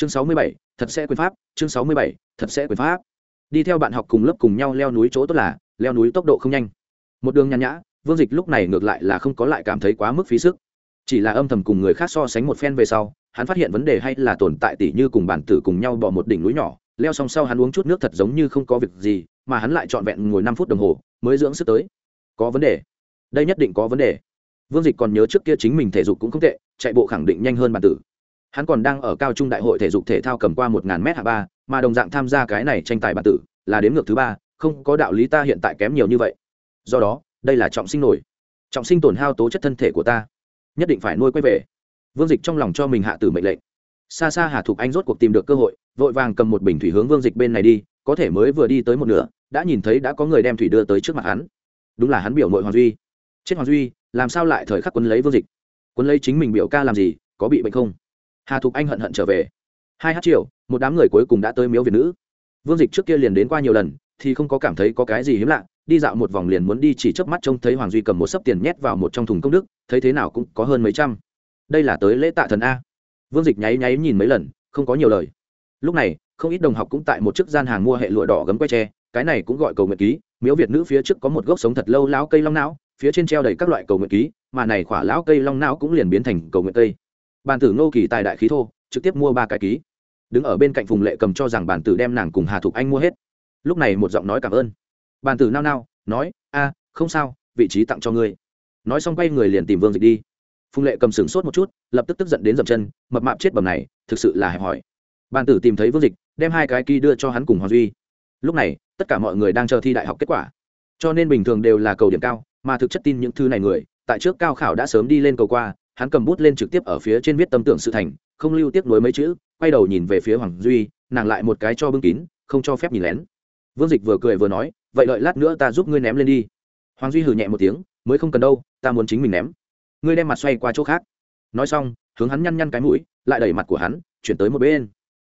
chương sáu mươi bảy, thật sẽ quyền pháp, chương sáu mươi bảy, thật sẽ quyền pháp. Đi theo bạn học cùng lớp cùng nhau leo núi chỗ tốt là, leo núi tốc độ không nhanh. Một đường nhàn nhã, vương dịch lúc này ngược lại là không có lại cảm thấy quá mức phí sức. Chỉ là âm thầm cùng người khác so sánh một phen về sau, hắn phát hiện vấn đề hay là tồn tại tỷ như cùng bản tử cùng nhau bỏ một đỉnh núi nhỏ, leo xong sau hắn uống chút nước thật giống như không có việc gì, mà hắn lại trọn vẹn ngồi năm phút đồng hồ, mới dưỡng sức tới. Có vấn đề. Đây nhất định có vấn đề. Vương dịch còn nhớ trước kia chính mình thể dục cũng không tệ, chạy bộ khẳng định nhanh hơn bản tử hắn còn đang ở cao trung đại hội thể dục thể thao cầm qua một ngàn m hạ ba, mà đồng dạng tham gia cái này tranh tài bản tử, là đến ngược thứ ba, không có đạo lý ta hiện tại kém nhiều như vậy. Do đó, đây là trọng sinh nổi. Trọng sinh tổn hao tố chất thân thể của ta. Nhất định phải nuôi quay về. Vương dịch trong lòng cho mình hạ tử mệnh lệnh. Xa xa hà thục anh rốt cuộc tìm được cơ hội, vội vàng cầm một bình thủy hướng vương dịch bên này đi, có thể mới vừa đi tới một nửa, đã nhìn thấy đã có người đem thủy đưa tới trước mặt hắn. Đúng là hắn biểu mội hoàng duy. Chết hoàng duy, làm sao lại thời khắc quấn lấy vương dịch? Quấn lấy chính mình biểu ca làm gì, có bị bệnh không? Hà thục anh hận hận trở về hai hát triệu một đám người cuối cùng đã tới miếu việt nữ. vương dịch trước kia liền đến qua nhiều lần, thì không có cảm thấy có cái gì hiếm lạ, đi dạo một vòng liền muốn đi chỉ chớp mắt trông thấy hoàng duy cầm một sấp tiền nhét vào một trong thùng công đức, thấy thế nào cũng có hơn mấy trăm. đây là tới lễ tạ thần a. vương dịch nháy nháy nhìn mấy lần, không có nhiều lời. lúc này, không ít đồng học cũng tại một chiếc gian hàng mua hệ lụa đỏ gấm que tre, cái này cũng gọi cầu nguyện ký, miếu việt nữ phía trước có một gốc sống thật lâu lão cây long não, phía trên treo đầy các loại cầu nguyện ký, mà này khỏa lão cây long não cũng liền biến thành cầu nguyện cây bàn tử ngô kỳ tài đại khí thô, trực tiếp mua ba cái ký. Đứng ở bên cạnh phùng lệ cầm cho rằng bàn tử đem nàng cùng hà thục anh mua hết. Lúc này một giọng nói cảm ơn. Bàn tử nao nao, nói, a, không sao, vị trí tặng cho ngươi. Nói xong quay người liền tìm vương dịch đi. Phùng lệ cầm sửng sốt một chút, lập tức tức giận đến dậm chân, mập mạp chết bầm này, thực sự là hẹp hỏi bàn tử tìm thấy vương dịch, đem hai cái ký đưa cho hắn cùng hoàng duy. Lúc này, tất cả mọi người đang chờ thi đại học kết quả. Cho nên bình thường đều là cầu điểm cao, mà thực chất tin những thư này người, tại trước cao khảo đã sớm đi lên cầu qua hắn cầm bút lên trực tiếp ở phía trên viết tâm tưởng sự thành, không lưu tiếp nối mấy chữ, quay đầu nhìn về phía hoàng duy, nàng lại một cái cho bưng kín, không cho phép nhìn lén. Vương dịch vừa cười vừa nói, vậy đợi lát nữa ta giúp ngươi ném lên đi. Hoàng duy hừ nhẹ một tiếng, mới không cần đâu, ta muốn chính mình ném. Ngươi đem mặt xoay qua chỗ khác. Nói xong, hướng hắn nhăn nhăn cái mũi, lại đẩy mặt của hắn, chuyển tới một bên.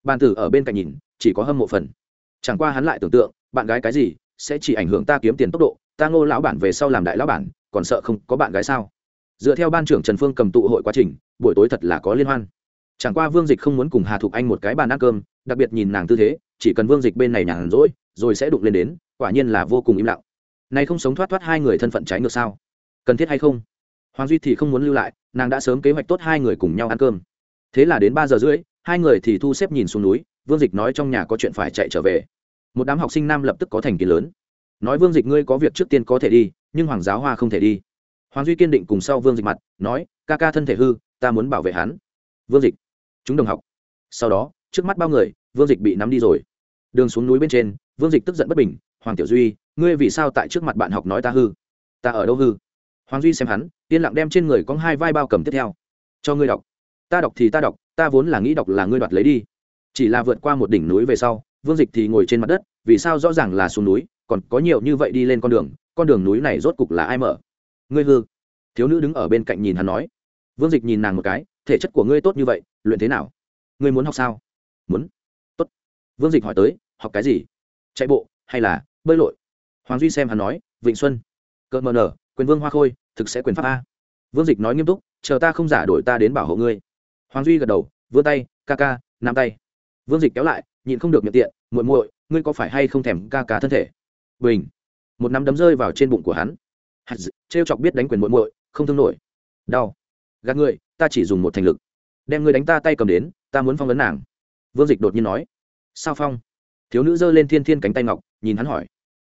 Bàn tử ở bên cạnh nhìn, chỉ có hâm mộ phần. Chẳng qua hắn lại tưởng tượng, bạn gái cái gì, sẽ chỉ ảnh hưởng ta kiếm tiền tốc độ, ta ngô lão bản về sau làm đại lão bản, còn sợ không có bạn gái sao? Dựa theo ban trưởng trần phương cầm tụ hội quá trình, buổi tối thật là có liên hoan. Chẳng qua vương dịch không muốn cùng hà thục anh một cái bàn ăn cơm, đặc biệt nhìn nàng tư thế, chỉ cần vương dịch bên này nhàn rỗi, rồi sẽ đụng lên đến, quả nhiên là vô cùng im lặng. Nay không sống thoát thoát hai người thân phận trái ngược sao? Cần thiết hay không? Hoàng duy thì không muốn lưu lại, nàng đã sớm kế hoạch tốt hai người cùng nhau ăn cơm. Thế là đến ba giờ rưỡi, hai người thì thu xếp nhìn xuống núi, vương dịch nói trong nhà có chuyện phải chạy trở về. Một đám học sinh nam lập tức có thành kiến lớn. Nói vương dịch ngươi có việc trước tiên có thể đi, nhưng hoàng giáo hoa không thể đi hoàng duy kiên định cùng sau vương dịch mặt, nói, ca ca thân thể hư, ta muốn bảo vệ hắn. Vương dịch, chúng đồng học. Sau đó, trước mắt bao người, vương dịch bị nắm đi rồi. Đường xuống núi bên trên, vương dịch tức giận bất bình, hoàng tiểu duy, ngươi vì sao tại trước mặt bạn học nói ta hư? Ta ở đâu hư? Hoàng duy xem hắn, yên lặng đem trên người có hai vai bao cầm tiếp theo. Cho ngươi đọc. Ta đọc thì ta đọc, ta vốn là nghĩ đọc là ngươi đoạt lấy đi. Chỉ là vượt qua một đỉnh núi về sau, vương dịch thì ngồi trên mặt đất, vì sao rõ ràng là xuống núi, còn có nhiều như vậy đi lên con đường con đường núi này rốt cục là ai mở? Ngươi hư. Thiếu nữ đứng ở bên cạnh nhìn hắn nói. Vương dịch nhìn nàng một cái, thể chất của ngươi tốt như vậy, luyện thế nào? Ngươi muốn học sao? Muốn. Tốt. Vương dịch hỏi tới, học cái gì? Chạy bộ, hay là bơi lội? Hoàng duy xem hắn nói, vịnh xuân. Cợt mờ nở, quyền vương hoa khôi, thực sẽ quyền pháp a. Vương dịch nói nghiêm túc, chờ ta không giả đổi ta đến bảo hộ ngươi. Hoàng duy gật đầu, vươn tay, ca ca nam tay. Vương dịch kéo lại, nhịn không được miệng tiện, muội muội, ngươi có phải hay không thèm ca ca thân thể? Bình. Một nắm đấm rơi vào trên bụng của hắn trêu chọc biết đánh quyền muội muội, không thương nổi. Đau. Gạt ngươi ta chỉ dùng một thành lực. Đem ngươi đánh ta tay cầm đến, ta muốn phong vấn nàng. Vương dịch đột nhiên nói. Sao phong? Thiếu nữ giơ lên thiên thiên cánh tay ngọc, nhìn hắn hỏi.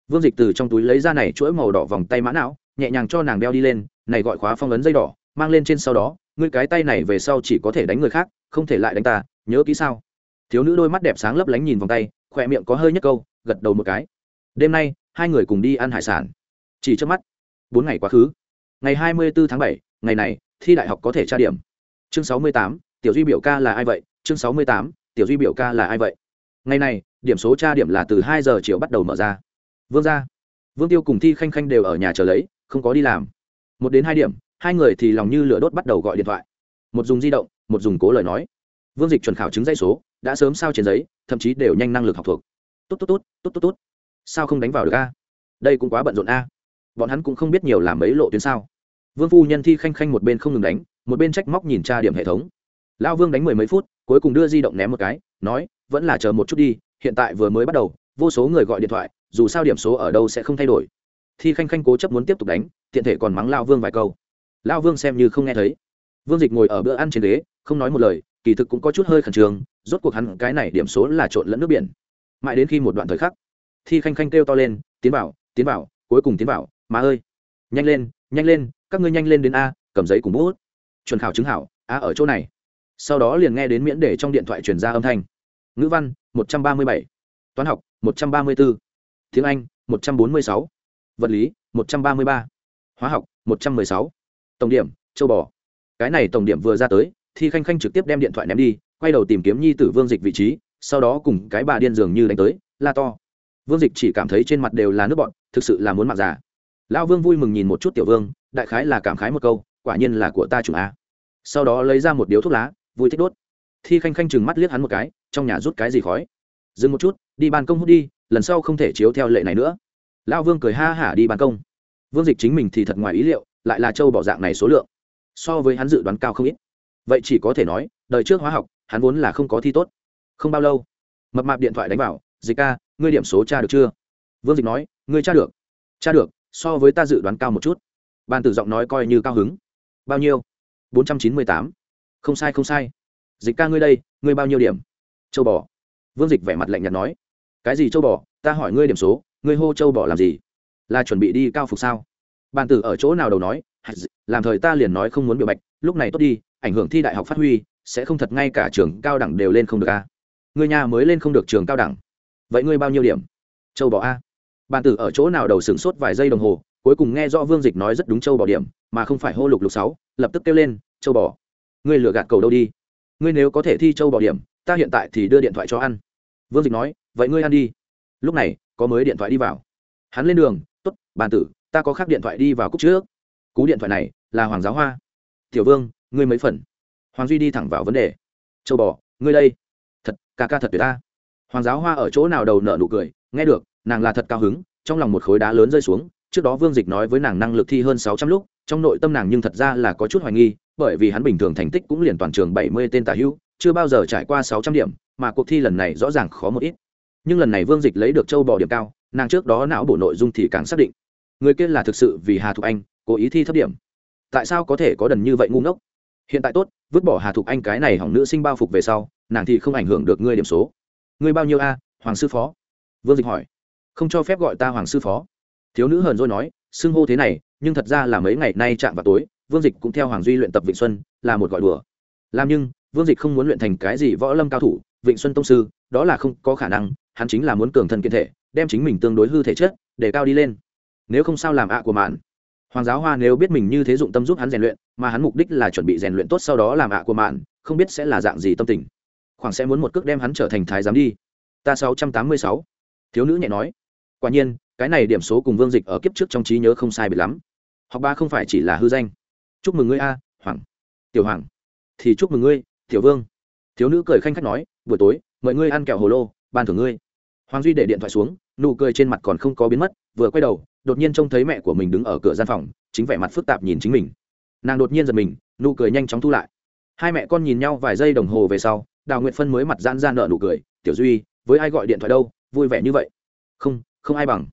Vương dịch từ trong túi lấy ra này chuỗi màu đỏ vòng tay mã não, nhẹ nhàng cho nàng đeo đi lên, này gọi khóa phong ấn dây đỏ, mang lên trên sau đó, ngươi cái tay này về sau chỉ có thể đánh người khác, không thể lại đánh ta, nhớ kỹ sao? Thiếu nữ đôi mắt đẹp sáng lấp lánh nhìn vòng tay, khỏe miệng có hơi nhất câu, gật đầu một cái. Đêm nay, hai người cùng đi ăn hải sản. Chỉ trước mắt bốn ngày quá khứ. Ngày hai mươi bốn tháng bảy, ngày này, thi đại học có thể tra điểm. Chương sáu mươi tám, tiểu duy biểu ca là ai vậy? Chương sáu mươi tám, tiểu duy biểu ca là ai vậy? Ngày này, điểm số tra điểm là từ hai giờ chiều bắt đầu mở ra. Vương ra vương tiêu cùng thi khanh khanh đều ở nhà chờ lấy, không có đi làm. Một đến hai điểm, hai người thì lòng như lửa đốt bắt đầu gọi điện thoại. Một dùng di động, một dùng cố lời nói. Vương dịch chuẩn khảo chứng dây số, đã sớm sao trên giấy, thậm chí đều nhanh năng lực học thuộc. Tốt tốt tốt tốt tốt tốt. Sao không đánh vào được a? Đây cũng quá bận rộn a bọn hắn cũng không biết nhiều làm mấy lộ tuyến sao. Vương phu nhân thi khanh khanh một bên không ngừng đánh, một bên trách móc nhìn tra điểm hệ thống. Lão vương đánh mười mấy phút, cuối cùng đưa di động ném một cái, nói, vẫn là chờ một chút đi, hiện tại vừa mới bắt đầu, vô số người gọi điện thoại, dù sao điểm số ở đâu sẽ không thay đổi. Thi khanh khanh cố chấp muốn tiếp tục đánh, tiện thể còn mắng lao vương vài câu. Lao vương xem như không nghe thấy. Vương dịch ngồi ở bữa ăn trên ghế, không nói một lời, kỳ thực cũng có chút hơi khẩn trương, rốt cuộc hắn cái này điểm số là trộn lẫn nước biển. Mãi đến khi một đoạn thời khắc, thi khanh khanh kêu to lên, tiến vào tiến vào, cuối cùng tiến vào má ơi, nhanh lên nhanh lên, các ngươi nhanh lên đến a, cầm giấy cùng bút. Chuẩn khảo chứng hảo, a ở chỗ này. Sau đó liền nghe đến miễn để trong điện thoại truyền ra âm thanh. Ngữ văn, một trăm ba mươi bảy. Toán học, một trăm ba mươi bốn tiếng anh, một trăm bốn mươi sáu. Vật lý, một trăm ba mươi ba. Hóa học, một trăm m ư ơ i sáu. Tổng điểm, châu bò. Cái này tổng điểm vừa ra tới thì khanh khanh trực tiếp đem điện thoại ném đi, quay đầu tìm kiếm nhi tử vương dịch vị trí, sau đó cùng cái bà điên dường như đánh tới, la to. Vương dịch chỉ cảm thấy trên mặt đều là nước bọn thực sự là muốn mặc giả lão vương vui mừng nhìn một chút tiểu vương, đại khái là cảm khái một câu, quả nhiên là của ta chủ a. Sau đó lấy ra một điếu thuốc lá, vui thích đốt. Thi khanh khanh chừng mắt liếc hắn một cái, trong nhà rút cái gì khói? Dừng một chút, đi ban công hút đi, lần sau không thể chiếu theo lệ này nữa. Lão vương cười ha hả đi ban công. Vương dịch chính mình thì thật ngoài ý liệu, lại là châu bỏ dạng này số lượng. So với hắn dự đoán cao không ít. Vậy chỉ có thể nói, đời trước hóa học, hắn vốn là không có thi tốt. Không bao lâu, mập mạp điện thoại đánh vào, dịch ca, ngươi điểm số tra được chưa? Vương dịch nói, ngươi tra được. Tra được so với ta dự đoán cao một chút. Ban tử giọng nói coi như cao hứng. Bao nhiêu? Bốn trăm chín mươi tám. Không sai không sai. Dịch ca ngươi đây, ngươi bao nhiêu điểm? Châu bò. Vương dịch vẻ mặt lạnh nhạt nói. Cái gì châu bò? Ta hỏi ngươi điểm số. Ngươi hô châu bò làm gì? Là chuẩn bị đi cao phục sao? Bàn tử ở chỗ nào đầu nói? Làm thời ta liền nói không muốn biểu bạch. Lúc này tốt đi, ảnh hưởng thi đại học phát huy, sẽ không thật ngay cả trường cao đẳng đều lên không được a. Ngươi nhà mới lên không được trường cao đẳng. Vậy ngươi bao nhiêu điểm? Châu bò a bàn tử ở chỗ nào đầu sửng sốt vài giây đồng hồ, cuối cùng nghe rõ vương dịch nói rất đúng châu bỏ điểm, mà không phải hô lục lục sáu, lập tức kêu lên, châu bò, ngươi lừa gạt cầu đâu đi? Ngươi nếu có thể thi châu bỏ điểm, ta hiện tại thì đưa điện thoại cho ăn. Vương dịch nói, vậy ngươi ăn đi. Lúc này, có mới điện thoại đi vào. Hắn lên đường t ố t bàn tử, ta có khác điện thoại đi vào cúc trước. Cú điện thoại này là hoàng giáo hoa. Tiểu vương, ngươi mấy phần? Hoàng duy đi thẳng vào vấn đề. Châu bò, ngươi đây. Thật, ca ca thật tuyệt ta. Hoàng giáo hoa ở chỗ nào đầu nợ nụ cười, nghe được nàng là thật cao hứng, trong lòng một khối đá lớn rơi xuống, trước đó vương dịch nói với nàng năng lực thi hơn sáu trăm lúc, trong nội tâm nàng nhưng thật ra là có chút hoài nghi, bởi vì hắn bình thường thành tích cũng liền toàn trường bảy mươi tên tả hữu, chưa bao giờ trải qua sáu trăm điểm, mà cuộc thi lần này rõ ràng khó một ít. Nhưng lần này vương dịch lấy được châu bò điểm cao, nàng trước đó não bổ nội dung thì càng xác định. Người kia là thực sự vì hà thục anh, cố ý thi thấp điểm. Tại sao có thể có đần như vậy ngu ngốc? Hiện tại tốt, vứt bỏ hà thục anh cái này hỏng nữ sinh bao phục về sau, nàng thì không ảnh hưởng được ngươi điểm số. Ngươi bao nhiêu a, hoàng sư phó? Vương dịch hỏi không cho phép gọi ta hoàng sư phó. Thiếu nữ hờn rồi nói, xưng hô thế này, nhưng thật ra là mấy ngày nay chạm vào tối, vương dịch cũng theo hoàng duy luyện tập vịnh xuân, là một gọi đùa. Làm nhưng, vương dịch không muốn luyện thành cái gì võ lâm cao thủ, vịnh xuân tông sư, đó là không có khả năng, hắn chính là muốn cường thân kiên thể, đem chính mình tương đối hư thể chất, để cao đi lên. Nếu không sao làm ạ của mạn. Hoàng giáo hoa nếu biết mình như thế dụng tâm giúp hắn rèn luyện, mà hắn mục đích là chuẩn bị rèn luyện tốt sau đó làm ạ của mạn, không biết sẽ là dạng gì tâm tình. Khoảng sẽ muốn một cước đem hắn trở thành thái giám đi. Ta sáu trăm tám mươi sáu. Thiếu nữ nhẹ nói quả nhiên, cái này điểm số cùng vương dịch ở kiếp trước trong trí nhớ không sai biệt lắm. Học ba không phải chỉ là hư danh. Chúc mừng ngươi a, hoàng. Tiểu hoàng. Thì chúc mừng ngươi, tiểu vương. Thiếu nữ cười khanh khách nói, buổi tối, mời ngươi ăn kẹo hồ lô, ban thưởng ngươi. Hoàng duy để điện thoại xuống, nụ cười trên mặt còn không có biến mất, vừa quay đầu, đột nhiên trông thấy mẹ của mình đứng ở cửa gian phòng, chính vẻ mặt phức tạp nhìn chính mình. Nàng đột nhiên giật mình, nụ cười nhanh chóng thu lại. Hai mẹ con nhìn nhau vài giây đồng hồ về sau, đào nguyện phân mới mặt gian gian nợ nụ cười, tiểu duy, với ai gọi điện thoại đâu, vui vẻ như vậy? Không không ai bằng.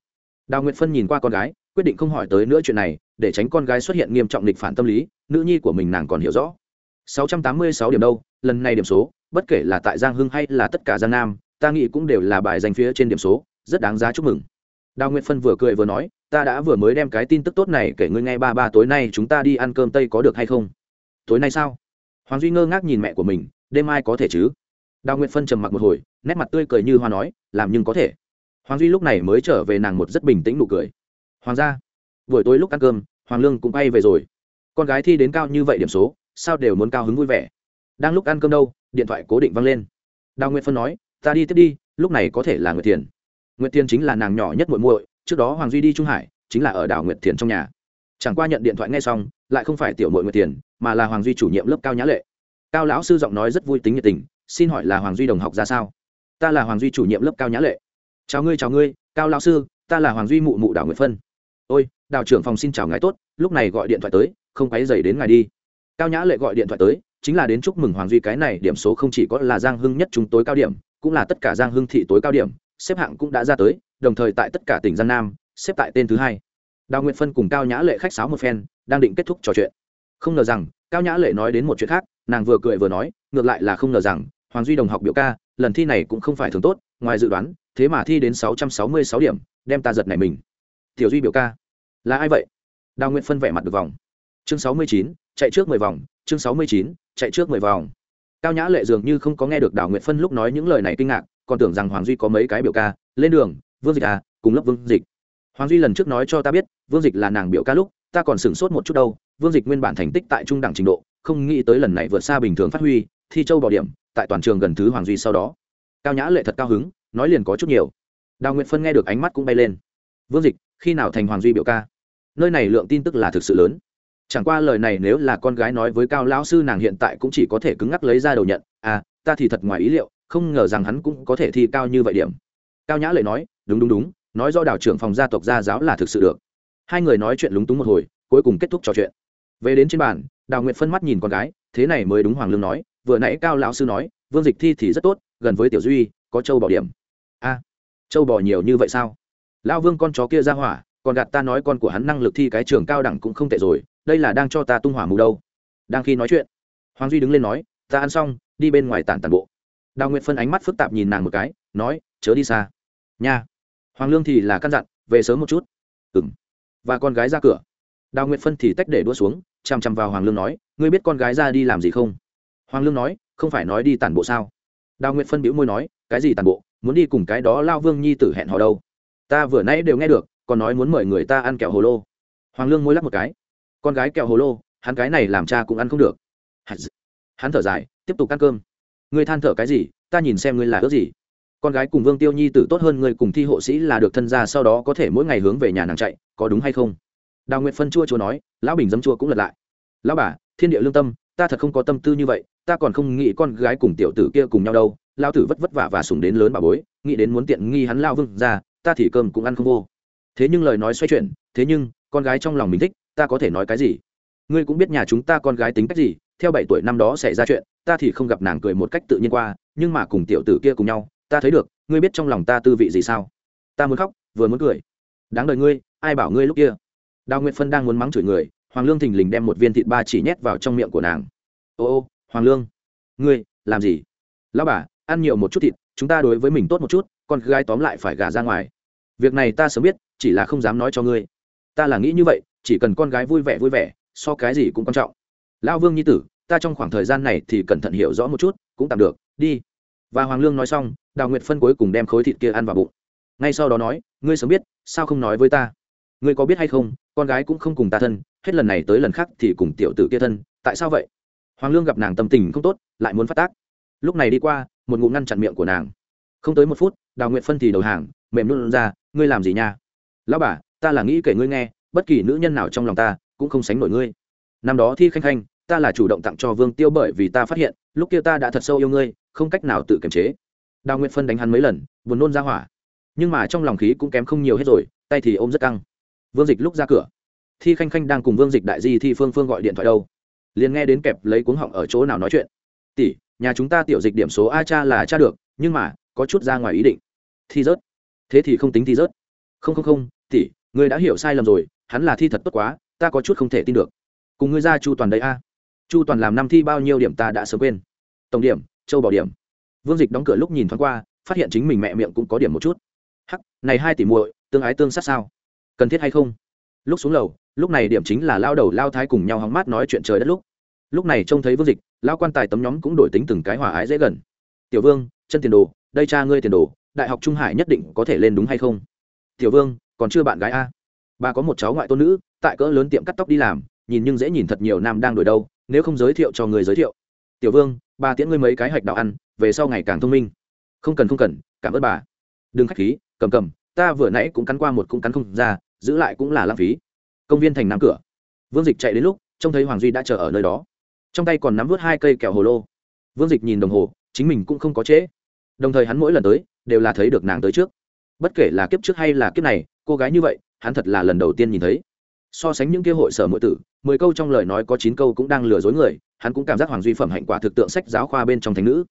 Đào Nguyệt phân nhìn qua con gái, quyết định không hỏi tới nữa chuyện này, để tránh con gái xuất hiện nghiêm trọng lịch phản tâm lý, nữ nhi của mình nàng còn hiểu rõ. 686 điểm đâu, lần này điểm số, bất kể là tại giang hưng hay là tất cả giang nam, ta nghĩ cũng đều là bài danh phía trên điểm số, rất đáng giá chúc mừng. Đào nguyệt phân vừa cười vừa nói, ta đã vừa mới đem cái tin tức tốt này kể ngươi nghe ba ba tối nay chúng ta đi ăn cơm tây có được hay không? Tối nay sao? Hoàng duy ngơ ngác nhìn mẹ của mình, đêm mai có thể chứ? Đào nguyệt phân trầm mặc một hồi, nét mặt tươi cười như hoa nói, làm nhưng có thể hoàng duy lúc này mới trở về nàng một rất bình tĩnh nụ cười. Hoàng gia, buổi tối lúc ăn cơm, hoàng lương cũng bay về rồi. Con gái thi đến cao như vậy điểm số, sao đều muốn cao hứng vui vẻ? Đang lúc ăn cơm đâu, điện thoại cố định văng lên. Đào nguyệt phân nói, ta đi tiếp đi, lúc này có thể là nguyệt thiền. Nguyệt thiền chính là nàng nhỏ nhất muội muội, trước đó hoàng duy đi trung hải, chính là ở đảo nguyệt thiền trong nhà. Chẳng qua nhận điện thoại ngay xong, lại không phải tiểu muội nguyệt thiền, mà là hoàng duy chủ nhiệm lớp cao nhã lệ. Cao lão sư giọng nói rất vui tính nhiệt tình, xin hỏi là hoàng duy đồng học ra sao? Ta là hoàng duy chủ nhiệm lớp cao nhã lệ chào ngươi chào ngươi, cao lão sư, ta là hoàng duy mụ mụ đảo nguyệt phân. Ôi, đào trưởng phòng xin chào ngài tốt, lúc này gọi điện thoại tới, không quấy dày đến ngài đi. Cao nhã lệ gọi điện thoại tới, chính là đến chúc mừng hoàng duy cái này điểm số không chỉ có là giang hưng nhất chúng tối cao điểm, cũng là tất cả giang hưng thị tối cao điểm, xếp hạng cũng đã ra tới, đồng thời tại tất cả tỉnh giang nam, xếp tại tên thứ hai. Đào nguyệt phân cùng cao nhã lệ khách sáo một phen, đang định kết thúc trò chuyện. Không ngờ rằng, cao nhã lệ nói đến một chuyện khác, nàng vừa cười vừa nói, ngược lại là không ngờ rằng, hoàng duy đồng học biểu ca, lần thi này cũng không phải thường tốt, ngoài dự đoán thế mà thi đến sáu trăm sáu mươi sáu điểm, đem ta giật này mình. Tiểu duy biểu ca, là ai vậy? Đào nguyện phân vẻ mặt được vòng. Chương sáu mươi chín, chạy trước mười vòng, chương sáu mươi chín, chạy trước mười vòng. Cao nhã lệ dường như không có nghe được đào nguyện phân lúc nói những lời này kinh ngạc, còn tưởng rằng hoàng duy có mấy cái biểu ca, lên đường, vương dịch à cùng lớp vương dịch. Hoàng duy lần trước nói cho ta biết, vương dịch là nàng biểu ca lúc, ta còn sửng sốt một chút đâu, vương dịch nguyên bản thành tích tại trung đẳng trình độ, không nghĩ tới lần này vượt xa bình thường phát huy, thi châu bỏ điểm, tại toàn trường gần thứ hoàng duy sau đó. Cao nhã lệ thật cao hứng nói liền có chút nhiều. Đào nguyện phân nghe được ánh mắt cũng bay lên. Vương dịch, khi nào thành hoàng duy biểu ca? Nơi này lượng tin tức là thực sự lớn. Chẳng qua lời này nếu là con gái nói với cao lão sư nàng hiện tại cũng chỉ có thể cứng ngắc lấy ra đầu nhận. À ta thì thật ngoài ý liệu, không ngờ rằng hắn cũng có thể thi cao như vậy điểm. Cao nhã lời nói, đúng đúng đúng, nói do đảo trưởng phòng gia tộc gia giáo là thực sự được. Hai người nói chuyện lúng túng một hồi, cuối cùng kết thúc trò chuyện. Về đến trên bàn, đào nguyệt phân mắt nhìn con gái, thế này mới đúng hoàng lương nói, vừa nãy cao lão sư nói, vương dịch thi thì rất tốt, gần với tiểu duy có châu bỏ điểm. A, châu bỏ nhiều như vậy sao? Lão vương con chó kia ra hỏa, còn gạt ta nói con của hắn năng lực thi cái trường cao đẳng cũng không tệ rồi, đây là đang cho ta tung hỏa mù đâu. Đang khi nói chuyện, hoàng duy đứng lên nói, ta ăn xong, đi bên ngoài tản tàn bộ. Đào nguyệt phân ánh mắt phức tạp nhìn nàng một cái, nói, chớ đi xa. Nha. Hoàng lương thì là căn dặn, về sớm một chút. Ừ m và con gái ra cửa. Đào nguyệt phân thì tách để đua xuống, chằm chằm vào hoàng lương nói, ngươi biết con gái ra đi làm gì không? Hoàng lương nói, không phải nói đi tản bộ sao? Đào nguyệt phân bĩu môi nói cái gì tàn bộ, muốn đi cùng cái đó lao vương nhi tử hẹn hò đâu? Ta vừa nãy đều nghe được, còn nói muốn mời người ta ăn kẹo hồ lô. Hoàng lương môi lắc một cái. Con gái kẹo hồ lô, hắn cái này làm cha cũng ăn không được. Hắn thở dài, tiếp tục ăn cơm. Ngươi than thở cái gì? Ta nhìn xem ngươi là ước gì. Con gái cùng vương tiêu nhi tử tốt hơn ngươi cùng thi hộ sĩ là được thân gia sau đó có thể mỗi ngày hướng về nhà nàng chạy, có đúng hay không? Đào nguyệt phân chua chua nói, lão bình dấm chua cũng lật lại. Lão bà, thiên địa lương tâm, ta thật không có tâm tư như vậy, ta còn không nghĩ con gái cùng tiểu tử kia cùng nhau đâu lao tử vất vất vả và sùng đến lớn bà bối, nghĩ đến muốn tiện nghi hắn lao vương ra, ta thì cơm cũng ăn không vô. Thế nhưng lời nói xoay chuyển, thế nhưng, con gái trong lòng mình thích, ta có thể nói cái gì? Ngươi cũng biết nhà chúng ta con gái tính cách gì, theo bảy tuổi năm đó xảy ra chuyện, ta thì không gặp nàng cười một cách tự nhiên qua, nhưng mà cùng tiểu tử kia cùng nhau, ta thấy được, ngươi biết trong lòng ta tư vị gì sao? Ta muốn khóc, vừa muốn cười. Đáng đời ngươi, ai bảo ngươi lúc kia? Đào nguyệt phân đang muốn mắng chửi người, hoàng lương thình lình đem một viên thịt ba chỉ nhét vào trong miệng của nàng. Ô ô, hoàng lương, ngươi, làm gì? Lão bà ăn nhiều một chút thịt, chúng ta đối với mình tốt một chút, con gái tóm lại phải gả ra ngoài. Việc này ta sớm biết, chỉ là không dám nói cho ngươi. Ta là nghĩ như vậy, chỉ cần con gái vui vẻ vui vẻ, so cái gì cũng quan trọng. Lão vương nhi tử, ta trong khoảng thời gian này thì cẩn thận hiểu rõ một chút, cũng tạm được, đi. Và hoàng lương nói xong, đào nguyệt phân cuối cùng đem khối thịt kia ăn vào bụng. Ngay sau đó nói, ngươi sớm biết, sao không nói với ta? Ngươi có biết hay không, con gái cũng không cùng ta thân, hết lần này tới lần khác thì cùng tiểu tử kia thân, tại sao vậy? Hoàng lương gặp nàng tâm tình không tốt, lại muốn phát tác. Lúc này đi qua một ngụm ngăn chặn miệng của nàng. Không tới một phút, đào nguyện phân thì đầu hàng, mềm luôn ra, ngươi làm gì nha? Lão bà, ta là nghĩ kể ngươi nghe, bất kỳ nữ nhân nào trong lòng ta cũng không sánh nổi ngươi. Năm đó thi khanh khanh, ta là chủ động tặng cho vương tiêu bởi vì ta phát hiện, lúc kia ta đã thật sâu yêu ngươi, không cách nào tự kiềm chế. Đào nguyện phân đánh hắn mấy lần, buồn nôn ra hỏa. Nhưng mà trong lòng khí cũng kém không nhiều hết rồi, tay thì ôm rất căng. Vương dịch lúc ra cửa, thi khanh khanh đang cùng vương dịch đại di thi phương phương gọi điện thoại đâu. Liền nghe đến kẹp lấy cuống họng ở chỗ nào nói chuyện. Tỷ nhà chúng ta tiểu dịch điểm số a cha là cha được, nhưng mà, có chút ra ngoài ý định. Thi rớt. Thế thì không tính thi rớt. Không không không, tỷ, người đã hiểu sai lầm rồi, hắn là thi thật tốt quá, ta có chút không thể tin được. Cùng ngươi ra chu toàn đấy a. Chu toàn làm năm thi bao nhiêu điểm ta đã sớm quên. Tổng điểm, châu bỏ điểm. Vương dịch đóng cửa lúc nhìn thoáng qua, phát hiện chính mình mẹ miệng cũng có điểm một chút. Hắc, này hai tỷ muội, tương ái tương sát sao? Cần thiết hay không? Lúc xuống lầu, lúc này điểm chính là lao đầu lao thái cùng nhau hóng mát nói chuyện trời đất lúc. Lúc này trông thấy vương dịch Lão quan tài tấm nhóm cũng đổi tính từng cái hòa ái dễ gần. Tiểu vương, chân tiền đồ, đây cha ngươi tiền đồ, đại học trung hải nhất định có thể lên đúng hay không? Tiểu vương, còn chưa bạn gái a. Bà có một cháu ngoại tôn nữ, tại cỡ lớn tiệm cắt tóc đi làm, nhìn nhưng dễ nhìn thật nhiều nam đang đổi đâu, nếu không giới thiệu cho người giới thiệu. Tiểu vương, bà tiễn ngươi mấy cái hạch đạo ăn, về sau ngày càng thông minh. Không cần không cần, cảm ơn bà. Đừng k h á c h khí, cầm cầm, ta vừa nãy cũng cắn qua một cũng cắn không ra, giữ lại cũng là lãng phí. Công viên thành nam cửa. Vương dịch chạy đến lúc, trông thấy hoàng duy đã chờ ở nơi đó trong tay còn nắm vớt hai cây kẹo hồ lô. Vương dịch nhìn đồng hồ, chính mình cũng không có trễ. Đồng thời hắn mỗi lần tới, đều là thấy được nàng tới trước. Bất kể là kiếp trước hay là kiếp này, cô gái như vậy, hắn thật là lần đầu tiên nhìn thấy. So sánh những kia hội sở mỗi tử, mười câu trong lời nói có chín câu cũng đang lừa dối người, hắn cũng cảm giác hoàng duy phẩm hạnh quả thực tượng sách giáo khoa bên trong thành nữ.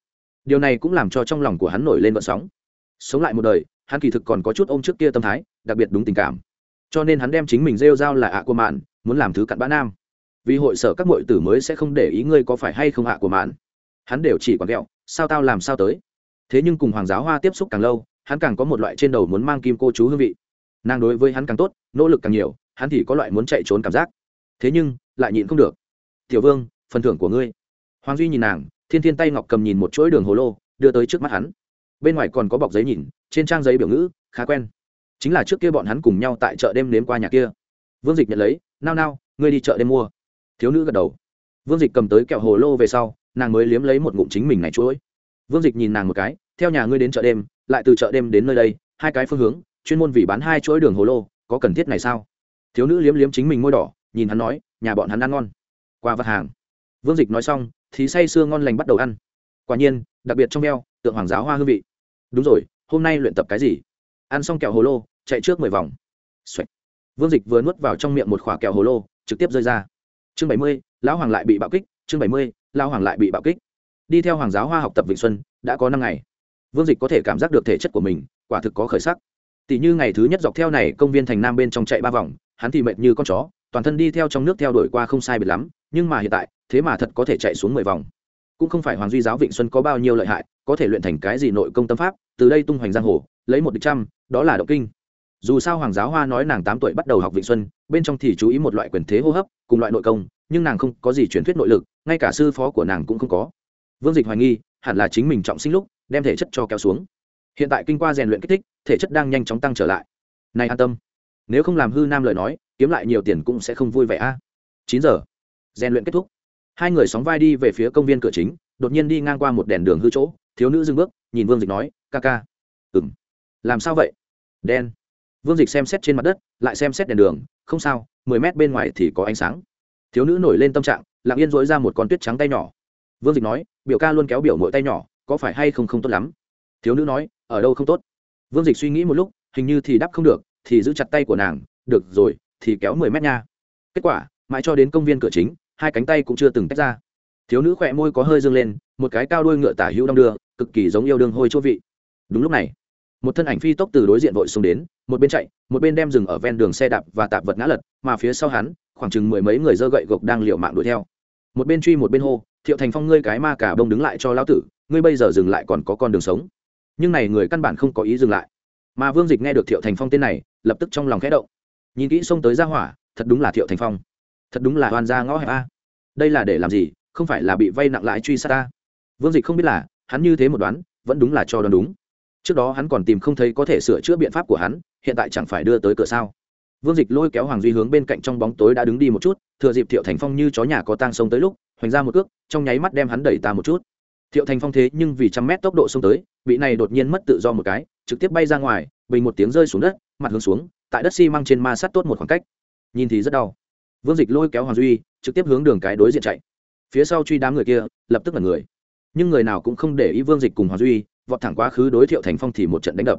Điều này cũng làm cho trong lòng của hắn nổi lên vận sóng. Sống lại một đời, hắn kỳ thực còn có chút ôm trước kia tâm thái, đặc biệt đúng tình cảm. Cho nên hắn đem chính mình rêu rao là ạ của mạn muốn làm thứ cặn bã nam vì hội sở các mọi tử mới sẽ không để ý ngươi có phải hay không hạ của mạn. Hắn đều chỉ còn ghẹo sao tao làm sao tới? Thế nhưng cùng hoàng giáo hoa tiếp xúc càng lâu, hắn càng có một loại trên đầu muốn mang kim cô chú hương vị. Nàng đối với hắn càng tốt, nỗ lực càng nhiều, hắn thì có loại muốn chạy trốn cảm giác. Thế nhưng, lại nhịn không được. Tiểu vương, phần thưởng của ngươi. Hoàng duy nhìn nàng, thiên thiên tay ngọc cầm nhìn một chuỗi đường hồ lô, đưa tới trước mắt hắn. Bên ngoài còn có bọc giấy nhìn, trên trang giấy biểu ngữ, khá quen. Chính là trước kia bọn hắn cùng nhau tại chợ đêm nếm qua nhà kia. Vương dịch nhận lấy, nao nao, ngươi đi chợ đêm mua thiếu nữ gật đầu. Vương dịch cầm tới kẹo hồ lô về sau, nàng mới liếm lấy một ngụm chính mình này chuỗi vương dịch nhìn nàng một cái, theo nhà ngươi đến chợ đêm, lại từ chợ đêm đến nơi đây, hai cái phương hướng, chuyên môn vì bán hai chuỗi đường hồ lô, có cần thiết này sao? Thiếu nữ liếm liếm chính mình môi đỏ, nhìn hắn nói, nhà bọn hắn ăn ngon. Qua vật hàng. Vương dịch nói xong, thì say sưa ngon lành bắt đầu ăn. Quả nhiên, đặc biệt trong veo, tượng hoàng giáo hoa hương vị. Đúng rồi, hôm nay luyện tập cái gì? Ăn xong kẹo hồ lô, chạy trước mười vòng、Xoạch. vương dịch vừa nuốt vào trong miệng một khoả kẹo hồ lô, trực tiếp rơi ra chương bảy mươi, lão hoàng lại bị bạo kích, chương bảy mươi, lão hoàng lại bị bạo kích. Đi theo hoàng giáo hoa học tập vịnh xuân, đã có năm ngày. Vương dịch có thể cảm giác được thể chất của mình, quả thực có khởi sắc. Tỷ như ngày thứ nhất dọc theo này, công viên thành nam bên trong chạy ba vòng, hắn thì mệt như con chó, toàn thân đi theo trong nước theo đuổi qua không sai biệt lắm, nhưng mà hiện tại, thế mà thật có thể chạy xuống mười vòng. Cũng không phải hoàng duy giáo vịnh xuân có bao nhiêu lợi hại, có thể luyện thành cái gì nội công tâm pháp, từ đây tung hoành giang hồ, lấy một địch trăm, đó là động kinh dù sao hoàng giáo hoa nói nàng tám tuổi bắt đầu học vịnh xuân, bên trong thì chú ý một loại quyền thế hô hấp, cùng loại nội công, nhưng nàng không có gì truyền thuyết nội lực, ngay cả sư phó của nàng cũng không có. Vương dịch hoài nghi, hẳn là chính mình trọng sinh lúc, đem thể chất cho kéo xuống. Hiện tại kinh qua rèn luyện kích thích, thể chất đang nhanh chóng tăng trở lại. Này an tâm, nếu không làm hư nam lời nói, kiếm lại nhiều tiền cũng sẽ không vui vẻ a. Chín giờ, rèn luyện kết thúc. Hai người sóng vai đi về phía công viên cửa chính, đột nhiên đi ngang qua một đèn đường hư chỗ, thiếu nữ dừng bước, nhìn vương dịch nói, ca ca. Ừ m làm sao vậy? Đen vương dịch xem xét trên mặt đất, lại xem xét đèn đường, không sao, mười mét bên ngoài thì có ánh sáng. Thiếu nữ nổi lên tâm trạng, lặng yên dỗi ra một con tuyết trắng tay nhỏ. Vương dịch nói, biểu ca luôn kéo biểu mỗi tay nhỏ, có phải hay không không tốt lắm? Thiếu nữ nói, ở đâu không tốt? Vương dịch suy nghĩ một lúc, hình như thì đắp không được, thì giữ chặt tay của nàng, được rồi, thì kéo mười mét nha. Kết quả, mãi cho đến công viên cửa chính, hai cánh tay cũng chưa từng tách ra. Thiếu nữ khỏe môi có hơi dâng lên, một cái cao đuôi ngựa tả hữu đong đưa, cực kỳ giống yêu đương hôi chỗ vị. Đúng lúc này một thân ảnh phi tốc từ đối diện vội xuống đến, một bên chạy, một bên đem dừng ở ven đường xe đạp và tạp vật ngã lật, mà phía sau hắn, khoảng chừng mười mấy người dơ gậy gộc đang liều mạng đuổi theo. Một bên truy một bên hô, thiệu thành phong, ngươi cái ma cả bông đứng lại cho lão tử, ngươi bây giờ dừng lại còn có con đường sống. Nhưng này người căn bản không có ý dừng lại. Mà vương dịch nghe được thiệu thành phong tên này, lập tức trong lòng khẽ động. Nhìn kỹ xông tới ra hỏa, thật đúng là thiệu thành phong. Thật đúng là hoàn gia ngõ hẹp a. Đây là để làm gì, không phải là bị vay nặng lãi truy sát ta? Vương dịch không biết là, hắn như thế một đoán, vẫn đúng là cho đoán đúng trước đó hắn còn tìm không thấy có thể sửa chữa biện pháp của hắn, hiện tại chẳng phải đưa tới cửa sao? Vương dịch lôi kéo hoàng duy hướng bên cạnh trong bóng tối đã đứng đi một chút, thừa dịp thiệu thành phong như chó nhà có tang sông tới lúc, hoành ra một cước, trong nháy mắt đem hắn đẩy ta một chút. Thiệu thành phong thế nhưng vì trăm mét tốc độ sông tới, vị này đột nhiên mất tự do một cái, trực tiếp bay ra ngoài, bình một tiếng rơi xuống đất, mặt hướng xuống, tại đất xi、si、măng trên ma sát tốt một khoảng cách. Nhìn thì rất đau. Vương dịch lôi kéo hoàng duy, trực tiếp hướng đường cái đối diện chạy. Phía sau truy đám người kia, lập tức là người. Nhưng người nào cũng không để ý vương dịch cùng hoàng duy vọt thẳng quá khứ đối thiệu thành phong thì một trận đánh đập.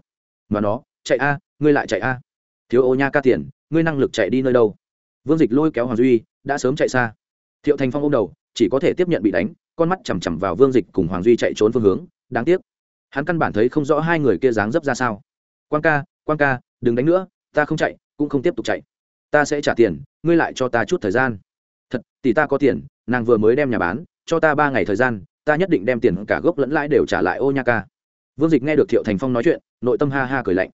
Mà nó, chạy a, ngươi lại chạy a. Thiếu ô nha ca tiền, ngươi năng lực chạy đi nơi đâu? Vương dịch lôi kéo hoàng duy, đã sớm chạy xa. Thiệu thành phong ôm đầu, chỉ có thể tiếp nhận bị đánh, con mắt chằm chằm vào vương dịch cùng hoàng duy chạy trốn phương hướng. Đáng tiếc, hắn căn bản thấy không rõ hai người kia dáng dấp ra sao. Quan ca quan ca, đừng đánh nữa, ta không chạy, cũng không tiếp tục chạy. Ta sẽ trả tiền, ngươi lại cho ta chút thời gian. Thật, tỷ ta có tiền, nàng vừa mới đem nhà bán, cho ta ba ngày thời gian, ta nhất định đem tiền cả gốc lẫn lãi đều trả lại ô nha ca vương dịch nghe được thiệu thành phong nói chuyện, nội tâm ha ha cười lạnh.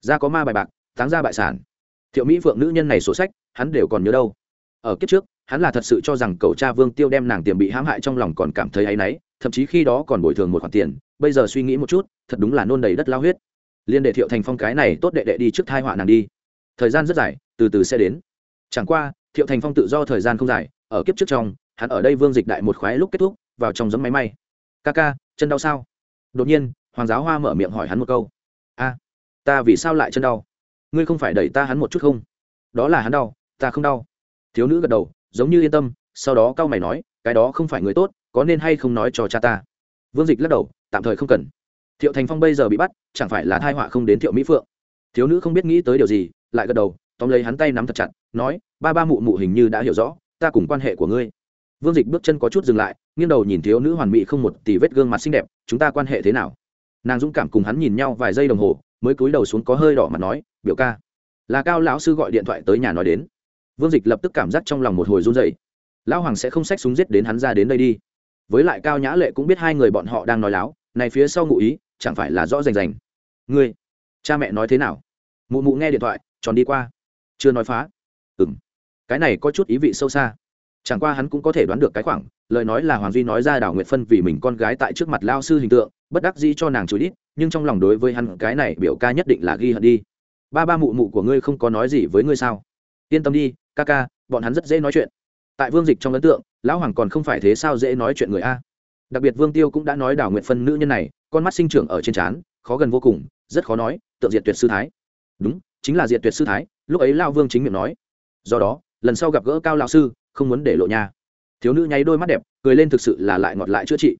Ra có ma bài bạc, táng ra bại sản. Thiệu mỹ phượng nữ nhân này sổ sách, hắn đều còn nhớ đâu. Ở kiếp trước, hắn là thật sự cho rằng cậu cha vương tiêu đem nàng tiền bị hãm hại trong lòng còn cảm thấy áy náy, thậm chí khi đó còn bồi thường một khoản tiền, bây giờ suy nghĩ một chút, thật đúng là nôn đầy đất lao huyết. Liên đệ thiệu thành phong cái này tốt đệ đệ đi trước thai họa nàng đi. Thời gian rất dài, từ từ sẽ đến. Chẳng qua, thiệu thành phong tự do thời gian không dài, ở kiếp trước trong, hắn ở đây vương dịch đại một khoái lúc kết thúc, vào trong giấm máy may. Ca ca, chân đau sao? Đột nhiên hoàng giáo hoa mở miệng hỏi hắn một câu. A, ta vì sao lại chân đau? Ngươi không phải đẩy ta hắn một chút không? Đó là hắn đau, ta không đau. Thiếu nữ gật đầu, giống như yên tâm, sau đó cao mày nói, cái đó không phải người tốt, có nên hay không nói cho cha ta? Vương dịch lắc đầu, tạm thời không cần. Thiệu thành phong bây giờ bị bắt, chẳng phải là thai họa không đến thiệu mỹ phượng. Thiếu nữ không biết nghĩ tới điều gì, lại gật đầu, tóm lấy hắn tay nắm thật chặt, nói, ba ba mụ mụ hình như đã hiểu rõ, ta cùng quan hệ của ngươi. Vương dịch bước chân có chút dừng lại, nghiêng đầu nhìn thiếu nữ hoàn mỹ không một tỷ vết gương mặt xinh đẹp, chúng ta quan hệ thế nào? Nàng dũng cảm cùng hắn nhìn nhau vài giây đồng hồ, mới cúi đầu xuống có hơi đỏ mặt nói, biểu ca. Là cao lão sư gọi điện thoại tới nhà nói đến. Vương dịch lập tức cảm giác trong lòng một hồi run dậy lão hoàng sẽ không xách súng giết đến hắn ra đến đây đi. Với lại cao nhã lệ cũng biết hai người bọn họ đang nói láo, này phía sau ngụ ý, chẳng phải là rõ rành rành. Ngươi, cha mẹ nói thế nào? Mụ mụ nghe điện thoại, tròn đi qua. Chưa nói phá. Ừ m cái này có chút ý vị sâu xa chẳng qua hắn cũng có thể đoán được cái khoảng, lời nói là hoàng duy nói ra đào nguyệt phân vì mình con gái tại trước mặt lao sư hình tượng, bất đắc dĩ cho nàng chú ít nhưng trong lòng đối với hắn cái này biểu ca nhất định là ghi hận đi. Ba ba mụ mụ của ngươi không có nói gì với ngươi sao? Yên tâm đi, ca ca, bọn hắn rất dễ nói chuyện. Tại vương dịch trong ấn tượng, lão hoàng còn không phải thế sao dễ nói chuyện người a? Đặc biệt vương tiêu cũng đã nói đào nguyện phân nữ nhân này, con mắt sinh trưởng ở trên trán, khó gần vô cùng, rất khó nói, tượng diệt tuyệt sư thái. Đúng, chính là diệt tuyệt sư thái, lúc ấy lao vương chính miệng nói. Do đó, lần sau gặp gỡ cao lão sư không muốn để lộ nha. Thiếu nữ nháy đôi mắt đẹp, cười lên thực sự là lại ngọt lại chữa trị.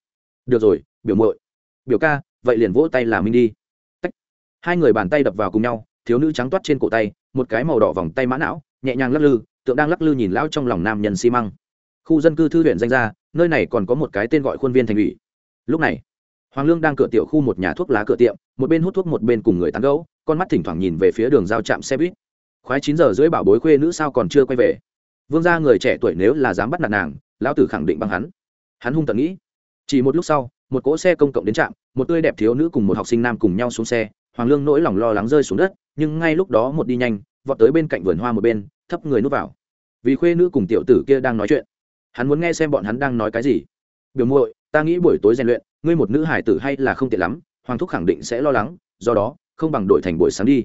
Được rồi, biểu muội. Biểu ca, vậy liền vỗ tay là minh đi. Tách. hai người bàn tay đập vào cùng nhau, thiếu nữ trắng toát trên cổ tay, một cái màu đỏ vòng tay mã não, nhẹ nhàng lắc lư, tượng đang lắc lư nhìn lão trong lòng nam nhân xi măng. Khu dân cư thư viện danh ra nơi này còn có một cái tên gọi khuôn viên thành ủy. Lúc này, hoàng lương đang cửa tiểu khu một nhà thuốc lá cửa tiệm, một bên hút thuốc một bên cùng người tán gẫu, con mắt thỉnh thoảng nhìn về phía đường giao trạm xe buýt. Khoái chín giờ rưỡi bảo bối khuê nữ sao còn chưa quay về vương gia người trẻ tuổi nếu là dám bắt nạt nàng, lão tử khẳng định bằng hắn. Hắn hung tận nghĩ. Chỉ một lúc sau, một cỗ xe công cộng đến trạm, một tươi đẹp thiếu nữ cùng một học sinh nam cùng nhau xuống xe, hoàng lương nỗi lòng lo lắng rơi xuống đất, nhưng ngay lúc đó một đi nhanh, vọt tới bên cạnh vườn hoa một bên, thấp người núp vào. Vì khuê nữ cùng tiểu tử kia đang nói chuyện. Hắn muốn nghe xem bọn hắn đang nói cái gì. Biểu muội, ta nghĩ buổi tối rèn luyện, ngươi một nữ hải tử hay là không tiện lắm, hoàng thúc khẳng định sẽ lo lắng, do đó, không bằng đổi thành buổi sáng đi.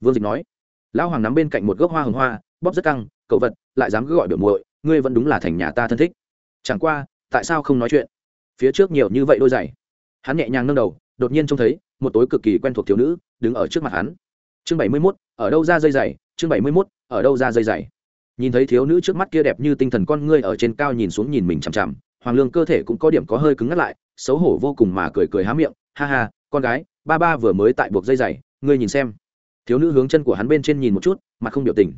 Vương dịch nói. Lão hoàng nắm bên cạnh một gốc hoa hồng hoa, bóp rất căng cậu vật, lại dám cứ gọi biểu muội, ngươi vẫn đúng là thành nhà ta thân thích. Chẳng qua, tại sao không nói chuyện? Phía trước nhiều như vậy đôi giày. Hắn nhẹ nhàng nâng đầu, đột nhiên trông thấy một tối cực kỳ quen thuộc thiếu nữ đứng ở trước mặt hắn. Chương bảy mươi mốt, ở đâu ra dây giày? Chương bảy mươi mốt, ở đâu ra dây giày? Nhìn thấy thiếu nữ trước mắt kia đẹp như tinh thần con ngươi ở trên cao nhìn xuống nhìn mình chằm chằm, hoàng lương cơ thể cũng có điểm có hơi cứng ngắt lại, xấu hổ vô cùng mà cười cười há miệng, ha ha, con gái, ba ba vừa mới tại buộc dây giày, ngươi nhìn xem. Thiếu nữ hướng chân của hắn bên trên nhìn một chút mà không biểu tình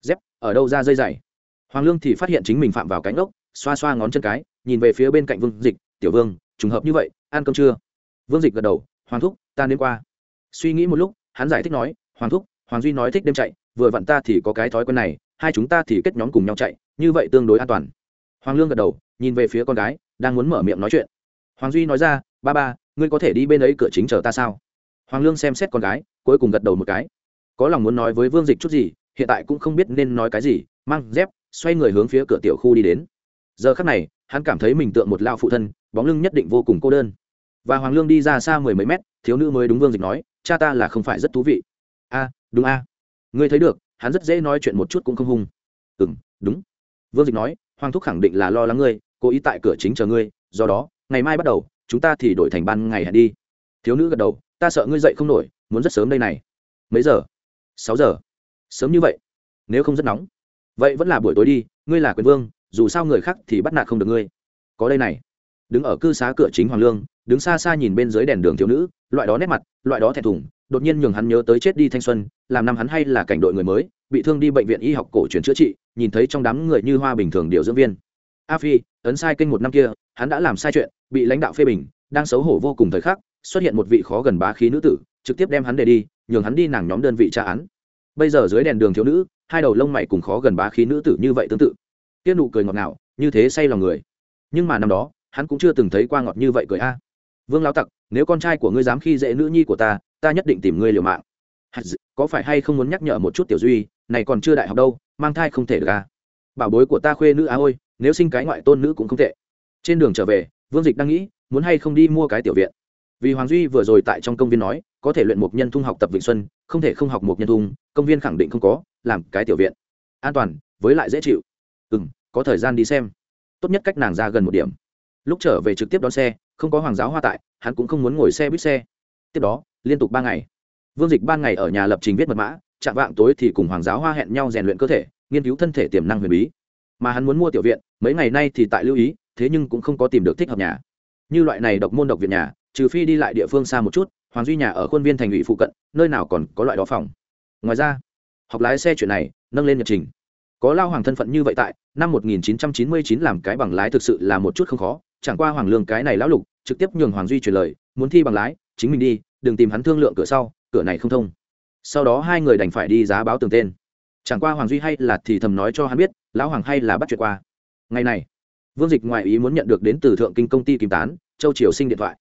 dép, ở đâu ra dây dày? Hoàng lương thì phát hiện chính mình phạm vào cánh ốc xoa xoa ngón chân cái, nhìn về phía bên cạnh vương dịch, tiểu vương, trùng hợp như vậy, ăn cơm chưa? Vương dịch gật đầu, hoàng thúc, ta đến qua. Suy nghĩ một lúc, hắn giải thích nói, hoàng thúc, hoàng duy nói thích đêm chạy, vừa vặn ta thì có cái thói quen này, hai chúng ta thì kết nhóm cùng nhau chạy, như vậy tương đối an toàn. Hoàng lương gật đầu, nhìn về phía con gái, đang muốn mở miệng nói chuyện. Hoàng duy nói ra, ba ba, ngươi có thể đi bên ấy cửa chính chờ ta sao? Hoàng lương xem xét con gái, cuối cùng gật đầu một cái. Có lòng muốn nói với vương dịch chút gì hiện tại cũng không biết nên nói cái gì, mang dép, xoay người hướng phía cửa tiểu khu đi đến. Giờ khắc này, hắn cảm thấy mình tượng một lao phụ thân, bóng lưng nhất định vô cùng cô đơn. Và hoàng lương đi ra xa mười mấy mét, thiếu nữ mới đúng vương dịch nói, cha ta là không phải rất thú vị. A, đúng a. Ngươi thấy được, hắn rất dễ nói chuyện một chút cũng không hung. Ừ m đúng. Vương dịch nói, hoàng thúc khẳng định là lo lắng ngươi, cố ý tại cửa chính chờ ngươi, do đó, ngày mai bắt đầu, chúng ta thì đổi thành ban ngày hẹn đi. Thiếu nữ gật đầu, ta sợ ngươi dậy không nổi, muốn rất sớm đây này. Mấy giờ? Sáu giờ sớm như vậy. Nếu không rất nóng. Vậy vẫn là buổi tối đi, ngươi là quyền vương, dù sao người khác thì bắt nạt không được ngươi. Có đây này. Đứng ở cư xá cửa chính hoàng lương, đứng xa xa nhìn bên dưới đèn đường thiếu nữ, loại đó nét mặt, loại đó thẹn thùng, đột nhiên nhường hắn nhớ tới chết đi thanh xuân, làm năm hắn hay là cảnh đội người mới, bị thương đi bệnh viện y học cổ truyền chữa trị, nhìn thấy trong đám người như hoa bình thường điều dưỡng viên. A phi, ấn sai kênh một năm kia, hắn đã làm sai chuyện, bị lãnh đạo phê bình, đang xấu hổ vô cùng thời khắc, xuất hiện một vị khó gần bá khí nữ tử, trực tiếp đem hắn để đi, nhường hắn đi nàng nhóm đơn vị tra án bây giờ dưới đèn đường thiếu nữ, hai đầu lông mày cùng khó gần bá khí nữ tử như vậy tương tự. Tiết nụ cười ngọt ngào, như thế say lòng người. Nhưng mà năm đó, hắn cũng chưa từng thấy qua ngọt như vậy cười a. À. Vương lao tặc, nếu con trai của ngươi dám khi dễ nữ nhi của ta ta nhất định tìm ngươi liều mạng. Có phải hay không muốn nhắc nhở một chút tiểu duy, này còn chưa đại học đâu, mang thai không thể được à. Bảo bối của ta khuê nữ á ôi, nếu sinh cái ngoại tôn nữ cũng không tệ. Trên đường trở về, vương dịch đang nghĩ, muốn hay không đi mua cái tiểu viện vì hoàng duy vừa rồi tại trong công viên nói, có thể luyện một nhân thung học tập vịnh xuân, không thể không học một nhân thung, công viên khẳng định không có, làm cái tiểu viện. An toàn, với lại dễ chịu. Ừ m có thời gian đi xem. Tốt nhất cách nàng ra gần một điểm. Lúc trở về trực tiếp đón xe, không có hoàng giáo hoa tại, hắn cũng không muốn ngồi xe buýt xe. Tiếp đó, liên tục ba ngày. Vương dịch ban ngày ở nhà lập trình viết mật mã, chạm vạng tối thì cùng hoàng giáo hoa hẹn nhau rèn luyện cơ thể, nghiên cứu thân thể tiềm năng huyền bí. Mà hắn muốn mua tiểu viện, mấy ngày nay thì tại lưu ý, thế nhưng cũng không có tìm được thích hợp nhà. Như loại này độc môn độc viện nhà trừ phi đi lại địa phương xa một chút, hoàng duy nhà ở khuôn viên thành ủy phụ cận, nơi nào còn có loại đó phòng. Ngoài ra, học lái xe chuyện này nâng lên nhật trình. Có lao hoàng thân phận như vậy tại, năm 1999 làm cái bằng lái thực sự là một chút không khó, chẳng qua hoàng lương cái này lão lục, trực tiếp nhường hoàng duy truyền lời, muốn thi bằng lái, chính mình đi, đừng tìm hắn thương lượng cửa sau, cửa này không thông. Sau đó hai người đành phải đi giá báo tường tên. Chẳng qua hoàng duy hay là thì thầm nói cho hắn biết, lão hoàng hay là bắt chuyện qua. Ngày này, vương dịch ngoại ý muốn nhận được đến từ thượng kinh công ty kim tán, châu triều sinh điện thoại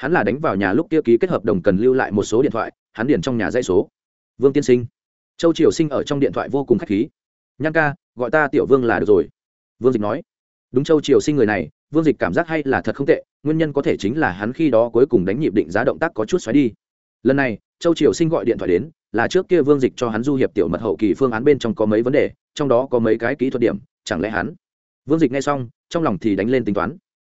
hắn là đánh vào nhà lúc kia ký kết hợp đồng cần lưu lại một số điện thoại, hắn điền trong nhà dây số. Vương tiên sinh, châu triều sinh ở trong điện thoại vô cùng k h á c h khí. Nhan ca, gọi ta tiểu vương là được rồi. Vương dịch nói. Đúng châu triều sinh người này, vương dịch cảm giác hay là thật không tệ, nguyên nhân có thể chính là hắn khi đó cuối cùng đánh nhịp định giá động tác có chút xoáy đi. Lần này, châu triều sinh gọi điện thoại đến, là trước kia vương dịch cho hắn du hiệp tiểu mật hậu kỳ phương án bên trong có mấy vấn đề, trong đó có mấy cái kỹ thuật điểm, chẳng lẽ hắn? Vương dịch nghe xong, trong lòng thì đánh lên tính toán.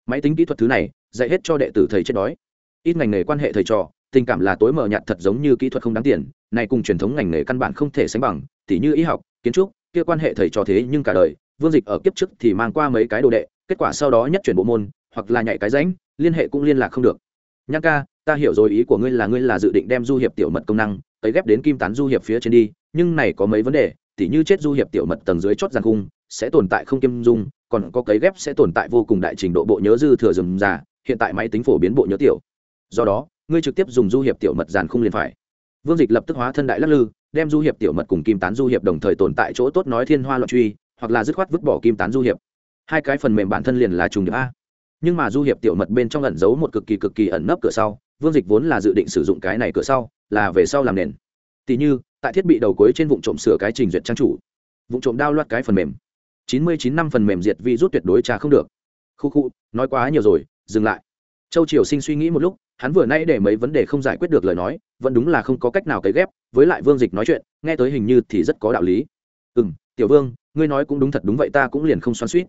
Máy tính kỹ thuật thứ này, dạy hết cho đệ tử thầy chết đói ít ngành nghề quan hệ thầy trò, tình cảm là tối mờ nhạt thật giống như kỹ thuật không đáng tiền, này cùng truyền thống ngành nghề căn bản không thể sánh bằng, tỉ như y học, kiến trúc, kia quan hệ thầy trò thế nhưng cả đời, vương dịch ở kiếp trước thì mang qua mấy cái đồ đệ, kết quả sau đó nhất chuyển bộ môn, hoặc là nhảy cái ránh liên hệ cũng liên lạc không được. Nhắc ca, ta hiểu rồi ý của ngươi là ngươi là dự định đem du hiệp tiểu mật công năng tới ghép đến kim tán du hiệp phía trên đi, nhưng này có mấy vấn đề, tỉ như chết du hiệp tiểu mật tầng dưới chót giàn cung sẽ tồn tại không kim dung, còn có cấy ghép sẽ tồn tại vô cùng đại trình độ bộ nhớ dư thừa dườm già, hiện tại máy tính phổ biến bộ nhớ tiểu do đó, ngươi trực tiếp dùng du hiệp tiểu mật giàn không liền phải. Vương dịch lập tức hóa thân đại lắc lư, đem du hiệp tiểu mật cùng kim tán du hiệp đồng thời tồn tại chỗ tốt nói thiên hoa loạn truy, hoặc là dứt khoát vứt bỏ kim tán du hiệp. Hai cái phần mềm bản thân liền là trùng điệp a. Nhưng mà du hiệp tiểu mật bên trong ẩn giấu một cực kỳ cực kỳ ẩn nấp cửa sau, vương dịch vốn là dự định sử dụng cái này cửa sau, là về sau làm nền. Tỷ như, tại thiết bị đầu cuối trên vụ trộm sửa cái trình duyệt trang chủ. Vụ trộm đao loạt cái phần mềm. Chín mươi chín năm phần mềm diệt vi rút tuyệt đối trà không được. Khu khu, nói quá nhiều rồi, dừng lại. Châu triều sinh suy nghĩ một lúc hắn vừa nay để mấy vấn đề không giải quyết được lời nói, vẫn đúng là không có cách nào cấy ghép, với lại vương dịch nói chuyện, nghe tới hình như thì rất có đạo lý. Ừ m tiểu vương, ngươi nói cũng đúng thật đúng vậy ta cũng liền không xoắn suýt.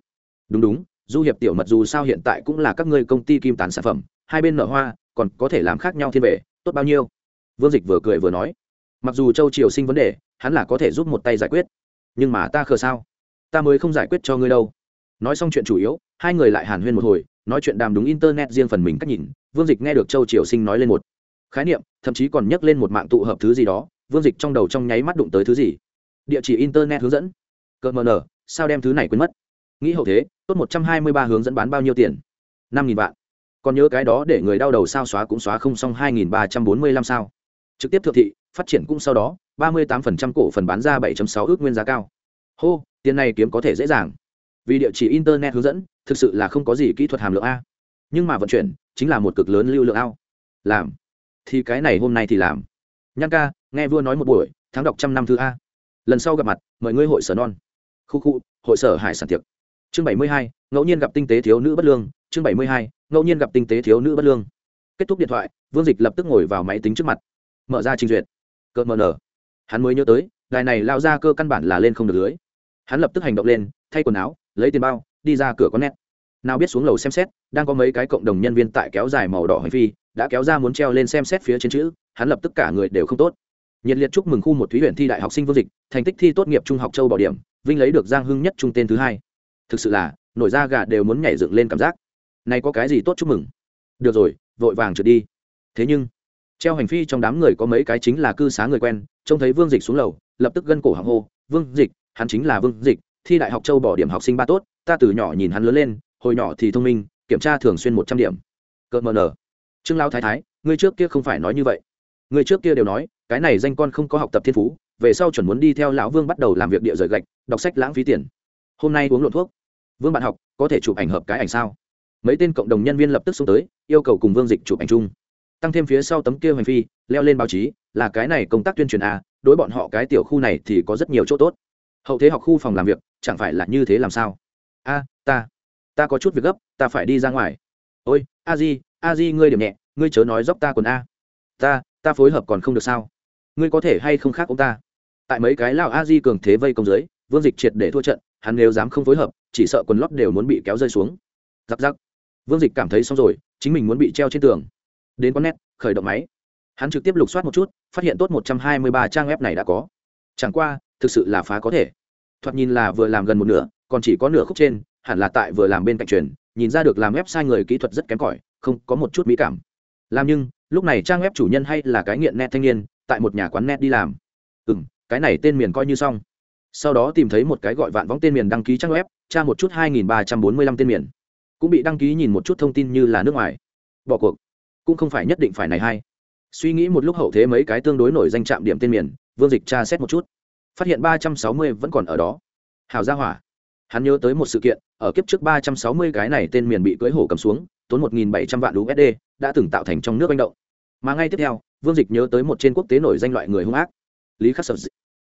Đúng đúng, du hiệp tiểu mật dù sao hiện tại cũng là các ngươi công ty kim tán sản phẩm, hai bên nợ hoa, còn có thể làm khác nhau thiên vệ tốt bao nhiêu? Vương dịch vừa cười vừa nói. Mặc dù châu triều sinh vấn đề, hắn là có thể giúp một tay giải quyết. Nhưng mà ta khờ sao? Ta mới không giải quyết cho ngươi đâu. Nói xong chuyện chủ yếu, hai người lại hàn huyên một hồi, nói chuyện đàm đúng internet riêng phần mình cách nhìn vương dịch nghe được châu triều sinh nói lên một khái niệm, thậm chí còn nhắc lên một mạng tụ hợp thứ gì đó, vương dịch trong đầu trong nháy mắt đụng tới thứ gì? Địa chỉ internet hướng dẫn. Cờ mờ nở sao đem thứ này quên mất? Nghĩ hậu thế, tốt một trăm hai mươi ba hướng dẫn bán bao nhiêu tiền? Năm nghìn vạn. Còn nhớ cái đó để người đau đầu sao xóa cũng xóa không xong hai nghìn ba trăm bốn mươi lăm sao. Trực tiếp thượng thị, phát triển cũng sau đó, ba mươi tám phần trăm cổ phần bán ra bảy sáu ước nguyên giá cao. Hô, tiền này kiếm có thể dễ dàng. Vì địa chỉ internet hướng dẫn, thực sự là không có gì kỹ thuật hàm lượng a nhưng mà vận chuyển chính là một cực lớn lưu lượng ao. Làm. Thì cái này hôm nay thì làm. Nhan ca, nghe vua nói một buổi, tháng đọc trăm năm thứ a. Lần sau gặp mặt, mời ngươi hội sở non. Khu khu, hội sở hải sản tiệc. Chương bảy mươi hai, ngẫu nhiên gặp tinh tế thiếu nữ bất lương. Chương bảy mươi hai, ngẫu nhiên gặp tinh tế thiếu nữ bất lương. Kết thúc điện thoại, vương dịch lập tức ngồi vào máy tính trước mặt. Mở ra trình duyệt. Cợt mờ nở. Hắn mới nhớ tới, đài này lao ra cơ căn bản là lên không được lưới. Hắn lập tức hành động lên, thay quần áo, lấy tiền bao, đi ra cửa con nét nào biết xuống lầu xem xét, đang có mấy cái cộng đồng nhân viên tại kéo dài màu đỏ hành phi, đã kéo ra muốn treo lên xem xét phía trên chữ, hắn lập tức cả người đều không tốt. Nhiệt liệt chúc mừng khu một thúy huyện thi đại học sinh vương dịch, thành tích thi tốt nghiệp trung học châu bảo điểm, vinh lấy được giang hưng nhất trung tên thứ hai. Thực sự là, nổi da gà đều muốn nhảy dựng lên cảm giác. Này có cái gì tốt chúc mừng? Được rồi, vội vàng trượt đi. Thế nhưng, treo hành phi trong đám người có mấy cái chính là cư xá người quen, trông thấy vương dịch xuống lầu, lập tức gân cổ hàng hô, vương dịch, hắn chính là vương dịch, thi đại học châu bỏ điểm học sinh ba tốt, ta từ nhỏ nhìn hắn lớn lên hồi nhỏ thì thông minh, kiểm tra thường xuyên một trăm điểm. Cợt mờ nở trương lao thái thái, ngươi trước kia không phải nói như vậy. Ngươi trước kia đều nói, cái này danh con không có học tập thiên phú, về sau chuẩn muốn đi theo lão vương bắt đầu làm việc địa rời gạch, đọc sách lãng phí tiền. Hôm nay uống lộn thuốc. Vương bạn học, có thể chụp ảnh hợp cái ảnh sao? Mấy tên cộng đồng nhân viên lập tức xuống tới, yêu cầu cùng vương dịch chụp ảnh chung. Tăng thêm phía sau tấm kia hành phi, leo lên báo chí, là cái này công tác tuyên truyền a đối bọn họ cái tiểu khu này thì có rất nhiều chỗ tốt. Hậu thế học khu phòng làm việc, chẳng phải là như thế làm sao? A, ta ta có chút việc gấp, ta phải đi ra ngoài. Ôi, a di a di, ngươi điểm nhẹ, ngươi chớ nói dốc ta quần a. Ta ta phối hợp còn không được sao? Ngươi có thể hay không khác ông ta? Tại mấy cái lao a di cường thế vây công giới vương dịch triệt để thua trận, hắn nếu dám không phối hợp, chỉ sợ quần lót đều muốn bị kéo rơi xuống. Giặc giặc vương dịch cảm thấy xong rồi, chính mình muốn bị treo trên tường. Đến con nét, khởi động máy. Hắn trực tiếp lục soát một chút, phát hiện tốt một trăm hai mươi ba trang web này đã có. Chẳng qua, thực sự là phá có thể. Thoạt nhìn là vừa làm gần một nửa, còn chỉ có nửa khúc trên hẳn là tại vừa làm bên cạnh truyền, nhìn ra được làm website người kỹ thuật rất kém cỏi, không có một chút mỹ cảm. Làm nhưng, lúc này trang web chủ nhân hay là cái nghiện net thanh niên, tại một nhà quán net đi làm. Ừ m cái này tên miền coi như xong. Sau đó tìm thấy một cái gọi vạn võng tên miền đăng ký trang web, tra một chút 2345 tên miền. Cũng bị đăng ký nhìn một chút thông tin như là nước ngoài. Bỏ cuộc. Cũng không phải nhất định phải này hay. Suy nghĩ một lúc hậu thế mấy cái tương đối nổi danh trạm điểm tên miền, vương dịch tra xét một chút. Phát hiện 360 vẫn còn ở đó. Hào gia hỏa hắn nhớ tới một sự kiện, ở kiếp trước 360 cái này tên miền bị cưỡi hổ cầm xuống, tốn 1.700 vạn usd đã từng tạo thành trong nước manh động. Mà ngay tiếp theo, vương dịch nhớ tới một trên quốc tế nổi danh loại người hung ác, lý khắc sở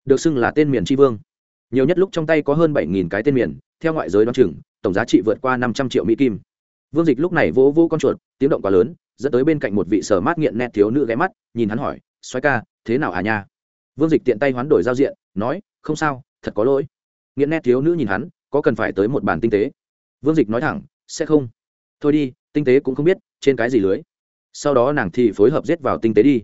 được xưng là tên miền tri vương. Nhiều nhất lúc trong tay có hơn bảy nghìn cái tên miền, theo ngoại giới đ o á n chừng, tổng giá trị vượt qua năm trăm triệu mỹ kim. Vương dịch lúc này vỗ vỗ con chuột, tiếng động quá lớn, dẫn tới bên cạnh một vị sở mát nghiện nét thiếu nữ ghé mắt, nhìn hắn hỏi xoáy ca, thế nào à nha? Vương dịch tiện tay hoán đổi giao diện, nói, không sao, thật có lỗi. Nghiện nét thiếu nữ nhìn hắn có cần phải tới một bản tinh tế? Vương dịch nói thẳng, sẽ không. Thôi đi, tinh tế cũng không biết, trên cái gì lưới. Sau đó nàng thì phối hợp giết vào tinh tế đi.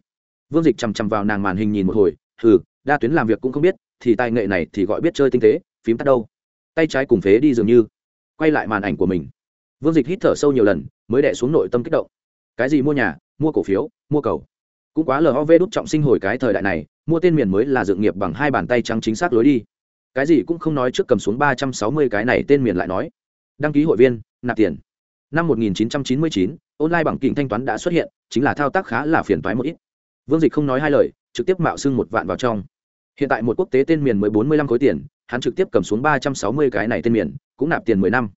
Vương dịch chằm chằm vào nàng màn hình nhìn một hồi, hừ, đa tuyến làm việc cũng không biết, thì tài nghệ này thì gọi biết chơi tinh tế, phím tắt đâu. Tay trái cùng phế đi dường như, quay lại màn ảnh của mình. Vương dịch hít thở sâu nhiều lần, mới đẻ xuống nội tâm kích động. Cái gì mua nhà, mua cổ phiếu, mua cầu? Cũng quá lov đúc trọng sinh hồi cái thời đại này, mua tên miền mới là dự nghiệp bằng hai bàn tay trắng chính xác lối đi cái gì cũng không nói trước cầm xuống ba trăm sáu mươi cái này tên miền lại nói. Đăng ký hội viên nạp tiền. Năm 1999, online bằng kỉnh thanh toán đã xuất hiện chính là thao tác khá là phiền toái một ít. Vương dịch không nói hai lời trực tiếp mạo xưng một vạn vào trong. Hiện tại một quốc tế tên miền mới bốn mươi lăm khối tiền hắn trực tiếp cầm xuống ba trăm sáu mươi cái này tên miền cũng nạp tiền mười năm.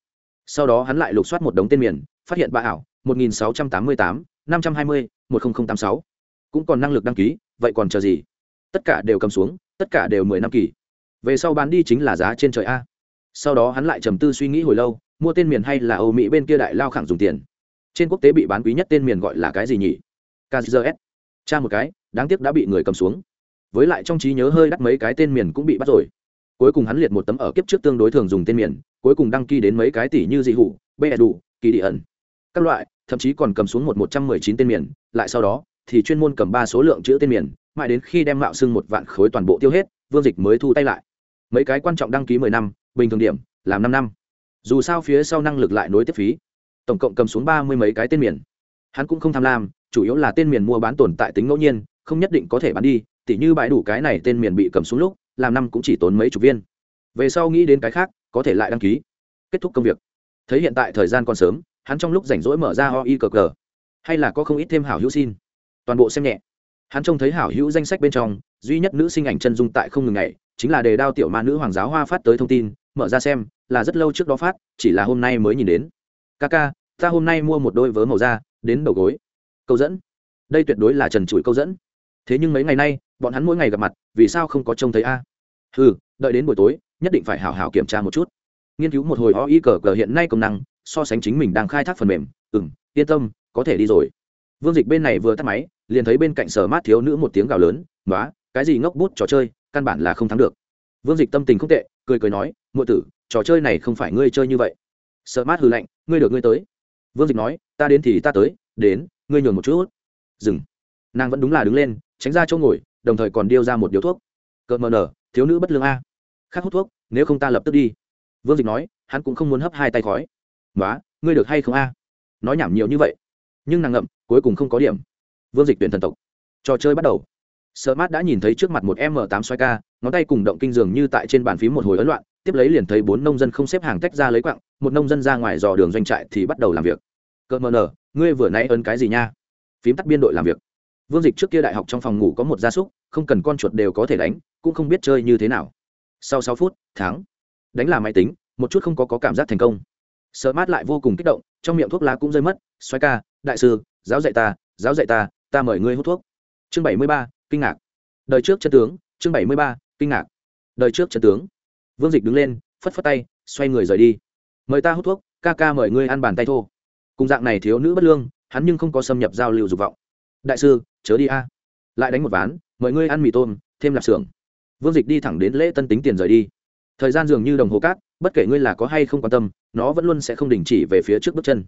Sau đó hắn lại lục soát một đống tên miền phát hiện ba ảo một nghìn sáu trăm tám mươi tám năm trăm hai mươi một nghìn tám sáu. Cũng còn năng lực đăng ký vậy còn chờ gì? Tất cả đều cầm xuống tất cả đều mười năm kỳ về sau bán đi chính là giá trên trời a. Sau đó hắn lại trầm tư suy nghĩ hồi lâu, mua tên miền hay là âu mỹ bên kia đại lao khẳng dùng tiền. Trên quốc tế bị bán quý nhất tên miền gọi là cái gì nhỉ? Kzs cha một cái, đáng tiếc đã bị người cầm xuống. Với lại trong trí nhớ hơi đắt mấy cái tên miền cũng bị bắt rồi. Cuối cùng hắn liệt một tấm ở kiếp trước tương đối thường dùng tên miền, cuối cùng đăng ký đến mấy cái tỷ như dị hủ, bê đủ kỳ địa ẩn. Các loại, thậm chí còn cầm xuống một một trăm mười chín tên miền, lại sau đó thì chuyên môn cầm ba số lượng chữ tên miền, mãi đến khi đem mạo xưng một vạn khối toàn bộ tiêu hết, vương dịch mới thu tay lại mấy cái quan trọng đăng ký mười năm, bình thường điểm, làm năm năm. Dù sao phía sau năng lực lại nối tiếp phí. Tổng cộng cầm xuống ba mươi mấy cái tên miền. Hắn cũng không tham lam, chủ yếu là tên miền mua bán tồn tại tính ngẫu nhiên, không nhất định có thể bán đi, tỉ như bãi đủ cái này tên miền bị cầm xuống lúc, làm năm cũng chỉ tốn mấy chục viên. Về sau nghĩ đến cái khác, có thể lại đăng ký. Kết thúc công việc. Thấy hiện tại thời gian còn sớm, hắn trong lúc rảnh rỗi mở ra ho y cờ cờ hay là có không ít thêm hảo hữu xin. Toàn bộ xem nhẹ. Hắn trông thấy hảo hữu danh sách bên trong duy nhất nữ sinh ảnh chân dung tại không ngừng ngày chính là đề đao tiểu ma nữ hoàng giáo hoa phát tới thông tin, mở ra xem, là rất lâu trước đó phát, chỉ là hôm nay mới nhìn đến. Ca ca ta hôm nay mua một đôi vớ màu da, đến đầu gối. Câu dẫn. Đây tuyệt đối là trần trụi câu dẫn. Thế nhưng mấy ngày nay, bọn hắn mỗi ngày gặp mặt, vì sao không có trông thấy a? Ừ đợi đến buổi tối, nhất định phải hảo hảo kiểm tra một chút. Nghiên cứu một hồi o y cờ cờ hiện nay công năng, so sánh chính mình đang khai thác phần mềm. Ừ m yên tâm, có thể đi rồi. Vương dịch bên này vừa tắt máy, liền thấy bên cạnh sở mát thiếu nữ một tiếng gào lớn nói cái gì ngốc bút trò chơi, căn bản là không thắng được. Vương dịch tâm tình không tệ, cười cười nói ngụ tử, trò chơi này không phải ngươi chơi như vậy. Sợ mát hư lạnh, ngươi được ngươi tới. Vương dịch nói, ta đến thì ta tới, đến, ngươi nhường một chút. Dừng. Nàng vẫn đúng là đứng lên, tránh ra chỗ ngồi, đồng thời còn điêu ra một điếu thuốc. Cợt mờ nở, thiếu nữ bất lương a. Khác hút thuốc, nếu không ta lập tức đi. Vương dịch nói, hắn cũng không muốn hấp hai tay khói. Nói ngươi được hay không a? Nói nhảm nhiều như vậy. Nhưng nàng ngậm, cuối cùng không có điểm. Vương dịch tuyển thần tộc. Trò chơi bắt đầu sợ mát đã nhìn thấy trước mặt một m tám xoay ca ngón tay cùng động kinh dường như tại trên bàn phím một hồi ấn loạn tiếp lấy liền thấy bốn nông dân không xếp hàng tách ra lấy quặng một nông dân ra ngoài dò đường doanh trại thì bắt đầu làm việc. Cợt mờ nở ngươi vừa nãy ấn cái gì nha? Phím tắt biên đội làm việc. Vương dịch trước kia đại học trong phòng ngủ có một gia súc không cần con chuột đều có thể đánh cũng không biết chơi như thế nào. Sau sáu phút tháng đánh là máy tính một chút không có, có cảm giác thành công. Sợ mát lại vô cùng kích động trong miệng thuốc lá cũng rơi mất xoay ca đại sư giáo dạy ta giáo dạy ta ta mời ngươi hút thuốc. Chương bảy mươi ba kinh ngạc. Đời trước chân tướng, chương bảy mươi ba, kinh ngạc. Đời trước chân tướng. Vương dịch đứng lên, phất phất tay, xoay người rời đi. Mời ta hút thuốc, ca ca mời ngươi ăn bàn tay thô. Cùng dạng này thiếu nữ bất lương, hắn nhưng không có xâm nhập giao lưu dục vọng. Đại sư, chớ đi a. Lại đánh một ván, mời ngươi ăn mì tôm, thêm lạp xưởng. Vương dịch đi thẳng đến lễ tân tính tiền rời đi. Thời gian dường như đồng hồ cát, bất kể ngươi là có hay không quan tâm, nó vẫn luôn sẽ không đình chỉ về phía trước bước chân.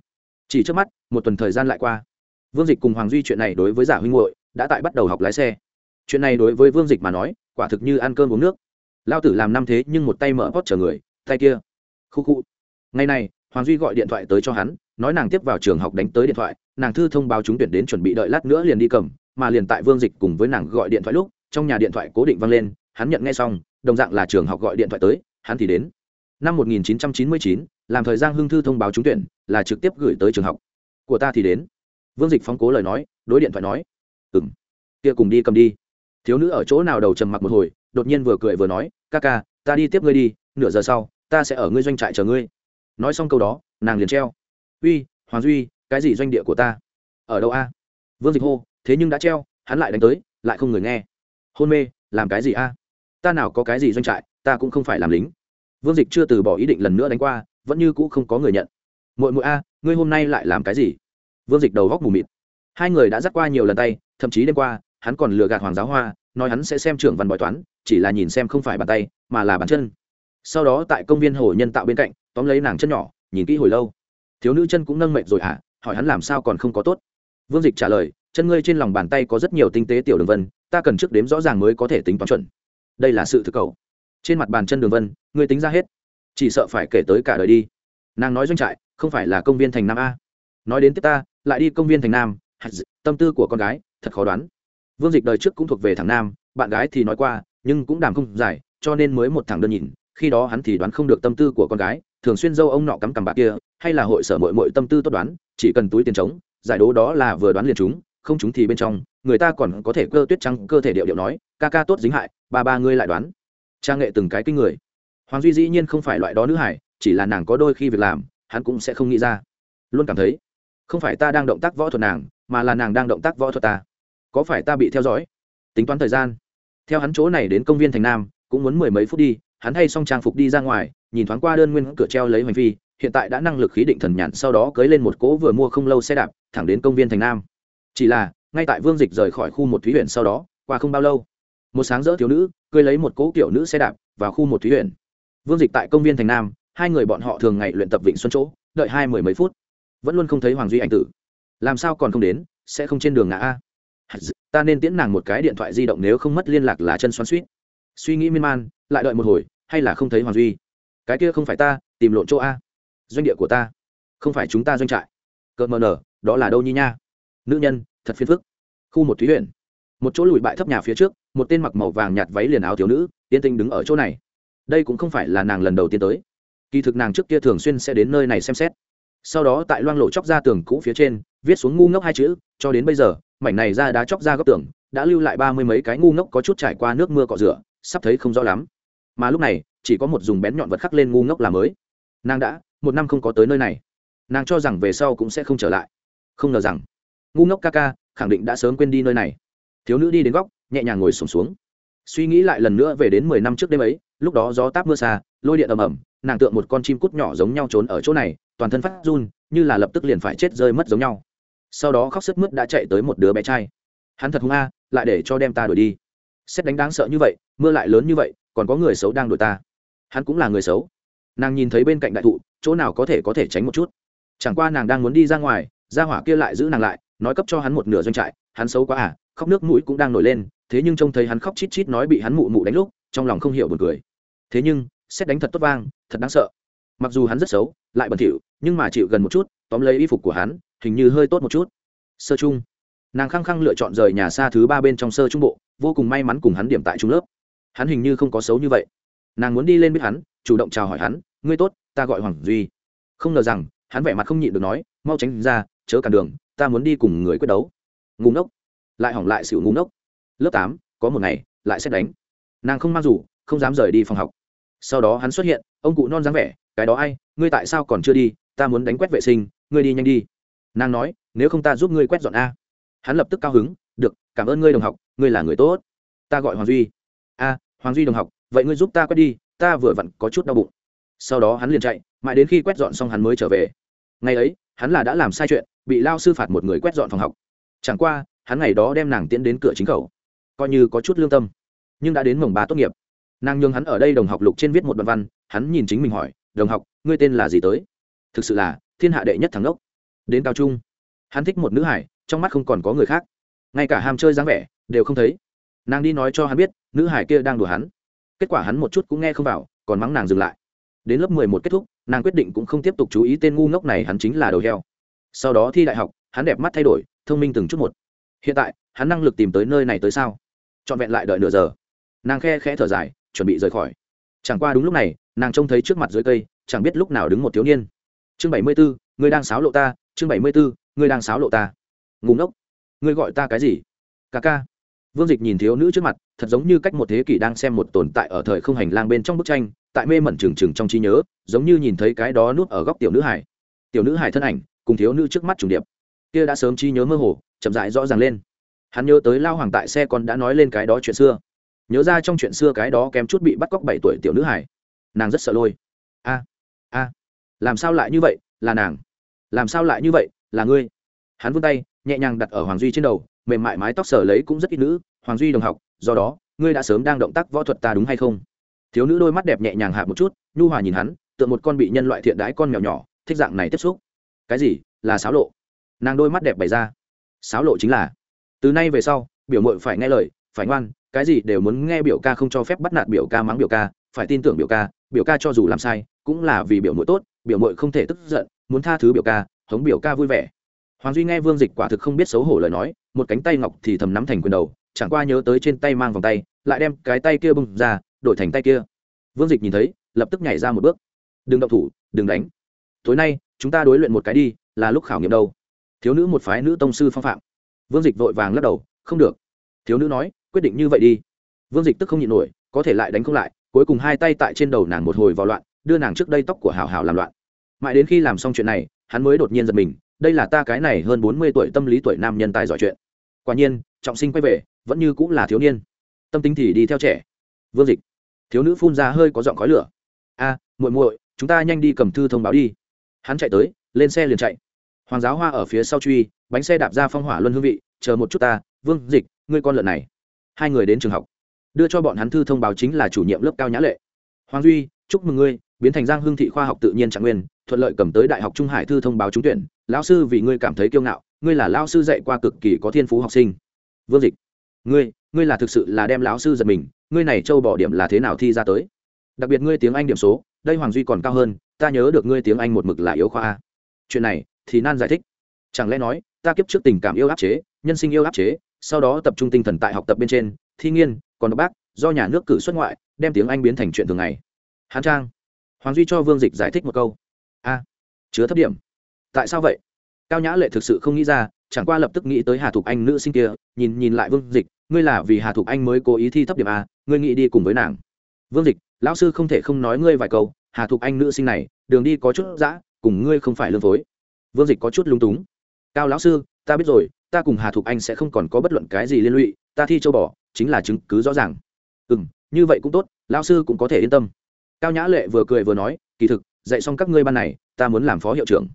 Chỉ trước mắt, một tuần thời gian lại qua. Vương dịch cùng hoàng duy chuyện này đối với giả huynh hội đã tại bắt đầu học lái xe chuyện này đối với vương dịch mà nói quả thực như ăn cơm uống nước. Lao tử làm năm thế nhưng một tay mở hót chờ người tay kia. Khu khu. Ngày này hoàng duy gọi điện thoại tới cho hắn nói nàng tiếp vào trường học đánh tới điện thoại nàng thư thông báo chúng tuyển đến chuẩn bị đợi lát nữa liền đi cầm mà liền tại vương dịch cùng với nàng gọi điện thoại lúc trong nhà điện thoại cố định vang lên hắn nhận nghe xong đồng dạng là trường học gọi điện thoại tới hắn thì đến. Năm 1999, làm thời gian hưng thư thông báo trúng tuyển là trực tiếp gửi tới trường học. Của ta thì đến. Vương dịch phóng cố lời nói đối điện thoại nói ừng kia cùng đi cầm đi thiếu nữ ở chỗ nào đầu trầm mặc một hồi, đột nhiên vừa cười vừa nói, ca ca, ta đi tiếp ngươi đi, nửa giờ sau, ta sẽ ở ngươi doanh trại chờ ngươi. Nói xong câu đó, nàng liền treo. Uy, hoàng duy, cái gì doanh địa của ta? Ở đâu a? Vương dịch hô, thế nhưng đã treo, hắn lại đánh tới, lại không người nghe. Hôn mê, làm cái gì a? Ta nào có cái gì doanh trại, ta cũng không phải làm lính. Vương dịch chưa từ bỏ ý định lần nữa đánh qua, vẫn như cũ không có người nhận. Mội mội a, ngươi hôm nay lại làm cái gì? Vương dịch đầu góc mù mịt. Hai người đã dắt qua nhiều lần tay, thậm chí đêm qua hắn còn lừa gạt hoàng giáo hoa, nói hắn sẽ xem trưởng văn bói toán, chỉ là nhìn xem không phải bàn tay, mà là bàn chân. Sau đó tại công viên hồ nhân tạo bên cạnh, tóm lấy nàng chân nhỏ, nhìn kỹ hồi lâu. Thiếu nữ chân cũng nâng mệnh rồi hả? Hỏi hắn làm sao còn không có tốt? Vương dịch trả lời, chân ngươi trên lòng bàn tay có rất nhiều tinh tế tiểu đường vân, ta cần trước đếm rõ ràng mới có thể tính toán chuẩn. Đây là sự thực cầu. Trên mặt bàn chân đường vân, ngươi tính ra hết. Chỉ sợ phải kể tới cả đời đi. Nàng nói doanh trại, không phải là công viên thành nam a. Nói đến tiếp ta, lại đi công viên thành nam. Tâm tư của con gái, thật khó đoán vương dịch đời trước cũng thuộc về thằng nam, bạn gái thì nói qua, nhưng cũng đàm không dài cho nên mới một thằng đơn nhìn, khi đó hắn thì đoán không được tâm tư của con gái, thường xuyên dâu ông nọ cắm cằm bạc kia, hay là hội sở mội mội tâm tư tốt đoán, chỉ cần túi tiền trống, giải đố đó là vừa đoán liền chúng không chúng thì bên trong, người ta còn có thể cơ tuyết trắng, cơ thể điệu điệu nói, ca ca tốt dính hại, ba ba ngươi lại đoán. Trang nghệ từng cái kinh người. Hoàng duy dĩ nhiên không phải loại đó nữ hải chỉ là nàng có đôi khi việc làm, hắn cũng sẽ không nghĩ ra. Luôn cảm thấy, không phải ta đang động tác võ thuật nàng, mà là nàng đang động tác võ thuật ta có phải ta bị theo dõi? Tính toán thời gian. Theo hắn chỗ này đến công viên thành nam, cũng muốn mười mấy phút đi, hắn thay xong trang phục đi ra ngoài, nhìn thoáng qua đơn nguyên cửa treo lấy hành phi, hiện tại đã năng lực khí định thần nhàn, sau đó cưới lên một cỗ vừa mua không lâu xe đạp, thẳng đến công viên thành nam. Chỉ là, ngay tại vương dịch rời khỏi khu một thúy huyện sau đó, qua không bao lâu, một sáng rỡ thiếu nữ cưới lấy một cỗ kiểu nữ xe đạp vào khu một thúy huyện. Vương dịch tại công viên thành nam, hai người bọn họ thường ngày luyện tập vịnh xuân chỗ, đợi hai mười mấy phút. Vẫn luôn không thấy hoàng duy anh tử. Làm sao còn không đến, sẽ không trên đường ngã a? Ta nên tiễn nàng một cái điện thoại di động nếu không mất liên lạc là chân xoắn suýt. Suy nghĩ miên man, lại đợi một hồi, hay là không thấy hoàng duy? Cái kia không phải ta, tìm lộn chỗ a. Doanh địa của ta. Không phải chúng ta doanh trại. Cợt mờ nở, đó là đâu nhi nha? Nữ nhân, thật phiền phức. Khu một thúy huyện. Một chỗ lùi bại thấp nhà phía trước, một tên mặc màu vàng nhạt váy liền áo thiếu nữ tiên tinh đứng ở chỗ này. Đây cũng không phải là nàng lần đầu tiên tới. Kỳ thực nàng trước kia thường xuyên sẽ đến nơi này xem xét. Sau đó tại loang lộ chóc ra tường cũ phía trên, viết xuống ngu ngốc hai chữ, cho đến bây giờ mảnh này ra đá chóc ra góc tường đã lưu lại ba mươi mấy cái ngu ngốc có chút trải qua nước mưa cọ rửa sắp thấy không rõ lắm. Mà lúc này chỉ có một dùng bén nhọn vật khắc lên ngu ngốc là mới. Nàng đã một năm không có tới nơi này. Nàng cho rằng về sau cũng sẽ không trở lại. Không ngờ rằng ngu ngốc ca ca khẳng định đã sớm quên đi nơi này. Thiếu nữ đi đến góc nhẹ nhàng ngồi sổm xuống, xuống. Suy nghĩ lại lần nữa về đến mười năm trước đêm ấy lúc đó gió táp mưa xa lôi điện ầm ầm nàng tượng một con chim cút nhỏ giống nhau trốn ở chỗ này toàn thân phát run như là lập tức liền phải chết rơi mất giống nhau sau đó khóc sức mướt đã chạy tới một đứa bé trai. Hắn thật hung a, lại để cho đem ta đuổi đi. Xét đánh đáng sợ như vậy, mưa lại lớn như vậy, còn có người xấu đang đuổi ta. Hắn cũng là người xấu. Nàng nhìn thấy bên cạnh đại thụ, chỗ nào có thể có thể tránh một chút. Chẳng qua nàng đang muốn đi ra ngoài ra hỏa kia lại giữ nàng lại, nói cấp cho hắn một nửa doanh trại, hắn xấu quá à khóc nước mũi cũng đang nổi lên, thế nhưng trông thấy hắn khóc chít chít nói bị hắn mụ mụ đánh lúc, trong lòng không hiểu buồn cười. Thế nhưng, xét đánh thật tốt vang, thật đáng sợ. Mặc dù hắn rất xấu, lại bẩn thỉu, nhưng mà chịu gần một chút tóm lấy y phục của hắn, hình như hơi tốt một chút. Sơ chung nàng khăng khăng lựa chọn rời nhà xa thứ ba bên trong sơ trung bộ, vô cùng may mắn cùng hắn điểm tại trung lớp. Hắn hình như không có xấu như vậy. Nàng muốn đi lên biết hắn, chủ động chào hỏi hắn, ngươi tốt, ta gọi hoàng duy. Không ngờ rằng, hắn vẻ mặt không nhịn được nói, mau tránh ra, chớ cản đường, ta muốn đi cùng người quyết đấu. Ngủ ngốc. Lại hỏng lại xỉu ngủ ngốc. Lớp tám, có một ngày, lại xét đánh. Nàng không mang rủ không dám rời đi phòng học. Sau đó hắn xuất hiện, ông cụ non dáng vẻ, cái đó ai, ngươi tại sao còn chưa đi, ta muốn đánh quét vệ sinh ngươi đi nhanh đi. Nàng nói, nếu không ta giúp ngươi quét dọn a. Hắn lập tức cao hứng, được, cảm ơn ngươi đồng học, ngươi là người tốt. Ta gọi hoàng duy. A, hoàng duy đồng học, vậy ngươi giúp ta quét đi, ta vừa vặn có chút đau bụng. Sau đó hắn liền chạy, mãi đến khi quét dọn xong hắn mới trở về. Ngày ấy, hắn là đã làm sai chuyện, bị lao sư phạt một người quét dọn phòng học. Chẳng qua, hắn ngày đó đem nàng tiến đến cửa chính khẩu. Coi như có chút lương tâm, nhưng đã đến mồng ba tốt nghiệp. Nàng nhường hắn ở đây đồng học lục trên viết một đoạn văn, hắn nhìn chính mình hỏi, đồng học, ngươi tên là gì tới? Thực sự là thiên hạ đệ nhất thắng đốc đến cao trung, hắn thích một nữ hải, trong mắt không còn có người khác. Ngay cả ham chơi dáng vẻ, đều không thấy. Nàng đi nói cho hắn biết, nữ hải kia đang đùa hắn. Kết quả hắn một chút cũng nghe không vào, còn mắng nàng dừng lại. Đến lớp mười một kết thúc, nàng quyết định cũng không tiếp tục chú ý tên ngu ngốc này, hắn chính là đầu heo. Sau đó thi đại học, hắn đẹp mắt thay đổi, thông minh từng chút một. Hiện tại, hắn năng lực tìm tới nơi này tới sao? Trọn vẹn lại đợi nửa giờ. Nàng khe khẽ thở dài, chuẩn bị rời khỏi. Chẳng qua đúng lúc này, nàng trông thấy trước mặt dưới cây, chẳng biết lúc nào đứng một thiếu niên chương bảy mươi bốn ngươi đang sáo lộ ta. Chương bảy mươi bốn ngươi đang sáo lộ ta. Ngùng ốc ngươi gọi ta cái gì? Ca ca. Vương dịch nhìn thiếu nữ trước mặt, thật giống như cách một thế kỷ đang xem một tồn tại ở thời không hành lang bên trong bức tranh, tại mê mẩn trừng trừng trong trí nhớ, giống như nhìn thấy cái đó nuốt ở góc tiểu nữ hải. Tiểu nữ hải thân ảnh, cùng thiếu nữ trước mắt trùng điệp. Kia đã sớm trí nhớ mơ hồ, chậm dại rõ ràng lên. Hắn nhớ tới lao hoàng tại xe còn đã nói lên cái đó chuyện xưa. Nhớ ra trong chuyện xưa cái đó kém chút bị bắt cóc bảy tuổi tiểu nữ hải. Nàng rất sợ lôi. A a làm sao lại như vậy, là nàng? Làm sao lại như vậy, là ngươi? Hắn vươn tay, nhẹ nhàng đặt ở hoàng duy trên đầu, mềm mại mái tóc sở lấy cũng rất ít nữ. Hoàng duy đồng học, do đó, ngươi đã sớm đang động tác võ thuật ta đúng hay không? Thiếu nữ đôi mắt đẹp nhẹ nhàng hạ một chút, nhu hòa nhìn hắn, tựa một con bị nhân loại thiện đái con mèo nhỏ, thích dạng này tiếp xúc. Cái gì? Là xáo lộ. Nàng đôi mắt đẹp bày ra. Xáo lộ chính là, từ nay về sau, biểu mội phải nghe lời, phải ngoan, cái gì đều muốn nghe biểu ca không cho phép bắt nạt biểu ca mắng biểu ca, phải tin tưởng biểu ca biểu ca cho dù làm sai, cũng là vì biểu mội tốt biểu mội không thể tức giận, muốn tha thứ biểu ca, hống biểu ca vui vẻ. Hoàng duy nghe vương dịch quả thực không biết xấu hổ lời nói, một cánh tay ngọc thì thầm nắm thành quyền đầu, chẳng qua nhớ tới trên tay mang vòng tay, lại đem cái tay kia bung ra, đổi thành tay kia. Vương dịch nhìn thấy, lập tức nhảy ra một bước. Đừng động thủ, đừng đánh. Tối nay, chúng ta đối luyện một cái đi, là lúc khảo nghiệm đâu. Thiếu nữ một phái nữ tông sư phong phạm. Vương dịch vội vàng lắc đầu, không được. Thiếu nữ nói, quyết định như vậy đi. Vương dịch tức không nhịn nổi, có thể lại đánh không lại, cuối cùng hai tay tại trên đầu nàng một hồi vào loạn đưa nàng trước đây tóc của hào hào làm loạn. Mãi đến khi làm xong chuyện này, hắn mới đột nhiên giật mình, đây là ta cái này hơn bốn mươi tuổi tâm lý tuổi nam nhân tài giỏi chuyện. Quả nhiên, trọng sinh quay về, vẫn như cũng là thiếu niên. Tâm tính thì đi theo trẻ. Vương dịch. Thiếu nữ phun ra hơi có giọng khói lửa. A, muội muội, chúng ta nhanh đi cầm thư thông báo đi. Hắn chạy tới, lên xe liền chạy. Hoàng giáo hoa ở phía sau truy, bánh xe đạp ra phong hỏa luân hương vị, chờ một chút ta, vương dịch, ngươi con lợn này. Hai người đến trường học. Đưa cho bọn hắn thư thông báo chính là chủ nhiệm lớp cao nhã lệ. Hoàng duy chúc mừng ngươi, biến thành giang hương thị khoa học tự nhiên trạng nguyên, thuận lợi cầm tới đại học trung hải thư thông báo trúng tuyển. Lão sư vì ngươi cảm thấy kiêu ngạo, ngươi là lão sư dạy qua cực kỳ có thiên phú học sinh. Vương dịch, ngươi ngươi là thực sự là đem lão sư giật mình, ngươi này châu bỏ điểm là thế nào thi ra tới? Đặc biệt ngươi tiếng anh điểm số, đây hoàng duy còn cao hơn, ta nhớ được ngươi tiếng anh một mực là yếu khoa chuyện này, thì nan giải thích. Chẳng lẽ nói, ta kiếp trước tình cảm yêu áp chế, nhân sinh yêu áp chế, sau đó tập trung tinh thần tại học tập bên trên, thi nghiên, còn đọc bác, do nhà nước cử xuất ngoại, đem tiếng anh biến thành chuyện thường ngày hán trang. Hoàng duy cho vương dịch giải thích một câu. A chứa thấp điểm. Tại sao vậy? Cao nhã lệ thực sự không nghĩ ra chẳng qua lập tức nghĩ tới hà thục anh nữ sinh kia nhìn nhìn lại vương dịch ngươi là vì hà thục anh mới cố ý thi thấp điểm a ngươi nghĩ đi cùng với nàng. Vương dịch lão sư không thể không nói ngươi vài câu hà thục anh nữ sinh này đường đi có chút dã cùng ngươi không phải lương phối. Vương dịch có chút lung túng. Cao lão sư ta biết rồi ta cùng hà thục anh sẽ không còn có bất luận cái gì liên lụy ta thi châu bỏ, chính là chứng cứ rõ ràng. Ừ m như vậy cũng tốt lão sư cũng có thể yên tâm cao nhã lệ vừa cười vừa nói, kỳ thực, dạy xong các ngươi ban này, ta muốn làm phó hiệu trưởng.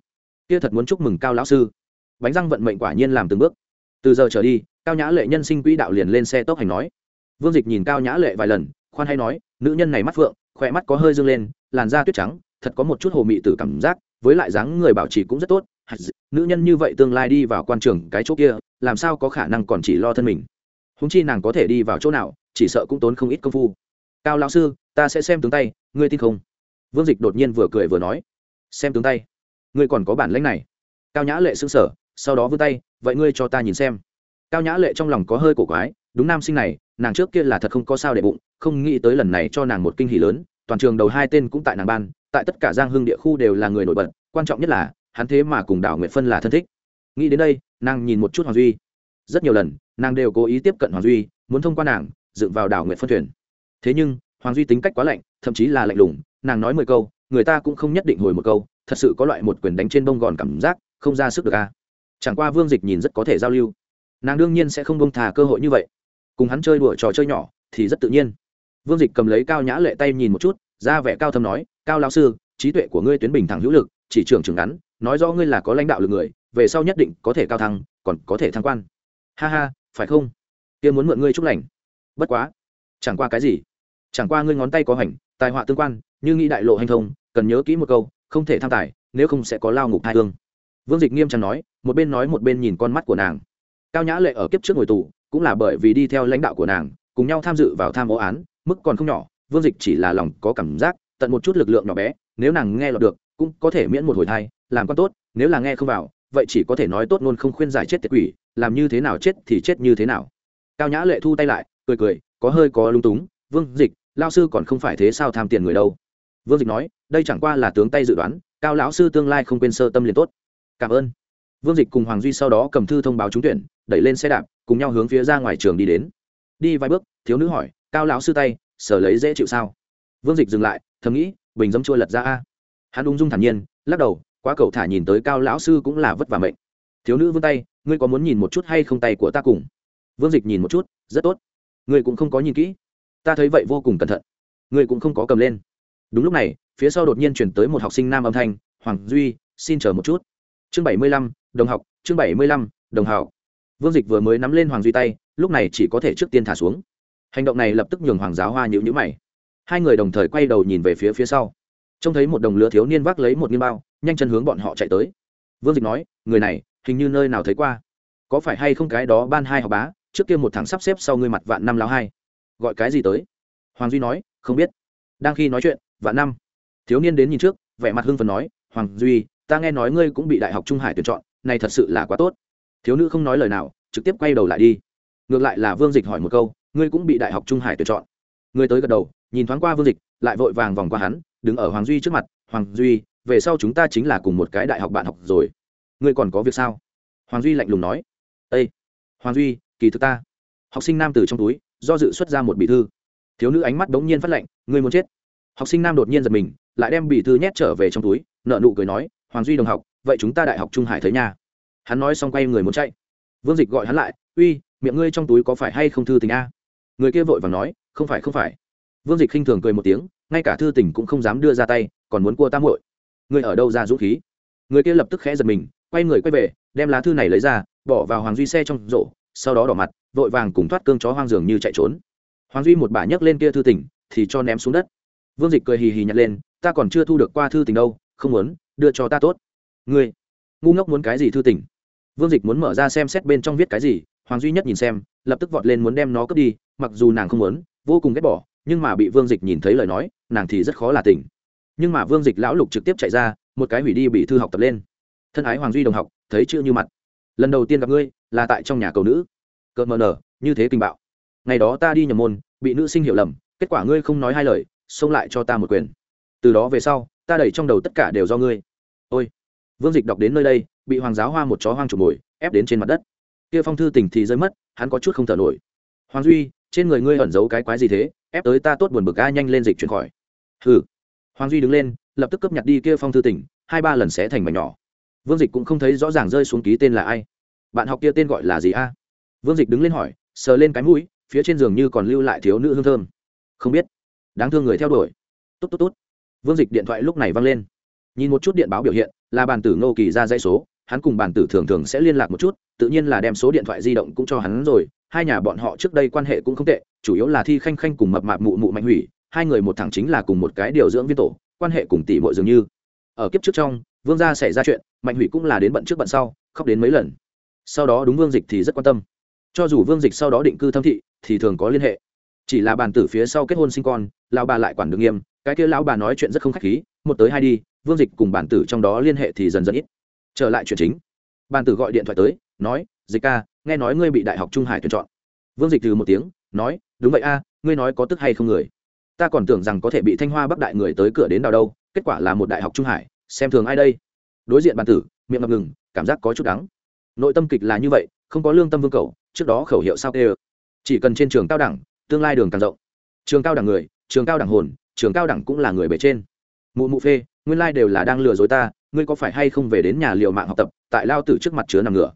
Kia thật muốn chúc mừng cao lão sư. Bánh răng vận mệnh quả nhiên làm từng bước. Từ giờ trở đi, cao nhã lệ nhân sinh quỹ đạo liền lên xe tốc hành nói. Vương dịch nhìn cao nhã lệ vài lần, khoan hay nói, nữ nhân này mắt phượng, khỏe mắt có hơi dâng lên, làn da tuyết trắng, thật có một chút hồ mị tử cảm giác, với lại dáng người bảo trì cũng rất tốt. Nữ nhân như vậy tương lai đi vào quan trường cái chỗ kia, làm sao có khả năng còn chỉ lo thân mình? Húng chi nàng có thể đi vào chỗ nào, chỉ sợ cũng tốn không ít công phu. Cao lão sư, ta sẽ xem tướng tay ngươi tin không? Vương dịch đột nhiên vừa cười vừa nói. Xem tướng tay. Ngươi còn có bản lãnh này. Cao nhã lệ xứng sở sau đó vươn tay, vậy ngươi cho ta nhìn xem. Cao nhã lệ trong lòng có hơi cổ quái, đúng nam sinh này, nàng trước kia là thật không có sao để bụng, không nghĩ tới lần này cho nàng một kinh hỷ lớn, toàn trường đầu hai tên cũng tại nàng ban, tại tất cả giang hương địa khu đều là người nổi bật, quan trọng nhất là, hắn thế mà cùng đảo nguyệt phân là thân thích. Nghĩ đến đây, nàng nhìn một chút hoàng duy. Rất nhiều lần, nàng đều cố ý tiếp cận hoàng duy, muốn thông qua nàng, dựng vào đảo nguyệt phân thuyền. Thế nhưng hoàng duy tính cách quá lạnh, thậm chí là lạnh lùng, nàng nói mười câu, người ta cũng không nhất định hồi một câu, thật sự có loại một quyền đánh trên bông gòn cảm giác, không ra sức được a chẳng qua vương dịch nhìn rất có thể giao lưu. Nàng đương nhiên sẽ không bông thà cơ hội như vậy. Cùng hắn chơi đùa trò chơi nhỏ, thì rất tự nhiên. Vương dịch cầm lấy cao nhã lệ tay nhìn một chút, ra vẻ cao thâm nói, cao lão sư, trí tuệ của ngươi tuyến bình thẳng hữu lực, chỉ trưởng trưởng ngắn, nói rõ ngươi là có lãnh đạo lực người, về sau nhất định có thể cao thăng, còn có thể thăng quan. Ha ha, phải không? Kia muốn mượn ngươi chúc lành. Bất quá. Chẳng qua cái gì? Chẳng qua ngươi ngón tay có hành, tài họa tương quan, như nghĩ đại lộ hành thông, cần nhớ kỹ một câu, không thể tham tài, nếu không sẽ có lao ngục hai thương. vương dịch nghiêm trọng nói, một bên nói một bên nhìn con mắt của nàng. Cao nhã lệ ở kiếp trước ngồi tù, cũng là bởi vì đi theo lãnh đạo của nàng, cùng nhau tham dự vào tham ô án, mức còn không nhỏ, vương dịch chỉ là lòng có cảm giác, tận một chút lực lượng nhỏ bé, nếu nàng nghe lọt được, cũng có thể miễn một hồi thai, làm con tốt, nếu là nghe không vào, vậy chỉ có thể nói tốt luôn không khuyên giải chết tiệt quỷ, làm như thế nào chết thì chết như thế nào. Cao nhã lệ thu tay lại, cười cười, có hơi có lung túng vương dịch lao sư còn không phải thế sao tham tiền người đâu? Vương dịch nói, đây chẳng qua là tướng tay dự đoán, cao lão sư tương lai không quên sơ tâm liền tốt. Cảm ơn. Vương dịch cùng hoàng duy sau đó cầm thư thông báo trúng tuyển, đẩy lên xe đạp, cùng nhau hướng phía ra ngoài trường đi đến. Đi vài bước, thiếu nữ hỏi, cao lão sư tay, sở lấy dễ chịu sao? Vương dịch dừng lại, thầm nghĩ, bình dấm chua lật ra a. Hắn ung dung thản nhiên, lắc đầu, quá cậu thả nhìn tới cao lão sư cũng là vất vả mệnh. Thiếu nữ vươn tay, ngươi có muốn nhìn một chút hay không tay của ta cùng? Vương dịch nhìn một chút, rất tốt. Ngươi cũng không có nhìn kỹ ta thấy vậy vô cùng cẩn thận. Ngươi cũng không có cầm lên. Đúng lúc này, phía sau đột nhiên chuyển tới một học sinh nam âm thanh, hoàng duy, xin chờ một chút. Chương bảy mươi lăm, đồng học, chương bảy mươi lăm, đồng học. Vương dịch vừa mới nắm lên hoàng duy tay, lúc này chỉ có thể trước tiên thả xuống. Hành động này lập tức nhường hoàng giáo hoa nhữ nhữ mày. Hai người đồng thời quay đầu nhìn về phía phía sau. Trông thấy một đồng lứa thiếu niên vác lấy một nghiên bao, nhanh chân hướng bọn họ chạy tới. Vương dịch nói, người này, hình như nơi nào thấy qua. Có phải hay không cái đó ban hai học bá, trước kia một thằng sắp xếp sau ngươi mặt vạn năm lao hai? Gọi cái gì tới? Hoàng duy nói, không biết. Đang khi nói chuyện, vạn năm. Thiếu niên đến nhìn trước, vẻ mặt hưng phần nói, hoàng duy, ta nghe nói ngươi cũng bị đại học trung hải tuyển chọn, này thật sự là quá tốt. Thiếu nữ không nói lời nào, trực tiếp quay đầu lại đi. Ngược lại là vương dịch hỏi một câu, ngươi cũng bị đại học trung hải tuyển chọn. Ngươi tới gật đầu, nhìn thoáng qua vương dịch, lại vội vàng vòng qua hắn, đứng ở hoàng duy trước mặt, hoàng duy, về sau chúng ta chính là cùng một cái đại học bạn học rồi. Ngươi còn có việc sao? Hoàng duy lạnh lùng nói ây hoàng duy, kỳ thực ta, học sinh nam từ trong túi do dự xuất ra một bị thư. Thiếu nữ ánh mắt bỗng nhiên phát lệnh, ngươi muốn chết? Học sinh nam đột nhiên giật mình lại đem bị thư nhét trở về trong túi nợ nụ cười nói hoàng duy đồng học vậy chúng ta đại học trung hải thấy nha. Hắn nói xong quay người muốn chạy. Vương dịch gọi hắn lại uy miệng ngươi trong túi có phải hay không thư tình a? Người kia vội vàng nói không phải không phải. Vương dịch khinh thường cười một tiếng ngay cả thư tình cũng không dám đưa ra tay còn muốn cua tam hội người ở đâu ra dũng khí? Người kia lập tức khẽ giật mình quay người quay về đem lá thư này lấy ra bỏ vào hoàng duy xe trong rổ sau đó đỏ mặt vội vàng cùng thoát cương chó hoang dường như chạy trốn. Hoàng duy một bà nhấc lên kia thư tình, thì cho ném xuống đất. Vương dịch cười hì hì nhặt lên, ta còn chưa thu được qua thư tình đâu, không muốn, đưa cho ta tốt. Ngươi, ngu ngốc muốn cái gì thư tình? Vương dịch muốn mở ra xem xét bên trong viết cái gì, hoàng duy nhất nhìn xem, lập tức vọt lên muốn đem nó cướp đi, mặc dù nàng không muốn, vô cùng ghét bỏ, nhưng mà bị vương dịch nhìn thấy lời nói, nàng thì rất khó là tỉnh. Nhưng mà vương dịch lão lục trực tiếp chạy ra, một cái hủy đi bị thư học tập lên. Thân ái hoàng duy đồng học, thấy chưa như mặt. Lần đầu tiên gặp ngươi, là tại trong nhà cầu nữ cợt mờ nở, như thế kinh bạo. Ngày đó ta đi nhầm môn, bị nữ sinh hiểu lầm, kết quả ngươi không nói hai lời, xông lại cho ta một quyền. Từ đó về sau, ta đẩy trong đầu tất cả đều do ngươi. Ôi, vương dịch đọc đến nơi đây, bị hoàng giáo hoa một chó hoang trục mồi, ép đến trên mặt đất. Kia phong thư tình thì rơi mất, hắn có chút không thở nổi. Hoàng duy, trên người ngươi ẩn giấu cái quái gì thế, ép tới ta tốt buồn bực a, nhanh lên dịch chuyển khỏi. Hừ. Hoàng duy đứng lên, lập tức cướp nhặt đi kia phong thư tỉnh, hai ba lần sẽ thành mảnh nhỏ. Vương dịch cũng không thấy rõ ràng rơi xuống ký tên là ai. Bạn học kia tên gọi là gì a? Vương dịch đứng lên hỏi, sờ lên cái mũi, phía trên giường như còn lưu lại thiếu nữ hương thơm. Không biết. Đáng thương người theo đuổi. Tốt tốt tốt vương dịch điện thoại lúc này văng lên. Nhìn một chút điện báo biểu hiện, là bàn tử ngô kỳ ra dãy số, hắn cùng bàn tử thường thường sẽ liên lạc một chút, tự nhiên là đem số điện thoại di động cũng cho hắn rồi, hai nhà bọn họ trước đây quan hệ cũng không tệ, chủ yếu là thi khanh khanh cùng mập mạp mụ mụ mạnh hủy, hai người một thằng chính là cùng một cái điều dưỡng viên tổ, quan hệ cùng tỷ bội dường như. Ở kiếp trước trong, vương gia xảy ra chuyện, mạnh hủy cũng là đến bận trước bận sau, khóc đến mấy lần. Sau đó đúng vương dịch thì rất quan tâm cho dù vương dịch sau đó định cư thâm thị, thì thường có liên hệ. Chỉ là bàn tử phía sau kết hôn sinh con, lão bà lại quản được nghiêm, cái kia lão bà nói chuyện rất không khách khí, một tới hai đi, vương dịch cùng bản tử trong đó liên hệ thì dần dần ít. Trở lại chuyện chính. Bàn tử gọi điện thoại tới, nói, dịch ca, nghe nói ngươi bị đại học trung hải tuyển chọn. Vương dịch từ một tiếng, nói, đúng vậy a, ngươi nói có tức hay không người? Ta còn tưởng rằng có thể bị thanh hoa bắc đại người tới cửa đến đào đâu, kết quả là một đại học trung hải, xem thường ai đây? Đối diện bàn tử, miệng ngập ngừng, cảm giác có chút đắng. Nội tâm kịch là như vậy, không có lương tâm vương cầu trước đó khẩu hiệu sao tê chỉ cần trên trường cao đẳng, tương lai đường càng rộng. Trường cao đẳng người, trường cao đẳng hồn, trường cao đẳng cũng là người bề trên. Mụ mụ phê, nguyên lai đều là đang lừa dối ta, ngươi có phải hay không về đến nhà liệu mạng học tập, tại lao tử trước mặt chứa nằm ngửa?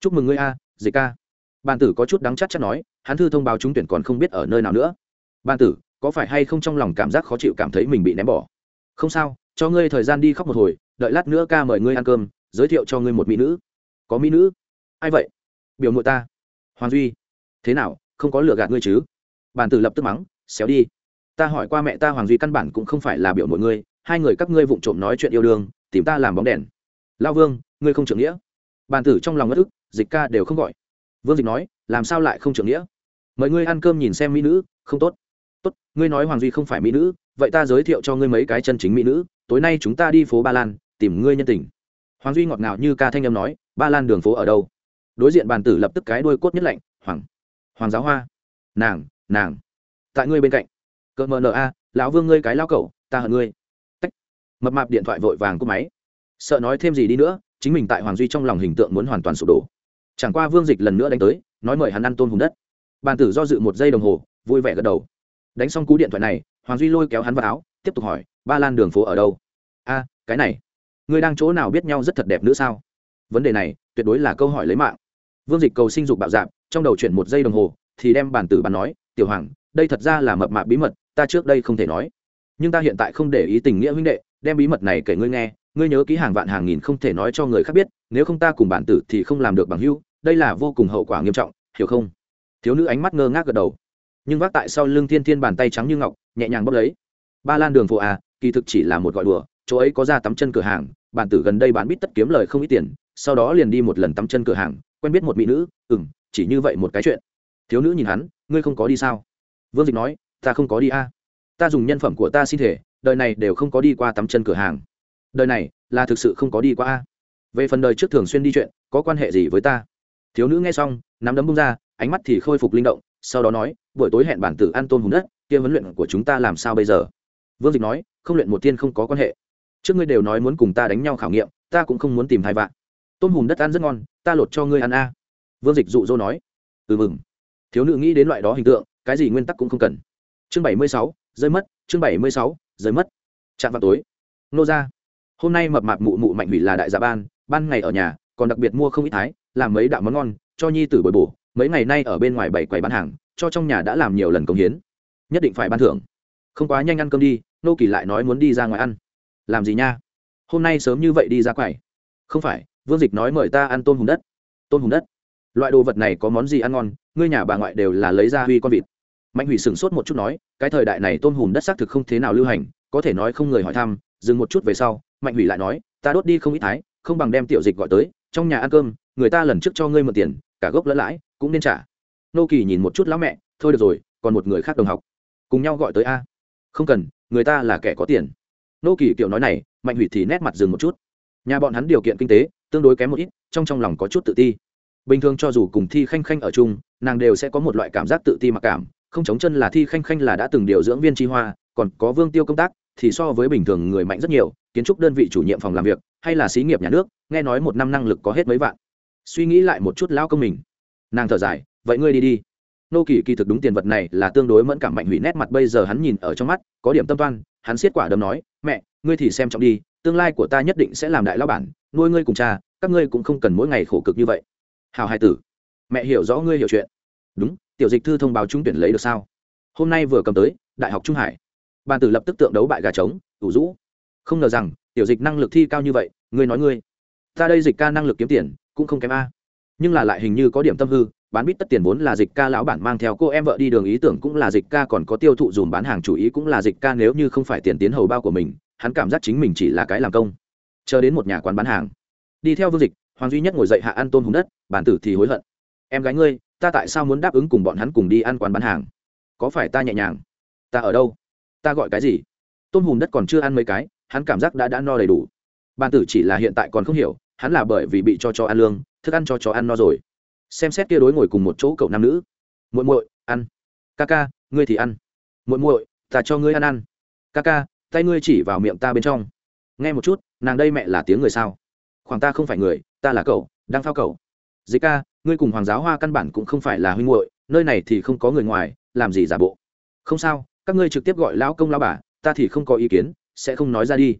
Chúc mừng ngươi a dịch ca. Bàn tử có chút đắng chắc chắc nói, hắn thư thông báo trúng tuyển còn không biết ở nơi nào nữa. Bàn tử, có phải hay không trong lòng cảm giác khó chịu cảm thấy mình bị ném bỏ? Không sao, cho ngươi thời gian đi khóc một hồi, đợi lát nữa ca mời ngươi ăn cơm, giới thiệu cho ngươi một mỹ nữ. Có mỹ nữ? Ai vậy? Biểu mội ta hoàng duy, thế nào? Không có lừa gạt ngươi chứ? Bàn tử lập tức mắng, xéo đi. Ta hỏi qua mẹ ta hoàng duy căn bản cũng không phải là biểu mọi ngươi, hai người các ngươi vụng trộm nói chuyện yêu đương, tìm ta làm bóng đèn. Lao vương, ngươi không trưởng nghĩa. Bàn tử trong lòng ngất ức, dịch ca đều không gọi. Vương dịch nói, làm sao lại không trưởng nghĩa? Mời ngươi ăn cơm nhìn xem mỹ nữ, không tốt. Tốt, ngươi nói hoàng duy không phải mỹ nữ, vậy ta giới thiệu cho ngươi mấy cái chân chính mỹ nữ, tối nay chúng ta đi phố ba lan, tìm ngươi nhân tình. Hoàng duy ngọt ngào như ca thanh âm nói, ba lan đường phố ở đâu? Đối diện bàn tử lập tức cái đuôi cốt nhất lạnh, hoàng hoàng giáo hoa, nàng nàng, tại ngươi bên cạnh. Cỡ mờ nờ a, lão vương ngươi cái lao cẩu, ta hận ngươi. Tách. Mập mạp điện thoại vội vàng cúp máy. Sợ nói thêm gì đi nữa, chính mình tại hoàng duy trong lòng hình tượng muốn hoàn toàn sụp đổ. Chẳng qua vương dịch lần nữa đánh tới, nói mời hắn ăn tôn hùng đất. Bàn tử do dự một giây đồng hồ, vui vẻ gật đầu. Đánh xong cú điện thoại này, hoàng duy lôi kéo hắn vào áo, tiếp tục hỏi, ba lan đường phố ở đâu? A, cái này, ngươi đang chỗ nào biết nhau rất thật đẹp nữa sao? Vấn đề này, tuyệt đối là câu hỏi lấy mạng vương dịch cầu sinh dục bạo dạp, trong đầu chuyển một giây đồng hồ, thì đem bản tử bàn nói, tiểu hoàng, đây thật ra là mập mạp bí mật, ta trước đây không thể nói. Nhưng ta hiện tại không để ý tình nghĩa huynh đệ, đem bí mật này kể ngươi nghe, ngươi nhớ ký hàng vạn hàng nghìn không thể nói cho người khác biết, nếu không ta cùng bản tử thì không làm được bằng hưu đây là vô cùng hậu quả nghiêm trọng, hiểu không? Thiếu nữ ánh mắt ngơ ngác gật đầu. Nhưng vác tại sau lưng thiên thiên bàn tay trắng như ngọc, nhẹ nhàng bốc lấy. Ba lan đường phố à kỳ thực chỉ là một gọi đùa, chỗ ấy có ra tắm chân cửa hàng, bản tử gần đây bán bít tất kiếm lời không ít tiền, sau đó liền đi một lần tắm chân cửa hàng quen biết một mỹ nữ ừ m chỉ như vậy một cái chuyện. Thiếu nữ nhìn hắn, ngươi không có đi sao? Vương dịch nói, ta không có đi a. Ta dùng nhân phẩm của ta xin thể, đời này đều không có đi qua tắm chân cửa hàng. Đời này là thực sự không có đi qua a. Về phần đời trước thường xuyên đi chuyện, có quan hệ gì với ta? Thiếu nữ nghe xong, nắm đấm bông ra, ánh mắt thì khôi phục linh động, sau đó nói, buổi tối hẹn bản tử ăn tôn hùng đất, kia huấn luyện của chúng ta làm sao bây giờ? Vương dịch nói, không luyện một tiên không có quan hệ. Trước ngươi đều nói muốn cùng ta đánh nhau khảo nghiệm, ta cũng không muốn tìm hai vạn. Tôm hùm đất ăn rất ngon ta lột cho ngươi ăn a. Vương dịch dụ dỗ nói. Ừ mừng. Thiếu nữ nghĩ đến loại đó hình tượng, cái gì nguyên tắc cũng không cần. Chương bảy mươi sáu, rơi mất. Chương bảy mươi sáu, rơi mất. Chạm vào tối. Nô ra. Hôm nay mập mạp mụ mụ mạnh hủy là đại gia ban ban ngày ở nhà, còn đặc biệt mua không ít thái, làm mấy đạo món ngon, cho nhi tử bồi bổ. Mấy ngày nay ở bên ngoài bảy quầy bán hàng, cho trong nhà đã làm nhiều lần công hiến. Nhất định phải ban thưởng. Không quá nhanh ăn cơm đi, nô kỳ lại nói muốn đi ra ngoài ăn. Làm gì nha? Hôm nay sớm như vậy đi ra quầy. Không phải vương dịch nói mời ta ăn tôm hùm đất. Tôm hùm đất? Loại đồ vật này có món gì ăn ngon? Ngươi nhà bà ngoại đều là lấy ra huy con vịt. Mạnh hủy sửng sốt một chút nói, cái thời đại này tôm hùm đất xác thực không thế nào lưu hành, có thể nói không người hỏi thăm, dừng một chút về sau, mạnh hủy lại nói, ta đốt đi không ít thái, không bằng đem tiểu dịch gọi tới, trong nhà ăn cơm, người ta lần trước cho ngươi mượn tiền, cả gốc lẫn lãi, cũng nên trả. Nô kỳ nhìn một chút lão mẹ, thôi được rồi, còn một người khác đồng học. Cùng nhau gọi tới a. Không cần, người ta là kẻ có tiền. Nô kỳ kiểu nói này, mạnh hủy thì nét mặt dừng một chút. Nhà bọn hắn điều kiện kinh tế tương đối kém một ít, trong trong lòng có chút tự ti. Bình thường cho dù cùng thi khanh khanh ở chung, nàng đều sẽ có một loại cảm giác tự ti mặc cảm, không chống chân là thi khanh khanh là đã từng điều dưỡng viên tri hoa, còn có vương tiêu công tác, thì so với bình thường người mạnh rất nhiều, kiến trúc đơn vị chủ nhiệm phòng làm việc, hay là xí nghiệp nhà nước, nghe nói một năm năng lực có hết mấy vạn. Suy nghĩ lại một chút lao công mình. Nàng thở dài, vậy ngươi đi đi. Nô kỳ kỳ thực đúng tiền vật này là tương đối mẫn cảm mạnh hủy nét mặt bây giờ hắn nhìn ở trong mắt, có điểm tâm toan, hắn siết quả đấm nói, mẹ, ngươi thì xem trọng đi, tương lai của ta nhất định sẽ làm đại lao bản nuôi ngươi cùng cha, các ngươi cũng không cần mỗi ngày khổ cực như vậy. Hào hai tử, mẹ hiểu rõ ngươi hiểu chuyện. Đúng, tiểu dịch thư thông báo trúng tuyển lấy được sao? Hôm nay vừa cầm tới, đại học trung hải. Bàn tử lập tức tượng đấu bại gà trống, ủ rũ. Không ngờ rằng, tiểu dịch năng lực thi cao như vậy, ngươi nói ngươi. Ta đây dịch ca năng lực kiếm tiền, cũng không kém a. Nhưng là lại hình như có điểm tâm hư, bán bít tất tiền vốn là dịch ca lão bản mang theo cô em vợ đi đường ý tưởng cũng là dịch ca còn có tiêu thụ dùm bán hàng chủ ý cũng là dịch ca nếu như không phải tiền tiến hầu bao của mình, hắn cảm giác chính mình chỉ là cái làm công chờ đến một nhà quán bán hàng. Đi theo vương dịch, hoàng duy nhất ngồi dậy hạ ăn tôm hùng đất, bản tử thì hối hận. Em gái ngươi, ta tại sao muốn đáp ứng cùng bọn hắn cùng đi ăn quán bán hàng? Có phải ta nhẹ nhàng? Ta ở đâu? Ta gọi cái gì? Tôm hùm đất còn chưa ăn mấy cái, hắn cảm giác đã đã no đầy đủ. Bản tử chỉ là hiện tại còn không hiểu, hắn là bởi vì bị cho cho ăn lương, thức ăn cho chó ăn no rồi. Xem xét kia đối ngồi cùng một chỗ cậu nam nữ. Muội muội, ăn. Ca ca, ngươi thì ăn. Muội muội, ta cho ngươi ăn ăn. Ca ca, tay ngươi chỉ vào miệng ta bên trong nghe một chút, nàng đây mẹ là tiếng người sao? Khoảng ta không phải người, ta là cậu, đang phao cậu. Dịch ca, ngươi cùng hoàng giáo hoa căn bản cũng không phải là huynh hội nơi này thì không có người ngoài, làm gì giả bộ? Không sao, các ngươi trực tiếp gọi lão công lão bà, ta thì không có ý kiến, sẽ không nói ra đi.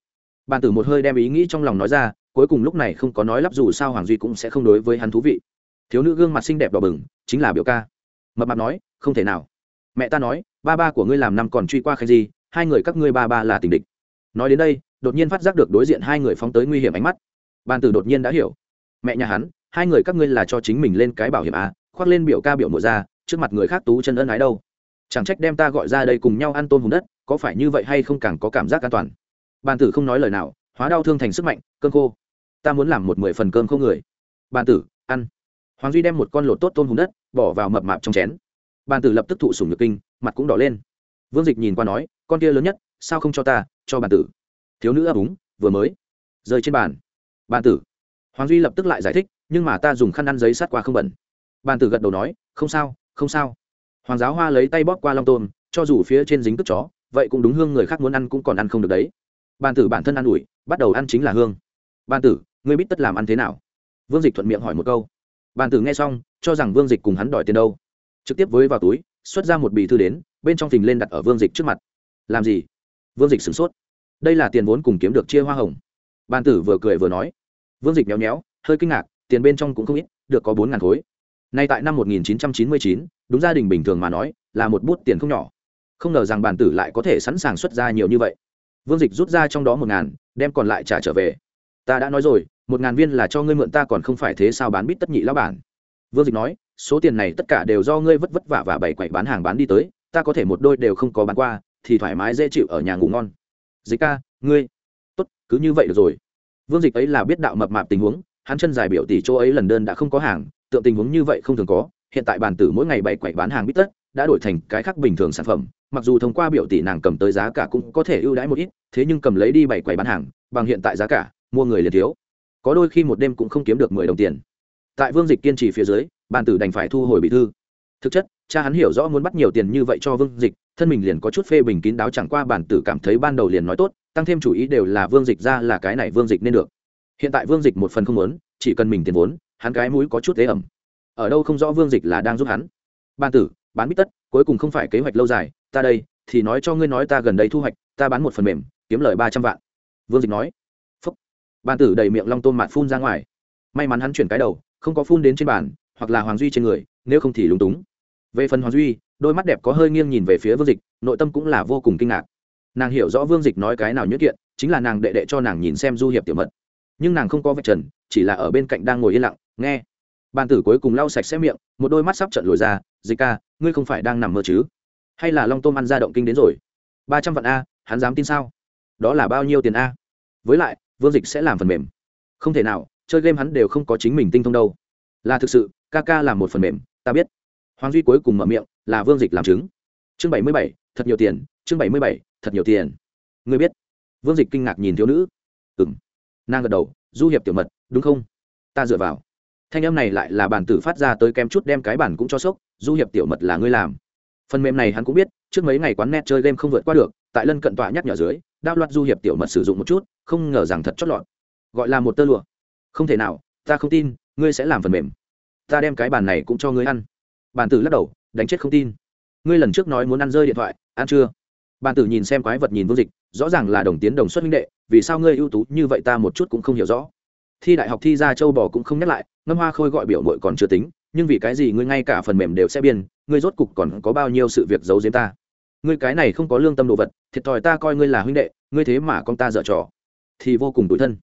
Bàn tử một hơi đem ý nghĩ trong lòng nói ra, cuối cùng lúc này không có nói lắp dù sao hoàng duy cũng sẽ không đối với hắn thú vị. Thiếu nữ gương mặt xinh đẹp đỏ bừng, chính là biểu ca. Mập mặt nói, không thể nào. Mẹ ta nói, ba ba của ngươi làm năm còn truy qua khanh gì, hai người các ngươi ba ba là tình địch. Nói đến đây đột nhiên phát giác được đối diện hai người phóng tới nguy hiểm ánh mắt. Bàn tử đột nhiên đã hiểu. Mẹ nhà hắn, hai người các ngươi là cho chính mình lên cái bảo hiểm à khoác lên biểu ca biểu mộ ra, trước mặt người khác tú chân ân ái đâu. Chẳng trách đem ta gọi ra đây cùng nhau ăn tôm hùm đất, có phải như vậy hay không càng có cảm giác an toàn. Bàn tử không nói lời nào, hóa đau thương thành sức mạnh cơm khô. Ta muốn làm một mười phần cơm khô người. Bàn tử, ăn. Hoàng duy đem một con lột tốt tôm hùm đất, bỏ vào mập mạp trong chén. Bàn tử lập tức thụ sùng nhược kinh, mặt cũng đỏ lên. Vương dịch nhìn qua nói, con kia lớn nhất, sao không cho ta, cho bàn tử? Thiếu nữ ấp úng, vừa mới rơi trên bàn. Bàn tử. Hoàng duy lập tức lại giải thích, nhưng mà ta dùng khăn ăn giấy sát qua không bẩn. Bàn tử gật đầu nói, không sao không sao. Hoàng giáo hoa lấy tay bóp qua long tôm, cho dù phía trên dính cất chó, vậy cũng đúng hương người khác muốn ăn cũng còn ăn không được đấy. Bàn tử bản thân ăn ủi, bắt đầu ăn chính là hương. Bàn tử, ngươi biết tất làm ăn thế nào? Vương dịch thuận miệng hỏi một câu. Bàn tử nghe xong, cho rằng vương dịch cùng hắn đòi tiền đâu. Trực tiếp với vào túi, xuất ra một bì thư đến, bên trong phình lên đặt ở vương dịch trước mặt. Làm gì? Vương dịch sửng sốt đây là tiền vốn cùng kiếm được chia hoa hồng. Bàn tử vừa cười vừa nói. Vương dịch méo nhéo, hơi kinh ngạc tiền bên trong cũng không ít được có bốn ngàn khối. Nay tại năm một nghìn chín trăm chín mươi chín đúng gia đình bình thường mà nói là một bút tiền không nhỏ. Không ngờ rằng bàn tử lại có thể sẵn sàng xuất ra nhiều như vậy. Vương dịch rút ra trong đó một ngàn đem còn lại trả trở về. Ta đã nói rồi một ngàn viên là cho ngươi mượn ta còn không phải thế sao bán bít tất nhị lão bản. Vương dịch nói số tiền này tất cả đều do ngươi vất vất vả và bày quậy bán hàng bán đi tới ta có thể một đôi đều không có bán qua thì thoải mái dễ chịu ở nhà ngủ ngon dịch ca, ngươi, tốt, cứ như vậy được rồi. Vương dịch ấy là biết đạo mập mạp tình huống, hắn chân dài biểu tỷ chỗ ấy lần đơn đã không có hàng, tượng tình huống như vậy không thường có, hiện tại bàn tử mỗi ngày bày quậy bán hàng bít tất, đã đổi thành cái khác bình thường sản phẩm, mặc dù thông qua biểu tỷ nàng cầm tới giá cả cũng có thể ưu đãi một ít, thế nhưng cầm lấy đi bày quầy bán hàng, bằng hiện tại giá cả, mua người liền thiếu. Có đôi khi một đêm cũng không kiếm được mười đồng tiền. Tại vương dịch kiên trì phía dưới bàn tử đành phải thu hồi bị thư thực chất, cha hắn hiểu rõ muốn bắt nhiều tiền như vậy cho vương dịch, thân mình liền có chút phê bình kín đáo chẳng qua bản tử cảm thấy ban đầu liền nói tốt, tăng thêm chủ ý đều là vương dịch ra là cái này vương dịch nên được. Hiện tại vương dịch một phần không muốn, chỉ cần mình tiền vốn, hắn cái mũi có chút tế ẩm. Ở đâu không rõ vương dịch là đang giúp hắn. Ban tử, bán bít tất, cuối cùng không phải kế hoạch lâu dài, ta đây, thì nói cho ngươi nói ta gần đây thu hoạch, ta bán một phần mềm, kiếm lời ba trăm vạn. Vương dịch nói. Phúc. Ban tử đầy miệng long tôm mạt phun ra ngoài. May mắn hắn chuyển cái đầu, không có phun đến trên bàn, hoặc là hoàng duy trên người, nếu không thì lúng túng về phần hoàng duy, đôi mắt đẹp có hơi nghiêng nhìn về phía vương dịch, nội tâm cũng là vô cùng kinh ngạc. Nàng hiểu rõ vương dịch nói cái nào nhất kiện, chính là nàng đệ đệ cho nàng nhìn xem du hiệp tiểu mật. Nhưng nàng không có vạch trần, chỉ là ở bên cạnh đang ngồi yên lặng, nghe. Bàn tử cuối cùng lau sạch sẽ miệng, một đôi mắt sắp trận lồi ra, dịch ca, ngươi không phải đang nằm mơ chứ? Hay là long tôm ăn ra động kinh đến rồi? Ba trăm vạn a, hắn dám tin sao? Đó là bao nhiêu tiền a? Với lại, vương dịch sẽ làm phần mềm. Không thể nào, chơi game hắn đều không có chính mình tinh thông đâu. Là thực sự, ca ca làm một phần mềm, ta biết hoàng duy cuối cùng mở miệng, là vương dịch làm chứng. Chương bảy mươi bảy, thật nhiều tiền, chương bảy mươi bảy, thật nhiều tiền. Ngươi biết. Vương dịch kinh ngạc nhìn thiếu nữ. Ừ m nàng gật đầu, du hiệp tiểu mật, đúng không? Ta dựa vào. Thanh âm này lại là bản tử phát ra tới kem chút đem cái bản cũng cho sốc, du hiệp tiểu mật là ngươi làm. Phần mềm này hắn cũng biết, trước mấy ngày quán net chơi game không vượt qua được, tại lân cận tọa nhắc nhở dưới đao loạt du hiệp tiểu mật sử dụng một chút, không ngờ rằng thật chót lọt. Gọi là một tơ lụa. Không thể nào, ta không tin, ngươi sẽ làm phần mềm. Ta đem cái bàn này cũng cho ngươi ăn bàn tử lắc đầu, đánh chết không tin. Ngươi lần trước nói muốn ăn rơi điện thoại, ăn chưa? Bàn tử nhìn xem quái vật nhìn vương dịch, rõ ràng là đồng tiến đồng xuất minh đệ, vì sao ngươi ưu tú như vậy ta một chút cũng không hiểu rõ. Thi đại học thi ra châu bò cũng không nhắc lại, ngâm hoa khôi gọi biểu mội còn chưa tính, nhưng vì cái gì ngươi ngay cả phần mềm đều sẽ biên, ngươi rốt cục còn có bao nhiêu sự việc giấu giếm ta? Ngươi cái này không có lương tâm đồ vật, thiệt thòi ta coi ngươi là huynh đệ, ngươi thế mà con ta dở trò. Thì vô cùng tủi thân.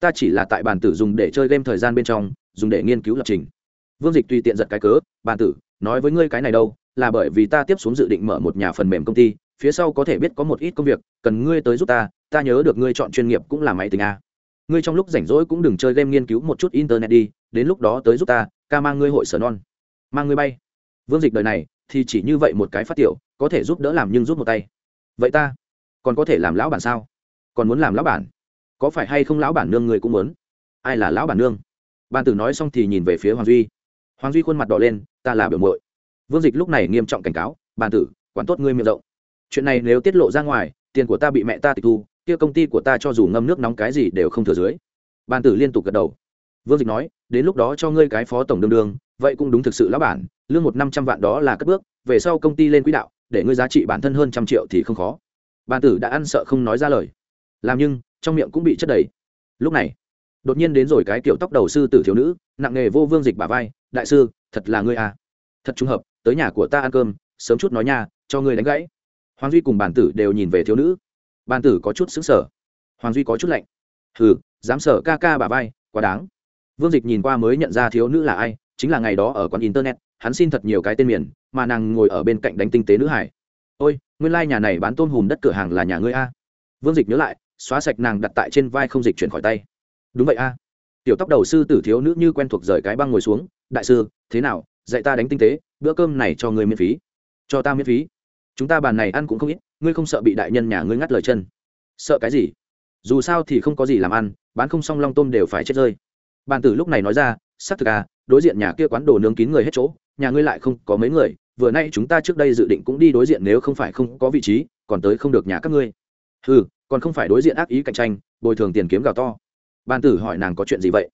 Ta chỉ là tại bàn tử dùng để chơi game thời gian bên trong, dùng để nghiên cứu lập trình. Vương dịch tùy tiện giật cái cớ, bàn tử nói với ngươi cái này đâu, là bởi vì ta tiếp xuống dự định mở một nhà phần mềm công ty, phía sau có thể biết có một ít công việc, cần ngươi tới giúp ta ta nhớ được ngươi chọn chuyên nghiệp cũng là máy tính a. Ngươi trong lúc rảnh rỗi cũng đừng chơi game nghiên cứu một chút internet đi, đến lúc đó tới giúp ta, ca mang ngươi hội sở non. Mang ngươi bay. Vương dịch đời này, thì chỉ như vậy một cái phát tiểu, có thể giúp đỡ làm nhưng giúp một tay. Vậy ta, còn có thể làm lão bản sao? Còn muốn làm lão bản? Có phải hay không lão bản nương người cũng muốn? Ai là lão bản nương? Ban tử nói xong thì nhìn về phía hoàng duy hoàng duy khuôn mặt đỏ lên, ta là biểu mội vương dịch lúc này nghiêm trọng cảnh cáo, bàn tử, quản tốt ngươi miệng rộng. Chuyện này nếu tiết lộ ra ngoài, tiền của ta bị mẹ ta tịch thu, kia công ty của ta cho dù ngâm nước nóng cái gì đều không thừa dưới. Bàn tử liên tục gật đầu. Vương dịch nói, đến lúc đó cho ngươi cái phó tổng đương đương, vậy cũng đúng thực sự lão bản, lương một năm trăm vạn đó là cất bước, về sau công ty lên quỹ đạo, để ngươi giá trị bản thân hơn trăm triệu thì không khó. Bàn tử đã ăn sợ không nói ra lời. Làm nhưng, trong miệng cũng bị chất đầy. Lúc này đột nhiên đến rồi cái kiểu tóc đầu sư tử thiếu nữ, nặng nghề vô vương dịch bà vai, đại sư, thật là ngươi à. Thật trùng hợp, tới nhà của ta ăn cơm, sớm chút nói nha, cho ngươi đánh gãy. Hoàng duy cùng bàn tử đều nhìn về thiếu nữ. Bàn tử có chút xứng sở hoàng duy có chút lạnh. Hừ, dám sở ca ca bà vai, quá đáng. Vương dịch nhìn qua mới nhận ra thiếu nữ là ai, chính là ngày đó ở quán internet, hắn xin thật nhiều cái tên miền, mà nàng ngồi ở bên cạnh đánh tinh tế nữ hải. Ôi, nguyên lai、like、nhà này bán tôm hùm đất cửa hàng là nhà ngươi a. Vương dịch nhớ lại, xóa sạch nàng đặt tại trên vai không dịch chuyển khỏi tay đúng vậy a. Tiểu tóc đầu sư tử thiếu nữ như quen thuộc rời cái băng ngồi xuống, đại sư, thế nào? Dạy ta đánh tinh tế, bữa cơm này cho ngươi miễn phí. Cho ta miễn phí? Chúng ta bàn này ăn cũng không ít, ngươi không sợ bị đại nhân nhà ngươi ngắt lời chân. Sợ cái gì? Dù sao thì không có gì làm ăn, bán không xong long tôm đều phải chết rơi. Bàn tử lúc này nói ra, xác thực à đối diện nhà kia quán đồ nướng kín người hết chỗ, nhà ngươi lại không có mấy người, vừa nay chúng ta trước đây dự định cũng đi đối diện nếu không phải không có vị trí, còn tới không được nhà các ngươi. Ừ còn không phải đối diện ác ý cạnh tranh, bồi thường tiền kiếm gào to ban tử hỏi nàng có chuyện gì vậy?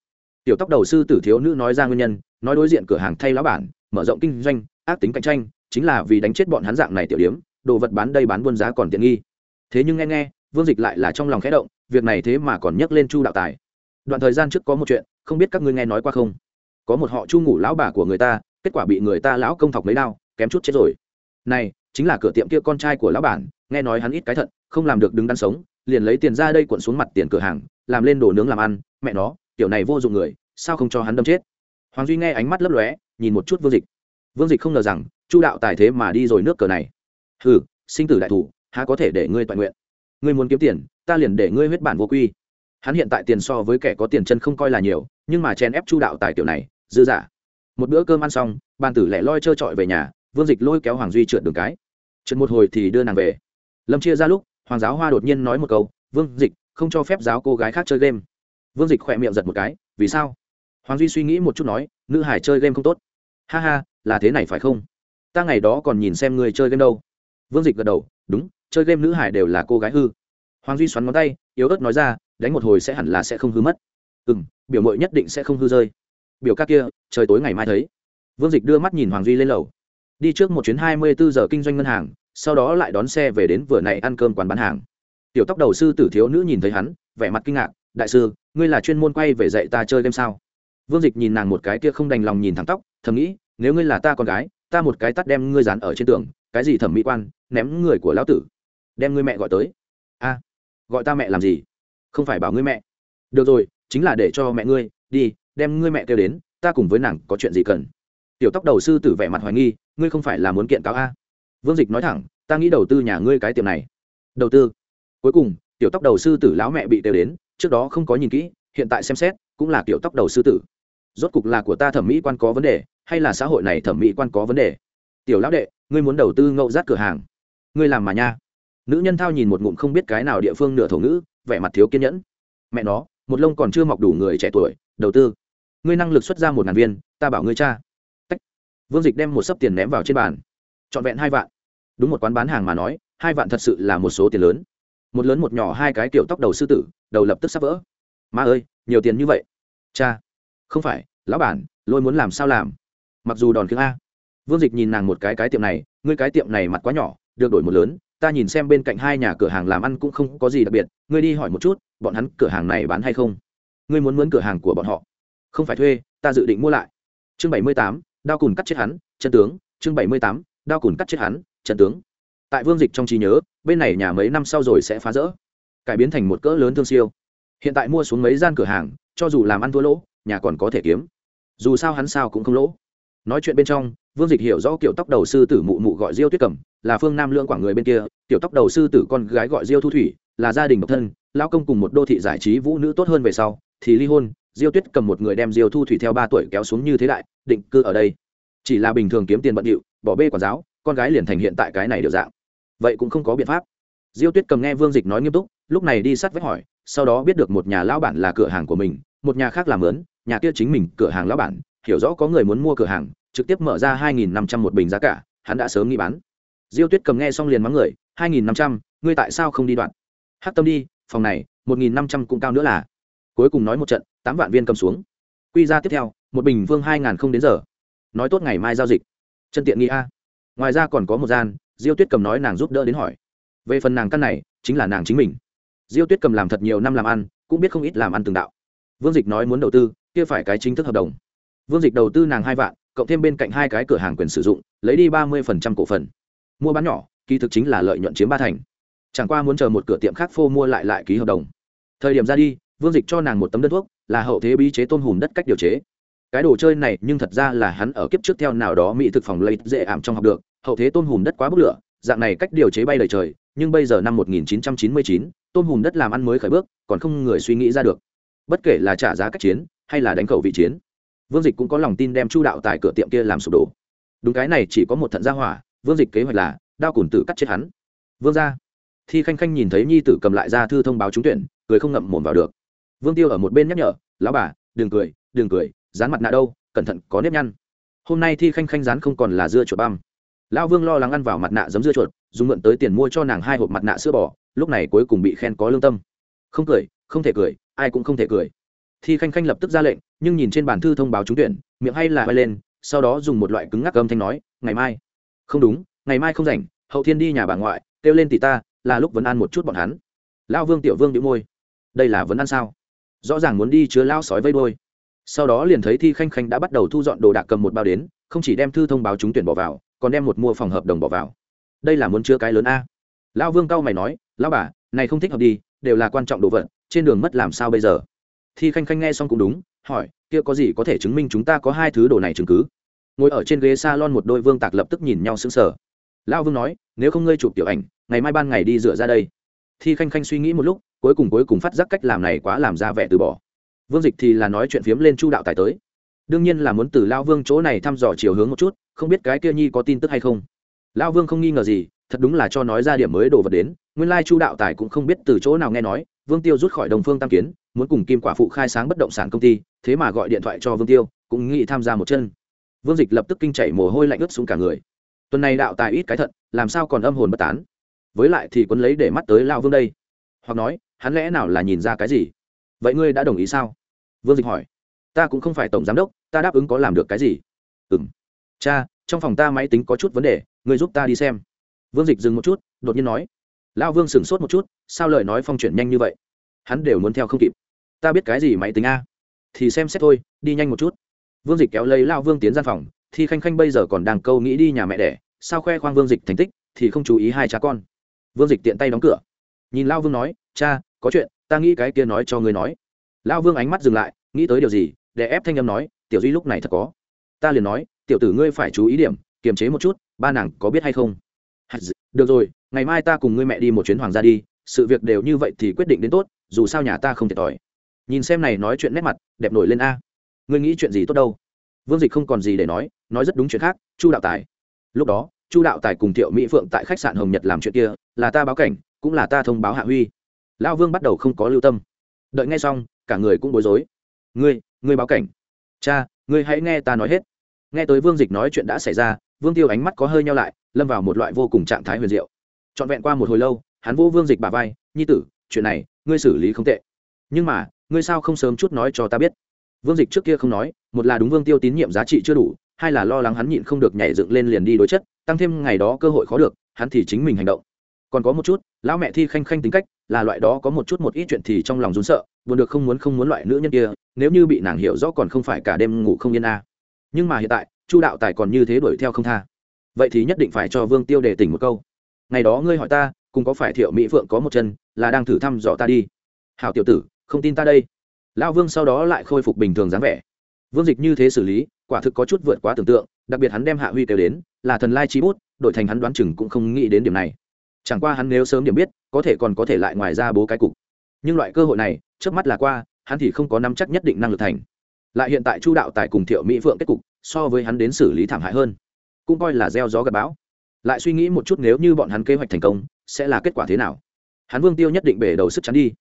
Tiểu tóc đầu sư tử thiếu nữ nói ra nguyên nhân, nói đối diện cửa hàng thay lão bản, mở rộng kinh doanh, ác tính cạnh tranh, chính là vì đánh chết bọn hắn dạng này tiểu điếm, đồ vật bán đây bán buôn giá còn tiện nghi. Thế nhưng nghe nghe, vương dịch lại là trong lòng khẽ động, việc này thế mà còn nhắc lên chu đạo tài. Đoạn thời gian trước có một chuyện, không biết các ngươi nghe nói qua không? Có một họ chu ngủ lão bà của người ta, kết quả bị người ta lão công thọc mấy đao, kém chút chết rồi. Này, chính là cửa tiệm kia con trai của lão bản, nghe nói hắn ít cái thận không làm được đứng đắn sống liền lấy tiền ra đây cuộn xuống mặt tiền cửa hàng, làm lên đồ nướng làm ăn, mẹ nó, tiểu này vô dụng người, sao không cho hắn đâm chết? Hoàng duy nghe ánh mắt lấp lóe, nhìn một chút vương dịch. Vương dịch không ngờ rằng, chu đạo tài thế mà đi rồi nước cờ này. Hừ, sinh tử đại thủ, há có thể để ngươi toàn nguyện? Ngươi muốn kiếm tiền, ta liền để ngươi huyết bản vô quy. Hắn hiện tại tiền so với kẻ có tiền chân không coi là nhiều, nhưng mà chen ép chu đạo tài tiểu này, dư giả một bữa cơm ăn xong, bàn tử lẻ loi trơ trọi về nhà, vương dịch lôi kéo hoàng duy trượt đường cái. Trượt một hồi thì đưa nàng về. Lâm chia ra lúc hoàng giáo hoa đột nhiên nói một câu, vương dịch, không cho phép giáo cô gái khác chơi game. Vương dịch khỏe miệng giật một cái, vì sao? Hoàng duy suy nghĩ một chút nói, nữ hải chơi game không tốt. Ha ha, là thế này phải không? Ta ngày đó còn nhìn xem người chơi game đâu. Vương dịch gật đầu, đúng, chơi game nữ hải đều là cô gái hư. Hoàng duy xoắn ngón tay, yếu ớt nói ra, đánh một hồi sẽ hẳn là sẽ không hư mất. Ừ m biểu mội nhất định sẽ không hư rơi. Biểu ca kia, trời tối ngày mai thấy. Vương dịch đưa mắt nhìn hoàng duy lên lầu. Đi trước một chuyến hai mươi bốn giờ kinh doanh ngân hàng sau đó lại đón xe về đến vừa này ăn cơm quán bán hàng. Tiểu tóc đầu sư tử thiếu nữ nhìn thấy hắn, vẻ mặt kinh ngạc, đại sư, ngươi là chuyên môn quay về dạy ta chơi game sao? Vương dịch nhìn nàng một cái kia không đành lòng nhìn thẳng tóc, thầm nghĩ, nếu ngươi là ta con gái, ta một cái tắt đem ngươi dán ở trên tường, cái gì thẩm mỹ quan, ném người của lão tử, đem ngươi mẹ gọi tới. A, gọi ta mẹ làm gì? Không phải bảo ngươi mẹ. Được rồi, chính là để cho mẹ ngươi, đi, đem ngươi mẹ kêu đến, ta cùng với nàng có chuyện gì cần? Tiểu tóc đầu sư tử vẻ mặt hoài nghi, ngươi không phải là muốn kiện cáo a? Vương dịch nói thẳng, ta nghĩ đầu tư nhà ngươi cái tiệm này. Đầu tư? Cuối cùng, tiểu tóc đầu sư tử lão mẹ bị đều đến, trước đó không có nhìn kỹ, hiện tại xem xét, cũng là tiểu tóc đầu sư tử. Rốt cục là của ta thẩm mỹ quan có vấn đề, hay là xã hội này thẩm mỹ quan có vấn đề? Tiểu lão đệ, ngươi muốn đầu tư ngậu rát cửa hàng. Ngươi làm mà nha. Nữ nhân thao nhìn một ngụm không biết cái nào địa phương nửa thổ ngữ, vẻ mặt thiếu kiên nhẫn. Mẹ nó, một lông còn chưa mọc đủ người trẻ tuổi, đầu tư. Ngươi năng lực xuất ra một ngàn viên, ta bảo ngươi cha Tách. vương dịch đem một sấp tiền ném vào trên bàn trọn vẹn hai vạn. Đúng một quán bán hàng mà nói, hai vạn thật sự là một số tiền lớn. Một lớn một nhỏ hai cái kiểu tóc đầu sư tử, đầu lập tức sắp vỡ. Ma ơi, nhiều tiền như vậy. Cha, không phải, lão bản, lôi muốn làm sao làm? Mặc dù đòn khiêng a. Vương dịch nhìn nàng một cái cái tiệm này, ngươi cái tiệm này mặt quá nhỏ, được đổi một lớn, ta nhìn xem bên cạnh hai nhà cửa hàng làm ăn cũng không có gì đặc biệt, ngươi đi hỏi một chút, bọn hắn cửa hàng này bán hay không? Ngươi muốn mướn cửa hàng của bọn họ. Không phải thuê, ta dự định mua lại. Chương bảy mươi tám, đao cùn cắt chết hắn, chân tướng, chương bảy mươi tám đao cùn cắt chết hắn, trận tướng. Tại vương dịch trong trí nhớ, bên này nhà mấy năm sau rồi sẽ phá rỡ, cải biến thành một cỡ lớn thương siêu. Hiện tại mua xuống mấy gian cửa hàng, cho dù làm ăn thua lỗ, nhà còn có thể kiếm. Dù sao hắn sao cũng không lỗ. Nói chuyện bên trong, vương dịch hiểu rõ kiểu tóc đầu sư tử mụ mụ gọi diêu tuyết cẩm là phương nam lương quảng người bên kia tiểu tóc đầu sư tử con gái gọi diêu thu thủy, là gia đình độc thân lao công cùng một đô thị giải trí vũ nữ tốt hơn về sau, thì ly hôn, diêu tuyết cầm một người đem diêu thu thủy theo ba tuổi kéo xuống như thế đại, định cư ở đây chỉ là bình thường kiếm tiền bận điệu, bỏ bê quản giáo, con gái liền thành hiện tại cái này được dạng. Vậy cũng không có biện pháp. Diêu tuyết cầm nghe vương dịch nói nghiêm túc, lúc này đi sát vách hỏi, sau đó biết được một nhà lão bản là cửa hàng của mình, một nhà khác làm lớn nhà kia chính mình cửa hàng lão bản, hiểu rõ có người muốn mua cửa hàng, trực tiếp mở ra hai nghìn năm trăm một bình giá cả, hắn đã sớm nghĩ bán. Diêu tuyết cầm nghe xong liền mắng người, hai nghìn năm trăm, ngươi tại sao không đi đoạn? Hát tâm đi, phòng này, một nghìn năm trăm cũng cao nữa là. Cuối cùng nói một trận, tám vạn viên cầm xuống. Quy ra tiếp theo, một bình vương hai ngàn không đến giờ nói tốt ngày mai giao dịch. Chân tiện nghĩ a. Ngoài ra còn có một gian, diêu tuyết cầm nói nàng giúp đỡ đến hỏi. Về phần nàng căn này, chính là nàng chính mình. Diêu tuyết cầm làm thật nhiều năm làm ăn, cũng biết không ít làm ăn từng đạo. Vương dịch nói muốn đầu tư, kia phải cái chính thức hợp đồng. Vương dịch đầu tư nàng hai vạn, cộng thêm bên cạnh hai cái cửa hàng quyền sử dụng, lấy đi ba mươi cổ phần. Mua bán nhỏ, kỳ thực chính là lợi nhuận chiếm ba thành. Chẳng qua muốn chờ một cửa tiệm khác phô mua lại lại ký hợp đồng. Thời điểm ra đi, vương dịch cho nàng một tấm đơn thuốc, là hậu thế bí chế tôn hùm đất cách điều chế cái đồ chơi này nhưng thật ra là hắn ở kiếp trước theo nào đó mỹ thực phòng lấy dễ ảm trong học được hậu thế tôn hùm đất quá bức lửa dạng này cách điều chế bay đời trời nhưng bây giờ năm 1999, tôn hùm đất làm ăn mới khởi bước còn không người suy nghĩ ra được. Bất kể là trả giá cách chiến hay là đánh khẩu vị chiến vương dịch cũng có lòng tin đem chu đạo tại cửa tiệm kia làm sụp đổ. Đúng cái này chỉ có một thận gia hỏa vương dịch kế hoạch là đao cùn tử cắt chết hắn. Vương ra thi khanh khanh nhìn thấy nhi tử cầm lại ra thư thông báo trúng tuyển cười không ngậm mồm vào được. Vương tiêu ở một bên nhắc nhở lão bà đừng cười đừng cười dán mặt nạ đâu, cẩn thận, có nếp nhăn. Hôm nay thi khanh khanh dán không còn là dưa chuột băm. Lão vương lo lắng ăn vào mặt nạ giấm dưa chuột, dùng mượn tới tiền mua cho nàng hai hộp mặt nạ sữa bò, lúc này cuối cùng bị khen có lương tâm. Không cười, không thể cười, ai cũng không thể cười. Thi khanh khanh lập tức ra lệnh, nhưng nhìn trên bản thư thông báo trúng tuyển, miệng hay là bay lên, sau đó dùng một loại cứng ngắc âm thanh nói, ngày mai. Không đúng, ngày mai không rảnh, hậu thiên đi nhà bà ngoại, kêu lên tỷ ta, là lúc vẫn ăn một chút bọn hắn. Lão vương tiểu vương đĩu môi. Đây là vấn ăn sao? Rõ ràng muốn đi chứa lao sói vây đôi sau đó liền thấy thi khanh khanh đã bắt đầu thu dọn đồ đạc cầm một bao đến, không chỉ đem thư thông báo trúng tuyển bỏ vào, còn đem một mua phòng hợp đồng bỏ vào. Đây là muốn chứa cái lớn a. Lão vương cao mày nói, lão bà, này không thích hợp đi, đều là quan trọng đồ vật, trên đường mất làm sao bây giờ? Thi khanh khanh nghe xong cũng đúng, hỏi, kia có gì có thể chứng minh chúng ta có hai thứ đồ này chứng cứ? Ngồi ở trên ghế s a lon một đôi vương tạc lập tức nhìn nhau sững sờ. Lão vương nói, nếu không ngươi chụp tiểu ảnh, ngày mai ban ngày đi dựa ra đây. Thi khanh khanh suy nghĩ một lúc, cuối cùng cuối cùng phát giác cách làm này quá làm ra vẻ từ bỏ vương dịch thì là nói chuyện phiếm lên chu đạo tài tới. Đương nhiên là muốn từ lao vương chỗ này thăm dò chiều hướng một chút, không biết cái kia nhi có tin tức hay không. Lao vương không nghi ngờ gì, thật đúng là cho nói ra điểm mới đồ vật đến, nguyên lai chu đạo tài cũng không biết từ chỗ nào nghe nói, vương tiêu rút khỏi đồng phương tam kiến, muốn cùng kim quả phụ khai sáng bất động sản công ty, thế mà gọi điện thoại cho vương tiêu, cũng nghĩ tham gia một chân. Vương dịch lập tức kinh chảy mồ hôi lạnh ướt xuống cả người. Tuần này đạo tài ít cái thận làm sao còn âm hồn bất tán? Với lại thì quấn lấy để mắt tới lao vương đây. Hoặc nói, hắn lẽ nào là nhìn ra cái gì? Vậy ngươi đã đồng ý sao? Vương dịch hỏi. Ta cũng không phải tổng giám đốc, ta đáp ứng có làm được cái gì? Ừ m cha, trong phòng ta máy tính có chút vấn đề người giúp ta đi xem. Vương dịch dừng một chút, đột nhiên nói. Lao vương sửng sốt một chút, sao lời nói phong chuyển nhanh như vậy? Hắn đều muốn theo không kịp. Ta biết cái gì máy tính a? Thì xem xét thôi, đi nhanh một chút. Vương dịch kéo lấy lao vương tiến gian phòng, thì khanh khanh bây giờ còn đang câu nghĩ đi nhà mẹ đẻ, sao khoe khoang vương dịch thành tích, thì không chú ý hai cha con. Vương dịch tiện tay đóng cửa. Nhìn lao vương nói, cha, có chuyện, ta nghĩ cái kia nói cho ngươi nói lao vương ánh mắt dừng lại, nghĩ tới điều gì, để ép thanh âm nói, tiểu duy lúc này thật có. Ta liền nói, tiểu tử ngươi phải chú ý điểm, kiềm chế một chút, ba nàng có biết hay không? Được rồi, ngày mai ta cùng ngươi mẹ đi một chuyến hoàng gia đi, sự việc đều như vậy thì quyết định đến tốt, dù sao nhà ta không thiệt thòi. Nhìn xem này nói chuyện nét mặt, đẹp nổi lên a. Ngươi nghĩ chuyện gì tốt đâu? Vương dịch không còn gì để nói nói rất đúng chuyện khác, chu đạo tài. Lúc đó, chu đạo tài cùng thiệu mỹ phượng tại khách sạn hồng nhật làm chuyện kia, là ta báo cảnh, cũng là ta thông báo hạ huy. Lão vương bắt đầu không có lưu tâm. Đợi nghe xong cả người cũng bối rối. Ngươi ngươi báo cảnh. Cha, ngươi hãy nghe ta nói hết. Nghe tới vương dịch nói chuyện đã xảy ra, vương tiêu ánh mắt có hơi nhau lại, lâm vào một loại vô cùng trạng thái huyền diệu. Trọn vẹn qua một hồi lâu, hắn vô vương dịch bà vai, nhi tử, chuyện này, ngươi xử lý không tệ. Nhưng mà, ngươi sao không sớm chút nói cho ta biết? Vương dịch trước kia không nói, một là đúng vương tiêu tín nhiệm giá trị chưa đủ, hai là lo lắng hắn nhịn không được nhảy dựng lên liền đi đối chất, tăng thêm ngày đó cơ hội khó được, hắn thì chính mình hành động. Còn có một chút, lão mẹ thi khanh khanh tính cách là loại đó có một chút một ít chuyện thì trong lòng run sợ, buồn được không muốn không muốn loại nữ nhân kia, nếu như bị nàng hiểu rõ còn không phải cả đêm ngủ không yên a. À. nhưng mà hiện tại, chu đạo tài còn như thế đuổi theo không tha. Vậy thì nhất định phải cho vương tiêu đề tỉnh một câu. Ngày đó ngươi hỏi ta, cùng có phải thiệu mỹ phượng có một chân, là đang thử thăm dò ta đi. Hảo tiểu tử, không tin ta đây. Lão vương sau đó lại khôi phục bình thường dáng vẻ. Vương dịch như thế xử lý, quả thực có chút vượt quá tưởng tượng, đặc biệt hắn đem hạ huy kêu đến, là thần lai trí bút, đổi thành hắn đoán chừng cũng không nghĩ đến điểm này chẳng qua hắn nếu sớm điểm biết, có thể còn có thể lại ngoài ra bố cái cục. Nhưng loại cơ hội này, trước mắt là qua, hắn thì không có nắm chắc nhất định năng lực thành. Lại hiện tại chu đạo tài cùng thiệu mỹ phượng kết cục, so với hắn đến xử lý thảm hại hơn. Cũng coi là gieo gió gặp bão. Lại suy nghĩ một chút nếu như bọn hắn kế hoạch thành công, sẽ là kết quả thế nào? Hắn vương tiêu nhất định bể đầu sức chắn đi.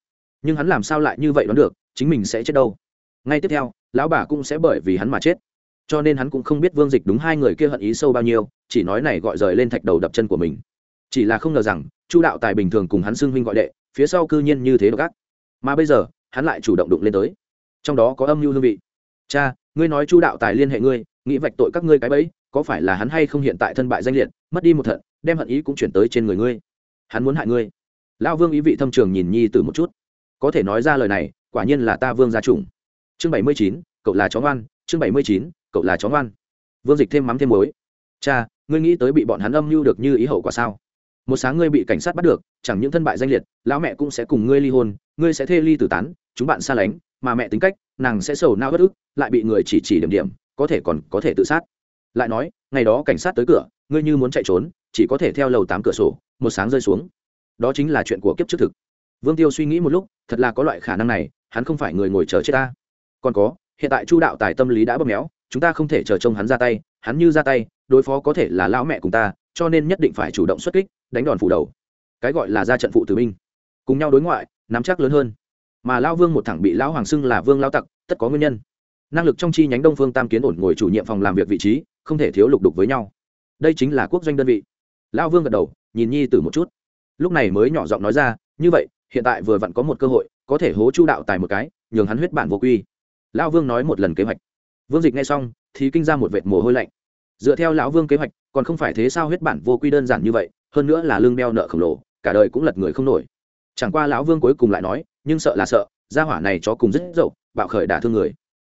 Nhưng hắn làm sao lại như vậy đoán được, chính mình sẽ chết đâu? Ngay tiếp theo, lão bà cũng sẽ bởi vì hắn mà chết. Cho nên hắn cũng không biết vương dịch đúng hai người kia hận ý sâu bao nhiêu, chỉ nói này gọi rời lên thạch đầu đập chân của mình chỉ là không ngờ rằng, chu đạo tài bình thường cùng hắn xưng huynh gọi đệ, phía sau cư nhiên như thế đ ộ gác mà bây giờ, hắn lại chủ động đụng lên tới. Trong đó có âm mưu hương vị. Cha, ngươi nói chu đạo tài liên hệ ngươi, nghĩ vạch tội các ngươi cái bẫy, có phải là hắn hay không hiện tại thân bại danh liệt, mất đi một thận, đem hận ý cũng chuyển tới trên người ngươi. Hắn muốn hại ngươi. Lão vương ý vị thâm trường nhìn nhi từ một chút. Có thể nói ra lời này, quả nhiên là ta vương gia trùng chương bảy mươi chín, cậu là chó ngoan. Chương bảy mươi chín, cậu là chó ngoan. Vương dịch thêm mắm thêm muối. Cha, ngươi nghĩ tới bị bọn hắn âm mưu được như ý hậu quả sao? Một sáng ngươi bị cảnh sát bắt được, chẳng những thân bại danh liệt, lão mẹ cũng sẽ cùng ngươi ly hôn, ngươi sẽ thê ly tử tán, chúng bạn xa lánh, mà mẹ tính cách, nàng sẽ sầu nao bất ức, lại bị người chỉ chỉ điểm điểm, có thể còn có thể tự sát. Lại nói, ngày đó cảnh sát tới cửa, ngươi như muốn chạy trốn, chỉ có thể theo lầu tám cửa sổ, một sáng rơi xuống. Đó chính là chuyện của kiếp trước thực. Vương tiêu suy nghĩ một lúc, thật là có loại khả năng này, hắn không phải người ngồi chờ chết ta. Còn có, hiện tại chu đạo tài tâm lý đã bóp méo, chúng ta không thể chờ trông hắn ra tay, hắn như ra tay, đối phó có thể là lão mẹ cùng ta cho nên nhất định phải chủ động xuất kích, đánh đòn phủ đầu. Cái gọi là ra trận phụ tử binh. Cùng nhau đối ngoại, nắm chắc lớn hơn. Mà lao vương một thẳng bị lão hoàng xưng là vương lao tặc, tất có nguyên nhân. Năng lực trong chi nhánh đông phương tam kiến ổn ngồi chủ nhiệm phòng làm việc vị trí, không thể thiếu lục đục với nhau. Đây chính là quốc doanh đơn vị. Lão vương gật đầu, nhìn nhi tử một chút. Lúc này mới nhỏ giọng nói ra, như vậy, hiện tại vừa vặn có một cơ hội, có thể hố chu đạo tài một cái, nhường hắn huyết bản vô quy. Lão vương nói một lần kế hoạch. Vương dịch nghe xong, thì kinh ra một vệt mồ hôi lạnh dựa theo lão vương kế hoạch, còn không phải thế sao huyết bản vô quy đơn giản như vậy, hơn nữa là lương đeo nợ khổng lồ, cả đời cũng lật người không nổi. Chẳng qua lão vương cuối cùng lại nói, nhưng sợ là sợ, gia hỏa này chó cùng rất dậu, bạo khởi đả thương người.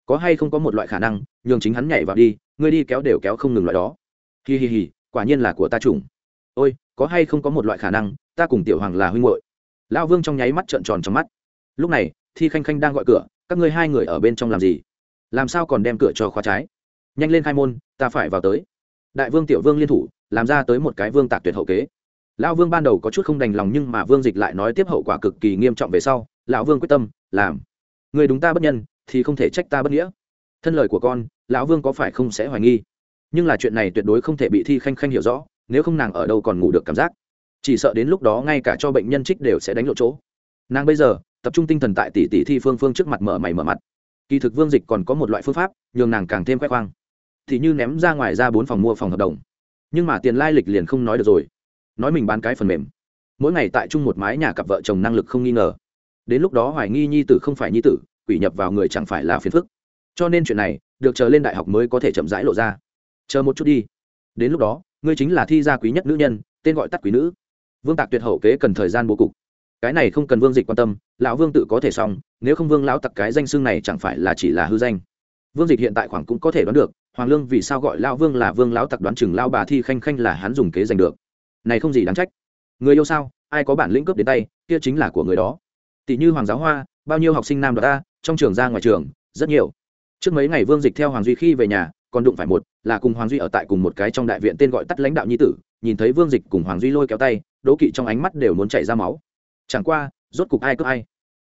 Có hay không có một loại khả năng, nhường chính hắn nhảy vào đi ngươi đi kéo đều kéo không ngừng loại đó. Hi hi hi, quả nhiên là của ta trùng ôi, có hay không có một loại khả năng, ta cùng tiểu hoàng là huynh hội lão vương trong nháy mắt trợn tròn trong mắt. Lúc này, thi khanh khanh đang gọi cửa, các ngươi hai người ở bên trong làm gì? Làm sao còn đem cửa cho khóa trái? Nhanh lên khai môn, ta phải vào tới. Đại vương tiểu vương liên thủ, làm ra tới một cái vương tạc tuyệt hậu kế. Lão vương ban đầu có chút không đành lòng nhưng mà vương dịch lại nói tiếp hậu quả cực kỳ nghiêm trọng về sau, lão vương quyết tâm, làm. Người đúng ta bất nhân, thì không thể trách ta bất nghĩa. Thân lời của con, lão vương có phải không sẽ hoài nghi? Nhưng là chuyện này tuyệt đối không thể bị thi khanh khanh hiểu rõ, nếu không nàng ở đâu còn ngủ được cảm giác. Chỉ sợ đến lúc đó ngay cả cho bệnh nhân trích đều sẽ đánh lộ chỗ. Nàng bây giờ, tập trung tinh thần tại tỷ tỷ thi phương phương trước mặt mở mày mở mặt. Kỳ thực vương dịch còn có một loại phương pháp, nhường nàng càng thêm khoe khoang thì như ném ra ngoài ra bốn phòng mua phòng hợp đồng. Nhưng mà tiền lai lịch liền không nói được rồi. Nói mình bán cái phần mềm. Mỗi ngày tại chung một mái nhà cặp vợ chồng năng lực không nghi ngờ. Đến lúc đó hoài nghi nhi tử không phải nhi tử, quỷ nhập vào người chẳng phải là phiền phức. Cho nên chuyện này, được chờ lên đại học mới có thể chậm rãi lộ ra. Chờ một chút đi. Đến lúc đó, ngươi chính là thi gia quý nhất nữ nhân, tên gọi tắt quý nữ. Vương tạc tuyệt hậu kế cần thời gian bố cục. Cái này không cần vương dịch quan tâm, lão vương tự có thể xong, nếu không vương lão tặc cái danh xương này chẳng phải là chỉ là hư danh vương dịch hiện tại khoảng cũng có thể đoán được, hoàng lương vì sao gọi lão vương là vương lão tặc đoán chừng lao bà thi khanh khanh là hắn dùng kế giành được. Này không gì đáng trách. Người yêu sao? Ai có bản lĩnh cướp đến tay? Kia chính là của người đó. Tỷ như hoàng giáo hoa, bao nhiêu học sinh nam đoạt ta trong trường ra ngoài trường, rất nhiều. Trước mấy ngày vương dịch theo hoàng duy khi về nhà, còn đụng phải một, là cùng hoàng duy ở tại cùng một cái trong đại viện tên gọi tắt lãnh đạo nhi tử, nhìn thấy vương dịch cùng hoàng duy lôi kéo tay, đố kỵ trong ánh mắt đều muốn chảy ra máu. Chẳng qua, rốt cục ai cướp ai?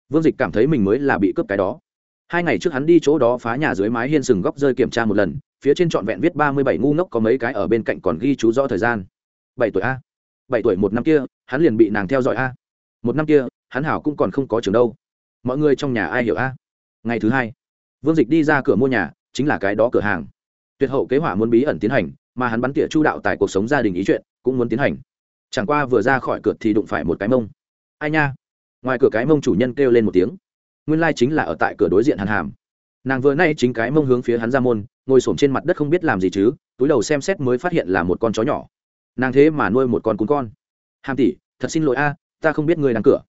Vương dịch cảm thấy mình mới là bị cướp cái đó hai ngày trước hắn đi chỗ đó phá nhà dưới mái hiên sừng góc rơi kiểm tra một lần, phía trên trọn vẹn viết ba mươi bảy ngu ngốc có mấy cái ở bên cạnh còn ghi chú rõ thời gian. Bảy tuổi a. Bảy tuổi một năm kia, hắn liền bị nàng theo dõi a. Một năm kia, hắn hảo cũng còn không có trường đâu. Mọi người trong nhà ai hiểu a? Ngày thứ hai, vương dịch đi ra cửa mua nhà, chính là cái đó cửa hàng. Tuyệt hậu kế hỏa muốn bí ẩn tiến hành, mà hắn bắn tỉa chu đạo tại cuộc sống gia đình ý chuyện, cũng muốn tiến hành. Chẳng qua vừa ra khỏi cửa thì đụng phải một cái mông. Ai nha? Ngoài cửa cái mông chủ nhân kêu lên một tiếng nguyên lai chính là ở tại cửa đối diện hàn hàm. Nàng vừa nay chính cái mông hướng phía hắn ra môn, ngồi s trên mặt đất không biết làm gì chứ, túi đầu xem xét mới phát hiện là một con chó nhỏ. Nàng thế mà nuôi một con cún con. Hàm tỷ, thật xin lỗi a, ta không biết ngươi đang cửa.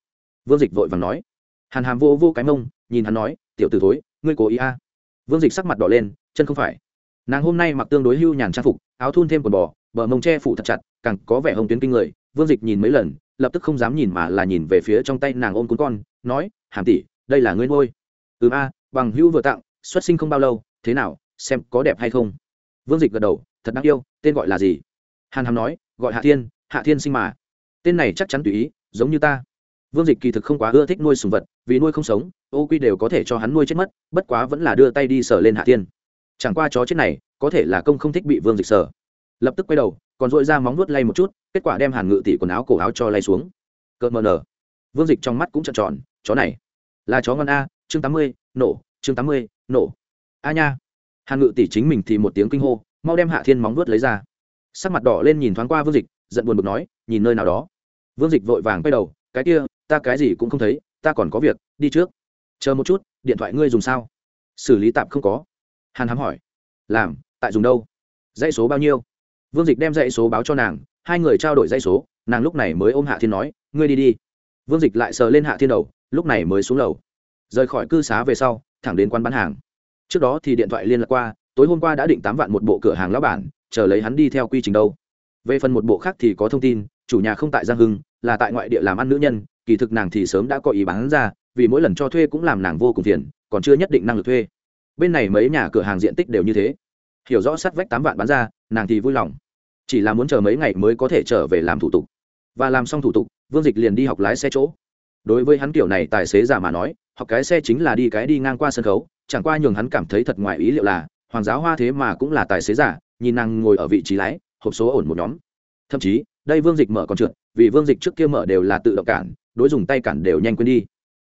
Vương dịch vội vàng nói. Hàn hàm vô vô cái mông, nhìn hắn nói, tiểu t ử thối, ngươi cố ý a. Vương dịch sắc mặt đỏ lên, chân không phải. Nàng hôm nay mặc tương đối hưu nhàn trang phục, áo thun thêm quần bò, bờ mông che phủ thật chặt, càng có vẻ hồng tuyến kinh người. Vương dịch nhìn mấy lần, lập tức không dám nhìn mà là nhìn về phía trong tay nàng ôm cún con, nói, hàm tỷ đây là ngươi nuôi. Ừ a, bằng hữu vừa tặng, xuất sinh không bao lâu, thế nào, xem có đẹp hay không. Vương dịch gật đầu, thật đáng yêu, tên gọi là gì? Hàn hàm nói, gọi hạ thiên hạ thiên sinh mà. Tên này chắc chắn tùy ý, giống như ta. Vương dịch kỳ thực không quá ưa thích nuôi sùng vật, vì nuôi không sống, ô quy đều có thể cho hắn nuôi chết mất, bất quá vẫn là đưa tay đi sờ lên hạ thiên. Chẳng qua chó chết này, có thể là công không thích bị vương dịch sờ. Lập tức quay đầu, còn dội ra móng nuốt lay một chút, kết quả đem hàn ngự tỷ quần áo cổ áo cho lay xuống. Cợt mờ nở. Vương dịch trong mắt cũng trợn tròn, chó này là chó ngon a, chương tám mươi, nổ, chương tám mươi, nổ. A nha. Hàn ngự tỷ chính mình thì một tiếng kinh hô, mau đem hạ thiên móng vuốt lấy ra. Sắc mặt đỏ lên nhìn thoáng qua vương dịch, giận buồn bực nói, nhìn nơi nào đó. Vương dịch vội vàng quay đầu, cái kia, ta cái gì cũng không thấy, ta còn có việc, đi trước. Chờ một chút, điện thoại ngươi dùng sao? Xử lý tạm không có. Hàn hám hỏi. Làm, tại dùng đâu? Dãy số bao nhiêu? Vương dịch đem dãy số báo cho nàng, hai người trao đổi dãy số, nàng lúc này mới ôm hạ thiên nói, ngươi đi đi. Vương dịch lại sờ lên hạ thiên đầu lúc này mới xuống lầu. Rời khỏi cư xá về sau, thẳng đến quán bán hàng. Trước đó thì điện thoại liên lạc qua, tối hôm qua đã định tám vạn một bộ cửa hàng lão bản, chờ lấy hắn đi theo quy trình đâu. Về phần một bộ khác thì có thông tin, chủ nhà không tại giang hưng, là tại ngoại địa làm ăn nữ nhân, kỳ thực nàng thì sớm đã có ý bán ra, vì mỗi lần cho thuê cũng làm nàng vô cùng phiền, còn chưa nhất định năng lực thuê. Bên này mấy nhà cửa hàng diện tích đều như thế. Hiểu rõ sắt vách tám vạn bán ra, nàng thì vui lòng. Chỉ là muốn chờ mấy ngày mới có thể trở về làm thủ tục. Và làm xong thủ tục, vương dịch liền đi học lái xe chỗ đối với hắn kiểu này tài xế giả mà nói, học cái xe chính là đi cái đi ngang qua sân khấu, chẳng qua nhường hắn cảm thấy thật ngoài ý liệu là, hoàng giáo hoa thế mà cũng là tài xế giả, nhìn nàng ngồi ở vị trí lái, hộp số ổn một nhóm. Thậm chí, đây vương dịch mở còn trượt, vì vương dịch trước kia mở đều là tự động cản, đối dùng tay cản đều nhanh quên đi.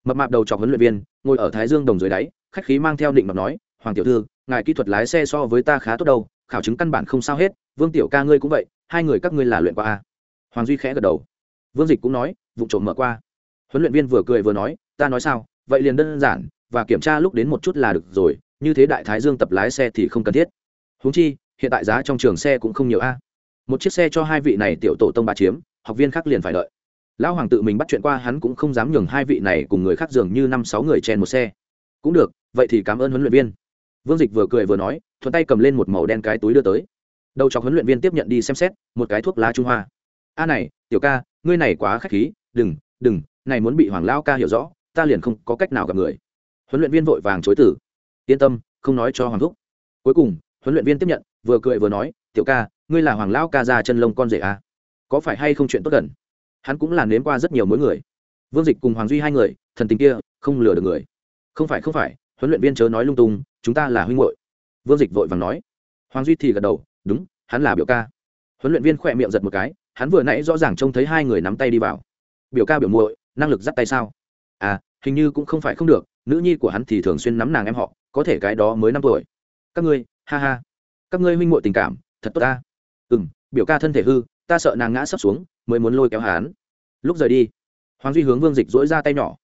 Mập mạp đầu chọc huấn luyện viên, ngồi ở thái dương đồng dưới đáy, khách khí mang theo định mập nói, hoàng tiểu thư, ngài kỹ thuật lái xe so với ta khá tốt đâu, khảo chứng căn bản không sao hết, vương tiểu ca ngươi cũng vậy, hai người các ngươi là luyện qua a? Hoàng duy khẽ gật đầu. Vương dịch cũng nói, vụ trộm mở qua huấn luyện viên vừa cười vừa nói, ta nói sao, vậy liền đơn giản, và kiểm tra lúc đến một chút là được rồi, như thế đại thái dương tập lái xe thì không cần thiết. Húng chi, hiện tại giá trong trường xe cũng không nhiều a. Một chiếc xe cho hai vị này tiểu tổ tông ba chiếm, học viên khác liền phải đợi. Lão hoàng tự mình bắt chuyện qua hắn cũng không dám nhường hai vị này cùng người khác dường như năm sáu người chen một xe. Cũng được, vậy thì cảm ơn huấn luyện viên. Vương dịch vừa cười vừa nói, thuận tay cầm lên một màu đen cái túi đưa tới. Đầu chọc huấn luyện viên tiếp nhận đi xem xét, một cái thuốc lá trung hoa. A này, tiểu ca, ngươi này quá k h á c h khí, đừng đừng này muốn bị hoàng lao ca hiểu rõ, ta liền không có cách nào gặp người. Huấn luyện viên vội vàng chối tử yên tâm, không nói cho hoàng thúc. Cuối cùng, huấn luyện viên tiếp nhận, vừa cười vừa nói, tiểu ca, ngươi là hoàng lao ca ra chân lông con rể à? có phải hay không chuyện tốt gần? Hắn cũng làm nếm qua rất nhiều mỗi người. Vương dịch cùng hoàng duy hai người, thần tình kia, không lừa được người. Không phải không phải, huấn luyện viên chớ nói lung tung, chúng ta là huynh hội vương dịch vội vàng nói. Hoàng duy thì gật đầu, đúng, hắn là biểu ca. Huấn luyện viên khỏe miệng giật một cái, hắn vừa nãy rõ ràng trông thấy hai người nắm tay đi vào. Biểu ca biểu muội năng lực dắt tay sao? À hình như cũng không phải không được, nữ nhi của hắn thì thường xuyên nắm nàng em họ, có thể cái đó mới năm tuổi. Các ngươi, ha ha. Các ngươi huynh muội tình cảm, thật tốt ta. Ừ m biểu ca thân thể hư, ta sợ nàng ngã sấp xuống, mới muốn lôi kéo hắn. Lúc rời đi, hoàng duy hướng vương dịch dỗi ra tay nhỏ.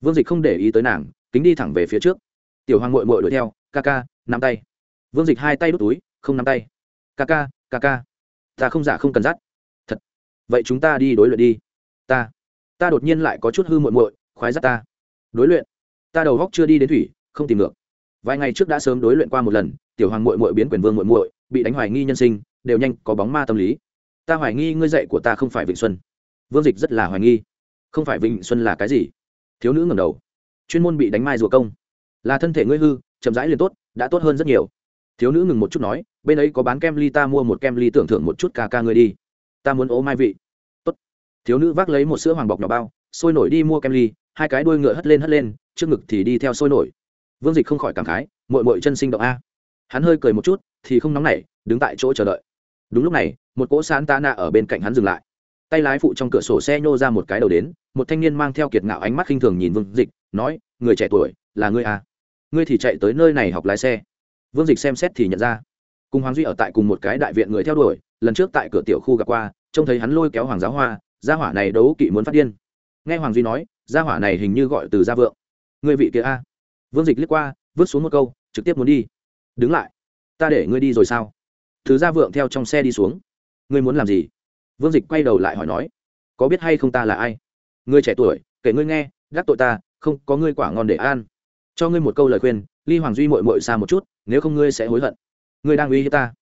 Vương dịch không để ý tới nàng, kính đi thẳng về phía trước. Tiểu hoàng mội mội đuổi theo, ca ca, nắm tay. Vương dịch hai tay đút túi, không nắm tay. Ca ca ca ca. Ta không giả không cần dắt. Thật. Vậy chúng ta đi đối luyện đi. Ta ta đột nhiên lại có chút hư muội muội, khoái dắt ta. Đối luyện. Ta đầu góc chưa đi đến thủy, không tìm được vài ngày trước đã sớm đối luyện qua một lần, tiểu hoàng muội muội biến quyền vương muội muội, bị đánh hoài nghi nhân sinh, đều nhanh có bóng ma tâm lý. Ta hoài nghi ngươi dạy của ta không phải vịnh xuân. Vương dịch rất là hoài nghi. Không phải vịnh xuân là cái gì? Thiếu nữ ngầm đầu. Chuyên môn bị đánh mai rùa công. Là thân thể ngươi hư, chậm rãi liền tốt, đã tốt hơn rất nhiều. Thiếu nữ ngừng một chút nói, bên ấy có bán kem ly ta mua một kem ly tưởng thưởng một chút ca ca ngươi đi. Ta muốn ố mai vị thiếu nữ vác lấy một sữa hoàng bọc nhỏ bao, sôi nổi đi mua kem ly, hai cái đuôi ngựa hất lên hất lên, trước ngực thì đi theo sôi nổi. Vương dịch không khỏi cảm khái mội mội chân sinh động a. Hắn hơi cười một chút, thì không nóng nảy, đứng tại chỗ chờ đợi. Đúng lúc này, một cỗ sán ta nạ ở bên cạnh hắn dừng lại. Tay lái phụ trong cửa sổ xe nhô ra một cái đầu đến, một thanh niên mang theo kiệt ngạo ánh mắt khinh thường nhìn vương dịch, nói, người trẻ tuổi, là ngươi à? Ngươi thì chạy tới nơi này học lái xe. Vương dịch xem xét thì nhận ra. Cùng hoàng duy ở tại cùng một cái đại viện người theo đuổi, lần trước tại cửa tiểu khu gặp qua, trông thấy hắn lôi kéo hoàng giáo hoa gia hỏa này đấu kỵ muốn phát điên. Nghe hoàng duy nói, gia hỏa này hình như gọi từ gia vượng. Ngươi vị kia a. Vương dịch liếc qua, vứt xuống một câu, trực tiếp muốn đi. Đứng lại. Ta để ngươi đi rồi sao? Thứ gia vượng theo trong xe đi xuống. Ngươi muốn làm gì? Vương dịch quay đầu lại hỏi nói. Có biết hay không ta là ai? Ngươi trẻ tuổi, kể ngươi nghe gác tội ta, không có ngươi quả ngon để an cho ngươi một câu lời khuyên, ly hoàng duy mội mội xa một chút, nếu không ngươi sẽ hối hận. Ngươi đang uy hiếp ta.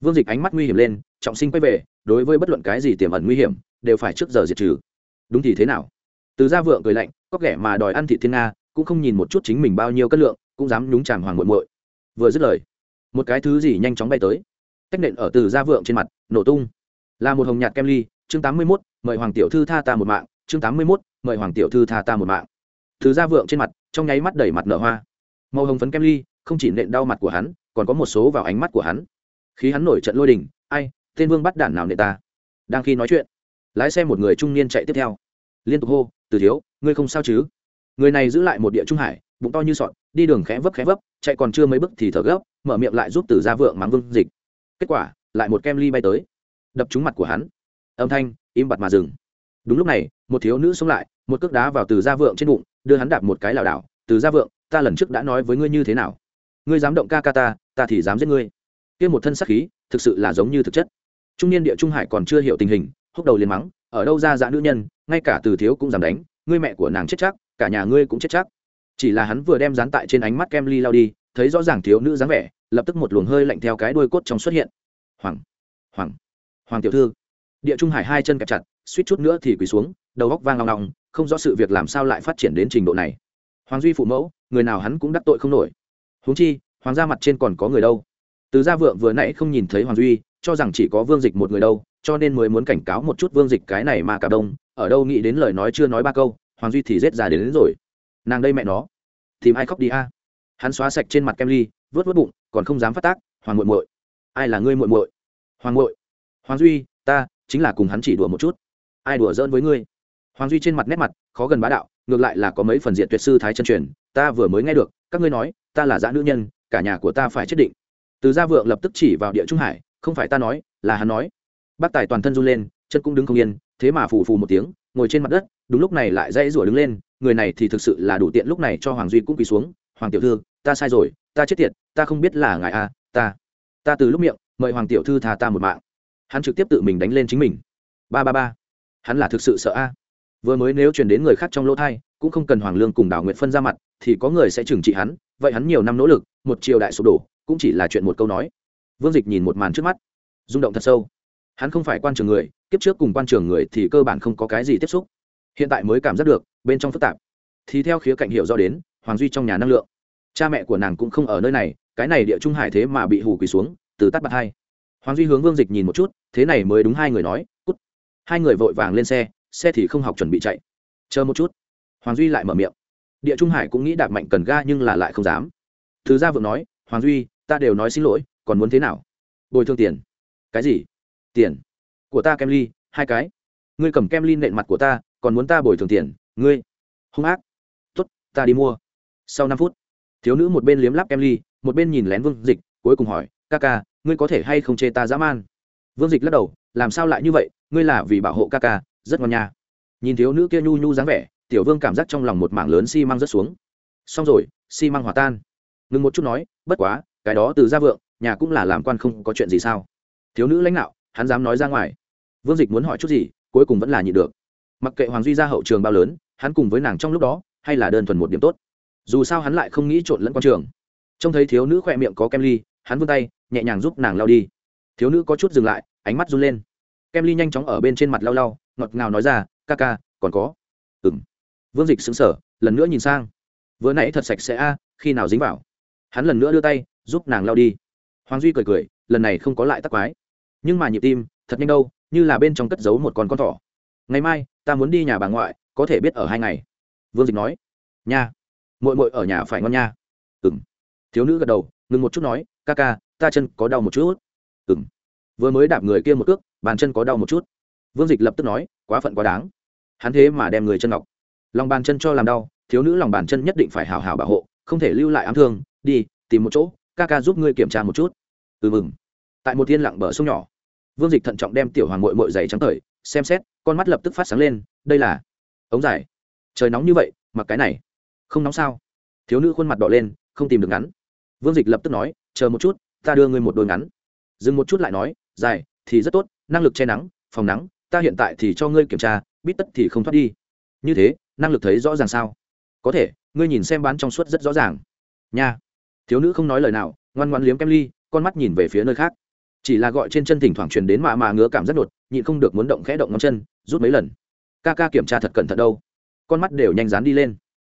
Vương dịch ánh mắt nguy hiểm lên trọng sinh quay về đối với bất luận cái gì tiềm ẩn nguy hiểm đều phải trước giờ diệt trừ. Đúng thì thế nào? Từ gia vượng cười lạnh có kẻ mà đòi ăn thị thiên nga cũng không nhìn một chút chính mình bao nhiêu cân lượng cũng dám nhúng chàng hoàng muội muội. Vừa dứt lời một cái thứ gì nhanh chóng bay tới. Tách nện ở từ gia vượng trên mặt nổ tung. Là một hồng nhạt kem ly chương tám mươi 81, mời hoàng tiểu thư tha ta một mạng chương tám mươi 81, mời hoàng tiểu thư tha ta một mạng. Từ gia vượng trên mặt trong nháy mắt đẩy mặt nở hoa. Màu hồng phấn kem ly không chỉ nện đau mặt của hắn còn có một số vào ánh mắt của hắn. Khi hắn nổi trận lôi đình ai tên vương bắt đản nào nệ ta? Đang khi nói chuyện, lái xe một người trung niên chạy tiếp theo. Liên tục hô, từ thiếu, ngươi không sao chứ? Người này giữ lại một địa trung hải, bụng to như sọn, đi đường khẽ vấp khẽ vấp, chạy còn chưa mấy bước thì thở gấp, mở miệng lại giúp từ ra vượng mắng vương dịch. Kết quả, lại một kem ly bay tới. Đập trúng mặt của hắn. Âm thanh, im bặt mà dừng. Đúng lúc này, một thiếu nữ xông lại, một cước đá vào từ gia vượng trên bụng, đưa hắn đạp một cái lảo đảo. Từ gia vượng, ta lần trước đã nói với ngươi như thế nào? Ngươi dám động ca ca ta ta thì dám giết ngươi. Kia một thân sắc khí, thực sự là giống như thực chất trung niên địa trung hải còn chưa hiểu tình hình, húc đầu liền mắng, ở đâu ra dã nữ nhân, ngay cả từ thiếu cũng dám đánh, ngươi mẹ của nàng chết chắc, cả nhà ngươi cũng chết chắc. Chỉ là hắn vừa đem dán tại trên ánh mắt kem ly lao đi, thấy rõ ràng thiếu nữ dáng vẻ, lập tức một luồng hơi lạnh theo cái đuôi cốt trong xuất hiện. Hoàng hoàng hoàng tiểu thư. Địa trung hải hai chân kẹp chặt, suýt chút nữa thì quỳ xuống, đầu góc vang long long, không rõ sự việc làm sao lại phát triển đến trình độ này. Hoàng duy phụ mẫu, người nào hắn cũng đắc tội không nổi. Huống chi, hoàng gia mặt trên còn có người đâu? Từ gia vượng vừa nãy không nhìn thấy hoàng duy cho rằng chỉ có vương dịch một người đâu cho nên mới muốn cảnh cáo một chút vương dịch cái này mà cả đông ở đâu nghĩ đến lời nói chưa nói ba câu hoàng duy thì rết ra đến, đến rồi. Nàng đây mẹ nó. Tìm ai khóc đi a? Hắn xóa sạch trên mặt kem ly vớt vớt bụng còn không dám phát tác hoàng muội muội. Ai là ngươi muội muội? Hoàng muội. Hoàng duy ta chính là cùng hắn chỉ đùa một chút. Ai đùa giỡn với ngươi? Hoàng duy trên mặt nét mặt khó gần bá đạo ngược lại là có mấy phần diện tuyệt sư thái chân truyền ta vừa mới nghe được các ngươi nói ta là dã nữ nhân cả nhà của ta phải chết định từ gia vượng lập tức chỉ vào địa trung hải, không phải ta nói, là hắn nói. Bác tài toàn thân run lên, chân cũng đứng không yên, thế mà phù phù một tiếng, ngồi trên mặt đất, đúng lúc này lại dãy rủa đứng lên, người này thì thực sự là đủ tiện lúc này cho hoàng duy cũng quỳ xuống. Hoàng tiểu thư, ta sai rồi, ta chết tiệt, ta không biết là ngài a ta ta từ lúc miệng, mời hoàng tiểu thư thà ta một mạng. Hắn trực tiếp tự mình đánh lên chính mình. Ba ba ba, hắn là thực sự sợ a. Vừa mới nếu chuyển đến người khác trong lỗ thai, cũng không cần hoàng lương cùng đào nguyện phân ra mặt, thì có người sẽ trừng trị hắn, vậy hắn nhiều năm nỗ lực, một triều đại sụp đổ cũng chỉ là chuyện một câu nói. Vương dịch nhìn một màn trước mắt, rung động thật sâu. Hắn không phải quan trường người, kiếp trước cùng quan trường người thì cơ bản không có cái gì tiếp xúc. Hiện tại mới cảm giác được, bên trong phức tạp. Thì theo khía cạnh hiểu do đến, hoàng duy trong nhà năng lượng. Cha mẹ của nàng cũng không ở nơi này, cái này địa trung hải thế mà bị hù quỳ xuống, từ tắt bạc hai. Hoàng duy hướng vương dịch nhìn một chút, thế này mới đúng hai người nói, cút. Hai người vội vàng lên xe xe thì không học chuẩn bị chạy. Chờ một chút. Hoàng duy lại mở miệng. Địa trung hải cũng nghĩ đạp mạnh cần ga nhưng là lại không dám. Thứ gia vượng nói, hoàng duy ta đều nói xin lỗi, còn muốn thế nào? Bồi thường tiền. Cái gì? Tiền. Của ta kem ly, hai cái. Ngươi cầm kem ly nện mặt của ta, còn muốn ta bồi thường tiền. Ngươi. Hung ác. Tốt, ta đi mua. Sau năm phút, thiếu nữ một bên liếm lắp kem ly, một bên nhìn lén vương dịch, cuối cùng hỏi, ca ca, ngươi có thể hay không chê ta dã man? Vương dịch lắc đầu, làm sao lại như vậy? Ngươi là vì bảo hộ ca ca, rất ngon nha. Nhìn thiếu nữ kia nhu nhu dáng vẻ, tiểu vương cảm giác trong lòng một mảng lớn xi、si、măng rớt xuống. Xong rồi, xi、si、măng hòa tan. Ngừng một chút nói, bất quá cái đó từ gia vượng, nhà cũng là làm quan không có chuyện gì sao? Thiếu nữ lãnh đạo, hắn dám nói ra ngoài. Vương dịch muốn hỏi chút gì, cuối cùng vẫn là nhịn được. Mặc kệ hoàng duy ra hậu trường bao lớn, hắn cùng với nàng trong lúc đó, hay là đơn thuần một điểm tốt. Dù sao hắn lại không nghĩ trộn lẫn quan trường. Trông thấy thiếu nữ khỏe miệng có kem ly, hắn vươn tay, nhẹ nhàng giúp nàng lao đi. Thiếu nữ có chút dừng lại, ánh mắt run lên. Kem ly nhanh chóng ở bên trên mặt lao lao ngọt ngào nói ra, ca ca, còn có? Ừng vương dịch xứng sở lần nữa nhìn sang. Vừa nãy thật sạch sẽ a, khi nào dính vào? Hắn lần nữa đưa tay giúp nàng lao đi. Hoàng duy cười cười, lần này không có lại tắc quái. Nhưng mà nhịp tim, thật nhanh đâu, như là bên trong cất giấu một con con thỏ. Ngày mai, ta muốn đi nhà bà ngoại, có thể biết ở hai ngày. Vương dịch nói. Nha. Mội mội ở nhà phải ngon nha. Ừng thiếu nữ gật đầu, ngừng một chút nói, ca ca, ta chân có đau một chút. Ừng vừa mới đạp người kia một cước, bàn chân có đau một chút. Vương dịch lập tức nói, quá phận quá đáng. Hắn thế mà đem người chân ngọc. Lòng bàn chân cho làm đau, thiếu nữ lòng bàn chân nhất định phải hào hào bảo hộ, không thể lưu lại ám thương, đi, tìm một chỗ ca ca giúp ngươi kiểm tra một chút. Ừ mừng. Tại một thiên lặng bờ sông nhỏ, vương dịch thận trọng đem tiểu hoàng mội mội dày trắng tởi, xem xét, con mắt lập tức phát sáng lên, đây là ống dài. Trời nóng như vậy, mặc cái này, không nóng sao? Thiếu nữ khuôn mặt đỏ lên, không tìm được ngắn. Vương dịch lập tức nói, chờ một chút, ta đưa ngươi một đôi ngắn. Dừng một chút lại nói, dài, thì rất tốt, năng lực che nắng, phòng nắng, ta hiện tại thì cho ngươi kiểm tra, bít tất thì không thoát đi. Như thế, năng lực thấy rõ ràng sao? Có thể, ngươi nhìn xem bán trong suốt rất rõ ràng. Nha thiếu nữ không nói lời nào, ngoan ngoan liếm kem ly, con mắt nhìn về phía nơi khác. Chỉ là gọi trên chân thỉnh thoảng truyền đến mạ mà ngứa cảm rất đột, nhịn không được muốn động khẽ động ngón chân, rút mấy lần. Ca ca kiểm tra thật cẩn thận đâu. Con mắt đều nhanh dán đi lên.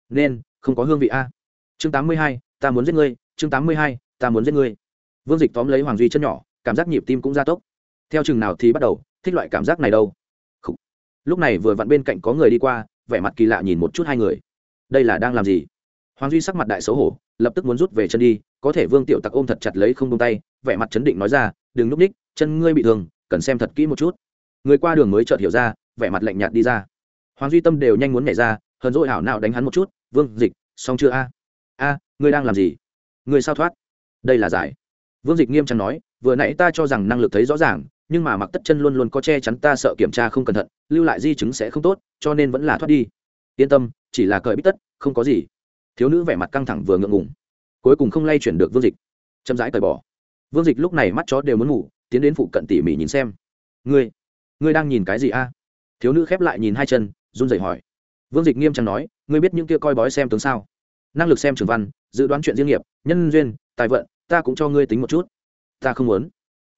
Nên, không có hương vị a. Chương tám mươi hai, ta muốn giết ngươi. Chương tám mươi hai, ta muốn giết ngươi. Vương dịch tóm lấy hoàng duy chân nhỏ, cảm giác nhịp tim cũng gia tốc. Theo chừng nào thì bắt đầu, thích loại cảm giác này đâu. Lúc này vừa vặn bên cạnh có người đi qua, vẻ mặt kỳ lạ nhìn một chút hai người. Đây là đang làm gì? Hoàng duy sắc mặt đại xấu hổ lập tức muốn rút về chân đi, có thể vương tiểu tặc ôm thật chặt lấy không tung tay, vẻ mặt chấn định nói ra, đừng núp ních, chân ngươi bị thương, cần xem thật kỹ một chút. Người qua đường mới chợt hiểu ra, vẻ mặt lạnh nhạt đi ra. Hoàng duy tâm đều nhanh muốn nhảy ra, hờn dỗi hảo nào đánh hắn một chút, vương dịch, xong chưa a? A, ngươi đang làm gì? Ngươi sao thoát? Đây là giải. Vương dịch nghiêm trang nói, vừa nãy ta cho rằng năng lực thấy rõ ràng, nhưng mà mặc tất chân luôn luôn có che chắn ta sợ kiểm tra không cẩn thận, lưu lại di chứng sẽ không tốt, cho nên vẫn là thoát đi. Yên tâm, chỉ là cởi bít tất, không có gì thiếu nữ vẻ mặt căng thẳng vừa ngượng ngùng. Cuối cùng không lay chuyển được vương dịch. Chậm rãi cởi bỏ. Vương dịch lúc này mắt chó đều muốn ngủ, tiến đến phụ cận tỉ mỉ nhìn xem. Ngươi ngươi đang nhìn cái gì a? Thiếu nữ khép lại nhìn hai chân, run rẩy hỏi. Vương dịch nghiêm trang nói, ngươi biết những kia coi bói xem tướng sao? Năng lực xem trường văn, dự đoán chuyện riêng nghiệp, nhân duyên, tài vận, ta cũng cho ngươi tính một chút. Ta không muốn.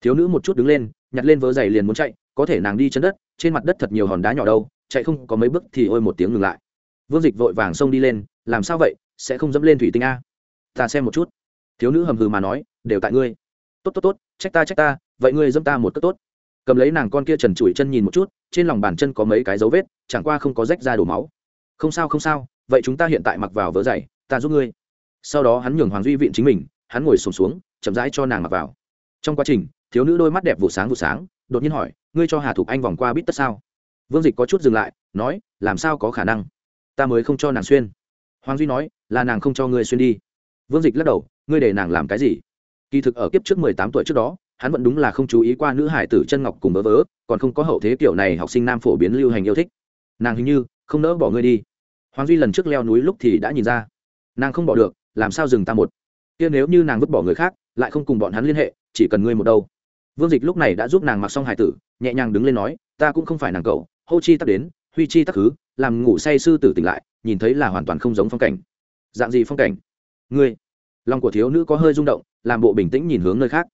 Thiếu nữ một chút đứng lên, nhặt lên vớ giày liền muốn chạy, có thể nàng đi chân đất, trên mặt đất thật nhiều hòn đá nhỏ đâu, chạy không có mấy bước thì ôi một tiếng ngừng lại. Vương dịch vội vàng xông đi lên, làm sao vậy? Sẽ không dẫm lên thủy tinh a. Ta xem một chút. Thiếu nữ hầm hừ mà nói đều tại ngươi. Tốt tốt tốt trách ta trách ta vậy ngươi dẫm ta một cất tốt. Cầm lấy nàng con kia trần trụi chân nhìn một chút trên lòng bàn chân có mấy cái dấu vết chẳng qua không có rách ra đổ máu. Không sao không sao vậy chúng ta hiện tại mặc vào vớ dày. ta giúp ngươi. Sau đó hắn nhường hoàng duy viện chính mình hắn ngồi sùng xuống, xuống chậm rãi cho nàng mặc vào. Trong quá trình thiếu nữ đôi mắt đẹp vụ sáng vụ sáng đột nhiên hỏi ngươi cho hà thục anh vòng qua bít tất sao? Vương dịch có chút dừng lại nói làm sao có khả năng? Ta mới không cho nàng xuyên hoàng duy nói, là nàng không cho ngươi xuyên đi. Vương dịch lắc đầu, ngươi để nàng làm cái gì? Kỳ thực ở kiếp trước mười tám tuổi trước đó, hắn vẫn đúng là không chú ý qua nữ hải tử chân ngọc cùng vớ vớ, còn không có hậu thế kiểu này học sinh nam phổ biến lưu hành yêu thích. Nàng hình như không nỡ bỏ ngươi đi. Hoàng duy lần trước leo núi lúc thì đã nhìn ra. Nàng không bỏ được, làm sao dừng ta một? Kia nếu như nàng vứt bỏ người khác, lại không cùng bọn hắn liên hệ, chỉ cần ngươi một đâu. Vương dịch lúc này đã giúp nàng mặc xong hải tử, nhẹ nhàng đứng lên nói, ta cũng không phải nàng cậu, hô chi tắc đến, huy chi tắc khứ làm ngủ say sư tử tỉnh lại nhìn thấy là hoàn toàn không giống phong cảnh. Dạng gì phong cảnh? Ngươi, lòng của thiếu nữ có hơi rung động, làm bộ bình tĩnh nhìn hướng nơi khác.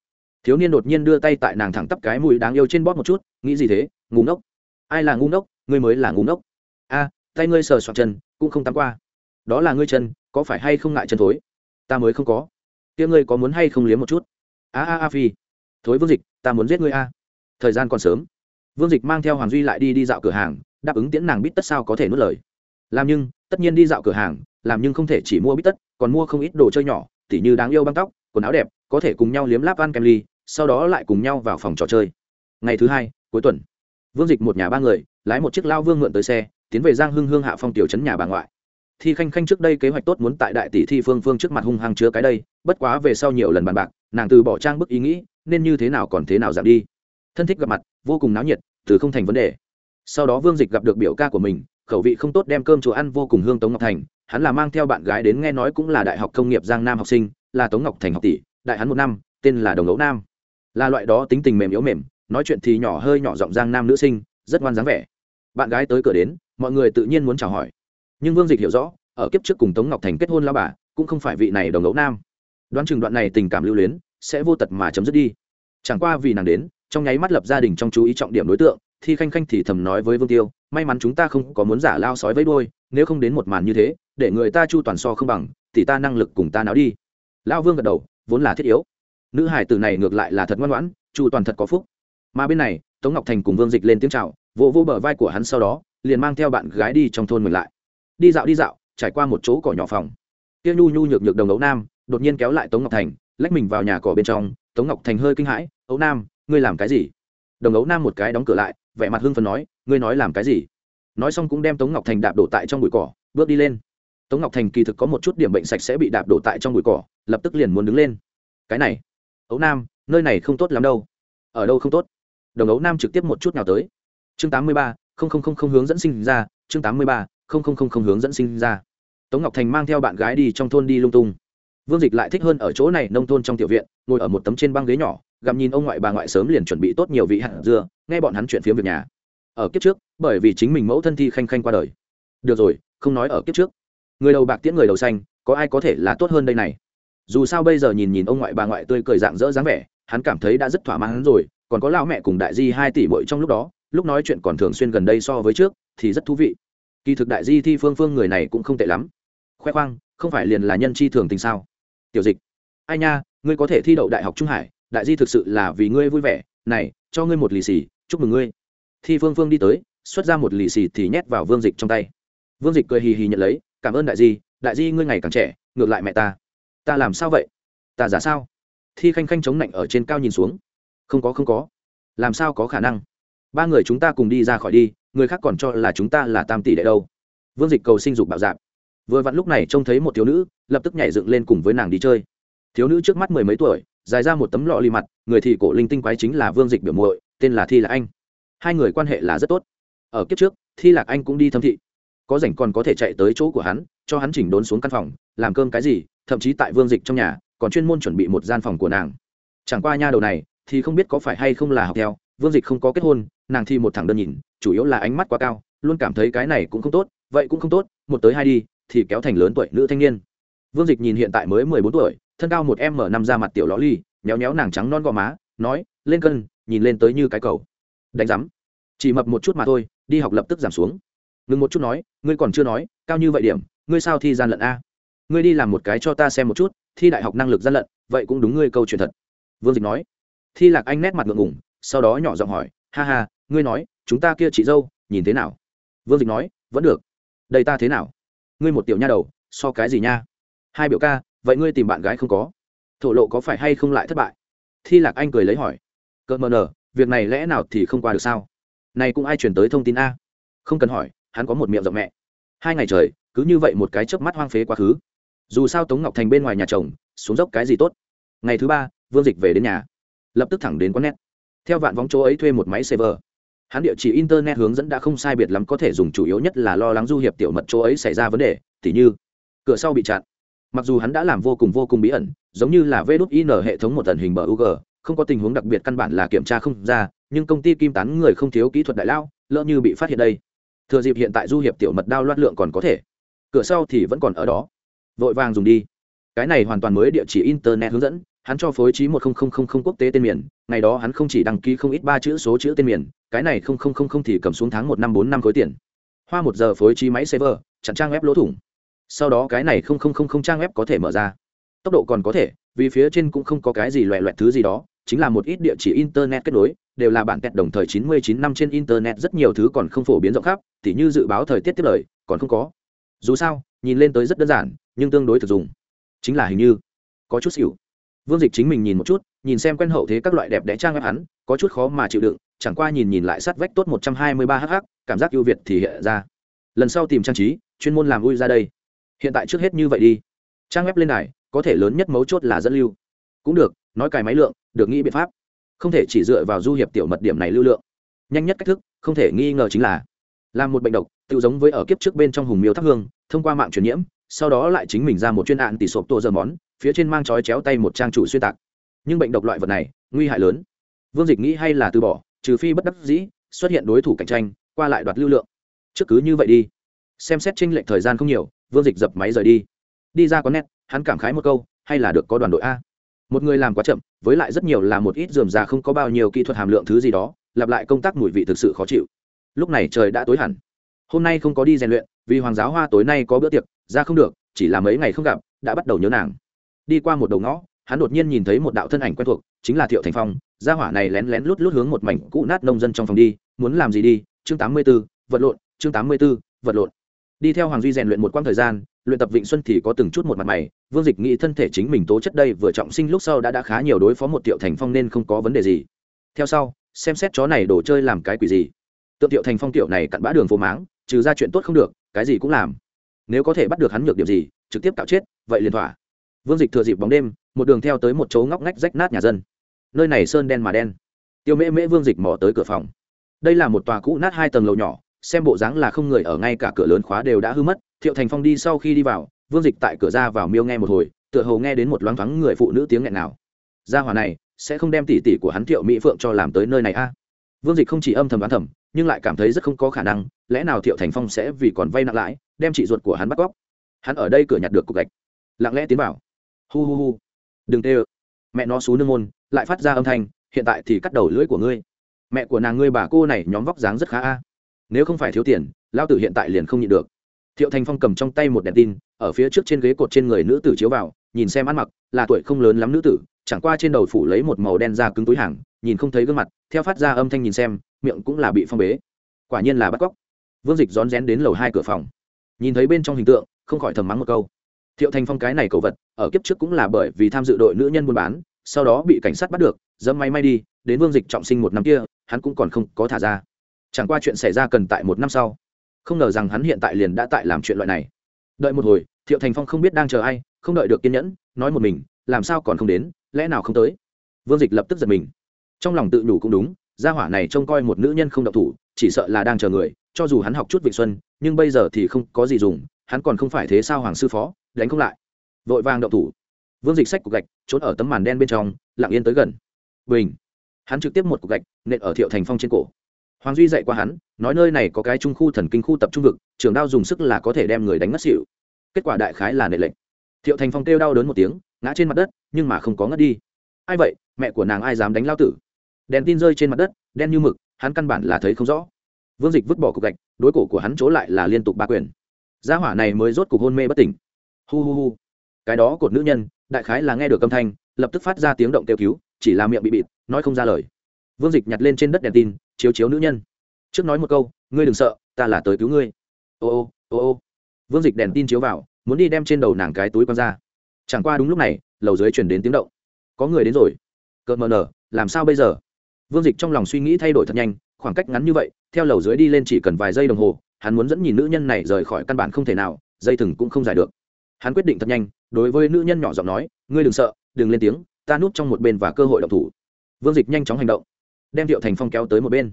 Thiếu niên đột nhiên đưa tay tại nàng thẳng tắp cái mùi đáng yêu trên bóp một chút, nghĩ gì thế? Ngu ngốc. Ai là ngu ngốc? Ngươi mới là ngu ngốc. A, tay ngươi sờ soạt chân, cũng không tắm qua. Đó là ngươi chân, có phải hay không ngại chân thối? Ta mới không có. Tiếng ngươi có muốn hay không liếm một chút? A a a, phi. Thối vương dịch, ta muốn giết ngươi a. Thời gian còn sớm. Vương dịch mang theo hoàng duy lại đi đi dạo cửa hàng, đáp ứng tiễn nàng biết tất sao có thể nuốt lời. Làm nhưng tất nhiên đi dạo cửa hàng, làm nhưng không thể chỉ mua bít tất, còn mua không ít đồ chơi nhỏ, tỉ như đáng yêu băng tóc, quần áo đẹp, có thể cùng nhau liếm láp ăn kem ly, sau đó lại cùng nhau vào phòng trò chơi. Ngày thứ hai, cuối tuần, vương dịch một nhà ba người, lái một chiếc lao vương mượn tới xe, tiến về giang hưng hương hạ phong tiểu trấn nhà bà ngoại. Thi khanh khanh trước đây kế hoạch tốt muốn tại đại tỷ thi phương phương trước mặt hung hăng chứa cái đây, bất quá về sau nhiều lần bàn bạc, nàng từ bỏ trang bức ý nghĩ, nên như thế nào còn thế nào giảm đi. Thân thích gặp mặt, vô cùng náo nhiệt, từ không thành vấn đề. Sau đó vương dịch gặp được biểu ca của mình khẩu vị không tốt đem cơm chùa ăn vô cùng hương tống ngọc thành. Hắn là mang theo bạn gái đến nghe nói cũng là đại học công nghiệp giang nam học sinh, là tống ngọc thành học tỷ, đại hắn một năm, tên là đồng ấu nam. Là loại đó tính tình mềm yếu mềm, nói chuyện thì nhỏ hơi nhỏ giọng giang nam nữ sinh, rất ngoan dáng vẻ. Bạn gái tới cửa đến, mọi người tự nhiên muốn chào hỏi. Nhưng vương dịch hiểu rõ, ở kiếp trước cùng tống ngọc thành kết hôn lao bà, cũng không phải vị này đồng ấu nam. Đoán chừng đoạn này tình cảm lưu luyến, sẽ vô tật mà chấm dứt đi. Chẳng qua vì nàng đến, trong nháy mắt lập gia đình trong chú ý trọng điểm đối tượng thi khanh khanh thì thầm nói với vương tiêu, may mắn chúng ta không có muốn giả lao sói với đôi nếu không đến một màn như thế, để người ta chu toàn so không bằng, thì ta năng lực cùng ta náo đi. Lao vương gật đầu, vốn là thiết yếu. Nữ hải tử này ngược lại là thật ngoan ngoãn, chu toàn thật có phúc. Mà bên này, tống ngọc thành cùng vương dịch lên tiếng c h à o vỗ vỗ bờ vai của hắn sau đó, liền mang theo bạn gái đi trong thôn mình lại. Đi dạo đi dạo, trải qua một chỗ cỏ nhỏ phòng. Tiêu nhu nhu nhược nhược đồng ấu nam, đột nhiên kéo lại tống ngọc thành, lách mình vào nhà cỏ bên trong. Tống ngọc thành hơi kinh hãi ấu nam, ngươi làm cái gì? Đồng ấu nam một cái đóng cửa lại vẻ mặt hưng phần nói, ngươi nói làm cái gì? Nói xong cũng đem tống ngọc thành đạp đổ tại trong bụi cỏ, bước đi lên. Tống ngọc thành kỳ thực có một chút điểm bệnh sạch sẽ bị đạp đổ tại trong bụi cỏ, lập tức liền muốn đứng lên. Cái này ấu nam, nơi này không tốt lắm đâu. Ở đâu không tốt? Đồng ấu nam trực tiếp một chút nào tới. Chương tám mươi ba, không không không không hướng dẫn sinh ra, chương tám mươi ba, không không không không hướng dẫn sinh ra. Tống ngọc thành mang theo bạn gái đi trong thôn đi lung tung. Vương dịch lại thích hơn ở chỗ này nông thôn trong tiểu viện, ngồi ở một tấm trên băng ghế nhỏ gặm nhìn ông ngoại bà ngoại sớm liền chuẩn bị tốt nhiều vị hạt dưa, nghe bọn hắn chuyện phiếm việc nhà. Ở kiếp trước, bởi vì chính mình mẫu thân thi khanh khanh qua đời. Được rồi, không nói ở kiếp trước. Người đầu bạc tiễn người đầu xanh, có ai có thể là tốt hơn đây này? Dù sao bây giờ nhìn nhìn ông ngoại bà ngoại tươi cười dạng dỡ dáng vẻ, hắn cảm thấy đã rất thỏa mãn rồi, còn có lão mẹ cùng đại di hai tỷ bội trong lúc đó, lúc nói chuyện còn thường xuyên gần đây so với trước, thì rất thú vị. Kỳ thực đại di thi phương phương người này cũng không tệ lắm. Khoe khoang, không phải liền là nhân chi thường tình sao? Tiểu dịch. Ai nha, ngươi có thể thi đậu đại học trung hải đại di thực sự là vì ngươi vui vẻ, này, cho ngươi một lì xì, chúc mừng ngươi. Thi phương phương đi tới, xuất ra một lì xì thì nhét vào vương dịch trong tay. Vương dịch cười hì hì nhận lấy, cảm ơn đại di đại di ngươi ngày càng trẻ, ngược lại mẹ ta. Ta làm sao vậy? Ta giả sao? Thi khanh khanh chống lạnh ở trên cao nhìn xuống. Không có không có. Làm sao có khả năng? Ba người chúng ta cùng đi ra khỏi đi, người khác còn cho là chúng ta là tam tỷ đệ đâu. Vương dịch cầu sinh dục bạo dạp vừa vặn lúc này trông thấy một thiếu nữ, lập tức nhảy dựng lên cùng với nàng đi chơi. Thiếu nữ trước mắt mười mấy tuổi dài ra một tấm lọ lì mặt, người thì cổ linh tinh quái chính là vương dịch biểu muội, tên là thi lạc anh. Hai người quan hệ là rất tốt. Ở kiếp trước, thi lạc anh cũng đi thâm thị. Có rảnh còn có thể chạy tới chỗ của hắn, cho hắn chỉnh đốn xuống căn phòng, làm cơm cái gì, thậm chí tại vương dịch trong nhà, còn chuyên môn chuẩn bị một gian phòng của nàng. Chẳng qua nha đầu này, thì không biết có phải hay không là học theo, vương dịch không có kết hôn, nàng thi một thằng đơn nhìn, chủ yếu là ánh mắt quá cao, luôn cảm thấy cái này cũng không tốt, vậy cũng không tốt, một tới hai đi, thì kéo thành lớn tuổi nữ thanh niên. Vương dịch nhìn hiện tại mới mười bốn tuổi thân cao một m năm ra mặt tiểu ló ly, nhéo nhéo nàng trắng non gò má, nói, lên cân, nhìn lên tới như cái cầu. Đánh rắm chỉ mập một chút mà thôi, đi học lập tức giảm xuống. Ngừng một chút nói, ngươi còn chưa nói, cao như vậy điểm, ngươi sao thi gian lận a? Ngươi đi làm một cái cho ta xem một chút, thi đại học năng lực gian lận, vậy cũng đúng ngươi câu chuyện thật. Vương dịch nói. Thi lạc anh nét mặt ngượng ngủng sau đó nhỏ giọng hỏi, ha ha, ngươi nói, chúng ta kia chị dâu, nhìn thế nào? Vương dịch nói, vẫn được. Đây ta thế nào? Ngươi một tiểu nha đầu, so cái gì nha? Hai biểu ca vậy ngươi tìm bạn gái không có? Thổ lộ có phải hay không lại thất bại? Thi lạc anh cười lấy hỏi. Cợt mờ nở, việc này lẽ nào thì không qua được sao? Này cũng ai chuyển tới thông tin a? Không cần hỏi, hắn có một miệng rộng mẹ. Hai ngày trời, cứ như vậy một cái chớp mắt hoang phế quá khứ. Dù sao tống ngọc thành bên ngoài nhà chồng, xuống dốc cái gì tốt? Ngày thứ ba, vương dịch về đến nhà. Lập tức thẳng đến quán net. Theo vạn vóng chỗ ấy thuê một máy server. Hắn địa chỉ internet hướng dẫn đã không sai biệt lắm có thể dùng chủ yếu nhất là lo lắng du hiệp tiểu mật chỗ ấy xảy ra vấn đề, tỉ như, cửa sau bị chặn mặc dù hắn đã làm vô cùng vô cùng bí ẩn, giống như là vê đốt in hệ thống một tần hình bờ ug không có tình huống đặc biệt căn bản là kiểm tra không ra, nhưng công ty kim tán người không thiếu kỹ thuật đại lao, lỡ như bị phát hiện đây. Thừa dịp hiện tại du hiệp tiểu mật đao loát lượng còn có thể. Cửa sau thì vẫn còn ở đó. Vội vàng dùng đi. Cái này hoàn toàn mới địa chỉ internet hướng dẫn, hắn cho phối trí một quốc tế tên miền, ngày đó hắn không chỉ đăng ký không ít ba chữ số chữ tên miền, cái này không không không không thì cầm xuống tháng một năm bốn năm khối tiền. Hoa một giờ phối trí máy server, chặn trang web lỗ thủng sau đó cái này không không không không trang web có thể mở ra. Tốc độ còn có thể, vì phía trên cũng không có cái gì loẹ loẹt thứ gì đó, chính là một ít địa chỉ internet kết nối, đều là bản kẹt đồng thời 99 năm trên internet rất nhiều thứ còn không phổ biến rộng khắp, tỉ như dự báo thời tiết tiếp lời, còn không có. Dù sao, nhìn lên tới rất đơn giản, nhưng tương đối thực dụng. Chính là hình như, có chút xỉu. Vương dịch chính mình nhìn một chút, nhìn xem quen hậu thế các loại đẹp đẽ trang web hắn, có chút khó mà chịu đựng, chẳng qua nhìn nhìn lại sát vách tốt một trăm hai mươi ba hh cảm giác ưu việt thì hiện ra. Lần sau tìm trang trí, chuyên môn làm ui ra đây hiện tại trước hết như vậy đi. Trang web lên này có thể lớn nhất mấu chốt là dẫn lưu. Cũng được, nói cài máy lượng, được nghĩ biện pháp. Không thể chỉ dựa vào du hiệp tiểu mật điểm này lưu lượng. Nhanh nhất cách thức, không thể nghi ngờ chính là làm một bệnh độc, tự giống với ở kiếp trước bên trong hùng miêu thắp hương, thông qua mạng truyền nhiễm, sau đó lại chính mình ra một chuyên án tỷ sộp tô giờ món, phía trên mang chói chéo tay một trang chủ xuyên tạc. Nhưng bệnh độc loại vật này, nguy hại lớn. Vương dịch nghĩ hay là từ bỏ, trừ phi bất đắc dĩ, xuất hiện đối thủ cạnh tranh, qua lại đoạt lưu lượng. Trước cứ như vậy đi. Xem xét tranh lệch thời gian không nhiều vương dịch dập máy rời đi. Đi ra có nét hắn cảm khái một câu, hay là được có đoàn đội a? Một người làm quá chậm, với lại rất nhiều là một ít dườm già không có bao nhiêu kỹ thuật hàm lượng thứ gì đó, lặp lại công tác mùi vị thực sự khó chịu. Lúc này trời đã tối hẳn. Hôm nay không có đi rèn luyện, vì hoàng giáo hoa tối nay có bữa tiệc, ra không được, chỉ là mấy ngày không gặp, đã bắt đầu nhớ nàng. Đi qua một đầu ngõ, hắn đột nhiên nhìn thấy một đạo thân ảnh quen thuộc, chính là thiệu thành phong. Gia hỏa này lén lén lút lút hướng một mảnh cũ nát nông dân trong phòng đi, muốn làm gì đi? Chương tám mươi b ố vật lộn, chương tám mươi b ố vật lộn đi theo hoàng duy rèn luyện một quãng thời gian, luyện tập vịnh xuân thì có từng chút một mặt mày. Vương dịch nghĩ thân thể chính mình tố chất đây vừa trọng sinh lúc sau đã đã khá nhiều đối phó một tiệu thành phong nên không có vấn đề gì. Theo sau, xem xét chó này đồ chơi làm cái quỷ gì. Tượng tiệu thành phong tiệu này cặn bã đường phố máng, trừ ra chuyện tốt không được, cái gì cũng làm. Nếu có thể bắt được hắn nhược điểm gì, trực tiếp cạo chết, vậy liền thỏa. Vương dịch thừa dịp bóng đêm, một đường theo tới một chỗ ngóc ngách rách nát nhà dân. Nơi này sơn đen mà đen. Tiêu mễ mễ vương dịch mò tới cửa phòng. Đây là một tòa cũ nát hai tầng lầu nhỏ xem bộ dáng là không người ở ngay cả cửa lớn khóa đều đã hư mất, thiệu thành phong đi sau khi đi vào, vương dịch tại cửa ra vào miêu nghe một hồi, tựa hồ nghe đến một loáng thoáng người phụ nữ tiếng nghẹn nào. Gia hòa này, sẽ không đem tỷ tỷ của hắn thiệu mỹ phượng cho làm tới nơi này a? À? Vương dịch không chỉ âm thầm đoán thầm, nhưng lại cảm thấy rất không có khả năng, lẽ nào thiệu thành phong sẽ vì còn vay nặng lãi, đem chị ruột của hắn bắt cóc? Hắn ở đây cửa nhặt được cục gạch. Lặng lẽ tiến vào. Hu hu hu. Đừng tê ơ. Mẹ nó xú nương môn, lại phát ra âm thanh, hiện tại thì cắt đầu lưỡi của ngươi. Mẹ của nàng ngươi bà cô này nhóm vóc dáng rất khá a nếu không phải thiếu tiền lao tử hiện tại liền không nhịn được. Thiệu thành phong cầm trong tay một đèn tin, ở phía trước trên ghế cột trên người nữ tử chiếu vào, nhìn xem ăn mặc, là tuổi không lớn lắm nữ tử, chẳng qua trên đầu phủ lấy một màu đen da cứng túi hàng, nhìn không thấy gương mặt, theo phát ra âm thanh nhìn xem, miệng cũng là bị phong bế. Quả nhiên là bắt cóc. Vương dịch rón rén đến lầu hai cửa phòng. Nhìn thấy bên trong hình tượng, không khỏi thầm mắng một câu. Thiệu thành phong cái này cầu vật, ở kiếp trước cũng là bởi vì tham dự đội nữ nhân buôn bán, sau đó bị cảnh sát bắt được, dẫm may may đi, đến vương dịch trọng sinh một năm kia, hắn cũng còn không có thả ra chẳng qua chuyện xảy ra cần tại một năm sau. Không ngờ rằng hắn hiện tại liền đã tại làm chuyện loại này. Đợi một hồi, thiệu thành phong không biết đang chờ ai, không đợi được kiên nhẫn, nói một mình, làm sao còn không đến, lẽ nào không tới? Vương dịch lập tức giật mình. Trong lòng tự nhủ cũng đúng, gia hỏa này trông coi một nữ nhân không độc thủ, chỉ sợ là đang chờ người, cho dù hắn học chút vịnh xuân, nhưng bây giờ thì không có gì dùng, hắn còn không phải thế sao hoàng sư phó, đánh không lại. Vội vàng đậu thủ. Vương dịch sách cục gạch, trốn ở tấm màn đen bên trong, lặng yên tới gần. Bình. Hắn trực tiếp một cục gạch, nện ở thiệu thành phong trên cổ hoàng duy dạy qua hắn, nói nơi này có cái trung khu thần kinh khu tập trung vực, trường đao dùng sức là có thể đem người đánh ngất xỉu. Kết quả đại khái là nệ lệnh. Thiệu thành phong kêu đau đớn một tiếng, ngã trên mặt đất, nhưng mà không có ngất đi. Ai vậy? Mẹ của nàng ai dám đánh lao tử? Đèn tin rơi trên mặt đất, đen như mực, hắn căn bản là thấy không rõ. Vương dịch vứt bỏ cục gạch, đối cổ của hắn chỗ lại là liên tục ba quyền. Gia hỏa này mới rốt cục hôn mê bất tỉnh. Hu hu hu. Cái đó cột nữ nhân, đại khái là nghe được âm thanh, lập tức phát ra tiếng động kêu cứu, chỉ là miệng bị bịt, nói không ra lời vương dịch nhặt lên trên đất đèn tin, chiếu chiếu nữ nhân. Trước nói một câu, ngươi đừng sợ, ta là tới cứu ngươi. Ô ô ô ô. Vương dịch đèn tin chiếu vào, muốn đi đem trên đầu nàng cái túi quăng ra. Chẳng qua đúng lúc này, lầu dưới chuyển đến tiếng động. Có người đến rồi. Cợt mờ nở, làm sao bây giờ? Vương dịch trong lòng suy nghĩ thay đổi thật nhanh, khoảng cách ngắn như vậy, theo lầu dưới đi lên chỉ cần vài giây đồng hồ, hắn muốn dẫn nhìn nữ nhân này rời khỏi căn bản không thể nào, dây thừng cũng không giải được. Hắn quyết định thật nhanh, đối với nữ nhân nhỏ giọng nói, ngươi đừng sợ, đừng lên tiếng, ta núp trong một bên và cơ hội động thủ. Vương dịch nhanh chóng hành động đem thiệu thành phong kéo tới một bên.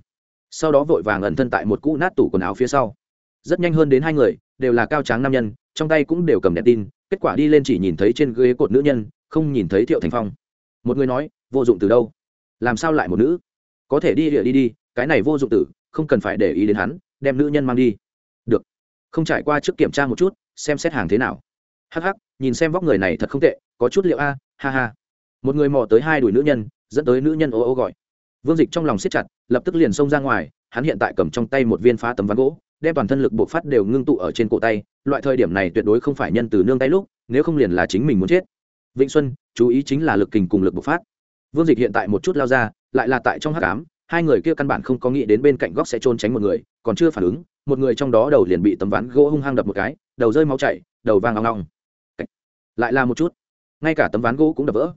Sau đó vội vàng ẩn thân tại một cũ nát tủ quần áo phía sau. Rất nhanh hơn đến hai người, đều là cao tráng nam nhân, trong tay cũng đều cầm đèn tin, kết quả đi lên chỉ nhìn thấy trên ghế cột nữ nhân, không nhìn thấy thiệu thành phong. Một người nói, vô dụng từ đâu? Làm sao lại một nữ? Có thể đi địa đi đi, cái này vô dụng tử, không cần phải để ý đến hắn, đem nữ nhân mang đi. Được, không trải qua trước kiểm tra một chút, xem xét hàng thế nào. Hắc hắc, nhìn xem vóc người này thật không tệ, có chút liệu a, ha ha. Một người mò tới hai đuổi nữ nhân, dẫn tới nữ nhân ô ô gọi vương dịch trong lòng siết chặt, lập tức liền xông ra ngoài, hắn hiện tại cầm trong tay một viên phá tấm ván gỗ, đem toàn thân lực bộ phát đều ngưng tụ ở trên cổ tay, loại thời điểm này tuyệt đối không phải nhân từ nương tay lúc, nếu không liền là chính mình muốn chết. Vĩnh xuân, chú ý chính là lực kình cùng lực bộc phát. Vương dịch hiện tại một chút lao ra, lại là tại trong h tám hai người kia căn bản không có nghĩ đến bên cạnh góc sẽ trôn tránh một người, còn chưa phản ứng, một người trong đó đầu liền bị tấm ván gỗ hung hăng đập một cái, đầu rơi máu chảy, đầu vang ngong ngong lại là một chút, ngay cả tấm ván gỗ cũng đập vỡ.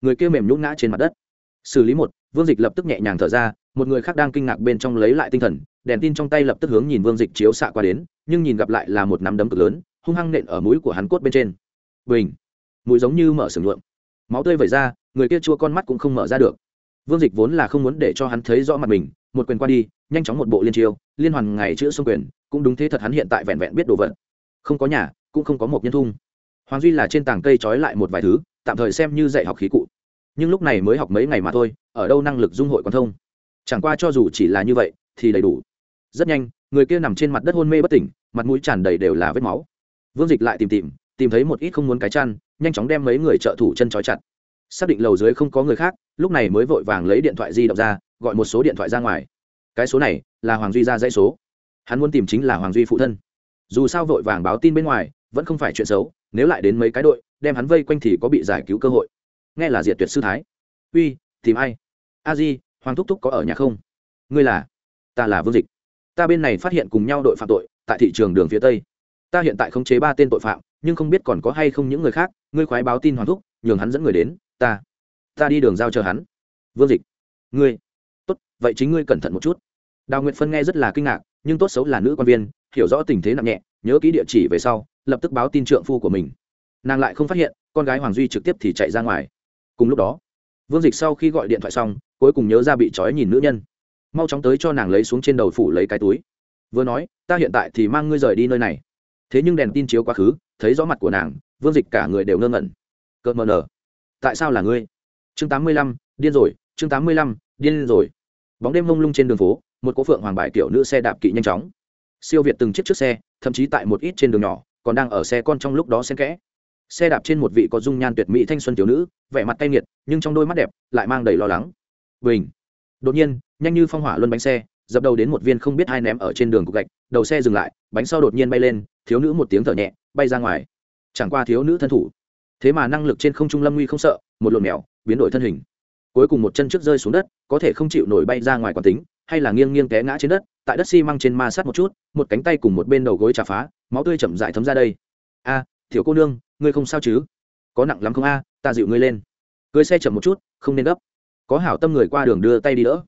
Người kia mềm nhũng ngã trên mặt đất. Xử lý một vương dịch lập tức nhẹ nhàng thở ra, một người khác đang kinh ngạc bên trong lấy lại tinh thần, đèn tin trong tay lập tức hướng nhìn vương dịch chiếu xạ qua đến, nhưng nhìn gặp lại là một nắm đấm cực lớn, hung hăng nện ở mũi của hắn cốt bên trên. Bình! Mũi giống như mở sừng luộm máu tươi vẩy ra, người kia chua con mắt cũng không mở ra được. Vương dịch vốn là không muốn để cho hắn thấy rõ mặt mình, một quyền qua đi, nhanh chóng một bộ liên chiêu, liên hoàn ngày chữa xung quyền, cũng đúng thế thật hắn hiện tại vẹn vẹn biết đồ vật. Không có nhà, cũng không có một nhân thung. Hoàng duy là trên tảng cây trói lại một vài thứ, tạm thời xem như dạy học khí cụ nhưng lúc này mới học mấy ngày mà thôi, ở đâu năng lực dung hội quan thông? Chẳng qua cho dù chỉ là như vậy, thì đầy đủ. Rất nhanh, người kia nằm trên mặt đất hôn mê bất tỉnh, mặt mũi tràn đầy đều là vết máu. Vương dịch lại tìm tìm tìm thấy một ít không muốn cái chăn, nhanh chóng đem mấy người trợ thủ chân trói chặt. Xác định lầu dưới không có người khác, lúc này mới vội vàng lấy điện thoại di động ra, gọi một số điện thoại ra ngoài. Cái số này là hoàng duy ra dãy số. Hắn muốn tìm chính là hoàng duy phụ thân. Dù sao vội vàng báo tin bên ngoài, vẫn không phải chuyện xấu, nếu lại đến mấy cái đội, đem hắn vây quanh thì có bị giải cứu cơ hội nghe là diệt tuyệt sư thái. Uy, tìm ai? A di, hoàng thúc thúc có ở nhà không? Ngươi là? Ta là vương dịch. Ta bên này phát hiện cùng nhau đội phạm tội, tại thị trường đường phía tây. Ta hiện tại khống chế ba tên tội phạm, nhưng không biết còn có hay không những người khác. Ngươi khoái báo tin hoàng thúc, nhường hắn dẫn người đến. Ta ta đi đường giao chờ hắn. Vương dịch. Ngươi. Tốt, vậy chính ngươi cẩn thận một chút. Đào nguyệt phân nghe rất là kinh ngạc, nhưng tốt xấu là nữ quan viên, hiểu rõ tình thế nặng nhẹ, nhớ ký địa chỉ về sau, lập tức báo tin trượng phu của mình. Nàng lại không phát hiện, con gái hoàng duy trực tiếp thì chạy ra ngoài cùng lúc đó, vương dịch sau khi gọi điện thoại xong, cuối cùng nhớ ra bị trói nhìn nữ nhân. Mau chóng tới cho nàng lấy xuống trên đầu phủ lấy cái túi. Vừa nói, ta hiện tại thì mang ngươi rời đi nơi này. Thế nhưng đèn tin chiếu quá khứ, thấy rõ mặt của nàng, vương dịch cả người đều ngơ ngẩn. Cợt mờ nở tại sao là ngươi? Chương tám mươi lăm, điên rồi, chương tám mươi lăm, điên rồi. Bóng đêm mông lung trên đường phố, một cố phượng hoàng bài kiểu nữ xe đạp kỵ nhanh chóng. Siêu việt từng chiếc trước xe, thậm chí tại một ít trên đường nhỏ, còn đang ở xe con trong lúc đó xen kẽ xe đạp trên một vị có dung nhan tuyệt mỹ thanh xuân thiếu nữ vẻ mặt cay nghiệt nhưng trong đôi mắt đẹp lại mang đầy lo lắng. Bình. Đột nhiên nhanh như phong hỏa luân bánh xe dập đầu đến một viên không biết hai ném ở trên đường cục gạch đầu xe dừng lại bánh sau đột nhiên bay lên thiếu nữ một tiếng thở nhẹ bay ra ngoài. Chẳng qua thiếu nữ thân thủ. Thế mà năng lực trên không trung lâm nguy không sợ một lộn mèo biến đổi thân hình. Cuối cùng một chân trước rơi xuống đất có thể không chịu nổi bay ra ngoài quán tính hay là nghiêng nghiêng té ngã trên đất tại đất xi măng trên ma sát một chút một cánh tay cùng một bên đầu gối trà phá máu tươi chậm dại thấm ra đây. A à, cô nương ngươi không sao chứ? Có nặng lắm không a, ta dịu ngươi lên. Cưới xe chậm một chút, không nên gấp. Có hảo tâm người qua đường đưa tay đi đỡ.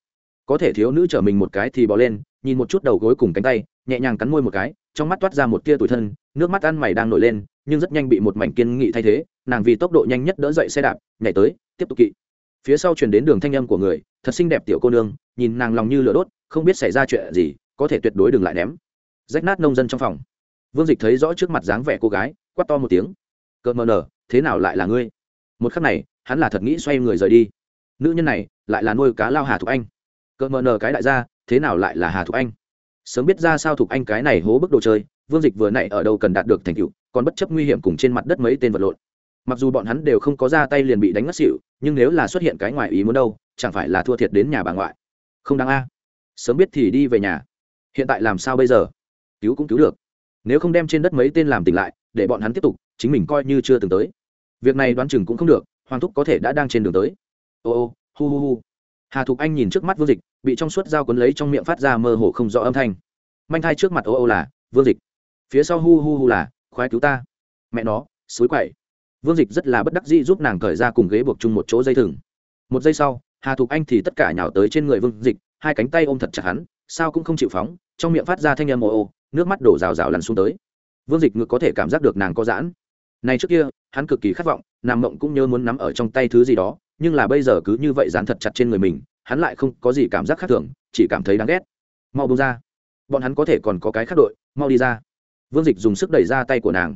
Có thể thiếu nữ chở mình một cái thì bỏ lên, nhìn một chút đầu gối cùng cánh tay, nhẹ nhàng cắn môi một cái, trong mắt toát ra một tia tủi thân, nước mắt ăn mày đang nổi lên, nhưng rất nhanh bị một mảnh kiên nghị thay thế, nàng vì tốc độ nhanh nhất đỡ dậy xe đạp, nhảy tới, tiếp tục kỵ. Phía sau truyền đến đường thanh âm của người, thật xinh đẹp tiểu cô nương, nhìn nàng lòng như lửa đốt, không biết xảy ra chuyện gì, có thể tuyệt đối đừng lại ném. Rách nát nông dân trong phòng. Vương dịch thấy rõ trước mặt dáng vẻ cô gái, quát to một tiếng cợt mờ nở, thế nào lại là ngươi? Một khắc này, hắn là thật nghĩ xoay người rời đi. Nữ nhân này, lại là nuôi cá lao hà thục anh. Cợt mờ nở cái đại gia, thế nào lại là hà thục anh? Sớm biết ra sao thục anh cái này hố bức đồ chơi, vương dịch vừa nãy ở đâu cần đạt được thành tựu, còn bất chấp nguy hiểm cùng trên mặt đất mấy tên vật lộn. Mặc dù bọn hắn đều không có ra tay liền bị đánh ngất xỉu, nhưng nếu là xuất hiện cái ngoài ý muốn đâu, chẳng phải là thua thiệt đến nhà bà ngoại. Không đáng a. Sớm biết thì đi về nhà. Hiện tại làm sao bây giờ? Cứu cũng cứu được. Nếu không đem trên đất mấy tên làm tỉnh lại, để bọn hắn tiếp tục chính mình coi như chưa từng tới. Việc này đoán chừng cũng không được, hoàng thúc có thể đã đang trên đường tới. Ô ô, hu hu hu. Hà thục anh nhìn trước mắt vương dịch, bị trong suốt dao cuốn lấy trong miệng phát ra mơ hồ không rõ âm thanh. Manh thai trước mặt ô ô là, vương dịch, phía sau hu hu hu là, khoái cứu ta. Mẹ nó, suối quậy. Vương dịch rất là bất đắc dĩ giúp nàng cởi ra cùng ghế buộc chung một chỗ dây thừng. Một giây sau, hà thục anh thì tất cả nhào tới trên người vương dịch, hai cánh tay ôm thật chặt hắn, sao cũng không chịu phóng, trong miệng phát ra thanh âm ô ô, nước mắt đổ rào rào lăn xuống tới. Vương dịch ngực có thể cảm giác được nàng có giãn này trước kia, hắn cực kỳ khát vọng nằm mộng cũng nhớ muốn nắm ở trong tay thứ gì đó, nhưng là bây giờ cứ như vậy dán thật chặt trên người mình, hắn lại không có gì cảm giác khác thường, chỉ cảm thấy đáng ghét. Mau bông ra. Bọn hắn có thể còn có cái khác đội, mau đi ra. Vương dịch dùng sức đẩy ra tay của nàng.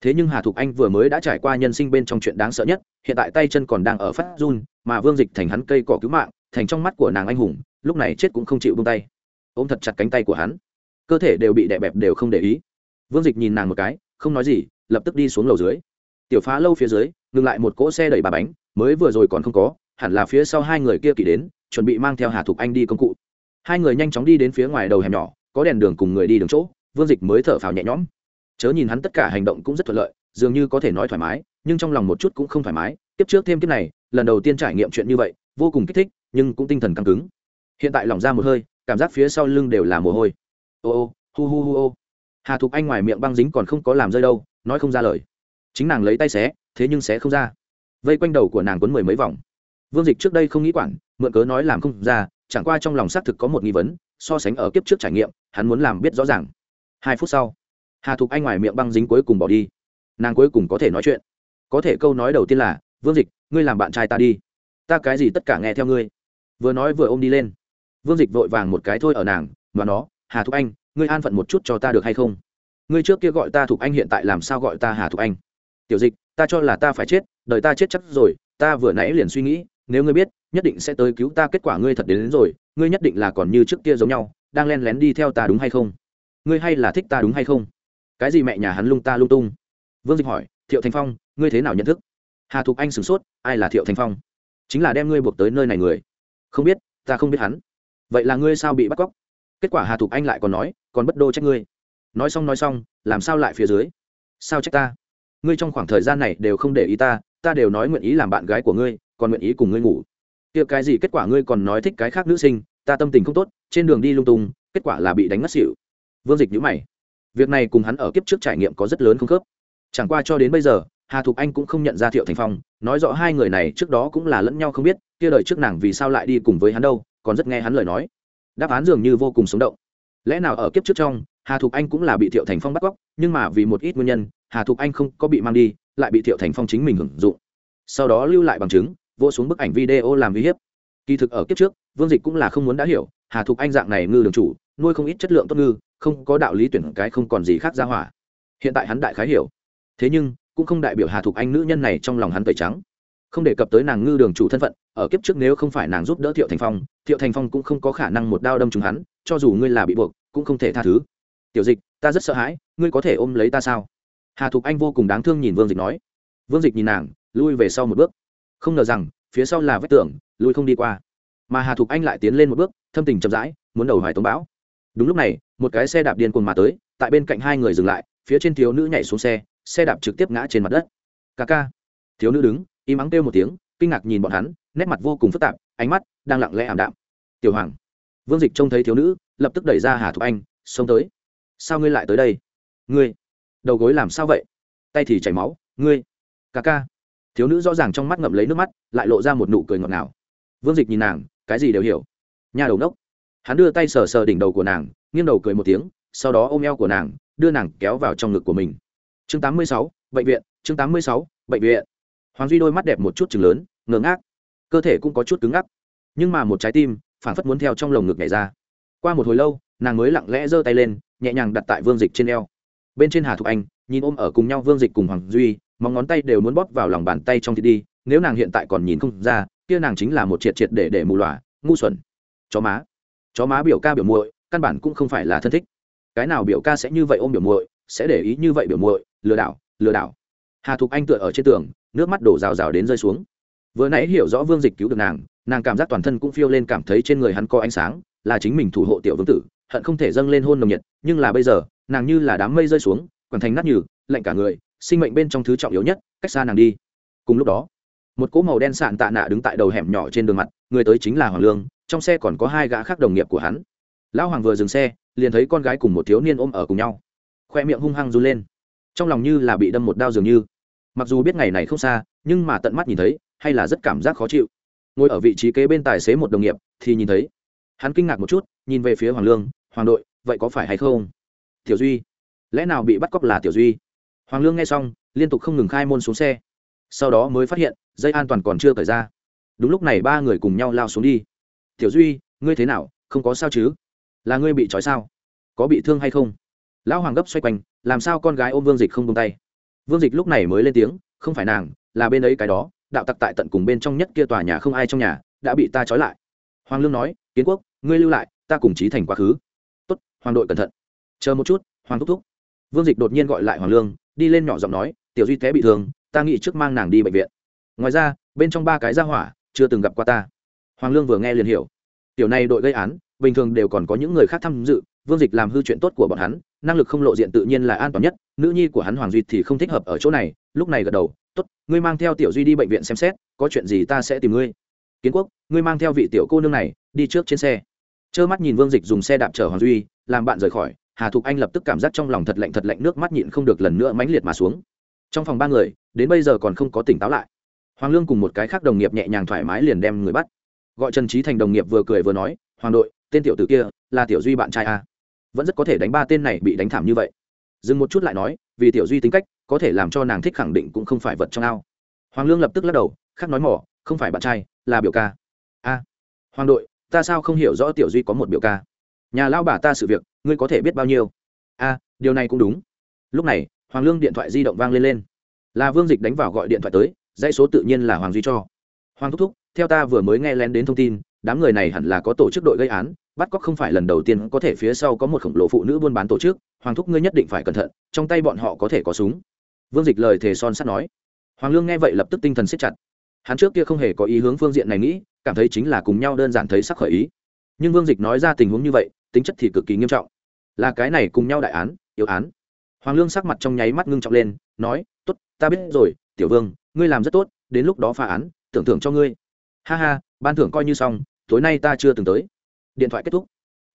Thế nhưng hà thục anh vừa mới đã trải qua nhân sinh bên trong chuyện đáng sợ nhất, hiện tại tay chân còn đang ở phát run, mà vương dịch thành hắn cây cỏ cứu mạng, thành trong mắt của nàng anh hùng, lúc này chết cũng không chịu bông tay. Ôm thật chặt cánh tay của hắn. Cơ thể đều bị đè bẹp đều không để ý. Vương dịch nhìn nàng một cái không nói gì, lập tức đi xuống lầu dưới. Tiểu phá lâu phía dưới, ngừng lại một cỗ xe đẩy bà bánh, mới vừa rồi còn không có, hẳn là phía sau hai người kia kỳ đến, chuẩn bị mang theo hà thục anh đi công cụ. Hai người nhanh chóng đi đến phía ngoài đầu hẻm nhỏ, có đèn đường cùng người đi đường chỗ, vương dịch mới thở phào nhẹ nhõm. Chớ nhìn hắn tất cả hành động cũng rất thuận lợi, dường như có thể nói thoải mái, nhưng trong lòng một chút cũng không thoải mái, tiếp trước thêm kiếp này, lần đầu tiên trải nghiệm chuyện như vậy, vô cùng kích thích, nhưng cũng tinh thần căng cứng. Hiện tại lỏng ra một hơi, cảm giác phía sau lưng đều là mồ hôi. Ô ô, hu hu hu ô hà thục anh ngoài miệng băng dính còn không có làm rơi đâu, nói không ra lời. Chính nàng lấy tay xé, thế nhưng xé không ra. Vây quanh đầu của nàng quấn mười mấy vòng. Vương dịch trước đây không nghĩ quản, mượn cớ nói làm không ra, chẳng qua trong lòng xác thực có một nghi vấn, so sánh ở kiếp trước trải nghiệm, hắn muốn làm biết rõ ràng. Hai phút sau, hà thục anh ngoài miệng băng dính cuối cùng bỏ đi. Nàng cuối cùng có thể nói chuyện. Có thể câu nói đầu tiên là, vương dịch, ngươi làm bạn trai ta đi. Ta cái gì tất cả nghe theo ngươi. Vừa nói vừa ôm đi lên. Vương dịch vội vàng một cái thôi ở nàng và nó, hà thục anh ngươi an phận một chút cho ta được hay không? Ngươi trước kia gọi ta thục anh hiện tại làm sao gọi ta hà thục anh? Tiểu dịch ta cho là ta phải chết đời ta chết chắc rồi ta vừa nãy liền suy nghĩ nếu ngươi biết nhất định sẽ tới cứu ta kết quả ngươi thật đến, đến rồi ngươi nhất định là còn như trước kia giống nhau đang len lén đi theo ta đúng hay không? Ngươi hay là thích ta đúng hay không? Cái gì mẹ nhà hắn lung ta lung tung? Vương dịch hỏi thiệu thành phong ngươi thế nào nhận thức? Hà thục anh sửng sốt ai là thiệu thành phong? Chính là đem ngươi buộc tới nơi này người. Không biết ta không biết hắn. Vậy là ngươi sao bị bắt cóc? Kết quả hà thục anh lại còn nói, còn bất đô trách ngươi. Nói xong nói xong, làm sao lại phía dưới? Sao trách ta? Ngươi trong khoảng thời gian này đều không để ý ta ta đều nói nguyện ý làm bạn gái của ngươi, còn nguyện ý cùng ngươi ngủ. Kia cái gì kết quả ngươi còn nói thích cái khác nữ sinh, ta tâm tình không tốt, trên đường đi lung tung, kết quả là bị đánh ngất xỉu. Vương dịch nhữ mày. Việc này cùng hắn ở kiếp trước trải nghiệm có rất lớn không khớp. Chẳng qua cho đến bây giờ, hà thục anh cũng không nhận ra thiệu thành phong, nói rõ hai người này trước đó cũng là lẫn nhau không biết, kia đời trước nàng vì sao lại đi cùng với hắn đâu, còn rất nghe hắn lời nói đáp án dường như vô cùng sống động. Lẽ nào ở kiếp trước trong, hà thục anh cũng là bị thiệu thành phong bắt cóc, nhưng mà vì một ít nguyên nhân, hà thục anh không có bị mang đi, lại bị thiệu thành phong chính mình hưởng dụng. Sau đó lưu lại bằng chứng, vô xuống bức ảnh video làm uy hiếp. Kỳ thực ở kiếp trước, vương dịch cũng là không muốn đã hiểu, hà thục anh dạng này ngư đường chủ, nuôi không ít chất lượng tốt ngư, không có đạo lý tuyển cái không còn gì khác ra hỏa. Hiện tại hắn đại khái hiểu. Thế nhưng, cũng không đại biểu hà thục anh nữ nhân này trong lòng hắn tẩy trắng không đề cập tới nàng ngư đường chủ thân phận, ở kiếp trước nếu không phải nàng giúp đỡ thiệu thành phong, thiệu thành phong cũng không có khả năng một đao đâm trúng hắn, cho dù ngươi là bị buộc, cũng không thể tha thứ. Tiểu dịch, ta rất sợ hãi, ngươi có thể ôm lấy ta sao? Hà thục anh vô cùng đáng thương nhìn vương dịch nói. Vương dịch nhìn nàng, lui về sau một bước. Không ngờ rằng, phía sau là vách tường, lui không đi qua. Mà hà thục anh lại tiến lên một bước, thâm tình chậm rãi, muốn đầu hoài tống bão. Đúng lúc này, một cái xe đạp điên cuồng mà tới, tại bên cạnh hai người dừng lại, phía trên thiếu nữ nhảy xuống xe xe đạp trực tiếp ngã trên mặt đất. Ca ca. Thiếu nữ đứng im ắng kêu một tiếng kinh ngạc nhìn bọn hắn nét mặt vô cùng phức tạp ánh mắt đang lặng lẽ ảm đạm. Tiểu hoàng vương dịch trông thấy thiếu nữ lập tức đẩy ra hà thục anh xông tới. Sao ngươi lại tới đây? Ngươi đầu gối làm sao vậy? Tay thì chảy máu ngươi ca ca. Thiếu nữ rõ ràng trong mắt ngậm lấy nước mắt lại lộ ra một nụ cười ngọt ngào. Vương dịch nhìn nàng cái gì đều hiểu. Nhà đầu nốc hắn đưa tay sờ sờ đỉnh đầu của nàng nghiêng đầu cười một tiếng sau đó ôm eo của nàng đưa nàng kéo vào trong ngực của mình. Chương 86, bệnh viện chương 86, bệnh viện hoàng duy đôi mắt đẹp một chút chừng lớn ngơ ngác. Cơ thể cũng có chút cứng ngắc. Nhưng mà một trái tim phản phất muốn theo trong lồng ngực nhảy ra. Qua một hồi lâu, nàng mới lặng lẽ giơ tay lên, nhẹ nhàng đặt tại vương dịch trên eo. Bên trên hà thục anh, nhìn ôm ở cùng nhau vương dịch cùng hoàng duy, móng ngón tay đều muốn bóp vào lòng bàn tay trong thịt đi, nếu nàng hiện tại còn nhìn không ra, kia nàng chính là một triệt triệt để để mù lòa, ngu xuẩn. Chó má. Chó má biểu ca biểu muội, căn bản cũng không phải là thân thích. Cái nào biểu ca sẽ như vậy ôm biểu muội, sẽ để ý như vậy biểu muội, lừa đảo lừa đảo. Hà thục anh tựa ở trên tường nước mắt đổ rào rào đến rơi xuống. Vừa nãy hiểu rõ vương dịch cứu được nàng nàng cảm giác toàn thân cũng phiêu lên cảm thấy trên người hắn có ánh sáng, là chính mình thủ hộ tiểu vương tử, hận không thể dâng lên hôn nồng nhiệt, nhưng là bây giờ, nàng như là đám mây rơi xuống còn thành nát nhừ, lạnh cả người, sinh mệnh bên trong thứ trọng yếu nhất, cách xa nàng đi. Cùng lúc đó, một cỗ màu đen sạn tạ nạ đứng tại đầu hẻm nhỏ trên đường mặt, người tới chính là hoàng lương, trong xe còn có hai gã khác đồng nghiệp của hắn. Lão hoàng vừa dừng xe, liền thấy con gái cùng một thiếu niên ôm ở cùng nhau. Khoe miệng hung hăng run lên. Trong lòng như là bị đâm một đao dường như mặc dù biết ngày này không xa, nhưng mà tận mắt nhìn thấy, hay là rất cảm giác khó chịu. Ngồi ở vị trí kế bên tài xế một đồng nghiệp, thì nhìn thấy. Hắn kinh ngạc một chút, nhìn về phía hoàng lương, hoàng đội, vậy có phải hay không? Tiểu duy. Lẽ nào bị bắt cóc là tiểu duy? Hoàng lương nghe xong, liên tục không ngừng khai môn xuống xe. Sau đó mới phát hiện, dây an toàn còn chưa cởi ra. Đúng lúc này ba người cùng nhau lao xuống đi. Tiểu duy, ngươi thế nào? Không có sao chứ? Là ngươi bị trói sao? Có bị thương hay không? Lão hoàng gấp xoay quanh, làm sao con gái ôm vương dịch không tung tay? Vương dịch lúc này mới lên tiếng, không phải nàng, là bên ấy cái đó, đạo tặc tại tận cùng bên trong nhất kia tòa nhà không ai trong nhà, đã bị ta trói lại. Hoàng lương nói, kiến quốc, ngươi lưu lại, ta cùng trí thành quá khứ. Tốt, hoàng đội cẩn thận. Chờ một chút, hoàng thúc thúc. Vương dịch đột nhiên gọi lại hoàng lương, đi lên nhỏ giọng nói, tiểu duy té bị thương, ta nghĩ trước mang nàng đi bệnh viện. Ngoài ra, bên trong ba cái ra hỏa, chưa từng gặp qua ta. Hoàng lương vừa nghe liền hiểu. Tiểu này đội gây án, bình thường đều còn có những người khác tham dự, vương dịch làm hư chuyện tốt của bọn hắn năng lực không lộ diện tự nhiên là an toàn nhất, nữ nhi của hắn hoàng duy thì không thích hợp ở chỗ này, lúc này gật đầu, tốt, ngươi mang theo tiểu duy đi bệnh viện xem xét, có chuyện gì ta sẽ tìm ngươi. Kiến quốc, ngươi mang theo vị tiểu cô nương này, đi trước trên xe. Trơ mắt nhìn vương dịch dùng xe đạp chở hoàng duy, làm bạn rời khỏi, hà thục anh lập tức cảm giác trong lòng thật lạnh thật lạnh, nước mắt nhịn không được lần nữa mãnh liệt mà xuống. Trong phòng ba người, đến bây giờ còn không có tỉnh táo lại. Hoàng lương cùng một cái khác đồng nghiệp nhẹ nhàng thoải mái liền đem người bắt. Gọi trần trí thành đồng nghiệp vừa cười vừa nói, hoàng đội, tên tiểu tử kia là tiểu duy bạn trai a vẫn rất có thể đánh ba tên này bị đánh thảm như vậy. Dừng một chút lại nói, vì tiểu duy tính cách, có thể làm cho nàng thích khẳng định cũng không phải vật trong ao. Hoàng lương lập tức lắc đầu khác nói mỏ, không phải bạn trai, là biểu ca. A, hoàng đội, ta sao không hiểu rõ tiểu duy có một biểu ca? Nhà lao bà ta sự việc, ngươi có thể biết bao nhiêu? A, điều này cũng đúng. Lúc này, hoàng lương điện thoại di động vang lên lên. Là vương dịch đánh vào gọi điện thoại tới, dãy số tự nhiên là hoàng duy cho. Hoàng thúc thúc, theo ta vừa mới nghe lén đến thông tin, đám người này hẳn là có tổ chức đội gây án bắt cóc không phải lần đầu tiên có thể phía sau có một khổng lồ phụ nữ buôn bán tổ chức, hoàng thúc ngươi nhất định phải cẩn thận, trong tay bọn họ có thể có súng. Vương dịch lời thề son sắt nói. Hoàng lương nghe vậy lập tức tinh thần siết chặt. Hắn trước kia không hề có ý hướng phương diện này nghĩ, cảm thấy chính là cùng nhau đơn giản thấy sắc khởi ý. Nhưng vương dịch nói ra tình huống như vậy, tính chất thì cực kỳ nghiêm trọng. Là cái này cùng nhau đại án, yếu án. Hoàng lương sắc mặt trong nháy mắt ngưng trọng lên, nói t ố t ta biết rồi, tiểu vương, ngươi làm rất tốt, đến lúc đó phá án, tưởng thưởng cho ngươi. Ha ha, ban thưởng coi như xong, tối nay ta chưa từng tới điện thoại kết thúc.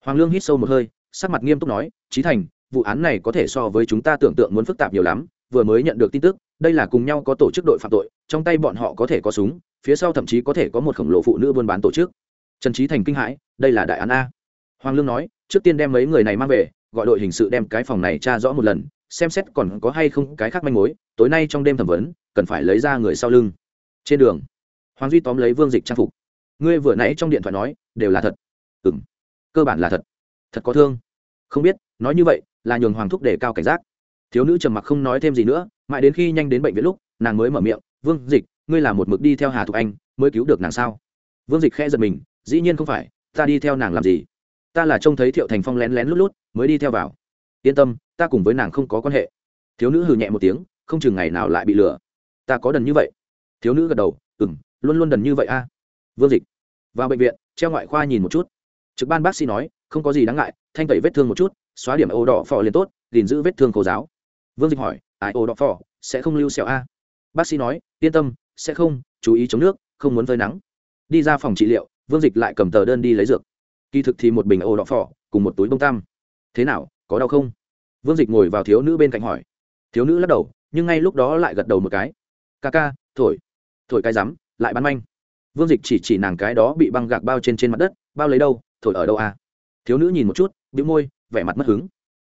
Hoàng lương hít sâu một hơi, sắc mặt nghiêm túc nói trí thành, vụ án này có thể so với chúng ta tưởng tượng muốn phức tạp nhiều lắm, vừa mới nhận được tin tức, đây là cùng nhau có tổ chức đội phạm tội, trong tay bọn họ có thể có súng, phía sau thậm chí có thể có một khổng lồ phụ nữ buôn bán tổ chức. Trần trí thành kinh hãi, đây là đại án a. Hoàng lương nói, trước tiên đem mấy người này mang về, gọi đội hình sự đem cái phòng này tra rõ một lần, xem xét còn có hay không cái khác manh mối, tối nay trong đêm thẩm vấn, cần phải lấy ra người sau lưng. Trên đường, hoàng duy tóm lấy vương dịch trang phục. Ngươi vừa nãy trong điện thoại nói, đều là thật ừ cơ bản là thật. Thật có thương. Không biết, nói như vậy, là nhường hoàng thúc để cao cảnh giác. Thiếu nữ trầm mặc không nói thêm gì nữa, mãi đến khi nhanh đến bệnh viện lúc, nàng mới mở miệng, vương dịch, ngươi là một mực đi theo hà thục anh, mới cứu được nàng sao? Vương dịch khẽ giật mình, dĩ nhiên không phải, ta đi theo nàng làm gì? Ta là trông thấy thiệu thành phong lén lén lút lút, mới đi theo vào. Yên tâm, ta cùng với nàng không có quan hệ. Thiếu nữ hừ nhẹ một tiếng, không chừng ngày nào lại bị lừa. Ta có đần như vậy? Thiếu nữ gật đầu ừ m luôn luôn đần như vậy a. Vương dịch, vào bệnh viện, treo ngoại khoa nhìn một chút trực ban bác sĩ nói, không có gì đáng ngại, thanh tẩy vết thương một chút, xóa điểm ô đỏ phò liền tốt, gìn giữ vết thương khô giáo. Vương dịch hỏi, ai ô đỏ phò sẽ không lưu sẹo a? Bác sĩ nói, yên tâm, sẽ không, chú ý chống nước, không muốn phơi nắng. Đi ra phòng trị liệu, vương dịch lại cầm tờ đơn đi lấy dược. Kỳ thực thì một bình ô đỏ phỏ, cùng một túi bông tam thế nào, có đau không? Vương dịch ngồi vào thiếu nữ bên cạnh hỏi. Thiếu nữ lắc đầu, nhưng ngay lúc đó lại gật đầu một cái. Ca ca, thổi thổi cái rắm, lại bắn manh. Vương dịch chỉ chỉ nàng cái đó bị băng gạc bao trên trên mặt đất, bao lấy đâu? Thổi ở đâu à? Thiếu nữ nhìn một chút b môi, vẻ mặt mất hứng.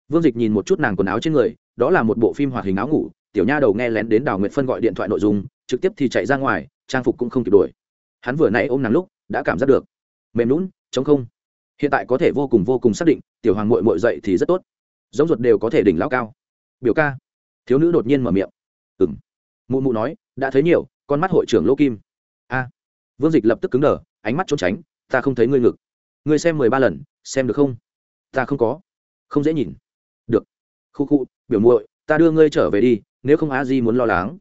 Vương dịch nhìn một chút nàng quần áo trên người, đó là một bộ phim hoạt hình áo ngủ, tiểu nha đầu nghe lén đến đào nguyệt phân gọi điện thoại nội dung, trực tiếp thì chạy ra ngoài, trang phục cũng không kịp đuổi hắn vừa nãy ôm nàng lúc, đã cảm giác được. Mềm lún chống không. Hiện tại có thể vô cùng vô cùng xác định, tiểu hoàng mội mội dậy thì rất tốt. Giống ruột đều có thể đỉnh lao cao. Biểu ca. Thiếu nữ đột nhiên mở miệng. Ừng mụ mụ nói, đã thấy nhiều, con mắt hội trưởng lô kim. A. Vương dịch lập tức cứng đờ, ánh mắt trốn tránh, ta không thấy ngươi ngực ngươi xem mười ba lần, xem được không? Ta không có. Không dễ nhìn. Được. Khu khu, biểu muội, ta đưa ngươi trở về đi, nếu không a di muốn lo lắng.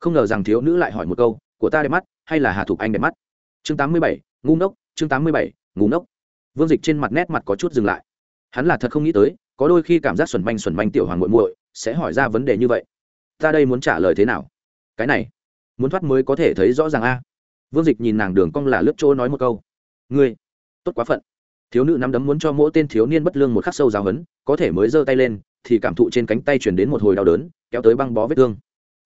Không ngờ rằng thiếu nữ lại hỏi một câu, của ta đẹp mắt, hay là hà thục anh đẹp mắt? Chương tám mươi bảy, ngu ngốc, chương tám mươi bảy, ngu ngốc. Vương dịch trên mặt nét mặt có chút dừng lại. Hắn là thật không nghĩ tới, có đôi khi cảm giác xuẩn manh xuẩn manh tiểu hoàng muội muội sẽ hỏi ra vấn đề như vậy. Ta đây muốn trả lời thế nào? Cái này, muốn thoát mới có thể thấy rõ ràng a. Vương dịch nhìn nàng đường cong là lướt chỗ nói một câu. Ngươi, tốt quá phận thiếu nữ nắm đấm muốn cho mỗi tên thiếu niên bất lương một khắc sâu giáo hấn có thể mới giơ tay lên, thì cảm thụ trên cánh tay chuyển đến một hồi đau đớn, kéo tới băng bó vết thương.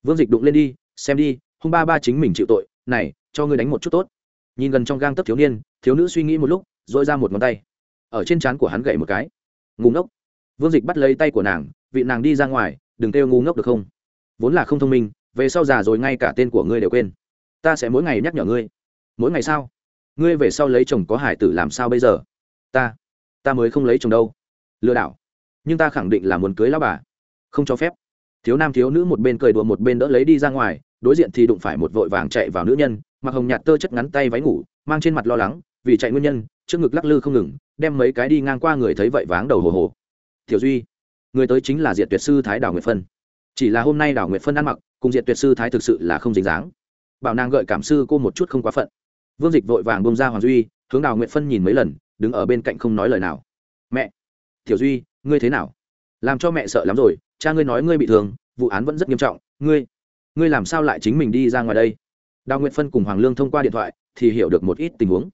Vương dịch đụng lên đi, xem đi, hung ba ba chính mình chịu tội, này, cho ngươi đánh một chút tốt. Nhìn gần trong gang tấp thiếu niên, thiếu nữ suy nghĩ một lúc dội ra một ngón tay. Ở trên trán của hắn gậy một cái. Ngủ ngốc. Vương dịch bắt lấy tay của nàng, vị nàng đi ra ngoài, đừng kêu ngu ngốc được không? Vốn là không thông minh, về sau già rồi ngay cả tên của ngươi đều quên. Ta sẽ mỗi ngày nhắc nhở ngươi. Mỗi ngày sao? Ngươi về sau lấy chồng có hải tử làm sao bây giờ? Ta ta mới không lấy chồng đâu. Lừa đảo. Nhưng ta khẳng định là muốn cưới lao bà. Không cho phép. Thiếu nam thiếu nữ một bên cười đùa một bên đỡ lấy đi ra ngoài, đối diện thì đụng phải một vội vàng chạy vào nữ nhân, mặc hồng nhạt tơ chất ngắn tay váy ngủ, mang trên mặt lo lắng, vì chạy nguyên nhân, trước ngực lắc lư không ngừng, đem mấy cái đi ngang qua người thấy vậy váng đầu hồ hồ. Tiểu duy, người tới chính là diệt tuyệt sư thái đào nguyệt phân. Chỉ là hôm nay đào nguyệt phân ăn mặc, cùng diệt tuyệt sư thái thực sự là không dính dáng. Bảo nàng gợi cảm sư cô một chút không quá phận. Vương dịch vội vàng bông ra hoàng duy, hướng đào nguyệt phân nhìn mấy lần đứng ở bên cạnh không nói lời nào. Mẹ, tiểu duy, ngươi thế nào? Làm cho mẹ sợ lắm rồi, cha ngươi nói ngươi bị thương, vụ án vẫn rất nghiêm trọng, ngươi ngươi làm sao lại chính mình đi ra ngoài đây? Đào nguyệt phân cùng hoàng lương thông qua điện thoại thì hiểu được một ít tình huống.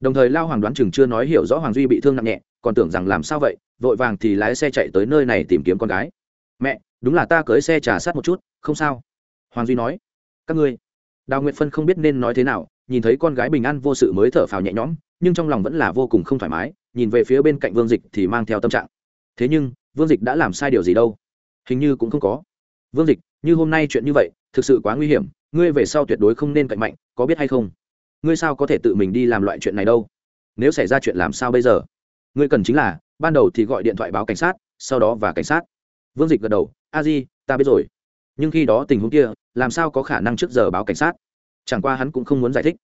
Đồng thời lao hoàng đoán chừng chưa nói hiểu rõ hoàng duy bị thương nặng nhẹ, còn tưởng rằng làm sao vậy, vội vàng thì lái xe chạy tới nơi này tìm kiếm con gái. Mẹ, đúng là ta cưới xe trả sát một chút, không sao. Hoàng duy nói. Các ngươi. Đào nguyệt phân không biết nên nói thế nào nhìn thấy con gái bình an vô sự mới thở phào nhẹ nhõm, nhưng trong lòng vẫn là vô cùng không thoải mái, nhìn về phía bên cạnh vương dịch thì mang theo tâm trạng. Thế nhưng, vương dịch đã làm sai điều gì đâu? Hình như cũng không có. Vương dịch, như hôm nay chuyện như vậy, thực sự quá nguy hiểm, ngươi về sau tuyệt đối không nên cạnh mạnh, có biết hay không? Ngươi sao có thể tự mình đi làm loại chuyện này đâu? Nếu xảy ra chuyện làm sao bây giờ? Ngươi cần chính là, ban đầu thì gọi điện thoại báo cảnh sát, sau đó và cảnh sát. Vương dịch gật đầu, a di, ta biết rồi. Nhưng khi đó tình huống kia, làm sao có khả năng trước giờ báo cảnh sát? Chẳng qua hắn cũng không muốn giải thích.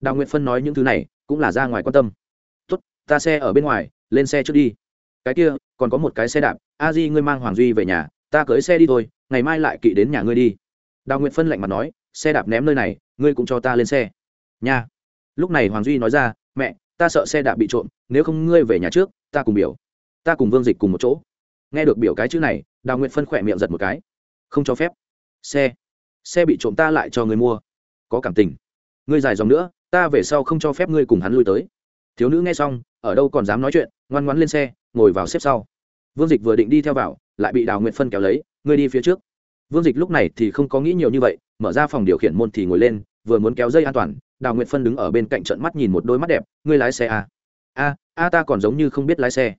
Đào nguyệt phân nói những thứ này cũng là ra ngoài quan tâm. Tốt, ta xe ở bên ngoài, lên xe trước đi. Cái kia, còn có một cái xe đạp, a di ngươi mang hoàng duy về nhà, ta cưới xe đi thôi, ngày mai lại kỵ đến nhà ngươi đi. Đào nguyệt phân lạnh mặt nói, xe đạp ném nơi này, ngươi cũng cho ta lên xe. Nha. Lúc này hoàng duy nói ra, mẹ, ta sợ xe đạp bị trộm, nếu không ngươi về nhà trước, ta cùng biểu, ta cùng vương dịch cùng một chỗ. Nghe được biểu cái chữ này, đào nguyệt phân khỏe miệng giật một cái. Không cho phép. Xe xe bị trộm ta lại cho người mua có cảm tình. Ngươi dài dòng nữa, ta về sau không cho phép ngươi cùng hắn lui tới. Thiếu nữ nghe xong, ở đâu còn dám nói chuyện, ngoan ngoãn lên xe, ngồi vào xếp sau. Vương dịch vừa định đi theo vào, lại bị đào nguyệt phân kéo lấy, ngươi đi phía trước. Vương dịch lúc này thì không có nghĩ nhiều như vậy, mở ra phòng điều khiển môn thì ngồi lên, vừa muốn kéo dây an toàn, đào nguyệt phân đứng ở bên cạnh trận mắt nhìn một đôi mắt đẹp, ngươi lái xe à? a a, ta còn giống như không biết lái xe.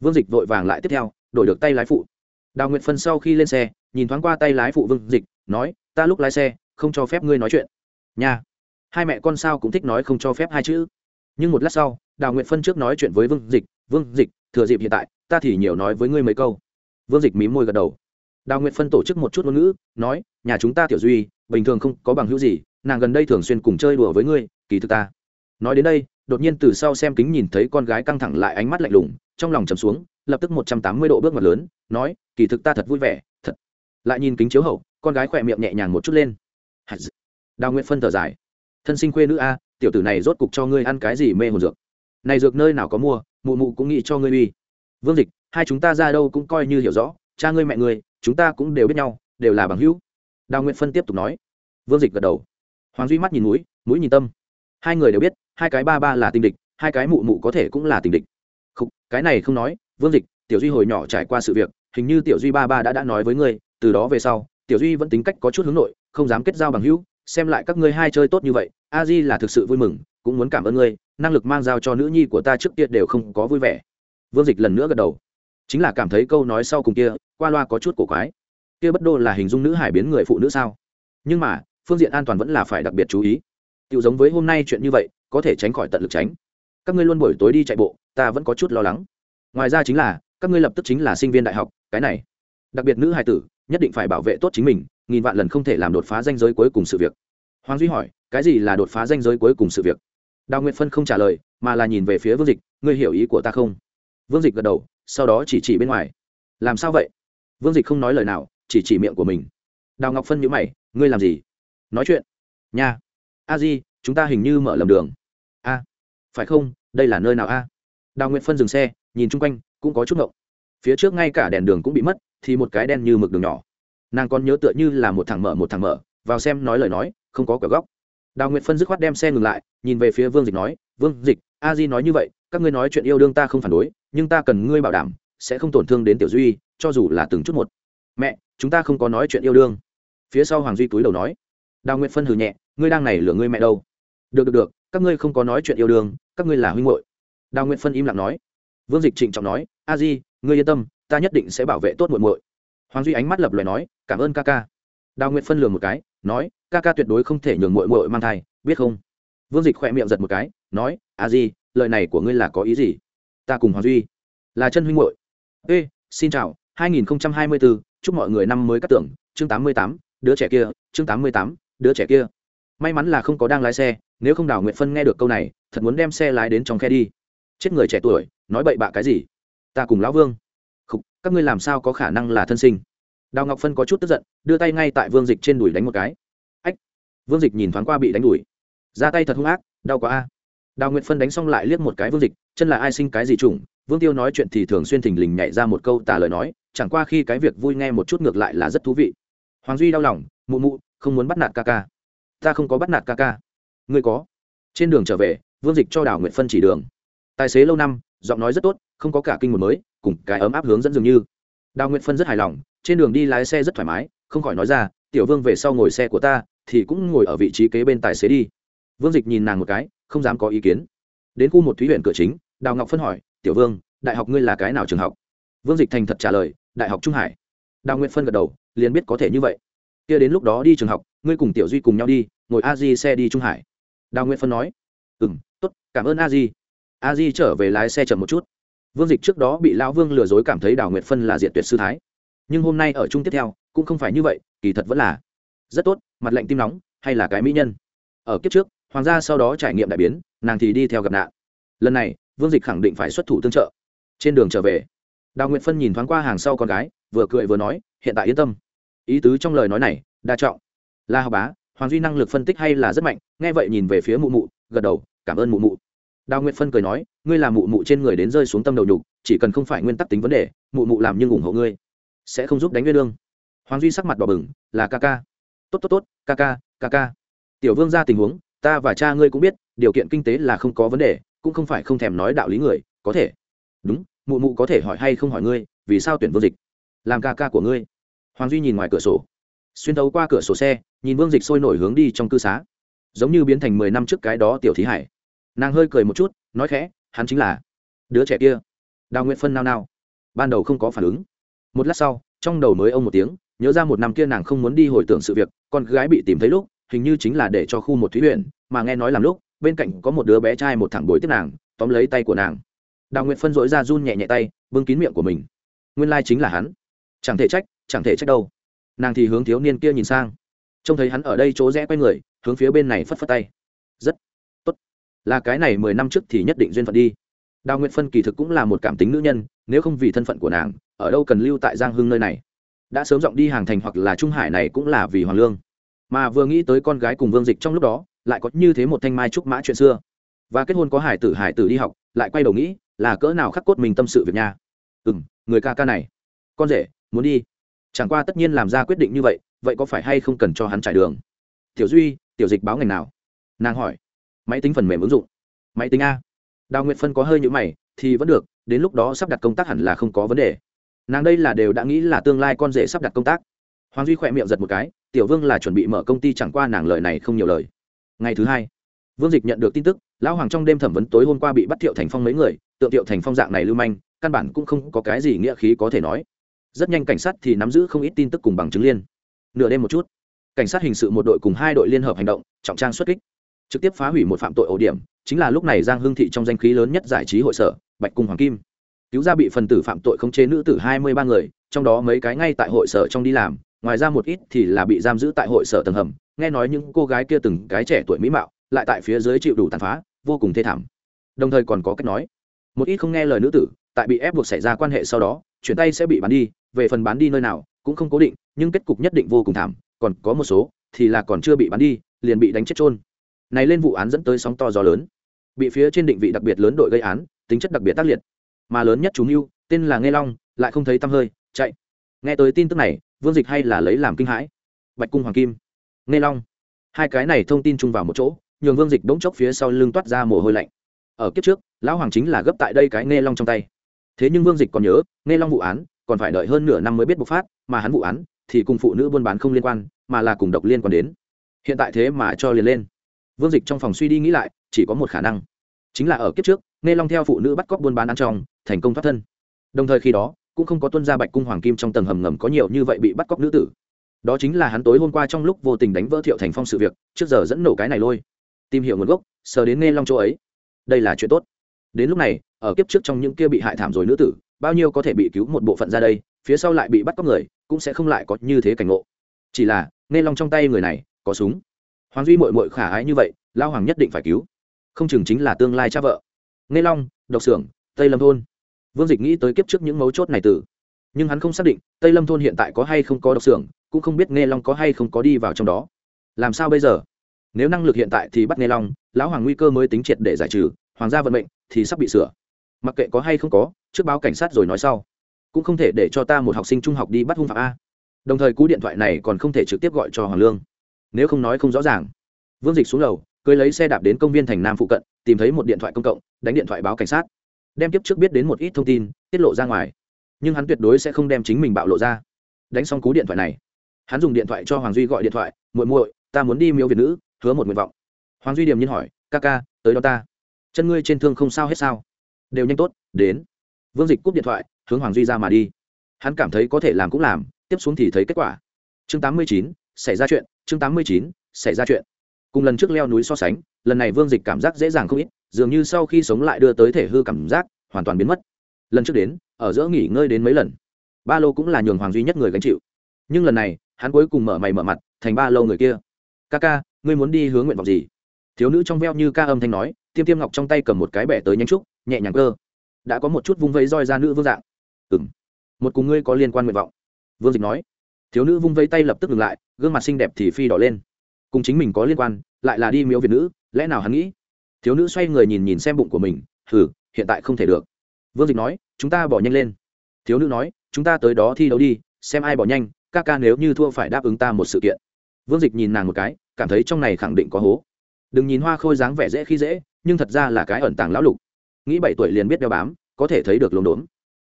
Vương dịch vội vàng lại tiếp theo, đổi được tay lái phụ. Đào nguyệt phân sau khi lên xe, nhìn thoáng qua tay lái phụ vương dịch, nói, ta lúc lái xe, không cho phép ngươi nói chuyện nha. Hai mẹ con sao cũng thích nói không cho phép hai chữ. Nhưng một lát sau, đào nguyệt phân trước nói chuyện với vương dịch vương dịch, thừa dịp hiện tại, ta thì nhiều nói với ngươi mấy câu. Vương dịch mí môi gật đầu. Đào nguyệt phân tổ chức một chút ngôn ngữ, nói, nhà chúng ta tiểu duy, bình thường không có bằng hữu gì, nàng gần đây thường xuyên cùng chơi đùa với ngươi, kỳ thực ta. Nói đến đây, đột nhiên từ sau xem kính nhìn thấy con gái căng thẳng lại ánh mắt lạnh lùng, trong lòng chầm xuống, lập tức một trăm tám mươi độ bước mặt lớn, nói, kỳ thực ta thật vui vẻ, thật. Lại nhìn kính chiếu hậu, con gái khỏe miệng nhẹ nhàng một chút lên đào nguyện phân thở dài. Thân sinh quê nữ a tiểu tử này rốt cục cho ngươi ăn cái gì mê hồn dược? Này dược nơi nào có mua mụ mụ cũng nghĩ cho ngươi uy. Vương dịch hai chúng ta ra đâu cũng coi như hiểu rõ cha ngươi mẹ ngươi chúng ta cũng đều biết nhau đều là bằng hữu. Đào nguyện phân tiếp tục nói. Vương dịch gật đầu. Hoàng duy mắt nhìn mũi mũi nhìn tâm. Hai người đều biết hai cái ba ba là tình địch hai cái mụ mụ có thể cũng là tình địch. Không, cái này không nói vương dịch tiểu duy hồi nhỏ trải qua sự việc hình như tiểu duy ba ba đã đã nói với ngươi từ đó về sau tiểu duy vẫn tính cách có chút hướng nội không dám kết giao bằng hữu xem lại các ngươi hai chơi tốt như vậy, a di là thực sự vui mừng, cũng muốn cảm ơn ngươi, năng lực mang giao cho nữ nhi của ta trước kia đều không có vui vẻ. Vương dịch lần nữa gật đầu. Chính là cảm thấy câu nói sau cùng kia, qua loa có chút cổ quái. Kia bất đô là hình dung nữ hải biến người phụ nữ sao? Nhưng mà, phương diện an toàn vẫn là phải đặc biệt chú ý. Tự giống với hôm nay chuyện như vậy, có thể tránh khỏi tận lực tránh. Các ngươi luôn buổi tối đi chạy bộ, ta vẫn có chút lo lắng. Ngoài ra chính là, các ngươi lập tức chính là sinh viên đại học, cái này. Đặc biệt nữ hải tử, nhất định phải bảo vệ tốt chính mình nghìn vạn lần không thể làm đột phá danh giới cuối cùng sự việc. Hoàng duy hỏi, cái gì là đột phá danh giới cuối cùng sự việc? Đào nguyệt phân không trả lời, mà là nhìn về phía vương dịch, ngươi hiểu ý của ta không? Vương dịch gật đầu, sau đó chỉ chỉ bên ngoài. Làm sao vậy? Vương dịch không nói lời nào, chỉ chỉ miệng của mình. Đào ngọc phân nhữ mày, ngươi làm gì? Nói chuyện. Nha. A di, chúng ta hình như mở lầm đường. A. Phải không? Đây là nơi nào a? Đào nguyệt phân dừng xe, nhìn chung quanh, cũng có chút ngộng. Phía trước ngay cả đèn đường cũng bị mất, thì một cái đen như mực đường nhỏ nàng còn nhớ tựa như là một thằng mở một thằng mở, vào xem nói lời nói, không có cửa góc. Đào nguyệt phân dứt khoát đem xe ngừng lại, nhìn về phía vương dịch nói, vương dịch, a di nói như vậy, các ngươi nói chuyện yêu đương ta không phản đối, nhưng ta cần ngươi bảo đảm, sẽ không tổn thương đến tiểu duy, cho dù là từng chút một. Mẹ, chúng ta không có nói chuyện yêu đương. Phía sau hoàng duy túi đầu nói. Đào nguyệt phân hừ nhẹ, ngươi đang này lừa ngươi mẹ đâu? Được được được, các ngươi không có nói chuyện yêu đương, các ngươi là huynh hội đào nguyệt phân im lặng nói. Vương dịch trịnh trọng nói, a di, ngươi yên tâm, ta nhất định sẽ bảo vệ tốt muội muội hoàng duy ánh mắt lập loè nói cảm ơn ca ca. Đào nguyệt phân lường một cái nói ca ca tuyệt đối không thể nhường muội muội mang thai biết không? Vương dịch khỏe miệng giật một cái nói a gì, lời này của ngươi là có ý gì? Ta cùng hoàng duy. Là chân huynh muội. ê xin chào 2024, chúc mọi người năm mới cắt tưởng chương 88, đứa trẻ kia chương 88, đứa trẻ kia. May mắn là không có đang lái xe nếu không đào Nguyệt phân nghe được câu này thật muốn đem xe lái đến trong khe đi. Chết người trẻ tuổi nói bậy bạ cái gì? Ta cùng lão vương các ngươi làm sao có khả năng là thân sinh? Đào ngọc phân có chút tức giận, đưa tay ngay tại vương dịch trên đùi đánh một cái. Ách, vương dịch nhìn thoáng qua bị đánh đùi ra tay thật hung ác, đau quá a. Đào nguyệt phân đánh xong lại liếc một cái vương dịch, chân là ai sinh cái gì chủng? Vương tiêu nói chuyện thì thường xuyên thình lình nhảy ra một câu tả lời nói, chẳng qua khi cái việc vui nghe một chút ngược lại là rất thú vị. Hoàng duy đau lòng, mụ mụ, không muốn bắt nạt ca ca. Ta không có bắt nạt ca ca. Ngươi có. Trên đường trở về, vương dịch cho đào nguyệt phân chỉ đường. Tài xế lâu năm, giọng nói rất tốt, không có cả kinh một mới cùng cái ấm áp hướng dẫn dường như. Đào nguyệt phân rất hài lòng, trên đường đi lái xe rất thoải mái, không khỏi nói ra, tiểu vương về sau ngồi xe của ta, thì cũng ngồi ở vị trí kế bên tài xế đi. Vương dịch nhìn nàng một cái, không dám có ý kiến. Đến khu một thúy huyện cửa chính, đào ngọc phân hỏi, tiểu vương, đại học ngươi là cái nào trường học? Vương dịch thành thật trả lời, đại học trung hải. Đào Nguyệt phân gật đầu, liền biết có thể như vậy. Kia đến lúc đó đi trường học, ngươi cùng tiểu duy cùng nhau đi, ngồi a di xe đi trung hải. Đào Nguyệt phân nói ừ m t ố t cảm ơn a di. A di trở về lái xe chậm một chút vương dịch trước đó bị lão vương lừa dối cảm thấy đào Nguyệt phân là diện tuyệt sư thái. Nhưng hôm nay ở chung tiếp theo, cũng không phải như vậy, kỳ thật vẫn là rất tốt, mặt lạnh tim nóng, hay là cái mỹ nhân. Ở kiếp trước, hoàng gia sau đó trải nghiệm đại biến, nàng thì đi theo gặp nạn. Lần này, vương dịch khẳng định phải xuất thủ tương trợ. Trên đường trở về, đào nguyệt phân nhìn thoáng qua hàng sau con gái, vừa cười vừa nói, hiện tại yên tâm. Ý tứ trong lời nói này, đa trọng. La học bá, hoàng duy năng lực phân tích hay là rất mạnh, nghe vậy nhìn về phía mụ mụ, gật đầu, cảm ơn mụ mụ đào nguyệt phân cười nói, ngươi làm mụ mụ trên người đến rơi xuống tâm đầu nhục, chỉ cần không phải nguyên tắc tính vấn đề, mụ mụ làm nhưng ủng hộ ngươi, sẽ không giúp đánh ngươi đương hoàng duy sắc mặt đỏ bừng, là ca ca. Tốt tốt tốt, ca ca ca ca. Tiểu vương ra tình huống, ta và cha ngươi cũng biết, điều kiện kinh tế là không có vấn đề, cũng không phải không thèm nói đạo lý người, có thể. Đúng, mụ mụ có thể hỏi hay không hỏi ngươi, vì sao tuyển vương dịch? Làm ca ca của ngươi. Hoàng duy nhìn ngoài cửa sổ, xuyên tấu qua cửa sổ xe, nhìn vương dịch sôi nổi hướng đi trong cư xá, giống như biến thành mười năm trước cái đó tiểu thí hải nàng hơi cười một chút, nói khẽ, hắn chính là đứa trẻ kia. Đào nguyện phân nao nao, ban đầu không có phản ứng. Một lát sau, trong đầu mới ông một tiếng, nhớ ra một năm kia nàng không muốn đi hồi tưởng sự việc, con gái bị tìm thấy lúc, hình như chính là để cho khu một thúy huyện, mà nghe nói làm lúc, bên cạnh có một đứa bé trai một thẳng bối tiếp nàng, tóm lấy tay của nàng. Đào nguyệt phân dỗi ra run nhẹ nhẹ tay, bưng kín miệng của mình. Nguyên lai chính là hắn. Chẳng thể trách, chẳng thể trách đâu. Nàng thì hướng thiếu niên kia nhìn sang. Trông thấy hắn ở đây chỗ rẽ quay người, hướng phía bên này phất phất tay. Rất là cái này mười năm trước thì nhất định duyên phận đi. Đào nguyệt phân kỳ thực cũng là một cảm tính nữ nhân, nếu không vì thân phận của nàng, ở đâu cần lưu tại giang hưng nơi này. Đã sớm giọng đi hàng thành hoặc là trung hải này cũng là vì hoàng lương. Mà vừa nghĩ tới con gái cùng vương dịch trong lúc đó, lại có như thế một thanh mai trúc mã chuyện xưa. Và kết hôn có hải tử hải tử đi học, lại quay đầu nghĩ, là cỡ nào khắc cốt mình tâm sự việc nhà ừ m người ca ca này. Con rể, muốn đi. Chẳng qua tất nhiên làm ra quyết định như vậy vậy có phải hay không cần cho hắn trải đường? Tiểu duy, tiểu dịch báo ngành nào? Nàng hỏi máy tính phần mềm ứng dụng. Máy tính a. Đào nguyệt phân có hơi nhữ mày, thì vẫn được, đến lúc đó sắp đặt công tác hẳn là không có vấn đề. Nàng đây là đều đã nghĩ là tương lai con rể sắp đặt công tác. Hoàng duy khỏe miệng giật một cái, tiểu vương là chuẩn bị mở công ty chẳng qua nàng lời này không nhiều lời. Ngày thứ hai, vương dịch nhận được tin tức, lão hoàng trong đêm thẩm vấn tối hôm qua bị bắt thiệu thành phong mấy người, tượng thiệu thành phong dạng này lưu manh, căn bản cũng không có cái gì nghĩa khí có thể nói. Rất nhanh cảnh sát thì nắm giữ không ít tin tức cùng bằng chứng liên. Nửa đêm một chút, cảnh sát hình sự một đội cùng hai đội liên hợp hành động, trọng trang xuất kích trực tiếp phá hủy một phạm tội ổ điểm, chính là lúc này giang hương thị trong danh khí lớn nhất giải trí hội sở, bạch cung hoàng kim. Cứu ra bị phần tử phạm tội khống chế nữ tử hai mươi ba người, trong đó mấy cái ngay tại hội sở trong đi làm, ngoài ra một ít thì là bị giam giữ tại hội sở tầng hầm, nghe nói những cô gái kia từng cái trẻ tuổi mỹ mạo, lại tại phía dưới chịu đủ tàn phá, vô cùng thê thảm. Đồng thời còn có cách nói, một ít không nghe lời nữ tử, tại bị ép buộc xảy ra quan hệ sau đó, chuyển tay sẽ bị bán đi, về phần bán đi nơi nào, cũng không cố định, nhưng kết cục nhất định vô cùng thảm, còn có một số thì là còn chưa bị bán đi, liền bị đánh chết trôn này lên vụ án dẫn tới sóng to gió lớn. Bị phía trên định vị đặc biệt lớn đội gây án, tính chất đặc biệt tác liệt. Mà lớn nhất chú mưu, tên là nghe long, lại không thấy tăm hơi, chạy. Nghe tới tin tức này, vương dịch hay là lấy làm kinh hãi. Bạch cung hoàng kim, nghe long. Hai cái này thông tin chung vào một chỗ, nhường vương dịch bỗng chốc phía sau lưng toát ra mồ hôi lạnh. Ở kiếp trước, lão hoàng chính là gấp tại đây cái nghe long trong tay. Thế nhưng vương dịch còn nhớ, nghe long vụ án, còn phải đợi hơn nửa năm mới biết bộc phát, mà hắn vụ án thì cùng phụ nữ buôn bán không liên quan, mà là cùng độc liên quan đến. Hiện tại thế mà cho liền lên vương dịch trong phòng suy đi nghĩ lại, chỉ có một khả năng. Chính là ở kiếp trước, nghe long theo phụ nữ bắt cóc buôn bán ăn trong, thành công thoát thân. Đồng thời khi đó, cũng không có tuân gia bạch cung hoàng kim trong tầng hầm ngầm có nhiều như vậy bị bắt cóc nữ tử. Đó chính là hắn tối hôm qua trong lúc vô tình đánh vỡ thiệu thành phong sự việc, trước giờ dẫn nổ cái này lôi. Tìm hiểu nguồn gốc, sờ đến nghe long chỗ ấy. Đây là chuyện tốt. Đến lúc này, ở kiếp trước trong những kia bị hại thảm rồi nữ tử, bao nhiêu có thể bị cứu một bộ phận ra đây, phía sau lại bị bắt cóc người, cũng sẽ không lại có như thế cảnh ngộ. Chỉ là, nghe long trong tay người này, có súng hoàng duy mội mội khả ái như vậy lao hoàng nhất định phải cứu. Không chừng chính là tương lai cha vợ. Nghe long, độc xưởng tây lâm thôn. Vương dịch nghĩ tới kiếp trước những mấu chốt này từ. Nhưng hắn không xác định, tây lâm thôn hiện tại có hay không có độc xưởng cũng không biết nghe long có hay không có đi vào trong đó. Làm sao bây giờ? Nếu năng lực hiện tại thì bắt nghe long, lão hoàng nguy cơ mới tính triệt để giải trừ, hoàng gia vận mệnh thì sắp bị sửa. Mặc kệ có hay không có, trước báo cảnh sát rồi nói sau. Cũng không thể để cho ta một học sinh trung học đi bắt hung phạm a. Đồng thời cú điện thoại này còn không thể trực tiếp gọi cho hoàng lương nếu không nói không rõ ràng. Vương dịch xuống lầu, cưới lấy xe đạp đến công viên thành nam phụ cận, tìm thấy một điện thoại công cộng, đánh điện thoại báo cảnh sát. Đem tiếp trước biết đến một ít thông tin, tiết lộ ra ngoài. Nhưng hắn tuyệt đối sẽ không đem chính mình bạo lộ ra. Đánh xong cú điện thoại này, hắn dùng điện thoại cho hoàng duy gọi điện thoại, muội muội, ta muốn đi miếu việt nữ, hứa một nguyện vọng. Hoàng duy điềm nhiên hỏi, ca ca, tới đó ta. Chân ngươi trên thương không sao hết sao? Đều nhanh tốt, đến. Vương dịch cúp điện thoại, hướng hoàng duy ra mà đi. Hắn cảm thấy có thể làm cũng làm, tiếp xuống thì thấy kết quả. Chương tám mươi chín, xảy ra chuyện chương tám mươi chín, xảy ra chuyện. Cùng lần trước leo núi so sánh, lần này vương dịch cảm giác dễ dàng không ít, dường như sau khi sống lại đưa tới thể hư cảm giác, hoàn toàn biến mất. Lần trước đến, ở giữa nghỉ ngơi đến mấy lần. Ba lô cũng là nhường hoàng duy nhất người gánh chịu. Nhưng lần này, hắn cuối cùng mở mày mở mặt, thành ba lô người kia. Ca ca, ngươi muốn đi hướng nguyện vọng gì? Thiếu nữ trong veo như ca âm thanh nói, tiêm tiêm ngọc trong tay cầm một cái bẻ tới nhanh trúc, nhẹ nhàng cơ. Đã có một chút vung vẫy roi ra nữ vương dạng. Ừ một cùng ngươi có liên quan nguyện vọng. Vương dịch nói. Thiếu nữ vung vẫy tay lập tức ngừng lại gương mặt xinh đẹp thì phi đỏ lên. Cùng chính mình có liên quan, lại là đi miếu việt nữ, lẽ nào hắn nghĩ? Thiếu nữ xoay người nhìn nhìn xem bụng của mình thử hiện tại không thể được. Vương dịch nói, chúng ta bỏ nhanh lên. Thiếu nữ nói, chúng ta tới đó thi đấu đi, xem ai bỏ nhanh, ca ca nếu như thua phải đáp ứng ta một sự kiện. Vương dịch nhìn nàng một cái, cảm thấy trong này khẳng định có hố. Đừng nhìn hoa khôi dáng vẻ dễ khi dễ, nhưng thật ra là cái ẩn tàng lão lục. Nghĩ bảy tuổi liền biết đeo bám, có thể thấy được lồn đốn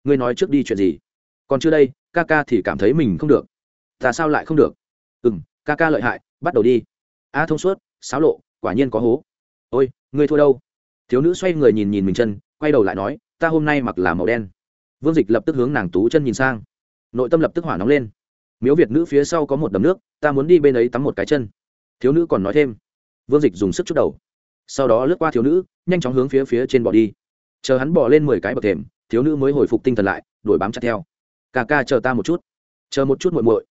ngươi nói trước đi chuyện gì? Còn chưa đây, ca ca thì cảm thấy mình không được. Ta sao lại không được? Ừ m ca ca lợi hại, bắt đầu đi. A thông suốt, xáo lộ, quả nhiên có hố. Ôi ngươi thua đâu? Thiếu nữ xoay người nhìn nhìn mình chân, quay đầu lại nói, ta hôm nay mặc là màu đen. Vương dịch lập tức hướng nàng tú chân nhìn sang. Nội tâm lập tức hỏa nóng lên. Miếu việt nữ phía sau có một đầm nước, ta muốn đi bên ấy tắm một cái chân. Thiếu nữ còn nói thêm. Vương dịch dùng sức chút đầu. Sau đó lướt qua thiếu nữ, nhanh chóng hướng phía phía trên bỏ đi. Chờ hắn bỏ lên mười cái bậc thềm, thiếu nữ mới hồi phục tinh thần lại, đuổi bám chặt theo. Ca ca chờ ta một chút. Chờ một chút muội muội.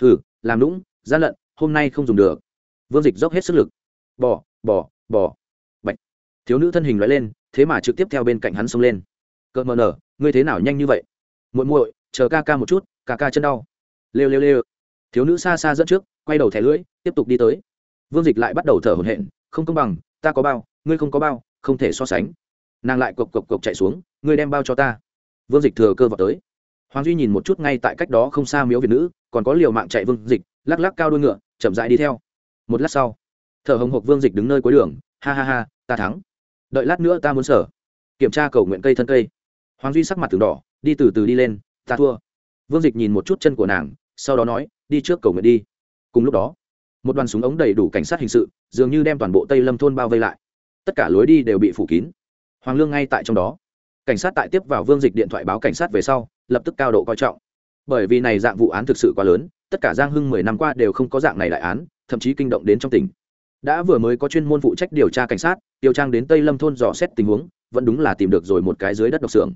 Hừ, làm lũng gian lận, hôm nay không dùng được. Vương dịch dốc hết sức lực. Bỏ bỏ bỏ bạch. Thiếu nữ thân hình loại lên, thế mà trực tiếp theo bên cạnh hắn xông lên. Cợt mờ nở, ngươi thế nào nhanh như vậy? Muội muội, chờ ca ca một chút, ca ca chân đau. Lêu lêu lêu. Thiếu nữ xa xa dẫn trước, quay đầu thẻ lưỡi, tiếp tục đi tới. Vương dịch lại bắt đầu thở hổn hển, không công bằng, ta có bao, ngươi không có bao, không thể so sánh. Nàng lại cộc cộc cộc chạy xuống, ngươi đem bao cho ta. Vương dịch thừa cơ vào tới. Hoàng duy nhìn một chút ngay tại cách đó không xa miếu việt nữ, còn có liều mạng chạy vương dịch lắc lắc cao đuôi ngựa, chậm dại đi theo. Một lát sau, thở hồng hộc vương dịch đứng nơi cuối đường, ha ha ha, ta thắng. Đợi lát nữa ta muốn sở. Kiểm tra cầu nguyện cây thân cây. Hoàng duy sắc mặt từng đỏ, đi từ từ đi lên, ta thua. Vương dịch nhìn một chút chân của nàng, sau đó nói, đi trước cầu nguyện đi. Cùng lúc đó, một đoàn súng ống đầy đủ cảnh sát hình sự, dường như đem toàn bộ tây lâm thôn bao vây lại. Tất cả lối đi đều bị phủ kín. Hoàng lương ngay tại trong đó. Cảnh sát tại tiếp vào vương dịch điện thoại báo cảnh sát về sau, lập tức cao độ coi trọng. Bởi vì này dạng vụ án thực sự quá lớn tất cả giang hưng mười năm qua đều không có dạng này đại án, thậm chí kinh động đến trong tỉnh. Đã vừa mới có chuyên môn phụ trách điều tra cảnh sát điều trang đến tây lâm thôn dò xét tình huống, vẫn đúng là tìm được rồi một cái dưới đất độc xưởng.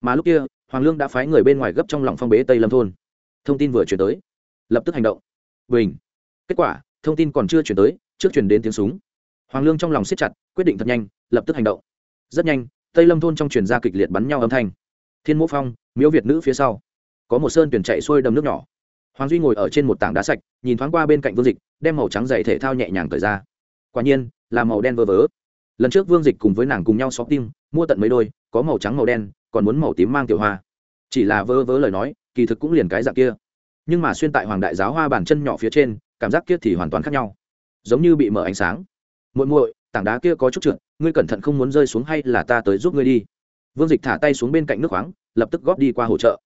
Mà lúc kia, hoàng lương đã phái người bên ngoài gấp trong lòng phong bế tây lâm thôn. Thông tin vừa chuyển tới, lập tức hành động. Bình. Kết quả, thông tin còn chưa chuyển tới, trước chuyển đến tiếng súng. Hoàng lương trong lòng siết chặt, quyết định thật nhanh, lập tức hành động. Rất nhanh, tây lâm thôn trong truyền ra kịch liệt bắn nhau âm thanh. Thiên mỗ phong, miếu việt nữ phía sau. Có một sơn tuyển chạy xuôi đầm nước nhỏ hoàng duy ngồi ở trên một tảng đá sạch, nhìn thoáng qua bên cạnh vương dịch, đem màu trắng dày thể thao nhẹ nhàng cởi ra. Quả nhiên, là màu đen vơ vớ. Lần trước vương dịch cùng với nàng cùng nhau xóp tim mua tận mấy đôi, có màu trắng màu đen, còn muốn màu tím mang tiểu hoa. Chỉ là vơ vớ lời nói, kỳ thực cũng liền cái dạng kia. Nhưng mà xuyên tại hoàng đại giáo hoa bàn chân nhỏ phía trên, cảm giác kia thì hoàn toàn khác nhau. Giống như bị mở ánh sáng. Muội muội, tảng đá kia có chút trượt, ngươi cẩn thận không muốn rơi xuống hay là ta tới giúp ngươi đi? Vương dịch thả tay xuống bên cạnh nước khoáng, lập tức góp đi qua hỗ trợ.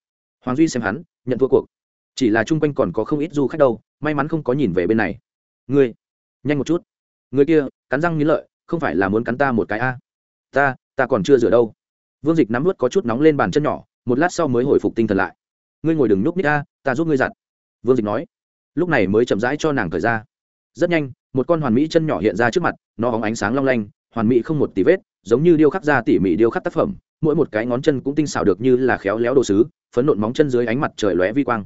Hoàng duy xem hắn, nhận thua cuộc chỉ là chung quanh còn có không ít du khách đâu, may mắn không có nhìn về bên này. Ngươi, nhanh một chút. Người kia, cắn răng nghĩ lợi, không phải là muốn cắn ta một cái a? Ta ta còn chưa rửa đâu. Vương dịch nắm vớt có chút nóng lên bàn chân nhỏ, một lát sau mới hồi phục tinh thần lại. Ngươi ngồi đừng nhúc nít a, ta giúp ngươi giặt. Vương dịch nói. Lúc này mới chậm rãi cho nàng thời ra. Rất nhanh, một con hoàn mỹ chân nhỏ hiện ra trước mặt, nó hóng ánh sáng long lanh, hoàn mỹ không một tí vết, giống như điêu khắc ra tỉ mỉ điêu khắc tác phẩm, mỗi một cái ngón chân cũng tinh xảo được như là khéo léo đồ sứ, phấn nộn móng chân dưới ánh mặt trời lóe vi quang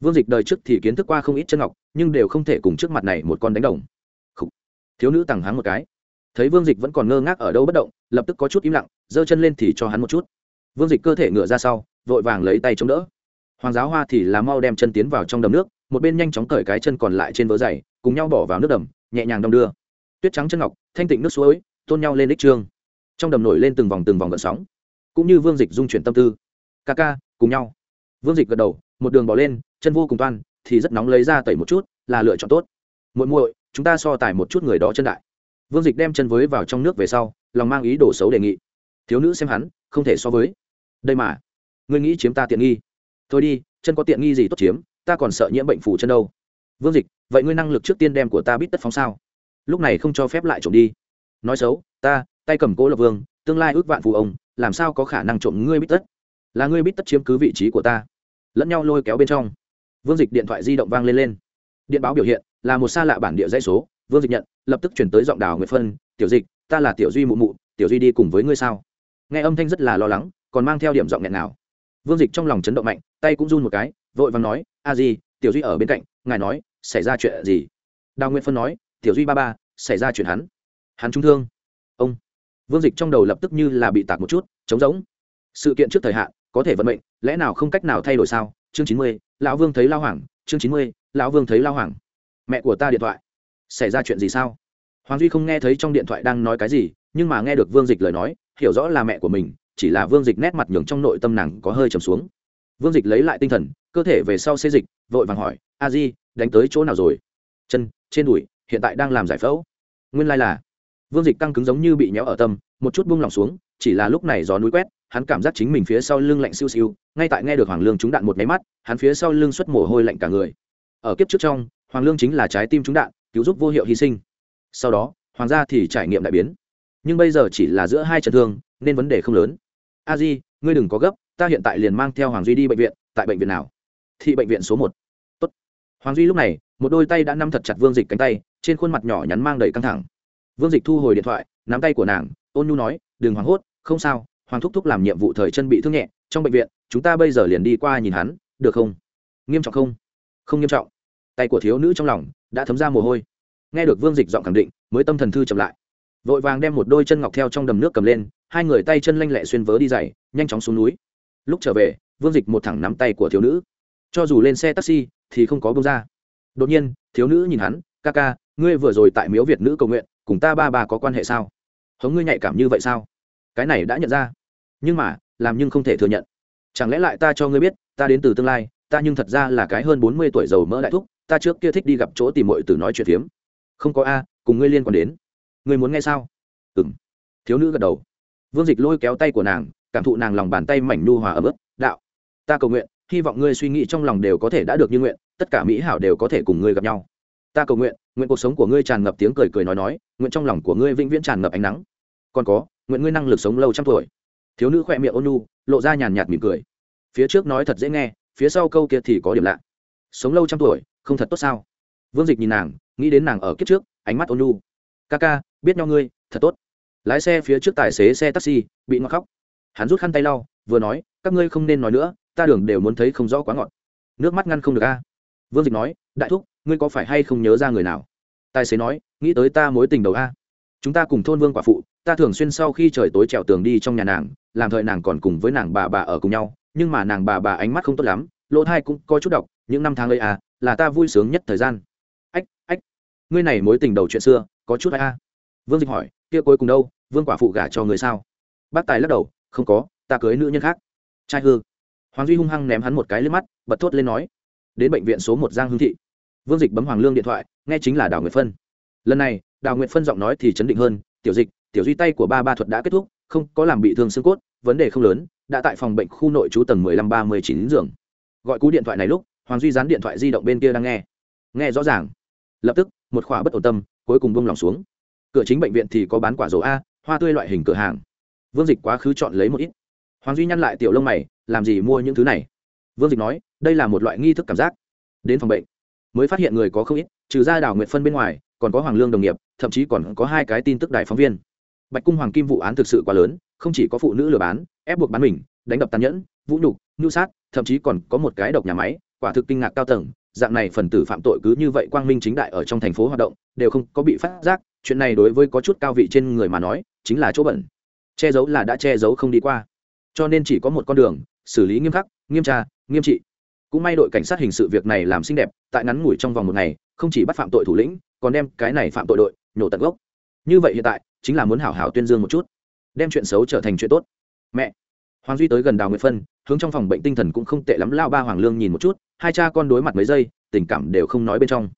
vương dịch đời trước thì kiến thức qua không ít chân ngọc, nhưng đều không thể cùng trước mặt này một con đánh đồng. Thiếu nữ tằng háng một cái. Thấy vương dịch vẫn còn ngơ ngác ở đâu bất động, lập tức có chút im lặng, giơ chân lên thì cho hắn một chút. Vương dịch cơ thể ngựa ra sau, vội vàng lấy tay chống đỡ. Hoàng giáo hoa thì là mau đem chân tiến vào trong đầm nước, một bên nhanh chóng cởi cái chân còn lại trên vớ dày cùng nhau bỏ vào nước đầm, nhẹ nhàng đong đưa. Tuyết trắng chân ngọc, thanh tịnh nước suối, tôn nhau lên đích trương. Trong đầm nổi lên từng vòng từng vòng gợn sóng. Cũng như vương dịch dung chuyển tâm tư. Ca ca, cùng nhau. Vương dịch gật đầu một đường bỏ lên, chân vô cùng toan, thì rất nóng lấy ra tẩy một chút, là lựa chọn tốt. Muội muội, chúng ta so tài một chút người đó chân đại. Vương dịch đem chân với vào trong nước về sau, lòng mang ý đồ xấu đề nghị. Thiếu nữ xem hắn, không thể so với. Đây mà, ngươi nghĩ chiếm ta tiện nghi. Thôi đi, chân có tiện nghi gì tốt chiếm, ta còn sợ nhiễm bệnh phủ chân đâu. Vương dịch, vậy ngươi năng lực trước tiên đem của ta biết tất phóng sao? Lúc này không cho phép lại trộm đi. Nói xấu, ta, tay cầm cố lập vương, tương lai ước vạn phù ông, làm sao có khả năng trộm ngươi biết tất? Là ngươi biết tất chiếm cứ vị trí của ta lẫn nhau lôi kéo bên trong. Vương dịch điện thoại di động vang lên lên. Điện báo biểu hiện là một xa lạ bản địa dãy số. Vương dịch nhận, lập tức chuyển tới giọng đào nguyệt phân, tiểu dịch, ta là tiểu duy mụ mụ, tiểu duy đi cùng với ngươi sao? Nghe âm thanh rất là lo lắng, còn mang theo điểm giọng nghẹn nào vương dịch trong lòng chấn động mạnh, tay cũng run một cái, vội vàng nói, a di, tiểu duy ở bên cạnh, ngài nói, xảy ra chuyện gì? Đào nguyệt phân nói, tiểu duy ba ba, xảy ra chuyện hắn. Hắn trung thương. Ông. Vương dịch trong đầu lập tức như là bị tạc một chút, trống rỗng. Sự kiện trước thời hạn có thể vận mệnh, lẽ nào không cách nào thay đổi sao? Chương chín mươi, lão vương thấy lao hoàng, chương chín mươi, lão vương thấy lao hoàng. Mẹ của ta điện thoại. Xảy ra chuyện gì sao? Hoàng duy không nghe thấy trong điện thoại đang nói cái gì, nhưng mà nghe được vương dịch lời nói, hiểu rõ là mẹ của mình, chỉ là vương dịch nét mặt nhường trong nội tâm nàng có hơi trầm xuống. Vương dịch lấy lại tinh thần, cơ thể về sau xê dịch, vội vàng hỏi, a di, đánh tới chỗ nào rồi? Chân, trên đùi, hiện tại đang làm giải phẫu. Nguyên lai、like、là, vương dịch căng cứng giống như bị nhéo ở tâm, một chút buông lỏng xuống, chỉ là lúc này gió núi quét hắn cảm giác chính mình phía sau lưng lạnh siêu siêu, ngay tại nghe được hoàng lương trúng đạn một máy mắt, hắn phía sau lưng xuất mồ hôi lạnh cả người. Ở kiếp trước trong, hoàng lương chính là trái tim trúng đạn, cứu giúp vô hiệu hy sinh. Sau đó, hoàng gia thì trải nghiệm đại biến. Nhưng bây giờ chỉ là giữa hai trận thương, nên vấn đề không lớn. A di, ngươi đừng có gấp, ta hiện tại liền mang theo hoàng duy đi bệnh viện, tại bệnh viện nào? Thị bệnh viện số một. Tốt. hoàng duy lúc này, một đôi tay đã nắm thật chặt vương dịch cánh tay, trên khuôn mặt nhỏ nhắn mang đầy căng thẳng. Vương dịch thu hồi điện thoại, nắm tay của nàng, ôn nhu nói, đừng hoảng hốt, không sao hoàng thúc thúc làm nhiệm vụ thời chân bị thương nhẹ, trong bệnh viện, chúng ta bây giờ liền đi qua nhìn hắn, được không? Nghiêm trọng không? Không nghiêm trọng. Tay của thiếu nữ trong lòng đã thấm ra mồ hôi. Nghe được vương dịch giọng khẳng định, mới tâm thần thư chậm lại. Vội vàng đem một đôi chân ngọc theo trong đầm nước cầm lên, hai người tay chân lanh lẹ xuyên vớ đi dày nhanh chóng xuống núi. Lúc trở về, vương dịch một thẳng nắm tay của thiếu nữ. Cho dù lên xe taxi, thì không có bông ra. Đột nhiên, thiếu nữ nhìn hắn, ca ca, ngươi vừa rồi tại miếu việt nữ cầu nguyện, cùng ta ba ba có quan hệ sao? Hống ngươi nhạy cảm như vậy sao? Cái này đã nhận ra nhưng mà, làm nhưng không thể thừa nhận. Chẳng lẽ lại ta cho ngươi biết, ta đến từ tương lai, ta nhưng thật ra là cái hơn bốn mươi tuổi giàu mỡ đại thúc, ta trước kia thích đi gặp chỗ tìm mọi từ nói chuyện phiếm. Không có a, cùng ngươi liên quan đến. Ngươi muốn nghe sao? Ừ m thiếu nữ gật đầu. Vương dịch lôi kéo tay của nàng, cảm thụ nàng lòng bàn tay mảnh nu hòa ấm ức, đạo, ta cầu nguyện, hy vọng ngươi suy nghĩ trong lòng đều có thể đã được như nguyện, tất cả mỹ hảo đều có thể cùng ngươi gặp nhau. Ta cầu nguyện nguyện cuộc sống của ngươi tràn ngập tiếng cười cười nói nói, nguyện trong lòng của ngươi vĩnh viễn tràn ngập ánh nắng. Còn có, nguyện ngươi năng lực sống lâu trăm tuổi thiếu nữ khỏe miệng ôn nu lộ ra nhàn nhạt mỉm cười. Phía trước nói thật dễ nghe, phía sau câu kia thì có điểm lạ. Sống lâu trăm tuổi, không thật tốt sao? Vương dịch nhìn nàng, nghĩ đến nàng ở kiếp trước, ánh mắt ôn nu ca ca, biết nhau ngươi, thật tốt. Lái xe phía trước tài xế xe taxi, bị ngọt khóc. Hắn rút khăn tay lau, vừa nói, các ngươi không nên nói nữa, ta đường đều muốn thấy không rõ quá ngọt. Nước mắt ngăn không được a. Vương dịch nói, đại thúc, ngươi có phải hay không nhớ ra người nào? Tài xế nói, nghĩ tới ta mối tình đầu a chúng ta cùng thôn vương quả phụ, ta thường xuyên sau khi trời tối trèo tường đi trong nhà nàng, làm thời nàng còn cùng với nàng bà bà ở cùng nhau, nhưng mà nàng bà bà ánh mắt không tốt lắm, lỗ thai cũng có chút độc, những năm tháng ấy à là ta vui sướng nhất thời gian. Ách ách, ngươi này mối tình đầu chuyện xưa, có chút ai a à? vương dịch hỏi, kia cuối cùng đâu, vương quả phụ gả cho người sao? Bác tài lắc đầu, không có, ta cưới nữ nhân khác. Trai hư. Hoàng duy hung hăng ném hắn một cái lên mắt, bật thốt lên nói, đến bệnh viện số một giang hương thị. Vương dịch bấm hoàng lương điện thoại, nghe chính là đào nguyệt phân. Lần này đào nguyệt phân giọng nói thì chấn định hơn, tiểu dịch, tiểu duy tay của ba ba thuật đã kết thúc, không có làm bị thương xương cốt, vấn đề không lớn, đã tại phòng bệnh khu nội trú tầng mười lăm ba mươi chín giường. Gọi cú điện thoại này lúc, hoàng duy dán điện thoại di động bên kia đang nghe. Nghe rõ ràng. Lập tức, một khỏa bất ổn tâm, cuối cùng bông lòng xuống. Cửa chính bệnh viện thì có bán quả dầu a, hoa tươi loại hình cửa hàng. Vương dịch quá khứ chọn lấy một ít. Hoàng duy nhăn lại tiểu lông mày, làm gì mua những thứ này? Vương dịch nói, đây là một loại nghi thức cảm giác. Đến phòng bệnh, mới phát hiện người có không ít, trừ ra đảo nguyện phân bên ngoài còn có hoàng lương đồng nghiệp, thậm chí còn có hai cái tin tức đài phóng viên. Bạch cung hoàng kim vụ án thực sự quá lớn, không chỉ có phụ nữ lừa bán, ép buộc bán mình, đánh đập tàn nhẫn, vũ nhục ngưu sát, thậm chí còn có một cái độc nhà máy, quả thực kinh ngạc cao tầng, dạng này phần tử phạm tội cứ như vậy quang minh chính đại ở trong thành phố hoạt động, đều không có bị phát giác, chuyện này đối với có chút cao vị trên người mà nói, chính là chỗ bẩn. Che giấu là đã che giấu không đi qua. Cho nên chỉ có một con đường, xử lý nghiêm khắc, nghiêm tra, nghiêm trị. Cũng may đội cảnh sát hình sự việc này làm xinh đẹp, tại ngắn ngủi trong vòng một ngày, không chỉ bắt phạm tội thủ lĩnh còn đem cái này phạm tội đội nhổ tận gốc. Như vậy hiện tại, chính là muốn hảo hảo tuyên dương một chút, đem chuyện xấu trở thành chuyện tốt. Mẹ, hoàng duy tới gần đào nguyệt phân, hướng trong phòng bệnh tinh thần cũng không tệ lắm, lao ba hoàng lương nhìn một chút, hai cha con đối mặt mấy giây, tình cảm đều không nói bên trong.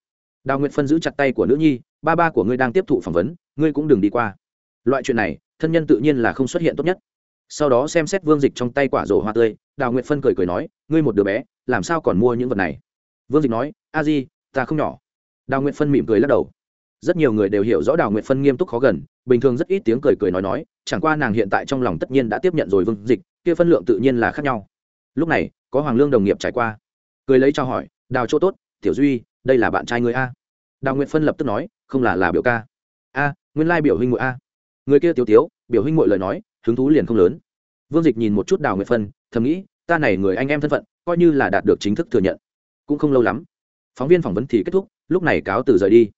Đào nguyệt phân giữ chặt tay của nữ nhi, ba ba của ngươi đang tiếp thụ phỏng vấn, ngươi cũng đừng đi qua. Loại chuyện này, thân nhân tự nhiên là không xuất hiện tốt nhất. Sau đó xem xét vương dịch trong tay quả rổ hoa tươi, đào nguyệt phân cười cười nói, ngươi một đứa bé, làm sao còn mua những vật này? Vương dịch nói, a di, ta không nhỏ đào nguyệt phân mỉm cười lắc đầu. Rất nhiều người đều hiểu rõ đào nguyệt phân nghiêm túc khó gần, bình thường rất ít tiếng cười cười nói nói, chẳng qua nàng hiện tại trong lòng tất nhiên đã tiếp nhận rồi vương dịch, kia phân lượng tự nhiên là khác nhau. Lúc này, có hoàng lương đồng nghiệp trải qua. Cười lấy cho hỏi, đào chỗ tốt, tiểu duy, đây là bạn trai người a? Đào nguyệt phân lập tức nói, không là là biểu ca. A, nguyên lai biểu huynh ngụy a. Người kia tiểu tiếu, biểu huynh ngụy lời nói, hứng thú liền không lớn. Vương dịch nhìn một chút đào nguyệt phân, thầm nghĩ, ta này người anh em thân phận, coi như là đạt được chính thức thừa nhận, cũng không lâu lắm phóng viên phỏng vấn thì kết thúc, lúc này cáo từ rời đi.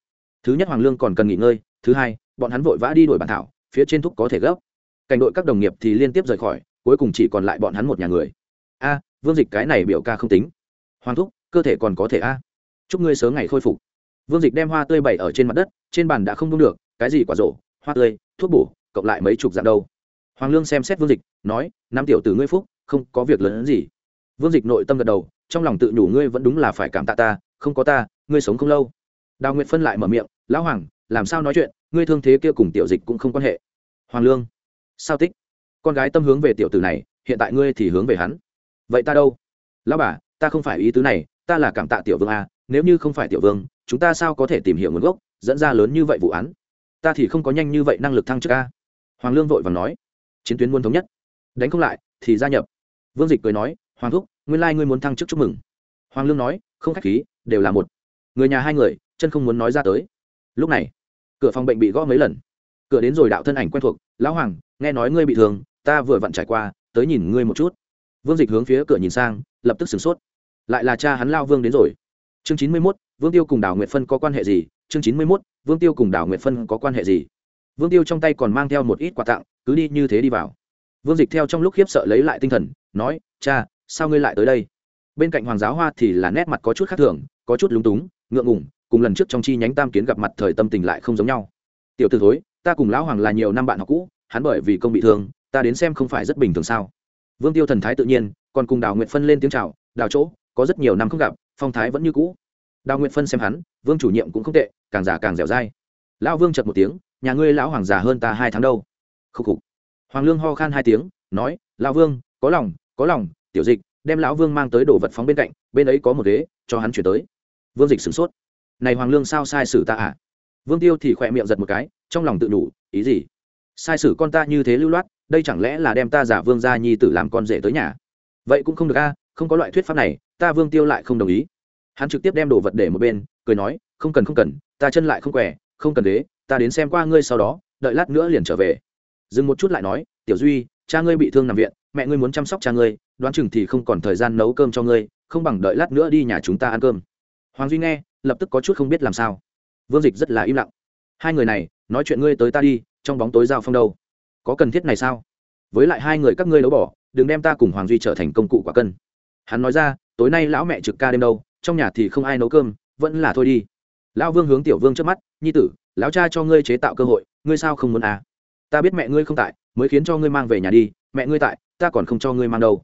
Thứ nhất hoàng lương còn cần nghỉ ngơi, thứ hai, bọn hắn vội vã đi đổi bản thảo, phía trên thúc có thể gấp. Cảnh đội các đồng nghiệp thì liên tiếp rời khỏi, cuối cùng chỉ còn lại bọn hắn một nhà người. A, vương dịch cái này biểu ca không tính. Hoàng thúc, cơ thể còn có thể a. Chúc ngươi sớm ngày khôi phục. Vương dịch đem hoa tươi bày ở trên mặt đất, trên bàn đã không đông được, cái gì quả rổ, hoa tươi, thuốc bổ, cộng lại mấy chục dạng đâu. Hoàng lương xem xét vương dịch, nói năm tiểu từ ngươi phúc, không có việc lớn hơn gì. Vương dịch nội tâm gật đầu, trong lòng tự nhủ ngươi vẫn đúng là phải cảm tạ ta không có ta, ngươi sống không lâu. Đào nguyệt phân lại mở miệng, lão hoàng, làm sao nói chuyện, ngươi thương thế kia cùng tiểu dịch cũng không quan hệ. Hoàng lương, sao tích? Con gái tâm hướng về tiểu tử này, hiện tại ngươi thì hướng về hắn. Vậy ta đâu? Lão bà, ta không phải ý tứ này, ta là cảm tạ tiểu vương a, nếu như không phải tiểu vương, chúng ta sao có thể tìm hiểu nguồn gốc, dẫn ra lớn như vậy vụ án? Ta thì không có nhanh như vậy năng lực thăng chức a. Hoàng lương vội và nói. Chiến tuyến muốn thống nhất. Đánh không lại, thì gia nhập. Vương dịch cười nói. Hoàng thúc, nguyên lai ngươi muốn thăng chức chúc mừng. Hoàng lương nói. Không k h á c h khí đều là một. Người nhà hai người, chân không muốn nói ra tới. Lúc này, cửa phòng bệnh bị gõ mấy lần. Cửa đến rồi đạo thân ảnh quen thuộc, lão hoàng, nghe nói ngươi bị thương, ta vừa vặn trải qua, tới nhìn ngươi một chút. Vương dịch hướng phía cửa nhìn sang, lập tức sửng sốt. Lại là cha hắn lao vương đến rồi. Chương chín mươi mốt, vương tiêu cùng đào nguyệt phân có quan hệ gì? Chương chín mươi mốt, vương tiêu cùng đào nguyệt phân có quan hệ gì? Vương tiêu trong tay còn mang theo một ít quà tặng, cứ đi như thế đi vào. Vương dịch theo trong lúc khiếp sợ lấy lại tinh thần, nói, cha, sao ngươi lại tới đây? Bên cạnh hoàng giáo hoa thì là nét mặt có chút khác thường, có chút lúng túng, ngượng ngủng cùng lần trước trong chi nhánh tam kiến gặp mặt thời tâm tình lại không giống nhau. Tiểu t ử thối, ta cùng lão hoàng là nhiều năm bạn học cũ, hắn bởi vì công bị thương, ta đến xem không phải rất bình thường sao? Vương tiêu thần thái tự nhiên, còn cùng đào nguyệt phân lên tiếng c h à o đào chỗ, có rất nhiều năm không gặp, phong thái vẫn như cũ. Đào nguyệt phân xem hắn, vương chủ nhiệm cũng không tệ, càng già càng dẻo dai. Lão vương chật một tiếng, nhà ngươi lão hoàng già hơn ta hai tháng đâu. Khúc khục. Hoàng lương ho khan hai tiếng, nói, lão vương, có lòng có lòng, tiểu dịch đem lão vương mang tới đồ vật phóng bên cạnh, bên ấy có một ghế, cho hắn chuyển tới. Vương dịch sửng sốt. Này hoàng lương sao sai sử ta à? Vương tiêu thì khỏe miệng giật một cái, trong lòng tự đủ, ý gì? Sai sử con ta như thế lưu loát, đây chẳng lẽ là đem ta giả vương gia nhi tử làm con rể tới nhà? Vậy cũng không được a, không có loại thuyết pháp này, ta vương tiêu lại không đồng ý. Hắn trực tiếp đem đồ vật để một bên, cười nói, không cần không cần, ta chân lại không khỏe, không cần đế ta đến xem qua ngươi sau đó, đợi lát nữa liền trở về. Dừng một chút lại nói, tiểu duy, cha ngươi bị thương nằm viện, mẹ ngươi muốn chăm sóc cha ngươi đoán chừng thì không còn thời gian nấu cơm cho ngươi, không bằng đợi lát nữa đi nhà chúng ta ăn cơm. Hoàng duy nghe, lập tức có chút không biết làm sao. Vương dịch rất là im lặng. Hai người này, nói chuyện ngươi tới ta đi, trong bóng tối giao phong đâu? Có cần thiết này sao? Với lại hai người các ngươi đấu bỏ, đừng đem ta cùng hoàng duy trở thành công cụ quả cân. Hắn nói ra, tối nay lão mẹ trực ca đêm đâu, trong nhà thì không ai nấu cơm, vẫn là thôi đi. Lão vương hướng tiểu vương trước mắt, nhi tử, lão cha cho ngươi chế tạo cơ hội, ngươi sao không muốn à? Ta biết mẹ ngươi không tại, mới khiến cho ngươi mang về nhà đi, mẹ ngươi tại, ta còn không cho ngươi mang đâu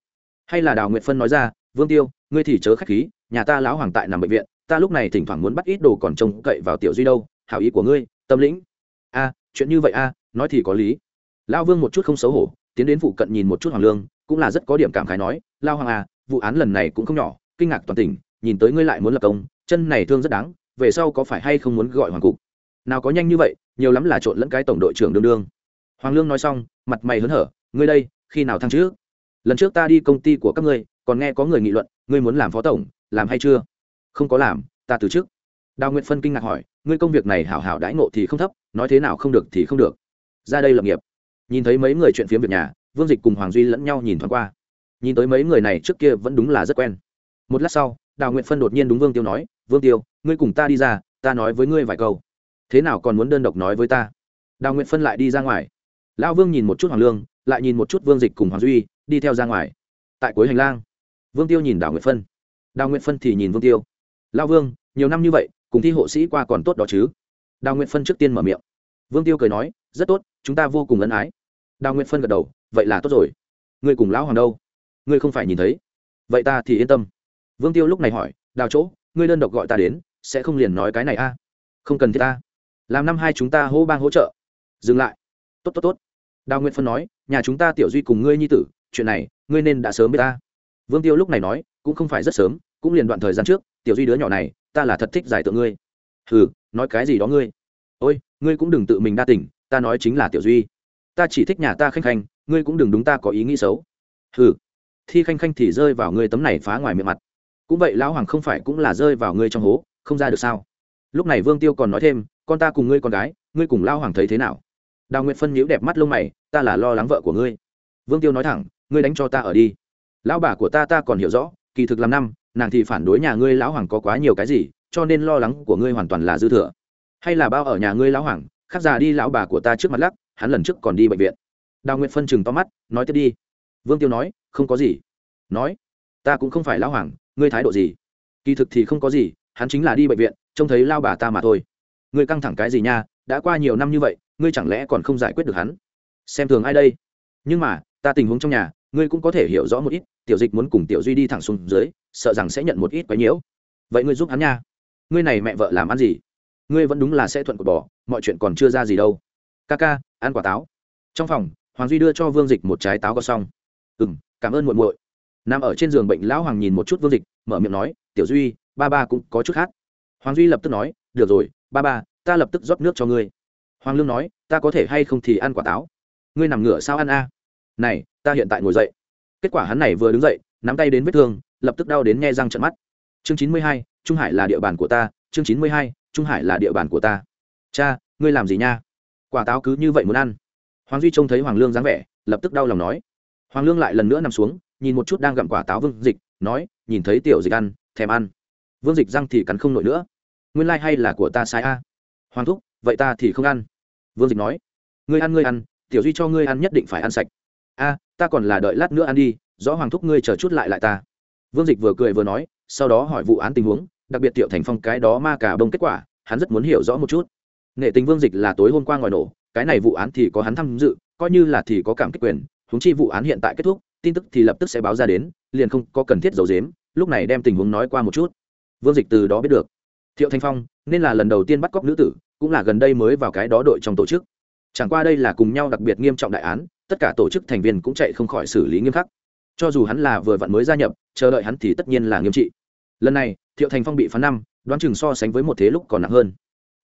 hay là đào nguyệt phân nói ra, vương tiêu, ngươi thì chớ khách khí, nhà ta lão hoàng tại nằm bệnh viện, ta lúc này thỉnh thoảng muốn bắt ít đồ còn trông cậy vào tiểu duy đâu, hảo ý của ngươi, tâm lĩnh. A, chuyện như vậy a, nói thì có lý. Lão vương một chút không xấu hổ, tiến đến phụ cận nhìn một chút hoàng lương, cũng là rất có điểm cảm khái nói lao hoàng à vụ án lần này cũng không nhỏ, kinh ngạc toàn tỉnh, nhìn tới ngươi lại muốn lập công, chân này thương rất đáng, về sau có phải hay không muốn gọi hoàng cục? Nào có nhanh như vậy, nhiều lắm là trộn lẫn cái tổng đội trưởng đương đương. Hoàng lương nói xong, mặt mày hớn hở, ngươi đây, khi nào thăng trước lần trước ta đi công ty của các ngươi, còn nghe có người nghị luận, ngươi muốn làm phó tổng, làm hay chưa? Không có làm, ta từ chức. đào nguyện phân kinh ngạc hỏi, ngươi công việc này hảo hảo đãi ngộ thì không thấp, nói thế nào không được thì không được. Ra đây lập nghiệp. Nhìn thấy mấy người chuyện phiếm việc nhà, vương dịch cùng hoàng duy lẫn nhau nhìn thoáng qua. Nhìn tới mấy người này trước kia vẫn đúng là rất quen. Một lát sau, đào nguyện phân đột nhiên đúng vương tiêu nói, vương tiêu, ngươi cùng ta đi ra, ta nói với ngươi vài câu. Thế nào còn muốn đơn độc nói với ta? Đào nguyện phân lại đi ra ngoài. Lão vương nhìn một chút hoàng lương, lại nhìn một chút vương dịch cùng hoàng duy đi theo ra ngoài. Tại cuối hành lang, vương tiêu nhìn đào nguyệt phân. Đào nguyệt phân thì nhìn vương tiêu. Lão vương, nhiều năm như vậy, cùng thi hộ sĩ qua còn tốt đó chứ? Đào nguyệt phân trước tiên mở miệng. Vương tiêu cười nói, rất tốt, chúng ta vô cùng ân ái. Đào nguyệt phân gật đầu, vậy là tốt rồi. Ngươi cùng lão hoàng đâu? Ngươi không phải nhìn thấy. Vậy ta thì yên tâm. Vương tiêu lúc này hỏi, đào chỗ, ngươi đơn độc gọi ta đến, sẽ không liền nói cái này a? Không cần thiết ta. Làm năm hai chúng ta hô bang hỗ trợ. Dừng lại. Tốt tốt tốt. Đào nguyệt phân nói, nhà chúng ta tiểu duy cùng ngươi nhi tử chuyện này, ngươi nên đã sớm biết ta. Vương tiêu lúc này nói, cũng không phải rất sớm, cũng liền đoạn thời gian trước, tiểu duy đứa nhỏ này, ta là thật thích giải tượng ngươi. Hừ, nói cái gì đó ngươi? Ôi, ngươi cũng đừng tự mình đa tỉnh ta nói chính là tiểu duy. Ta chỉ thích nhà ta khanh khanh, ngươi cũng đừng đúng ta có ý nghĩ xấu. Hừ, thi khanh khanh thì rơi vào ngươi tấm này phá ngoài miệng mặt. Cũng vậy lão hoàng không phải cũng là rơi vào ngươi trong hố, không ra được sao? Lúc này vương tiêu còn nói thêm, con ta cùng ngươi con gái, ngươi cùng lão hoàng thấy thế nào? Đào nguyệt phân nhíu đẹp mắt lông mày, ta là lo lắng vợ của ngươi. Vương tiêu nói thẳng ngươi đánh cho ta ở đi. Lão bà của ta ta còn hiểu rõ, kỳ thực làm năm, nàng thì phản đối nhà ngươi lão hoàng có quá nhiều cái gì, cho nên lo lắng của ngươi hoàn toàn là dư thừa. Hay là bao ở nhà ngươi lão hoàng, khác già đi lão bà của ta trước mặt lắc, hắn lần trước còn đi bệnh viện. Đào nguyện phân chừng to mắt, nói tiếp đi. Vương tiêu nói, không có gì. Nói, ta cũng không phải lão hoàng, ngươi thái độ gì? Kỳ thực thì không có gì, hắn chính là đi bệnh viện, trông thấy lao bà ta mà thôi. Ngươi căng thẳng cái gì nha, đã qua nhiều năm như vậy, ngươi chẳng lẽ còn không giải quyết được hắn? Xem thường ai đây? Nhưng mà, ta tình huống trong nhà ngươi cũng có thể hiểu rõ một ít, tiểu dịch muốn cùng tiểu duy đi thẳng xuống dưới, sợ rằng sẽ nhận một ít quái nhiễu. Vậy ngươi giúp hắn nha. Ngươi này mẹ vợ làm ăn gì? Ngươi vẫn đúng là sẽ thuận cột bỏ, mọi chuyện còn chưa ra gì đâu. Ca ca, ăn quả táo. Trong phòng, hoàng duy đưa cho vương dịch một trái táo có xong. Ừ m cảm ơn muộn muội. Nằm ở trên giường bệnh, lão hoàng nhìn một chút vương dịch, mở miệng nói, tiểu duy, ba ba cũng có chút khác. Hoàng duy lập tức nói, được rồi, ba ba, ta lập tức rót nước cho ngươi. Hoàng lương nói, ta có thể hay không thì ăn quả táo? Ngươi nằm ngửa sao ăn a? Này, ta hiện tại ngồi dậy. Kết quả hắn này vừa đứng dậy, nắm tay đến vết thương, lập tức đau đến nghe răng trận mắt. Chương chín mươi hai, trung hải là địa bàn của ta, chương chín mươi hai, trung hải là địa bàn của ta. Cha, ngươi làm gì nha? Quả táo cứ như vậy muốn ăn. Hoàng duy trông thấy hoàng lương dáng vẻ, lập tức đau lòng nói. Hoàng lương lại lần nữa nằm xuống, nhìn một chút đang gặm quả táo vương dịch, nói, nhìn thấy tiểu dịch ăn, thèm ăn. Vương dịch răng thì cắn không nổi nữa. Nguyên lai、like、hay là của ta sai a. Hoàng thúc, vậy ta thì không ăn. Vương dịch nói. Ngươi ăn ngươi ăn, tiểu duy cho ngươi ăn nhất định phải ăn sạch a, ta còn là đợi lát nữa ăn đi, rõ hoàng thúc ngươi chờ chút lại lại ta. Vương dịch vừa cười vừa nói, sau đó hỏi vụ án tình huống, đặc biệt tiểu thành phong cái đó ma cả bông kết quả, hắn rất muốn hiểu rõ một chút. Nghệ tình vương dịch là tối hôm qua ngoài nổ, cái này vụ án thì có hắn tham dự, coi như là thì có cảm kích quyền húng chi vụ án hiện tại kết thúc, tin tức thì lập tức sẽ báo ra đến, liền không có cần thiết giấu dếm lúc này đem tình huống nói qua một chút. Vương dịch từ đó biết được. Thiệu thanh phong, nên là lần đầu tiên bắt cóc nữ tử, cũng là gần đây mới vào cái đó đội trong tổ chức. Chẳng qua đây là cùng nhau đặc biệt nghiêm trọng đại án tất cả tổ chức thành viên cũng chạy không khỏi xử lý nghiêm khắc. Cho dù hắn là vừa vặn mới gia nhập, chờ đợi hắn thì tất nhiên là nghiêm trị. Lần này, thiệu thành phong bị phán năm, đoán chừng so sánh với một thế lúc còn nặng hơn.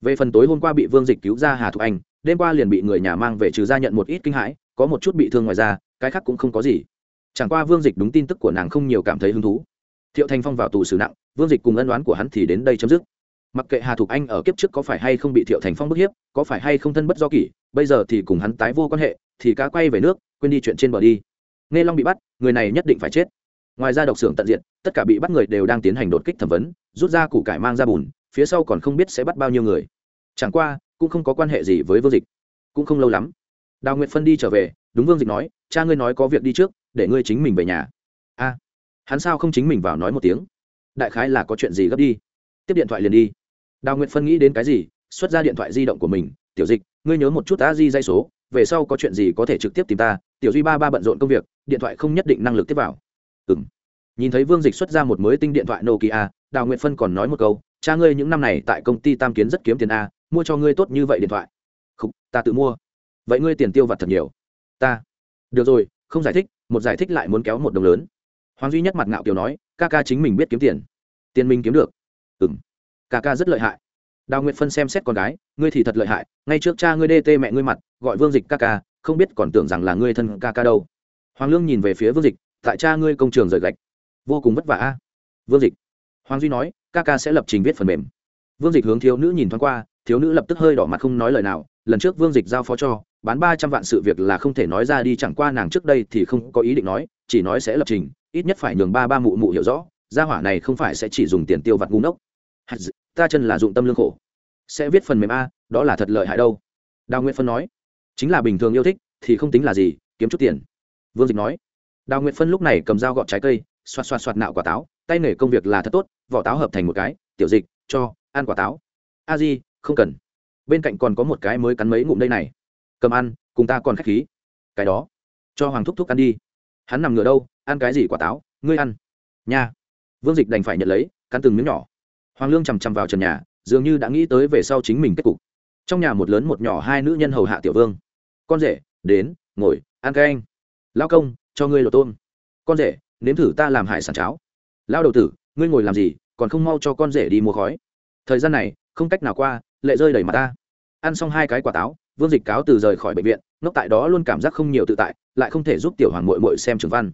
Về phần tối hôm qua bị vương dịch cứu ra hà thục anh, đêm qua liền bị người nhà mang về trừ ra nhận một ít kinh hãi, có một chút bị thương ngoài ra cái khác cũng không có gì. Chẳng qua vương dịch đúng tin tức của nàng không nhiều cảm thấy hứng thú. Thiệu thành phong vào tù xử nặng, vương dịch cùng ân đoán của hắn thì đến đây chấm dứt mặc kệ hà thục anh ở kiếp trước có phải hay không bị thiệu thành phong bức hiếp, có phải hay không thân bất do kỷ, bây giờ thì cùng hắn tái vô quan hệ, thì cá quay về nước, quên đi chuyện trên bờ đi. Nghe long bị bắt, người này nhất định phải chết. Ngoài ra độc xưởng tận diện tất cả bị bắt người đều đang tiến hành đột kích thẩm vấn, rút ra củ cải mang ra bùn, phía sau còn không biết sẽ bắt bao nhiêu người. Chẳng qua, cũng không có quan hệ gì với vương dịch. Cũng không lâu lắm, đào nguyệt phân đi trở về, đúng vương dịch nói, cha ngươi nói có việc đi trước, để ngươi chính mình về nhà. A, hắn sao không chính mình vào nói một tiếng? Đại khái là có chuyện gì gấp đi. Tiếp điện thoại liền đi đào nguyệt phân nghĩ đến cái gì, xuất ra điện thoại di động của mình, tiểu dịch, ngươi nhớ một chút ta di dây số, về sau có chuyện gì có thể trực tiếp tìm ta, tiểu duy ba ba bận rộn công việc, điện thoại không nhất định năng lực tiếp vào. Ừ m nhìn thấy vương dịch xuất ra một mới tinh điện thoại nokia, đào nguyệt phân còn nói một câu, cha ngươi những năm này tại công ty tam kiến rất kiếm tiền a, mua cho ngươi tốt như vậy điện thoại. Không ta tự mua. Vậy ngươi tiền tiêu vặt thật nhiều. Ta. Được rồi, không giải thích, một giải thích lại muốn kéo một đồng lớn. Hoàng duy nhất mặt ngạo kiều nói, ca ca chính mình biết kiếm tiền. Tiền mình kiếm được. Ừ m ca ca rất lợi hại. Đào nguyệt phân xem xét con gái, ngươi thì thật lợi hại, ngay trước cha ngươi đê tê mẹ ngươi mặt, gọi vương dịch ca ca không biết còn tưởng rằng là ngươi thân ca ca đâu. Hoàng lương nhìn về phía vương dịch, tại cha ngươi công trường rời gạch. Vô cùng vất vả a. Vương dịch. Hoàng duy nói ca ca sẽ lập trình viết phần mềm. Vương dịch hướng thiếu nữ nhìn thoáng qua, thiếu nữ lập tức hơi đỏ mặt không nói lời nào, lần trước vương dịch giao phó cho, bán ba trăm vạn sự việc là không thể nói ra đi, chẳng qua nàng trước đây thì không có ý định nói, chỉ nói sẽ lập trình, ít nhất phải nhường ba ba mụ mụ hiểu rõ, gia hỏa này không phải sẽ chỉ dùng tiền tiêu vặt ngu ngốc ta chân là dụng tâm lương khổ. Sẽ viết phần mềm a, đó là thật lợi hại đâu. Đào Nguyệt phân nói, chính là bình thường yêu thích, thì không tính là gì, kiếm chút tiền. Vương dịch nói, đào Nguyệt phân lúc này cầm dao gọt trái cây, xoạt xoạt xoạt nạo quả táo, tay nghề công việc là thật tốt, vỏ táo hợp thành một cái, tiểu dịch, cho, ăn quả táo. A di, không cần. Bên cạnh còn có một cái mới cắn mấy ngụm đây này. Cầm ăn, cùng ta còn k h á c h khí. Cái đó, cho hoàng thúc thúc ăn đi. Hắn nằm ngửa đâu, ăn cái gì quả táo, ngươi ăn. Nha. Vương dịch đành phải nhận lấy, cắn từng miếng nhỏ hoàng lương chằm chằm vào trần nhà, dường như đã nghĩ tới về sau chính mình kết cục. Trong nhà một lớn một nhỏ hai nữ nhân hầu hạ tiểu vương. Con rể, đến, ngồi, ăn cái anh. Lao công, cho ngươi lột tôm. Con rể, nếm thử ta làm hải sản cháo. Lao đầu tử, ngươi ngồi làm gì, còn không mau cho con rể đi mua khói. Thời gian này, không cách nào qua, lệ rơi đầy mặt ta. Ăn xong hai cái quả táo, vương dịch cáo từ rời khỏi bệnh viện, ngốc tại đó luôn cảm giác không nhiều tự tại, lại không thể giúp tiểu hoàng mội mội xem trường văn.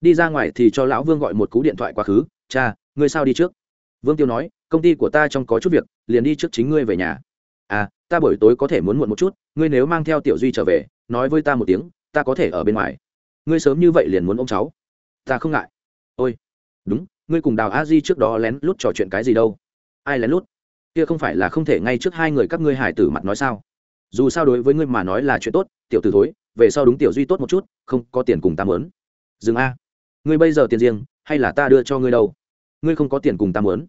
Đi ra ngoài thì cho lão vương gọi một cú điện thoại quá khứ, cha, ngươi sao đi trước? Vương tiêu nói công ty của ta trong có chút việc, liền đi trước chính ngươi về nhà. À ta buổi tối có thể muốn muộn một chút, ngươi nếu mang theo tiểu duy trở về, nói với ta một tiếng, ta có thể ở bên ngoài. Ngươi sớm như vậy liền muốn ông cháu. Ta không ngại. Ôi, đúng, ngươi cùng đào a di trước đó lén lút trò chuyện cái gì đâu? Ai lén lút? Kia không phải là không thể ngay trước hai người các ngươi hải tử mặt nói sao? Dù sao đối với ngươi mà nói là chuyện tốt, tiểu t ử thối, về sau đúng tiểu duy tốt một chút, không có tiền cùng ta mớn dừng a. Ngươi bây giờ tiền riêng, hay là ta đưa cho ngươi đâu? Ngươi không có tiền cùng ta mớn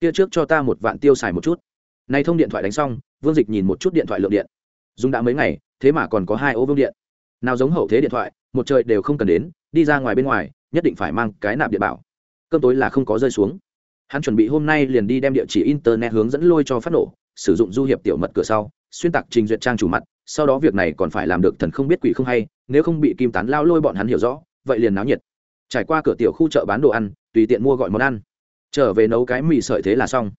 kia trước cho ta một vạn tiêu xài một chút. Nay thông điện thoại đánh xong, vương dịch nhìn một chút điện thoại lượng điện. Dùng đã mấy ngày, thế mà còn có hai ô vương điện. Nào giống hậu thế điện thoại, một trời đều không cần đến, đi ra ngoài bên ngoài, nhất định phải mang cái nạp điện bảo. Cơm tối là không có rơi xuống. Hắn chuẩn bị hôm nay liền đi đem địa chỉ internet hướng dẫn lôi cho phát nổ, sử dụng du hiệp tiểu mật cửa sau, xuyên tạc trình duyệt trang chủ mặt, sau đó việc này còn phải làm được thần không biết quỷ không hay, nếu không bị kim tán lao lôi bọn hắn hiểu rõ, vậy liền náo nhiệt. Trải qua cửa tiểu khu chợ bán đồ ăn, tùy tiện mua gọi món ăn trở về nấu cái mì sợi thế là xong.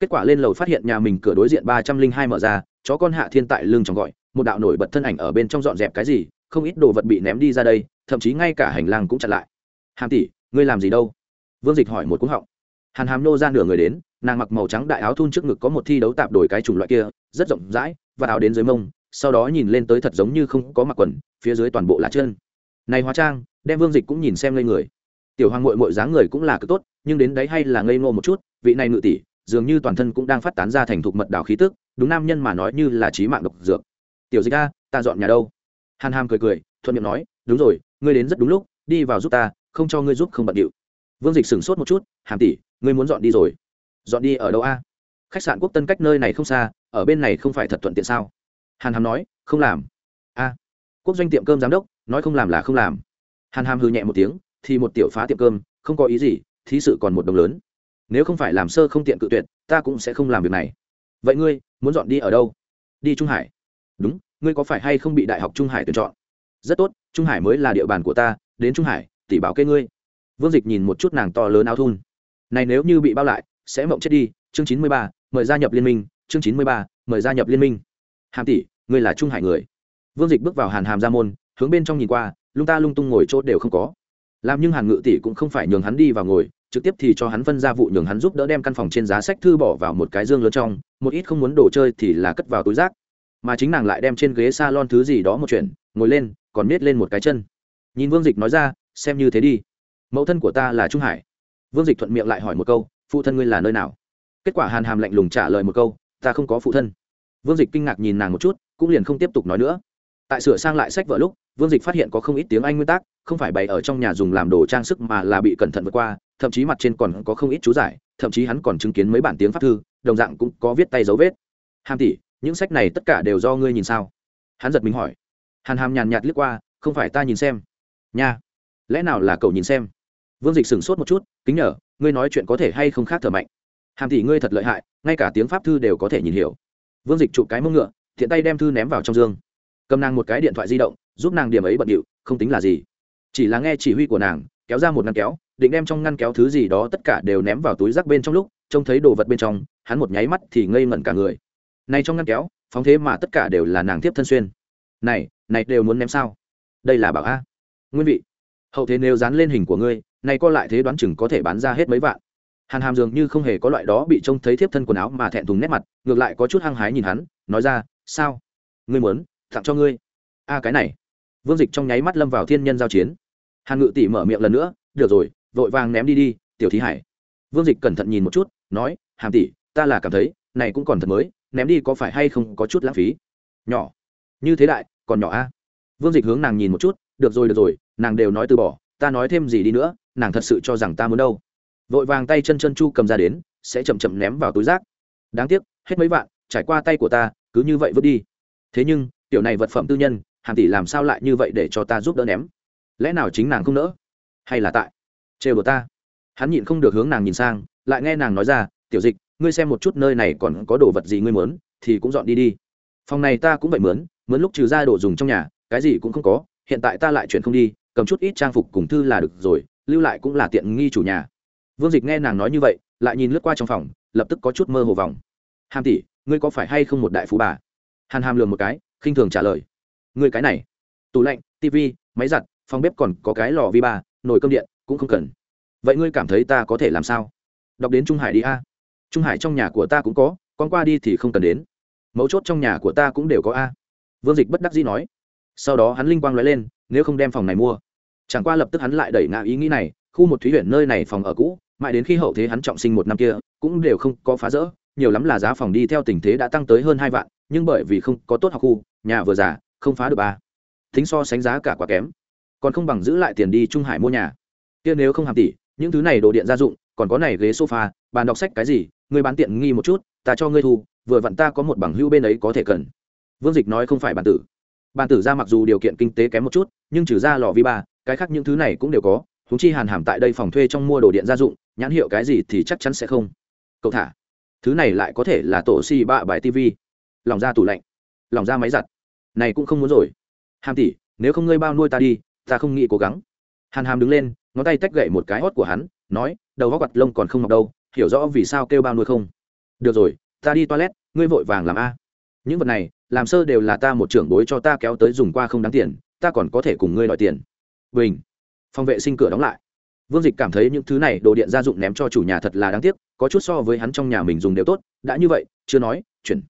Kết quả lên lầu phát hiện nhà mình cửa đối diện ba trăm linh hai mở ra, chó con hạ thiên tại lưng trong gọi, một đạo nổi bật thân ảnh ở bên trong dọn dẹp cái gì, không ít đồ vật bị ném đi ra đây, thậm chí ngay cả hành lang cũng chặn lại. Hàm tỷ, ngươi làm gì đâu? Vương dịch hỏi một cúng họng. Hàn hàm nô ra nửa người đến, nàng mặc màu trắng đại áo thun trước ngực có một thi đấu tạp đổi cái chủng loại kia, rất rộng rãi và áo đến dưới mông, sau đó nhìn lên tới thật giống như không có mặc quần, phía dưới toàn bộ là chân này hóa trang, đem vương dịch cũng nhìn xem lên người. Tiểu hoàng mội mội dáng người cũng là cực tốt nhưng đến đấy hay là ngây ngô một chút, vị này ngự tỷ, dường như toàn thân cũng đang phát tán ra thành thục mật đào khí tức, đúng nam nhân mà nói như là trí mạng độc dược. Tiểu dịch a, ta dọn nhà đâu? Hàn hàm cười cười, thuận miệng nói, đúng rồi, ngươi đến rất đúng lúc, đi vào giúp ta, không cho ngươi giúp không bận điệu. Vương dịch sửng sốt một chút, hàm tỷ, ngươi muốn dọn đi rồi. Dọn đi ở đâu a? Khách sạn quốc tân cách nơi này không xa, ở bên này không phải thật thuận tiện sao? Hàn hàm nói, không làm. A, quốc doanh tiệm cơm giám đốc, nói không làm là không làm. Hàn hàm hư nhẹ một tiếng, thì một tiểu phá tiệm cơm, không có ý gì thí sự còn một đồng lớn. Nếu không phải làm sơ không tiện cự tuyệt, ta cũng sẽ không làm việc này. Vậy ngươi, muốn dọn đi ở đâu? Đi trung hải. Đúng, ngươi có phải hay không bị đại học trung hải tuyển chọn? Rất tốt, trung hải mới là địa bàn của ta, đến trung hải, tỷ bảo kê ngươi. Vương dịch nhìn một chút nàng to lớn áo thun. Này nếu như bị bao lại, sẽ mộng chết đi. Chương chín mươi ba, mời gia nhập liên minh. Chương chín mươi ba, mời gia nhập liên minh. Hàm tỷ, ngươi là trung hải người. Vương dịch bước vào hàn hàm gia môn, hướng bên trong nhìn qua, lung ta lung tung ngồi chốt đều không có làm nhưng hàn ngự tỷ cũng không phải nhường hắn đi vào ngồi, trực tiếp thì cho hắn phân ra vụ nhường hắn giúp đỡ đem căn phòng trên giá sách thư bỏ vào một cái dương lớn trong, một ít không muốn đồ chơi thì là cất vào túi rác. Mà chính nàng lại đem trên ghế s a lon thứ gì đó một chuyện, ngồi lên, còn miết lên một cái chân. Nhìn vương dịch nói ra, xem như thế đi. Mẫu thân của ta là trung hải. Vương dịch thuận miệng lại hỏi một câu, phụ thân ngươi là nơi nào? Kết quả hàn hàm lạnh lùng trả lời một câu, ta không có phụ thân. Vương dịch kinh ngạc nhìn nàng một chút, cũng liền không tiếp tục nói nữa tại sửa sang lại sách vở lúc, vương dịch phát hiện có không ít tiếng anh nguyên tắc không phải bày ở trong nhà dùng làm đồ trang sức mà là bị cẩn thận vượt qua, thậm chí mặt trên còn có không ít chú giải, thậm chí hắn còn chứng kiến mấy bản tiếng pháp thư, đồng dạng cũng có viết tay dấu vết. Hàm tỷ, những sách này tất cả đều do ngươi nhìn sao? Hắn giật mình hỏi. Hàn hàm nhàn nhạt liếc qua, không phải ta nhìn xem. Nha, lẽ nào là cậu nhìn xem? Vương dịch sửng sốt một chút, kính nhở ngươi nói chuyện có thể hay không khác thở mạnh? Hàm tỷ, ngươi thật lợi hại, ngay cả tiếng pháp thư đều có thể nhìn hiểu. Vương dịch chụp cái mông ngựa, thiện tay đem thư ném vào trong dương cầm nàng một cái điện thoại di động, giúp nàng điểm ấy bận điệu, không tính là gì. Chỉ là nghe chỉ huy của nàng, kéo ra một ngăn kéo, định đem trong ngăn kéo thứ gì đó tất cả đều ném vào túi rác bên trong lúc, trông thấy đồ vật bên trong, hắn một nháy mắt thì ngây ngẩn cả người. Này trong ngăn kéo, phóng thế mà tất cả đều là nàng tiếp thân xuyên. Này này đều muốn ném sao? Đây là bảo a. Nguyên vị. Hậu thế nếu dán lên hình của ngươi, này co lại thế đoán chừng có thể bán ra hết mấy vạn. Hàn hàm dường như không hề có loại đó bị trông thấy thiếp thân quần áo mà thẹn thùng nét mặt, ngược lại có chút hăng hái nhìn hắn, nói ra, sao? Ngươi muốn? Tặng cho ngươi. A cái này. Vương dịch trong nháy mắt lâm vào thiên nhân giao chiến. Hàn ngự tỷ mở miệng lần nữa, được rồi, vội vàng ném đi đi, tiểu thí hải. Vương dịch cẩn thận nhìn một chút, nói, hàm tỷ, ta là cảm thấy, này cũng còn thật mới, ném đi có phải hay không có chút lãng phí? Nhỏ. Như thế đại, còn nhỏ a? Vương dịch hướng nàng nhìn một chút, được rồi được rồi, nàng đều nói từ bỏ, ta nói thêm gì đi nữa, nàng thật sự cho rằng ta muốn đâu. Vội vàng tay chân chân chu cầm ra đến, sẽ chậm chậm ném vào túi rác. Đáng tiếc, hết mấy vạn, trải qua tay của ta, cứ như vậy vứt đi. Thế nhưng tiểu này vật phẩm tư nhân, hàm tỷ làm sao lại như vậy để cho ta giúp đỡ ném? Lẽ nào chính nàng không nỡ? Hay là tại? Trêu của ta. Hắn nhịn không được hướng nàng nhìn sang, lại nghe nàng nói ra, tiểu dịch, ngươi xem một chút nơi này còn có đồ vật gì ngươi muốn, thì cũng dọn đi đi. Phòng này ta cũng vậy mướn mướn lúc trừ ra đồ dùng trong nhà, cái gì cũng không có, hiện tại ta lại chuyển không đi, cầm chút ít trang phục cùng thư là được rồi, lưu lại cũng là tiện nghi chủ nhà. Vương dịch nghe nàng nói như vậy, lại nhìn lướt qua trong phòng, lập tức có chút mơ hồ vòng. Hàm tỷ, ngươi có phải hay không một đại phú bà? Hàn hàm lường một cái khinh thường trả lời. Ngươi cái này. Tủ lạnh tv máy giặt, phòng bếp còn có cái lò vi ba, nồi cơm điện, cũng không cần. Vậy ngươi cảm thấy ta có thể làm sao? Đọc đến trung hải đi a. Trung hải trong nhà của ta cũng có, con qua đi thì không cần đến. Mấu chốt trong nhà của ta cũng đều có a. Vương dịch bất đắc dĩ nói. Sau đó hắn linh quang nói lên, nếu không đem phòng này mua. Chẳng qua lập tức hắn lại đẩy ngã ý nghĩ này, khu một thúy huyện nơi này phòng ở cũ, mãi đến khi hậu thế hắn trọng sinh một năm kia, cũng đều không có phá rỡ, nhiều lắm là giá phòng đi theo tình thế đã tăng tới hơn hai vạn, nhưng bởi vì không có tốt học khu nhà vừa già, không phá được ba. Thính so sánh giá cả quá kém. Còn không bằng giữ lại tiền đi trung hải mua nhà. Kia nếu không hàm tỷ, những thứ này đồ điện gia dụng, còn có này ghế sofa, bàn đọc sách cái gì ngươi bán tiện nghi một chút, ta cho ngươi thu, vừa vặn ta có một bằng hưu bên ấy có thể cần. Vương dịch nói không phải bản tử. Bản tử ra mặc dù điều kiện kinh tế kém một chút, nhưng trừ ra lò vi ba, cái khác những thứ này cũng đều có húng chi hàn hàm tại đây phòng thuê trong mua đồ điện gia dụng, nhãn hiệu cái gì thì chắc chắn sẽ không. Cậu thả, thứ này lại có thể là tổ si bạ bài tv lòng ra tủ lạnh, lòng ra máy giặt này cũng không muốn rồi. Hàm tỷ, nếu không ngươi bao nuôi ta đi, ta không nghĩ cố gắng. Hàn hàm đứng lên, ngón tay tách gậy một cái hót của hắn, nói, đầu góc quạt lông còn không mọc đâu, hiểu rõ vì sao kêu bao nuôi không? Được rồi, ta đi toilet, ngươi vội vàng làm a. Những vật này, làm sơ đều là ta một trưởng bối cho ta kéo tới dùng qua không đáng tiền, ta còn có thể cùng ngươi đòi tiền. Bình. Phòng vệ sinh cửa đóng lại. Vương dịch cảm thấy những thứ này đồ điện gia dụng ném cho chủ nhà thật là đáng tiếc, có chút so với hắn trong nhà mình dùng đều tốt, đã như vậy, chưa nói, chuyển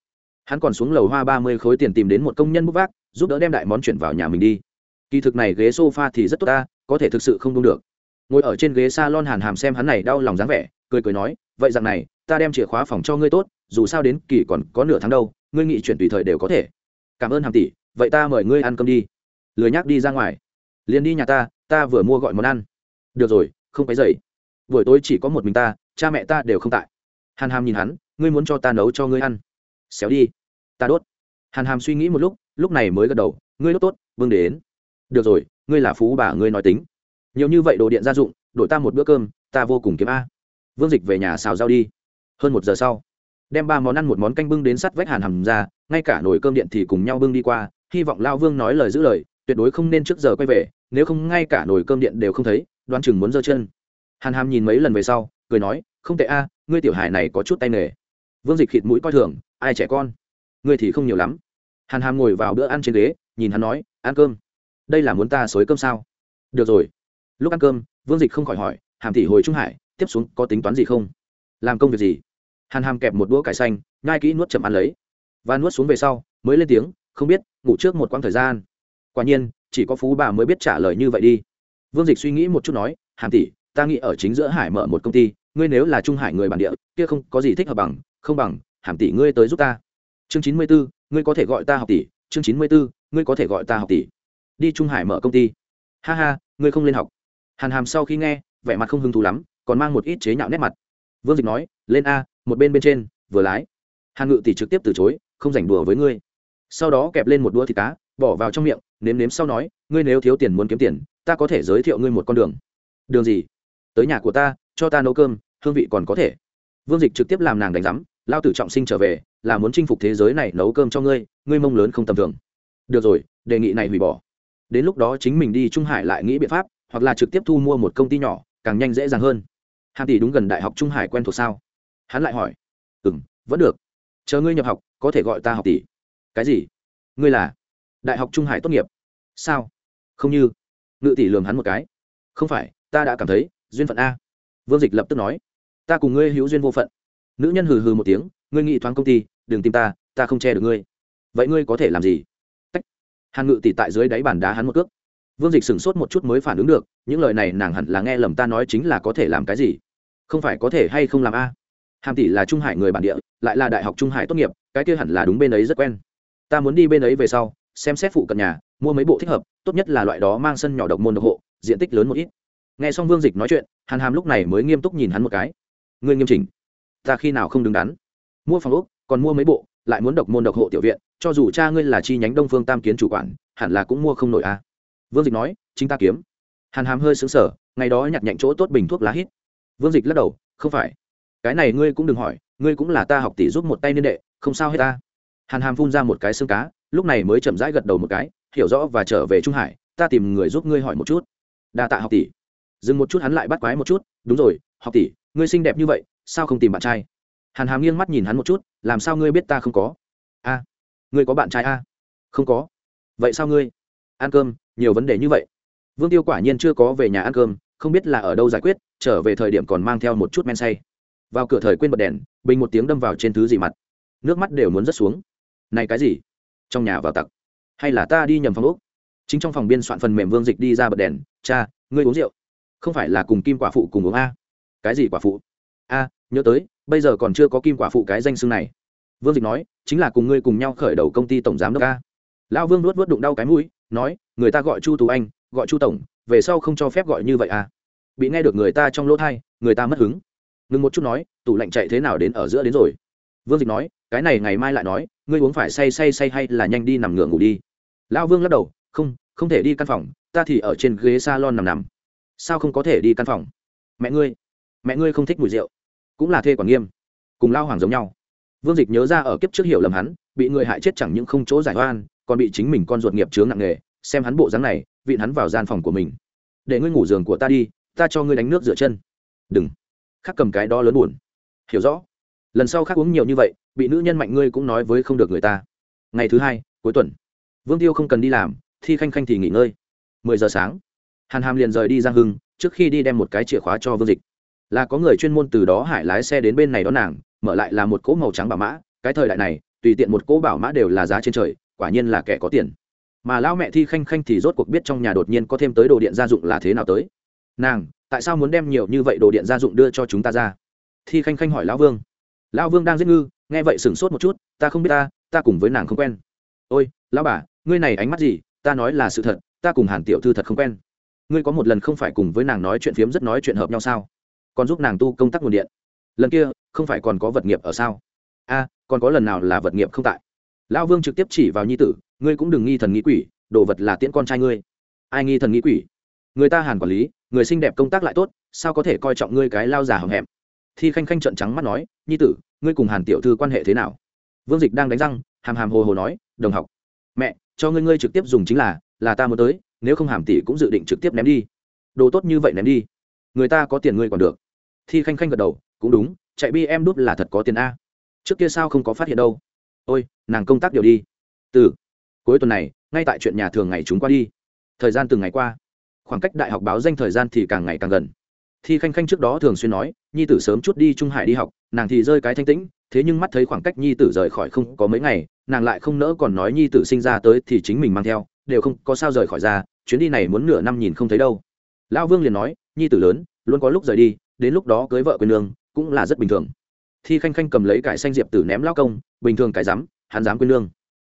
hắn còn xuống lầu hoa ba mươi khối tiền tìm đến một công nhân bút vác, giúp đỡ đem đại món chuyển vào nhà mình đi. Kỳ thực này ghế sofa thì rất tốt ta, có thể thực sự không đúng được. Ngồi ở trên ghế s a lon hàn hàm xem hắn này đau lòng dáng vẻ, cười cười nói, vậy rằng này, ta đem chìa khóa phòng cho ngươi tốt, dù sao đến kỳ còn có nửa tháng đâu, ngươi nghị chuyển tùy thời đều có thể. Cảm ơn hàm tỷ, vậy ta mời ngươi ăn cơm đi. Lười nhác đi ra ngoài. Liền đi nhà ta ta vừa mua gọi món ăn. Được rồi, không phải dậy. Buổi tối chỉ có một mình ta, cha mẹ ta đều không tại. Hàn hàm nhìn hắn, ngươi muốn cho ta nấu cho ngươi ăn xéo đi. Ta đốt. Hàn hàm suy nghĩ một lúc lúc này mới gật đầu, ngươi đốt tốt, vương đến. Được rồi, ngươi là phú bà, ngươi nói tính. Nhiều như vậy đồ điện gia dụng, đổi ta một bữa cơm, ta vô cùng kiếm a. Vương dịch về nhà xào rau đi. Hơn một giờ sau, đem ba món ăn một món canh bưng đến sắt vách hàn hầm ra, ngay cả nồi cơm điện thì cùng nhau bưng đi qua, hy vọng lao vương nói lời giữ lời, tuyệt đối không nên trước giờ quay về, nếu không ngay cả nồi cơm điện đều không thấy, đoán chừng muốn giơ chân. Hàn hàm nhìn mấy lần về sau, cười nói, không tệ a, ngươi tiểu hài này có chút tay nghề vương dịch khịt mũi coi thường, ai trẻ con? Ngươi thì không nhiều lắm. Hàn hàm ngồi vào bữa ăn trên ghế, nhìn hắn nói, ăn cơm. Đây là muốn ta xối cơm sao? Được rồi. Lúc ăn cơm, vương dịch không khỏi hỏi, hàm tỷ hồi trung hải, tiếp xuống có tính toán gì không? Làm công việc gì? Hàn hàm kẹp một đũa cải xanh ngai kỹ nuốt chậm ăn lấy. Và nuốt xuống về sau, mới lên tiếng, không biết, ngủ trước một quãng thời gian. Quả nhiên, chỉ có phú bà mới biết trả lời như vậy đi. Vương dịch suy nghĩ một chút nói, hàm tỷ, ta nghĩ ở chính giữa hải mở một công ty, ngươi nếu là trung hải người bản địa, kia không có gì thích hợp bằng không bằng, hàm tỷ ngươi tới giúp ta. Chương chín mươi bốn ngươi có thể gọi ta học tỷ. Chương chín mươi bốn ngươi có thể gọi ta học tỷ. Đi trung hải mở công ty. Ha ha, ngươi không lên học. Hàn hàm sau khi nghe, vẻ mặt không hứng thú lắm, còn mang một ít chế nhạo nét mặt. Vương dịch nói, lên a, một bên bên trên, vừa lái. Hàn ngự tỷ trực tiếp từ chối, không rảnh đùa với ngươi. Sau đó kẹp lên một đũa thịt cá, bỏ vào trong miệng, nếm nếm sau nói, ngươi nếu thiếu tiền muốn kiếm tiền, ta có thể giới thiệu ngươi một con đường. Đường gì? Tới nhà của ta, cho ta nấu cơm, hương vị còn có thể. Vương dịch trực tiếp làm nàng đánh giám lao tử trọng sinh trở về, là muốn chinh phục thế giới này nấu cơm cho ngươi ngươi mông lớn không tầm thường. Được rồi, đề nghị này hủy bỏ. Đến lúc đó chính mình đi trung hải lại nghĩ biện pháp, hoặc là trực tiếp thu mua một công ty nhỏ, càng nhanh dễ dàng hơn. Hàn tỷ đúng gần đại học trung hải quen thuộc sao? Hắn lại hỏi. Ừ m vẫn được. Chờ ngươi nhập học, có thể gọi ta học tỷ. Cái gì? Ngươi là? Đại học trung hải tốt nghiệp. Sao? Không như. Ngự tỷ lường hắn một cái. Không phải, ta đã cảm thấy, duyên phận a. Vương dịch lập tức nói. Ta cùng ngươi hữu duyên vô phận nữ nhân hừ hừ một tiếng, ngươi nghĩ thoáng công ty, đừng tìm ta ta không che được ngươi. Vậy ngươi có thể làm gì? Tách. hàn ngự tỉ tại dưới đáy bàn đá hắn một cước. Vương dịch sửng sốt một chút mới phản ứng được, những lời này nàng hẳn là nghe lầm ta nói chính là có thể làm cái gì? Không phải có thể hay không làm a? Hàm tỷ là trung hải người bản địa, lại là đại học trung hải tốt nghiệp, cái kia hẳn là đúng bên ấy rất quen. Ta muốn đi bên ấy về sau, xem xét phụ cận nhà, mua mấy bộ thích hợp, tốt nhất là loại đó mang sân nhỏ độc môn độc hộ, diện tích lớn một ít. Nghe xong vương dịch nói chuyện, hàn hàm lúc này mới nghiêm túc nhìn hắn một cái. Ngươi nghiêm chỉnh ta khi nào không đứng đắn? Mua phòng úc còn mua mấy bộ, lại muốn độc môn độc hộ tiểu viện, cho dù cha ngươi là chi nhánh đông phương tam kiến chủ quản, hẳn là cũng mua không nổi a à. vương dịch nói, chính ta kiếm. Hàn hàm hơi xứng sở ngày đó nhặt nhạnh chỗ tốt bình thuốc lá hít. Vương dịch lắc đầu, không phải. Cái này ngươi cũng đừng hỏi, ngươi cũng là ta học tỷ giúp một tay niên đệ, không sao hết ta. Hàn hàm phun ra một cái xương cá, lúc này mới chậm rãi gật đầu một cái, hiểu rõ và trở về trung hải, ta tìm người giúp ngươi hỏi một chút. Đa tạ học tỷ. Dừng một chút hắn lại bắt quái một chút, đúng rồi, học tỷ, ngươi xinh đẹp như vậy sao không tìm bạn trai? Hàn hàm nghiêng mắt nhìn hắn một chút, làm sao ngươi biết ta không có? A, ngươi có bạn trai a? Không có. Vậy sao ngươi? Ăn cơm, nhiều vấn đề như vậy. Vương tiêu quả nhiên chưa có về nhà ăn cơm, không biết là ở đâu giải quyết, trở về thời điểm còn mang theo một chút men say. Vào cửa thời quên bật đèn, bình một tiếng đâm vào trên thứ gì mặt. Nước mắt đều muốn rớt xuống. Này cái gì? Trong nhà vào tặc. Hay là ta đi nhầm phòng úc chính trong phòng biên soạn phần mềm vương dịch đi ra bật đèn. Cha, ngươi uống rượu. Không phải là cùng kim quả phụ cùng uống a? Cái gì quả phụ? A nhớ tới, bây giờ còn chưa có kim quả phụ cái danh xưng này. Vương dịch nói, chính là cùng ngươi cùng nhau khởi đầu công ty tổng giám đốc ca lão vương luốt vớt đụng đau cái mũi, nói, người ta gọi chu tú anh, gọi chu tổng, về sau không cho phép gọi như vậy à. Bị nghe được người ta trong lỗ thai, người ta mất hứng. Ngừng một chút nói, tủ lạnh chạy thế nào đến ở giữa đến rồi. Vương dịch nói, cái này ngày mai lại nói, ngươi uống phải say say say hay là nhanh đi nằm ngửa ngủ đi. Lão vương lắc đầu, không không thể đi căn phòng, ta thì ở trên ghế s a lon nằm nằm. Sao không có thể đi căn phòng? Mẹ ngươi mẹ ngươi không thích mùi rượu cũng là thê quản nghiêm, cùng lao hoàng giống nhau. Vương dịch nhớ ra ở kiếp trước hiểu lầm hắn, bị người hại chết chẳng những không chỗ giải oan, còn bị chính mình con ruột nghiệp chướng nặng nghề xem hắn bộ dáng này, vịn hắn vào gian phòng của mình. Để ngươi ngủ giường của ta đi, ta cho ngươi đánh nước rửa chân. Đừng. Khắc cầm cái đó lớn buồn. Hiểu rõ. Lần sau khắc uống nhiều như vậy, bị nữ nhân mạnh ngươi cũng nói với không được người ta. Ngày thứ hai, cuối tuần. Vương tiêu không cần đi làm, thi khanh khanh thì nghỉ ngơi. Mười giờ sáng, hàn hàm liền rời đi giang hưng, trước khi đi đem một cái chìa khóa cho vương dịch là có người chuyên môn từ đó hải lái xe đến bên này đón nàng, mở lại là một cỗ màu trắng bảo mã, cái thời đại này, tùy tiện một cỗ bảo mã đều là giá trên trời, quả nhiên là kẻ có tiền. Mà lão mẹ thi khanh khanh thì rốt cuộc biết trong nhà đột nhiên có thêm tới đồ điện gia dụng là thế nào tới. Nàng, tại sao muốn đem nhiều như vậy đồ điện gia dụng đưa cho chúng ta ra? Thi khanh khanh hỏi lão vương. Lão vương đang giết ngư, nghe vậy sửng sốt một chút, ta không biết ta ta cùng với nàng không quen. Ôi, lão bà, ngươi này ánh mắt gì, ta nói là sự thật, ta cùng hàn tiểu thư thật không quen. Ngươi có một lần không phải cùng với nàng nói chuyện phiếm rất nói chuyện hợp nhau sao? Còn giúp nàng tu công tác nguồn điện. Lần kia, không phải còn có vật nghiệp ở sao? A, còn có lần nào là vật nghiệp không tại? Lão vương trực tiếp chỉ vào nhi tử, ngươi cũng đừng nghi thần nghĩ quỷ, đồ vật là tiễn con trai ngươi. Ai nghi thần nghĩ quỷ? Người ta hàn quản lý, người xinh đẹp công tác lại tốt, sao có thể coi trọng ngươi cái lao già hầm hẹm? Thi khanh khanh trợn trắng mắt nói, nhi tử, ngươi cùng hàn tiểu thư quan hệ thế nào? Vương dịch đang đánh răng, hàm hàm hồ hồ nói, đồng học. Mẹ, cho ngươi ngươi trực tiếp dùng chính là là ta muốn tới, nếu không hàm tỷ cũng dự định trực tiếp ném đi. Đồ tốt như vậy ném đi. Người ta có tiền ngươi còn được thi khanh khanh gật đầu, cũng đúng, chạy bi em đút là thật có tiền a. Trước kia sao không có phát hiện đâu? Ôi, nàng công tác điều đi. Từ, cuối tuần này, ngay tại chuyện nhà thường ngày chúng qua đi. Thời gian từng ngày qua, khoảng cách đại học báo danh thời gian thì càng ngày càng gần. Thi khanh khanh trước đó thường xuyên nói, nhi tử sớm chút đi trung hải đi học, nàng thì rơi cái thanh tĩnh, thế nhưng mắt thấy khoảng cách nhi tử rời khỏi không có mấy ngày, nàng lại không nỡ còn nói nhi tử sinh ra tới thì chính mình mang theo, đều không có sao rời khỏi ra, chuyến đi này muốn nửa năm nhìn không thấy đâu. Lão vương liền nói, nhi tử lớn, luôn có lúc rời đi đến lúc đó cưới vợ quên nương cũng là rất bình thường. Thi khanh khanh cầm lấy cải xanh diệp tử ném lao công, bình thường cải dám hắn dám quên nương.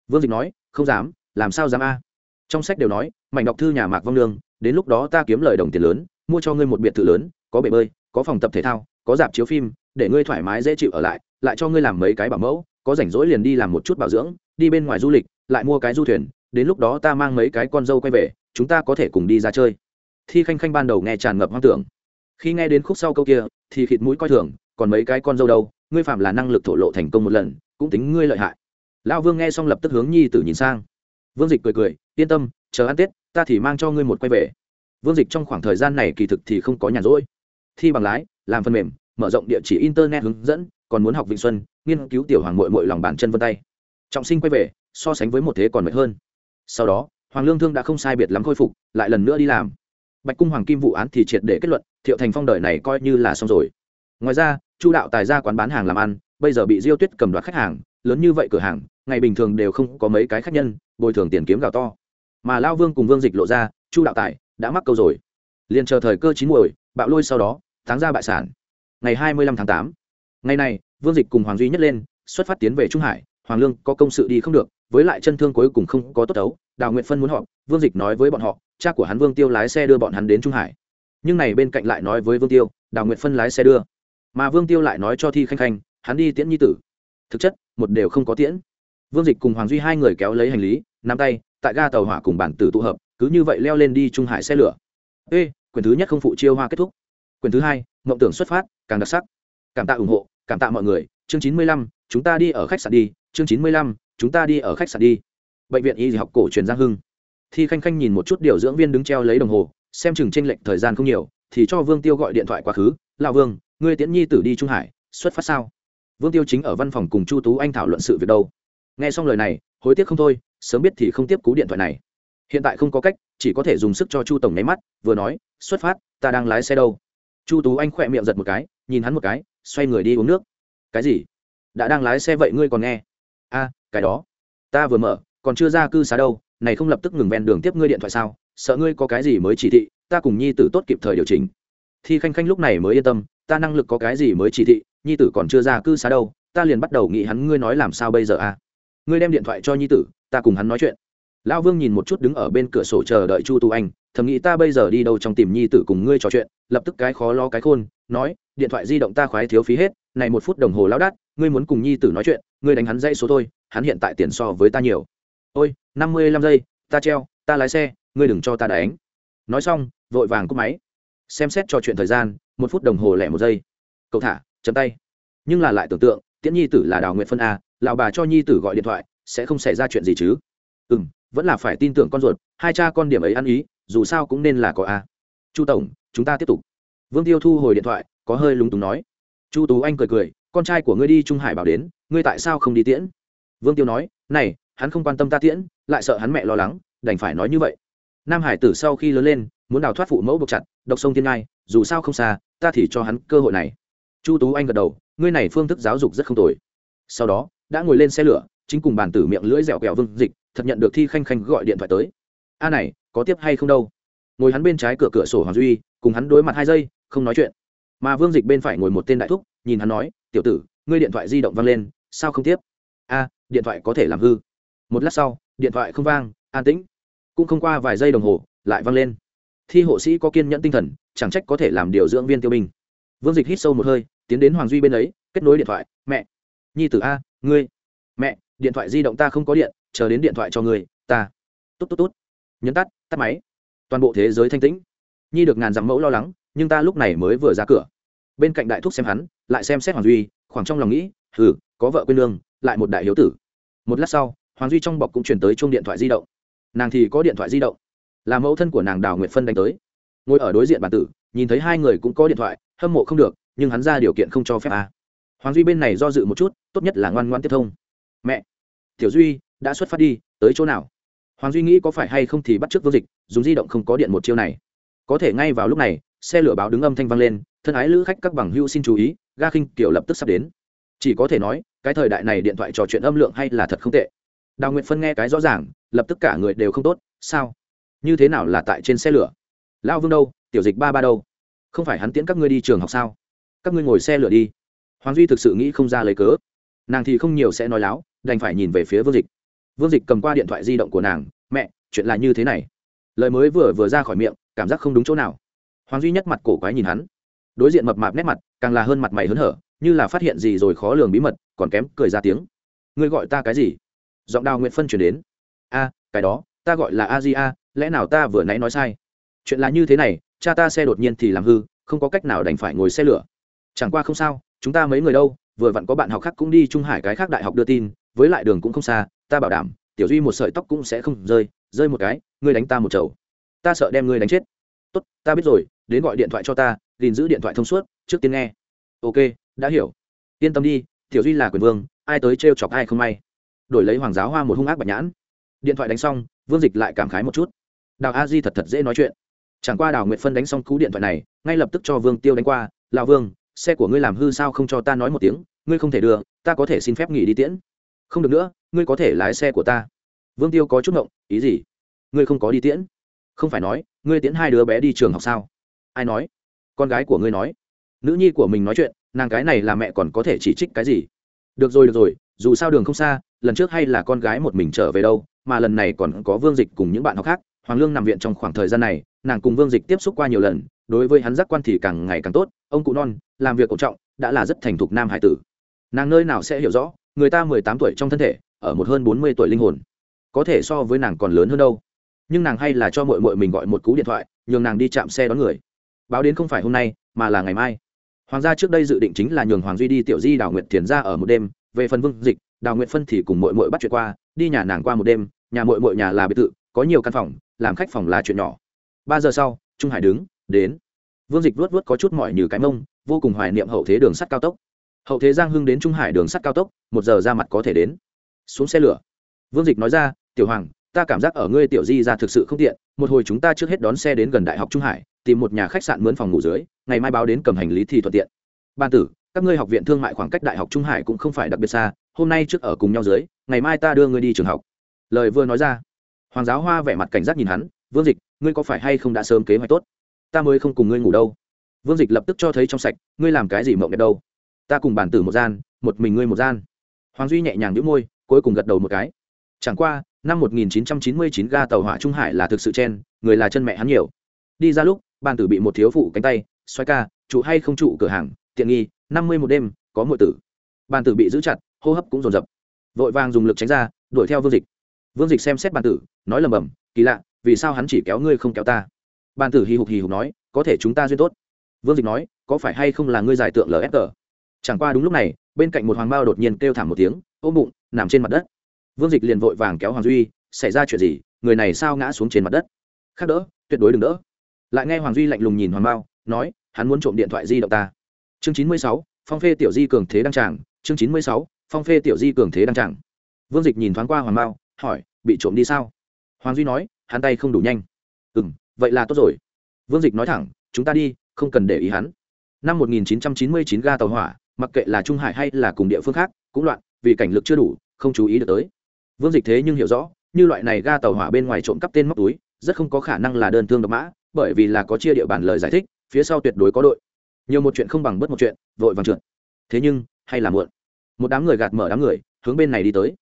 Vương dịch nói, không dám, làm sao dám a? Trong sách đều nói, mảnh đọc thư nhà mạc vong nương, đến lúc đó ta kiếm lời đồng tiền lớn, mua cho ngươi một biệt thự lớn, có bể bơi, có phòng tập thể thao, có dạp chiếu phim, để ngươi thoải mái dễ chịu ở lại lại cho ngươi làm mấy cái bảo mẫu, có rảnh rỗi liền đi làm một chút bảo dưỡng, đi bên ngoài du lịch, lại mua cái du thuyền, đến lúc đó ta mang mấy cái con dâu quay về, chúng ta có thể cùng đi ra chơi. Thi khanh khanh ban đầu nghe tràn ngập hoang tưởng khi nghe đến khúc sau câu kia, thì khịt mũi coi thường, còn mấy cái con dâu đâu, ngươi phạm là năng lực thổ lộ thành công một lần, cũng tính ngươi lợi hại. Lão vương nghe xong lập tức hướng nhi tử nhìn sang. Vương dịch cười cười, yên tâm, chờ ăn tết, ta thì mang cho ngươi một quay về. Vương dịch trong khoảng thời gian này kỳ thực thì không có nhàn rỗi. Thi bằng lái, làm phần mềm, mở rộng địa chỉ internet hướng dẫn, còn muốn học vịnh xuân, nghiên cứu tiểu hoàng mội mội lòng bàn chân vân tay. Trọng sinh quay về, so sánh với một thế còn mệt hơn. Sau đó, hoàng lương thương đã không sai biệt lắm khôi phục, lại lần nữa đi làm. Bạch cung hoàng kim vụ án thì triệt để kết luận thiệu thành phong đời này coi như là xong rồi. Ngoài ra, chu đạo tài ra quán bán hàng làm ăn, bây giờ bị diêu tuyết cầm đoạt khách hàng, lớn như vậy cửa hàng, ngày bình thường đều không có mấy cái khách nhân, bồi thường tiền kiếm gạo to. Mà lao vương cùng vương dịch lộ ra, chu đạo tài, đã mắc câu rồi. Liền chờ thời cơ chín muồi, bạo lôi sau đó tháng ra bại sản. Ngày hai mươi lăm tháng tám. Ngày này, vương dịch cùng hoàng duy nhất lên, xuất phát tiến về trung hải, hoàng lương có công sự đi không được, với lại chân thương cuối cùng không có tốt đấu, đào nguyện phân muốn họp, vương dịch nói với bọn họ, cha của hắn vương tiêu lái xe đưa bọn hắn đến trung hải nhưng này bên cạnh lại nói với vương tiêu, đào nguyện phân lái xe đưa. Mà vương tiêu lại nói cho thi khanh khanh, hắn đi tiễn nhi tử. Thực chất, một đều không có tiễn. Vương dịch cùng hoàng duy hai người kéo lấy hành lý, nắm tay, tại ga tàu hỏa cùng bản tử tụ hợp, cứ như vậy leo lên đi trung hải xe lửa. Ê, quyển thứ nhất không phụ chiêu hoa kết thúc. Quyển thứ hai, mộng tưởng xuất phát, càng đặc sắc. Cảm tạ ủng hộ, cảm tạ mọi người. Chương chín mươi lăm, chúng ta đi ở khách sạn đi. Chương chín mươi lăm, chúng ta đi ở khách sạn đi. Bệnh viện y học cổ truyền giang hưng. Thi khanh khanh nhìn một chút điều dưỡng viên đứng treo lấy đồng hồ xem chừng tranh lệch thời gian không nhiều, thì cho vương tiêu gọi điện thoại quá khứ lao vương, ngươi tiễn nhi tử đi trung hải, xuất phát sao? Vương tiêu chính ở văn phòng cùng chu tú anh thảo luận sự việc đâu. Nghe xong lời này, hối tiếc không thôi, sớm biết thì không tiếp cú điện thoại này. Hiện tại không có cách, chỉ có thể dùng sức cho chu tổng nháy mắt, vừa nói, xuất phát, ta đang lái xe đâu. Chu tú anh khỏe miệng giật một cái, nhìn hắn một cái, xoay người đi uống nước. Cái gì? Đã đang lái xe vậy ngươi còn nghe? A, cái đó. Ta vừa mở, còn chưa ra cư xá đâu, này không lập tức ngừng ven đường tiếp ngươi điện thoại sao? Sợ ngươi có cái gì mới chỉ thị, ta cùng nhi tử tốt kịp thời điều chỉnh. Thi khanh khanh lúc này mới yên tâm, ta năng lực có cái gì mới chỉ thị, nhi tử còn chưa ra cư xá đâu, ta liền bắt đầu nghĩ hắn ngươi nói làm sao bây giờ à? ngươi đem điện thoại cho nhi tử, ta cùng hắn nói chuyện. Lão vương nhìn một chút đứng ở bên cửa sổ chờ đợi chu tu anh, thầm nghĩ ta bây giờ đi đâu trong tìm nhi tử cùng ngươi trò chuyện, lập tức cái khó lo cái khôn, nói, điện thoại di động ta khoái thiếu phí hết, này một phút đồng hồ lao đắt, ngươi muốn cùng nhi tử nói chuyện, ngươi đánh hắn dây số thôi, hắn hiện tại tiền so với ta nhiều. Ôi, năm mươi lăm giây, ta treo, ta lái xe ngươi đừng cho ta đánh. Nói xong, vội vàng cúp máy. Xem xét trò chuyện thời gian, một phút đồng hồ lẻ một giây. Cậu thả, chấm tay. Nhưng là lại tưởng tượng, tiễn nhi tử là đào nguyện phân a, lão bà cho nhi tử gọi điện thoại, sẽ không xảy ra chuyện gì chứ? Ừ m vẫn là phải tin tưởng con ruột, hai cha con điểm ấy ăn ý, dù sao cũng nên là có a. Chu tổng, chúng ta tiếp tục. Vương tiêu thu hồi điện thoại, có hơi lúng túng nói. Chu tú anh cười cười, con trai của ngươi đi trung hải bảo đến, ngươi tại sao không đi tiễn? Vương tiêu nói, này, hắn không quan tâm ta tiễn, lại sợ hắn mẹ lo lắng, đành phải nói như vậy nam hải tử sau khi lớn lên, muốn đào thoát phụ mẫu buộc chặt, độc sông thiên ngai, dù sao không xa, ta thì cho hắn cơ hội này. Chu tú anh gật đầu, ngươi này phương thức giáo dục rất không tồi. Sau đó, đã ngồi lên xe lửa, chính cùng bàn tử miệng lưỡi dẻo kẹo vương dịch, thật nhận được thi khanh khanh gọi điện thoại tới. A này, có tiếp hay không đâu? Ngồi hắn bên trái cửa cửa sổ hoàng duy, cùng hắn đối mặt hai giây, không nói chuyện. Mà vương dịch bên phải ngồi một tên đại thúc, nhìn hắn nói, tiểu tử, ngươi điện thoại di động vang lên, sao không tiếp? A, điện thoại có thể làm hư. Một lát sau, điện thoại không vang, an tĩnh cũng không qua vài giây đồng hồ, lại vang lên. Thi hộ sĩ có kiên nhẫn tinh thần, chẳng trách có thể làm điều dưỡng viên tiêu binh. Vương dịch hít sâu một hơi, tiến đến hoàng duy bên ấy, kết nối điện thoại, mẹ, nhi tử a, ngươi. Mẹ, điện thoại di động ta không có điện, chờ đến điện thoại cho người. ta. Tốt tốt tốt. Nhấn tắt tắt máy. Toàn bộ thế giới thanh tĩnh. Nhi được ngàn dặm mẫu lo lắng, nhưng ta lúc này mới vừa ra cửa. Bên cạnh đại thúc xem hắn, lại xem xét hoàng duy, khoảng trong lòng nghĩ, hừ, có vợ quên lương lại một đại hiếu tử. Một lát sau, hoàng duy trong bọc cũng chuyển tới chung điện thoại di động nàng thì có điện thoại di động. Là mẫu thân của nàng đào nguyệt phân đánh tới. Ngồi ở đối diện bản tử, nhìn thấy hai người cũng có điện thoại, hâm mộ không được, nhưng hắn ra điều kiện không cho phép à. hoàng duy bên này do dự một chút, tốt nhất là ngoan ngoan tiếp thông. Mẹ, tiểu duy, đã xuất phát đi, tới chỗ nào? Hoàng duy nghĩ có phải hay không thì bắt t r ư ớ c vô dịch, dùng di động không có điện một chiêu này. Có thể ngay vào lúc này, xe lửa báo đứng âm thanh vang lên, thân ái lữ khách các bằng hưu xin chú ý, ga khinh kiểu lập tức sắp đến. Chỉ có thể nói, cái thời đại này điện thoại trò chuyện âm lượng hay là thật không tệ. Đào nguyện phân nghe cái rõ ràng lập tức cả người đều không tốt, sao? Như thế nào là tại trên xe lửa? Lao vương đâu? Tiểu dịch ba ba đâu? Không phải hắn tiễn các ngươi đi trường học sao? Các ngươi ngồi xe lửa đi. Hoàng duy thực sự nghĩ không ra lấy cớ. Nàng thì không nhiều sẽ nói láo, đành phải nhìn về phía vương dịch. Vương dịch cầm qua điện thoại di động của nàng, mẹ, chuyện là như thế này. Lời mới vừa vừa ra khỏi miệng, cảm giác không đúng chỗ nào. Hoàng duy nhất mặt cổ quái nhìn hắn. Đối diện mập mạp nét mặt, càng là hơn mặt mày hớn hở, như là phát hiện gì rồi khó lường bí mật, còn kém cười ra tiếng. Ngươi gọi ta cái gì? Giọng đào nguyện phân chuyển đến a, cái đó, ta gọi là a di a, lẽ nào ta vừa nãy nói sai? Chuyện là như thế này, cha ta xe đột nhiên thì làm hư, không có cách nào đành phải ngồi xe lửa. Chẳng qua không sao, chúng ta mấy người đâu, vừa vặn có bạn học khác cũng đi trung hải cái khác đại học đưa tin, với lại đường cũng không xa, ta bảo đảm, tiểu duy một sợi tóc cũng sẽ không rơi rơi một cái, ngươi đánh ta một chầu. Ta sợ đem ngươi đánh chết. Tốt, ta biết rồi, đến gọi điện thoại cho ta, gìn giữ điện thoại thông suốt, trước tiên nghe. Ok, đã hiểu. Yên tâm đi, tiểu duy là quyền vương, ai tới trêu chọc ai không may. Đổi lấy hoàng giáo hoa một hung ác bạch nhãn điện thoại đánh xong, vương dịch lại cảm khái một chút. Đào a di thật thật dễ nói chuyện. Chẳng qua đào nguyệt phân đánh xong cú điện thoại này, ngay lập tức cho vương tiêu đánh qua lào vương, xe của ngươi làm hư sao không cho ta nói một tiếng, ngươi không thể đưa, ta có thể xin phép nghỉ đi tiễn. Không được nữa, ngươi có thể lái xe của ta. Vương tiêu có chút ngộng, ý gì? Ngươi không có đi tiễn? Không phải nói, ngươi tiễn hai đứa bé đi trường học sao? Ai nói? Con gái của ngươi nói. Nữ nhi của mình nói chuyện, nàng cái này là mẹ còn có thể chỉ trích cái gì? Được rồi được rồi, dù sao đường không xa, lần trước hay là con gái một mình trở về đâu mà lần này còn có vương dịch cùng những bạn học khác, hoàng lương nằm viện trong khoảng thời gian này, nàng cùng vương dịch tiếp xúc qua nhiều lần, đối với hắn giác quan thì càng ngày càng tốt, ông cụ non, làm việc cổ trọng, đã là rất thành thục nam hải tử. Nàng nơi nào sẽ hiểu rõ, người ta mười tám tuổi trong thân thể, ở một hơn bốn mươi tuổi linh hồn. Có thể so với nàng còn lớn hơn đâu. Nhưng nàng hay là cho mội mội mình gọi một cú điện thoại, nhường nàng đi chạm xe đón người. Báo đến không phải hôm nay, mà là ngày mai. Hoàng gia trước đây dự định chính là nhường hoàng duy đi tiểu di đào nguyện thiền ra ở một đêm, về phần vương dịch, đào nguyện phân thì cùng mội mội bắt chuyện qua đi nhà nàng qua một đêm, nhà mội mội nhà là biệt thự, có nhiều căn phòng, làm khách phòng là chuyện nhỏ. Ba giờ sau, trung hải đứng, đến. Vương dịch vuốt vuốt có chút mỏi như cái mông, vô cùng hoài niệm hậu thế đường sắt cao tốc. Hậu thế giang hưng đến trung hải đường sắt cao tốc, một giờ ra mặt có thể đến. Xuống xe lửa. Vương dịch nói ra, tiểu hoàng, ta cảm giác ở ngươi tiểu di ra thực sự không tiện, một hồi chúng ta trước hết đón xe đến gần đại học trung hải, tìm một nhà khách sạn mướn phòng ngủ dưới, ngày mai báo đến cầm hành lý thì thuận tiện. Ban tử, các ngươi học viện thương mại khoảng cách đại học trung hải cũng không phải đặc biệt xa, hôm nay trước ở cùng nhau dưới ngày mai ta đưa ngươi đi trường học. Lời vừa nói ra, hoàng giáo hoa vẻ mặt cảnh giác nhìn hắn, vương dịch, ngươi có phải hay không đã sớm kế hoạch tốt? Ta mới không cùng ngươi ngủ đâu. Vương dịch lập tức cho thấy trong sạch, ngươi làm cái gì mộng đẹp đâu? Ta cùng bản tử một gian, một mình ngươi một gian. Hoàng duy nhẹ nhàng nhũ môi, cuối cùng gật đầu một cái. Chẳng qua, năm 1999 ga tàu hỏa trung hải là thực sự chen, người là chân mẹ hắn nhiều. Đi ra lúc, bản tử bị một thiếu phụ cánh tay xoay ca, trụ hay không trụ cửa hàng, tiện nghi, năm mươi một đêm, có mọi tử. Bản tử bị giữ chặt, hô hấp cũng dồn dập vội vàng dùng lực tránh ra, đuổi theo vương dịch. Vương dịch xem xét bàn tử, nói lầm bầm, kỳ lạ, vì sao hắn chỉ kéo ngươi không kéo ta? Bàn tử hì hục hì hục nói, có thể chúng ta duyên tốt. Vương dịch nói, có phải hay không là ngươi giải tượng lfg chẳng qua đúng lúc này, bên cạnh một hoàng bao đột nhiên kêu thảm một tiếng, ôm bụng, nằm trên mặt đất. Vương dịch liền vội vàng kéo hoàng duy, xảy ra chuyện gì? Người này sao ngã xuống trên mặt đất? Khác đỡ, tuyệt đối đừng đỡ. Lại nghe hoàng duy lạnh lùng nhìn hoàng bao, nói, hắn muốn trộm điện thoại di động ta. Chương chín mươi sáu, phong phê tiểu di cường thế đăng tràng, chương chín mươi sáu phong phê tiểu di cường thế đang chẳng. vương dịch nhìn thoáng qua hoàng Mao, hỏi bị trộm đi sao? Hoàng duy nói hắn tay không đủ nhanh. Ừ m vậy là tốt rồi. Vương dịch nói thẳng chúng ta đi không cần để ý hắn. Năm 1999 ga tàu hỏa mặc kệ là trung hải hay là cùng địa phương khác cũng loạn vì cảnh lực chưa đủ không chú ý được tới. Vương dịch thế nhưng hiểu rõ như loại này ga tàu hỏa bên ngoài trộm cắp tên móc túi rất không có khả năng là đơn thương độc mã bởi vì là có chia địa bàn lời giải thích phía sau tuyệt đối có đội. Nhiều một chuyện không bằng bớt một chuyện vội vàng trượt. Thế nhưng hay là muộn một đám người gạt mở đám người, hướng bên này đi tới.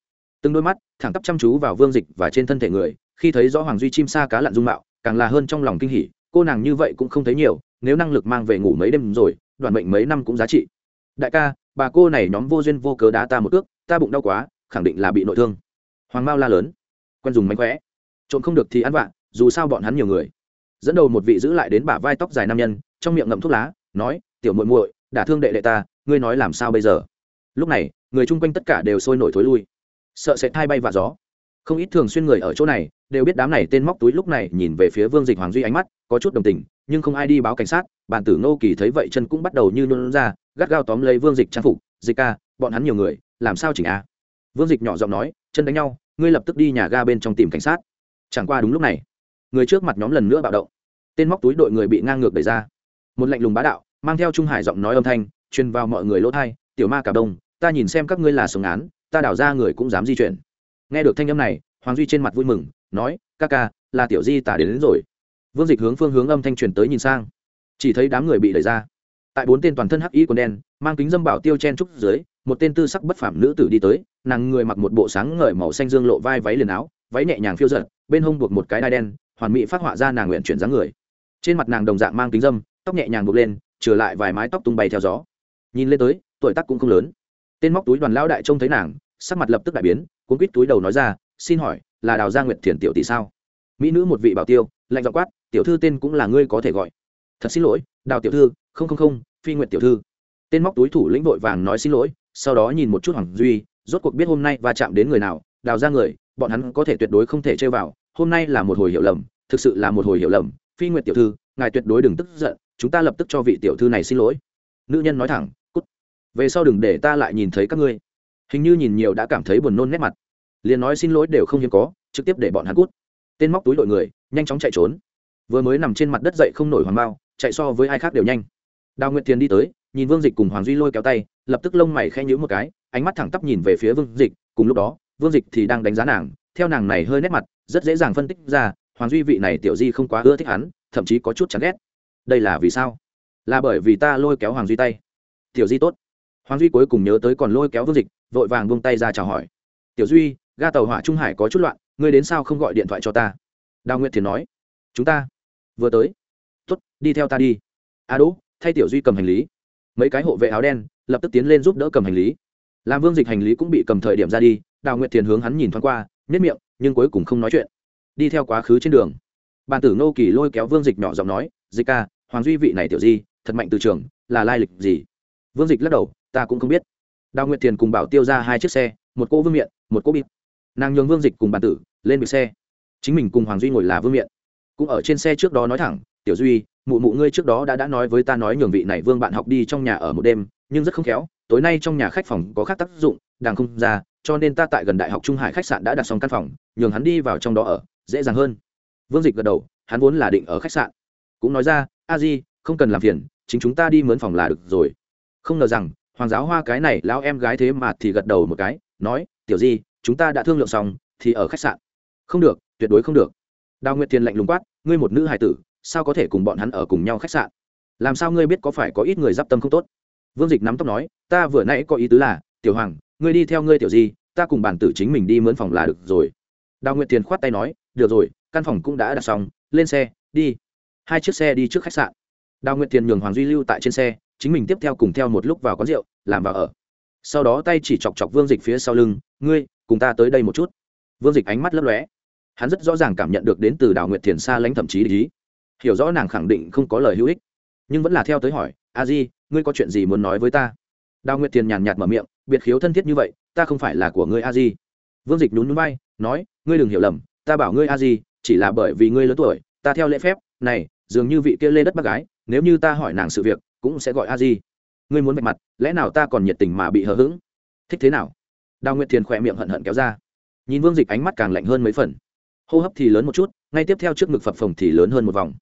Từng đôi mắt, thẳng tắp chăm chú vào vương dịch và trên thân thể người, khi thấy rõ hoàng duy chim sa cá lặn dung mạo, càng là hơn trong lòng kinh hỉ, cô nàng như vậy cũng không thấy nhiều, nếu năng lực mang về ngủ mấy đêm rồi đoàn bệnh mấy năm cũng giá trị. Đại ca, bà cô này nhóm vô duyên vô cớ đá ta một ước ta bụng đau quá, khẳng định là bị nội thương. Hoàng mao la lớn, quen dùng mánh khóe. Trộm không được thì ăn vạ, dù sao bọn hắn nhiều người. Dẫn đầu một vị giữ lại đến bả vai tóc dài nam nhân, trong miệng ngậm thuốc lá, nói, tiểu muội muội, đả thương đệ đệ ta, ngươi nói làm sao bây giờ? Lúc này, người chung quanh tất cả đều sôi nổi thối lui. Sợ sẽ thay bay và gió. Không ít thường xuyên người ở chỗ này, đều biết đám này tên móc túi lúc này nhìn về phía vương dịch hoàng duy ánh mắt, có chút đồng tình, nhưng không ai đi báo cảnh sát. Bản tử ngô kỳ thấy vậy chân cũng bắt đầu như nôn ra, gắt gao tóm lấy vương dịch trang phục. Dịch ca, bọn hắn nhiều người, làm sao chỉnh a? Vương dịch nhỏ giọng nói, chân đánh nhau, ngươi lập tức đi nhà ga bên trong tìm cảnh sát. Chẳng qua đúng lúc này, người trước mặt nhóm lần nữa bạo động. Tên móc túi đội người bị ngang ngược đẩy ra. Một lạnh lùng bá đạo, mang theo trung hải giọng nói âm thanh, truyền vào mọi người lỗ thai tiểu ma cả đông ta nhìn xem các ngươi là sống án ta đảo ra người cũng dám di chuyển. Nghe được thanh âm này hoàng duy trên mặt vui mừng nói ca ca là tiểu di tả đến, đến rồi. Vương dịch hướng phương hướng âm thanh truyền tới nhìn sang. Chỉ thấy đám người bị đẩy ra. Tại bốn tên toàn thân hắc y quần đen mang kính dâm bảo tiêu chen trúc dưới một tên tư sắc bất phảm nữ tử đi tới nàng người mặc một bộ sáng ngời màu xanh dương lộ vai váy liền áo váy nhẹ nhàng phiêu giật bên hông buộc một cái đai đen hoàn mỹ phát họa ra nàng nguyện chuyển dáng người. Trên mặt nàng đồng dạng mang kính dâm tóc nhẹ nhàng buộc lên trở lại vài mái tóc tung bay theo gió. Nhìn lên tới tuổi tác cũng không lớn tên móc túi đoàn lão đại trông thấy nàng, sắc mặt lập tức đại biến, cuốn quýt túi đầu nói ra, xin hỏi, là đào gia nguyệt thiền tiểu tỷ sao? Mỹ nữ một vị bảo tiêu, lạnh dọ quát, tiểu thư tên cũng là ngươi có thể gọi. Thật xin lỗi, đào tiểu thư, không không không, phi nguyệt tiểu thư. Tên móc túi thủ lĩnh vội vàng nói xin lỗi, sau đó nhìn một chút hoàng duy, rốt cuộc biết hôm nay va chạm đến người nào, đào ra người, bọn hắn có thể tuyệt đối không thể chơi vào, hôm nay là một hồi hiểu lầm, thực sự là một hồi hiểu lầm, phi nguyệt tiểu thư, ngài tuyệt đối đừng tức giận, chúng ta lập tức cho vị tiểu thư này xin lỗi. Nữ nhân nói thẳng về sau đừng để ta lại nhìn thấy các ngươi. Hình như nhìn nhiều đã cảm thấy buồn nôn nét mặt. Liền nói xin lỗi đều không hiếm có, trực tiếp để bọn hắn cút. Tên móc túi đội người, nhanh chóng chạy trốn. Vừa mới nằm trên mặt đất dậy không nổi hoàng bao, chạy so với ai khác đều nhanh. Đào nguyệt tiền đi tới, nhìn vương dịch cùng hoàng duy lôi kéo tay, lập tức lông mày khen nhữ một cái, ánh mắt thẳng tắp nhìn về phía vương dịch, cùng lúc đó, vương dịch thì đang đánh giá nàng, theo nàng này hơi nét mặt, rất dễ dàng phân tích ra, hoàng duy vị này tiểu di không quá ưa thích hắn, thậm chí có chút chán ghét. Đây là vì sao? Là bởi vì ta lôi kéo hoàng duy tay. Tiểu di tốt hoàng duy cuối cùng nhớ tới còn lôi kéo vương dịch, vội vàng buông tay ra chào hỏi. Tiểu duy, ga tàu hỏa trung hải có chút loạn, ngươi đến sao không gọi điện thoại cho ta? Đào nguyệt thiền nói. Chúng ta vừa tới. Tuất đi theo ta đi. A đỗ, thay tiểu duy cầm hành lý. Mấy cái hộ vệ áo đen lập tức tiến lên giúp đỡ cầm hành lý. Làm vương dịch hành lý cũng bị cầm thời điểm ra đi, đào nguyệt thiền hướng hắn nhìn thoáng qua nếp miệng, nhưng cuối cùng không nói chuyện. Đi theo quá khứ trên đường. Bàn tử ngô kỳ lôi kéo vương dịch nhỏ giọng nói, dịch ca, hoàng duy vị này tiểu di, thật mạnh từ trường, là lai lịch gì? Vương dịch lắc đầu ta cũng không biết. Đào nguyệt thiền cùng bảo tiêu ra hai chiếc xe, một cỗ vương miện, một cỗ bịt nàng nhường vương dịch cùng bàn tử lên biệt xe. Chính mình cùng hoàng duy ngồi là vương miện. Cũng ở trên xe trước đó nói thẳng, tiểu duy, mụ mụ ngươi trước đó đã đã nói với ta nói nhường vị này vương bạn học đi trong nhà ở một đêm, nhưng rất không khéo, tối nay trong nhà khách phòng có khác tác dụng đàng không ra, cho nên ta tại gần đại học trung hải khách sạn đã đặt xong căn phòng, nhường hắn đi vào trong đó ở, dễ dàng hơn. Vương dịch gật đầu, hắn vốn là định ở khách sạn. Cũng nói ra, a di, không cần làm phiền, chính chúng ta đi mướn phòng là được rồi. Không ngờ rằng hoàng giáo hoa cái này, lão em gái thế mà thì gật đầu một cái, nói, tiểu di, chúng ta đã thương lượng xong, thì ở khách sạn. Không được, tuyệt đối không được. Đào nguyệt tiền lạnh lùng quát, ngươi một nữ hài tử, sao có thể cùng bọn hắn ở cùng nhau khách sạn? Làm sao ngươi biết có phải có ít người d i p tâm không tốt? Vương dịch nắm tóc nói, ta vừa nãy có ý tứ là, tiểu hoàng, ngươi đi theo ngươi tiểu di, ta cùng bản tử chính mình đi mướn phòng là được rồi. Đào nguyệt tiền khoát tay nói, được rồi, căn phòng cũng đã đặt xong, lên xe, đi. Hai chiếc xe đi trước khách sạn. Đào nguyệt tiền nhường hoàng duy lưu tại trên xe chính mình tiếp theo cùng theo một lúc vào quán rượu, làm vào ở. Sau đó tay chỉ chọc chọc vương dịch phía sau lưng, ngươi, cùng ta tới đây một chút. Vương dịch ánh mắt lấp lóe. Hắn rất rõ ràng cảm nhận được đến từ đào nguyệt thiền xa lánh thậm chí lý hiểu rõ nàng khẳng định không có lời hữu ích, nhưng vẫn là theo tới hỏi, a di, ngươi có chuyện gì muốn nói với ta? Đào nguyệt thiền nhàn nhạt mở miệng, biệt khiếu thân thiết như vậy, ta không phải là của ngươi a di. Vương dịch nhún núi bay nói, ngươi đừng hiểu lầm, ta bảo ngươi a di, chỉ là bởi vì ngươi lớn tuổi, ta theo lễ phép, này, dường như vị kia lê đất bác gái, nếu như ta hỏi nàng sự việc cũng sẽ gọi a di. Ngươi muốn vạch mặt, lẽ nào ta còn nhiệt tình mà bị hờ hững? Thích thế nào? Đào nguyệt thiền khỏe miệng hận hận kéo ra. Nhìn vương dịch ánh mắt càng lạnh hơn mấy phần. Hô hấp thì lớn một chút, ngay tiếp theo trước ngực phập phồng thì lớn hơn một vòng.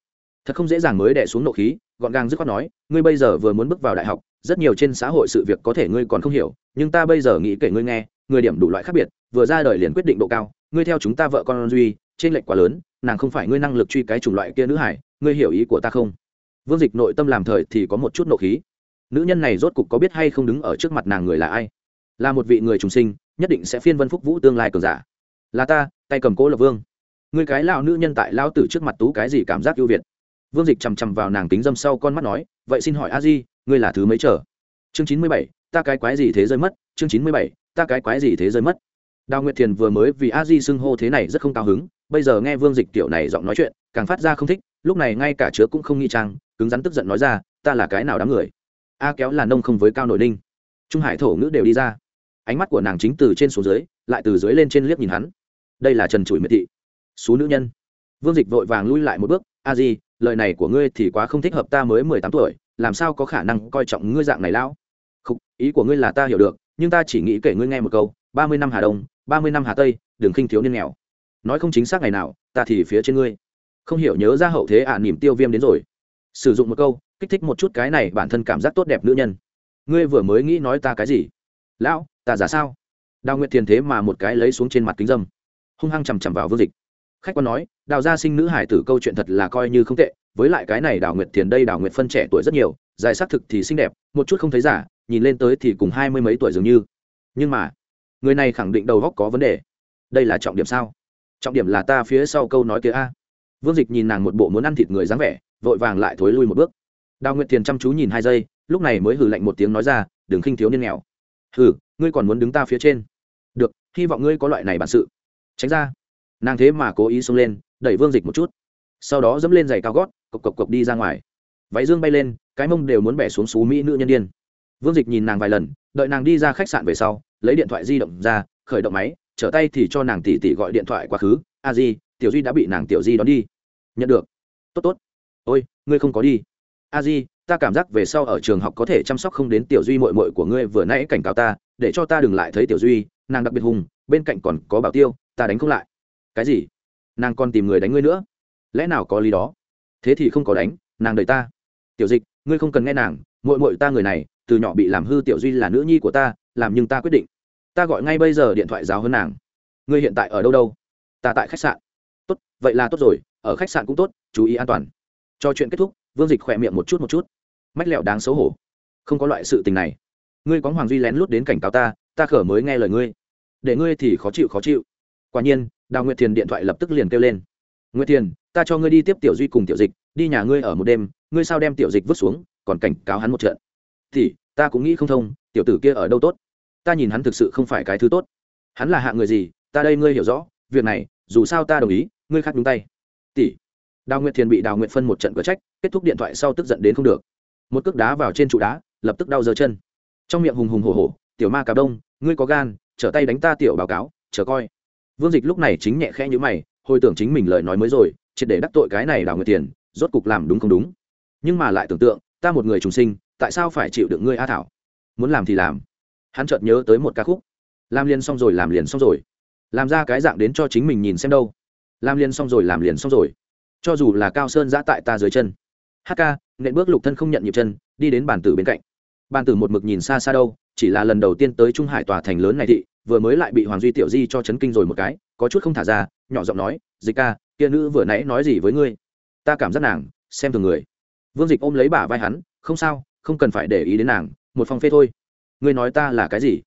Thật không dễ dàng mới đẻ xuống nộ khí, gọn gàng dứt khoát nói, ngươi bây giờ vừa muốn bước vào đại học, rất nhiều trên xã hội sự việc có thể ngươi còn không hiểu, nhưng ta bây giờ nghĩ kể ngươi nghe, người điểm đủ loại khác biệt, vừa ra đời liền quyết định độ cao, ngươi theo chúng ta vợ con duy trên lệnh quá lớn, nàng không phải ngươi năng lực truy cái chủng loại kia nữ hải, ngươi hiểu ý của ta không? Vương dịch nội tâm làm thời thì có một chút nộ khí. Nữ nhân này rốt cục có biết hay không đứng ở trước mặt nàng người là ai? Là một vị người trùng sinh, nhất định sẽ phiên vân phúc vũ tương lai cường giả. Là ta, tay cầm cố lập vương. Người cái lão nữ nhân tại lão tử trước mặt tú cái gì cảm giác ưu việt? Vương dịch chằm chằm vào nàng kính dâm sau con mắt nói, vậy xin hỏi a di, ngươi là thứ mấy trở chương chín mươi bảy, ta cái quái gì thế rơi mất? Chương chín mươi bảy, ta cái quái gì thế rơi mất? Đào nguyệt thiền vừa mới vì a di xưng hô thế này rất không cao hứng, bây giờ nghe vương dịch tiểu này giọng nói chuyện, càng phát ra không thích lúc này ngay cả chứa cũng không nghi trang, cứng rắn tức giận nói ra, ta là cái nào đám người? A kéo là nông không với cao nội ninh trung hải thổ ngữ đều đi ra. Ánh mắt của nàng chính từ trên xuống dưới, lại từ dưới lên trên liếc nhìn hắn. Đây là trần chủi miệt thị, xú nữ nhân. Vương dịch vội vàng lui lại một bước, a di, lời này của ngươi thì quá không thích hợp ta mới mười tám tuổi, làm sao có khả năng coi trọng ngươi dạng này lão? Không ý của ngươi là ta hiểu được, nhưng ta chỉ nghĩ kể ngươi nghe một câu, ba mươi năm hà đông, ba mươi năm hà tây đừng khinh thiếu niên nghèo. Nói không chính xác ngày nào, ta thì phía trên ngươi không hiểu nhớ ra hậu thế ả à, nỉm tiêu viêm đến rồi. Sử dụng một câu kích thích một chút cái này bản thân cảm giác tốt đẹp nữ nhân. Ngươi vừa mới nghĩ nói ta cái gì? Lão ta giả sao? Đào nguyệt thiền thế mà một cái lấy xuống trên mặt kính dâm hung hăng chằm chằm vào vương dịch. Khách quan nói đào gia sinh nữ hải tử câu chuyện thật là coi như không tệ với lại cái này đào nguyệt thiền đây đào nguyệt phân trẻ tuổi rất nhiều dài xác thực thì xinh đẹp một chút không thấy giả nhìn lên tới thì cùng hai mươi mấy tuổi dường như. Nhưng mà người này khẳng định đầu góc có vấn đề. Đây là trọng điểm sao? Trọng điểm là ta phía sau câu nói kia a vương dịch nhìn nàng một bộ muốn ăn thịt người dáng vẻ, vội vàng lại thối lui một bước. Đào nguyệt thiền chăm chú nhìn hai giây, lúc này mới hử lạnh một tiếng nói ra, đừng khinh thiếu niên nghèo. Hử ngươi còn muốn đứng ta phía trên? Được, hy vọng ngươi có loại này bản sự. Tránh ra. Nàng thế mà cố ý xông lên, đẩy vương dịch một chút. Sau đó dẫm lên giày cao gót, cộc cộc cộc đi ra ngoài. Váy dương bay lên, cái mông đều muốn bẻ xuống xú mỹ nữ nhân đ i ê n vương dịch nhìn nàng vài lần, đợi nàng đi ra khách sạn về sau, lấy điện thoại di động ra, khởi động máy, trở tay thì cho nàng tỉ tỉ gọi điện thoại quá khứ. A di, tiểu duy đã bị nàng tiểu di đón đi nhận được. Tốt tốt. Ôi, ngươi không có đi. A di, ta cảm giác về sau ở trường học có thể chăm sóc không đến tiểu duy mội mội của ngươi vừa nãy cảnh cáo ta, để cho ta đừng lại thấy tiểu duy, nàng đặc biệt hùng, bên cạnh còn có bảo tiêu, ta đánh không lại. Cái gì? Nàng còn tìm người đánh ngươi nữa? Lẽ nào có lý đó? Thế thì không có đánh, nàng đợi ta. Tiểu dịch, ngươi không cần nghe nàng mội mội ta người này, từ nhỏ bị làm hư tiểu duy là nữ nhi của ta, làm nhưng ta quyết định. Ta gọi ngay bây giờ điện thoại giáo hơn nàng. Ngươi hiện tại ở đâu đâu? Ta tại khách sạn. Tốt, vậy là tốt rồi ở khách sạn cũng tốt, chú ý an toàn. Cho chuyện kết thúc, vương dịch khỏe miệng một chút một chút. Mách lẹo đáng xấu hổ. Không có loại sự tình này. Ngươi có hoàng duy lén lút đến cảnh cáo ta ta khở mới nghe lời ngươi. Để ngươi thì khó chịu khó chịu. Quả nhiên, đào nguyệt thiền điện thoại lập tức liền kêu lên. Nguyệt thiền, ta cho ngươi đi tiếp tiểu duy cùng tiểu dịch, đi nhà ngươi ở một đêm, ngươi sao đem tiểu dịch vứt xuống, còn cảnh cáo hắn một trận. Thì, ta cũng nghĩ không thông, tiểu tử kia ở đâu tốt? Ta nhìn hắn thực sự không phải cái thứ tốt. Hắn là hạ người gì, ta đây ngươi hiểu rõ, việc này, dù sao ta đồng ý, ngươi khác đúng tay tỷ. Đào nguyệt thiền bị đào nguyệt phân một trận cửa trách, kết thúc điện thoại sau tức giận đến không được. Một cước đá vào trên trụ đá, lập tức đau giơ chân. Trong miệng hùng hùng hổ hổ, tiểu ma cà đông, ngươi có gan, trở tay đánh ta tiểu báo cáo, chờ coi. Vương dịch lúc này chính nhẹ khẽ như mày, hồi tưởng chính mình lời nói mới rồi, triệt để đắc tội cái này đào nguyệt thiền, rốt cục làm đúng không đúng. Nhưng mà lại tưởng tượng, ta một người trùng sinh, tại sao phải chịu được ngươi a thảo? Muốn làm thì làm. Hắn chợt nhớ tới một ca khúc. Làm liền xong rồi, làm liền xong rồi. Làm ra cái dạng đến cho chính mình nhìn xem đâu làm liền xong rồi, làm liền xong rồi. Cho dù là cao sơn giã tại ta dưới chân. Hk nện bước lục thân không nhận nhịp chân, đi đến bàn tử bên cạnh. Bàn tử một mực nhìn xa xa đâu, chỉ là lần đầu tiên tới trung hải tòa thành lớn này thị, vừa mới lại bị hoàng duy tiểu di cho chấn kinh rồi một cái, có chút không thả ra, nhỏ giọng nói, dịch ca, kia nữ vừa nãy nói gì với ngươi? Ta cảm giác nàng, xem thường người. Vương dịch ôm lấy bả vai hắn, không sao, không cần phải để ý đến nàng, một phong phê thôi. Ngươi nói ta là cái gì?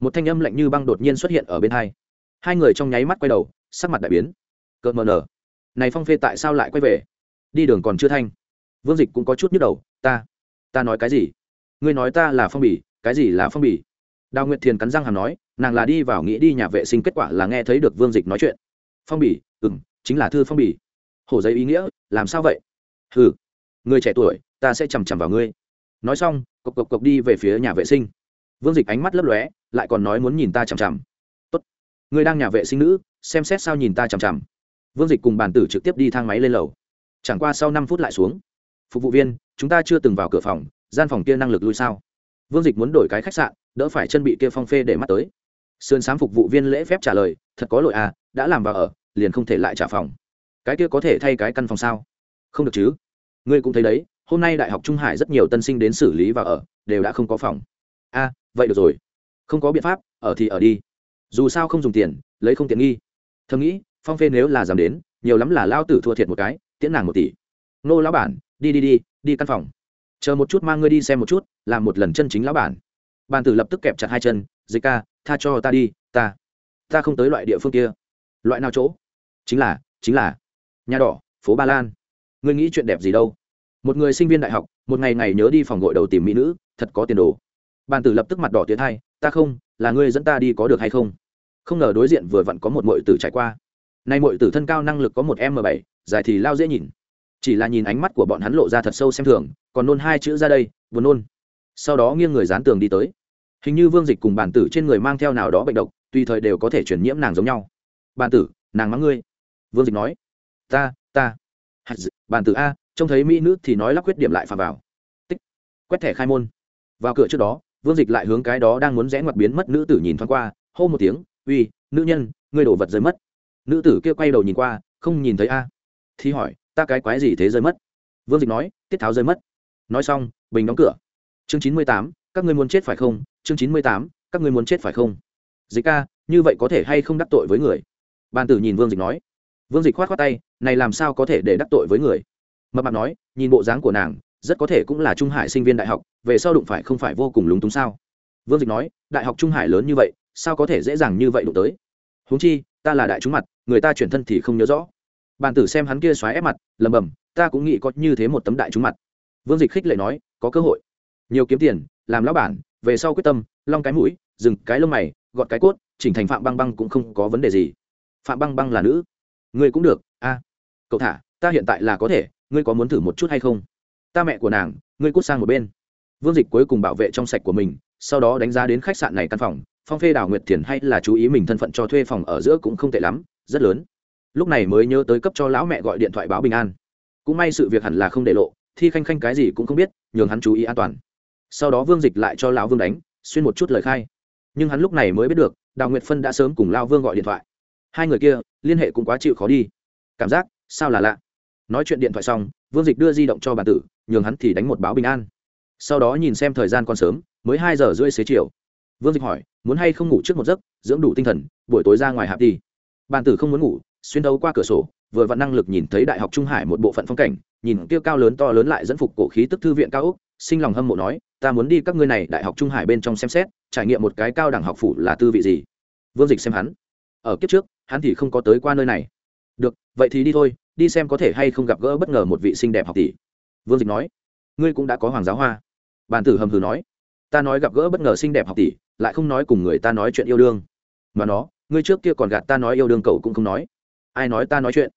Một thanh âm lạnh như băng đột nhiên xuất hiện ở bên hai. Hai người trong nháy mắt quay đầu, sắc mặt đại biến cợt mờ nở này phong phê tại sao lại quay về? Đi đường còn chưa thanh. Vương dịch cũng có chút nhức đầu, ta ta nói cái gì? Ngươi nói ta là phong bì, cái gì là phong bì? Đào nguyệt thiền cắn răng hàm nói, nàng là đi vào nghĩ đi nhà vệ sinh kết quả là nghe thấy được vương dịch nói chuyện. Phong bì ừ m chính là thư phong bì. Hổ giấy ý nghĩa, làm sao vậy? Ừ người trẻ tuổi, ta sẽ chằm chằm vào ngươi. Nói xong, cộc cộc cộc đi về phía nhà vệ sinh. Vương dịch ánh mắt lấp lóe, lại còn nói muốn nhìn ta chằm chằm. Tốt, ngươi đang nhà vệ sinh nữ, xem xét sao nhìn ta chằm chằm vương dịch cùng bàn tử trực tiếp đi thang máy lên lầu. Chẳng qua sau năm phút lại xuống. Phục vụ viên chúng ta chưa từng vào cửa phòng gian phòng kia năng lực lui sao? Vương dịch muốn đổi cái khách sạn đỡ phải chân bị kia phong phê để mắt tới. Sườn sáng phục vụ viên lễ phép trả lời thật có lỗi à đã làm vào ở liền không thể lại trả phòng. Cái kia có thể thay cái căn phòng sao? Không được chứ. Ngươi cũng thấy đấy hôm nay đại học trung hải rất nhiều tân sinh đến xử lý và ở đều đã không có phòng. A à, vậy được rồi. Không có biện pháp ở thì ở đi. Dù sao không dùng tiền lấy không tiện nghi. Thầm nghĩ phong phê nếu là dám đến, nhiều lắm là lao tử thua thiệt một cái, tiễn nàng một tỷ. Nô lão bản, đi đi đi đi căn phòng. Chờ một chút mang ngươi đi xem một chút, làm một lần chân chính lão bản. Bàn tử lập tức kẹp chặt hai chân, dịch ca, tha cho ta đi, ta ta không tới loại địa phương kia. Loại nào chỗ? Chính là chính là nhà đỏ, phố ba lan. Ngươi nghĩ chuyện đẹp gì đâu? Một người sinh viên đại học, một ngày ngày nhớ đi phòng gội đầu tìm mỹ nữ, thật có tiền đồ. Bàn tử lập tức mặt đỏ tiến hai, ta không, là ngươi dẫn ta đi có được hay không? Không ngờ đối diện vừa vặn có một mội tử trải qua nay mọi tử thân cao năng lực có một m bảy, dài thì lao dễ nhìn. Chỉ là nhìn ánh mắt của bọn hắn lộ ra thật sâu xem thường, còn nôn hai chữ ra đây, buồn nôn. Sau đó nghiêng người dán tường đi tới. Hình như vương dịch cùng bản tử trên người mang theo nào đó bệnh độc, tùy thời đều có thể chuyển nhiễm nàng giống nhau. Bản tử, nàng mắng ngươi. Vương dịch nói. Ta ta. Bản tử a, trông thấy mỹ nữ thì nói lắp khuyết điểm lại phà vào. Tích. Quét thẻ khai môn. Vào cửa trước đó, vương dịch lại hướng cái đó đang muốn rẽ ngoặt biến mất nữ tử nhìn thoáng qua, hô một tiếng, uy, nữ nhân, ngươi đổ vật rơi mất nữ tử kia quay đầu nhìn qua, không nhìn thấy a. Thì hỏi, ta cái quái gì thế rơi mất? Vương dịch nói, tiết tháo rơi mất. Nói xong, bình đóng cửa. Chương chín mươi tám, các ngươi muốn chết phải không? Chương chín mươi tám, các ngươi muốn chết phải không? Dịch ca, như vậy có thể hay không đắc tội với người? Bàn tử nhìn vương dịch nói. Vương dịch k h o á t khoác tay, này làm sao có thể để đắc tội với người? Mập mạp nói, nhìn bộ dáng của nàng, rất có thể cũng là trung hải sinh viên đại học, về sau đụng phải không phải vô cùng lúng túng sao? Vương dịch nói, đại học trung hải lớn như vậy, sao có thể dễ dàng như vậy đụng tới? Huống chi ta là đại chúng mặt, người ta chuyển thân thì không nhớ rõ. Bàn tử xem hắn kia xoáy ép mặt lầm bầm ta cũng nghĩ có như thế một tấm đại chúng mặt. Vương dịch khích lệ nói, có cơ hội. Nhiều kiếm tiền, làm lão bản, về sau quyết tâm, long cái mũi dừng cái lông mày, gọt cái cốt, chỉnh thành phạm băng băng cũng không có vấn đề gì. Phạm băng băng là nữ. Ngươi cũng được, a. Cậu thả, ta hiện tại là có thể, ngươi có muốn thử một chút hay không? Ta mẹ của nàng, ngươi cút sang một bên. Vương dịch cuối cùng bảo vệ trong sạch của mình, sau đó đánh giá đến khách sạn này căn phòng phong phê đào nguyệt thiền hay là chú ý mình thân phận cho thuê phòng ở giữa cũng không tệ lắm, rất lớn. Lúc này mới nhớ tới cấp cho lão mẹ gọi điện thoại báo bình an. Cũng may sự việc hẳn là không để lộ, thi khanh khanh cái gì cũng không biết, nhường hắn chú ý an toàn. Sau đó vương dịch lại cho lão vương đánh, xuyên một chút lời khai. Nhưng hắn lúc này mới biết được, đào nguyệt phân đã sớm cùng lao vương gọi điện thoại. Hai người kia, liên hệ cũng quá chịu khó đi. Cảm giác, sao là lạ? Nói chuyện điện thoại xong, vương dịch đưa di động cho bà tử, nhường hắn thì đánh một báo bình an. Sau đó nhìn xem thời gian còn sớm, mới hai giờ rưỡi xế chiều vương dịch hỏi, muốn hay không ngủ trước một giấc, dưỡng đủ tinh thần, buổi tối ra ngoài hạp đi? Bàn tử không muốn ngủ, xuyên đấu qua cửa sổ, vừa vặn năng lực nhìn thấy đại học trung hải một bộ phận phong cảnh, nhìn kia cao lớn to lớn lại dẫn phục cổ khí tức thư viện cao úc sinh lòng hâm mộ nói, ta muốn đi các ngươi này đại học trung hải bên trong xem xét, trải nghiệm một cái cao đẳng học phủ là tư vị gì? Vương dịch xem hắn. Ở kiếp trước, hắn thì không có tới qua nơi này. Được, vậy thì đi thôi, đi xem có thể hay không gặp gỡ bất ngờ một vị xinh đẹp học tỷ. Vương dịch nói. Ngươi cũng đã có hoàng giáo hoa. Bàn tử hầm hừ nói. Ta nói gặp gỡ bất ngờ xinh đẹp học tỷ lại không nói cùng người ta nói chuyện yêu đương. Mà nó, ngươi trước kia còn gạt ta nói yêu đương cậu cũng không nói. Ai nói ta nói chuyện?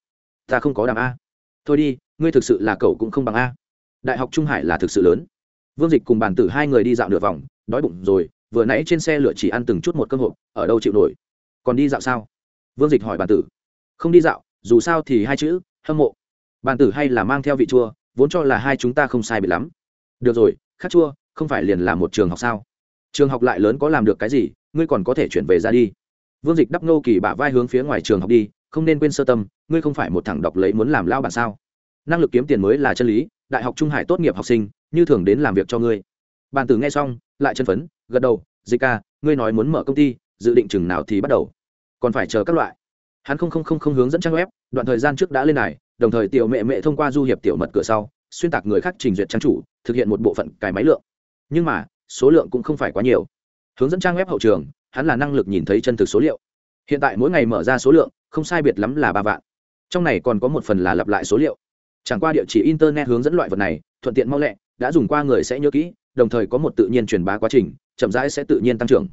Ta không có đàm a. Thôi đi, ngươi thực sự là cậu cũng không bằng a. Đại học trung hải là thực sự lớn. Vương dịch cùng bàn tử hai người đi dạo nửa vòng, đói bụng rồi, vừa nãy trên xe lửa chỉ ăn từng chút một cơm hộp, ở đâu chịu nổi? Còn đi dạo sao? Vương dịch hỏi bàn tử. Không đi dạo, dù sao thì hai chữ, hâm mộ. Bàn tử hay là mang theo vị chua, vốn cho là hai chúng ta không sai bị lắm. Được rồi khát chua, không phải liền là một trường học sao? Trường học lại lớn có làm được cái gì, ngươi còn có thể chuyển về ra đi. Vương dịch đắp nô kỳ bả vai hướng phía ngoài trường học đi, không nên quên sơ tâm, ngươi không phải một thằng đọc lấy muốn làm lao bản sao? Năng lực kiếm tiền mới là chân lý, đại học trung hải tốt nghiệp học sinh, như thường đến làm việc cho ngươi. Bàn tử nghe xong, lại chân phấn, gật đầu, dịch ca, ngươi nói muốn mở công ty, dự định chừng nào thì bắt đầu. Còn phải chờ các loại. Hắn không không không không hướng dẫn trang web, đoạn thời gian trước đã lên này, đồng thời tiểu mẹ mẹ thông qua du hiệp tiểu mật cửa sau, xuyên tạc người khác trình duyệt trang chủ, thực hiện một bộ phận cài máy lượng. Nhưng mà số lượng cũng không phải quá nhiều. Hướng dẫn trang web hậu trường, hắn là năng lực nhìn thấy chân thực số liệu. Hiện tại mỗi ngày mở ra số lượng, không sai biệt lắm là ba vạn. Trong này còn có một phần là lặp lại số liệu. Chẳng qua địa chỉ internet hướng dẫn loại vật này, thuận tiện mau lẹ, đã dùng qua người sẽ nhớ kỹ, đồng thời có một tự nhiên truyền bá quá trình, chậm rãi sẽ tự nhiên tăng trưởng.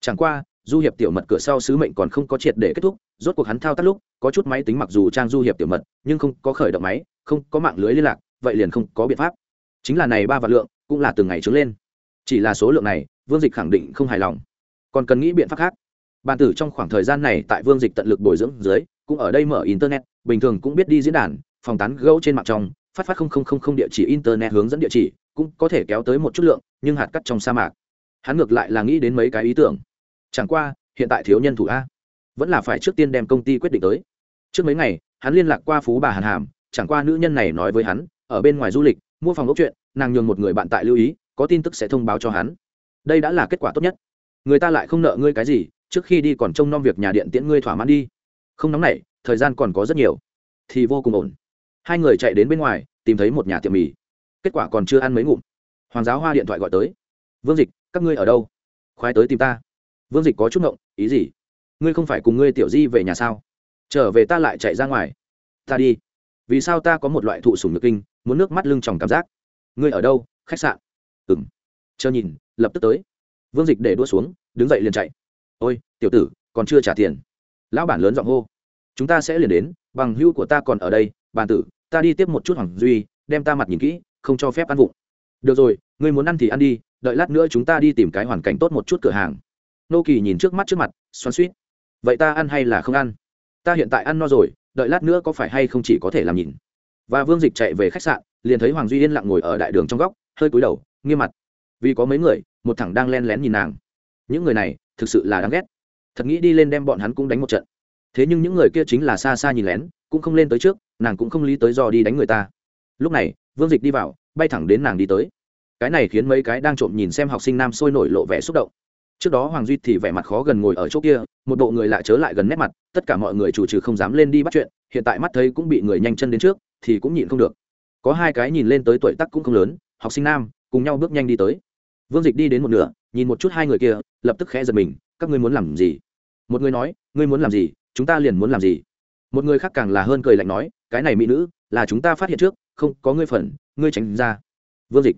Chẳng qua, du hiệp tiểu mật cửa sau sứ mệnh còn không có triệt để kết thúc, rốt cuộc hắn thao tác lúc, có chút máy tính mặc dù trang du hiệp tiểu mật, nhưng không có khởi động máy, không có mạng lưới liên lạc, vậy liền không có biện pháp. Chính là này ba vạn lượng, cũng là từng ngày trứng lên chỉ là số lượng này, vương dịch khẳng định không hài lòng. Còn cần nghĩ biện pháp khác. Bàn tử trong khoảng thời gian này tại vương dịch tận lực bồi dưỡng dưới, cũng ở đây mở internet, bình thường cũng biết đi diễn đàn, phòng tán gẫu trên mạng trong, phát phát không không không không địa chỉ internet hướng dẫn địa chỉ, cũng có thể kéo tới một chút lượng, nhưng hạt cắt trong sa mạc. Hắn ngược lại là nghĩ đến mấy cái ý tưởng. Chẳng qua, hiện tại thiếu nhân thủ a. Vẫn là phải trước tiên đem công ty quyết định tới. Trước mấy ngày, hắn liên lạc qua phú bà hàn hàm, chẳng qua nữ nhân này nói với hắn, ở bên ngoài du lịch, mua phòng ốc chuyện, nàng nhường một người bạn tại lưu ý có tin tức sẽ thông báo cho hắn. Đây đã là kết quả tốt nhất. Người ta lại không nợ ngươi cái gì, trước khi đi còn trông nom việc nhà điện tiễn ngươi thỏa mãn đi. Không nóng nảy, thời gian còn có rất nhiều. Thì vô cùng ổn. Hai người chạy đến bên ngoài, tìm thấy một nhà tiệm mì. Kết quả còn chưa ăn mấy ngụm. Hoàng giáo hoa điện thoại gọi tới. Vương dịch, các ngươi ở đâu? Khoái tới tìm ta. Vương dịch có chút ngộng, ý gì? Ngươi không phải cùng ngươi tiểu di về nhà sao? Trở về ta lại chạy ra ngoài. Ta đi. Vì sao ta có một loại thụ sùng nhược kinh, muốn nước mắt lưng tròng cảm giác? Ngươi ở đâu? Khách sạn ừng chờ nhìn, lập tức tới. Vương dịch để đua xuống, đứng dậy liền chạy. Ôi, tiểu tử, còn chưa trả tiền. Lão bản lớn giọng hô. Chúng ta sẽ liền đến, bằng hưu của ta còn ở đây, bàn tử, ta đi tiếp một chút hoàng duy, đem ta mặt nhìn kỹ, không cho phép ăn vụng. Được rồi, ngươi muốn ăn thì ăn đi, đợi lát nữa chúng ta đi tìm cái hoàn cảnh tốt một chút cửa hàng. Nô kỳ nhìn trước mắt trước mặt, xoắn suýt vậy ta ăn hay là không ăn? Ta hiện tại ăn no rồi, đợi lát nữa có phải hay không chỉ có thể làm nhìn. Và vương dịch chạy về khách sạn, liền thấy hoàng duy yên lặng ngồi ở đại đường trong góc, hơi cúi đầu nghiêm mặt. Vì có mấy người, một thằng đang len lén nhìn nàng. Những người này, thực sự là đáng ghét. Thật nghĩ đi lên đem bọn hắn cũng đánh một trận. Thế nhưng những người kia chính là xa xa nhìn lén, cũng không lên tới trước, nàng cũng không lý tới do đi đánh người ta. Lúc này, vương dịch đi vào, bay thẳng đến nàng đi tới. Cái này khiến mấy cái đang trộm nhìn xem học sinh nam sôi nổi lộ vẻ xúc động. Trước đó hoàng duy thì vẻ mặt khó gần ngồi ở chỗ kia, một bộ người lại chớ lại gần nét mặt, tất cả mọi người chủ trừ không dám lên đi bắt chuyện, hiện tại mắt thấy cũng bị người nhanh chân đến trước, thì cũng nhịn không được. Có hai cái nhìn lên tới tuổi tắc cũng không lớn, học sinh nam cùng nhau bước nhanh đi tới. Vương dịch đi đến một nửa, nhìn một chút hai người kia, lập tức khẽ giật mình, các ngươi muốn làm gì? Một người nói, ngươi muốn làm gì, chúng ta liền muốn làm gì? Một người khác càng là hơn cười lạnh nói, cái này mỹ nữ, là chúng ta phát hiện trước, không, có ngươi phần, ngươi tránh ra. Vương dịch.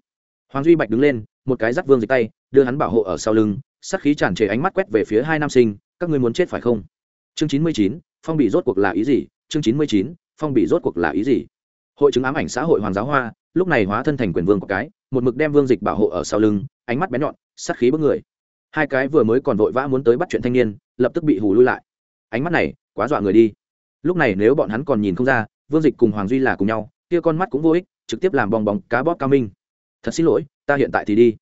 Hoàng duy bạch đứng lên, một cái dắt vương dịch tay, đưa hắn bảo hộ ở sau lưng sắc khí tràn trề ánh mắt quét về phía hai nam sinh, các ngươi muốn chết phải không? Chương chín mươi chín, phong bị rốt cuộc là ý gì? Chương chín mươi chín, phong bị rốt cuộc là ý gì? Hội chứng ám ảnh xã hội hoàng giáo hoa, lúc này hóa thân thành quyền vương của cái một mực đem vương dịch bảo hộ ở sau lưng, ánh mắt bén nhọn, sát khí bức người. Hai cái vừa mới còn vội vã muốn tới bắt chuyện thanh niên, lập tức bị hù lui lại. Ánh mắt này, quá dọa người đi. Lúc này nếu bọn hắn còn nhìn không ra, vương dịch cùng hoàng duy là cùng nhau, kia con mắt cũng vô ích, trực tiếp làm bong bóng cá bóp cao minh. Thật xin lỗi, ta hiện tại thì đi.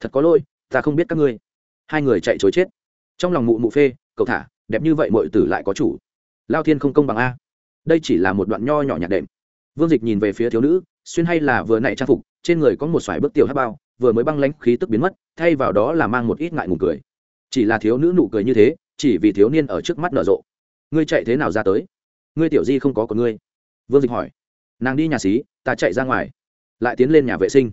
Thật có lỗi, ta không biết các ngươi. Hai người chạy chối chết. Trong lòng mụ mụ phê, cậu thả, đẹp như vậy mọi tử lại có chủ. Lao thiên không công bằng a. Đây chỉ là một đoạn nho nhỏ nhạc đệm. Vương dịch nhìn về phía thiếu nữ, xuyên hay là vừa nảy trang phục trên người có một xoài bước tiểu hát bao, vừa mới băng lãnh khí tức biến mất, thay vào đó là mang một ít ngại ngùng cười. Chỉ là thiếu nữ nụ cười như thế, chỉ vì thiếu niên ở trước mắt nở rộ. Ngươi chạy thế nào ra tới? Ngươi tiểu di không có của ngươi. Vương dịch hỏi. Nàng đi nhà xí, ta chạy ra ngoài. Lại tiến lên nhà vệ sinh.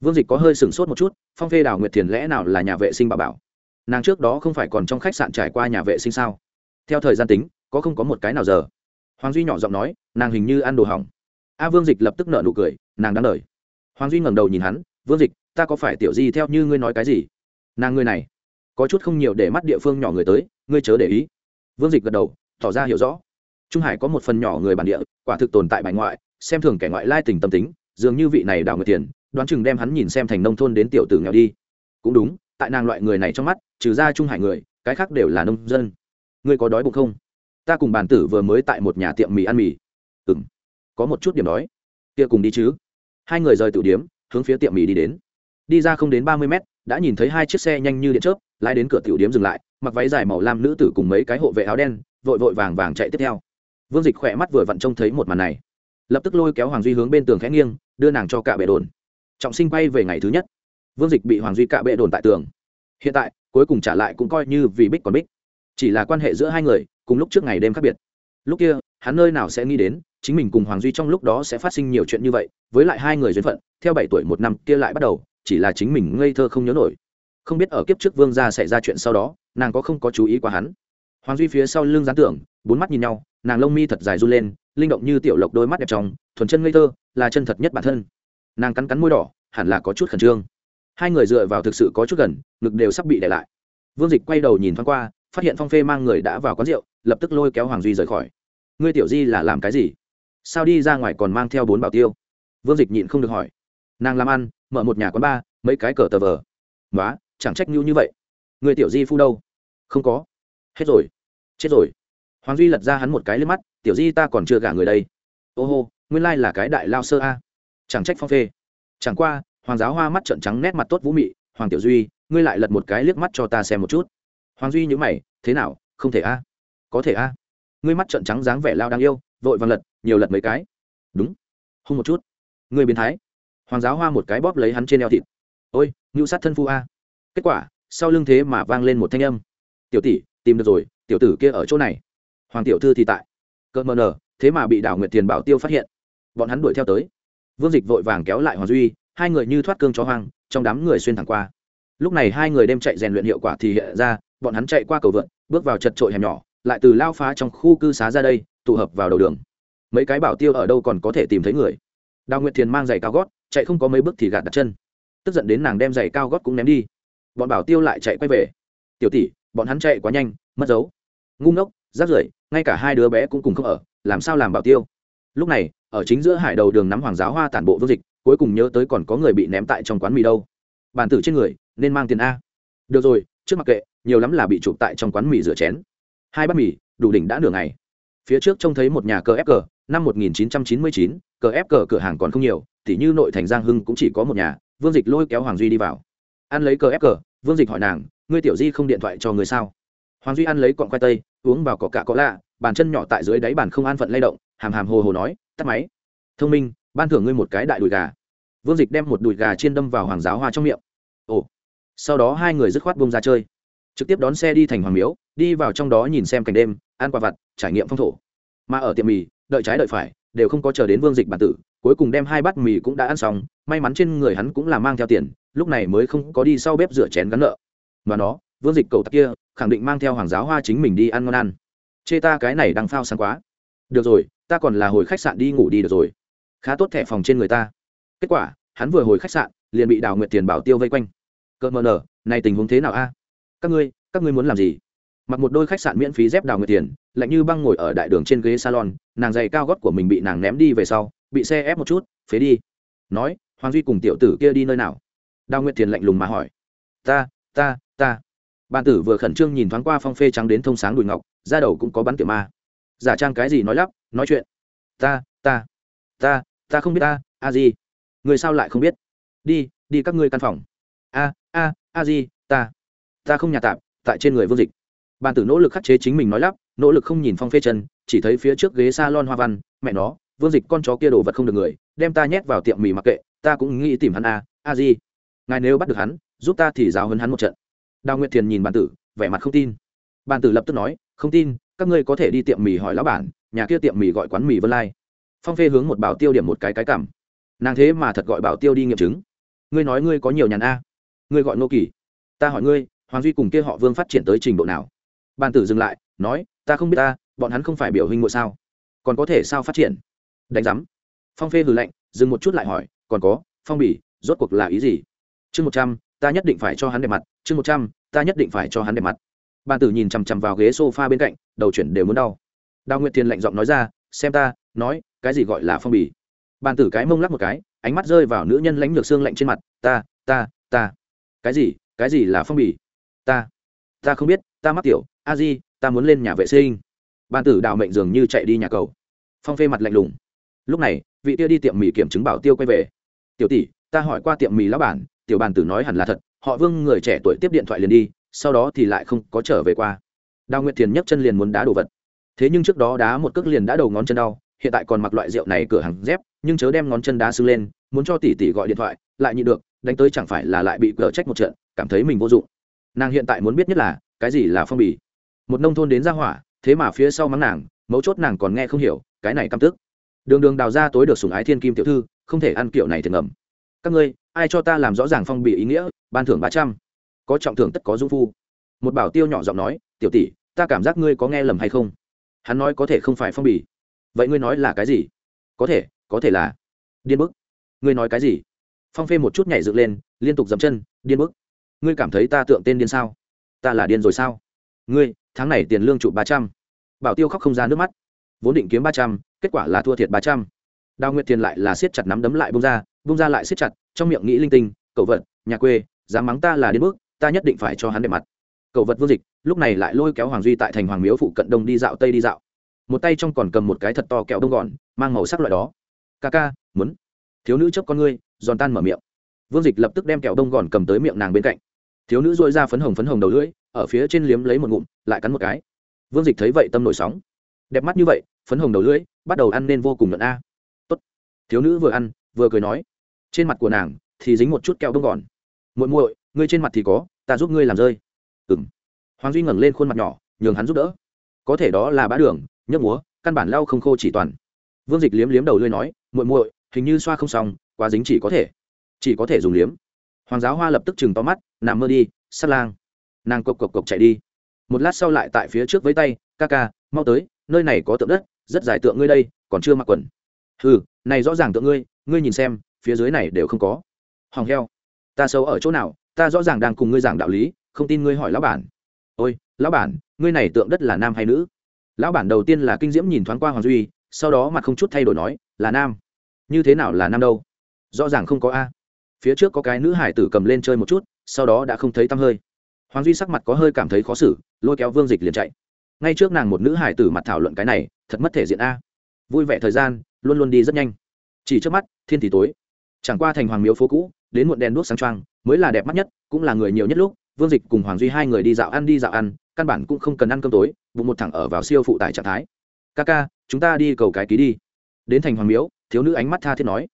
Vương dịch có hơi sửng sốt một chút, phong phê đào nguyệt thiền lẽ nào là nhà vệ sinh bà bảo? Nàng trước đó không phải còn trong khách sạn trải qua nhà vệ sinh sao? Theo thời gian tính, có không có một cái nào giờ? Hoàng duy nhỏ giọng nói, nàng hình như ăn đồ hỏng. A vương dịch lập tức nợ nụ cười, nàng đang đợi hoàng duy ngẩng đầu nhìn hắn vương dịch ta có phải tiểu di theo như ngươi nói cái gì? Nàng ngươi này. Có chút không nhiều để mắt địa phương nhỏ người tới ngươi chớ để ý. Vương dịch gật đầu tỏ ra hiểu rõ. Trung hải có một phần nhỏ người bản địa quả thực tồn tại bài ngoại xem thường kẻ ngoại lai tình tâm tính dường như vị này đào người tiền đoán chừng đem hắn nhìn xem thành nông thôn đến tiểu tử nghèo đi. Cũng đúng tại nàng loại người này trong mắt trừ ra trung hải người cái khác đều là nông dân. Ngươi có đói bụng không? Ta cùng bản tử vừa mới tại một nhà tiệm mì ăn mì. Ừm, có một chút điểm đói. Kia cùng đi chứ hai người rời tiểu điếm, hướng phía tiệm mì đi đến. Đi ra không đến ba mươi mét, đã nhìn thấy hai chiếc xe nhanh như điện chớp, lái đến cửa tiểu điếm dừng lại, mặc váy dài màu lam nữ tử cùng mấy cái hộ vệ áo đen, vội vội vàng vàng chạy tiếp theo. Vương dịch khỏe mắt vừa vặn trông thấy một màn này. Lập tức lôi kéo hoàng duy hướng bên tường khẽ nghiêng, đưa nàng cho cả bệ đồn. Trọng sinh bay về ngày thứ nhất. Vương dịch bị hoàng duy cạ bệ đồn tại tường. Hiện tại, cuối cùng trả lại cũng coi như vì bích còn bích. Chỉ là quan hệ giữa hai người, cùng lúc trước ngày đêm khác biệt. Lúc kia hắn nơi nào sẽ nghĩ đến, chính mình cùng hoàng duy trong lúc đó sẽ phát sinh nhiều chuyện như vậy, với lại hai người duyên phận, theo bảy tuổi một năm kia lại bắt đầu, chỉ là chính mình ngây thơ không nhớ nổi. Không biết ở kiếp trước vương gia xảy ra chuyện sau đó, nàng có không có chú ý qua hắn? Hoàng duy phía sau lưng gián tưởng bốn mắt nhìn nhau, nàng lông mi thật dài run lên, linh động như tiểu lộc đôi mắt đẹp trong, thuần chân ngây thơ, là chân thật nhất bản thân. Nàng cắn cắn môi đỏ, hẳn là có chút khẩn trương. Hai người dựa vào thực sự có chút gần, ngực đều sắp bị để lại. Vương dịch quay đầu nhìn thoáng qua, phát hiện phong phê mang người đã vào quán rượu, lập tức lôi kéo hoàng duy rời khỏi ngươi tiểu di là làm cái gì? Sao đi ra ngoài còn mang theo bốn bảo tiêu? Vương dịch nhịn không được hỏi. Nàng làm ăn, mở một nhà quán bar, mấy cái cờ tờ vờ. Nói chẳng trách nhu như vậy. Người tiểu di phu đâu? Không có. Hết rồi. Chết rồi. Hoàng duy lật ra hắn một cái lên mắt, tiểu di ta còn chưa gả người đây. Ô hô, nguyên lai là cái đại lao sơ a. Chẳng trách phong phê. Chẳng qua, hoàng giáo hoa mắt trợn trắng nét mặt tốt vũ mị. Hoàng tiểu duy, ngươi lại lật một cái liếc mắt cho ta xem một chút. Hoàng duy nhữ mày, thế nào, không thể a? Có thể a? Ngươi mắt trợn trắng dáng vẻ lao đang yêu, vội vàng lật, nhiều lật mấy cái. Đúng. Hung một chút. Ngươi biến thái. Hoàng giáo hoa một cái bóp lấy hắn trên eo thịt. Ôi, ngưu sát thân phu a. Kết quả, sau lưng thế mà vang lên một thanh âm. Tiểu tỷ, tìm được rồi, tiểu tử kia ở chỗ này. Hoàng tiểu thư thì tại. Cơn mờ nở, thế mà bị đảo nguyệt tiền bảo tiêu phát hiện. Bọn hắn đuổi theo tới. Vương dịch vội vàng kéo lại hoàng duy, hai người như thoát cương chó hoang, trong đám người xuyên thẳng qua. Lúc này hai người đem chạy rèn luyện hiệu quả thì hiện ra, bọn hắn chạy qua cầu vượt bước vào chật trội hẻm nhỏ lại từ lao phá trong khu cư xá ra đây, tụ hợp vào đầu đường. Mấy cái bảo tiêu ở đâu còn có thể tìm thấy người? Đào nguyệt thiền mang giày cao gót, chạy không có mấy bước thì gạt đặt chân. Tức giận đến nàng đem giày cao gót cũng ném đi. Bọn bảo tiêu lại chạy quay về. Tiểu tỷ, bọn hắn chạy quá nhanh, mất dấu. Ngu ngốc, rác rưởi, ngay cả hai đứa bé cũng cùng không ở, làm sao làm bảo tiêu? Lúc này, ở chính giữa hải đầu đường nắm hoàng giáo hoa tản bộ vương dịch, cuối cùng nhớ tới còn có người bị ném tại trong quán mì đâu. Bàn tử trên người, nên mang tiền a. Được rồi, trước mặc kệ, nhiều lắm là bị chụp tại trong quán mì rửa chén hai bát mì đủ đỉnh đã nửa ngày. Phía trước trông thấy một nhà cờ ép cờ năm 1999, cờ ép cờ cửa hàng còn không nhiều tỉ như nội thành giang hưng cũng chỉ có một nhà vương dịch lôi kéo hoàng duy đi vào. Ăn lấy cờ ép cờ vương dịch hỏi nàng ngươi tiểu di không điện thoại cho người sao? Hoàng duy ăn lấy cọn khoai tây uống vào cỏ cả có lạ bàn chân nhỏ tại dưới đáy bàn không an phận lay động hàm hàm hồ hồ nói tắt máy. Thông minh ban thưởng ngươi một cái đại đùi gà. Vương dịch đem một đùi gà chiên đâm vào hoàng giáo hoa trong miệng. Ồ. Sau đó hai người dứt khoát bông ra chơi trực tiếp đón xe đi thành hoàng miếu đi vào trong đó nhìn xem cảnh đêm, ăn quả vặt, trải nghiệm phong thổ. Mà ở tiệm mì, đợi trái đợi phải, đều không có chờ đến vương dịch bản tử, cuối cùng đem hai bát mì cũng đã ăn xong, may mắn trên người hắn cũng là mang theo tiền, lúc này mới không có đi sau bếp rửa chén gắn nợ. Mà nó, vương dịch cầu tặc kia, khẳng định mang theo hoàng giáo hoa chính mình đi ăn ngon ăn. Chê ta cái này đang phao sáng quá. Được rồi, ta còn là hồi khách sạn đi ngủ đi được rồi. Khá tốt thẻ phòng trên người ta. Kết quả, hắn vừa hồi khách sạn, liền bị đào nguyệt tiền bảo tiêu vây quanh. Cợt mờ nở, này tình huống thế nào a? Các ngươi các ngươi muốn làm gì? Mặc một đôi khách sạn miễn phí dép đào người tiền, lạnh như băng ngồi ở đại đường trên ghế salon, nàng giày cao gót của mình bị nàng ném đi về sau, bị xe ép một chút, phế đi. Nói, hoàng duy cùng tiểu tử kia đi nơi nào? Đào nguyệt tiền lạnh lùng mà hỏi. Ta ta ta. Bàn tử vừa khẩn trương nhìn thoáng qua phong phê trắng đến thông sáng đùi ngọc ra đầu cũng có bắn tiểu ma. Giả trang cái gì nói lắp, nói chuyện. Ta ta ta ta không biết ta, a gì người sao lại không biết? Đi đi các ngươi căn phòng. A a a gì ta ta không nhà tạm, tại trên người vương dịch bàn tử nỗ lực khắc chế chính mình nói lắp, nỗ lực không nhìn phong phê chân, chỉ thấy phía trước ghế s a lon hoa văn, mẹ nó, vương dịch con chó kia đồ vật không được người, đem ta nhét vào tiệm mì mặc kệ, ta cũng nghĩ tìm hắn a a di. Ngài nếu bắt được hắn, giúp ta thì giáo hấn hắn một trận. Đào nguyệt thiền nhìn bàn tử, vẻ mặt không tin. Bàn tử lập tức nói, không tin, các ngươi có thể đi tiệm mì hỏi lão bản, nhà kia tiệm mì gọi quán mì vân lai. Phong phê hướng một bảo tiêu điểm một cái cái cảm. Nàng thế mà thật gọi bảo tiêu đi nghiệm chứng. Ngươi nói ngươi có nhiều nhàn a? Ngươi gọi nô kỳ. Ta hỏi ngươi, hoàng duy cùng kia họ vương phát triển tới trình độ nào? Bàn tử dừng lại, nói, ta không biết ta, bọn hắn không phải biểu hình ngội sao? Còn có thể sao phát triển? Đánh giám. Phong phê hừ lạnh, dừng một chút lại hỏi, còn có, phong bỉ, rốt cuộc là ý gì? Chương một trăm, ta nhất định phải cho hắn đẹp mặt, chương một trăm, ta nhất định phải cho hắn đẹp mặt. Bàn tử nhìn chằm chằm vào ghế s o f a bên cạnh, đầu chuyển đều muốn đau. Đào nguyệt thiền lạnh giọng nói ra, xem ta, nói, cái gì gọi là phong bì bàn tử cái mông lắc một cái, ánh mắt rơi vào nữ nhân lãnh lược xương lạnh trên mặt, ta ta ta. Cái gì cái gì là phong bì ta ta không biết ta mắc tiểu, a di, ta muốn lên nhà vệ sinh. Ban tử đào mệnh dường như chạy đi nhà cầu. Phong phê mặt lạnh lùng. Lúc này, vị tiêu đi tiệm mì kiểm chứng bảo tiêu quay về. Tiểu tỷ, ta hỏi qua tiệm mì lão bản, tiểu bàn tử nói hẳn là thật, họ vương người trẻ tuổi tiếp điện thoại liền đi, sau đó thì lại không có trở về qua. Đào nguyệt thiền nhấc chân liền muốn đá đồ vật. Thế nhưng trước đó đá một cước liền đã đầu ngón chân đau, hiện tại còn mặc loại rượu này cửa hàng dép, nhưng chớ đem ngón chân đá sưng lên, muốn cho tỷ tỷ gọi điện thoại, lại nhịn được, đánh tới chẳng phải là lại bị cờ trách một trận, cảm thấy mình vô dụng. Nàng hiện tại muốn biết nhất là cái gì là phong bì? Một nông thôn đến ra hỏa, thế mà phía sau mắng nàng, mấu chốt nàng còn nghe không hiểu, cái này căm tức. Đường đường đào ra tối được sùng ái thiên kim tiểu thư, không thể ăn kiểu này thì ngầm. Các ngươi, ai cho ta làm rõ ràng phong bì ý nghĩa, ban thưởng ba trăm. Có trọng thưởng tất có dung phu. Một bảo tiêu nhỏ giọng nói, tiểu tỷ, ta cảm giác ngươi có nghe lầm hay không? Hắn nói có thể không phải phong bì. Vậy ngươi nói là cái gì? Có thể có thể là điên bức. Ngươi nói cái gì? Phong phê một chút nhảy dựng lên, liên tục dậm chân, điên bức. Ngươi cảm thấy ta tượng tên điên sao? Ta là điên rồi sao? Ngươi, tháng này tiền lương trụ ba trăm. Bảo tiêu khóc không ra nước mắt. Vốn định kiếm ba trăm, kết quả là thua thiệt ba trăm. Đào nguyệt tiền lại là siết chặt nắm đấm lại bông ra bông ra lại siết chặt, trong miệng nghĩ linh tinh, cậu vật, nhà quê, dám mắng ta là điên bước ta nhất định phải cho hắn đẹp mặt. Cậu vật vương dịch, lúc này lại lôi kéo hoàng duy tại thành hoàng miếu phụ cận đông đi dạo, tây đi dạo. Một tay trong còn cầm một cái thật to kẹo đông gòn, mang màu sắc loại đó. Ca ca, muốn. Thiếu nữ chấp con ngươi, giòn tan mở miệng. Vương dịch lập tức đem kẹo đông gòn cầm tới miệng nàng bên cạnh thiếu nữ dội ra phấn hồng phấn hồng đầu lưỡi, ở phía trên liếm lấy một ngụm, lại cắn một cái. Vương dịch thấy vậy tâm nổi sóng. Đẹp mắt như vậy, phấn hồng đầu lưỡi, bắt đầu ăn nên vô cùng nhuận a. Tốt. thiếu nữ vừa ăn, vừa cười nói, trên mặt của nàng thì dính một chút kẹo đông gòn. Muội muội, ngươi trên mặt thì có, ta giúp ngươi làm rơi. Ừng hoàng duy ngẩng lên khuôn mặt nhỏ, nhường hắn giúp đỡ. Có thể đó là bã đường, nhấp múa, căn bản lau không khô chỉ toàn. Vương dịch liếm liếm đầu lưỡi nói, muội muội, hình như xoa không xong, quá dính chỉ có thể, chỉ có thể dùng liếm hoàng giáo hoa lập tức chừng to mắt, nằm mơ đi sắt lang. Nàng cộc cộc cộc chạy đi. Một lát sau lại tại phía trước với tay, ca ca, mau tới, nơi này có tượng đất, rất dài tượng ngươi đây, còn chưa mặc quần. Ừ này rõ ràng tượng ngươi ngươi nhìn xem, phía dưới này đều không có. Hòng heo. Ta xấu ở chỗ nào, ta rõ ràng đang cùng ngươi giảng đạo lý, không tin ngươi hỏi lão bản. Ôi, lão bản, ngươi này tượng đất là nam hay nữ? Lão bản đầu tiên là kinh diễm nhìn thoáng qua hoàng duy, sau đó mặt không chút thay đổi nói, là nam. Như thế nào là nam đâu? Rõ ràng không có a phía trước có cái nữ hải tử cầm lên chơi một chút, sau đó đã không thấy tăm hơi. Hoàng duy sắc mặt có hơi cảm thấy khó xử, lôi kéo vương dịch liền chạy. Ngay trước nàng một nữ hải tử mặt thảo luận cái này, thật mất thể diện a. Vui vẻ thời gian, luôn luôn đi rất nhanh. Chỉ trước mắt, thiên thì tối. Chẳng qua thành hoàng miếu phố cũ, đến muộn đèn đuốc sáng trăng mới là đẹp mắt nhất, cũng là người nhiều nhất lúc, vương dịch cùng hoàng duy hai người đi dạo ăn đi dạo ăn, căn bản cũng không cần ăn cơm tối, bụng một thẳng ở vào siêu phụ tải trạng thái. Ca ca, chúng ta đi cầu cái ký đi. Đến thành hoàng miếu, thiếu nữ ánh mắt tha thiết nói.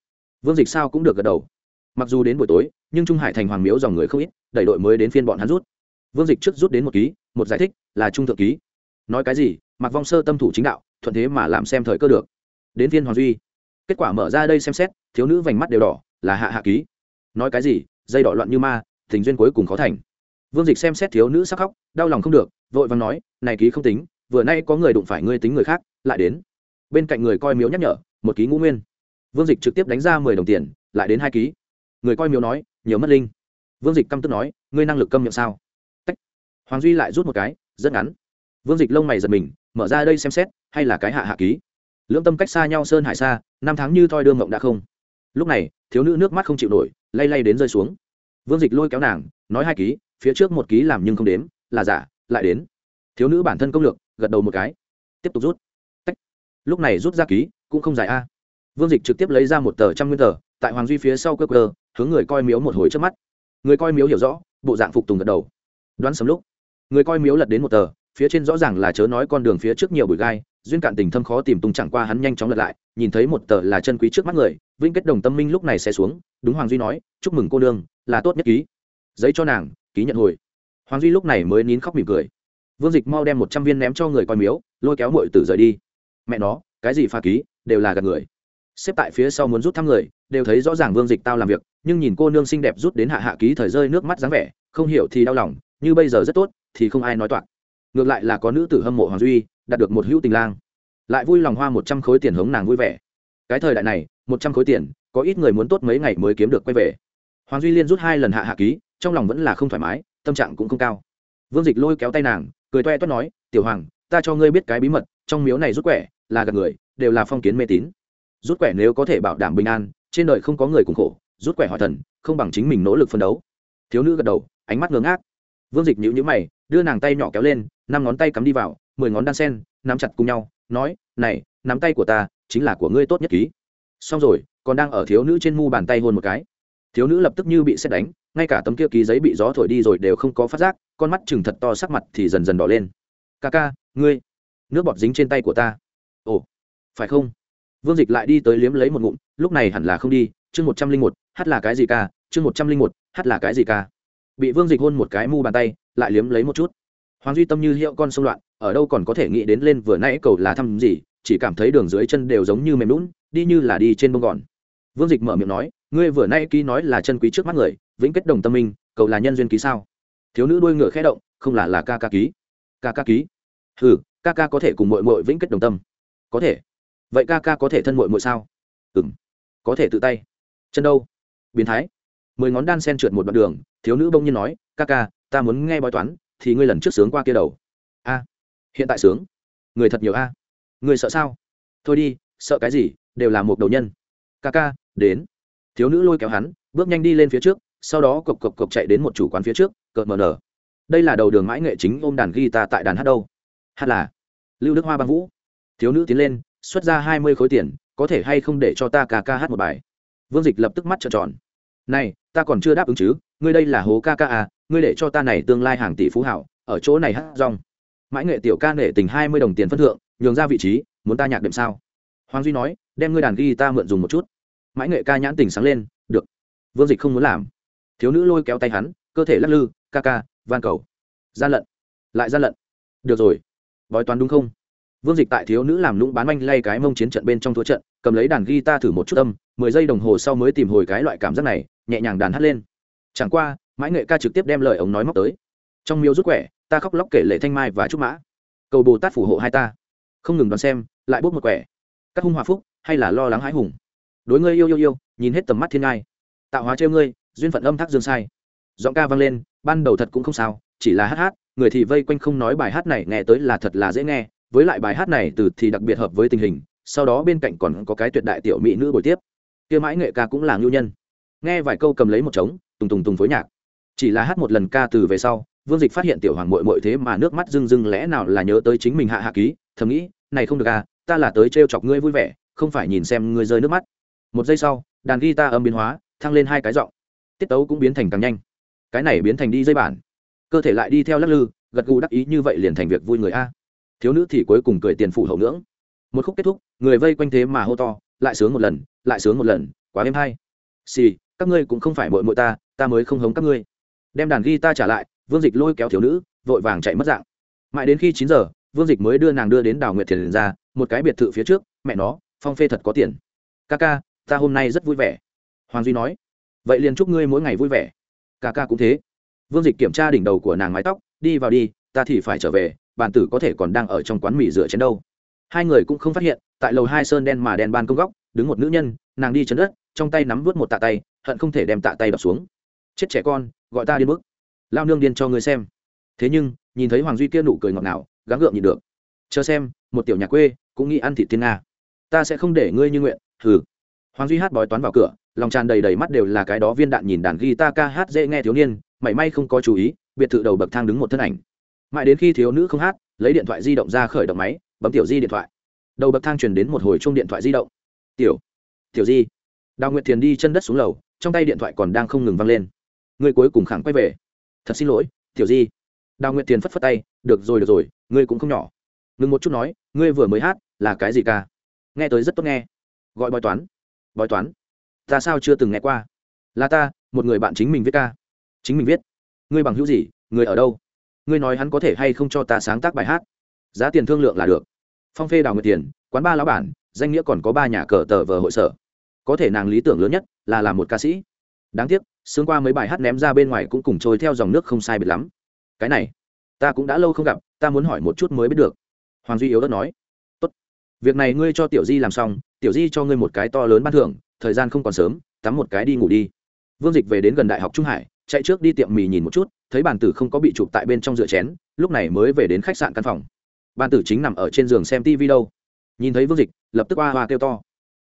Vương dịch sao cũng được gật đầu mặc dù đến buổi tối, nhưng trung hải thành hoàng miếu dòng người không ít, đẩy đội mới đến phiên bọn hắn rút. Vương dịch trước rút đến một ký, một giải thích, là trung thượng ký. Nói cái gì mặc vong sơ tâm thủ chính đạo, thuận thế mà làm xem thời cơ được. Đến phiên hoàng duy. Kết quả mở ra đây xem xét, thiếu nữ vành mắt đều đỏ, là hạ hạ ký. Nói cái gì, dây đỏ loạn như ma, tình duyên cuối cùng khó thành. Vương dịch xem xét thiếu nữ sắc khóc, đau lòng không được, vội vàng nói, này ký không tính, vừa nay có người đụng phải ngươi tính người khác, lại đến. Bên cạnh người coi miếu nhắc nhở, một ký ngũ nguyên. Vương dịch trực tiếp đánh ra mười đồng tiền, lại đến hai ký người coi miếu nói, nhiều mất linh. Vương dịch căm tức nói, ngươi năng lực câm miệng sao? Tách. hoàng duy lại rút một cái, rất ngắn. Vương dịch lông mày giật mình, mở ra đây xem xét, hay là cái hạ hạ ký. Lưỡng tâm cách xa nhau sơn hải xa, năm tháng như thoi đương mộng đã không. Lúc này, thiếu nữ nước mắt không chịu nổi, lay lay đến rơi xuống. Vương dịch lôi kéo nàng, nói hai ký, phía trước một ký làm nhưng không đếm, là giả, lại đến. Thiếu nữ bản thân công lược, gật đầu một cái. Tiếp tục rút. Tách. lúc này rút ra ký, cũng không dài a. Vương dịch trực tiếp lấy ra một tờ trăm nguyên tờ, tại hoàng duy phía sau cơ cơ hướng người coi miếu một hồi trước mắt. Người coi miếu hiểu rõ, bộ dạng phục tùng gật đầu. Đoán sớm lúc, người coi miếu lật đến một tờ, phía trên rõ ràng là chớ nói con đường phía trước nhiều bụi gai, duyên cạn tình thâm khó tìm tung chẳng qua hắn nhanh chóng lật lại, nhìn thấy một tờ là chân quý trước mắt người, vĩnh kết đồng tâm minh lúc này sẽ xuống, đúng hoàng duy nói, chúc mừng cô nương, là tốt nhất ký. Giấy cho nàng, ký nhận hồi. Hoàng duy lúc này mới nín khóc mỉm cười. Vương dịch mau đem một trăm viên ném cho người coi miếu, lôi kéo mội tử rời đi. Mẹ nó, cái gì pha ký, đều là gạt người xếp tại phía sau muốn rút thăm người, đều thấy rõ ràng vương dịch tao làm việc, nhưng nhìn cô nương xinh đẹp rút đến hạ hạ ký thời rơi nước mắt dáng vẻ, không hiểu thì đau lòng, như bây giờ rất tốt, thì không ai nói toạc. Ngược lại là có nữ tử hâm mộ hoàng duy, đạt được một hữu tình lang. Lại vui lòng hoa một trăm khối tiền hống nàng vui vẻ. Cái thời đại này, một trăm khối tiền, có ít người muốn tốt mấy ngày mới kiếm được quay về. Hoàng duy liên rút hai lần hạ hạ ký, trong lòng vẫn là không thoải mái, tâm trạng cũng không cao. Vương dịch lôi kéo tay nàng, cười toe toét nói, tiểu hoàng, ta cho ngươi biết cái bí mật, trong miếu này rút quẻ, là gạt người, đều là phong kiến mê tín rút quẻ nếu có thể bảo đảm bình an, trên đời không có người cùng khổ, rút quẻ hỏi thần, không bằng chính mình nỗ lực phân đấu. Thiếu nữ gật đầu, ánh mắt ngớ ngác. Vương dịch nhữ nhữ mày, đưa nàng tay nhỏ kéo lên, năm ngón tay cắm đi vào, mười ngón đan sen, nắm chặt cùng nhau, nói, này, nắm tay của ta chính là của ngươi tốt nhất ký. Xong rồi, còn đang ở thiếu nữ trên mu bàn tay hôn một cái. Thiếu nữ lập tức như bị xét đánh, ngay cả tấm kia ký giấy bị gió thổi đi rồi đều không có phát giác, con mắt chừng thật to sắc mặt thì dần dần đỏ lên. Ca ca, ngươi, nước bọt dính trên tay của ta. Ồ, phải không? Vương dịch lại đi tới liếm lấy một ngụm, lúc này hẳn là không đi, chương một trăm linh một, hát là cái gì ca, chương một trăm linh một, hát là cái gì ca. Bị vương dịch hôn một cái mu bàn tay, lại liếm lấy một chút. Hoàng duy tâm như hiệu con sông loạn, ở đâu còn có thể nghĩ đến lên vừa nãy cầu là thăm gì, chỉ cảm thấy đường dưới chân đều giống như mềm lún đi như là đi trên bông gòn. Vương dịch mở miệng nói, ngươi vừa nay ký nói là chân quý trước mắt người, vĩnh kết đồng tâm minh, cầu là nhân duyên ký sao? Thiếu nữ đuôi ngựa khẽ động, không là là ca ca ký. Ca ca ký? Ừ ca ca có thể cùng mội mội vĩnh kết đồng tâm. Có thể vậy ca ca có thể thân mội mội sao? Ừ m có thể tự tay. Chân đâu? Biến thái. Mười ngón đan sen trượt một đoạn đường, thiếu nữ bông nhiên nói, ca ca, ta muốn nghe bói toán, thì ngươi lần trước sướng qua kia đầu. A, hiện tại sướng? Người thật nhiều a. Người sợ sao? Thôi đi, sợ cái gì, đều là một đầu nhân. Ca ca, đến. Thiếu nữ lôi kéo hắn, bước nhanh đi lên phía trước, sau đó cộc cộc cộc chạy đến một chủ quán phía trước, cợt mờ nở. Đây là đầu đường mãi nghệ chính ôm đàn guitar tại đàn hát đâu? Hát là lưu đức hoa băng vũ. Thiếu nữ tiến lên xuất ra hai mươi khối tiền, có thể hay không để cho ta ca ca hát một bài? Vương dịch lập tức mắt trợn tròn. Này, ta còn chưa đáp ứng chứ, ngươi đây là hố ca ca à ngươi để cho ta này tương lai hàng tỷ phú hảo, ở chỗ này hát rong. Mãi nghệ tiểu ca nể tình hai mươi đồng tiền phân thượng, nhường ra vị trí, muốn ta nhạc đệm sao? Hoàng duy nói, đem ngươi đàn ghi ta mượn dùng một chút. Mãi nghệ ca nhãn tình sáng lên, được. Vương dịch không muốn làm. Thiếu nữ lôi kéo tay hắn, cơ thể lắc lư, ca ca, van cầu. Gian lận. Lại gian lận. Được rồi. Bói toán đúng không? Vương dịch tại thiếu nữ làm lũng bán manh lay cái mông chiến trận bên trong thua trận, cầm lấy đàn guitar thử một chút âm, mười giây đồng hồ sau mới tìm hồi cái loại cảm giác này, nhẹ nhàng đàn hát lên. Chẳng qua, mãi nghệ ca trực tiếp đem lời ống nói móc tới. Trong miếu rút quẻ, ta khóc lóc kể lệ thanh mai và trúc mã. Cầu bồ tát phù hộ hai ta. Không ngừng đón xem, lại bốc một quẻ. Các hung hòa phúc, hay là lo lắng hãi hùng? Đối ngươi yêu yêu yêu, nhìn hết tầm mắt thiên ngai. Tạo hóa trêu ngươi, duyên phận âm thác dương sai. Giọng ca vang lên, ban đầu thật cũng không sao, chỉ là hát hát, người thì vây quanh không nói bài hát này nghe tới là thật là dễ nghe với lại bài hát này từ thì đặc biệt hợp với tình hình, sau đó bên cạnh còn có cái tuyệt đại tiểu mỹ nữ buổi tiếp. Kia mãi nghệ ca cũng là ngưu nhân. Nghe vài câu cầm lấy một trống, tùng tùng tùng phối nhạc. Chỉ là hát một lần ca từ về sau, vương dịch phát hiện tiểu hoàng mội mội thế mà nước mắt rưng rưng lẽ nào là nhớ tới chính mình hạ hạ ký, thầm nghĩ, này không được à ta là tới trêu chọc ngươi vui vẻ, không phải nhìn xem ngươi rơi nước mắt. Một giây sau, đàn guitar âm biến hóa, thăng lên hai cái giọng. Tiết tấu cũng biến thành càng nhanh. Cái này biến thành đi dây bản. Cơ thể lại đi theo lắc lư, gật gù đắc ý như vậy liền thành việc vui người a thiếu nữ thì cuối cùng cười tiền phủ hậu ngưỡng. Một khúc kết thúc, người vây quanh thế mà hô to, lại sướng một lần, lại sướng một lần, quá êm hay. Xì, các ngươi cũng không phải mội mội ta ta mới không hống các ngươi. Đem đàn ghi ta trả lại, vương dịch lôi kéo thiếu nữ, vội vàng chạy mất dạng. Mãi đến khi chín giờ, vương dịch mới đưa nàng đưa đến đào nguyệt thiền ra, một cái biệt thự phía trước, mẹ nó, phong phê thật có tiền. Ca ca, ta hôm nay rất vui vẻ. Hoàng duy nói, vậy liền chúc ngươi mỗi ngày vui vẻ. Ca ca cũng thế. Vương dịch kiểm tra đỉnh đầu của nàng mái tóc, đi vào đi, ta thì phải trở về bàn tử có thể còn đang ở trong quán mì rửa chén đâu. Hai người cũng không phát hiện tại lầu hai sơn đen mà đen ban công góc đứng một nữ nhân nàng đi chấn đất trong tay nắm vớt một tạ tay hận không thể đem tạ tay đập xuống. Chết trẻ con gọi ta điên bức. Lao nương điên cho ngươi xem. Thế nhưng nhìn thấy hoàng duy kia nụ cười ngọt ngào gắng gượng nhịn được. Chờ xem một tiểu nhà quê cũng nghĩ ăn thịt thiên nga. Ta sẽ không để ngươi như nguyện thử, hoàng duy hát bói toán vào cửa lòng tràn đầy đầy mắt đều là cái đó viên đạn nhìn đàn guitar ca hát dễ nghe thiếu niên mảy may không có chú ý biệt thự đầu bậc thang đứng một thân ảnh mãi đến khi thiếu nữ không hát, lấy điện thoại di động ra khởi động máy, bấm tiểu di điện thoại. Đầu bậc thang truyền đến một hồi chung điện thoại di động. Tiểu tiểu di. Đào nguyệt thiền đi chân đất xuống lầu, trong tay điện thoại còn đang không ngừng văng lên. Người cuối cùng khẳng quay về. Thật xin lỗi, tiểu di. Đào nguyệt thiền phất phất tay, được rồi được rồi, ngươi cũng không nhỏ. Ngừng một chút nói, ngươi vừa mới hát, là cái gì ca? Nghe tới rất tốt nghe. Gọi bói toán. Bói toán? Ta sao chưa từng nghe qua? Là ta, một người bạn chính mình viết ca. Chính mình viết? Ngươi bằng hữu gì? Người ở đâu? Ngươi nói hắn có thể hay không cho ta sáng tác bài hát? Giá tiền thương lượng là được. Phong phê đào nguyệt tiền, quán ba lão bản, danh nghĩa còn có ba nhà cờ tờ vờ hội sở. Có thể nàng lý tưởng lớn nhất là làm một ca sĩ. Đáng tiếc xương qua mấy bài hát ném ra bên ngoài cũng cùng trôi theo dòng nước không sai biệt lắm. Cái này, ta cũng đã lâu không gặp, ta muốn hỏi một chút mới biết được. Hoàng duy yếu đất nói. Tốt. Việc này ngươi cho tiểu di làm xong, tiểu di cho ngươi một cái to lớn ban thưởng, thời gian không còn sớm, tắm một cái đi ngủ đi. Vương dịch về đến gần đại học trung hải chạy trước đi tiệm mì nhìn một chút, thấy bàn tử không có bị chụp tại bên trong rửa chén, lúc này mới về đến khách sạn căn phòng. Bàn tử chính nằm ở trên giường xem tv đâu. Nhìn thấy vương dịch, lập tức oa hoa kêu to.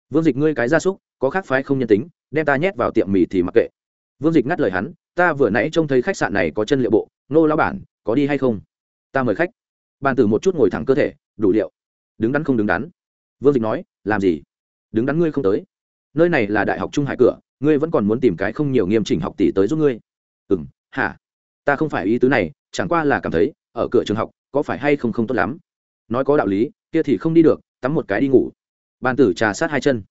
Vương dịch ngươi cái gia súc, có khác phái không nhân tính, đem ta nhét vào tiệm mì thì mặc kệ. Vương dịch ngắt lời hắn, ta vừa nãy trông thấy khách sạn này có chân liệu bộ nô lão bản, có đi hay không? Ta mời khách. Bàn tử một chút ngồi thẳng cơ thể, đủ liệu. Đứng đắn không đứng đắn. Vương dịch nói, làm gì? Đứng đắn ngươi không tới. Nơi này là đại học trung hải cửa, ngươi vẫn còn muốn tìm cái không nhiều nghiêm chỉnh học tỷ tới giúp ngươi ừ m hả? Ta không phải ý tứ này, chẳng qua là cảm thấy, ở cửa trường học, có phải hay không không tốt lắm? Nói có đạo lý, kia thì không đi được, tắm một cái đi ngủ. Bàn tử trà sát hai chân.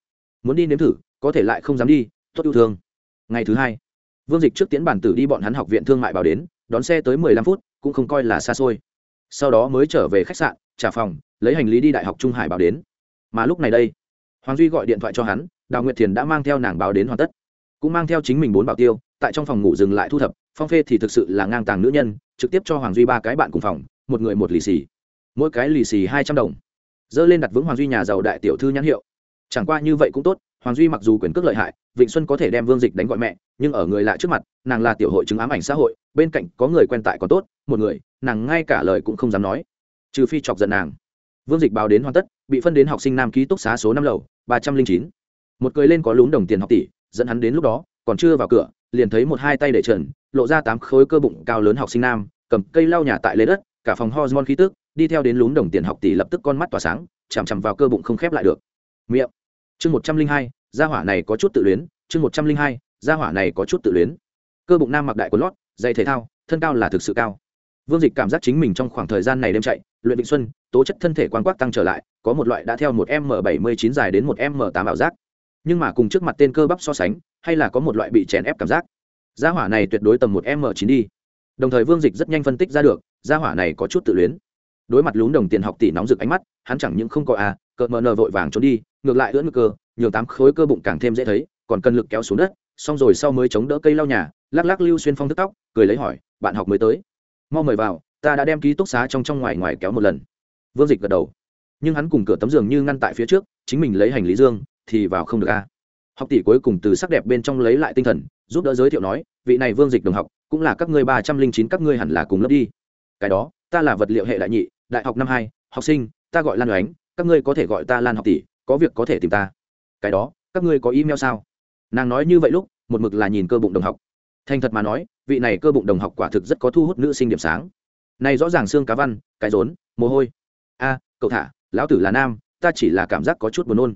Muốn đi nếm thử, có thể lại không dám đi, tốt yêu thương. Ngày thứ hai, vương dịch trước tiến bàn tử đi bọn hắn học viện thương mại bảo đến, đón xe tới mười lăm phút, cũng không coi là xa xôi. Sau đó mới trở về khách sạn, trả phòng, lấy hành lý đi đại học trung hải bảo đến. Mà lúc này đây, hoàng duy gọi điện thoại cho hắn, đào nguyệt thiền đã mang theo nàng báo đến hoàn tất cũng mang theo chính mình bốn bảo tiêu, tại trong phòng ngủ dừng lại thu thập, phong phê thì thực sự là ngang tàng nữ nhân, trực tiếp cho hoàng duy ba cái bạn cùng phòng, một người một lì xì. Mỗi cái lì xì hai trăm đồng. Dơ lên đặt vững hoàng duy nhà giàu đại tiểu thư nhãn hiệu. Chẳng qua như vậy cũng tốt, hoàng duy mặc dù quyền cước lợi hại, vịnh xuân có thể đem vương dịch đánh gọi mẹ, nhưng ở người lạ trước mặt, nàng là tiểu hội chứng ám ảnh xã hội, bên cạnh có người quen tại còn tốt, một người, nàng ngay cả lời cũng không dám nói. Trừ phi chọc giận nàng. Vương dịch báo đến hoàn tất, bị phân đến học sinh nam ký túc xá số năm lầu, ba trăm linh chín. Một cười lên có lún đồng tiền học tỷ dẫn hắn đến lúc đó, còn chưa vào cửa, liền thấy một hai tay để trần, lộ ra tám khối cơ bụng cao lớn học sinh nam, cầm cây lau nhà tại lấy đất, cả phòng hormone khí tức, đi theo đến lún đồng tiền học tỷ lập tức con mắt tỏa sáng, chằm chằm vào cơ bụng không khép lại được. Miệng. Chương một trăm linh hai, gia hỏa này có chút tự luyến, chương một trăm linh hai, gia hỏa này có chút tự luyến. Cơ bụng nam mặc đại quần lót, dày thể thao, thân cao là thực sự cao. Vương dịch cảm giác chính mình trong khoảng thời gian này đêm chạy, luyện vịnh xuân, tố chất thân thể quan quắc tăng trở lại, có một loại đã theo một m bảy mươi chín dài đến một m tám ảo giác nhưng mà cùng trước mặt tên cơ bắp so sánh hay là có một loại bị chèn ép cảm giác. Gia hỏa này tuyệt đối tầm một m chín đi. Đồng thời vương dịch rất nhanh phân tích ra được gia hỏa này có chút tự luyến. Đối mặt lún đồng tiền học tỷ nóng rực ánh mắt hắn chẳng những không có a à, cợt mờ nờ vội vàng trốn đi ngược lại ưỡn ngực cơ nhiều tám khối cơ bụng càng thêm dễ thấy còn cân lực kéo xuống đất xong rồi sau mới chống đỡ cây lau nhà lắc lắc lưu xuyên phong thức tóc cười lấy hỏi bạn học mới tới. Mau mời vào ta đã đem ký túc xá trong trong ngoài ngoài kéo một lần. Vương dịch gật đầu. Nhưng hắn cùng cửa tấm giường như ngăn tại phía trước chính mình lấy hành lý dương, thì vào không được a. Học tỷ cuối cùng từ sắc đẹp bên trong lấy lại tinh thần, giúp đỡ giới thiệu nói, vị này vương dịch đồng học, cũng là các ngươi ba trăm linh chín, các ngươi hẳn là cùng lớp đi. Cái đó, ta là vật liệu hệ đại nhị, đại học năm hai, học sinh, ta gọi lan oánh, các ngươi có thể gọi ta lan học tỷ, có việc có thể tìm ta. Cái đó, các ngươi có email sao? Nàng nói như vậy lúc, một mực là nhìn cơ bụng đồng học. Thành thật mà nói, vị này cơ bụng đồng học quả thực rất có thu hút nữ sinh điểm sáng. Này rõ ràng xương cá văn, cái rốn, mồ hôi. A, cậu thả, lão tử là nam ta chỉ là cảm giác có chút buồn nôn.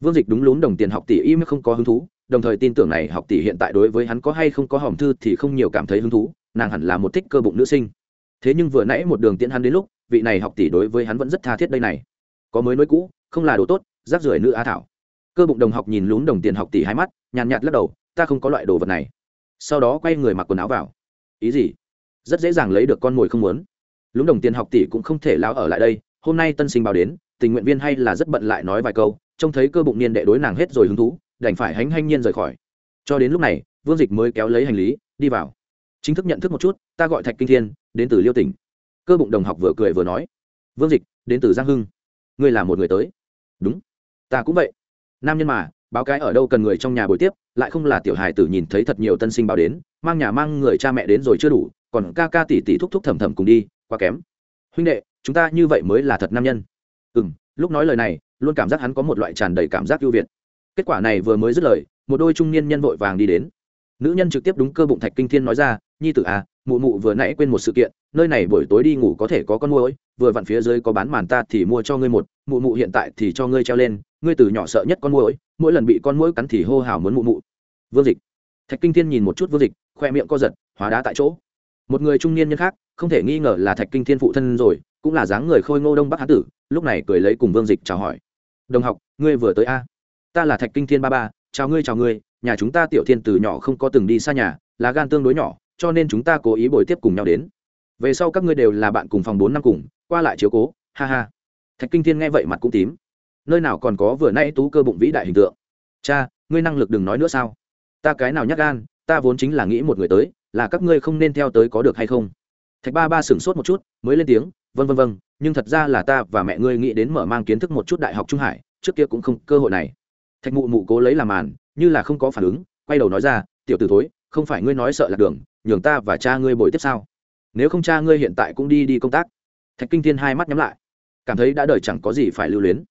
Vương dịch đúng lún đồng tiền học tỷ im không có hứng thú, đồng thời tin tưởng này học tỷ hiện tại đối với hắn có hay không có hòm thư thì không nhiều cảm thấy hứng thú, nàng hẳn là một thích cơ bụng nữ sinh. Thế nhưng vừa nãy một đường tiễn hắn đến lúc, vị này học tỷ đối với hắn vẫn rất tha thiết đây này. Có mới nối cũ, không là đồ tốt, rác rưởi nữ á thảo. Cơ bụng đồng học nhìn lún đồng tiền học tỷ hai mắt, nhàn nhạt lắc đầu, ta không có loại đồ vật này. Sau đó quay người mặc quần áo vào. Ý gì? Rất dễ dàng lấy được con mồi không muốn. Lún đồng tiền học tỷ cũng không thể lao ở lại đây, hôm nay tân sinh báo đến tình nguyện viên hay là rất bận lại nói vài câu, trông thấy cơ bụng niên đệ đối nàng hết rồi hứng thú, đành phải hánh hanh nhiên rời khỏi. Cho đến lúc này, vương dịch mới kéo lấy hành lý, đi vào. Chính thức nhận thức một chút, ta gọi thạch kinh thiên, đến từ liêu tỉnh. Cơ bụng đồng học vừa cười vừa nói, vương dịch, đến từ giang hưng. Ngươi là một người tới. Đúng, ta cũng vậy. Nam nhân mà, báo cái ở đâu cần người trong nhà buổi tiếp, lại không là tiểu hài tử nhìn thấy thật nhiều tân sinh báo đến, mang nhà mang người cha mẹ đến rồi chưa đủ, còn ca ca tỷ tỷ thúc thúc thầm thầm cùng đi, quá kém. Huynh đệ, chúng ta như vậy mới là thật nam nhân ừ m lúc nói lời này, luôn cảm giác hắn có một loại tràn đầy cảm giác ưu việt. Kết quả này vừa mới dứt lời, một đôi trung niên nhân vội vàng đi đến. Nữ nhân trực tiếp đúng cơ bụng thạch kinh thiên nói ra, nhi tử à mụ mụ vừa nãy quên một sự kiện, nơi này buổi tối đi ngủ có thể có con môi vừa vặn phía dưới có bán màn ta thì mua cho ngươi một, mụ mụ hiện tại thì cho ngươi treo lên, ngươi từ nhỏ sợ nhất con môi mỗi lần bị con mũi cắn thì hô hào muốn mụ mụ. Vương dịch. Thạch kinh thiên nhìn một chút vương dịch, khoe miệng co giật, hóa đá tại chỗ. Một người trung niên nhân khác, không thể nghi ngờ là thạch kinh thiên phụ thân rồi cũng là dáng người khôi ngô đông bắc hán tử, lúc này cười lấy cùng vương dịch chào hỏi. Đồng học, ngươi vừa tới a? Ta là thạch kinh thiên ba ba, chào ngươi chào ngươi, nhà chúng ta tiểu thiên từ nhỏ không có từng đi xa nhà, là gan tương đối nhỏ, cho nên chúng ta cố ý bồi tiếp cùng nhau đến. Về sau các ngươi đều là bạn cùng phòng bốn năm cùng, qua lại chiếu cố, ha ha. Thạch kinh thiên nghe vậy mặt cũng tím. Nơi nào còn có vừa nay tú cơ bụng vĩ đại hình tượng? Cha, ngươi năng lực đừng nói nữa sao? Ta cái nào nhắc gan, ta vốn chính là nghĩ một người tới, là các ngươi không nên theo tới có được hay không? Thạch ba ba sửng sốt một chút, mới lên tiếng vân vân vân nhưng thật ra là ta và mẹ ngươi nghĩ đến mở mang kiến thức một chút đại học trung hải, trước kia cũng không cơ hội này. Thạch mụ mụ cố lấy làm màn, như là không có phản ứng, quay đầu nói ra, tiểu t ử thối, không phải ngươi nói sợ lạc đường, nhường ta và cha ngươi bồi tiếp sao? Nếu không cha ngươi hiện tại cũng đi đi công tác. Thạch kinh thiên hai mắt nhắm lại, cảm thấy đã đời chẳng có gì phải lưu luyến.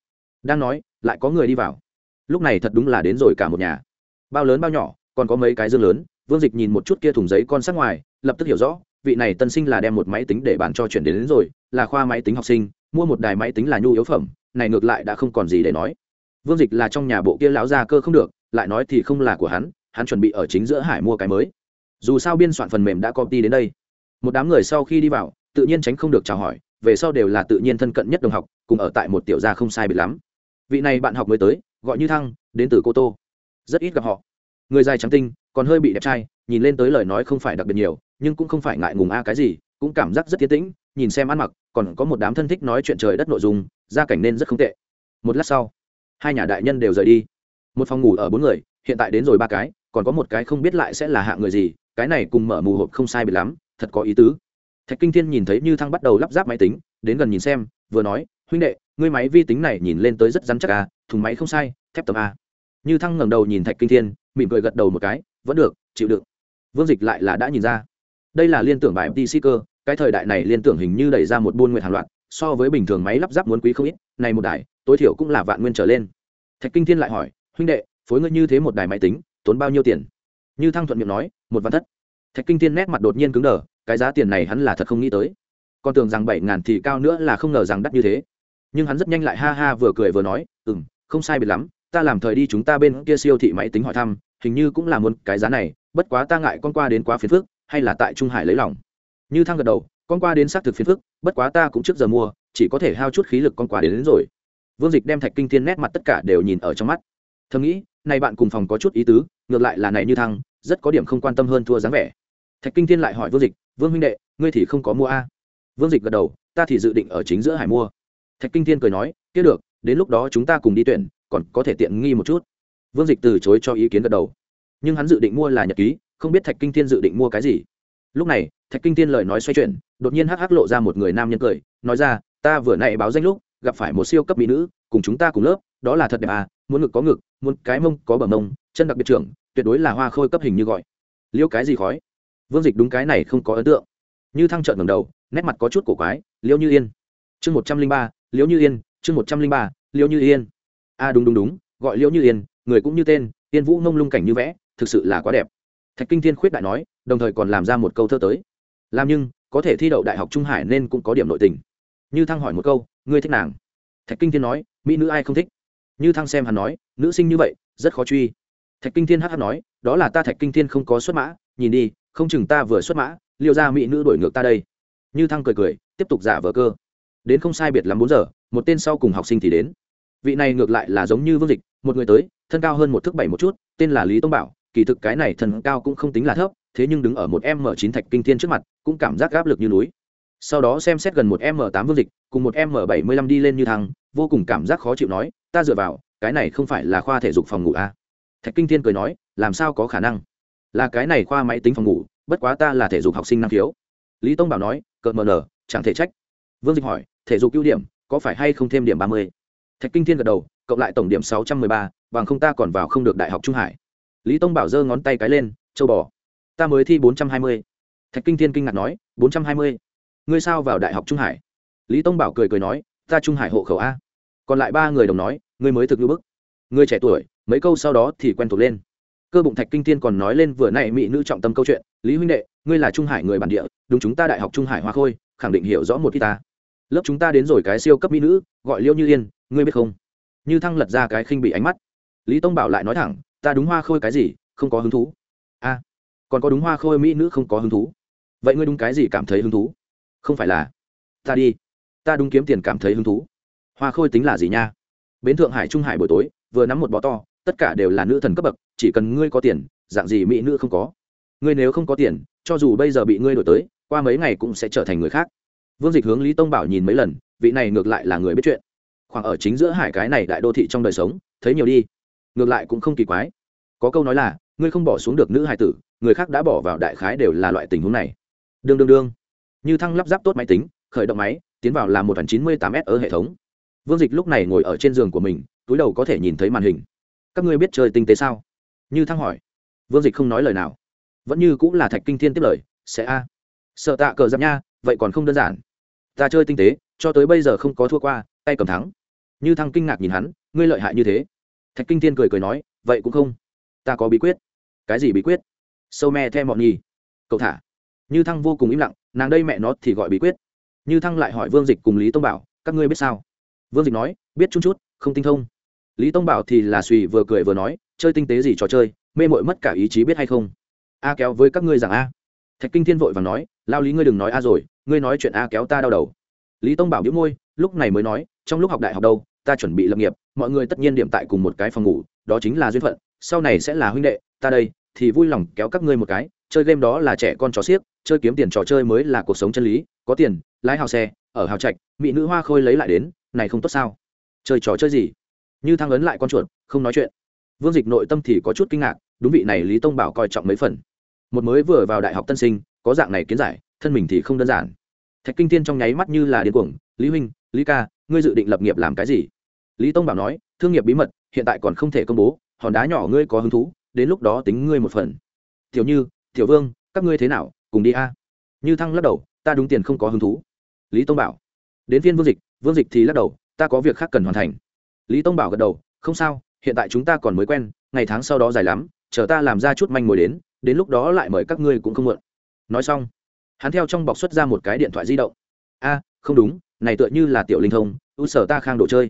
Đang nói, lại có người đi vào. Lúc này thật đúng là đến rồi cả một nhà. Bao lớn bao nhỏ, còn có mấy cái dương lớn, vương dịch nhìn một chút kia thùng giấy con sắc ngoài, lập tức hiểu rõ vị này tân sinh là đem một máy tính để bàn cho chuyển đến, đến rồi là khoa máy tính học sinh mua một đài máy tính là nhu yếu phẩm này ngược lại đã không còn gì để nói. Vương dịch là trong nhà bộ kia lão gia cơ không được lại nói thì không là của hắn hắn chuẩn bị ở chính giữa hải mua cái mới. Dù sao biên soạn phần mềm đã copy đến đây. Một đám người sau khi đi vào tự nhiên tránh không được chào hỏi về sau đều là tự nhiên thân cận nhất đồng học cùng ở tại một tiểu gia không sai biệt lắm. Vị này bạn học mới tới gọi như thăng đến từ cô tô. Rất ít gặp họ. Người dài trắng tinh còn hơi bị đẹp trai nhìn lên tới lời nói không phải đặc biệt nhiều nhưng cũng không phải ngại ngùng a cái gì, cũng cảm giác rất tiến tĩnh, nhìn xem ăn mặc, còn có một đám thân thích nói chuyện trời đất nội dung, gia cảnh nên rất không tệ. Một lát sau, hai nhà đại nhân đều rời đi. Một phòng ngủ ở bốn người, hiện tại đến rồi ba cái, còn có một cái không biết lại sẽ là hạ người gì, cái này cùng mở mù hộp không sai biệt lắm, thật có ý tứ. Thạch kinh thiên nhìn thấy như thăng bắt đầu lắp ráp máy tính, đến gần nhìn xem, vừa nói, huynh đệ, ngươi máy vi tính này nhìn lên tới rất rắn chắc à thùng máy không sai, thép tầm a. Như thăng ngẩng đầu nhìn thạch kinh thiên, mỉm cười gật đầu một cái, vẫn được, chịu đựng. Vương dịch lại là đã nhìn ra đây là liên tưởng bài mt seeker cái thời đại này liên tưởng hình như đẩy ra một buôn nguyện hàng loạt, so với bình thường máy lắp ráp muốn quý không ít, này một đài, tối thiểu cũng là vạn nguyên trở lên. Thạch kinh thiên lại hỏi, huynh đệ, phối ngươi như thế một đài máy tính, tốn bao nhiêu tiền? Như thăng thuận miệng nói, một vạn thất. Thạch kinh thiên nét mặt đột nhiên cứng đờ, cái giá tiền này hắn là thật không nghĩ tới. Còn tưởng rằng bảy ngàn thì cao nữa là không ngờ rằng đắt như thế. Nhưng hắn rất nhanh lại ha ha vừa cười vừa nói ừ m không sai biệt lắm, ta làm thời đi chúng ta bên kia siêu thị máy tính hỏi thăm, hình như cũng là muốn cái giá này, bất quá ta ngại con qua đến quá phiền phức hay là tại trung hải lấy lòng như thăng gật đầu con qua đến xác thực phiền phức bất quá ta cũng trước giờ mua chỉ có thể hao chút khí lực con qua đến, đến rồi. Vương dịch đem thạch kinh thiên nét mặt tất cả đều nhìn ở trong mắt. Thầm nghĩ này bạn cùng phòng có chút ý tứ ngược lại là này như thăng rất có điểm không quan tâm hơn thua dáng vẻ. Thạch kinh thiên lại hỏi vương dịch vương huynh đệ ngươi thì không có mua a? Vương dịch gật đầu ta thì dự định ở chính giữa hải mua. Thạch kinh thiên cười nói kia được đến lúc đó chúng ta cùng đi tuyển còn có thể tiện nghi một chút. Vương dịch từ chối cho ý kiến gật đầu. Nhưng hắn dự định mua là nhật ký không biết thạch kinh thiên dự định mua cái gì lúc này thạch kinh thiên lời nói xoay chuyển đột nhiên hắc hắc lộ ra một người nam nhân cười nói ra ta vừa nãy báo danh lúc gặp phải một siêu cấp mỹ nữ cùng chúng ta cùng lớp đó là thật đẹp à muốn ngực có ngực muốn cái mông có bờ mông chân đặc biệt trưởng tuyệt đối là hoa khôi cấp hình như gọi liêu cái gì khói vương dịch đúng cái này không có ấn tượng như thăng trợn ngầm đầu nét mặt có chút cổ quái liêu như yên chương một trăm linh ba liêu như yên chương một trăm linh ba liêu như yên a à, đúng đúng đúng gọi liêu như yên người cũng như tên yên vũ nông lung cảnh như vẽ thực sự là quá đẹp thạch kinh thiên khuyết đại nói, đồng thời còn làm ra một câu thơ tới. Làm nhưng, có thể thi đậu đại học trung hải nên cũng có điểm nội tình. Như thăng hỏi một câu, ngươi thích nàng? Thạch kinh thiên nói, mỹ nữ ai không thích? Như thăng xem hắn nói, nữ sinh như vậy, rất khó truy. Thạch kinh thiên hh nói, đó là ta thạch kinh thiên không có xuất mã, nhìn đi, không chừng ta vừa xuất mã liệu ra mỹ nữ đổi ngược ta đây. Như thăng cười cười, tiếp tục giả vờ cơ. Đến không sai biệt lắm bốn giờ, một tên sau cùng học sinh thì đến. Vị này ngược lại là giống như vương dịch, một người tới, thân cao hơn một thước bảy một chút, tên là lý tông bảo kỳ thực cái này thần cao cũng không tính là thấp, thế nhưng đứng ở một m chín thạch kinh thiên trước mặt, cũng cảm giác áp lực như núi. Sau đó xem xét gần một m tám vương dịch, cùng một m bảy mươi lăm đi lên như thăng, vô cùng cảm giác khó chịu nói, ta dựa vào, cái này không phải là khoa thể dục phòng ngủ à. thạch kinh thiên cười nói, làm sao có khả năng? Là cái này khoa máy tính phòng ngủ, bất quá ta là thể dục học sinh năng khiếu. Lý tông bảo nói, cợt mờ nở, chẳng thể trách. Vương dịch hỏi, thể dục ưu điểm, có phải hay không thêm điểm ba mươi? Thạch kinh thiên gật đầu, cộng lại tổng điểm sáu trăm mười ba, bằng không ta còn vào không được đại học trung hải lý tông bảo giơ ngón tay cái lên, châu bò, ta mới thi bốn trăm hai mươi. Thạch kinh thiên kinh ngạc nói, bốn trăm hai mươi? Ngươi sao vào đại học trung hải? Lý tông bảo cười cười nói, ta trung hải hộ khẩu a. Còn lại ba người đồng nói, ngươi mới thực như bức. Ngươi trẻ tuổi, mấy câu sau đó thì quen thuộc lên. Cơ bụng thạch kinh thiên còn nói lên vừa n ã y mỹ nữ trọng tâm câu chuyện, lý huynh đệ, ngươi là trung hải người bản địa, đúng chúng ta đại học trung hải hoa khôi, khẳng định hiểu rõ một ít ta. Lớp chúng ta đến rồi cái siêu cấp mỹ nữ, gọi liêu như yên, ngươi biết không? Như thăng lật ra cái khinh bị ánh mắt. Lý tông bảo lại nói thẳng ta đúng hoa khôi cái gì, không có hứng thú. A, còn có đúng hoa khôi mỹ nữ không có hứng thú. Vậy ngươi đúng cái gì cảm thấy hứng thú? Không phải là, ta đi. Ta đúng kiếm tiền cảm thấy hứng thú. Hoa khôi tính là gì nha? Bến thượng hải, trung hải buổi tối, vừa nắm một bó to, tất cả đều là nữ thần cấp bậc, chỉ cần ngươi có tiền, dạng gì mỹ nữ không có. Ngươi nếu không có tiền, cho dù bây giờ bị ngươi đổi tới, qua mấy ngày cũng sẽ trở thành người khác. Vương dịch hướng lý tông bảo nhìn mấy lần, vị này ngược lại là người biết chuyện. Khoảng ở chính giữa hải cái này đại đô thị trong đời sống, thấy nhiều đi ngược lại cũng không kỳ quái. Có câu nói là, ngươi không bỏ xuống được nữ hài tử, người khác đã bỏ vào đại khái đều là loại tình huống này. Đương đương đương. Như thăng lắp ráp tốt máy tính, khởi động máy, tiến vào là một phần chín mươi tám s ở hệ thống. Vương dịch lúc này ngồi ở trên giường của mình, túi đầu có thể nhìn thấy màn hình. Các ngươi biết chơi tinh tế sao? Như thăng hỏi. Vương dịch không nói lời nào. Vẫn như cũng là thạch kinh thiên tiếp lời, sẽ a. Sợ tạ cờ giáp nha, vậy còn không đơn giản. Ta chơi tinh tế, cho tới bây giờ không có thua qua, tay cầm thắng. Như thăng kinh ngạc nhìn hắn, ngươi lợi hại như thế thạch kinh thiên cười cười nói, vậy cũng không. Ta có bí quyết. Cái gì bí quyết? Sâu me theo mọn nhì cậu thả. Như thăng vô cùng im lặng, nàng đây mẹ nó thì gọi bí quyết. Như thăng lại hỏi vương dịch cùng lý tông bảo, các ngươi biết sao? Vương dịch nói, biết chút chút, không tinh thông. Lý tông bảo thì là suy vừa cười vừa nói, chơi tinh tế gì trò chơi, mê mội mất cả ý chí biết hay không? A kéo với các ngươi rằng a. Thạch kinh thiên vội và nói, lao lý ngươi đừng nói a rồi, ngươi nói chuyện a kéo ta đau đầu. Lý tông bảo biếu môi, lúc này mới nói, trong lúc học đại học đâu ta chuẩn bị lập nghiệp, mọi người tất nhiên điểm tại cùng một cái phòng ngủ, đó chính là duyên phận, sau này sẽ là huynh đệ, ta đây, thì vui lòng kéo các ngươi một cái, chơi game đó là trẻ con trò xiếc, chơi kiếm tiền trò chơi mới là cuộc sống chân lý, có tiền, lái hào xe, ở hào trạch, mỹ nữ hoa khôi lấy lại đến, này không tốt sao? Chơi trò chơi gì? Như thang ấn lại con chuột, không nói chuyện. Vương dịch nội tâm thì có chút kinh ngạc, đúng vị này lý tông bảo coi trọng mấy phần. Một mới vừa vào đại học tân sinh, có dạng này kiến giải, thân mình thì không đơn giản. Thạch kinh tiên trong nháy mắt như là điên cuồng, lý huynh lý ca, ngươi dự định lập nghiệp làm cái gì? Lý tông bảo nói, thương nghiệp bí mật, hiện tại còn không thể công bố, hòn đá nhỏ ngươi có hứng thú, đến lúc đó tính ngươi một phần. Tiểu như, tiểu vương, các ngươi thế nào, cùng đi a. Như thăng lắc đầu, ta đúng tiền không có hứng thú. Lý tông bảo, đến viên vương dịch vương dịch thì lắc đầu, ta có việc khác cần hoàn thành. Lý tông bảo gật đầu, không sao, hiện tại chúng ta còn mới quen, ngày tháng sau đó dài lắm, chờ ta làm ra chút manh mối đến đến lúc đó lại mời các ngươi cũng không mượn nói xong, hắn theo trong bọc xuất ra một cái điện thoại di động. A, không đúng này tựa như là tiểu linh thông, ưu sở ta khang đồ chơi.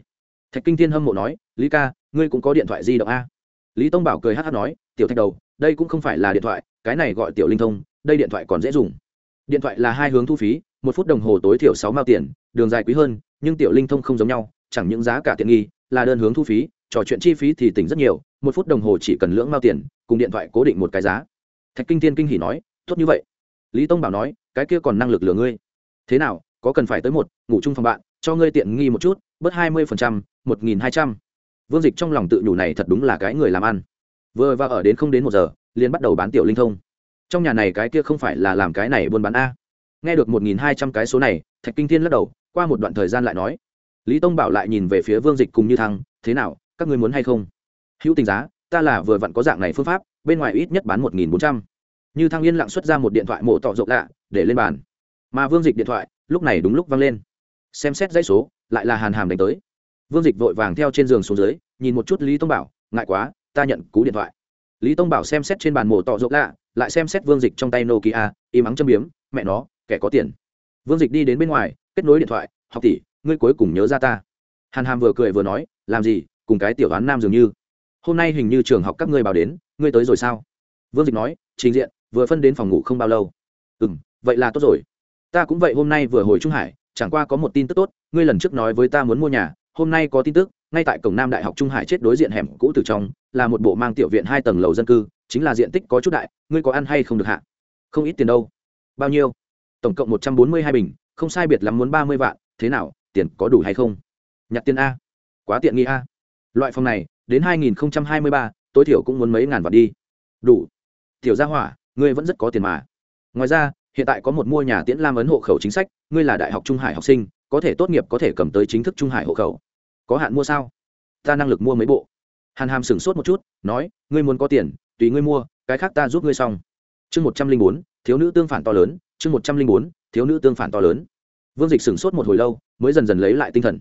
Thạch kinh thiên hâm mộ nói, lý ca, ngươi cũng có điện thoại di động a? Lý tông bảo cười hát hát nói, tiểu thạch đầu, đây cũng không phải là điện thoại, cái này gọi tiểu linh thông, đây điện thoại còn dễ dùng. Điện thoại là hai hướng thu phí, một phút đồng hồ tối thiểu sáu mao tiền, đường dài quý hơn, nhưng tiểu linh thông không giống nhau, chẳng những giá cả tiện nghi, là đơn hướng thu phí, trò chuyện chi phí thì tỉnh rất nhiều, một phút đồng hồ chỉ cần lưỡng mao tiền, cùng điện thoại cố định một cái giá. Thạch kinh thiên kinh hỉ nói, tốt như vậy. Lý tông bảo nói, cái kia còn năng lực lừa ngươi. Thế nào có cần phải tới một, ngủ chung phòng bạn, cho ngươi tiện nghi một chút, bớt hai mươi phần trăm, một nghìn hai trăm. Vương dịch trong lòng tự nhủ này thật đúng là cái người làm ăn. Vừa và ở đến không đến một giờ, liền bắt đầu bán tiểu linh thông. Trong nhà này cái kia không phải là làm cái này buôn bán a. Nghe được một nghìn hai trăm cái số này, thạch kinh thiên lắc đầu, qua một đoạn thời gian lại nói. Lý tông bảo lại nhìn về phía vương dịch cùng như thăng, thế nào, các ngươi muốn hay không? Hữu tình giá, ta là vừa vặn có dạng này phương pháp, bên ngoài ít nhất bán một nghìn bốn trăm. Như thăng yên lặng xuất ra một điện thoại mổ tỏ rộng lạ, để lên bàn. Mà vương dịch điện thoại lúc này đúng lúc vang lên. Xem xét dãy số, lại là hàn hàm đánh tới. Vương dịch vội vàng theo trên giường xuống dưới, nhìn một chút lý tông bảo, ngại quá, ta nhận cú điện thoại. Lý tông bảo xem xét trên bàn mổ tọ rộng lạ, lại xem xét vương dịch trong tay nokia, im ắng châm biếm, mẹ nó, kẻ có tiền. Vương dịch đi đến bên ngoài, kết nối điện thoại, học tỷ, ngươi cuối cùng nhớ ra ta. Hàn hàm vừa cười vừa nói, làm gì, cùng cái tiểu đoán nam dường như. Hôm nay hình như trường học các ngươi bảo đến, ngươi tới rồi sao? Vương dịch nói, trình diện, vừa phân đến phòng ngủ không bao lâu. Ừ m vậy là tốt rồi ta cũng vậy hôm nay vừa hồi trung hải, chẳng qua có một tin tức tốt, ngươi lần trước nói với ta muốn mua nhà, hôm nay có tin tức, ngay tại cổng nam đại học trung hải chết đối diện hẻm cũ từ trong, là một bộ mang tiểu viện hai tầng lầu dân cư, chính là diện tích có chút đại, ngươi có ăn hay không được hạ? Không ít tiền đâu. Bao nhiêu? Tổng cộng một trăm bốn mươi hai bình, không sai biệt lắm muốn ba mươi vạn, thế nào, tiền có đủ hay không? Nhặt tiền a. Quá tiện nghi a. Loại phòng này, đến hai nghìn hai mươi ba, tối thiểu cũng muốn mấy ngàn vạn đi. Đủ. Tiểu gia hỏa, ngươi vẫn rất có tiền mà. Ngoài ra hiện tại có một mua nhà tiễn lam ấn hộ khẩu chính sách, ngươi là đại học trung hải học sinh, có thể tốt nghiệp có thể cầm tới chính thức trung hải hộ khẩu. Có hạn mua sao? Ta năng lực mua mấy bộ. Hàn hàm sửng sốt một chút, nói, ngươi muốn có tiền, tùy ngươi mua, cái khác ta giúp ngươi xong. Chương một trăm linh bốn, thiếu nữ tương phản to lớn, chương một trăm linh bốn, thiếu nữ tương phản to lớn. Vương dịch sửng sốt một hồi lâu, mới dần dần lấy lại tinh thần.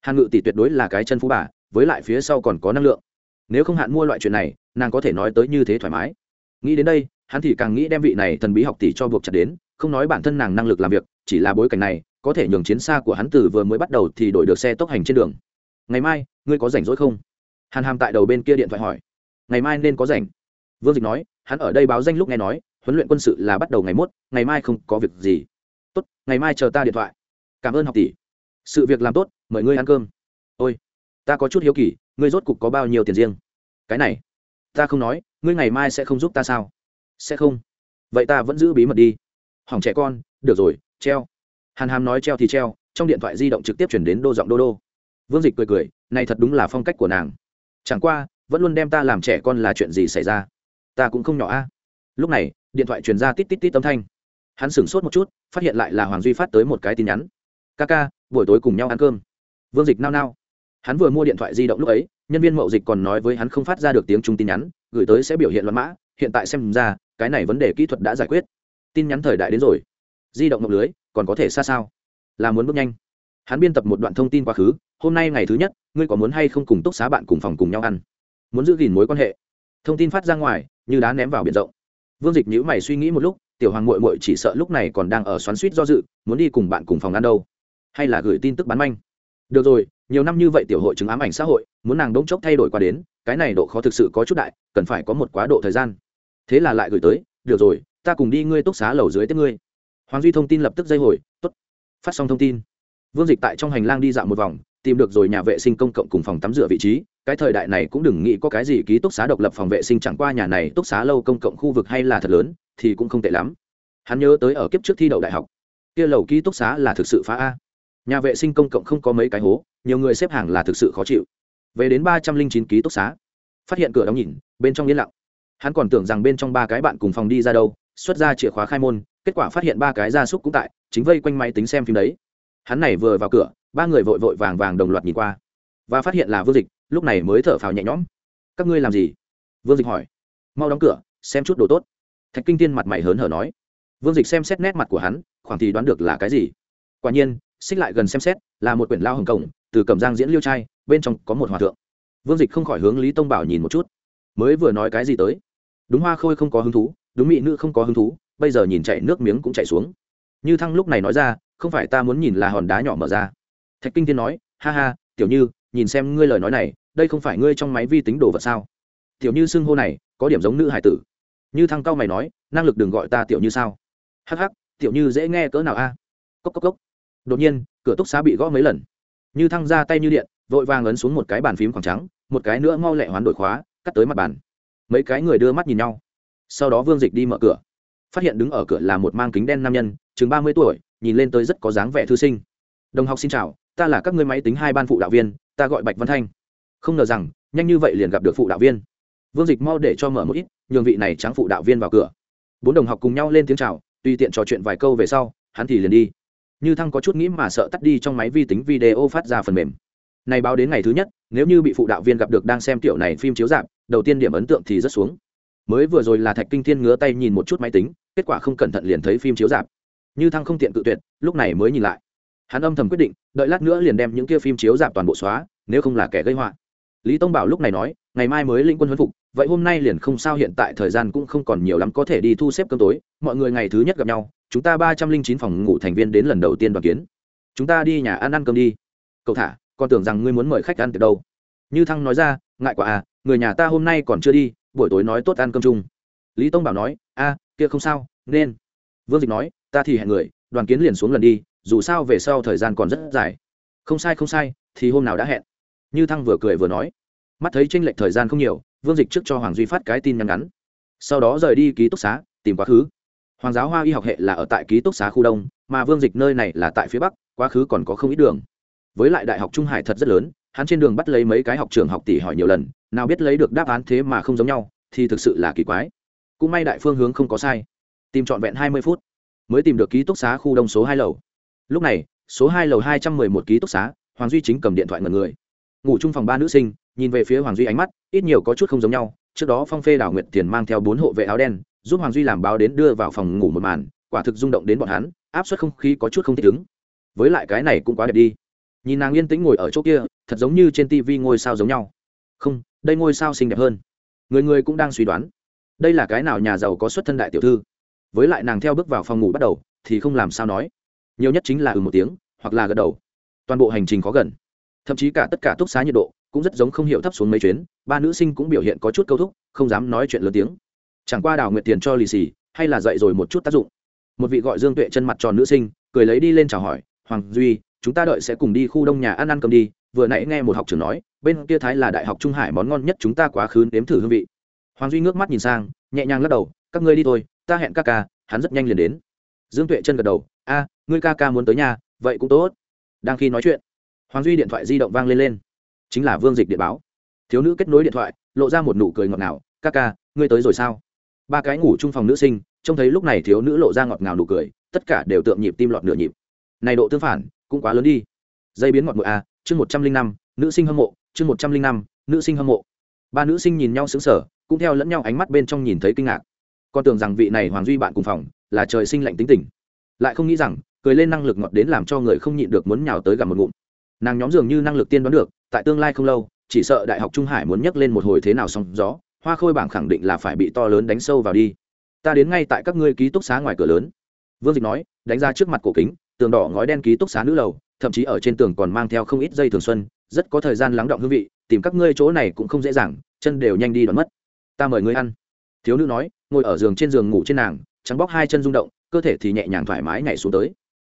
Hàn ngự tỷ tuyệt đối là cái chân phú bà, với lại phía sau còn có năng lượng. Nếu không hạn mua loại chuyện này, nàng có thể nói tới như thế thoải mái. Nghĩ đến đây hắn thì càng nghĩ đem vị này thần bí học tỷ cho buộc chặt đến, không nói bản thân nàng năng lực làm việc, chỉ là bối cảnh này, có thể nhường chiến xa của hắn từ vừa mới bắt đầu thì đổi được xe tốc hành trên đường. Ngày mai, ngươi có rảnh rỗi không? Hàn hàm tại đầu bên kia điện thoại hỏi. Ngày mai nên có rảnh. Vương dịch nói, hắn ở đây báo danh lúc nghe nói, huấn luyện quân sự là bắt đầu ngày mốt, ngày mai không có việc gì. Tốt, ngày mai chờ ta điện thoại. Cảm ơn học tỷ. Sự việc làm tốt, mời ngươi ăn cơm. Ôi, ta có chút hiếu kỳ, ngươi rốt cục có bao nhiêu tiền riêng? Cái này, ta không nói, ngươi ngày mai sẽ không giúp ta sao? Sẽ không. Vậy ta vẫn giữ bí mật đi. Hỏng trẻ con, được rồi, treo. Hàn hàm nói treo thì treo, trong điện thoại di động trực tiếp chuyển đến đô giọng đô đô. Vương dịch cười cười, này thật đúng là phong cách của nàng. Chẳng qua, vẫn luôn đem ta làm trẻ con là chuyện gì xảy ra? Ta cũng không nhỏ a. Lúc này, điện thoại truyền ra tít tít tít âm thanh. Hắn sửng sốt một chút, phát hiện lại là hoàng duy phát tới một cái tin nhắn. Ca ca, buổi tối cùng nhau ăn cơm. Vương dịch nao nao. Hắn vừa mua điện thoại di động lúc ấy, nhân viên mậu dịch còn nói với hắn không phát ra được tiếng trung tin nhắn, gửi tới sẽ biểu hiện loạn mã, hiện tại xem ra cái này vấn đề kỹ thuật đã giải quyết. Tin nhắn thời đại đến rồi. Di động ngọc lưới, còn có thể xa sao? Là muốn bước nhanh. Hắn biên tập một đoạn thông tin quá khứ, hôm nay ngày thứ nhất, ngươi có muốn hay không cùng túc xá bạn cùng phòng cùng nhau ăn? Muốn giữ gìn mối quan hệ. Thông tin phát ra ngoài, như đá ném vào biển rộng. Vương dịch nhữ mày suy nghĩ một lúc, tiểu hoàng mội mội chỉ sợ lúc này còn đang ở xoắn suýt do dự, muốn đi cùng bạn cùng phòng ăn đâu? Hay là gửi tin tức bán manh? Được rồi, nhiều năm như vậy tiểu hội chứng ám ảnh xã hội, muốn nàng đống chốc thay đổi qua đến, cái này độ khó thực sự có chút đại, cần phải có một quá độ thời gian thế là lại gửi tới, được rồi, ta cùng đi ngươi túc xá lầu dưới tiếp ngươi. Hoàng duy thông tin lập tức dây hồi t ố t phát xong thông tin, vương dịch tại trong hành lang đi dạo một vòng, tìm được rồi nhà vệ sinh công cộng cùng phòng tắm rửa vị trí. Cái thời đại này cũng đừng nghĩ có cái gì ký túc xá độc lập phòng vệ sinh chẳng qua nhà này túc xá lâu công cộng khu vực hay là thật lớn, thì cũng không tệ lắm. Hắn nhớ tới ở kiếp trước thi đậu đại học, kia lầu ký túc xá là thực sự phá a. Nhà vệ sinh công cộng không có mấy cái hố, nhiều người xếp hàng là thực sự khó chịu. Về đến ba trăm linh chín ký túc xá, phát hiện cửa đóng nhìn, bên trong yên lặng hắn còn tưởng rằng bên trong ba cái bạn cùng phòng đi ra đâu, xuất ra chìa khóa khai môn, kết quả phát hiện ba cái gia súc cũng tại, chính vây quanh máy tính xem phim đấy. Hắn này vừa vào cửa, ba người vội vội vàng vàng đồng loạt nhìn qua, và phát hiện là vương dịch, lúc này mới thở phào nhẹ nhõm. Các ngươi làm gì? Vương dịch hỏi. Mau đóng cửa, xem chút đồ tốt. Thạch kinh tiên mặt mày hớn hở nói. Vương dịch xem xét nét mặt của hắn, khoảng thì đoán được là cái gì. Quả nhiên, xích lại gần xem xét, là một quyển lao hồng cổng, từ cẩm giang diễn liêu trai, bên trong có một hòa thượng. Vương dịch không khỏi hướng lý tông bảo nhìn một chút. Mới vừa nói cái gì tới? Đúng hoa khôi không có hứng thú, đúng mỹ nữ không có hứng thú, bây giờ nhìn chạy nước miếng cũng chạy xuống. Như thăng lúc này nói ra, không phải ta muốn nhìn là hòn đá nhỏ mở ra. Thạch kinh tiên nói, ha ha, tiểu như, nhìn xem ngươi lời nói này, đây không phải ngươi trong máy vi tính đồ vật sao? Tiểu như xưng hô này, có điểm giống nữ hải tử. Như thăng cao mày nói, năng lực đừng gọi ta tiểu như sao? Hắc hắc, tiểu như dễ nghe cỡ nào a? Cốc cốc cốc. Đột nhiên, cửa túc xá bị gõ mấy lần. Như thăng ra tay như điện, vội vàng ấn xuống một cái bàn phím khoảng trắng, một cái nữa mau lẹ hoán đổi khóa, cắt tới mặt bàn mấy cái người đưa mắt nhìn nhau. Sau đó vương dịch đi mở cửa. Phát hiện đứng ở cửa là một mang kính đen nam nhân, chừng ba mươi tuổi, nhìn lên tới rất có dáng vẻ thư sinh. Đồng học xin chào, ta là các ngươi máy tính hai ban phụ đạo viên, ta gọi bạch văn thanh. Không ngờ rằng, nhanh như vậy liền gặp được phụ đạo viên. Vương dịch mau để cho mở một ít, nhường vị này trắng phụ đạo viên vào cửa. Bốn đồng học cùng nhau lên tiếng chào, tùy tiện trò chuyện vài câu về sau, hắn thì liền đi. Như thăng có chút nghĩ mà sợ tắt đi trong máy vi tính video phát ra phần mềm. Này báo đến ngày thứ nhất, nếu như bị phụ đạo viên gặp được đang xem tiểu này phim chiếu dạp đầu tiên điểm ấn tượng thì rất xuống. Mới vừa rồi là thạch kinh thiên ngứa tay nhìn một chút máy tính, kết quả không cẩn thận liền thấy phim chiếu dạp như thăng không tiện cự tuyệt, lúc này mới nhìn lại. Hắn âm thầm quyết định, đợi lát nữa liền đem những kia phim chiếu dạp toàn bộ xóa, nếu không là kẻ gây họa. Lý tông bảo lúc này nói, ngày mai mới lĩnh quân huấn phục, vậy hôm nay liền không sao, hiện tại thời gian cũng không còn nhiều lắm, có thể đi thu xếp cơm tối, mọi người ngày thứ nhất gặp nhau, chúng ta ba trăm linh chín phòng ngủ thành viên đến lần đầu tiên đoàn kiến. Chúng ta đi nhà ăn ăn cơm đi. Cậu thả còn tưởng rằng ngươi muốn mời khách ăn từ đâu? Như thăng nói ra, ngại quả à người nhà ta hôm nay còn chưa đi, buổi tối nói tốt ăn cơm chung. Lý tông bảo nói, a, kia không sao, nên. Vương dịch nói, ta thì hẹn người, đoàn kiến liền xuống lần đi, dù sao về sau thời gian còn rất dài. Không sai không sai, thì hôm nào đã hẹn. Như thăng vừa cười vừa nói. Mắt thấy tranh lệch thời gian không nhiều, vương dịch trước cho hoàng duy phát cái tin nhắn ngắn. Sau đó rời đi ký túc xá, tìm quá khứ. Hoàng giáo hoa y học hệ là ở tại ký túc xá khu đông, mà vương dịch nơi này là tại phía bắc, quá khứ còn có không ít đường. Với lại đại học trung hải thật rất lớn hắn trên đường bắt lấy mấy cái học trường học tỷ hỏi nhiều lần, nào biết lấy được đáp án thế mà không giống nhau, thì thực sự là kỳ quái. Cũng may đại phương hướng không có sai. Tìm trọn vẹn hai mươi phút, mới tìm được ký túc xá khu đông số hai lầu. Lúc này, số hai lầu hai trăm mười một ký túc xá, hoàng duy chính cầm điện thoại ngần người. Ngủ chung phòng ba nữ sinh, nhìn về phía hoàng duy ánh mắt, ít nhiều có chút không giống nhau. Trước đó phong phê đảo nguyệt tiền mang theo bốn hộ vệ áo đen, giúp hoàng duy làm báo đến đưa vào phòng ngủ một màn, quả thực rung động đến bọn hắn, áp suất không khí có chút không thích ứng. Với lại cái này cũng quá đẹp đi. Nhìn nàng yên tĩnh ngồi ở chỗ kia thật giống như trên tivi ngôi sao giống nhau. Không, đây ngôi sao xinh đẹp hơn. Người người cũng đang suy đoán. Đây là cái nào nhà giàu có xuất thân đại tiểu thư? Với lại nàng theo bước vào phòng ngủ bắt đầu, thì không làm sao nói. Nhiều nhất chính là ừ một tiếng, hoặc là gật đầu. Toàn bộ hành trình khó gần. Thậm chí cả tất cả túc xá nhiệt độ cũng rất giống không hiểu thấp xuống mấy chuyến, ba nữ sinh cũng biểu hiện có chút câu thúc, không dám nói chuyện lớn tiếng. Chẳng qua đào nguyệt tiền cho lì xì, hay là dậy rồi một chút tác dụng. Một vị gọi dương tuệ chân mặt tròn nữ sinh, cười lấy đi lên chào hỏi, hoàng duy, chúng ta đợi sẽ cùng đi khu đông nhà ăn ăn cơm đi vừa nãy nghe một học trưởng nói, bên kia thái là đại học trung hải món ngon nhất chúng ta quá khứ nếm thử hương vị. Hoàng duy ngước mắt nhìn sang, nhẹ nhàng lắc đầu, các ngươi đi thôi, ta hẹn ca ca, hắn rất nhanh liền đến. Dương tuệ chân gật đầu, a, ngươi ca ca muốn tới nhà, vậy cũng tốt. Đang khi nói chuyện, hoàng duy điện thoại di động vang lên lên. Chính là vương dịch điện báo. Thiếu nữ kết nối điện thoại, lộ ra một nụ cười ngọt ngào, ca ca, ngươi tới rồi sao? Ba cái ngủ chung phòng nữ sinh, trông thấy lúc này thiếu nữ lộ ra ngọt ngào nụ cười, tất cả đều tượng nhịp tim lọt nửa nhịp. Này độ tương phản, cũng quá lớn đi. Dây biến ngọt ngụy a chương một trăm linh năm, nữ sinh hâm mộ, chương một trăm linh năm, nữ sinh hâm mộ. Ba nữ sinh nhìn nhau xứng sở cũng theo lẫn nhau ánh mắt bên trong nhìn thấy kinh ngạc. Con tưởng rằng vị này hoàng duy bạn cùng phòng là trời sinh lạnh tính tình. Lại không nghĩ rằng, cười lên năng lực ngọt đến làm cho người không nhịn được muốn nhào tới gặp một ngụm. Nàng nhóm dường như năng lực tiên đoán được, tại tương lai không lâu, chỉ sợ đại học trung hải muốn nhấc lên một hồi thế nào xong gió, hoa khôi bảng khẳng định là phải bị to lớn đánh sâu vào đi. Ta đến ngay tại các ngươi ký túc xá ngoài cửa lớn. Vương dịch nói, đánh ra trước mặt cổ kính tường đỏ ngói đen ký túc xá nữ lầu, thậm chí ở trên tường còn mang theo không ít dây thường xuân, rất có thời gian lắng động hương vị, tìm các ngươi chỗ này cũng không dễ dàng, chân đều nhanh đi đoán mất. Ta mời ngươi ăn. Thiếu nữ nói, ngồi ở giường trên giường ngủ trên nàng, trắng bóc hai chân rung động, cơ thể thì nhẹ nhàng thoải mái nhảy xuống tới.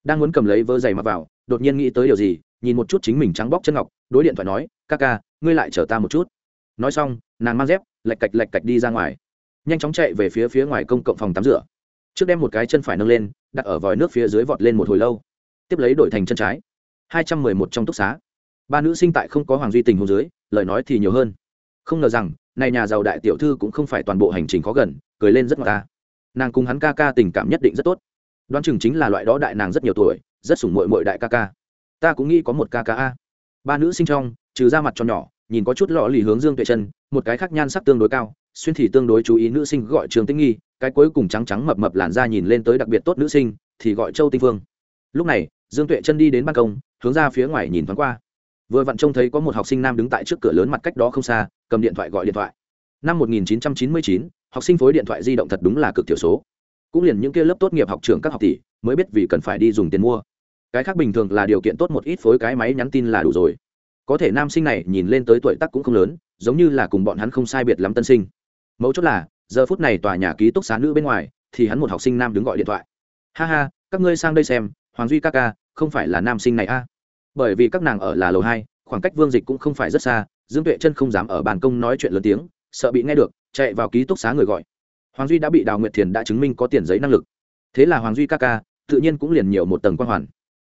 Đang muốn cầm lấy vơ giày mặc vào, đột nhiên nghĩ tới điều gì, nhìn một chút chính mình trắng bóc chân ngọc, đối điện thoại nói, ca ca, ngươi lại chở ta một chút. Nói xong, nàng mang dép lạch cạch lạch cạch đi ra ngoài. Nhanh chóng chạy về phía phía ngoài công cộng phòng tắm rửa trước đem một cái chân phải nâng lên đặt ở vòi nước phía dưới vọt lên một hồi lâu tiếp lấy đổi thành chân trái hai trăm mười một trong túc xá ba nữ sinh tại không có hoàng duy tình hồ dưới lời nói thì nhiều hơn không ngờ rằng này nhà giàu đại tiểu thư cũng không phải toàn bộ hành trình khó gần cười lên rất ngọt ta nàng cùng hắn ca ca tình cảm nhất định rất tốt đoán chừng chính là loại đó đại nàng rất nhiều tuổi rất sủng mội mội đại ca ca ta cũng nghĩ có một ca ca a ba nữ sinh trong trừ ra mặt cho nhỏ nhìn có chút lọ lì hướng dương tuệ chân một cái khác nhan sắc tương đối cao xuyên thì tương đối chú ý nữ sinh gọi trường tĩnh nghi cái cuối cùng trắng trắng mập mập làn da nhìn lên tới đặc biệt tốt nữ sinh thì gọi châu tinh phương. Lúc này dương tuệ chân đi đến ban công hướng ra phía ngoài nhìn thoáng qua. Vừa vặn trông thấy có một học sinh nam đứng tại trước cửa lớn mặt cách đó không xa cầm điện thoại gọi điện thoại. Năm 1999, học sinh phối điện thoại di động thật đúng là cực thiểu số. Cũng liền những kia lớp tốt nghiệp học trường các học tỷ mới biết vì cần phải đi dùng tiền mua. Cái khác bình thường là điều kiện tốt một ít phối cái máy nhắn tin là đủ rồi. Có thể nam sinh này nhìn lên tới tuổi tác cũng không lớn giống như là cùng bọn hắn không sai biệt lắm tân sinh. Mấu chốt là giờ phút này tòa nhà ký túc xá nữ bên ngoài, thì hắn một học sinh nam đứng gọi điện thoại. Ha ha, các ngươi sang đây xem, hoàng duy ca ca, không phải là nam sinh này a? Bởi vì các nàng ở là lầu hai, khoảng cách vương dịch cũng không phải rất xa, dương tuệ chân không dám ở bàn công nói chuyện lớn tiếng, sợ bị nghe được, chạy vào ký túc xá người gọi. Hoàng duy đã bị đào nguyệt thiền đã chứng minh có tiền giấy năng lực. Thế là hoàng duy ca ca, tự nhiên cũng liền nhiều một tầng quan hoàn.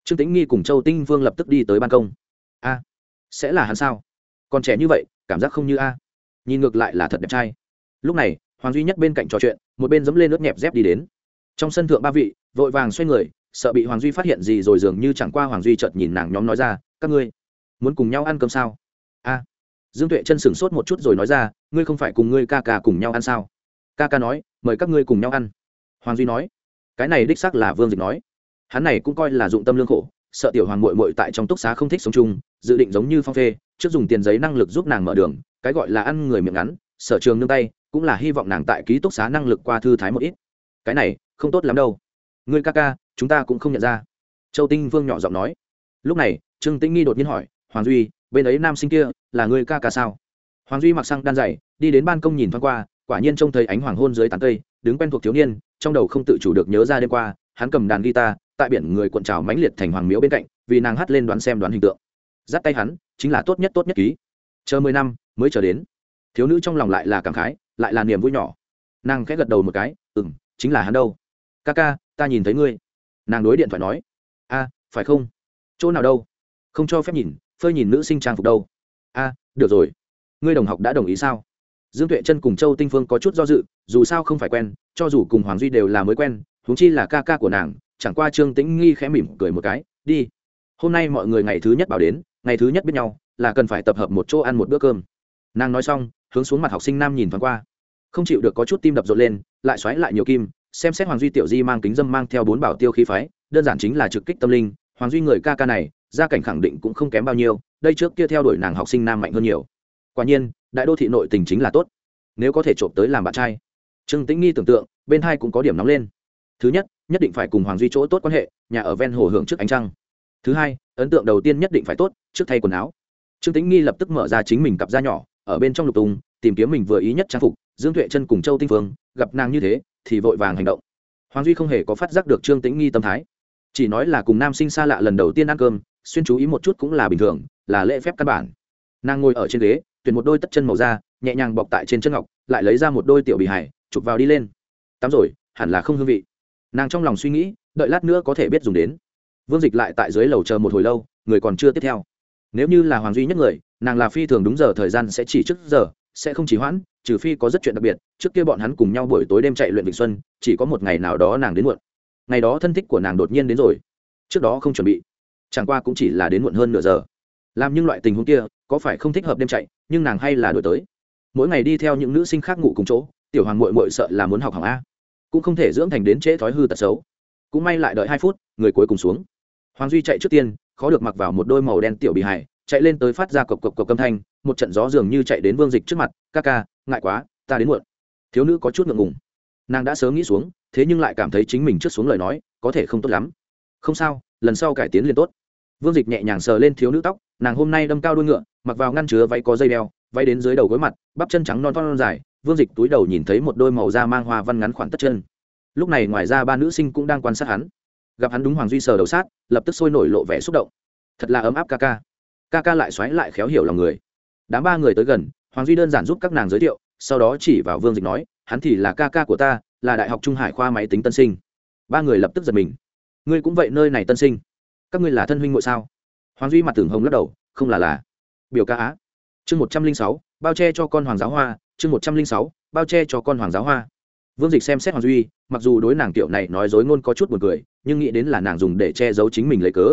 Trương tĩnh nghi cùng châu tinh vương lập tức đi tới ban công. A, sẽ là hắn sao? Còn trẻ như vậy, cảm giác không như a? Nhìn ngược lại là thật đẹp trai. Lúc này hoàng duy nhất bên cạnh trò chuyện, một bên dẫm lên nước nhẹp dép đi đến. Trong sân thượng ba vị, vội vàng xoay người, sợ bị hoàng duy phát hiện gì rồi dường như chẳng qua hoàng duy chợt nhìn nàng nhóm nói ra, các ngươi muốn cùng nhau ăn cơm sao? A. Dương tuệ chân sửng sốt một chút rồi nói ra, ngươi không phải cùng ngươi ca ca cùng nhau ăn sao? Ca ca nói, mời các ngươi cùng nhau ăn. Hoàng duy nói, cái này đích xác là vương dịch nói. Hắn này cũng coi là dụng tâm lương khổ, sợ tiểu hoàng mội mội tại trong túc xá không thích sống chung, dự định giống như phong phê, trước dùng tiền giấy năng lực giúp nàng mở đường, cái gọi là ăn người miệng ngắn, sở trường nương tay cũng là hy vọng nàng tại ký túc xá năng lực qua thư thái một ít. Cái này, không tốt lắm đâu. Ngươi ca ca, chúng ta cũng không nhận ra. Châu tinh vương nhỏ giọng nói. Lúc này, trương tĩnh nghi đột nhiên hỏi, hoàng duy, bên ấy nam sinh kia là ngươi ca ca sao? Hoàng duy mặc sang đan dày, đi đến ban công nhìn thoáng qua, quả nhiên trông thấy ánh hoàng hôn dưới tán cây, đứng quen thuộc thiếu niên, trong đầu không tự chủ được nhớ ra đêm qua, hắn cầm đàn guitar, tại biển người cuộn trào mãnh liệt thành hoàng miếu bên cạnh, vì nàng hát lên đoán xem đoán hình tượng. Dắt tay hắn, chính là tốt nhất tốt nhất ký. Chờ mười năm, mới chờ đến. Thiếu nữ trong lòng lại là cảm khái lại là niềm vui nhỏ. Nàng khẽ gật đầu một cái ừ m chính là hắn đâu. Ca ca, ta nhìn thấy ngươi. Nàng đối điện thoại nói. A, phải không? Chỗ nào đâu? Không cho phép nhìn, phơi nhìn nữ sinh trang phục đâu. A, được rồi. Ngươi đồng học đã đồng ý sao? Dương tuệ chân cùng châu tinh phương có chút do dự, dù sao không phải quen, cho dù cùng hoàng duy đều là mới quen, huống chi là ca ca của nàng, chẳng qua trương tĩnh nghi khẽ mỉm cười một cái, đi. Hôm nay mọi người ngày thứ nhất bảo đến, ngày thứ nhất biết nhau, là cần phải tập hợp một chỗ ăn một bữa cơm. Nàng nói xong hướng xuống mặt học sinh nam nhìn thoáng qua. Không chịu được có chút tim đập rộn lên, lại xoáy lại nhiều kim, xem xét hoàng duy tiểu di mang kính dâm mang theo bốn bảo tiêu khí phái, đơn giản chính là trực kích tâm linh. Hoàng duy người ca ca này, gia cảnh khẳng định cũng không kém bao nhiêu, đây trước kia theo đuổi nàng học sinh nam mạnh hơn nhiều. Quả nhiên, đại đô thị nội tình chính là tốt. Nếu có thể trộm tới làm bạn trai. Trương tĩnh nghi tưởng tượng, bên hai cũng có điểm nóng lên. Thứ nhất nhất định phải cùng hoàng duy chỗ tốt quan hệ, nhà ở ven hồ hưởng trước ánh trăng. Thứ hai, ấn tượng đầu tiên nhất định phải tốt, trước thay quần áo. Trương tĩnh nghi lập tức mở ra chính mình cặp da nhỏ ở bên trong lục tùng, tìm kiếm mình vừa ý nhất trang phục, dương tuệ chân cùng châu tinh phương, gặp nàng như thế, thì vội vàng hành động. Hoàng duy không hề có phát giác được trương tĩnh nghi tâm thái. Chỉ nói là cùng nam sinh xa lạ lần đầu tiên ăn cơm, xuyên chú ý một chút cũng là bình thường, là lễ phép căn bản. Nàng ngồi ở trên ghế, tuyển một đôi tất chân màu da, nhẹ nhàng bọc tại trên chân ngọc, lại lấy ra một đôi tiểu bị hải chụp vào đi lên. Tắm rồi, hẳn là không hương vị. Nàng trong lòng suy nghĩ, đợi lát nữa có thể biết dùng đến. Vương dịch lại tại dưới lầu chờ một hồi lâu, người còn chưa tiếp theo nếu như là hoàng duy nhất người, nàng là phi thường đúng giờ, thời gian sẽ chỉ trước giờ, sẽ không chỉ hoãn, trừ phi có rất chuyện đặc biệt. Trước kia bọn hắn cùng nhau buổi tối đêm chạy luyện vịnh xuân, chỉ có một ngày nào đó nàng đến muộn. Ngày đó thân thích của nàng đột nhiên đến rồi. Trước đó không chuẩn bị. Chẳng qua cũng chỉ là đến muộn hơn nửa giờ. Làm những loại tình huống kia, có phải không thích hợp đêm chạy, nhưng nàng hay là đổi tới. Mỗi ngày đi theo những nữ sinh khác ngủ cùng chỗ, tiểu hoàng mội mội sợ là muốn học hỏng a. Cũng không thể dưỡng thành đến trễ thói hư tật xấu. Cũng may lại đợi hai phút, người cuối cùng xuống. Hoàng duy chạy trước tiên khó được mặc vào một đôi màu đen tiểu bị hài, chạy lên tới phát ra cộc cộc cộc âm thanh, một trận gió dường như chạy đến vương dịch trước mặt, ca ca, ngại quá, ta đến muộn. Thiếu nữ có chút ngượng ngùng. Nàng đã sớm nghĩ xuống, thế nhưng lại cảm thấy chính mình trước xuống lời nói, có thể không tốt lắm. Không sao, lần sau cải tiến liền tốt. Vương dịch nhẹ nhàng sờ lên thiếu nữ tóc, nàng hôm nay đâm cao đuôi ngựa, mặc vào ngăn chứa váy có dây đeo, váy đến dưới đầu gối mặt, bắp chân trắng non non dài. Vương dịch túi đầu nhìn thấy một đôi màu da mang hoa văn ngắn khoảng tất chân. Lúc này ngoài ra ba nữ sinh cũng đang quan sát hắn gặp hắn đúng hoàng duy sờ đầu sát, lập tức sôi nổi lộ vẻ xúc động. Thật là ấm áp ca ca. Ca ca lại xoáy lại khéo hiểu lòng người. Đám ba người tới gần, hoàng duy đơn giản giúp các nàng giới thiệu, sau đó chỉ vào vương dịch nói, hắn thì là ca ca của ta, là đại học trung hải khoa máy tính tân sinh. Ba người lập tức giật mình. Ngươi cũng vậy nơi này tân sinh? Các ngươi là thân huynh ngội sao? Hoàng duy mặt tưởng hồng lắc đầu, không là là. Biểu ca á. Chương một trăm linh sáu, bao che cho con hoàng giáo hoa, chương một trăm linh sáu, bao che cho con hoàng giáo hoa vương dịch xem xét hoàng duy, mặc dù đối nàng tiểu này nói dối ngôn có chút b u ồ n cười, nhưng nghĩ đến là nàng dùng để che giấu chính mình lấy cớ.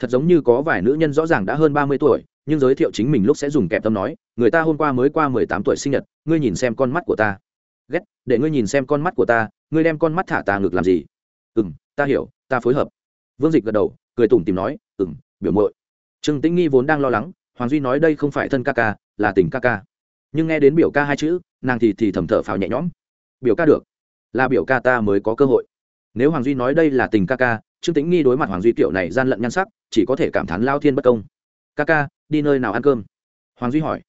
Thật giống như có vài nữ nhân rõ ràng đã hơn ba mươi tuổi, nhưng giới thiệu chính mình lúc sẽ dùng kẹp tâm nói, người ta hôm qua mới qua mười tám tuổi sinh nhật, ngươi nhìn xem con mắt của ta. Ghét, để ngươi nhìn xem con mắt của ta, ngươi đem con mắt thả ta ngược làm gì? Ừ m ta hiểu, ta phối hợp. Vương dịch gật đầu, cười tủm tìm nói ừ m biểu mội trương tĩnh nghi vốn đang lo lắng, hoàng duy nói đây không phải thân ca ca, là tình ca ca. Nhưng nghe đến biểu ca hai chữ, nàng thì thì thầm thở phào nhẹ nhõm biểu ca được. Là biểu ca ta mới có cơ hội. Nếu hoàng duy nói đây là tình ca ca, trương tĩnh nghi đối mặt hoàng duy kiểu này gian lận nhan sắc, chỉ có thể cảm thán lao thiên bất công. Ca ca, đi nơi nào ăn cơm? Hoàng duy hỏi.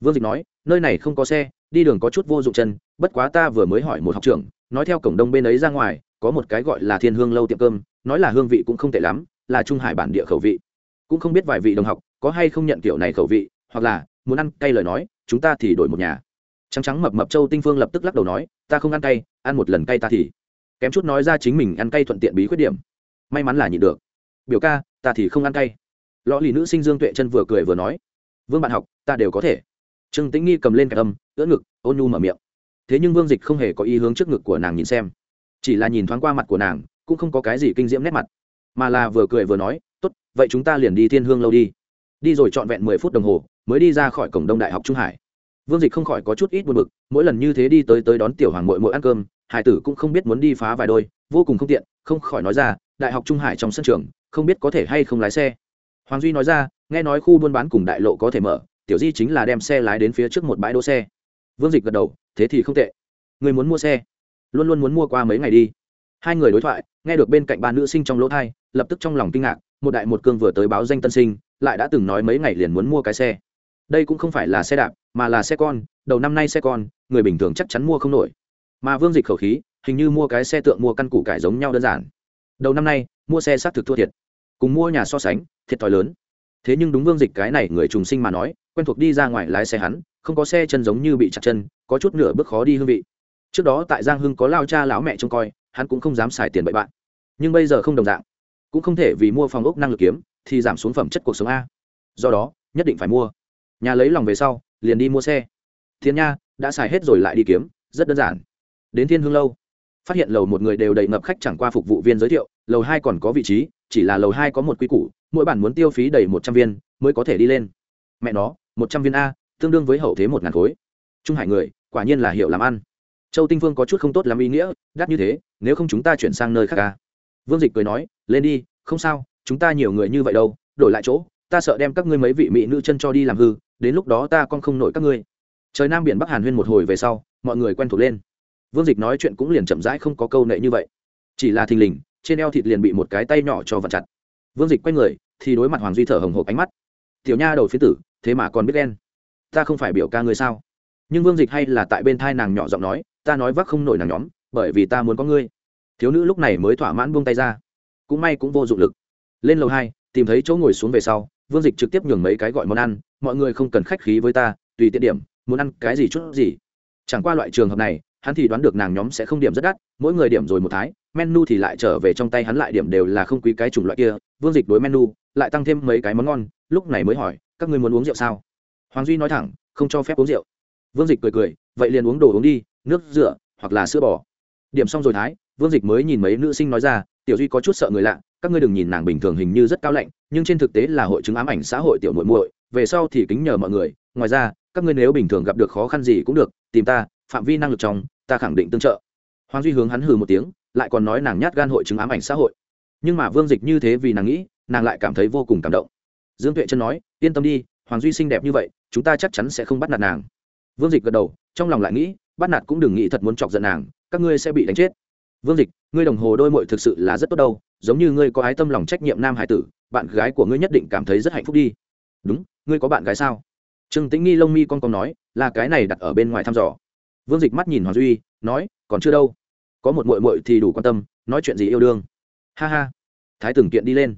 Vương dịch nói, nơi này không có xe, đi đường có chút vô dụng chân, bất quá ta vừa mới hỏi một học trưởng, nói theo cổng đông bên ấy ra ngoài, có một cái gọi là thiên hương lâu tiệm cơm, nói là hương vị cũng không tệ lắm, là trung hải bản địa khẩu vị. Cũng không biết vài vị đồng học có hay không nhận kiểu này khẩu vị, hoặc là muốn ăn cay lời nói, chúng ta thì đổi một nhà trắng trắng mập mập châu tinh phương lập tức lắc đầu nói, ta không ăn cay, ăn một lần cay ta thì kém chút nói ra chính mình ăn cay thuận tiện bí khuyết điểm. May mắn là nhịn được. Biểu ca, ta thì không ăn cay. Lõ lì nữ sinh dương tuệ chân vừa cười vừa nói, vương bạn học, ta đều có thể. Trương tĩnh nghi cầm lên cái âm, ưỡn ngực, ôn nhu mở miệng. Thế nhưng vương dịch không hề có ý hướng trước ngực của nàng nhìn xem, chỉ là nhìn thoáng qua mặt của nàng, cũng không có cái gì kinh diễm nét mặt, mà là vừa cười vừa nói, tốt, vậy chúng ta liền đi thiên hương lâu đi. Đi rồi trọn vẹn mười phút đồng hồ, mới đi ra khỏi cổng đông đại học trung hải vương dịch không khỏi có chút ít buồn bực, mỗi lần như thế đi tới tới đón tiểu hoàng mội mội ăn cơm, hải tử cũng không biết muốn đi phá vài đôi, vô cùng không tiện, không khỏi nói ra, đại học trung hải trong sân trường, không biết có thể hay không lái xe. Hoàng duy nói ra, nghe nói khu buôn bán cùng đại lộ có thể mở, tiểu di chính là đem xe lái đến phía trước một bãi đỗ xe. Vương dịch gật đầu, thế thì không tệ. Người muốn mua xe, luôn luôn muốn mua qua mấy ngày đi. Hai người đối thoại, nghe được bên cạnh ba nữ sinh trong lỗ thai, lập tức trong lòng kinh ngạc, một đại một cương vừa tới báo danh tân sinh, lại đã từng nói mấy ngày liền muốn mua cái xe. Đây cũng không phải là xe đạp mà là xe con, đầu năm nay xe con, người bình thường chắc chắn mua không nổi. Mà vương dịch khẩu khí, hình như mua cái xe tượng mua căn củ cải giống nhau đơn giản. Đầu năm nay, mua xe xác thực thua thiệt. Cùng mua nhà so sánh, thiệt thòi lớn. Thế nhưng đúng vương dịch cái này người trùng sinh mà nói, quen thuộc đi ra ngoài lái xe hắn, không có xe chân giống như bị chặt chân, có chút nửa bước khó đi hương vị. Trước đó tại giang hưng có lao cha lão mẹ trông coi, hắn cũng không dám xài tiền bậy bạn. Nhưng bây giờ không đồng dạng. Cũng không thể vì mua phòng ốc năng lực kiếm, thì giảm xuống phẩm chất cuộc sống a. Do đó, nhất định phải mua. Nhà lấy lòng về sau liền đi mua xe. Thiên nha, đã xài hết rồi lại đi kiếm, rất đơn giản. Đến thiên hương lâu, phát hiện lầu một người đều đầy ngập khách chẳng qua phục vụ viên giới thiệu, lầu hai còn có vị trí, chỉ là lầu hai có một quy củ, mỗi bản muốn tiêu phí đầy một trăm viên mới có thể đi lên. Mẹ nó, một trăm viên a, tương đương với hậu thế một ngàn khối. Trung hải người, quả nhiên là hiệu làm ăn. Châu tinh vương có chút không tốt làm ý nghĩa, đắt như thế, nếu không chúng ta chuyển sang nơi khác ca vương dịch cười nói, lên đi, không sao, chúng ta nhiều người như vậy đâu, đổi lại chỗ, ta sợ đem các ngươi mấy vị mỹ nữ chân cho đi làm hư đến lúc đó ta con không nổi các ngươi. Trời nam biển bắc hàn huyên một hồi về sau, mọi người quen thuộc lên. Vương dịch nói chuyện cũng liền chậm rãi không có câu nệ như vậy. Chỉ là thình lình, trên eo thịt liền bị một cái tay nhỏ cho vật chặt. Vương dịch quay người, thì đối mặt hoàng duy thở hồng hộp ánh mắt. Tiểu nha đầu phía tử, thế mà còn biết đen ta không phải biểu ca ngươi sao? Nhưng vương dịch hay là tại bên thai nàng nhỏ giọng nói, ta nói vác không nổi nàng nhóm, bởi vì ta muốn có ngươi. Thiếu nữ lúc này mới thỏa mãn buông tay ra. Cũng may cũng vô dụng lực. Lên lầu hai, tìm thấy chỗ ngồi xuống về sau vương dịch trực tiếp nhường mấy cái gọi món ăn, mọi người không cần khách khí với ta, tùy tiện điểm, muốn ăn cái gì chút gì. Chẳng qua loại trường hợp này, hắn thì đoán được nàng nhóm sẽ không điểm rất đắt, mỗi người điểm rồi một thái, menu thì lại trở về trong tay hắn lại điểm đều là không quý cái chủng loại kia. Vương dịch đối menu, lại tăng thêm mấy cái món ngon, lúc này mới hỏi, các người muốn uống rượu sao? Hoàng duy nói thẳng, không cho phép uống rượu. Vương dịch cười cười, vậy liền uống đồ uống đi, nước, rửa, hoặc là sữa bò. Điểm xong rồi thái, vương dịch mới nhìn mấy nữ sinh nói ra, tiểu duy có chút sợ người lạ các ngươi đừng nhìn nàng bình thường hình như rất cao lạnh, nhưng trên thực tế là hội chứng ám ảnh xã hội tiểu muội muội, về sau thì kính nhờ mọi người. Ngoài ra, các ngươi nếu bình thường gặp được khó khăn gì cũng được, tìm ta, phạm vi năng lực trong, ta khẳng định tương trợ. Hoàng duy hướng hắn hừ một tiếng, lại còn nói nàng nhát gan hội chứng ám ảnh xã hội. Nhưng mà vương dịch như thế vì nàng nghĩ, nàng lại cảm thấy vô cùng cảm động. Dương tuệ chân nói, yên tâm đi, hoàng duy xinh đẹp như vậy, chúng ta chắc chắn sẽ không bắt nạt nàng. Vương dịch gật đầu, trong lòng lại nghĩ, bắt nạt cũng đừng nghĩ thật muốn chọc giận nàng, các ngươi sẽ bị đánh chết. Vương dịch, ngươi đồng hồ đôi mội thực sự là rất tốt đâu giống như ngươi có ái tâm lòng trách nhiệm nam hải tử, bạn gái của ngươi nhất định cảm thấy rất hạnh phúc đi. Đúng, ngươi có bạn gái sao? Trương tĩnh nghi lông mi con con nói, là cái này đặt ở bên ngoài thăm dò. Vương dịch mắt nhìn hoàng duy, nói, còn chưa đâu. Có một mội mội thì đủ quan tâm, nói chuyện gì yêu đương. Ha ha. Thái từng kiện đi lên.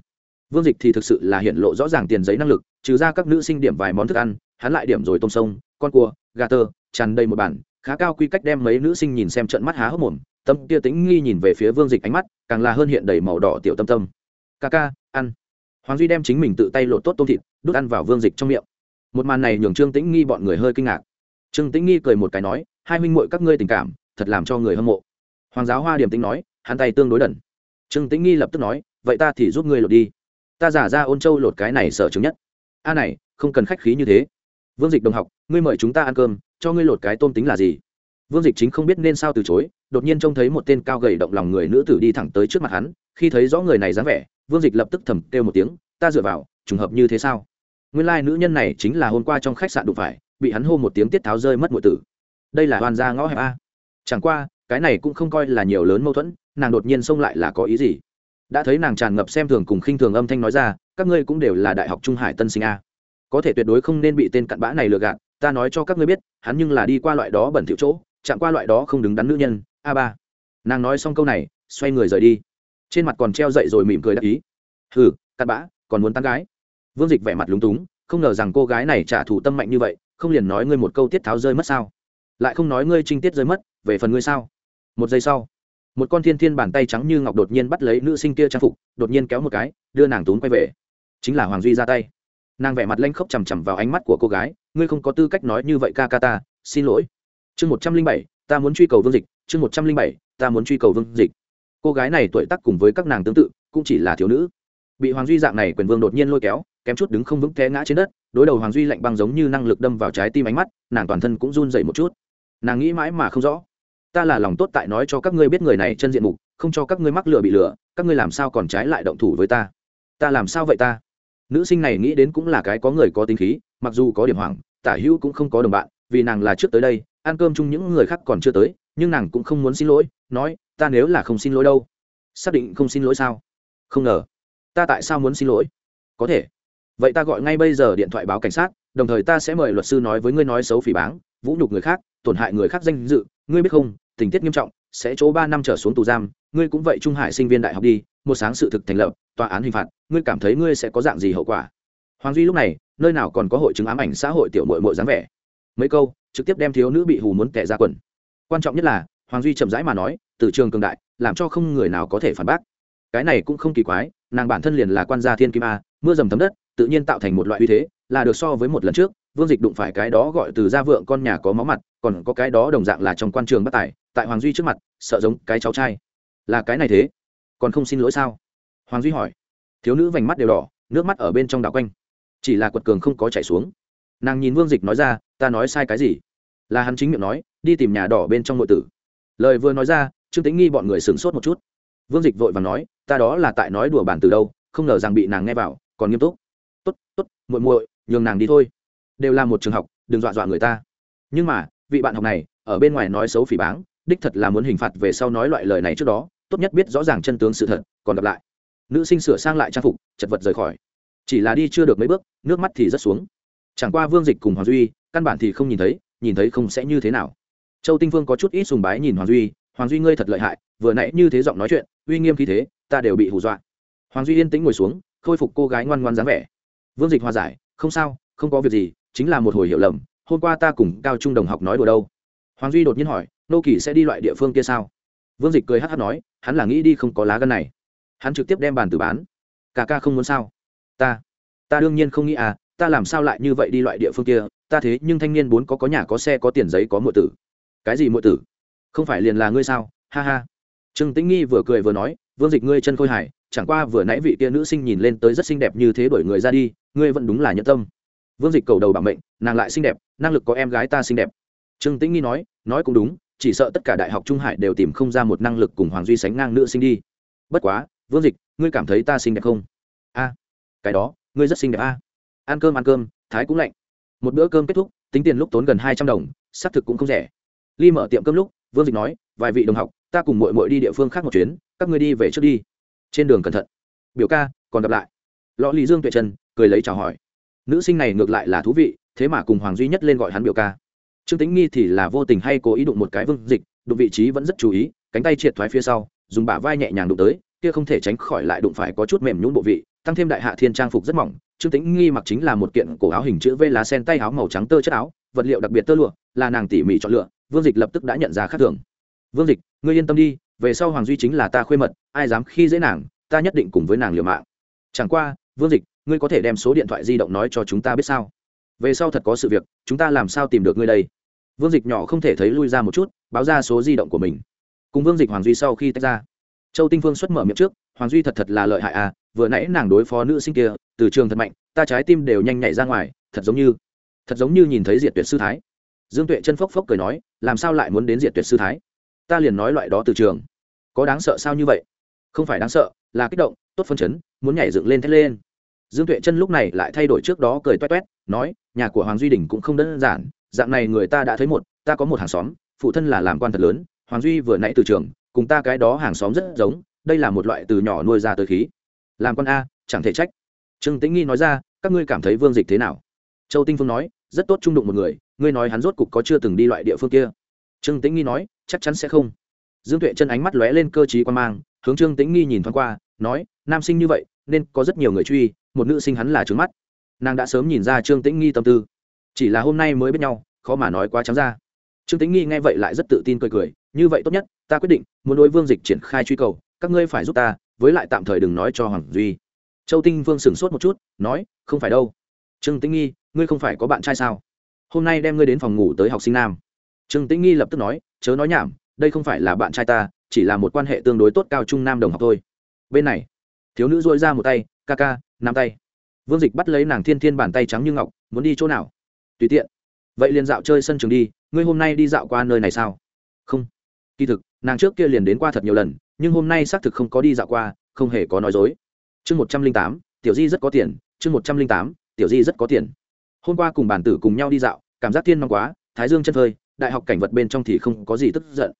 Vương dịch thì thực sự là hiện lộ rõ ràng tiền giấy năng lực, trừ ra các nữ sinh điểm vài món thức ăn, hắn lại điểm rồi tôm sông, con cua, gà tơ, tràn đầy một bản, khá cao quy cách đem mấy nữ sinh nhìn xem trận mắt há hốc mồm tâm kia Tĩnh nghi nhìn về phía vương dịch ánh mắt, càng là hơn hiện đầy màu đỏ tiểu tâm tâm. Ca ca, ăn. Hoàng duy đem chính mình tự tay lột tốt tôm thịt, đút ăn vào vương dịch trong miệng. Một màn này nhường trương tĩnh nghi bọn người hơi kinh ngạc. Trương tĩnh nghi cười một cái nói, hai huynh muội các ngươi tình cảm, thật làm cho người hâm mộ. Hoàng giáo hoa điểm tính nói, hắn tay tương đối đần. Trương tĩnh nghi lập tức nói, vậy ta thì giúp ngươi lột đi. Ta giả ra ôn châu lột cái này sợ chứng nhất. A này, không cần khách khí như thế. Vương dịch đồng học, ngươi mời chúng ta ăn cơm, cho ngươi lột cái tôm tính là gì? Vương dịch chính không biết nên sao từ chối đột nhiên trông thấy một tên cao gầy động lòng người nữ tử đi thẳng tới trước mặt hắn khi thấy rõ người này dáng vẻ vương dịch lập tức thầm kêu một tiếng ta dựa vào trùng hợp như thế sao? Nguyên lai、like, nữ nhân này chính là hôm qua trong khách sạn đụng phải bị hắn hô một tiếng tiết tháo rơi mất một tử. Đây là hoàn gia ngõ hẹp a. Chẳng qua cái này cũng không coi là nhiều lớn mâu thuẫn nàng đột nhiên xông lại là có ý gì? Đã thấy nàng tràn ngập xem thường cùng khinh thường âm thanh nói ra các ngươi cũng đều là đại học trung hải tân sinh a. Có thể tuyệt đối không nên bị tên cặn bã này lừa gạt ta nói cho các ngươi biết hắn nhưng là đi qua loại đó bẩn thỉu chỗ chạm qua loại đó không đứng đắn nữ nhân, a ba. Nàng nói xong câu này, xoay người rời đi. Trên mặt còn treo dậy rồi mỉm cười đắc ý. Hừ, cặn bã, còn muốn tán gái. Vương dịch vẻ mặt lúng túng, không ngờ rằng cô gái này trả thù tâm mạnh như vậy, không liền nói ngươi một câu tiết tháo rơi mất sao? Lại không nói ngươi trinh tiết rơi mất, về phần ngươi sao? Một giây sau, một con thiên thiên bàn tay trắng như ngọc đột nhiên bắt lấy nữ sinh kia trang phục, đột nhiên kéo một cái, đưa nàng tốn quay về. Chính là hoàng duy ra tay. Nàng vẻ mặt lanh khóc chằm chằm vào ánh mắt của cô gái, ngươi không có tư cách nói như vậy ca ca ta, xin lỗi chương một trăm linh bảy, ta muốn truy cầu vương dịch, chương một trăm linh bảy, ta muốn truy cầu vương dịch. Cô gái này tuổi tác cùng với các nàng tương tự, cũng chỉ là thiếu nữ. Bị hoàng duy dạng này quyền vương đột nhiên lôi kéo, kém chút đứng không vững té ngã trên đất, đối đầu hoàng duy lạnh băng giống như năng lực đâm vào trái tim ánh mắt, nàng toàn thân cũng run dậy một chút. Nàng nghĩ mãi mà không rõ. Ta là lòng tốt tại nói cho các ngươi biết người này chân diện mục, không cho các ngươi mắc lừa bị lừa, các ngươi làm sao còn trái lại động thủ với ta? Ta làm sao vậy ta? Nữ sinh này nghĩ đến cũng là cái có người có tính khí, mặc dù có điểm hoảng, tả hữu cũng không có đồng bạn, vì nàng là trước tới đây ăn cơm chung những người khác còn chưa tới, nhưng nàng cũng không muốn xin lỗi, nói, ta nếu là không xin lỗi đâu, xác định không xin lỗi sao? Không ngờ, ta tại sao muốn xin lỗi? Có thể. Vậy ta gọi ngay bây giờ điện thoại báo cảnh sát, đồng thời ta sẽ mời luật sư nói với ngươi nói xấu phỉ báng, vũ nhục người khác, tổn hại người khác danh dự, ngươi biết không, tình tiết nghiêm trọng, sẽ chỗ ba năm trở xuống tù giam, ngươi cũng vậy trung hải sinh viên đại học đi, một sáng sự thực thành lập, tòa án hình phạt, ngươi cảm thấy ngươi sẽ có dạng gì hậu quả? Hoàng duy lúc này, nơi nào còn có hội chứng ám ảnh xã hội tiểu mội mội dáng vẻ mấy câu, trực tiếp đem thiếu nữ bị hù muốn kẻ ra quần. Quan trọng nhất là, hoàng duy chậm rãi mà nói, từ trường cường đại, làm cho không người nào có thể phản bác. Cái này cũng không kỳ quái, nàng bản thân liền là quan gia thiên kim a, mưa dầm thấm đất, tự nhiên tạo thành một loại uy thế, là được so với một lần trước, vương dịch đụng phải cái đó gọi từ gia vượng con nhà có máu mặt, còn có cái đó đồng dạng là trong quan trường bất tài, tại hoàng duy trước mặt, sợ giống cái cháu trai. Là cái này thế, còn không xin lỗi sao? Hoàng duy hỏi. Thiếu nữ vành mắt đều đỏ, nước mắt ở bên trong đảo quanh. Chỉ là quật cường không có chảy xuống nàng nhìn vương dịch nói ra, ta nói sai cái gì? Là hắn chính miệng nói, đi tìm nhà đỏ bên trong nội tử. Lời vừa nói ra, trương tính nghi bọn người sửng sốt một chút. Vương dịch vội và nói, ta đó là tại nói đùa bản từ đâu, không ngờ rằng bị nàng nghe vào, còn nghiêm túc. Tốt tốt, muội muội, nhường nàng đi thôi. Đều là một trường học, đừng dọa dọa người ta. Nhưng mà, vị bạn học này, ở bên ngoài nói xấu phỉ báng, đích thật là muốn hình phạt về sau nói loại lời này trước đó, tốt nhất biết rõ ràng chân tướng sự thật, còn gặp lại. Nữ sinh sửa sang lại trang phục, chật vật rời khỏi. Chỉ là đi chưa được mấy bước, nước mắt thì rất xuống chẳng qua vương dịch cùng hoàng duy, căn bản thì không nhìn thấy nhìn thấy không sẽ như thế nào. Châu tinh vương có chút ít sùng bái nhìn hoàng duy hoàng duy ngươi thật lợi hại, vừa nãy như thế giọng nói chuyện, uy nghiêm khí thế, ta đều bị hù dọa. Hoàng duy yên tĩnh ngồi xuống, khôi phục cô gái ngoan ngoan dáng vẻ. Vương dịch hòa giải, không sao, không có việc gì, chính là một hồi hiểu lầm, hôm qua ta cùng cao trung đồng học nói đùa đâu. Hoàng duy đột nhiên hỏi, nô kỳ sẽ đi loại địa phương kia sao? Vương dịch cười hát hát nói, hắn là nghĩ đi không có lá gân này. Hắn trực tiếp đem bàn từ bán. Cả ca không muốn sao? Ta ta đương nhiên không nghĩ à ta làm sao lại như vậy đi loại địa phương kia, ta thế nhưng thanh niên bốn có có nhà có xe có tiền giấy có mượn tử. Cái gì mượn tử? Không phải liền là ngươi sao? Ha ha. Trương tĩnh nghi vừa cười vừa nói, vương dịch ngươi chân khôi hải chẳng qua vừa nãy vị kia nữ sinh nhìn lên tới rất xinh đẹp như thế đổi người ra đi, ngươi vẫn đúng là nhẫn tâm. Vương dịch cầu đầu bảo mệnh, nàng lại xinh đẹp, năng lực có em gái ta xinh đẹp. Trương tĩnh nghi nói nói cũng đúng, chỉ sợ tất cả đại học trung hải đều tìm không ra một năng lực cùng hoàng duy sánh ngang nữ sinh đi. Bất quá, vương dịch, ngươi cảm thấy ta xinh đẹp không? A, cái đó, ngươi rất xinh đẹp a ăn cơm ăn cơm, thái cũng lạnh. Một bữa cơm kết thúc, tính tiền lúc tốn gần hai trăm đồng, xác thực cũng không rẻ. Ly mở tiệm cơm lúc, vương dịch nói, vài vị đồng học, ta cùng mội mội đi địa phương khác một chuyến, các ngươi đi về trước đi. Trên đường cẩn thận. Biểu ca, còn gặp lại. Lọ lý dương tuệ trần, cười lấy chào hỏi. Nữ sinh này ngược lại là thú vị, thế mà cùng hoàng duy nhất lên gọi hắn biểu ca. Trương tính nghi thì là vô tình hay cố ý đụng một cái vương dịch, đụng vị trí vẫn rất chú ý, cánh tay triệt thoái phía sau, dùng bả vai nhẹ nhàng đụng tới, kia không thể tránh khỏi lại đụng phải có chút mềm nhún bộ vị, tăng thêm đại hạ thiên trang phục rất mỏng trương Tĩnh nghi mặc chính là một kiện cổ áo hình chữ v lá sen tay áo màu trắng tơ chất áo, vật liệu đặc biệt tơ lụa, là nàng tỉ mỉ chọn lựa, vương dịch lập tức đã nhận ra khác thường. Vương dịch, ngươi yên tâm đi, về sau hoàng duy chính là ta khuê mật, ai dám khi dễ nàng, ta nhất định cùng với nàng liều mạng. Chẳng qua, vương dịch, ngươi có thể đem số điện thoại di động nói cho chúng ta biết sao? Về sau thật có sự việc, chúng ta làm sao tìm được ngươi đây? Vương dịch nhỏ không thể thấy lui ra một chút, báo ra số di động của mình. Cùng vương dịch hoàng duy sau khi tách ra. Châu tinh phương xuất mở miệng trước, hoàng duy thật thật là lợi hại à vừa nãy nàng đối phó nữ sinh kia, từ trường thật mạnh, ta trái tim đều nhanh nhảy ra ngoài, thật giống như, thật giống như nhìn thấy diệt tuyệt sư thái. Dương tuệ chân phốc phốc cười nói, làm sao lại muốn đến diệt tuyệt sư thái? Ta liền nói loại đó từ trường. Có đáng sợ sao như vậy? Không phải đáng sợ, là kích động, tốt phân chấn, muốn nhảy dựng lên thét lên. Dương tuệ chân lúc này lại thay đổi trước đó cười toét toét, nói, nhà của hoàng duy đình cũng không đơn giản, dạng này người ta đã thấy một, ta có một hàng xóm, phụ thân là làm quan thật lớn, hoàng duy vừa nãy từ trường, cùng ta cái đó hàng xóm rất giống, đây là một loại từ nhỏ nuôi ra tới khí làm con a, chẳng thể trách. Trương tĩnh nghi nói ra, các ngươi cảm thấy vương dịch thế nào? Châu tinh phương nói, rất tốt trung đụng một người, ngươi nói hắn rốt cục có chưa từng đi loại địa phương kia. Trương tĩnh nghi nói, chắc chắn sẽ không. Dương tuệ chân ánh mắt lóe lên cơ t quan mang, hướng trương tĩnh nghi nhìn thoáng qua, nói, nam sinh như vậy, nên có rất nhiều người truy, một nữ sinh hắn là trướng mắt. Nàng đã sớm nhìn ra trương tĩnh nghi tâm tư. Chỉ là hôm nay mới biết nhau, khó mà nói quá trắng ra. Trương tĩnh nghi nghe vậy lại rất tự tin cười cười, như vậy tốt nhất, ta quyết định, muốn đối vương dịch triển khai truy cầu, các ngươi phải giúp ta với lại tạm thời đừng nói cho hoàng duy. Châu tinh vương sửng sốt một chút, nói, không phải đâu. Trương tĩnh nghi, ngươi không phải có bạn trai sao? Hôm nay đem ngươi đến phòng ngủ tới học sinh nam. Trương tĩnh nghi lập tức nói, chớ nói nhảm, đây không phải là bạn trai ta, chỉ là một quan hệ tương đối tốt cao trung nam đồng học thôi. Bên này, thiếu nữ dội ra một tay, ca ca, nắm tay. Vương dịch bắt lấy nàng thiên thiên bàn tay trắng như ngọc, muốn đi chỗ nào? Tùy tiện. Vậy liền dạo chơi sân trường đi, ngươi hôm nay đi dạo qua nơi này sao? Không. Kỳ thực, nàng trước kia liền đến qua thật nhiều lần nhưng hôm nay xác thực không có đi dạo qua, không hề có nói dối. Chương một trăm linh tám, tiểu di rất có tiền, chương một trăm linh tám, tiểu di rất có tiền. Hôm qua cùng bản tử cùng nhau đi dạo, cảm giác thiên nóng quá, thái dương chân phơi, đại học cảnh vật bên trong thì không có gì tức giận.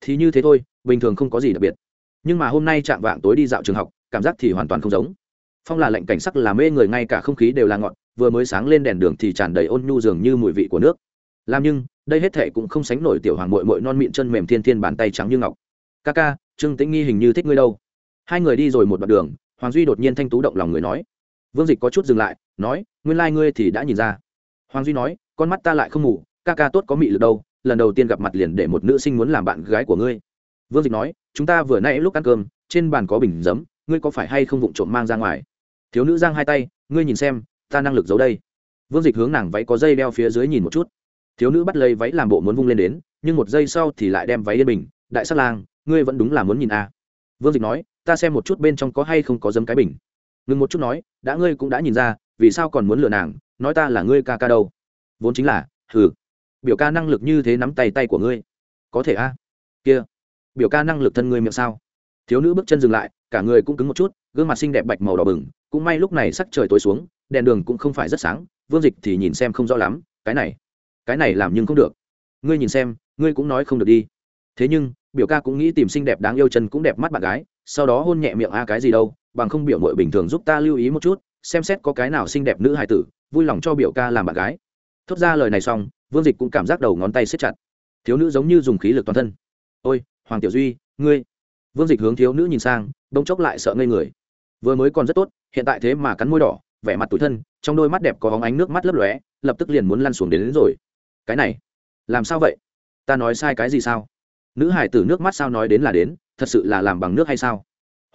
Thì như thế thôi, bình thường không có gì đặc biệt. Nhưng mà hôm nay chạm vạng tối đi dạo trường học, cảm giác thì hoàn toàn không giống. Phong là lệnh cảnh sắc là mê người, ngay cả không khí đều là ngọn vừa mới sáng lên đèn đường thì tràn đầy ôn nhu dường như mùi vị của nước. Làm nhưng, đây hết thệ cũng không sánh nổi tiểu hoàng mội mội non mịn chân mềm thiên thiên bàn tay trắng như ngọc. Ca ca trương tĩnh nghi hình như thích ngươi đâu. Hai người đi rồi một đoạn đường, hoàng duy đột nhiên thanh tú động lòng người nói. Vương dịch có chút dừng lại, nói, nguyên lai、like、ngươi thì đã nhìn ra. Hoàng duy nói, con mắt ta lại không ngủ ca ca tốt có mị lực đâu, lần đầu tiên gặp mặt liền để một nữ sinh muốn làm bạn gái của ngươi. Vương dịch nói, chúng ta vừa nãy lúc ăn cơm, trên bàn có bình giấm, ngươi có phải hay không vụng trộm mang ra ngoài? Thiếu nữ giang hai tay, ngươi nhìn xem, ta năng lực giấu đây. Vương dịch hướng nàng váy có dây đeo phía dưới nhìn một chút. Thiếu nữ bắt lấy váy làm bộ muốn vung lên đến, nhưng một giây sau thì lại đem váy yên bình, đại sát lang ngươi vẫn đúng là muốn nhìn a. À. vương dịch nói, ta xem một chút bên trong có hay không có dấm cái bình. Ngừng một chút nói, đã ngươi cũng đã nhìn ra, vì sao còn muốn lừa nàng, nói ta là ngươi ca ca đâu. Vốn chính là, hừ. Biểu ca năng lực như thế nắm tay tay của ngươi. Có thể a. Kia. Biểu ca năng lực thân ngươi miệng sao? Thiếu nữ bước chân dừng lại, cả người cũng cứng một chút, gương mặt xinh đẹp bạch màu đỏ bừng, cũng may lúc này sắc trời tối xuống, đèn đường cũng không phải rất sáng, vương dịch thì nhìn xem không rõ lắm, cái này cái này làm nhưng không được. Ngươi nhìn xem, ngươi cũng nói không được đi. Thế nhưng biểu ca cũng nghĩ tìm xinh đẹp đáng yêu chân cũng đẹp mắt bạn gái sau đó hôn nhẹ miệng a cái gì đâu bằng không biểu mội bình thường giúp ta lưu ý một chút xem xét có cái nào xinh đẹp nữ hài tử vui lòng cho biểu ca làm bạn gái. Thốt ra lời này xong vương dịch cũng cảm giác đầu ngón tay xếp chặt. Thiếu nữ giống như dùng khí lực toàn thân. Ôi hoàng tiểu duy ngươi. Vương dịch hướng thiếu nữ nhìn sang bỗng chốc lại sợ ngây người. Vừa mới còn rất tốt hiện tại thế mà cắn môi đỏ vẻ mặt tủi thân trong đôi mắt đẹp có hóng ánh nước mắt lấp lóe lập tức liền muốn lăn xuống đến, đến rồi. Cái này làm sao vậy? Ta nói sai cái gì sao? Nữ hải tử nước mắt sao nói đến là đến, thật sự là làm bằng nước hay sao?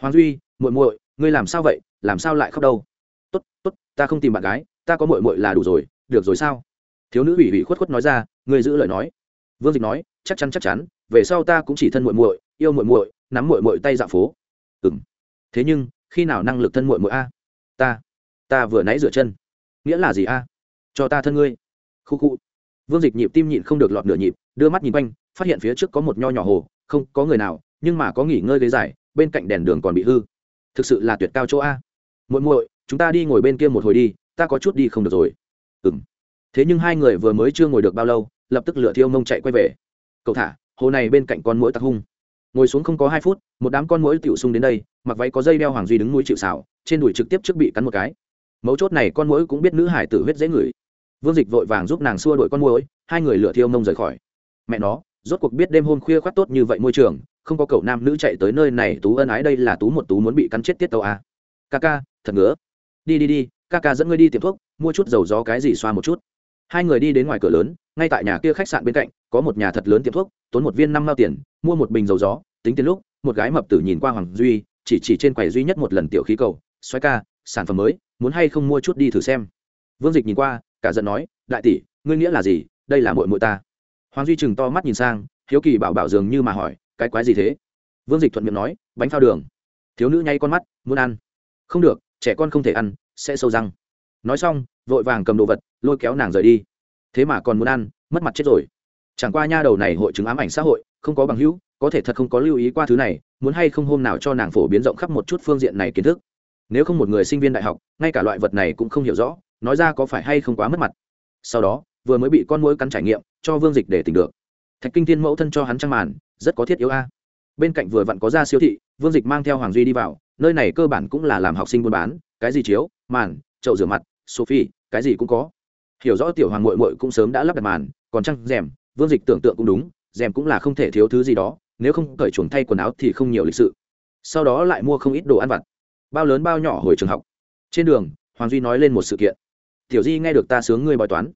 Hoàng duy, muội muội, ngươi làm sao vậy? Làm sao lại khóc đâu? Tốt tốt, ta không tìm bạn gái, ta có muội muội là đủ rồi, được rồi sao? Thiếu nữ ủy ủy khuất khuất nói ra, ngươi giữ lời nói. Vương dịch nói, chắc chắn chắc chắn, về sau ta cũng chỉ thân muội muội, yêu muội muội, nắm muội muội tay dạo phố. Ừm. Thế nhưng, khi nào năng lực thân muội muội a? Ta ta vừa nãy rửa chân. Nghĩa là gì a? Cho ta thân ngươi. Khu khu. Vương dịch nhịp tim nhịn không được lọt nửa nhịp, đưa mắt nhìn quanh phát hiện phía trước có một nho nhỏ hồ, không có người nào, nhưng mà có nghỉ ngơi ghế dài, bên cạnh đèn đường còn bị hư. Thực sự là tuyệt cao chỗ a. Muội muội, chúng ta đi ngồi bên kia một hồi đi, ta có chút đi không được rồi. Ừm. Thế nhưng hai người vừa mới chưa ngồi được bao lâu, lập tức lửa thiêu mông chạy quay về. Cậu thả, hồ này bên cạnh con mũi tặc hung. Ngồi xuống không có hai phút, một đám con mũi tiểu sung đến đây, mặc váy có dây đeo hoàng duy đứng mũi chịu xảo trên đùi trực tiếp trước bị cắn một cái. Mấu chốt này con mũi cũng biết nữ hải tử huyết dễ ngửi. Vương dịch vội vàng giúp nàng xua đuổi con mũi hai người lửa thiêu mông rời khỏi. Mẹ nó rốt cuộc biết đêm hôm khuya khoát tốt như vậy môi trường, không có cậu nam nữ chạy tới nơi này, tú ân ái đây là tú một tú muốn bị cắn chết tiết tàu à. ca ca thật ngứa. Đi đi đi ca ca dẫn ngươi đi tiệm thuốc, mua chút dầu gió cái gì xoa một chút. Hai người đi đến ngoài cửa lớn, ngay tại nhà kia khách sạn bên cạnh, có một nhà thật lớn tiệm thuốc, tốn một viên năm mao tiền, mua một bình dầu gió, tính tiền lúc, một gái mập tử nhìn qua hoàng duy, chỉ chỉ trên quầy duy nhất một lần tiểu khí cầu xoáy ca, sản phẩm mới, muốn hay không mua chút đi thử xem. Vương dịch nhìn qua, cả giận nói, đại tỷ, ngươi nghĩa là gì? Đây là mội mội ta hoàng duy chừng to mắt nhìn sang, hiếu kỳ bảo bảo dường như mà hỏi, cái quái gì thế? Vương dịch thuận miệng nói, bánh phao đường. Thiếu nữ nhay con mắt, muốn ăn? Không được, trẻ con không thể ăn, sẽ sâu răng. Nói xong, vội vàng cầm đồ vật, lôi kéo nàng rời đi. Thế mà còn muốn ăn, mất mặt chết rồi. Chẳng qua nha đầu này hội chứng ám ảnh xã hội, không có bằng hữu, có thể thật không có lưu ý qua thứ này, muốn hay không hôm nào cho nàng phổ biến rộng khắp một chút phương diện này kiến thức. Nếu không một người sinh viên đại học, ngay cả loại vật này cũng không hiểu rõ, nói ra có phải hay không quá mất mặt. Sau đó vừa mới bị con mũi cắn trải nghiệm, cho vương dịch để tỉnh được. Thạch kinh thiên mẫu thân cho hắn trăng màn, rất có thiết yếu a. Bên cạnh vừa vặn có ra siêu thị, vương dịch mang theo hoàng duy đi vào, nơi này cơ bản cũng là làm học sinh buôn bán, cái gì chiếu, màn, chậu rửa mặt, sophie, cái gì cũng có. Hiểu rõ tiểu hoàng mội mội cũng sớm đã lắp đặt màn, còn trăng rèm, vương dịch tưởng tượng cũng đúng, rèm cũng là không thể thiếu thứ gì đó, nếu không cởi chuồng thay quần áo thì không nhiều lịch sự. Sau đó lại mua không ít đồ ăn vặt. Bao lớn bao nhỏ hồi trường học. Trên đường, hoàng duy nói lên một sự kiện. Tiểu di nghe được ta sướng ngươi bói toán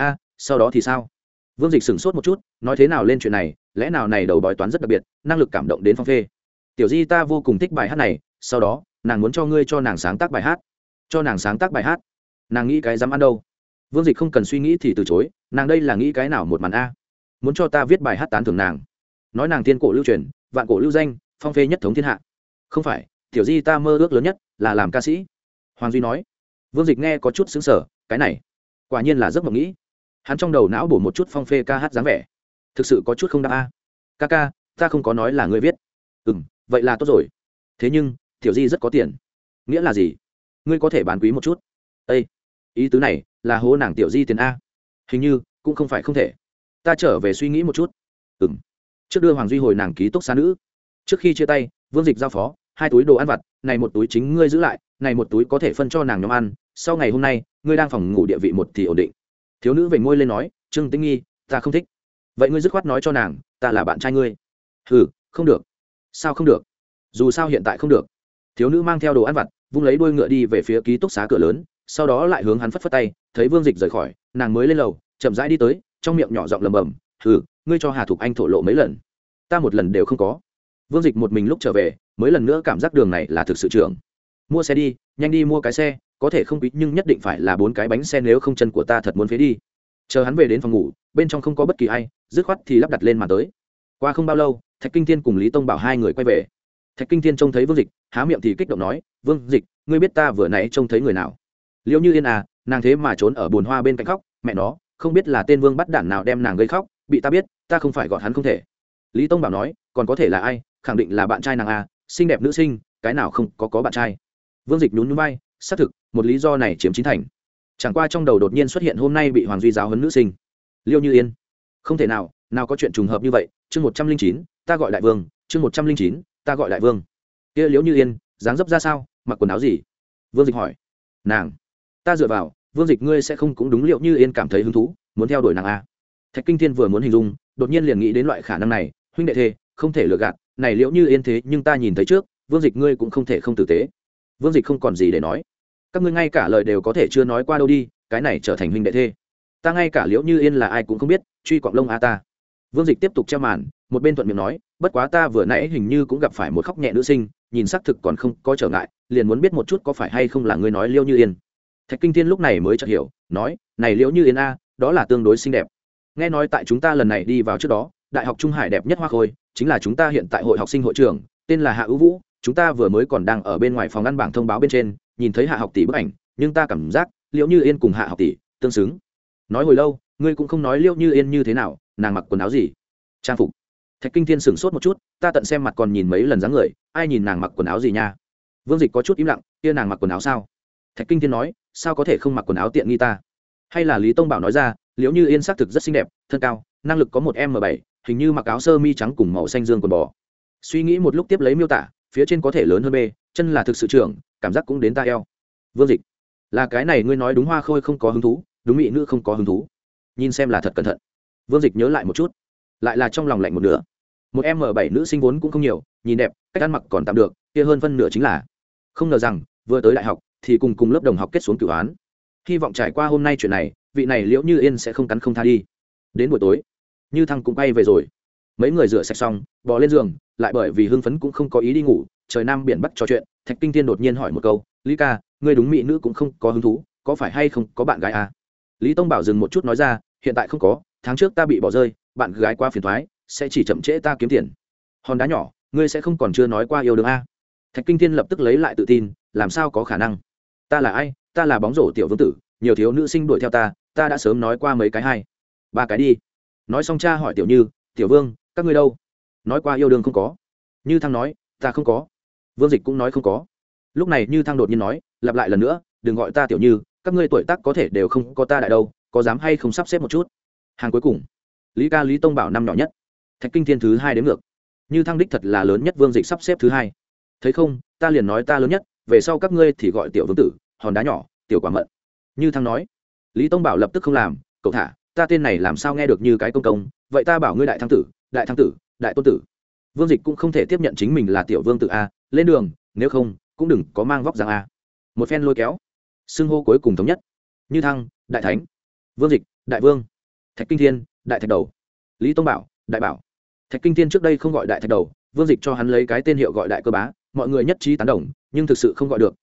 a, sau đó thì sao? Vương dịch sửng sốt một chút, nói thế nào lên chuyện này, lẽ nào này đầu bói toán rất đặc biệt, năng lực cảm động đến phong phê. Tiểu di ta vô cùng thích bài hát này, sau đó, nàng muốn cho ngươi cho nàng sáng tác bài hát. Cho nàng sáng tác bài hát. Nàng nghĩ cái dám ăn đâu. Vương dịch không cần suy nghĩ thì từ chối, nàng đây là nghĩ cái nào một màn a? Muốn cho ta viết bài hát tán thưởng nàng. Nói nàng tiên cổ lưu truyền, vạn cổ lưu danh, phong phê nhất thống thiên hạ. Không phải, tiểu di ta mơ ước lớn nhất là làm ca sĩ. Hoàng duy nói. Vương dịch nghe có chút xứng sở cái này, quả nhiên là giấc mộng nghĩ hắn trong đầu não bổ một chút phong phê ca hát dáng vẻ. Thực sự có chút không đáp a. Ca ca, ta không có nói là ngươi viết. Ừ m vậy là tốt rồi. Thế nhưng, tiểu di rất có tiền. Nghĩa là gì? Ngươi có thể bán quý một chút. Â ý tứ này là hố nàng tiểu di tiền a. Hình như, cũng không phải không thể. Ta trở về suy nghĩ một chút. Ừ m trước đưa hoàng duy hồi nàng ký túc xá nữ. Trước khi chia tay, vương dịch giao phó, hai túi đồ ăn vặt, này một túi chính ngươi giữ lại, này một túi có thể phân cho nàng nhóm ăn. Sau ngày hôm nay, ngươi đang phòng ngủ địa vị một thì ổn định thiếu nữ về ngôi lên nói, trương tĩnh nghi, ta không thích. Vậy ngươi dứt khoát nói cho nàng, ta là bạn trai ngươi. Ừ không được. Sao không được? Dù sao hiện tại không được. Thiếu nữ mang theo đồ ăn vặt, vung lấy đuôi ngựa đi về phía ký túc xá cửa lớn, sau đó lại hướng hắn phất phất tay, thấy vương dịch rời khỏi, nàng mới lên lầu, chậm rãi đi tới, trong miệng nhỏ giọng lầm bầm ừ ngươi cho hà thục anh thổ lộ mấy lần? Ta một lần đều không có. Vương dịch một mình lúc trở về, mới lần nữa cảm giác đường này là thực sự trưởng. Mua xe đi, nhanh đi mua cái xe có thể không quý, nhưng nhất định phải là bốn cái bánh xe nếu không chân của ta thật muốn phế đi. Chờ hắn về đến phòng ngủ, bên trong không có bất kỳ ai, dứt khoát thì lắp đặt lên mà tới. Qua không bao lâu, thạch kinh thiên cùng lý tông bảo hai người quay về. Thạch kinh thiên trông thấy vương dịch, há miệng thì kích động nói, vương dịch, ngươi biết ta vừa nãy trông thấy người nào? Liệu như yên à nàng thế mà trốn ở bồn hoa bên cạnh khóc, mẹ nó, không biết là tên vương bắt đản nào đem nàng gây khóc, bị ta biết, ta không phải gọi hắn không thể. Lý tông bảo nói, còn có thể là ai, khẳng định là bạn trai nàng à xinh đẹp nữ sinh, cái nào không có có bạn trai. Vương dịch nhún nhún vai xác thực, một lý do này chiếm chính thành. Chẳng qua trong đầu đột nhiên xuất hiện hôm nay bị hoàng duy giáo huấn nữ sinh. Liêu như yên. Không thể nào nào có chuyện trùng hợp như vậy. Chương một trăm linh chín, ta gọi đại vương. Chương một trăm linh chín, ta gọi đại vương. Kia liễu như yên, dáng dấp ra sao? Mặc quần áo gì? Vương dịch hỏi. Nàng. Ta dựa vào, vương dịch ngươi sẽ không cũng đúng liệu như yên cảm thấy hứng thú, muốn theo đuổi nàng a thạch kinh thiên vừa muốn hình dung, đột nhiên liền nghĩ đến loại khả năng này. Huynh đệ thê, không thể lừa gạt. Này liệu như yên thế nhưng ta nhìn thấy trước, vương dịch ngươi cũng không thể không tử tế vương dịch không còn gì để nói. Các ngươi ngay cả lời đều có thể chưa nói qua đâu đi, cái này trở thành huynh đệ thê. Ta ngay cả liễu như yên là ai cũng không biết, truy quạng lông a ta. Vương dịch tiếp tục treo màn, một bên thuận miệng nói, bất quá ta vừa nãy hình như cũng gặp phải một khóc nhẹ nữ sinh, nhìn xác thực còn không có trở ngại, liền muốn biết một chút có phải hay không là ngươi nói liễu như yên. Thạch kinh thiên lúc này mới chợt hiểu, nói, này liễu như yên a, đó là tương đối xinh đẹp. Nghe nói tại chúng ta lần này đi vào trước đó, đại học trung hải đẹp nhất hoa khôi, chính là chúng ta hiện tại hội học sinh hội trưởng tên là hạ ưu vũ chúng ta vừa mới còn đang ở bên ngoài phòng ngăn bảng thông báo bên trên, nhìn thấy hạ học tỷ bức ảnh, nhưng ta cảm giác liệu như yên cùng hạ học tỷ tương xứng. Nói hồi lâu, ngươi cũng không nói liệu như yên như thế nào, nàng mặc quần áo gì? Trang phục. Thạch kinh thiên sửng sốt một chút, ta tận xem mặt còn nhìn mấy lần dáng người, ai nhìn nàng mặc quần áo gì nha? Vương dịch có chút im lặng, kia nàng mặc quần áo sao? Thạch kinh thiên nói, sao có thể không mặc quần áo tiện nghi ta? Hay là lý tông bảo nói ra liệu như yên xác thực rất xinh đẹp, thân cao, năng lực có một m bảy, hình như mặc áo sơ mi trắng cùng màu xanh dương quần bò. Suy nghĩ một lúc tiếp lấy miêu tả phía trên có thể lớn hơn b chân là thực sự trưởng, cảm giác cũng đến ta eo. Vương dịch, là cái này ngươi nói đúng hoa khôi không có hứng thú, đúng mỹ nữ không có hứng thú. Nhìn xem là thật cẩn thận. Vương dịch nhớ lại một chút, lại là trong lòng lạnh một nửa. Một m bảy nữ sinh vốn cũng không nhiều, nhìn đẹp, cách ăn mặc còn tạm được, kia hơn phân nửa chính là. Không ngờ rằng, vừa tới đại học, thì cùng cùng lớp đồng học kết xuống cửu án. Hy vọng trải qua hôm nay chuyện này, vị này liễu như yên sẽ không cắn không tha đi. Đến buổi tối, như thăng cũng bay về rồi. Mấy người rửa sạch xong bỏ lên giường lại bởi vì hưng phấn cũng không có ý đi ngủ, trời nam biển bắc trò chuyện, thạch kinh thiên đột nhiên hỏi một câu, lý ca, ngươi đúng mỹ nữ cũng không có hứng thú, có phải hay không có bạn gái à? lý tông bảo dừng một chút nói ra, hiện tại không có, tháng trước ta bị bỏ rơi, bạn gái qua phiền thoái sẽ chỉ chậm trễ ta kiếm tiền. Hòn đá nhỏ, ngươi sẽ không còn chưa nói qua yêu đương a à? thạch kinh thiên lập tức lấy lại tự tin, làm sao có khả năng? Ta là ai? Ta là bóng rổ tiểu vương tử, nhiều thiếu nữ sinh đuổi theo ta ta đã sớm nói qua mấy cái hay. Ba cái đi. Nói xong cha hỏi tiểu như, tiểu vương, các ngươi đâu? Nói qua yêu đương không có. Như thăng nói, ta không có. Vương dịch cũng nói không có. Lúc này như thăng đột nhiên nói, lặp lại lần nữa, đừng gọi ta tiểu như, các ngươi tuổi tác có thể đều không có ta đại đâu, có dám hay không sắp xếp một chút? Hàng cuối cùng, lý ca lý tông bảo năm nhỏ nhất. Thạch kinh thiên thứ hai đến ngược. Như thăng đích thật là lớn nhất vương dịch sắp xếp thứ hai. Thấy không, ta liền nói ta lớn nhất, về sau các ngươi thì gọi tiểu vương tử, hòn đá nhỏ, tiểu quả mận. Như thăng nói. Lý tông bảo lập tức không làm, cậu thả, ta tên này làm sao nghe được như cái công công, vậy ta bảo ngươi đại thăng tử, đại thăng tử đại tôn tử. Vương dịch cũng không thể tiếp nhận chính mình là tiểu vương tử a, lên đường, nếu không, cũng đừng có mang vóc rằng a. Một phen lôi kéo, xưng hô cuối cùng thống nhất. Như thăng, đại thánh. Vương dịch, đại vương. Thạch kinh thiên, đại thạch đầu. Lý tông bảo, đại bảo. Thạch kinh thiên trước đây không gọi đại thạch đầu, vương dịch cho hắn lấy cái tên hiệu gọi đại cơ bá, mọi người nhất trí tán đồng, nhưng thực sự không gọi được.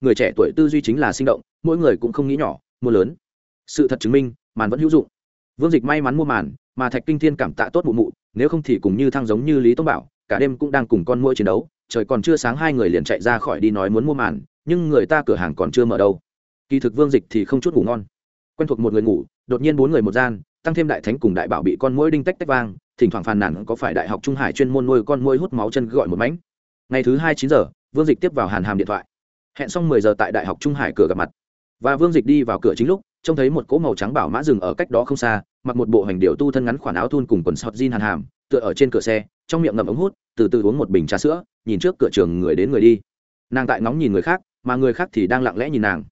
Người trẻ tuổi tư duy chính là sinh động, mỗi người cũng không nghĩ nhỏ, mua lớn. Sự thật chứng minh, màn vẫn hữu dụng. Vương dịch may mắn mua màn, mà thạch kinh thiên cảm tạ tốt mụ mụ nếu không thì cùng như thăng giống như lý tông bảo, cả đêm cũng đang cùng con mũi chiến đấu, trời còn chưa sáng hai người liền chạy ra khỏi đi nói muốn mua màn, nhưng người ta cửa hàng còn chưa mở đâu. Kỳ thực vương dịch thì không chút ngủ ngon. Quen thuộc một người ngủ, đột nhiên bốn người một gian, tăng thêm đại thánh cùng đại bảo bị con mũi đinh tách tách vang, thỉnh thoảng phàn nàn có phải đại học trung hải chuyên môn nuôi con mũi hút máu chân gọi một mánh. ngày thứ hai chín giờ, vương dịch tiếp vào hàn hàm điện thoại. Hẹn xong mười giờ tại đại học trung hải cửa gặp mặt. Và vương dịch đi vào cửa chính lúc, trông thấy một cỗ màu trắng bảo mã rừng ở cách đó không xa mặc một bộ hành điệu tu thân ngắn khoản áo thun cùng quần sọt jean hàn hàm, tựa ở trên cửa xe, trong miệng ngậm ống hút, từ từ uống một bình trà sữa, nhìn trước cửa trường người đến người đi. Nàng tại ngóng nhìn người khác, mà người khác thì đang lặng lẽ nhìn nàng.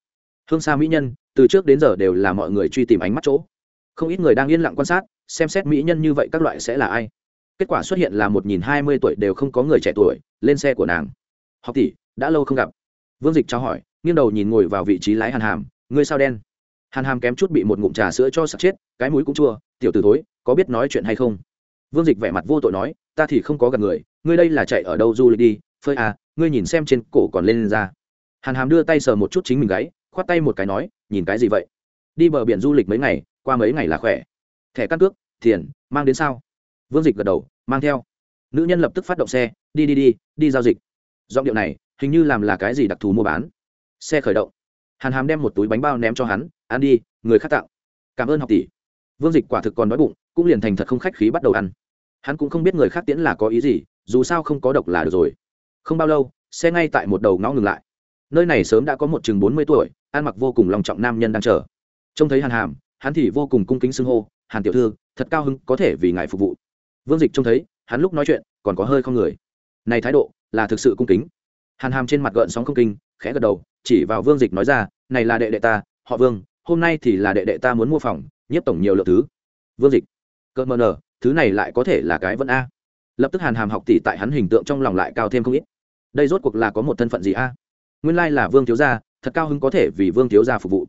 Hương xa mỹ nhân, từ trước đến giờ đều là mọi người truy tìm ánh mắt chỗ. Không ít người đang yên lặng quan sát, xem xét mỹ nhân như vậy các loại sẽ là ai. Kết quả xuất hiện là một nhìn hai mươi tuổi đều không có người trẻ tuổi, lên xe của nàng. Học tỷ, đã lâu không gặp. Vương dịch trao hỏi, nghiêng đầu nhìn ngồi vào vị trí lái hàn hàm, ngươi sao đen? Hàn hàm kém chút bị một ngụm trà sữa cho sặc chết cái mũi cũng chua tiểu t ử thối có biết nói chuyện hay không? Vương dịch vẻ mặt vô tội nói ta thì không có gặp người ngươi đây là chạy ở đâu du lịch đi phơi à ngươi nhìn xem trên cổ còn lên, lên ra. Hàn hàm đưa tay sờ một chút chính mình gáy khoát tay một cái nói nhìn cái gì vậy? Đi bờ biển du lịch mấy ngày qua mấy ngày là khỏe. Thẻ căn cước tiền mang đến sao? Vương dịch gật đầu mang theo. Nữ nhân lập tức phát động xe đi đi đi đi giao dịch. Giọng điệu này hình như làm là cái gì đặc thù mua bán. Xe khởi động hàn hàm đem một túi bánh bao ném cho hắn, ăn đi, người khác tặng. Cảm ơn học tỷ. Vương dịch quả thực còn đói bụng, cũng liền thành thật không khách khí bắt đầu ăn. Hắn cũng không biết người khác tiễn là có ý gì, dù sao không có độc là được rồi. Không bao lâu, xe ngay tại một đầu ngõ ngừng lại. Nơi này sớm đã có một chừng bốn mươi tuổi, ăn mặc vô cùng lòng trọng nam nhân đang chờ. Trông thấy hàn hàm, hắn thì vô cùng cung kính xưng hô, hàn tiểu thư, thật cao hứng, có thể vì ngài phục vụ. Vương dịch trông thấy, hắn lúc nói chuyện, còn có hơi không người. Này thái độ, là thực sự cung kính hàn hàm trên mặt gợn sóng không kinh, khẽ gật đầu, chỉ vào vương dịch nói ra, này là đệ đệ ta, họ vương, hôm nay thì là đệ đệ ta muốn mua phòng, nhiếp tổng nhiều lượng thứ. Vương dịch, cợt mờ nở, thứ này lại có thể là cái vẫn a? Lập tức hàn hàm học tỷ tại hắn hình tượng trong lòng lại cao thêm không ít. Đây rốt cuộc là có một thân phận gì a? Nguyên lai là vương thiếu gia, thật cao hứng có thể vì vương thiếu gia phục vụ.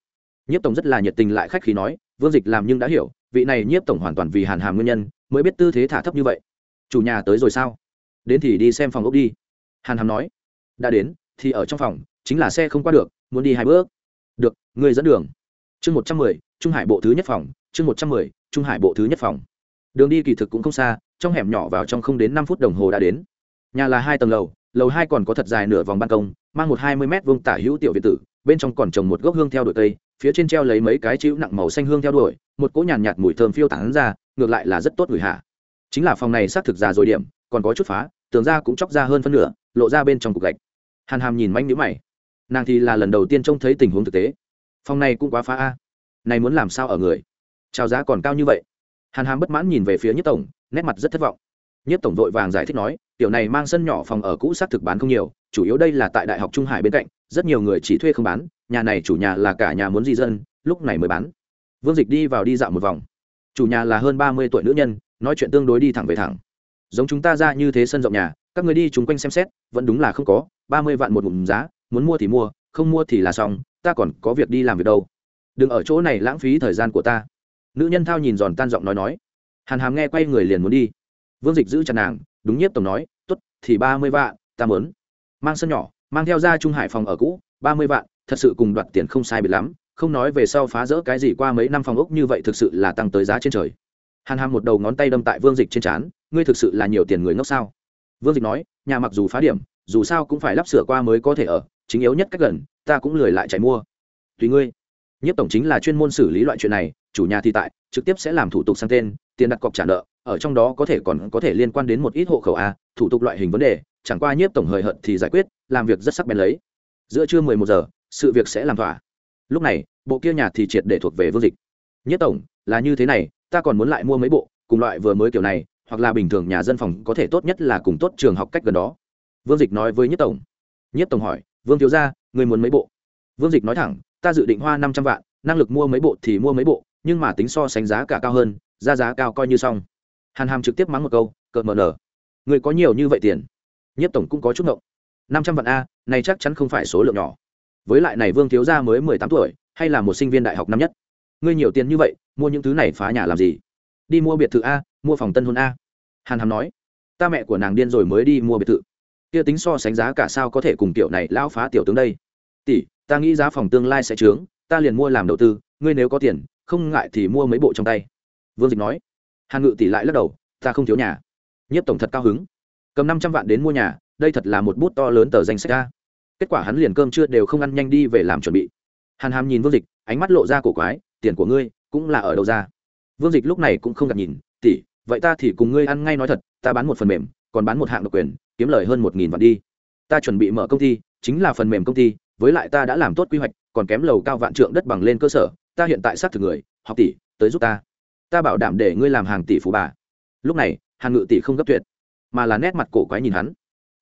Nhiếp tổng rất là nhiệt tình lại khách khí nói, vương dịch làm nhưng đã hiểu, vị này nhiếp tổng hoàn toàn vì hàn hàm nguyên nhân, mới biết tư thế thả thấp như vậy. Chủ nhà tới rồi sao? Đến thì đi xem phòng ốc đi. Hàn hàm nói đã đến thì ở trong phòng chính là xe không qua được muốn đi hai bước. Được người dẫn đường. Chương một trăm mười trung hải bộ thứ nhất phòng chương một trăm mười trung hải bộ thứ nhất phòng. Đường đi kỳ thực cũng không xa trong hẻm nhỏ vào trong không đến năm phút đồng hồ đã đến. Nhà là hai tầng lầu lầu hai còn có thật dài nửa vòng ban công mang một hai mươi m vuông tả hữu tiểu việt tử bên trong còn trồng một gốc hương theo đuổi cây phía trên treo lấy mấy cái chữ nặng màu xanh hương theo đuổi một cỗ nhàn nhạt, nhạt mùi thơm phiêu tán ra ngược lại là rất tốt gửi hạ. Chính là phòng này xác thực già rồi điểm còn có chút phá tường ra cũng chóc ra hơn phân nửa lộ ra bên trong cục gạch hàn hàm nhìn manh nhữ mày. Nàng thì là lần đầu tiên trông thấy tình huống thực tế. Phòng này cũng quá phá a. Này muốn làm sao ở người? Trào giá còn cao như vậy. Hàn hàm bất mãn nhìn về phía nhất tổng, nét mặt rất thất vọng. Nhất tổng vội vàng giải thích nói, tiểu này mang sân nhỏ phòng ở cũ xác thực bán không nhiều, chủ yếu đây là tại đại học trung hải bên cạnh, rất nhiều người chỉ thuê không bán, nhà này chủ nhà là cả nhà muốn di dân, lúc này mới bán. Vương dịch đi vào đi dạo một vòng. Chủ nhà là hơn ba mươi tuổi nữ nhân, nói chuyện tương đối đi thẳng về thẳng giống chúng ta ra như thế sân rộng nhà, các người đi chung quanh xem xét, vẫn đúng là không có, ba mươi vạn một ngụm giá, muốn mua thì mua, không mua thì là xong, ta còn có việc đi làm việc đâu. Đừng ở chỗ này lãng phí thời gian của ta. Nữ nhân thao nhìn giòn tan giọng nói nói. Hàn hàm nghe quay người liền muốn đi. Vương dịch giữ chặt nàng, đúng nhiếp tổng nói t ố t thì ba mươi vạn, ta mớn mang sân nhỏ, mang theo ra trung hải phòng ở cũ, ba mươi vạn, thật sự cùng đoạt tiền không sai biệt lắm, không nói về sau phá rỡ cái gì qua mấy năm phòng ốc như vậy thực sự là tăng tới giá trên trời hàn hàm một đầu ngón tay đâm tại vương dịch trên trán, ngươi thực sự là nhiều tiền người ngốc sao? Vương dịch nói, nhà mặc dù phá điểm, dù sao cũng phải lắp sửa qua mới có thể ở, chính yếu nhất cách gần, ta cũng lười lại chạy mua. Tùy ngươi. Nhất tổng chính là chuyên môn xử lý loại chuyện này, chủ nhà thì tại, trực tiếp sẽ làm thủ tục sang tên, tiền đặt cọc trả nợ, ở trong đó có thể còn có thể liên quan đến một ít hộ khẩu a, thủ tục loại hình vấn đề, chẳng qua nhiếp tổng hời hận thì giải quyết, làm việc rất sắc bén lấy. Giữa trưa mười một giờ, sự việc sẽ làm thỏa. Lúc này, bộ kia nhà thì triệt để thuộc về vương dịch. Nhiếp tổng, là như thế này ta còn muốn lại mua mấy bộ, cùng loại vừa mới kiểu này, hoặc là bình thường nhà dân phòng có thể tốt nhất là cùng tốt trường học cách gần đó. Vương dịch nói với Nhất tổng. Nhất tổng hỏi, vương thiếu gia, người muốn mấy bộ? Vương dịch nói thẳng, ta dự định hoa năm trăm vạn, năng lực mua mấy bộ thì mua mấy bộ, nhưng mà tính so sánh giá cả cao hơn, ra giá cao coi như xong. Hàn hàm trực tiếp mắng một câu, cợt mờ nở. Người có nhiều như vậy tiền? Nhất tổng cũng có chút ngộng. Năm trăm vạn a, này chắc chắn không phải số lượng nhỏ. Với lại này vương thiếu gia mới mười tám tuổi, hay là một sinh viên đại học năm nhất. Ngươi nhiều tiền như vậy mua những thứ này phá nhà làm gì? Đi mua biệt thự a, mua phòng tân hôn a. Hàn hàm nói, ta mẹ của nàng điên rồi mới đi mua biệt thự. Kia tính so sánh giá cả sao có thể cùng tiểu này lão phá tiểu tướng đây? Tỷ, ta nghĩ giá phòng tương lai sẽ trướng, ta liền mua làm đầu tư, ngươi nếu có tiền, không ngại thì mua mấy bộ trong tay. Vương dịch nói. Hàn ngự tỷ lại lắc đầu, ta không thiếu nhà. Nhất tổng thật cao hứng. Cầm năm trăm vạn đến mua nhà, đây thật là một bút to lớn tờ danh sách ra kết quả hắn liền cơm chưa đều không ăn nhanh đi về làm chuẩn bị. Hàn hàm nhìn vương dịch, ánh mắt lộ ra cổ quái, tiền của ngươi cũng là ở đâu ra? Vương dịch lúc này cũng không gặp nhìn, tỷ, vậy ta thì cùng ngươi ăn ngay nói thật, ta bán một phần mềm, còn bán một hạng độc quyền, kiếm lời hơn một nghìn vạn đi. Ta chuẩn bị mở công ty, chính là phần mềm công ty, với lại ta đã làm tốt quy hoạch, còn kém lầu cao vạn trượng đất bằng lên cơ sở, ta hiện tại xác thực người, học tỷ, tới giúp ta. Ta bảo đảm để ngươi làm hàng tỷ phú bà. Lúc này hàng ngự tỷ không gấp tuyệt, mà là nét mặt cổ quái nhìn hắn.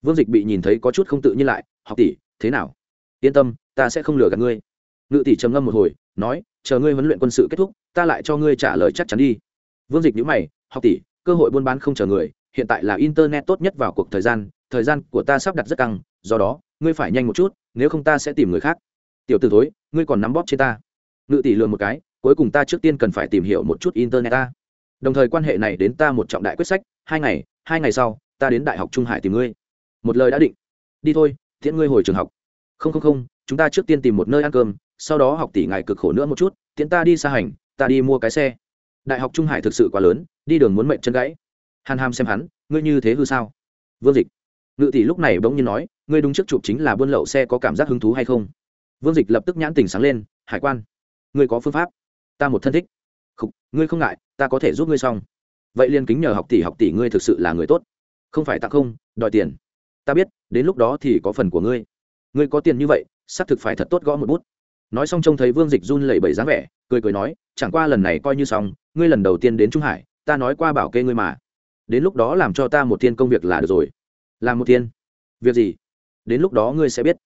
Vương dịch bị nhìn thấy có chút không tự nhiên lại, học tỷ, thế nào? Yên tâm, ta sẽ không lừa gạt ngươi. Ngự tỷ trầm ngâm một hồi nói, chờ ngươi huấn luyện quân sự kết thúc, ta lại cho ngươi trả lời chắc chắn đi. Vương dịch nhữ mày, học tỷ, cơ hội buôn bán không chờ người, hiện tại là internet tốt nhất vào cuộc thời gian thời gian của ta sắp đặt rất căng, do đó, ngươi phải nhanh một chút, nếu không ta sẽ tìm người khác. Tiểu t ử thối, ngươi còn nắm bóp trên ta. Ngự tỷ lừa một cái, cuối cùng ta trước tiên cần phải tìm hiểu một chút internet ta. Đồng thời quan hệ này đến ta một trọng đại quyết sách, hai ngày hai ngày sau, ta đến đại học trung hải tìm ngươi. Một lời đã định. Đi thôi, tiễn ngươi hồi trường học. Không không không, chúng ta trước tiên tìm một nơi ăn cơm sau đó học tỷ ngài cực khổ nữa một chút tiễn ta đi xa hành ta đi mua cái xe. Đại học trung hải thực sự quá lớn đi đường muốn mệnh chân gãy. Hàn ham xem hắn ngươi như thế hư sao? Vương dịch. Ngự tỷ lúc này bỗng nhiên nói ngươi đúng trước chụp chính là buôn lậu xe có cảm giác hứng thú hay không? Vương dịch lập tức nhãn tình sáng lên hải quan. Ngươi có phương pháp. Ta một thân thích. Không, ngươi không ngại ta có thể giúp ngươi xong. Vậy liên kính nhờ học tỷ học tỷ ngươi thực sự là người tốt. Không phải tặng không đòi tiền. Ta biết đến lúc đó thì có phần của ngươi. Ngươi có tiền như vậy xác thực phải thật tốt gõ một bút nói xong trông thấy vương dịch run lẩy bẩy dáng vẻ, cười cười nói, chẳng qua lần này coi như xong, ngươi lần đầu tiên đến trung hải, ta nói qua bảo kê ngươi mà. Đến lúc đó làm cho ta một thiên công việc là được rồi. Làm một thiên? việc gì? Đến lúc đó ngươi sẽ biết.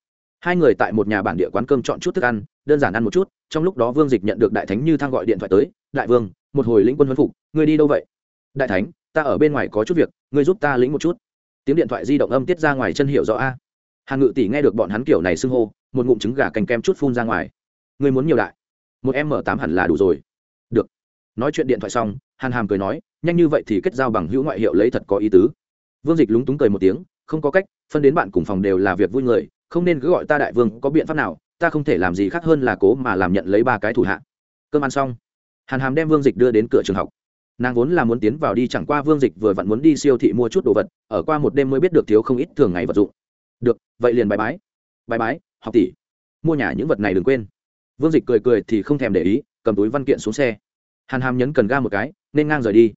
Hai người tại một nhà bản địa quán cơm chọn chút thức ăn, đơn giản ăn một chút, trong lúc đó vương dịch nhận được đại thánh như thang gọi điện thoại tới, đại vương, một hồi lĩnh quân huấn phục, ngươi đi đâu vậy? Đại thánh, ta ở bên ngoài có chút việc, ngươi giúp ta lĩnh một chút. Tiếng điện thoại di động âm tiết ra ngoài chân hiệu rõ a. Hàn ngự tỷ nghe được bọn hắn kiểu này xưng hô một ngụm trứng gà canh kem chút phun ra ngoài. Ngươi muốn nhiều đại. Một m tám hẳn là đủ rồi. Được. Nói chuyện điện thoại xong, hàn hàm cười nói, nhanh như vậy thì kết giao bằng hữu ngoại hiệu lấy thật có ý tứ. Vương dịch lúng túng cười một tiếng, không có cách, phân đến bạn cùng phòng đều là việc vui người, không nên cứ gọi ta đại vương, có biện pháp nào, ta không thể làm gì khác hơn là cố mà làm nhận lấy ba cái thủ hạ. Cơm ăn xong, hàn hàm đem vương dịch đưa đến cửa trường học. Nàng vốn là muốn tiến vào đi chẳng qua vương dịch vừa vặn muốn đi siêu thị mua chút đồ vật, ở qua một đêm mới biết được thiếu không ít thường ngày vật dụng. Được, vậy liền bài bái bài bái học tỷ, mua nhà những vật này đừng quên. Vương dịch cười cười thì không thèm để ý, cầm túi văn kiện xuống xe. Hàn hàm nhấn cần ga một cái, nên ngang rời đi.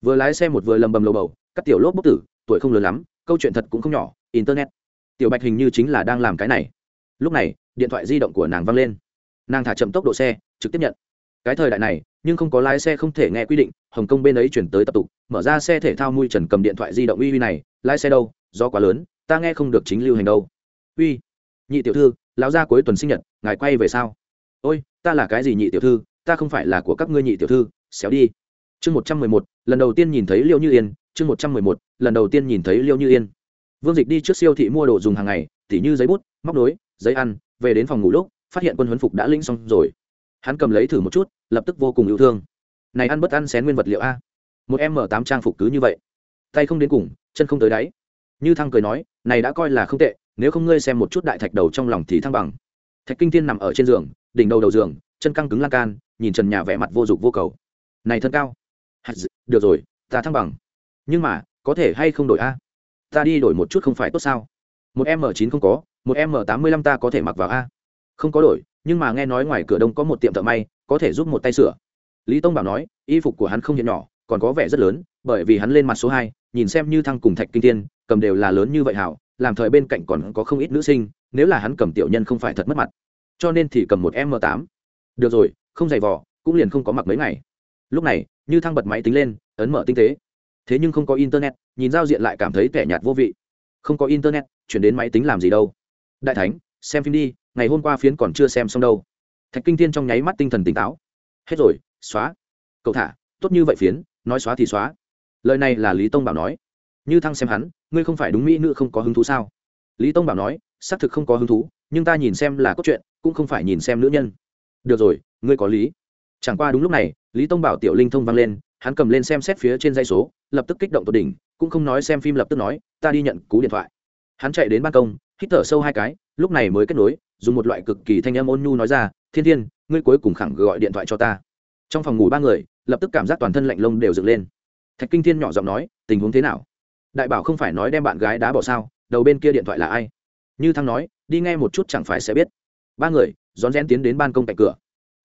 Vừa lái xe một vừa lầm bầm lầu bầu, các tiểu lốp bốc tử, tuổi không lớn lắm, câu chuyện thật cũng không nhỏ, internet. Tiểu bạch hình như chính là đang làm cái này. Lúc này, điện thoại di động của nàng văng lên. Nàng thả chậm tốc độ xe, trực tiếp nhận. Cái thời đại này, nhưng không có lái xe không thể nghe quy định, hồng kông bên ấy chuyển tới tập tục, mở ra xe thể thao mui trần cầm điện thoại di động uy uy này, lái xe đâu? Do quá lớn, ta nghe không được chính lưu hành đâu. Uy nhị tiểu thư, lão gia cuối tuần sinh nhật, ngài quay về sao? Ôi, ta là cái gì nhị tiểu thư, ta không phải là của các ngươi nhị tiểu thư, xéo đi. Chương một trăm mười một, lần đầu tiên nhìn thấy liêu như yên, chương một trăm mười một, lần đầu tiên nhìn thấy liêu như yên. Vương dịch đi trước siêu thị mua đồ dùng hàng ngày, tỉ như giấy bút, móc nối, giấy ăn, về đến phòng ngủ lúc, phát hiện quân huấn phục đã linh xong rồi. Hắn cầm lấy thử một chút, lập tức vô cùng yêu thương. Này ăn bất ăn xén nguyên vật liệu a. Một m tám trang phục cứ như vậy. Tay không đến cùng, chân không tới đáy. Như thăng cười nói, này đã coi là không tệ nếu không ngươi xem một chút đại thạch đầu trong lòng thì thăng bằng. Thạch kinh thiên nằm ở trên giường, đỉnh đầu đầu giường, chân căng cứng lan can, nhìn trần nhà vẻ mặt vô dụng vô cầu. Này thân cao. Được rồi, ta thăng bằng. Nhưng mà, có thể hay không đổi a? Ta đi đổi một chút không phải tốt sao? Một m chín không có, một m tám mươi lăm ta có thể mặc vào a. Không có đổi, nhưng mà nghe nói ngoài cửa đông có một tiệm thợ may, có thể giúp một tay sửa. Lý tông bảo nói, y phục của hắn không hiện nhỏ, còn có vẻ rất lớn, bởi vì hắn lên mặt số hai, nhìn xem như thăng cùng thạch kinh tiên cầm đều là lớn như vậy hảo làm thời bên cạnh còn có không ít nữ sinh, nếu là hắn cầm tiểu nhân không phải thật mất mặt. Cho nên thì cầm một m tám. Được rồi, không giày vò, cũng liền không có mặc mấy ngày. Lúc này, như thăng bật máy tính lên, ấn mở tinh tế. Thế nhưng không có internet, nhìn giao diện lại cảm thấy tẻ nhạt vô vị. Không có internet, chuyển đến máy tính làm gì đâu. Đại thánh, xem phim đi, ngày hôm qua phiến còn chưa xem xong đâu. Thạch kinh thiên trong nháy mắt tinh thần tỉnh táo. Hết rồi, xóa. Cậu thả, tốt như vậy phiến, nói xóa thì xóa. Lời này là lý tông bảo nói như thăng xem hắn, ngươi không phải đúng mỹ nữ không có hứng thú sao? Lý tông bảo nói, xác thực không có hứng thú, nhưng ta nhìn xem là cốt truyện, cũng không phải nhìn xem nữ nhân. Được rồi, ngươi có lý. Chẳng qua đúng lúc này, lý tông bảo tiểu linh thông vang lên, hắn cầm lên xem xét phía trên dây số, lập tức kích động tột đỉnh, cũng không nói xem phim lập tức nói, ta đi nhận cú điện thoại. Hắn chạy đến ban công, hít thở sâu hai cái, lúc này mới kết nối, dùng một loại cực kỳ thanh âm ôn nhu nói ra, thiên thiên, ngươi cuối cùng khẳng gọi điện thoại cho ta. Trong phòng ngủ ba người, lập tức cảm giác toàn thân lạnh lông đều dựng lên. Thạch kinh thiên nhỏ giọng nói, tình huống thế nào? Đại bảo không phải nói đem bạn gái đá bỏ sao, đầu bên kia điện thoại là ai? Như thăng nói, đi nghe một chút chẳng phải sẽ biết. Ba người, rón rén tiến đến ban công cạnh cửa.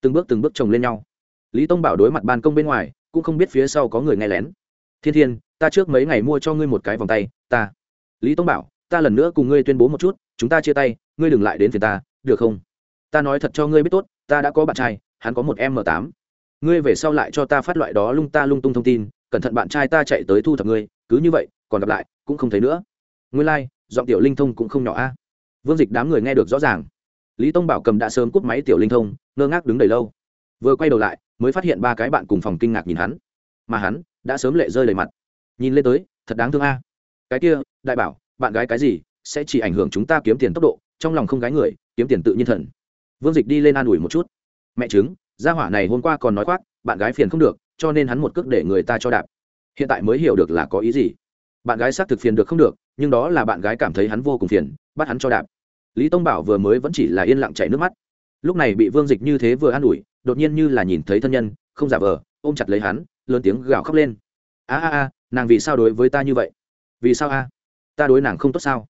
Từng bước từng bước chồng lên nhau. Lý tông bảo đối mặt ban công bên ngoài, cũng không biết phía sau có người nghe lén. Thiên thiên, ta trước mấy ngày mua cho ngươi một cái vòng tay, ta. Lý tông bảo, ta lần nữa cùng ngươi tuyên bố một chút, chúng ta chia tay, ngươi đừng lại đến phiền ta, được không? Ta nói thật cho ngươi biết tốt, ta đã có bạn trai, hắn có một m tám. Ngươi về sau lại cho ta phát loại đó lung ta lung tung thông tin, cẩn thận bạn trai ta chạy tới thu thập ngươi, cứ như vậy còn gặp lại cũng không thấy nữa. Ngươi lai、like, giọng tiểu linh thông cũng không nhỏ a. Vương dịch đám người nghe được rõ ràng. Lý tông bảo cầm đã sớm cúp máy tiểu linh thông ngơ ngác đứng đầy lâu. Vừa quay đầu lại mới phát hiện ba cái bạn cùng phòng kinh ngạc nhìn hắn. Mà hắn đã sớm lệ rơi đầy mặt. Nhìn lên tới thật đáng thương a. Cái kia đại bảo bạn gái cái gì sẽ chỉ ảnh hưởng chúng ta kiếm tiền tốc độ trong lòng không gái người kiếm tiền tự nhiên thần. Vương dịch đi lên an ủi một chút. Mẹ chứng gia hỏa này hôm qua còn nói khoác bạn gái phiền không được cho nên hắn một cước để người ta cho đạp. Hiện tại mới hiểu được là có ý gì bạn gái xác thực phiền được không được, nhưng đó là bạn gái cảm thấy hắn vô cùng phiền, bắt hắn cho đạp. Lý tông bảo vừa mới vẫn chỉ là yên lặng chảy nước mắt. Lúc này bị vương dịch như thế vừa an ủi, đột nhiên như là nhìn thấy thân nhân, không giả vờ, ôm chặt lấy hắn, lớn tiếng gào khóc lên. A a a, nàng vì sao đối với ta như vậy? Vì sao a? Ta đối nàng không tốt sao?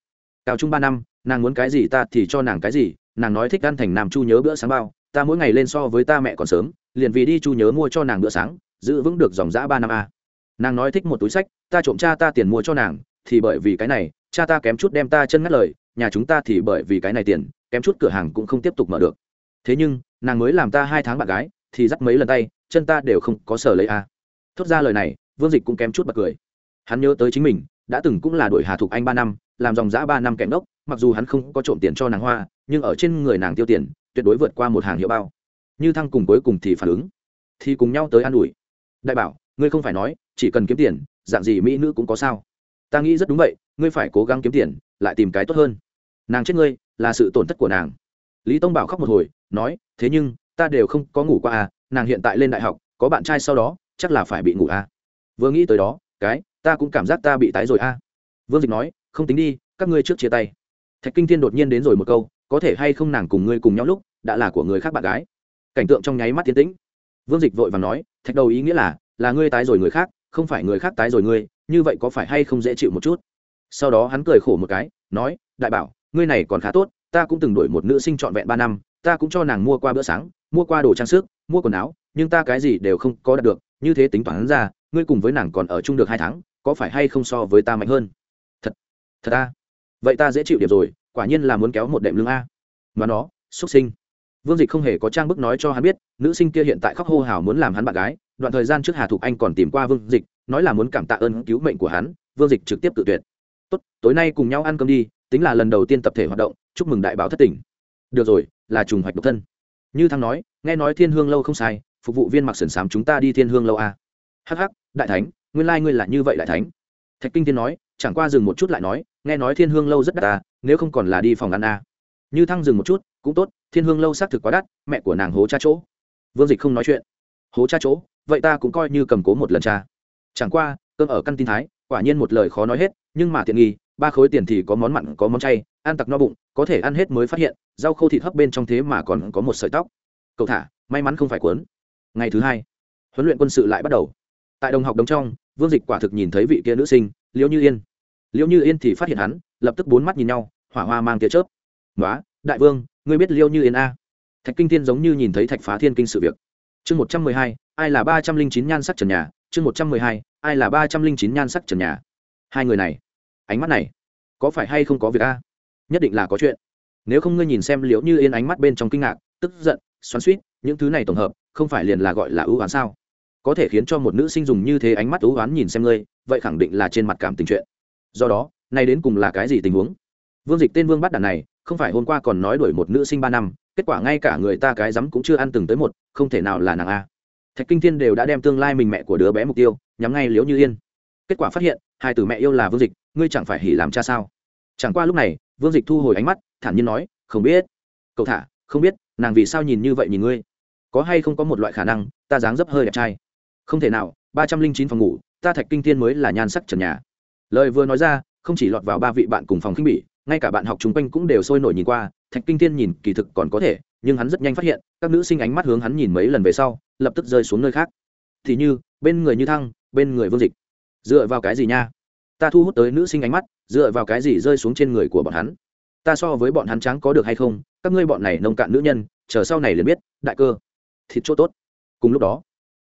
Cao trung ba năm, nàng muốn cái gì ta thì cho nàng cái gì, nàng nói thích ăn thành nam chu nhớ bữa sáng bao, ta mỗi ngày lên so với ta mẹ còn sớm, liền vì đi chu nhớ mua cho nàng bữa sáng, giữ vững được dòng giã ba năm a nàng nói thích một túi sách, ta trộm cha ta tiền mua cho nàng, thì bởi vì cái này, cha ta kém chút đem ta chân ngắt lời, nhà chúng ta thì bởi vì cái này tiền, kém chút cửa hàng cũng không tiếp tục mở được. Thế nhưng, nàng mới làm ta hai tháng bạn gái, thì dắt mấy lần tay, chân ta đều không có sở lấy a. Thốt ra lời này, vương dịch cũng kém chút bật cười. Hắn nhớ tới chính mình, đã từng cũng là đội hà thục anh ba năm, làm dòng giã ba năm kẻ ngốc, mặc dù hắn không có trộm tiền cho nàng hoa, nhưng ở trên người nàng tiêu tiền, tuyệt đối vượt qua một hàng hiệu bao. Như thăng cùng cuối cùng thì phản ứng, thì cùng nhau tới an ủi. Đại bảo ngươi không phải nói, chỉ cần kiếm tiền, dạng gì mỹ nữ cũng có sao. Ta nghĩ rất đúng vậy, ngươi phải cố gắng kiếm tiền, lại tìm cái tốt hơn. Nàng chết ngươi, là sự tổn thất của nàng. Lý tông bảo khóc một hồi, nói, thế nhưng, ta đều không có ngủ qua à nàng hiện tại lên đại học, có bạn trai sau đó, chắc là phải bị ngủ à. Vừa nghĩ tới đó, cái, ta cũng cảm giác ta bị tái rồi à. Vương dịch nói, không tính đi, các ngươi trước chia tay. Thạch kinh thiên đột nhiên đến rồi một câu, có thể hay không nàng cùng ngươi cùng nhau lúc, đã là của người khác bạn gái. Cảnh tượng trong nháy mắt tiến tĩnh. Vương dịch vội và nói, thạch đầu ý nghĩa là là ngươi tái rồi người khác, không phải người khác tái rồi ngươi, như vậy có phải hay không dễ chịu một chút? Sau đó hắn cười khổ một cái, nói, đại bảo, ngươi này còn khá tốt, ta cũng từng đuổi một nữ sinh trọn vẹn ba năm, ta cũng cho nàng mua qua bữa sáng, mua qua đồ trang sức, mua quần áo, nhưng ta cái gì đều không có đạt được, như thế tính toán ra, ngươi cùng với nàng còn ở chung được hai tháng, có phải hay không so với ta mạnh hơn? Thật thật ta vậy ta dễ chịu điểm rồi, quả nhiên là muốn kéo một đệm lưng a. Mà nó, xuất sinh vương dịch không hề có trang bức nói cho hắn biết, nữ sinh kia hiện tại khóc hô hào muốn làm hắn bạn gái, đoạn thời gian trước hà thục anh còn tìm qua vương dịch, nói là muốn cảm tạ ơn cứu mệnh của hắn, vương dịch trực tiếp tự tuyệt tốt, tối nay cùng nhau ăn cơm đi, tính là lần đầu tiên tập thể hoạt động, chúc mừng đại bảo thất tỉnh được rồi, là trùng hoạch độc thân như thăng nói, nghe nói thiên hương lâu không sai, phục vụ viên mặc sườn xám chúng ta đi thiên hương lâu a à. hh đại thánh, nguyên lai、like、ngươi là như vậy đại thánh thạch kinh thiên nói, chẳng qua dừng một chút lại nói, nghe nói thiên hương lâu rất đắt à nếu không còn là đi phòng ăn a à như thăng dừng một chút, cũng tốt, thiên hương lâu xác thực quá đắt, mẹ của nàng hố cha chỗ. Vương dịch không nói chuyện. Hố cha chỗ? Vậy ta cũng coi như cầm cố một lần cha. Chẳng qua, cơm ở căn tin thái, quả nhiên một lời khó nói hết, nhưng mà tiện nghi, ba khối tiền thì có món mặn, có món chay, ăn tặc no bụng, có thể ăn hết mới phát hiện, rau khô thịt hấp bên trong thế mà còn có một sợi tóc. Cậu thả, may mắn không phải cuốn. Ngày thứ hai, huấn luyện quân sự lại bắt đầu. Tại đồng học đống trong, vương dịch quả thực nhìn thấy vị kia nữ sinh, liễu như yên. Liễu như yên thì phát hiện hắn, lập tức bốn mắt nhìn nhau, hỏa hoa mang tia chớp nói đại vương, ngươi biết liêu như yên a? Thạch kinh thiên giống như nhìn thấy thạch phá thiên kinh sự việc. Chương một trăm mười hai, ai là ba trăm linh chín nhan sắc trần nhà? Chương một trăm mười hai, ai là ba trăm linh chín nhan sắc trần nhà? Hai người này, ánh mắt này, có phải hay không có việc a? Nhất định là có chuyện. Nếu không ngươi nhìn xem liễu như yên ánh mắt bên trong kinh ngạc, tức giận, xoắn suýt những thứ này tổng hợp, không phải liền là gọi là ưu oán sao? Có thể khiến cho một nữ sinh dùng như thế ánh mắt ưu oán nhìn xem ngươi, vậy khẳng định là trên mặt cảm tình chuyện. Do đó, nay đến cùng là cái gì tình huống? Vương dịch tên vương bắt đàn này không phải hôm qua còn nói đuổi một nữ sinh ba năm, kết quả ngay cả người ta cái rắm cũng chưa ăn từng tới một, không thể nào là nàng a. Thạch kinh thiên đều đã đem tương lai mình mẹ của đứa bé mục tiêu, nhắm ngay liễu như yên. Kết quả phát hiện, hai từ mẹ yêu là vương dịch, ngươi chẳng phải hỉ làm cha sao? Chẳng qua lúc này, vương dịch thu hồi ánh mắt, thản nhiên nói, không biết. Cậu thả, không biết, nàng vì sao nhìn như vậy nhìn ngươi? Có hay không có một loại khả năng, ta dáng dấp hơi đẹp trai? Không thể nào, ba trăm linh chín phòng ngủ, ta thạch kinh thiên mới là nhan sắc trần nhà. Lời vừa nói ra, không chỉ lọt vào ba vị bạn cùng phòng khinh bỉ ngay cả bạn học chung quanh cũng đều sôi nổi nhìn qua, thạch kinh thiên nhìn kỳ thực còn có thể, nhưng hắn rất nhanh phát hiện, các nữ sinh ánh mắt hướng hắn nhìn mấy lần về sau, lập tức rơi xuống nơi khác. Thì như, bên người như thăng, bên người vương dịch. Dựa vào cái gì nha? Ta thu hút tới nữ sinh ánh mắt, dựa vào cái gì rơi xuống trên người của bọn hắn? Ta so với bọn hắn trắng có được hay không? Các ngươi bọn này nông cạn nữ nhân, chờ sau này liền biết, đại cơ. Thịt chỗ tốt. Cùng lúc đó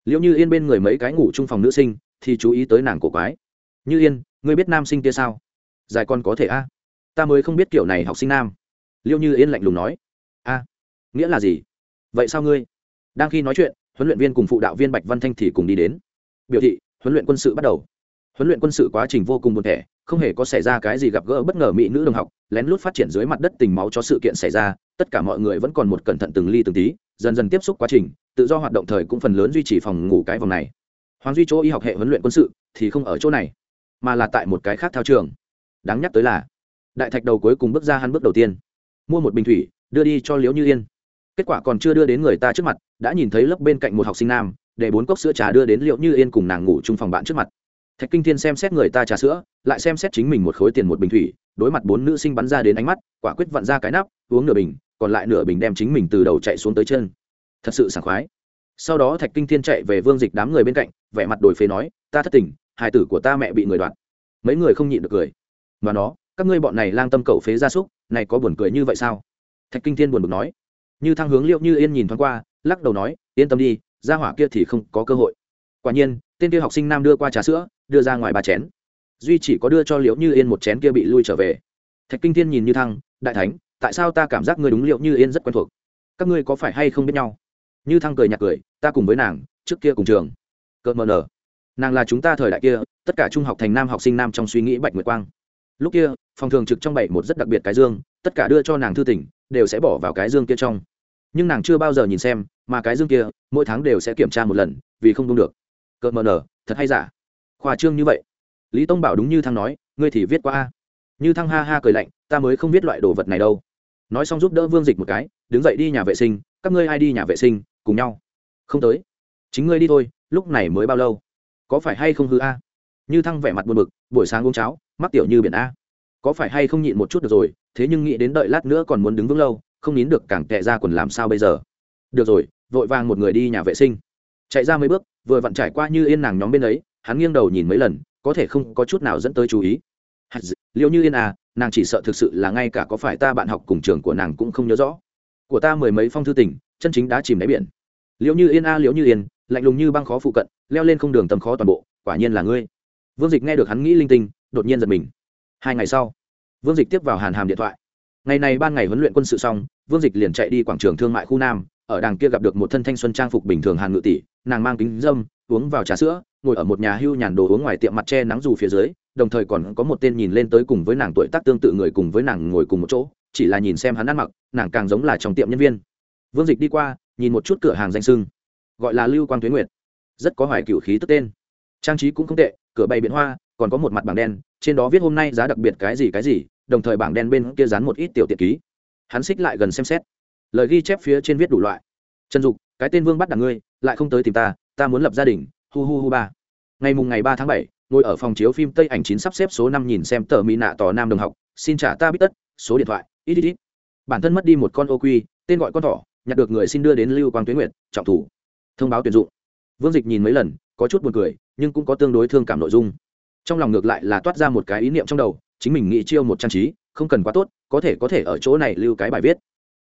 liệu như yên bên người mấy cái ngủ chung phòng nữ sinh, thì chú ý tới nàng cổ quái. Như yên, ngươi biết nam sinh kia sao? Dài con có thể a? Ta mới không biết kiểu này học sinh nam. Liêu như yên lạnh lùng nói. A, nghĩa là gì? Vậy sao ngươi? Đang khi nói chuyện, huấn luyện viên cùng phụ đạo viên bạch văn thanh thì cùng đi đến. Biểu thị, huấn luyện quân sự bắt đầu. Huấn luyện quân sự quá trình vô cùng buồn thẻ không hề có xảy ra cái gì gặp gỡ bất ngờ mỹ nữ đồng học, lén lút phát triển dưới mặt đất tình máu cho sự kiện xảy ra, tất cả mọi người vẫn còn một cẩn thận từng ly từng tí, dần dần tiếp xúc quá trình, tự do hoạt động thời cũng phần lớn duy trì phòng ngủ cái vòng này. Hoàng duy chỗ y học hệ huấn luyện quân sự thì không ở chỗ này, mà là tại một cái khác thao trường. Đáng nhắc tới là đại thạch đầu cuối cùng bước ra hắn bước đầu tiên. Mua một bình thủy, đưa đi cho liễu như yên. Kết quả còn chưa đưa đến người ta trước mặt, đã nhìn thấy lớp bên cạnh một học sinh nam, để bốn cốc sữa trà đưa đến liễu như yên cùng nàng ngủ chung phòng bạn trước mặt. Thạch kinh thiên xem xét người ta trà sữa, lại xem xét chính mình một khối tiền một bình thủy, đối mặt bốn nữ sinh bắn ra đến ánh mắt, quả quyết vặn ra cái nắp, uống nửa bình, còn lại nửa bình đem chính mình từ đầu chạy xuống tới chân. Thật sự sảng khoái. Sau đó thạch kinh thiên chạy về vương dịch đám người bên cạnh, vẻ mặt đổi phế nói, ta thất tình, hài tử của ta mẹ bị người đoạt. Mấy người không nhịn được cười. Mà nó các ngươi bọn này lang tâm cầu phế gia súc, này có buồn cười như vậy sao? Thạch kinh thiên buồn bực nói. Như thăng hướng liệu như yên nhìn thoáng qua, lắc đầu nói, yên tâm đi ra hỏa kia thì không có cơ hội. Quả nhiên, tên kia học sinh nam đưa qua trà sữa, đưa ra ngoài ba chén. Duy chỉ có đưa cho liệu như yên một chén kia bị lui trở về. Thạch kinh thiên nhìn như thăng, đại thánh, tại sao ta cảm giác ngươi đúng liệu như yên rất quen thuộc? Các ngươi có phải hay không biết nhau? Như thăng cười nhạt cười, ta cùng với nàng, trước kia cùng trường. Cợt mờ nở. Nàng là chúng ta thời đại kia, tất cả trung học thành nam học sinh nam trong suy nghĩ bạch nguyệt quang lúc kia, phòng thường trực trong bảy một rất đặc biệt cái dương, tất cả đưa cho nàng thư tỉnh đều sẽ bỏ vào cái dương kia trong. Nhưng nàng chưa bao giờ nhìn xem, mà cái dương kia, mỗi tháng đều sẽ kiểm tra một lần, vì không đúng được. Cợt mờ nở, thật hay giả? Khoa trương như vậy. Lý tông bảo đúng như thăng nói, ngươi thì viết qua a. Như thăng ha ha cười lạnh, ta mới không biết loại đồ vật này đâu. Nói xong giúp đỡ vương dịch một cái, đứng dậy đi nhà vệ sinh, các ngươi ai đi nhà vệ sinh, cùng nhau. Không tới. Chính ngươi đi thôi, lúc này mới bao lâu? Có phải hay không hư a? Như thăng vẻ mặt buồn bực, buổi sáng uống cháo mắc tiểu như biển a. Có phải hay không nhịn một chút được rồi thế nhưng nghĩ đến đợi lát nữa còn muốn đứng vững lâu không nín được càng tệ ra quần làm sao bây giờ? Được rồi vội vàng một người đi nhà vệ sinh. Chạy ra mấy bước vừa vặn trải qua như yên nàng nhóm bên ấy hắn nghiêng đầu nhìn mấy lần có thể không có chút nào dẫn tới chú ý. Liệu như yên à nàng chỉ sợ thực sự là ngay cả có phải ta bạn học cùng trường của nàng cũng không nhớ rõ. Của ta mười mấy phong thư tình chân chính đã chìm đáy biển. Liệu như yên a à, liệu như yên lạnh lùng như băng khó phụ cận leo lên không đường tầm khó toàn bộ quả nhiên là ngươi. Vương dịch nghe được hắn nghĩ linh tinh đột nhiên giật mình. Hai ngày sau, vương dịch tiếp vào hàn hàm điện thoại. Ngày này ban ngày huấn luyện quân sự xong, vương dịch liền chạy đi quảng trường thương mại khu nam, ở đàng kia gặp được một thân thanh xuân trang phục bình thường hàn ngự tỷ, nàng mang kính dâm, uống vào trà sữa, ngồi ở một nhà hưu nhàn đồ uống ngoài tiệm mặt tre nắng dù phía dưới, đồng thời còn có một tên nhìn lên tới cùng với nàng tuổi tác tương tự người cùng với nàng ngồi cùng một chỗ, chỉ là nhìn xem hắn ăn mặc, nàng càng giống là trong tiệm nhân viên. Vương dịch đi qua, nhìn một chút cửa hàng danh sưng, gọi là lưu quang tuyến nguyệt. Rất có hoài cựu khí tức tên. Trang trí cũng không tệ, cửa bày biển hoa còn có một mặt bảng đen, trên đó viết hôm nay giá đặc biệt cái gì cái gì, đồng thời bảng đen bên kia dán một ít tiểu tiện ký. Hắn xích lại gần xem xét. Lời ghi chép phía trên viết đủ loại. Trần dục, cái tên vương bắt đằng ngươi, lại không tới tìm ta ta muốn lập gia đình, hu hu hu ba. Ngày mùng ngày ba tháng bảy, ngồi ở phòng chiếu phim tây ảnh chín sắp xếp số năm nhìn xem tờ mỹ nạ tỏ nam đồng học, xin trả ta biết tất, số điện thoại, ít ít ít. Bản thân mất đi một con ô quy, tên gọi con thỏ, nhặt được người xin đưa đến lưu quang tuyến nguyện trọng thủ. Thông báo tuyển dụng. Vương dịch nhìn mấy lần, có chút buồn cười, nhưng cũng có tương đối thương cảm nội dung trong lòng ngược lại là toát ra một cái ý niệm trong đầu, chính mình nghĩ chiêu một trang trí, không cần quá tốt, có thể có thể ở chỗ này lưu cái bài viết.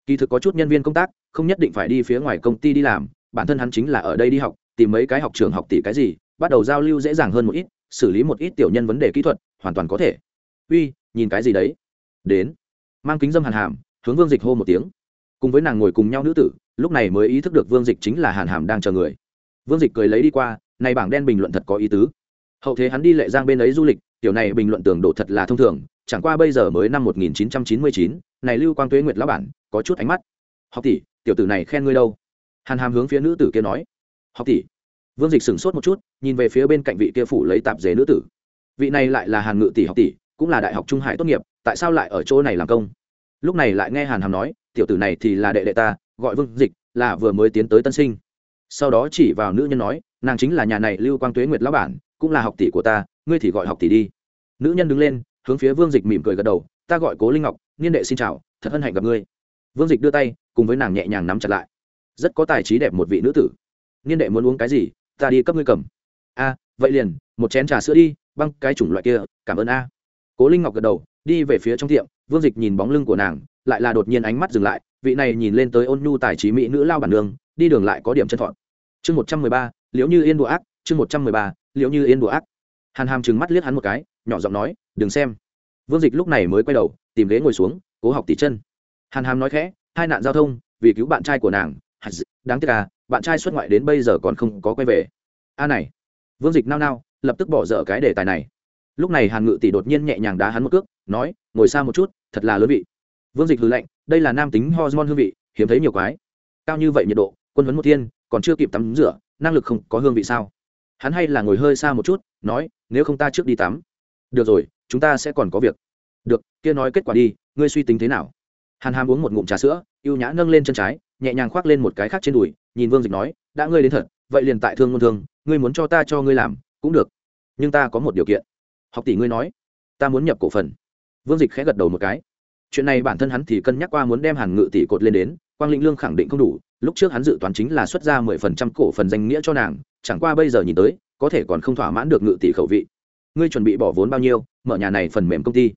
Kỳ thực có chút nhân viên công tác, không nhất định phải đi phía ngoài công ty đi làm, bản thân hắn chính là ở đây đi học, tìm mấy cái học trường học tỷ cái gì, bắt đầu giao lưu dễ dàng hơn một ít, xử lý một ít tiểu nhân vấn đề kỹ thuật, hoàn toàn có thể. Uy, nhìn cái gì đấy? Đến. Mang kính dâm hàn hàm, hướng vương dịch hô một tiếng. Cùng với nàng ngồi cùng nhau nữ tử, lúc này mới ý thức được vương dịch chính là hàn hàm đang chờ người. Vương dịch cười lấy đi qua, này bảng đen bình luận thật có ý tứ hậu thế hắn đi lệ giang bên ấy du lịch tiểu này bình luận tưởng đổ thật là thông thường chẳng qua bây giờ mới năm 1999, này lưu quang tuế nguyệt lão bản có chút ánh mắt. Học tỷ tiểu tử này khen ngươi đâu? Hàn hàm hướng phía nữ tử kia nói. Học tỷ. Vương dịch sửng sốt một chút nhìn về phía bên cạnh vị kia phủ lấy tạp dề nữ tử. Vị này lại là hàn ngự tỷ học tỷ cũng là đại học trung hải tốt nghiệp tại sao lại ở chỗ này làm công? Lúc này lại nghe hàn hàm nói tiểu tử này thì là đệ đệ ta gọi vương dịch là vừa mới tiến tới tân sinh. Sau đó chỉ vào nữ nhân nói nàng chính là nhà này lưu quang tuế nguyệt lão bản cũng là học tỷ của ta ngươi thì gọi học tỷ đi. Nữ nhân đứng lên hướng phía vương dịch mỉm cười gật đầu ta gọi cố linh ngọc niên đệ xin chào thật hân hạnh gặp ngươi. Vương dịch đưa tay cùng với nàng nhẹ nhàng nắm chặt lại. Rất có tài trí đẹp một vị nữ tử. Niên đệ muốn uống cái gì ta đi cấp ngươi cầm. A vậy liền một chén trà sữa đi băng cái chủng loại kia cảm ơn a. Cố linh ngọc gật đầu đi về phía trong tiệm vương dịch nhìn bóng lưng của nàng lại là đột nhiên ánh mắt dừng lại vị này nhìn lên tới ôn nhu tài trí mỹ nữ lao bản đường, đi đường lại có điểm chân thọn chương một trăm mười ba liễu như yên đùa ác chương một trăm mười ba liệu như yên đùa ác. Hàn hàm trừng mắt liếc hắn một cái, nhỏ giọng nói, đừng xem. Vương dịch lúc này mới quay đầu, tìm ghế ngồi xuống, cố học tỷ chân. Hàn hàm nói khẽ, hai nạn giao thông, vì cứu bạn trai của nàng. Đáng tiếc à bạn trai xuất ngoại đến bây giờ còn không có quay về. A này. Vương dịch nao nao, lập tức bỏ dở cái đề tài này. Lúc này hàn ngự tỷ đột nhiên nhẹ nhàng đá hắn một cước, nói, ngồi xa một chút, thật là lớn vị. Vương dịch hư lệnh đây là nam tính hormone hương vị, hiếm thấy nhiều quái. Cao như vậy nhiệt độ, quân huấn một thiên, còn chưa kịp tắm rửa, năng lực không có hương vị sao? Hắn hay là ngồi hơi xa một chút, nói, nếu không ta trước đi tắm. Được rồi, chúng ta sẽ còn có việc. Được, kia nói kết quả đi, ngươi suy tính thế nào? Hàn hàm uống một ngụm trà sữa y ê u nhã nâng lên chân trái, nhẹ nhàng khoác lên một cái khác trên đùi, nhìn vương dịch nói, đã ngươi đến thật, vậy liền tại thương ngôn thương, ngươi muốn cho ta cho ngươi làm, cũng được. Nhưng ta có một điều kiện. Học tỷ ngươi nói. Ta muốn nhập cổ phần. Vương dịch khẽ gật đầu một cái. Chuyện này bản thân hắn thì cân nhắc qua muốn đem hàn ngự tỷ cột lên đến quang lĩnh lương khẳng định không đủ, lúc trước hắn dự toán chính là xuất ra mười phần trăm cổ phần danh nghĩa cho nàng, chẳng qua bây giờ nhìn tới, có thể còn không thỏa mãn được ngự tỷ khẩu vị. Ngươi chuẩn bị bỏ vốn bao nhiêu, mở nhà này phần mềm công ty?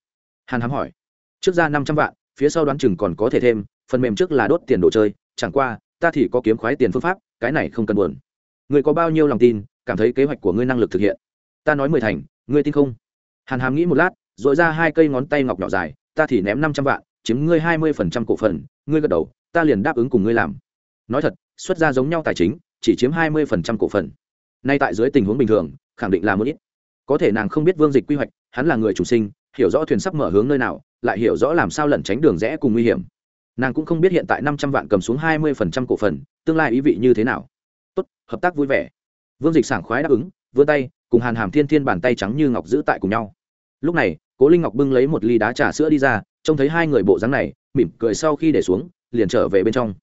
Hàn hám hỏi. Trước ra năm trăm vạn, phía sau đoán chừng còn có thể thêm, phần mềm trước là đốt tiền đồ chơi, chẳng qua, ta thì có kiếm khoái tiền phương pháp, cái này không cần buồn. Ngươi có bao nhiêu lòng tin, cảm thấy kế hoạch của ngươi năng lực thực hiện? Ta nói mười thành, ngươi tin không? Hàn Hám nghĩ một lát dội ra hai cây ngón tay ngọc nhỏ dài, ta thì ném năm trăm vạn, chiếm ngươi hai mươi phần trăm cổ phần, ngươi gật đầu ta liền đáp ứng cùng ngươi làm. Nói thật, xuất ra giống nhau tài chính, chỉ chiếm hai mươi phần trăm cổ phần. Nay tại dưới tình huống bình thường, khẳng định là một ít. Có thể nàng không biết vương dịch quy hoạch, hắn là người chủ sinh, hiểu rõ thuyền sắp mở hướng nơi nào, lại hiểu rõ làm sao lẩn tránh đường rẽ cùng nguy hiểm. Nàng cũng không biết hiện tại năm trăm vạn cầm xuống hai mươi phần trăm cổ phần, tương lai ý vị như thế nào. Tốt, hợp tác vui vẻ. Vương dịch sảng khoái đáp ứng, vươn tay, cùng hàn hàm thiên thiên bàn tay trắng như ngọc giữ tại cùng nhau. Lúc này, cố linh ngọc bưng lấy một ly đá trà sữa đi ra, trông thấy hai người bộ dáng này, mỉm cười sau khi để xuống liền trở về bên trong.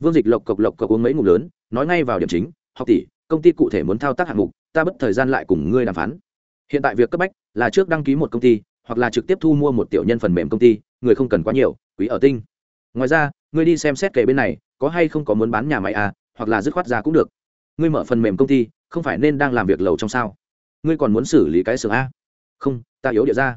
Vương dịch lộc cộc lộc cộc uống mấy ngụm lớn, nói ngay vào điểm chính, học tỷ, công ty cụ thể muốn thao tác hạng mục, ta bất thời gian lại cùng ngươi đàm phán. Hiện tại việc cấp bách là trước đăng ký một công ty, hoặc là trực tiếp thu mua một tiểu nhân phần mềm công ty, người không cần quá nhiều, quý ở tinh. Ngoài ra, ngươi đi xem xét kể bên này, có hay không có muốn bán nhà máy à hoặc là dứt khoát ra cũng được. Ngươi mở phần mềm công ty, không phải nên đang làm việc lầu trong sao? Ngươi còn muốn xử lý cái xưởng a? Không, ta yếu địa ra.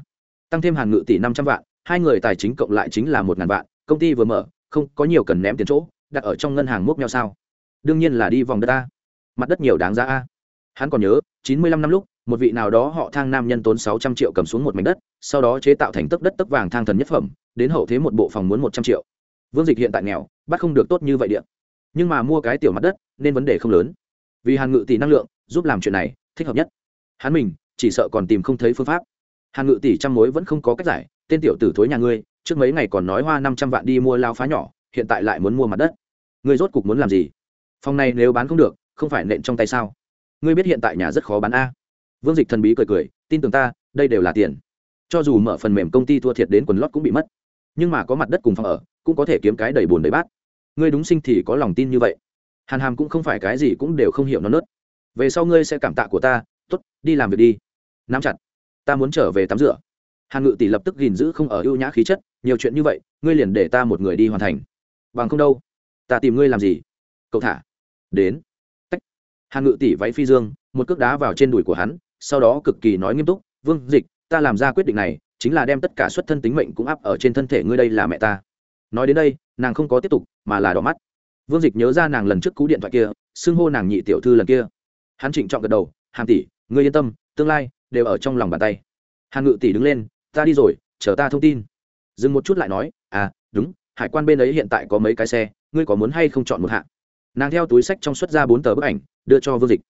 Tăng thêm hàn ngự tỷ năm trăm vạn, hai người tài chính cộng lại chính là một ngàn vạn, công ty vừa mở không có nhiều cần ném tiền chỗ, đặt ở trong ngân hàng múc nhau sao? Đương nhiên là đi vòng đất a. Mặt đất nhiều đáng giá a. Hắn còn nhớ, chín mươi lăm năm lúc, một vị nào đó họ thang nam nhân tốn sáu trăm triệu cầm xuống một mảnh đất, sau đó chế tạo thành tấc đất tấc vàng thang thần nhất phẩm, đến hậu thế một bộ phòng muốn một trăm triệu. Vương dịch hiện tại nghèo, bắt không được tốt như vậy điện nhưng mà mua cái tiểu mặt đất, nên vấn đề không lớn. Vì hàn ngự tỷ năng lượng, giúp làm chuyện này, thích hợp nhất. Hắn mình, chỉ sợ còn tìm không thấy phương pháp. Hàn ngự tỷ trăm mối vẫn không có cách giải, tên tiểu tử thối nhà ngươi trước mấy ngày còn nói hoa năm trăm vạn đi mua lao phá nhỏ, hiện tại lại muốn mua mặt đất. Ngươi rốt cục muốn làm gì? Phòng này nếu bán không được, không phải nện trong tay sao? Ngươi biết hiện tại nhà rất khó bán a. Vương dịch thần bí cười cười, tin tưởng ta, đây đều là tiền. Cho dù mở phần mềm công ty thua thiệt đến quần lót cũng bị mất. Nhưng mà có mặt đất cùng phòng ở, cũng có thể kiếm cái đầy bùn đầy bát. Ngươi đúng sinh thì có lòng tin như vậy. Hàn hàm cũng không phải cái gì cũng đều không hiểu nó nớt về sau ngươi sẽ cảm tạ của ta t ố t đi làm việc đi. Nắm chặt. Ta muốn trở về tắm rửa. Hàn ngự tỷ lập tức gìn giữ không ở ưu nhã khí chất nhiều chuyện như vậy, ngươi liền để ta một người đi hoàn thành. Bằng không đâu. Ta tìm ngươi làm gì? Cậu thả. Đến. Tách. hàn ngự tỷ váy phi dương, một cước đá vào trên đùi của hắn, sau đó cực kỳ nói nghiêm túc, vương dịch, ta làm ra quyết định này, chính là đem tất cả xuất thân tính mệnh cũng áp ở trên thân thể ngươi đây là mẹ ta. Nói đến đây, nàng không có tiếp tục, mà là đỏ mắt. Vương dịch nhớ ra nàng lần trước cú điện thoại kia, xưng hô nàng nhị tiểu thư lần kia. Hắn trịnh trọng gật đầu, hàn tỷ, ngươi yên tâm, tương lai đều ở trong lòng bàn tay. Hàn ngự tỷ đứng lên, ta đi rồi, chờ ta thông tin dừng một chút lại nói à đúng, hải quan bên ấy hiện tại có mấy cái xe, ngươi có muốn hay không chọn một hạng? Nàng theo túi sách trong xuất ra bốn tờ bức ảnh, đưa cho vương dịch.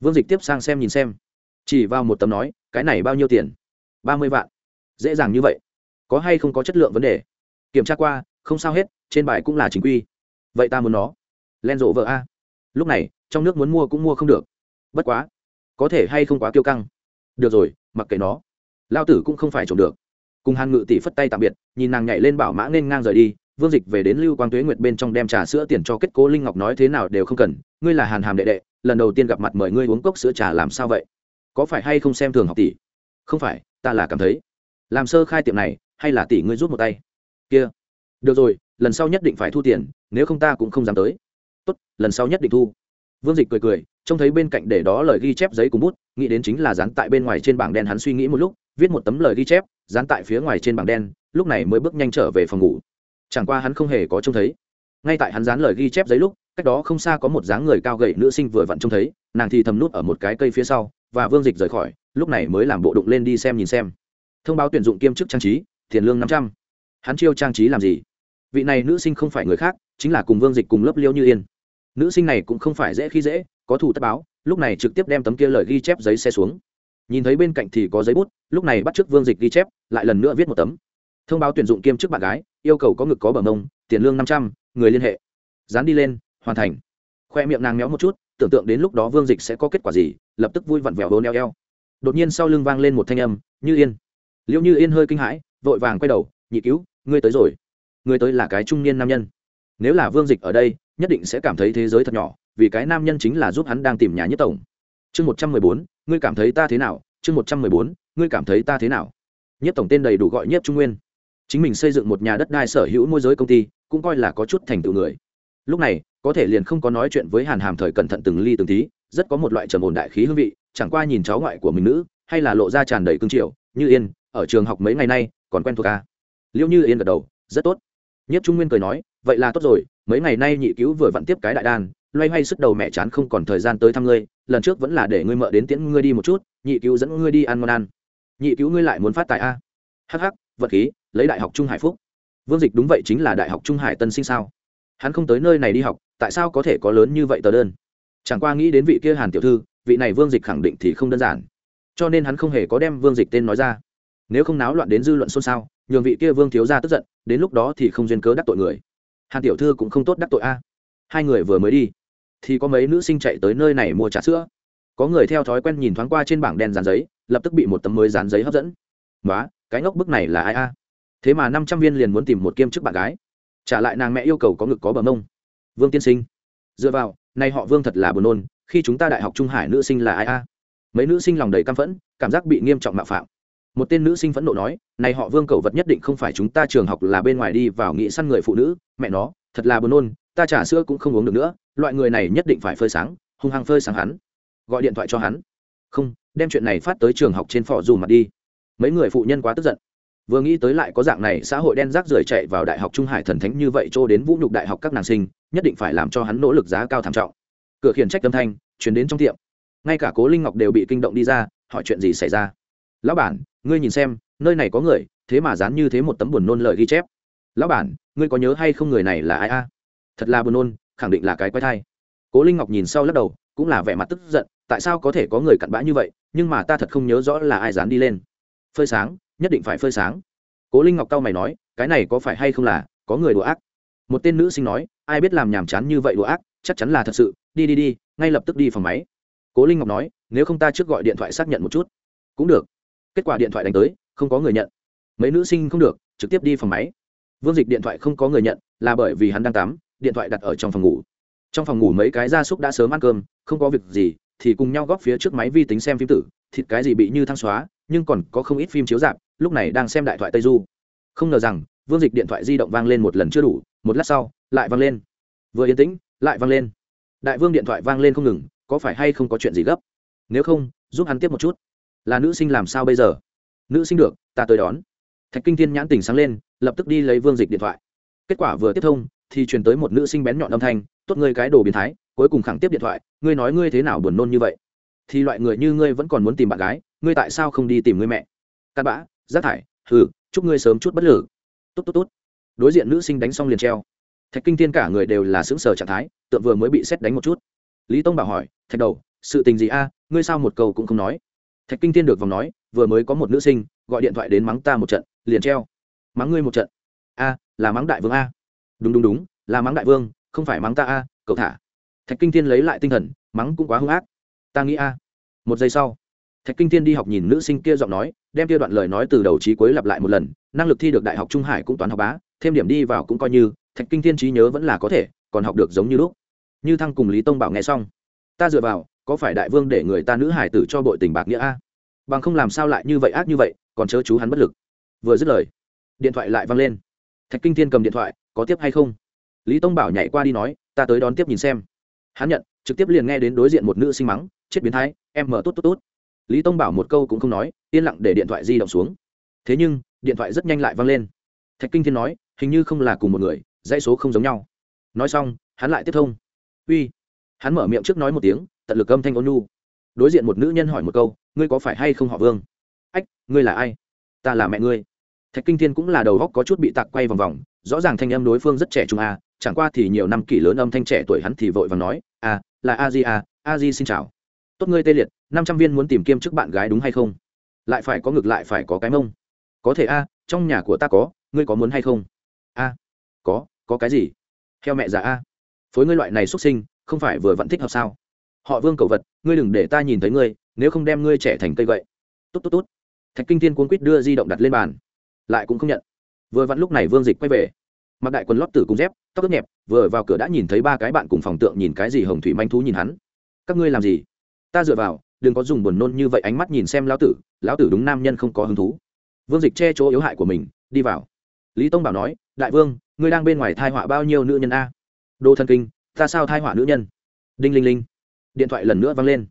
Vương dịch tiếp sang xem nhìn xem. Chỉ vào một tấm nói, cái này bao nhiêu tiền? Ba mươi vạn. Dễ dàng như vậy? Có hay không có chất lượng vấn đề? Kiểm tra qua, không sao hết, trên bài cũng là chính quy. Vậy ta muốn nó. Len rộ vợ a. Lúc này, trong nước muốn mua cũng mua không được. Bất quá, có thể hay không quá kiêu căng? Được rồi, mặc kệ nó. Lao tử cũng không phải trộm được cùng hàn ngự tỷ phất tay tạm biệt, nhìn nàng nhảy lên bảo mã nên ngang rời đi, vương dịch về đến lưu quang tuế nguyệt bên trong đem trà sữa tiền cho kết cố linh ngọc nói thế nào đều không cần, ngươi là hàn hàm đệ đệ, lần đầu tiên gặp mặt mời ngươi uống cốc sữa trà làm sao vậy? Có phải hay không xem thường học tỷ? Không phải, ta là cảm thấy, làm sơ khai tiệm này, hay là tỷ ngươi rút một tay? Kia, được rồi, lần sau nhất định phải thu tiền, nếu không ta cũng không dám tới. Tốt, lần sau nhất định thu. Vương dịch cười cười, trông thấy bên cạnh để đó lời ghi chép giấy cùng bút, nghĩ đến chính là dán tại bên ngoài trên bảng đen hắn suy nghĩ một lúc, viết một tấm lời ghi chép dán tại phía ngoài trên bảng đen, lúc này mới bước nhanh trở về phòng ngủ. Chẳng qua hắn không hề có trông thấy. Ngay tại hắn dán lời ghi chép giấy lúc, cách đó không xa có một dáng người cao gậy nữ sinh vừa vặn trông thấy, nàng thì thầm nút ở một cái cây phía sau, và vương dịch rời khỏi, lúc này mới làm bộ đụng lên đi xem nhìn xem. Thông báo tuyển dụng kiêm chức trang trí, tiền lương năm trăm. Hắn chiêu trang trí làm gì? Vị này nữ sinh không phải người khác, chính là cùng vương dịch cùng lớp liêu như yên. Nữ sinh này cũng không phải dễ khi dễ, có thủ tất báo, lúc này trực tiếp đem tấm kia lời ghi chép giấy xe xuống nhìn thấy bên cạnh thì có giấy bút, lúc này bắt t r ư ớ c vương dịch ghi chép, lại lần nữa viết một tấm. Thông báo tuyển dụng kiêm chức bạn gái, yêu cầu có ngực có bờ mông, tiền lương năm trăm, người liên hệ. Dán đi lên, hoàn thành. Khoe miệng nàng méo một chút, tưởng tượng đến lúc đó vương dịch sẽ có kết quả gì, lập tức vui vặn vẹo hố neo eo. Đột nhiên sau lưng vang lên một thanh âm, như yên. Liệu như yên hơi kinh hãi, vội vàng quay đầu, nhị cứu, ngươi tới rồi. Người tới là cái trung niên nam nhân. Nếu là vương dịch ở đây, nhất định sẽ cảm thấy thế giới thật nhỏ, vì cái nam nhân chính là giúp hắn đang tìm nhà nhất tổng. Chương một trăm mười bốn ngươi cảm thấy ta thế nào? Chương một trăm mười bốn, ngươi cảm thấy ta thế nào? Nhất tổng tên đầy đủ gọi nhất trung nguyên. Chính mình xây dựng một nhà đất đai sở hữu môi giới công ty, cũng coi là có chút thành tựu người. Lúc này, có thể liền không có nói chuyện với hàn hàm thời cẩn thận từng ly từng tí, rất có một loại trầm ổn đại khí hương vị, chẳng qua nhìn cháu ngoại của mình nữ, hay là lộ ra tràn đầy cương triệu như yên, ở trường học mấy ngày nay, còn quen thuộc à? ca liệu như yên gật đầu, rất tốt. Nhất trung nguyên cười nói, vậy là tốt rồi, mấy ngày nay nhị cứu vừa vặn tiếp cái đại đan loay hoay sức đầu mẹ chán không còn thời gian tới thăm ngươi, lần trước vẫn là để ngươi mợ đến tiễn ngươi đi một chút, nhị cứu dẫn ngươi đi ăn ngon ăn. Nhị cứu ngươi lại muốn phát tài a. Hh vật khí, lấy đại học trung hải phúc. Vương dịch đúng vậy chính là đại học trung hải tân sinh sao? Hắn không tới nơi này đi học, tại sao có thể có lớn như vậy tờ đơn? Chẳng qua nghĩ đến vị kia hàn tiểu thư, vị này vương dịch khẳng định thì không đơn giản. Cho nên hắn không hề có đem vương dịch tên nói ra. Nếu không náo loạn đến dư luận xôn xao, nhường vị kia vương thiếu ra tức giận, đến lúc đó thì không duyên cớ đắc tội người. Hàn tiểu thư cũng không tốt đắc tội a. Hai người vừa mới đi thì có mấy nữ sinh chạy tới nơi này mua trà sữa. Có người theo thói quen nhìn thoáng qua trên bảng đen dán giấy, lập tức bị một tấm mới dán giấy hấp dẫn. Nói cái ngốc bức này là ai a? Thế mà năm trăm viên liền muốn tìm một kiêm chức bạn gái. Trả lại nàng mẹ yêu cầu có ngực có bờ mông. Vương tiên sinh. Dựa vào nay họ vương thật là buồn nôn, khi chúng ta đại học trung hải nữ sinh là ai a? Mấy nữ sinh lòng đầy căm phẫn, cảm giác bị nghiêm trọng mạo phạm. Một tên nữ sinh phẫn nộ nói, này họ vương cầu vật nhất định không phải chúng ta trường học là bên ngoài đi vào nghị săn người phụ nữ, mẹ nó, thật là buồn nôn, ta trả sữa cũng không uống được nữa loại người này nhất định phải phơi sáng, hung hăng phơi sáng hắn. Gọi điện thoại cho hắn. Không, đem chuyện này phát tới trường học trên phỏ dù mặt đi. Mấy người phụ nhân quá tức giận. Vừa nghĩ tới lại có dạng này xã hội đen rác rưởi chạy vào đại học trung hải thần thánh như vậy cho đến vũ nhục đại học các nàng sinh, nhất định phải làm cho hắn nỗ lực giá cao thảm trọng. Cửa khiển trách âm thanh chuyển đến trong tiệm. Ngay cả cố linh ngọc đều bị kinh động đi ra, hỏi chuyện gì xảy ra? Lão bản, ngươi nhìn xem, nơi này có người, thế mà dán như thế một tấm buồn nôn lời ghi chép. Lão bản, ngươi có nhớ hay không người này là ai a? Thật là buồn nôn khẳng định là cái quái thai. Cố linh ngọc nhìn sau lắc đầu, cũng là vẻ mặt tức giận, tại sao có thể có người cặn bã như vậy, nhưng mà ta thật không nhớ rõ là ai dán đi lên. Phơi sáng, nhất định phải phơi sáng. Cố linh ngọc cao mày nói, cái này có phải hay không là, có người đùa ác. Một tên nữ sinh nói, ai biết làm nhàm chán như vậy đùa ác, chắc chắn là thật sự, đi đi đi, ngay lập tức đi phòng máy. Cố linh ngọc nói, nếu không ta trước gọi điện thoại xác nhận một chút. Cũng được. Kết quả điện thoại đánh tới, không có người nhận. Mấy nữ sinh không được, trực tiếp đi phòng máy. Vương dịch điện thoại không có người nhận, là bởi vì hắn đang tắm điện thoại đặt ở trong phòng ngủ. Trong phòng ngủ mấy cái gia súc đã sớm ăn cơm, không có việc gì, thì cùng nhau góp phía trước máy vi tính xem phim tử. Thịt cái gì bị như thăng xóa, nhưng còn có không ít phim chiếu dạp lúc này đang xem đại thoại tây du. Không ngờ rằng, vương dịch điện thoại di động vang lên một lần chưa đủ, một lát sau, lại vang lên. Vừa yên tĩnh, lại vang lên. Đại vương điện thoại vang lên không ngừng, có phải hay không có chuyện gì gấp? Nếu không, giúp hắn tiếp một chút. Là nữ sinh làm sao bây giờ? Nữ sinh được, ta tới đón. Thạch kinh thiên nhãn tỉnh sáng lên, lập tức đi lấy vương dịch điện thoại. Kết quả vừa tiếp thông thì truyền tới một nữ sinh bén nhọn âm thanh, tốt ngươi cái đồ biến thái, cuối cùng khẳng tiếp điện thoại, ngươi nói ngươi thế nào buồn nôn như vậy? Thì loại người như ngươi vẫn còn muốn tìm bạn gái, ngươi tại sao không đi tìm ngươi mẹ? Cắt bã, rác thải, hừ, chúc ngươi sớm chút bất lử. Tốt tốt tốt. Đối diện nữ sinh đánh xong liền treo. Thạch kinh thiên cả người đều là sững sờ trạng thái tượng vừa mới bị xét đánh một chút. Lý tông bảo hỏi, thạch đầu, sự tình gì a? Ngươi sao một câu cũng không nói? Thạch kinh thiên được vòng nói, vừa mới có một nữ sinh, gọi điện thoại đến mắng ta một trận, liền treo. Mắng ngươi một trận? A, là mắng đại vương a đúng đúng đúng, là mắng đại vương, không phải mắng ta a, cậu thả. Thạch kinh thiên lấy lại tinh thần, mắng cũng quá hung ác. Ta nghĩ a. Một giây sau, thạch kinh thiên đi học nhìn nữ sinh kia giọng nói, đem kia đoạn lời nói từ đầu trí cuối lặp lại một lần, năng lực thi được đại học trung hải cũng toán học bá, thêm điểm đi vào cũng coi như, thạch kinh thiên trí nhớ vẫn là có thể, còn học được giống như lúc. Như thăng cùng lý tông bảo nghe xong, ta dựa vào, có phải đại vương để người ta nữ hải tử cho bội tình bạc nghĩa a? Bằng không làm sao lại như vậy ác như vậy, còn chớ chú hắn bất lực. Vừa dứt lời, điện thoại lại văng lên. Thạch kinh thiên cầm điện thoại có tiếp hay không? Lý tông bảo nhảy qua đi nói, ta tới đón tiếp nhìn xem. Hắn nhận, trực tiếp liền nghe đến đối diện một nữ sinh mắng, chết biến thái, em mở tốt tốt tốt. Lý tông bảo một câu cũng không nói, yên lặng để điện thoại di động xuống. Thế nhưng, điện thoại rất nhanh lại văng lên. Thạch kinh thiên nói, hình như không là cùng một người, dãy số không giống nhau. Nói xong, hắn lại tiếp thông. Uy. Hắn mở miệng trước nói một tiếng, tận lực âm thanh ôn nhu. Đối diện một nữ nhân hỏi một câu, ngươi có phải hay không họ vương? Ách, ngươi là ai? Ta là mẹ ngươi. Thạch kinh thiên cũng là đầu góc có chút bị tạc quay vòng vòng rõ ràng thanh âm đối phương rất trẻ trung a, chẳng qua thì nhiều năm kỷ lớn âm thanh trẻ tuổi hắn thì vội và nói à là a di a a di xin chào. Tốt ngươi tê liệt, năm trăm viên muốn tìm kiêm chức bạn gái đúng hay không? Lại phải có ngực lại phải có cái mông. Có thể a, trong nhà của ta có, ngươi có muốn hay không? A, có có cái gì? Theo mẹ già a. Phối ngươi loại này xuất sinh, không phải vừa vẫn thích hợp sao? Họ vương cầu vật, ngươi đừng để ta nhìn thấy ngươi, nếu không đem ngươi trẻ thành cây vậy. tốt tốt tốt. Thạch kinh thiên cuốn quýt đưa di động đặt lên bàn. Lại cũng không nhận vừa vặn lúc này vương dịch quay về. Mặc đại quần lót tử cùng dép, tóc ướt nhẹp, vừa vào cửa đã nhìn thấy ba cái bạn cùng phòng tượng nhìn cái gì hồng thủy manh thú nhìn hắn. Các ngươi làm gì? Ta dựa vào, đừng có dùng buồn nôn như vậy ánh mắt nhìn xem lão tử lão tử đúng nam nhân không có hứng thú. Vương dịch che chỗ yếu hại của mình, đi vào. Lý tông bảo nói, đại vương, ngươi đang bên ngoài thai họa bao nhiêu nữ nhân a? Đô thân kinh, ta sao thai họa nữ nhân? Đinh linh linh. Điện thoại lần nữa văng lên.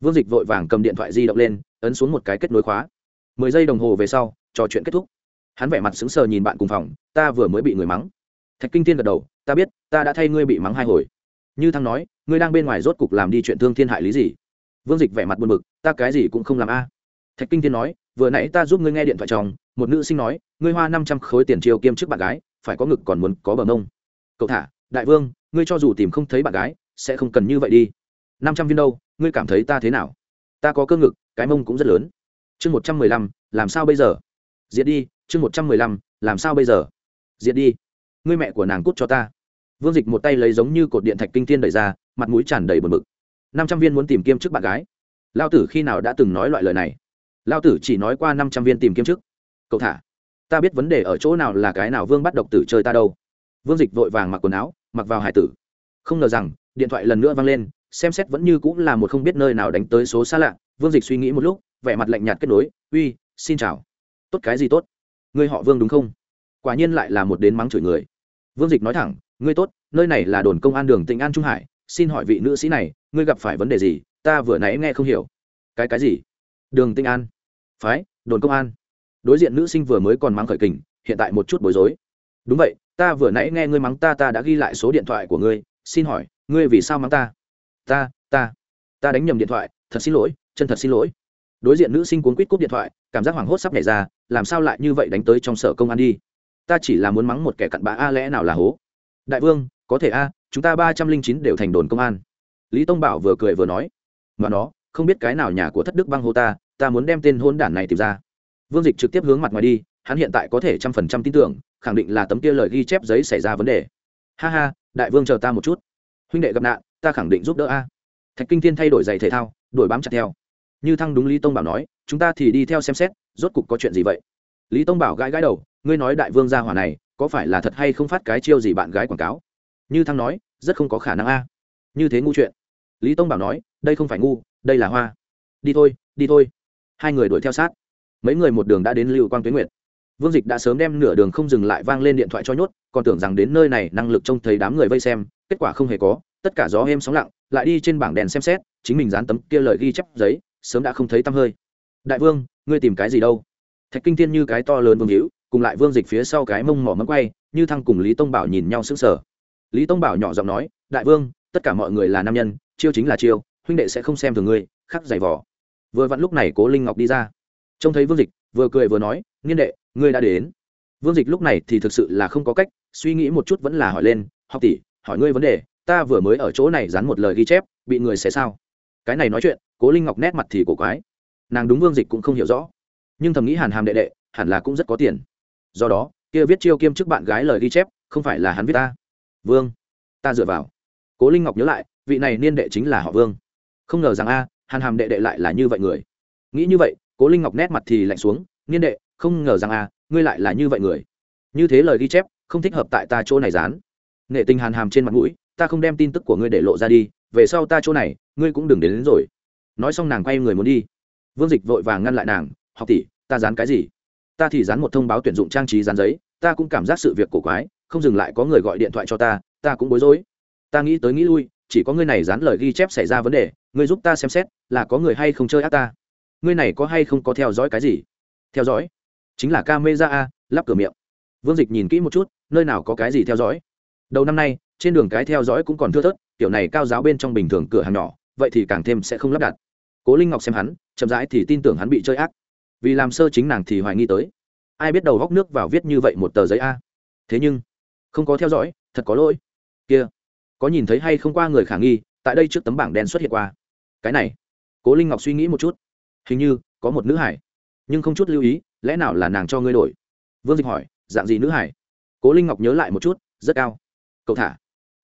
Vương dịch vội vàng cầm điện thoại di động lên, ấn xuống một cái kết nối khóa. Mười giây đồng hồ về sau, trò chuyện kết thúc hắn vẻ mặt sững sờ nhìn bạn cùng phòng, ta vừa mới bị người mắng. Thạch kinh thiên gật đầu, ta biết, ta đã thay ngươi bị mắng hai hồi. Như thăng nói, ngươi đang bên ngoài rốt cục làm đi chuyện thương thiên hại lý gì? Vương dịch vẻ mặt buồn bực, ta cái gì cũng không làm a. Thạch kinh thiên nói, vừa nãy ta giúp ngươi nghe điện thoại chồng, một nữ sinh nói, ngươi hoa năm trăm khối tiền chiều kiêm trước bạn gái, phải có ngực còn muốn có bờ mông. Cậu thả, đại vương, ngươi cho dù tìm không thấy bạn gái, sẽ không cần như vậy đi. Năm trăm viên đâu, ngươi cảm thấy ta thế nào? Ta có cơ ngực, cái mông cũng rất lớn. Chương một trăm mười lăm, làm sao bây giờ? Diệt đi chương một trăm mười lăm, làm sao bây giờ? Diệt đi. Ngươi mẹ của nàng cút cho ta. Vương dịch một tay lấy giống như cột điện thạch kinh thiên đẩy ra, mặt mũi tràn đầy bờ mực năm trăm viên muốn tìm kiếm trước bạn gái. Lao tử khi nào đã từng nói loại lời này? Lao tử chỉ nói qua năm trăm viên tìm kiếm trước. cậu thả. Ta biết vấn đề ở chỗ nào là cái nào vương bắt độc tử chơi ta đâu. Vương dịch vội vàng mặc quần áo, mặc vào hải tử. Không ngờ rằng, điện thoại lần nữa vang lên, xem xét vẫn như cũng là một không biết nơi nào đánh tới số xa lạ. Vương dịch suy nghĩ một lúc, vẻ mặt lạnh nhạt kết nối, uy, xin chào. Tốt, cái gì tốt? Ngươi họ vương đúng không? Quả nhiên lại là một đến mắng chửi người. Vương dịch nói thẳng, ngươi tốt, nơi này là đồn công an đường tỉnh an trung hải, xin hỏi vị nữ sĩ này, ngươi gặp phải vấn đề gì? Ta vừa nãy nghe không hiểu. Cái cái gì? Đường Tinh an. Phái, đồn công an. Đối diện nữ sinh vừa mới còn mắng khởi kình, hiện tại một chút bối rối. Đúng vậy, ta vừa nãy nghe ngươi mắng ta ta đã ghi lại số điện thoại của ngươi, xin hỏi, ngươi vì sao mắng ta? Ta ta ta đánh nhầm điện thoại, thật xin lỗi, chân thật xin lỗi đối diện nữ sinh cuốn quýt cúp điện thoại, cảm giác hoảng hốt sắp nhảy ra, làm sao lại như vậy đánh tới trong sở công an đi? Ta chỉ là muốn mắng một kẻ cặn bã a lẽ nào là hố? Đại vương, có thể a, chúng ta ba trăm linh chín đều thành đồn công an. Lý tông bảo vừa cười vừa nói. Mà nó, không biết cái nào nhà của thất đức băng hô ta ta muốn đem tên hôn đản này tìm ra. Vương dịch trực tiếp hướng mặt ngoài đi, hắn hiện tại có thể trăm phần trăm tin tưởng, khẳng định là tấm kia lời ghi chép giấy xảy ra vấn đề. Ha ha, đại vương chờ ta một chút. Huynh đệ gặp nạn, ta khẳng định giúp đỡ a. Thạch kinh thiên thay đổi giày thể thao đổi bám chặt theo như thăng đúng lý tông bảo nói, chúng ta thì đi theo xem xét, rốt cục có chuyện gì vậy? Lý tông bảo gãi gãi đầu, ngươi nói đại vương gia hỏa này, có phải là thật hay không phát cái chiêu gì bạn gái quảng cáo? Như thăng nói, rất không có khả năng a. Như thế ngu chuyện. Lý tông bảo nói, đây không phải ngu, đây là hoa. Đi thôi đi thôi. Hai người đuổi theo sát. Mấy người một đường đã đến lưu quang tuyến nguyệt. Vương dịch đã sớm đem nửa đường không dừng lại vang lên điện thoại cho nhốt, còn tưởng rằng đến nơi này năng lực trông thấy đám người vây xem, kết quả không hề có, tất cả gió êm sóng lặng, lại đi trên bảng đèn xem xét, chính mình dán tấm kia lời ghi chép giấy sớm đã không thấy tăm hơi. Đại vương, ngươi tìm cái gì đâu? Thạch kinh thiên như cái to lớn vương hữu, cùng lại vương dịch phía sau cái mông mỏ mẫm quay, như thăng cùng lý tông bảo nhìn nhau sững sờ. Lý tông bảo nhỏ giọng nói, đại vương, tất cả mọi người là nam nhân, chiêu chính là chiêu, huynh đệ sẽ không xem thường ngươi, khắc giày vỏ vừa vặn lúc này cố linh ngọc đi ra. Trông thấy vương dịch, vừa cười vừa nói, nghiên đệ, ngươi đã đến. Vương dịch lúc này thì thực sự là không có cách, suy nghĩ một chút vẫn là hỏi lên, học tỷ, hỏi ngươi vấn đề, ta vừa mới ở chỗ này dán một lời ghi chép, bị người sẽ sao? Cái này nói chuyện, cố linh ngọc nét mặt thì cổ quái. Nàng đúng vương dịch cũng không hiểu rõ. Nhưng thầm nghĩ hàn hàm đệ đệ, hẳn là cũng rất có tiền. Do đó, kia viết chiêu kiêm trước bạn gái lời ghi chép, không phải là hắn viết ta. Vương, ta dựa vào. Cố linh ngọc nhớ lại, vị này niên đệ chính là họ vương. Không ngờ rằng a, hàn hàm đệ đệ lại là như vậy người. Nghĩ như vậy, cố linh ngọc nét mặt thì lạnh xuống, niên đệ, không ngờ rằng a, ngươi lại là như vậy người. Như thế lời ghi chép, không thích hợp tại ta chỗ này dán. Nghệ tình hàn hàm trên mặt mũi, ta không đem tin tức của ngươi để lộ ra đi, về sau ta chỗ này ngươi cũng đừng đến, đến rồi. Nói xong nàng quay người muốn đi. Vương dịch vội vàng ngăn lại nàng học tỷ ta dán cái gì? Ta thì dán một thông báo tuyển dụng trang trí dán giấy ta cũng cảm giác sự việc cổ quái không dừng lại có người gọi điện thoại cho ta ta cũng bối rối. Ta nghĩ tới nghĩ lui chỉ có ngươi này dán lời ghi chép xảy ra vấn đề ngươi giúp ta xem xét là có người hay không chơi ác ta. Ngươi này có hay không có theo dõi cái gì? Theo dõi? Chính là ca mê ra a lắp cửa miệng. Vương dịch nhìn kỹ một chút nơi nào có cái gì theo dõi? Đầu năm nay trên đường cái theo dõi cũng còn thưa thớt kiểu này cao giáo bên trong bình thường cửa hàng nhỏ vậy thì càng thêm sẽ không lắp đặt. Cố linh ngọc xem hắn, chậm rãi thì tin tưởng hắn bị chơi ác. Vì làm sơ chính nàng thì hoài nghi tới. Ai biết đầu góc nước vào viết như vậy một tờ giấy a. Thế nhưng, không có theo dõi, thật có lỗi. Kia, có nhìn thấy hay không qua người khả nghi, tại đây trước tấm bảng đen xuất hiện qua. Cái này, cố linh ngọc suy nghĩ một chút. Hình như, có một nữ hải. Nhưng không chút lưu ý, lẽ nào là nàng cho ngươi đổi? Vương dịch hỏi, dạng gì nữ hải? Cố linh ngọc nhớ lại một chút, rất cao. Cậu thả.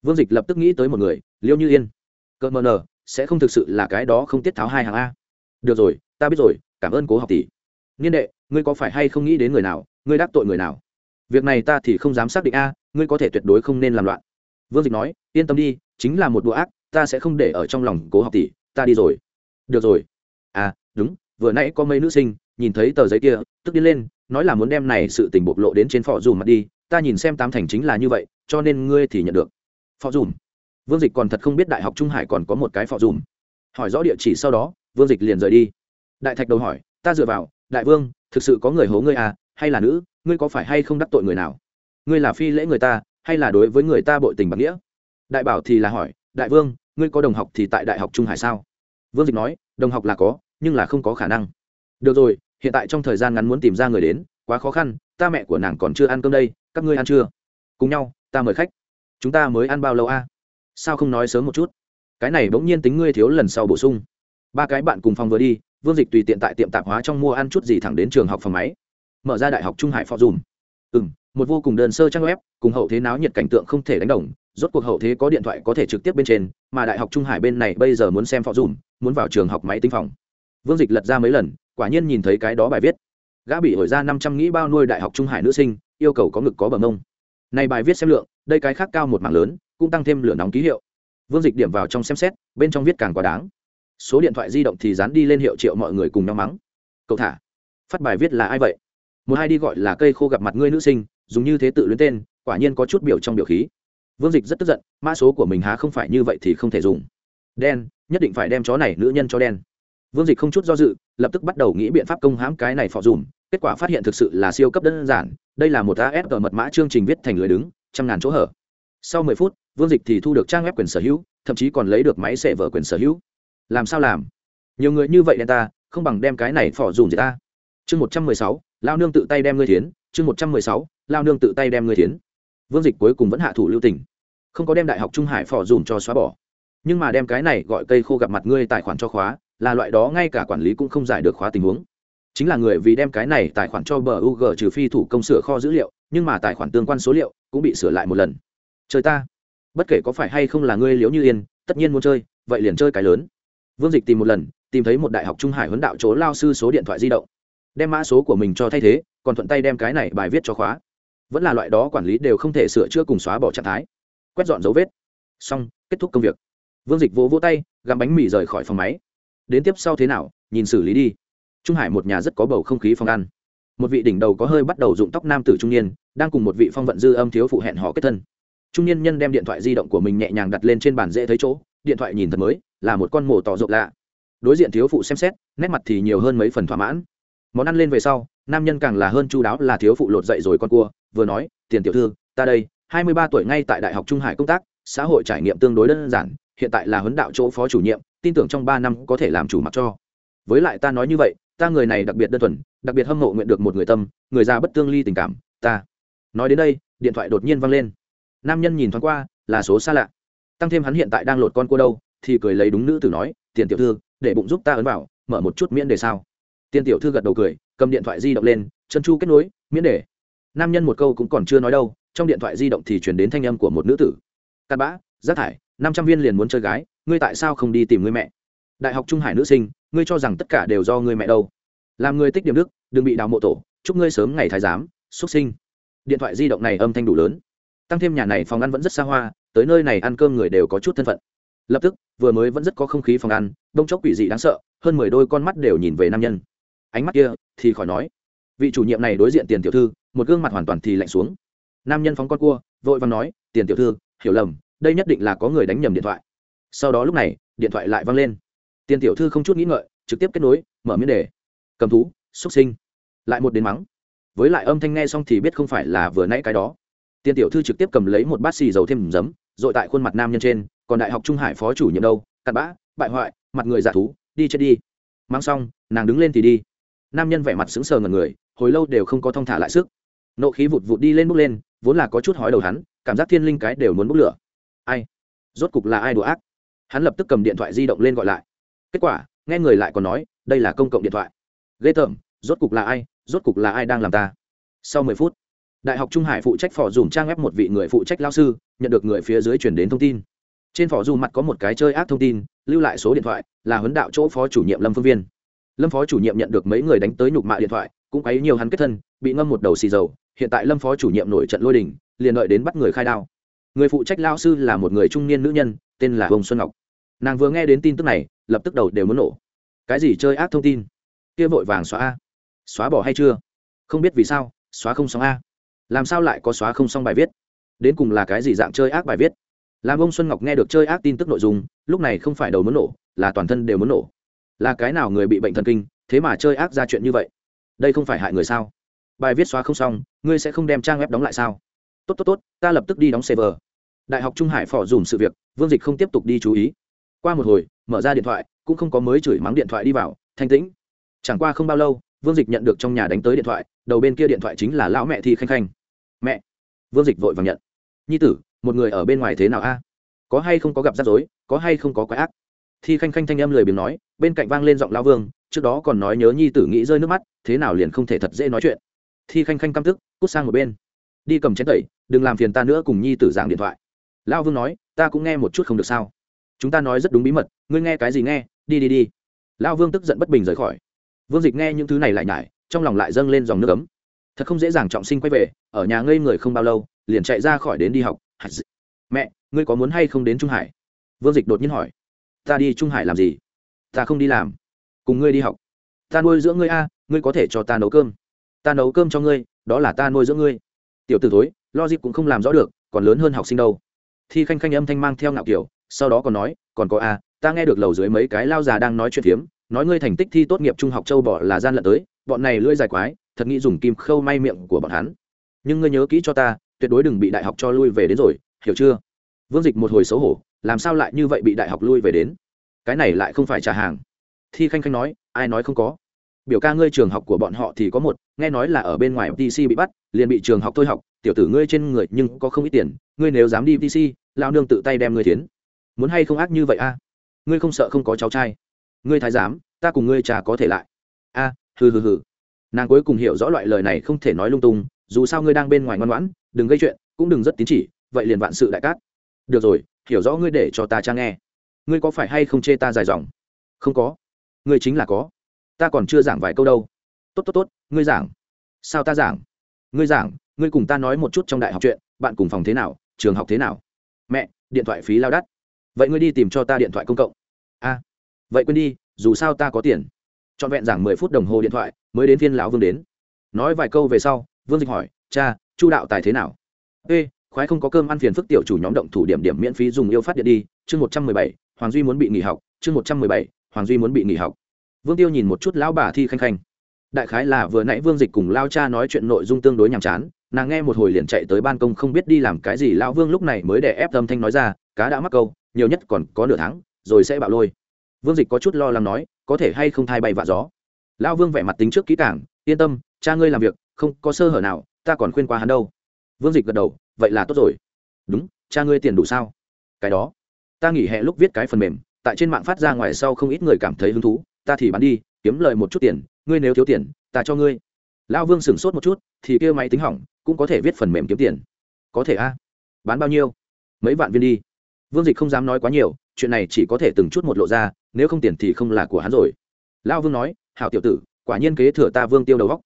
Vương dịch lập tức nghĩ tới một người, liêu như yên. Cợt mờ nờ sẽ không thực sự là cái đó không tiết tháo hai hàng a. Được rồi, ta biết rồi, cảm ơn cố học tỷ. Niên đệ, ngươi có phải hay không nghĩ đến người nào, ngươi đắc tội người nào? Việc này ta thì không dám xác định a, ngươi có thể tuyệt đối không nên làm loạn. Vương dịch nói, yên tâm đi, chính là một đũa ác, ta sẽ không để ở trong lòng cố học tỷ, ta đi rồi. Được rồi. À đúng, vừa nãy có mấy nữ sinh, nhìn thấy tờ giấy kia, tức đi lên, nói là muốn đem này sự tình bộc lộ đến trên phò dùm mặt đi, ta nhìn xem tám thành chính là như vậy, cho nên ngươi thì nhận được. Phò dùm vương dịch còn thật không biết đại học trung hải còn có một cái phò dùm. Hỏi rõ địa chỉ sau đó, vương dịch liền rời đi. Đại thạch đầu hỏi, ta dựa vào, đại vương, thực sự có người hố ngươi à hay là nữ, ngươi có phải hay không đắc tội người nào? Ngươi là phi lễ người ta, hay là đối với người ta bội tình bằng nghĩa? Đại bảo thì là hỏi, đại vương, ngươi có đồng học thì tại đại học trung hải sao? Vương dịch nói, đồng học là có, nhưng là không có khả năng. Được rồi, hiện tại trong thời gian ngắn muốn tìm ra người đến, quá khó khăn, ta mẹ của nàng còn chưa ăn cơm đây, các ngươi ăn chưa? Cùng nhau, ta mời khách. Chúng ta mới ăn bao lâu a sao không nói sớm một chút? Cái này bỗng nhiên tính ngươi thiếu lần sau bổ sung. Ba cái bạn cùng phòng vừa đi, vương dịch tùy tiện tại tiệm tạp hóa trong mua ăn chút gì thẳng đến trường học phòng máy. Mở ra đại học trung hải phò dùm. Ừ m một vô cùng đơn sơ trang web, cùng hậu thế náo nhiệt cảnh tượng không thể đánh đồng, rốt cuộc hậu thế có điện thoại có thể trực tiếp bên trên, mà đại học trung hải bên này bây giờ muốn xem phò dùm, muốn vào trường học máy tính phòng. Vương dịch lật ra mấy lần, quả nhiên nhìn thấy cái đó bài viết. Gã bị hỏi ra năm trăm nghĩ bao nuôi đại học trung hải nữ sinh, yêu cầu có ngực có bờ mông. Này bài viết xem lượng, đây cái khác cao một mảng lớn cũng tăng thêm lửa nóng ký hiệu. Vương dịch điểm vào trong xem xét, bên trong viết càng quá đáng. Số điện thoại di động thì dán đi lên hiệu triệu mọi người cùng nhau mắng. Cậu thả, phát bài viết là ai vậy? Một hai đi gọi là cây khô gặp mặt ngươi nữ sinh, dùng như thế tự luyến tên, quả nhiên có chút biểu trong biểu khí. Vương dịch rất tức giận, mã số của mình há không phải như vậy thì không thể dùng. Đen, nhất định phải đem chó này nữ nhân cho đen. Vương dịch không chút do dự, lập tức bắt đầu nghĩ biện pháp công hãm cái này phò dùm, kết quả phát hiện thực sự là siêu cấp đơn giản, đây là một asg mật mã chương trình viết thành lưới đứng, trăm ngàn chỗ hở. Sau mười phút vương dịch thì thu được trang web quyền sở hữu, thậm chí còn lấy được máy xẻ vở quyền sở hữu. Làm sao làm? Nhiều người như vậy đen ta, không bằng đem cái này phỏ dùm gì ta. Chương một trăm mười sáu, lao nương tự tay đem ngươi thiến. Chương một trăm mười sáu, lao nương tự tay đem ngươi thiến. Vương dịch cuối cùng vẫn hạ thủ lưu tình. Không có đem đại học trung hải phỏ dùm cho xóa bỏ. Nhưng mà đem cái này gọi cây khô gặp mặt ngươi tài khoản cho khóa, là loại đó ngay cả quản lý cũng không giải được khóa tình huống. Chính là người vì đem cái này tài khoản cho bờ g trừ phi thủ công sửa kho dữ liệu, nhưng mà tài khoản tương quan số liệu cũng bị sửa lại một lần. Trời ta! Bất kể có phải hay không là ngươi liễu như yên, tất nhiên muốn chơi, vậy liền chơi cái lớn. Vương dịch tìm một lần, tìm thấy một đại học trung hải huấn đạo chỗ lao sư số điện thoại di động. Đem mã số của mình cho thay thế, còn thuận tay đem cái này bài viết cho khóa. Vẫn là loại đó quản lý đều không thể sửa chữa cùng xóa bỏ trạng thái. Quét dọn dấu vết. Xong, kết thúc công việc. Vương dịch vỗ vỗ tay gắm bánh mì rời khỏi phòng máy. Đến tiếp sau thế nào, nhìn xử lý đi. Trung hải một nhà rất có bầu không khí phòng ăn. Một vị đỉnh đầu có hơi bắt đầu rụng tóc nam tử trung niên, đang cùng một vị phong vận dư âm thiếu phụ hẹn họ kết thân trung niên nhân đem điện thoại di động của mình nhẹ nhàng đặt lên trên bàn dễ thấy chỗ, điện thoại nhìn thật mới, là một con mổ tỏ rộng lạ. Đối diện thiếu phụ xem xét, nét mặt thì nhiều hơn mấy phần thỏa mãn. Món ăn lên về sau, nam nhân càng là hơn chu đáo là thiếu phụ lột dậy rồi con cua, vừa nói, tiền tiểu thư, ta đây, hai mươi ba tuổi ngay tại đại học trung hải công tác, xã hội trải nghiệm tương đối đơn giản, hiện tại là huấn đạo chỗ phó chủ nhiệm, tin tưởng trong ba năm có thể làm chủ mặc cho. Với lại ta nói như vậy, ta người này đặc biệt đơn thuần, đặc biệt hâm mộ nguyện được một người tâm, người già bất tương ly tình cảm, ta. Nói đến đây, điện thoại đột nhiên văng lên nam nhân nhìn thoáng qua, là số xa lạ. Tăng thêm hắn hiện tại đang lột con cua đâu, thì cười lấy đúng nữ tử nói, tiền tiểu thư, để bụng giúp ta ấn vào, mở một chút miễn đề sao? Tiền tiểu thư gật đầu cười, cầm điện thoại di động lên, chân chu kết nối, miễn đề nam nhân một câu cũng còn chưa nói đâu, trong điện thoại di động thì chuyển đến thanh âm của một nữ tử. Cắt bã, rác thải, năm trăm viên liền muốn chơi gái, ngươi tại sao không đi tìm người mẹ? Đại học trung hải nữ sinh, ngươi cho rằng tất cả đều do người mẹ đâu. Làm người tích điểm đức, đừng bị đào mộ tổ, chúc ngươi sớm ngày thái giám, xuất sinh. Điện thoại di động này âm thanh đủ lớn tăng thêm nhà này phòng ăn vẫn rất xa hoa, tới nơi này ăn cơm người đều có chút thân phận. Lập tức, vừa mới vẫn rất có không khí phòng ăn, đông chốc quỷ dị đáng sợ, hơn mười đôi con mắt đều nhìn về nam nhân. Ánh mắt kia thì khỏi nói, vị chủ nhiệm này đối diện tiền tiểu thư, một gương mặt hoàn toàn thì lạnh xuống. Nam nhân phóng con cua, vội và nói, tiền tiểu thư, hiểu lầm, đây nhất định là có người đánh nhầm điện thoại. Sau đó lúc này, điện thoại lại văng lên. Tiền tiểu thư không chút nghĩ ngợi, trực tiếp kết nối, mở miễn đề. Cầm thú xuất sinh. Lại một đến mắng. Với lại âm thanh nghe xong thì biết không phải là vừa nãy cái đó tiền tiểu thư trực tiếp cầm lấy một bát xì dầu thêm giấm dội tại khuôn mặt nam nhân trên, còn đại học trung hải phó chủ nhiệm đâu, cặn bã, bại hoại, mặt người giả thú, đi chết đi. Mang xong, nàng đứng lên thì đi. Nam nhân vẻ mặt sững sờ ngần người, hồi lâu đều không có thong thả lại sức. Nộ khí vụt vụt đi lên bước lên, vốn là có chút hói đầu hắn, cảm giác thiên linh cái đều muốn bốc lửa. Ai? Rốt cục là ai đùa ác? Hắn lập tức cầm điện thoại di động lên gọi lại. Kết quả, nghe người lại còn nói, đây là công cộng điện thoại. Ghê tởm, rốt cục là ai, rốt cục là ai đang làm ta? Sau mười phút đại học trung hải phụ trách phỏ dùng trang web một vị người phụ trách lao sư, nhận được người phía dưới chuyển đến thông tin. Trên phỏ dù mặt có một cái chơi ác thông tin, lưu lại số điện thoại, là huấn đạo chỗ phó chủ nhiệm lâm phương viên. Lâm phó chủ nhiệm nhận được mấy người đánh tới nhục mạ điện thoại, cũng ấy nhiều hắn kết thân, bị ngâm một đầu xì dầu. Hiện tại lâm phó chủ nhiệm nổi trận lôi đình, liền đợi đến bắt người khai đao. Người phụ trách lao sư là một người trung niên nữ nhân, tên là hồng xuân ngọc. Nàng vừa nghe đến tin tức này, lập tức đầu đều muốn nổ. Cái gì chơi ác thông tin? Kia vội vàng xóa a. Xóa bỏ hay chưa? Không biết vì sao, xóa không xong a làm sao lại có xóa không xong bài viết? Đến cùng là cái gì dạng chơi ác bài viết? Làm ông xuân ngọc nghe được chơi ác tin tức nội dung, lúc này không phải đầu muốn nổ, là toàn thân đều muốn nổ. Là cái nào người bị bệnh thần kinh, thế mà chơi ác ra chuyện như vậy? Đây không phải hại người sao? Bài viết xóa không xong, ngươi sẽ không đem trang web đóng lại sao? Tốt tốt tốt, ta lập tức đi đóng server. Đại học trung hải phỏ dùm sự việc, vương dịch không tiếp tục đi chú ý. Qua một hồi, mở ra điện thoại, cũng không có mới chửi mắng điện thoại đi vào, thanh tĩnh. Chẳng qua không bao lâu, vương dịch nhận được trong nhà đánh tới điện thoại, đầu bên kia điện thoại chính là lão mẹ thi khanh khanh vương dịch vội vàng nhận. Nhi tử, một người ở bên ngoài thế nào a? Có hay không có gặp rắc rối, có hay không có quái ác? Thi khanh khanh thanh âm lười biếng nói, bên cạnh vang lên giọng lao vương, trước đó còn nói nhớ nhi tử nghĩ rơi nước mắt, thế nào liền không thể thật dễ nói chuyện. Thi khanh khanh căm tức, cút sang một bên. Đi cầm chén tẩy, đừng làm phiền ta nữa cùng nhi tử giảng điện thoại. Lao vương nói, ta cũng nghe một chút không được sao. Chúng ta nói rất đúng bí mật, ngươi nghe cái gì nghe, đi đi đi. Lao vương tức giận bất bình rời khỏi. Vương dịch nghe những thứ này lại nhải, trong lòng lại dâng lên dòng nước ấm thật không dễ dàng trọng sinh quay về, ở nhà ngây người không bao lâu, liền chạy ra khỏi đến đi học. Mẹ, ngươi có muốn hay không đến trung hải? Vương dịch đột nhiên hỏi. Ta đi trung hải làm gì? Ta không đi làm. Cùng ngươi đi học. Ta nuôi dưỡng ngươi a, ngươi có thể cho ta nấu cơm. Ta nấu cơm cho ngươi, đó là ta nuôi dưỡng ngươi. Tiểu t ử thối lo dịp cũng không làm rõ được, còn lớn hơn học sinh đâu. Thi khanh khanh âm thanh mang theo ngạo kiểu, sau đó còn nói, còn có a, ta nghe được lầu dưới mấy cái lao già đang nói chuyện phiếm, nói ngươi thành tích thi tốt nghiệp trung học châu bỏ là gian lận tới bọn này lưỡi dài quái thật nghĩ dùng kim khâu may miệng của bọn hắn. Nhưng ngươi nhớ kỹ cho ta tuyệt đối đừng bị đại học cho lui về đến rồi hiểu chưa? Vương dịch một hồi xấu hổ làm sao lại như vậy bị đại học lui về đến? Cái này lại không phải trả hàng. Thi khanh khanh nói ai nói không có? Biểu ca ngươi trường học của bọn họ thì có một nghe nói là ở bên ngoài tc bị bắt liền bị trường học thôi học tiểu tử ngươi trên người nhưng có không ít tiền ngươi nếu dám đi tc lao nương tự tay đem ngươi tiến muốn hay không ác như vậy a? Ngươi không sợ không có cháu trai. Ngươi thái giám ta cùng ngươi trà có thể lại. A à, hừ hừ hừ. Nàng cuối cùng hiểu rõ loại lời này không thể nói lung tung, dù sao ngươi đang bên ngoài ngoan ngoãn, đừng gây chuyện, cũng đừng rất tín chỉ, vậy liền vạn sự đại cát. Được rồi, hiểu rõ ngươi để cho ta cha nghe. Ngươi có phải hay không chê ta dài dòng? Không có. Ngươi chính là có. Ta còn chưa giảng vài câu đâu. Tốt tốt tốt, ngươi giảng. Sao ta giảng? Ngươi giảng, ngươi cùng ta nói một chút trong đại học chuyện, bạn cùng phòng thế nào, trường học thế nào? Mẹ, điện thoại phí lao đắt. Vậy ngươi đi tìm cho ta điện thoại công cộng. A. Vậy quên đi, dù sao ta có tiền trọn vẹn giảng mười phút đồng hồ điện thoại, mới đến phiên lão vương đến. Nói vài câu về sau, vương dịch hỏi, cha, chu đạo tài thế nào? Ê, khoái không có cơm ăn phiền phức tiểu chủ nhóm động thủ điểm điểm miễn phí dùng yêu phát điện đi. Chương một trăm mười bảy, hoàng duy muốn bị nghỉ học. Chương một trăm mười bảy, hoàng duy muốn bị nghỉ học. Vương tiêu nhìn một chút lão bà thi khanh khanh. Đại khái là vừa nãy vương dịch cùng lao cha nói chuyện nội dung tương đối nhàm chán, nàng nghe một hồi liền chạy tới ban công không biết đi làm cái gì, lão vương lúc này mới để ép âm thanh nói ra, cá đã mắc câu, nhiều nhất còn có nửa tháng, rồi sẽ bạo lôi vương dịch có chút lo lắng nói, có thể hay không thay bay vạ gió? Lão vương vẻ mặt tính trước kỹ cảng yên tâm, cha ngươi làm việc, không có sơ hở nào, ta còn khuyên qua hắn đâu. Vương dịch gật đầu, vậy là tốt rồi. Đúng, cha ngươi tiền đủ sao? Cái đó. Ta nghỉ hè lúc viết cái phần mềm, tại trên mạng phát ra ngoài sau không ít người cảm thấy hứng thú, ta thì bán đi, kiếm lời một chút tiền, ngươi nếu thiếu tiền, ta cho ngươi. Lão vương sửng sốt một chút, thì kêu máy tính hỏng, cũng có thể viết phần mềm kiếm tiền. Có thể a, bán bao nhiêu? Mấy vạn viên đi. Vương dịch không dám nói quá nhiều chuyện này chỉ có thể từng chút một lộ ra, nếu không tiền thì không là của hắn rồi. Lão vương nói, hảo tiểu tử, quả nhiên kế thừa ta vương tiêu đầu góc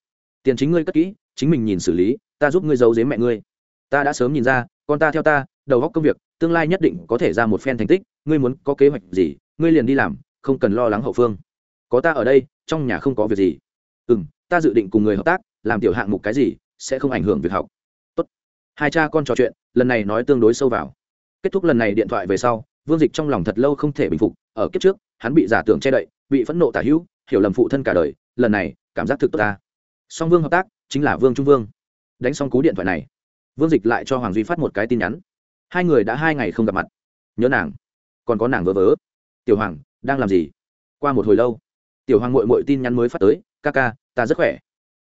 tiền chính ngươi cất kỹ, chính mình nhìn xử lý, ta giúp ngươi giấu giếm mẹ ngươi. Ta đã sớm nhìn ra, con ta theo ta, đầu góc công việc, tương lai nhất định có thể ra một phen thành tích, ngươi muốn có kế hoạch gì, ngươi liền đi làm, không cần lo lắng hậu phương. Có ta ở đây, trong nhà không có việc gì. Ừ m ta dự định cùng người hợp tác, làm tiểu hạng mục cái gì, sẽ không ảnh hưởng việc học. Tốt. hai cha con trò chuyện, lần này nói tương đối sâu vào. Kết thúc lần này điện thoại về sau vương dịch trong lòng thật lâu không thể bình phục, ở kiếp trước, hắn bị giả tưởng che đậy, bị phẫn nộ tả hữu, hiểu lầm phụ thân cả đời, lần này, cảm giác thực tốt ta. Song vương hợp tác, chính là vương trung vương. Đánh xong cú điện thoại này, vương dịch lại cho hoàng duy phát một cái tin nhắn. Hai người đã hai ngày không gặp mặt. Nhớ nàng. Còn có nàng vớ vớ. Tiểu hoàng, đang làm gì? Qua một hồi lâu, tiểu hoàng mội mội tin nhắn mới phát tới. Ca ca, ta rất khỏe.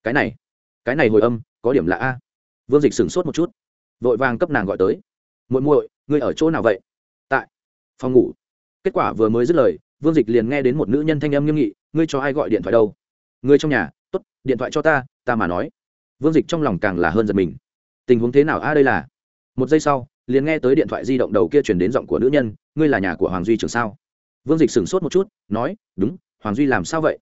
Cái này cái này hồi âm, có điểm lạ a. Vương dịch sửng sốt một chút, vội vàng cấp nàng gọi tới. Muội muội, ngươi ở chỗ nào vậy? Phòng ngủ. Kết quả vừa mới dứt lời, vương dịch liền nghe đến một nữ nhân thanh âm nghiêm nghị, ngươi cho ai gọi điện thoại đâu? Ngươi trong nhà. T ố t điện thoại cho ta ta mà nói. Vương dịch trong lòng càng là hơn giật mình. Tình huống thế nào a, đây là? Một giây sau, liền nghe tới điện thoại di động đầu kia chuyển đến giọng của nữ nhân, ngươi là nhà của hoàng duy trường sao? Vương dịch sửng sốt một chút, nói, đúng, hoàng duy làm sao vậy?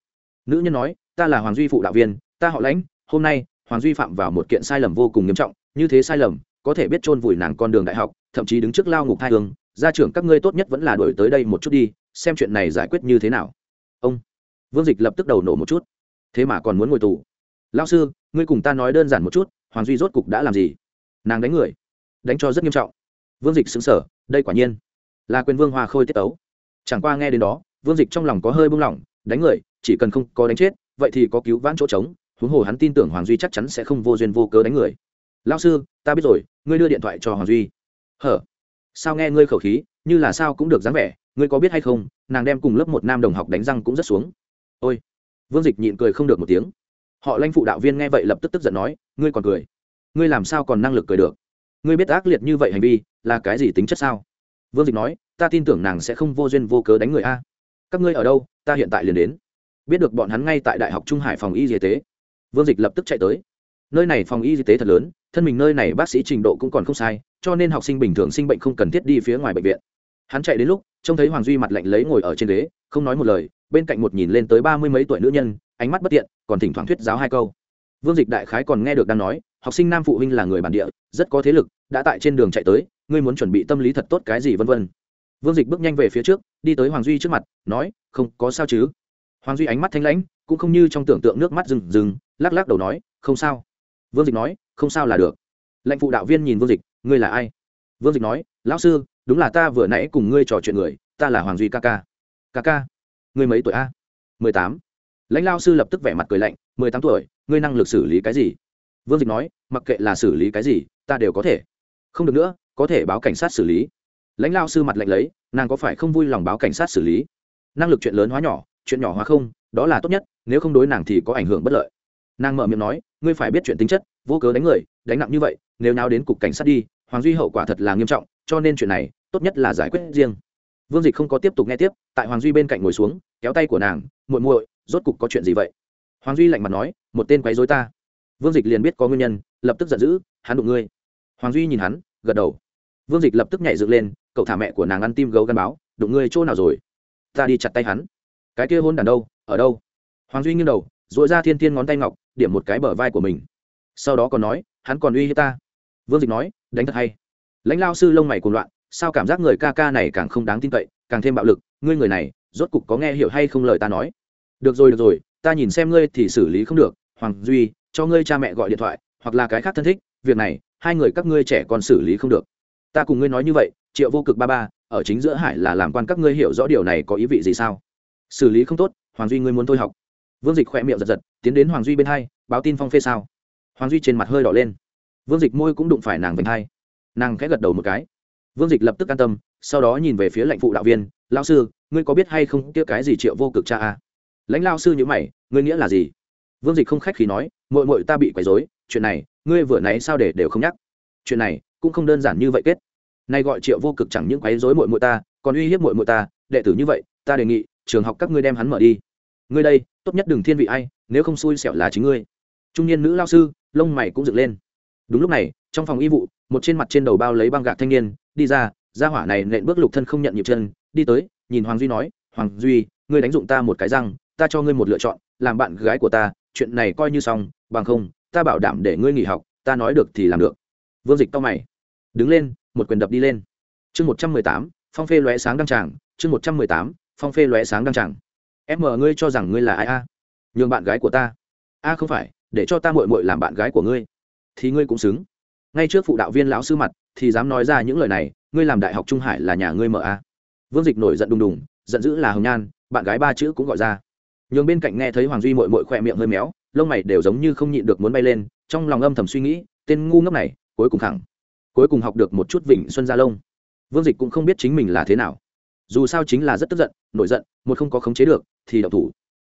Nữ nhân nói, ta là hoàng duy phụ đạo viên, ta họ lãnh, hôm nay, hoàng duy phạm vào một kiện sai lầm vô cùng nghiêm trọng, như thế sai lầm, có thể biết chôn vùi nàng con đường đại học, thậm chí đứng trước lao ngục hai hương gia trưởng các ngươi tốt nhất vẫn là đổi tới đây một chút đi, xem chuyện này giải quyết như thế nào. Ông vương dịch lập tức đầu nổ một chút. Thế mà còn muốn ngồi tù. Lao sư, ngươi cùng ta nói đơn giản một chút, hoàng duy rốt cục đã làm gì? Nàng đánh người. Đánh cho rất nghiêm trọng. Vương dịch xứng sở đây quả nhiên là quyền vương hoa khôi tiết tấu. Chẳng qua nghe đến đó, vương dịch trong lòng có hơi bung lỏng, đánh người, chỉ cần không có đánh chết, vậy thì có cứu vãn chỗ trống, huống hồ hắn tin tưởng hoàng duy chắc chắn sẽ không vô duyên vô cớ đánh người. Lao sư, ta biết rồi, ngươi đưa điện thoại cho hoàng duy. Hở? Sao nghe ngươi khẩu khí, như là sao cũng được dáng vẻ, ngươi có biết hay không, nàng đem cùng lớp một nam đồng học đánh răng cũng rất xuống. Ôi. Vương dịch nhịn cười không được một tiếng. Họ lanh phụ đạo viên nghe vậy lập tức tức giận nói, ngươi còn cười. Ngươi làm sao còn năng lực cười được? Ngươi biết ác liệt như vậy hành vi, là cái gì tính chất sao? Vương dịch nói, ta tin tưởng nàng sẽ không vô duyên vô cớ đánh người a. Các ngươi ở đâu, ta hiện tại liền đến. Biết được bọn hắn ngay tại đại học trung hải phòng y y tế. Vương dịch lập tức chạy tới. Nơi này phòng y y tế thật lớn thân mình nơi này bác sĩ trình độ cũng còn không sai, cho nên học sinh bình thường sinh bệnh không cần thiết đi phía ngoài bệnh viện. Hắn chạy đến lúc, trông thấy hoàng duy mặt lạnh lấy ngồi ở trên ghế, không nói một lời, bên cạnh một nhìn lên tới ba mươi mấy tuổi nữ nhân, ánh mắt bất tiện, còn thỉnh thoảng thuyết giáo hai câu. Vương dịch đại khái còn nghe được đang nói, học sinh nam phụ huynh là người bản địa, rất có thế lực, đã tại trên đường chạy tới, ngươi muốn chuẩn bị tâm lý thật tốt cái gì vân vân. Vương dịch bước nhanh về phía trước, đi tới hoàng duy trước mặt, nói, không, có sao chứ? Hoàng duy ánh mắt thanh lãnh, cũng không như trong tưởng tượng nước mắt rừng rừng, lắc lắc đầu nói, không sao. Vương dịch nói không sao là được. Lãnh phụ đạo viên nhìn vương dịch, ngươi là ai? Vương dịch nói, lão sư, đúng là ta vừa nãy cùng ngươi trò chuyện người, ta là hoàng duy ca ca. Ca ca? Ngươi mấy tuổi a? Mười tám. Lãnh lao sư lập tức vẻ mặt cười lạnh, mười tám tuổi, ngươi năng lực xử lý cái gì? Vương dịch nói, mặc kệ là xử lý cái gì, ta đều có thể. Không được nữa, có thể báo cảnh sát xử lý. Lãnh lao sư mặt lạnh lấy, nàng có phải không vui lòng báo cảnh sát xử lý? Năng lực chuyện lớn hóa nhỏ, chuyện nhỏ hóa không, đó là tốt nhất, nếu không đối nàng thì có ảnh hưởng bất lợi. Nàng mở miệng nói ngươi phải biết chuyện tính chất, vô cớ đánh người, đánh nặng như vậy, nếu nào đến cục cảnh sát đi, hoàng duy hậu quả thật là nghiêm trọng, cho nên chuyện này, tốt nhất là giải quyết riêng. Vương dịch không có tiếp tục nghe tiếp, tại hoàng duy bên cạnh ngồi xuống, kéo tay của nàng, muội muội, rốt cục có chuyện gì vậy? Hoàng duy lạnh mặt nói, một tên quấy dối ta. Vương dịch liền biết có nguyên nhân, lập tức giận dữ, hắn đụng ngươi. Hoàng duy nhìn hắn, gật đầu. Vương dịch lập tức nhảy dựng lên, cậu thả mẹ của nàng ăn tim gấu gắn báo, đụng ngươi chỗ nào rồi? Ta đi chặt tay hắn. Cái kia hôn đàn đâu, ở đâu? Hoàng duy nghiêng đầu dội ra thiên thiên ngón tay ngọc điểm một cái bờ vai của mình. Sau đó còn nói, hắn còn uy hiếp ta. Vương dịch nói, đánh thật hay. Lãnh lao sư lông mày cuồng loạn, sao cảm giác người ca ca này càng không đáng tin cậy, càng thêm bạo lực, ngươi người này, rốt cục có nghe hiểu hay không lời ta nói. Được rồi được rồi, ta nhìn xem ngươi thì xử lý không được, hoàng duy, cho ngươi cha mẹ gọi điện thoại, hoặc là cái khác thân thích, việc này, hai người các ngươi trẻ còn xử lý không được. Ta cùng ngươi nói như vậy, triệu vô cực ba ba, ở chính giữa hải là làm quan các ngươi hiểu rõ điều này có ý vị gì sao? Xử lý không tốt, hoàng duy ngươi muốn tôi học vương dịch khỏe miệng giật giật, tiến đến hoàng duy bên hai, báo tin phong phê sao? Hoàng duy trên mặt hơi đỏ lên. Vương dịch môi cũng đụng phải nàng vành hai. Nàng khẽ gật đầu một cái. Vương dịch lập tức an tâm, sau đó nhìn về phía lãnh phụ đạo viên lao sư, ngươi có biết hay không kia cái gì triệu vô cực cha a? Lãnh lao sư nhữ mày, ngươi nghĩa là gì? Vương dịch không khách khí nói mội mội ta bị quấy dối chuyện này, ngươi vừa nãy sao để đều không nhắc? Chuyện này, cũng không đơn giản như vậy kết. Nay gọi triệu vô cực chẳng những quấy dối mội mội ta, còn uy hiếp mội mội ta, đệ tử như vậy, ta đề nghị, trường học các ngươi đem hắn mở đi ngươi đây, tốt nhất đừng thiên vị ai, nếu không xui xẻo là chính ngươi. Trung niên nữ lao sư, lông mày cũng dựng lên. Đúng lúc này, trong phòng y vụ, một trên mặt trên đầu bao lấy băng gạc thanh niên, đi ra ra hỏa này nện bước lục thân không nhận nhịp chân, đi tới, nhìn hoàng duy nói, hoàng duy, ngươi đánh dụng ta một cái răng, ta cho ngươi một lựa chọn, làm bạn gái của ta, chuyện này coi như xong, bằng không, ta bảo đảm để ngươi nghỉ học, ta nói được thì làm được. Vương dịch to mày, đứng lên, một quyền đập đi lên. Chương một trăm mười tám, phong phê lóe sáng đăng tràng, chương một trăm mười tám, phong phê lóe sáng đăng tràng em mờ ngươi cho rằng ngươi là ai a? Nhường bạn gái của ta. A, không phải, để cho ta mội mội làm bạn gái của ngươi. Thì ngươi cũng xứng. Ngay trước phụ đạo viên lão sư mặt, thì dám nói ra những lời này, ngươi làm đại học trung hải là nhà ngươi mở a? Vương dịch nổi giận đùng đùng, giận dữ là hồng nhan, bạn gái ba chữ cũng gọi ra. Nhường bên cạnh nghe thấy hoàng duy mội mội khỏe miệng hơi méo, lông mày đều giống như không nhịn được muốn bay lên, trong lòng âm thầm suy nghĩ, tên ngu ngốc này, cuối cùng thẳng cuối cùng học được một chút vịnh xuân gia lông. Vương dịch cũng không biết chính mình là thế nào dù sao chính là rất tức giận, nổi giận, một không có khống chế được, thì đậu thủ.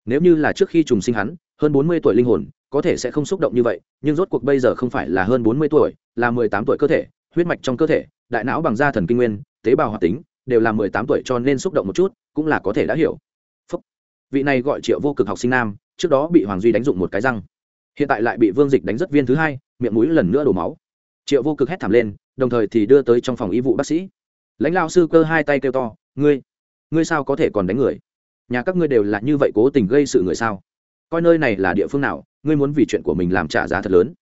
Nếu như là trước khi trùng sinh hắn, hơn bốn mươi tuổi linh hồn, có thể sẽ không xúc động như vậy, nhưng rốt cuộc bây giờ không phải là hơn bốn mươi tuổi, là mười tám tuổi cơ thể, huyết mạch trong cơ thể, đại não bằng da thần kinh nguyên, tế bào hoạt tính, đều là mười tám tuổi cho nên xúc động một chút, cũng là có thể đã hiểu. Phúc. vị này gọi triệu vô cực học sinh nam, trước đó bị hoàng duy đánh dụng một cái răng. Hiện tại lại bị vương dịch đánh rất viên thứ hai, miệng mũi lần nữa đổ máu. Triệu vô cực hét thảm lên, đồng thời thì đưa tới trong phòng y vụ bác sĩ. Lãnh lao sư cơ hai tay kêu to ngươi ngươi sao có thể còn đánh người? Nhà các ngươi đều là như vậy cố tình gây sự người sao? Coi nơi này là địa phương nào, ngươi muốn vì chuyện của mình làm trả giá thật lớn.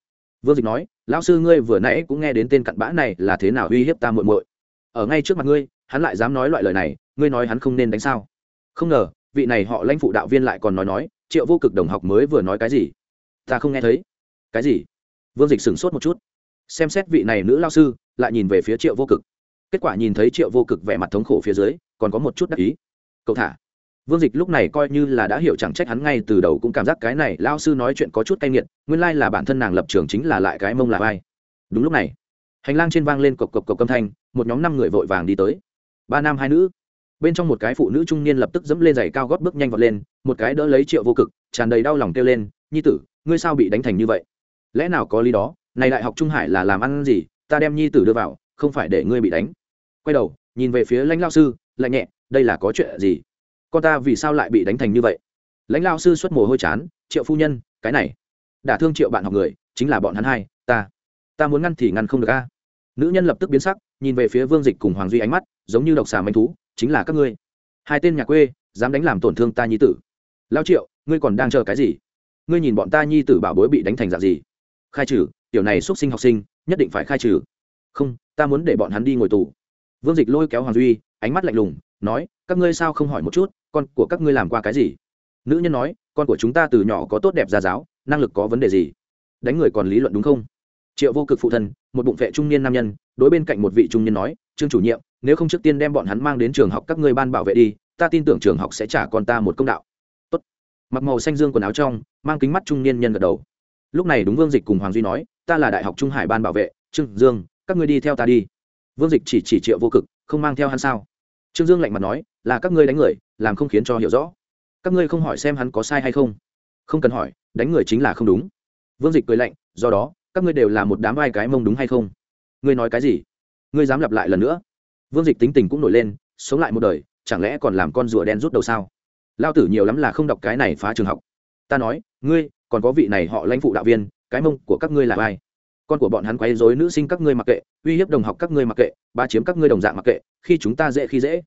Vương dịch nói, lão sư ngươi vừa nãy cũng nghe đến tên cặn bã này là thế nào uy hiếp ta muội muội. Ở ngay trước mặt ngươi, hắn lại dám nói loại lời này, ngươi nói hắn không nên đánh sao? Không ngờ, vị này họ lãnh phụ đạo viên lại còn nói nói, triệu vô cực đồng học mới vừa nói cái gì? Ta không nghe thấy. Cái gì? Vương dịch sửng sốt một chút, xem xét vị này nữ lao sư, lại nhìn về phía triệu vô cực kết quả nhìn thấy triệu vô cực vẻ mặt thống khổ phía dưới, còn có một chút đắc ý. Cậu thả. Vương dịch lúc này coi như là đã hiểu chẳng trách hắn ngay từ đầu cũng cảm giác cái này lao sư nói chuyện có chút cay nghiệt, nguyên lai là bản thân nàng lập trường chính là lại cái mông là vai đúng lúc này, hành lang trên vang lên cộc cộc cộc âm thanh, một nhóm năm người vội vàng đi tới. Ba nam hai nữ. Bên trong một cái phụ nữ trung niên lập tức dẫm lên giày cao gót bước nhanh vọt lên, một cái đỡ lấy triệu vô cực, tràn đầy đau lòng kêu lên, nhi tử, ngươi sao bị đánh thành như vậy? Lẽ nào có lý đó, này đại học trung hải là làm ăn gì, ta đem nhi tử đưa vào, không phải để ngươi bị đánh quay đầu, nhìn về phía lãnh lao sư, lạnh nhẹ, đây là có chuyện gì? Con ta vì sao lại bị đánh thành như vậy? Lãnh lao sư xuất mồ hôi chán, triệu phu nhân, cái này, đả thương triệu bạn học người, chính là bọn hắn hai, ta ta muốn ngăn thì ngăn không được a. Nữ nhân lập tức biến sắc, nhìn về phía vương dịch cùng hoàng duy ánh mắt, giống như độc xà manh thú, chính là các ngươi. Hai tên nhà quê, dám đánh làm tổn thương ta nhi tử. Lao triệu, ngươi còn đang chờ cái gì? Ngươi nhìn bọn ta nhi tử bảo bối bị đánh thành dạng gì? Khai trừ, tiểu này x sinh học sinh, nhất định phải khai trừ. Không, ta muốn để bọn hắn đi ngồi tù vương dịch lôi kéo hoàng duy, ánh mắt lạnh lùng, nói, các ngươi sao không hỏi một chút, con của các ngươi làm qua cái gì? Nữ nhân nói, con của chúng ta từ nhỏ có tốt đẹp gia giáo, năng lực có vấn đề gì? Đánh người còn lý luận đúng không? Triệu vô cực phụ thân, một bụng vệ trung niên nam nhân, đối bên cạnh một vị trung niên nói, trương chủ nhiệm, nếu không trước tiên đem bọn hắn mang đến trường học các ngươi ban bảo vệ đi, ta tin tưởng trường học sẽ trả con ta một công đạo. Tốt. mặc màu xanh dương quần áo trong, mang kính mắt trung niên nhân gật đầu. Lúc này đúng vương dịch cùng hoàng duy nói, ta là đại học trung hải ban bảo vệ, trương dương, các ngươi đi theo ta đi vương dịch chỉ chỉ triệu vô cực, không mang theo hắn sao? Trương dương lạnh mặt nói, là các ngươi đánh người, làm không khiến cho hiểu rõ. Các ngươi không hỏi xem hắn có sai hay không? Không cần hỏi, đánh người chính là không đúng. Vương dịch cười lạnh, do đó, các ngươi đều là một đám vai cái mông đúng hay không? Ngươi nói cái gì? Ngươi dám lặp lại lần nữa? Vương dịch tính tình cũng nổi lên, sống lại một đời, chẳng lẽ còn làm con rùa đen rút đầu sao? Lao tử nhiều lắm là không đọc cái này phá trường học. Ta nói, ngươi, còn có vị này họ lãnh phụ đạo viên, cái mông của các ngươi là ai? Con của bọn hắn quấy rối nữ sinh các ngươi mặc kệ, uy hiếp đồng học các ngươi mặc kệ, ba chiếm các ngươi đồng dạng mặc kệ, khi chúng ta dễ khi dễ.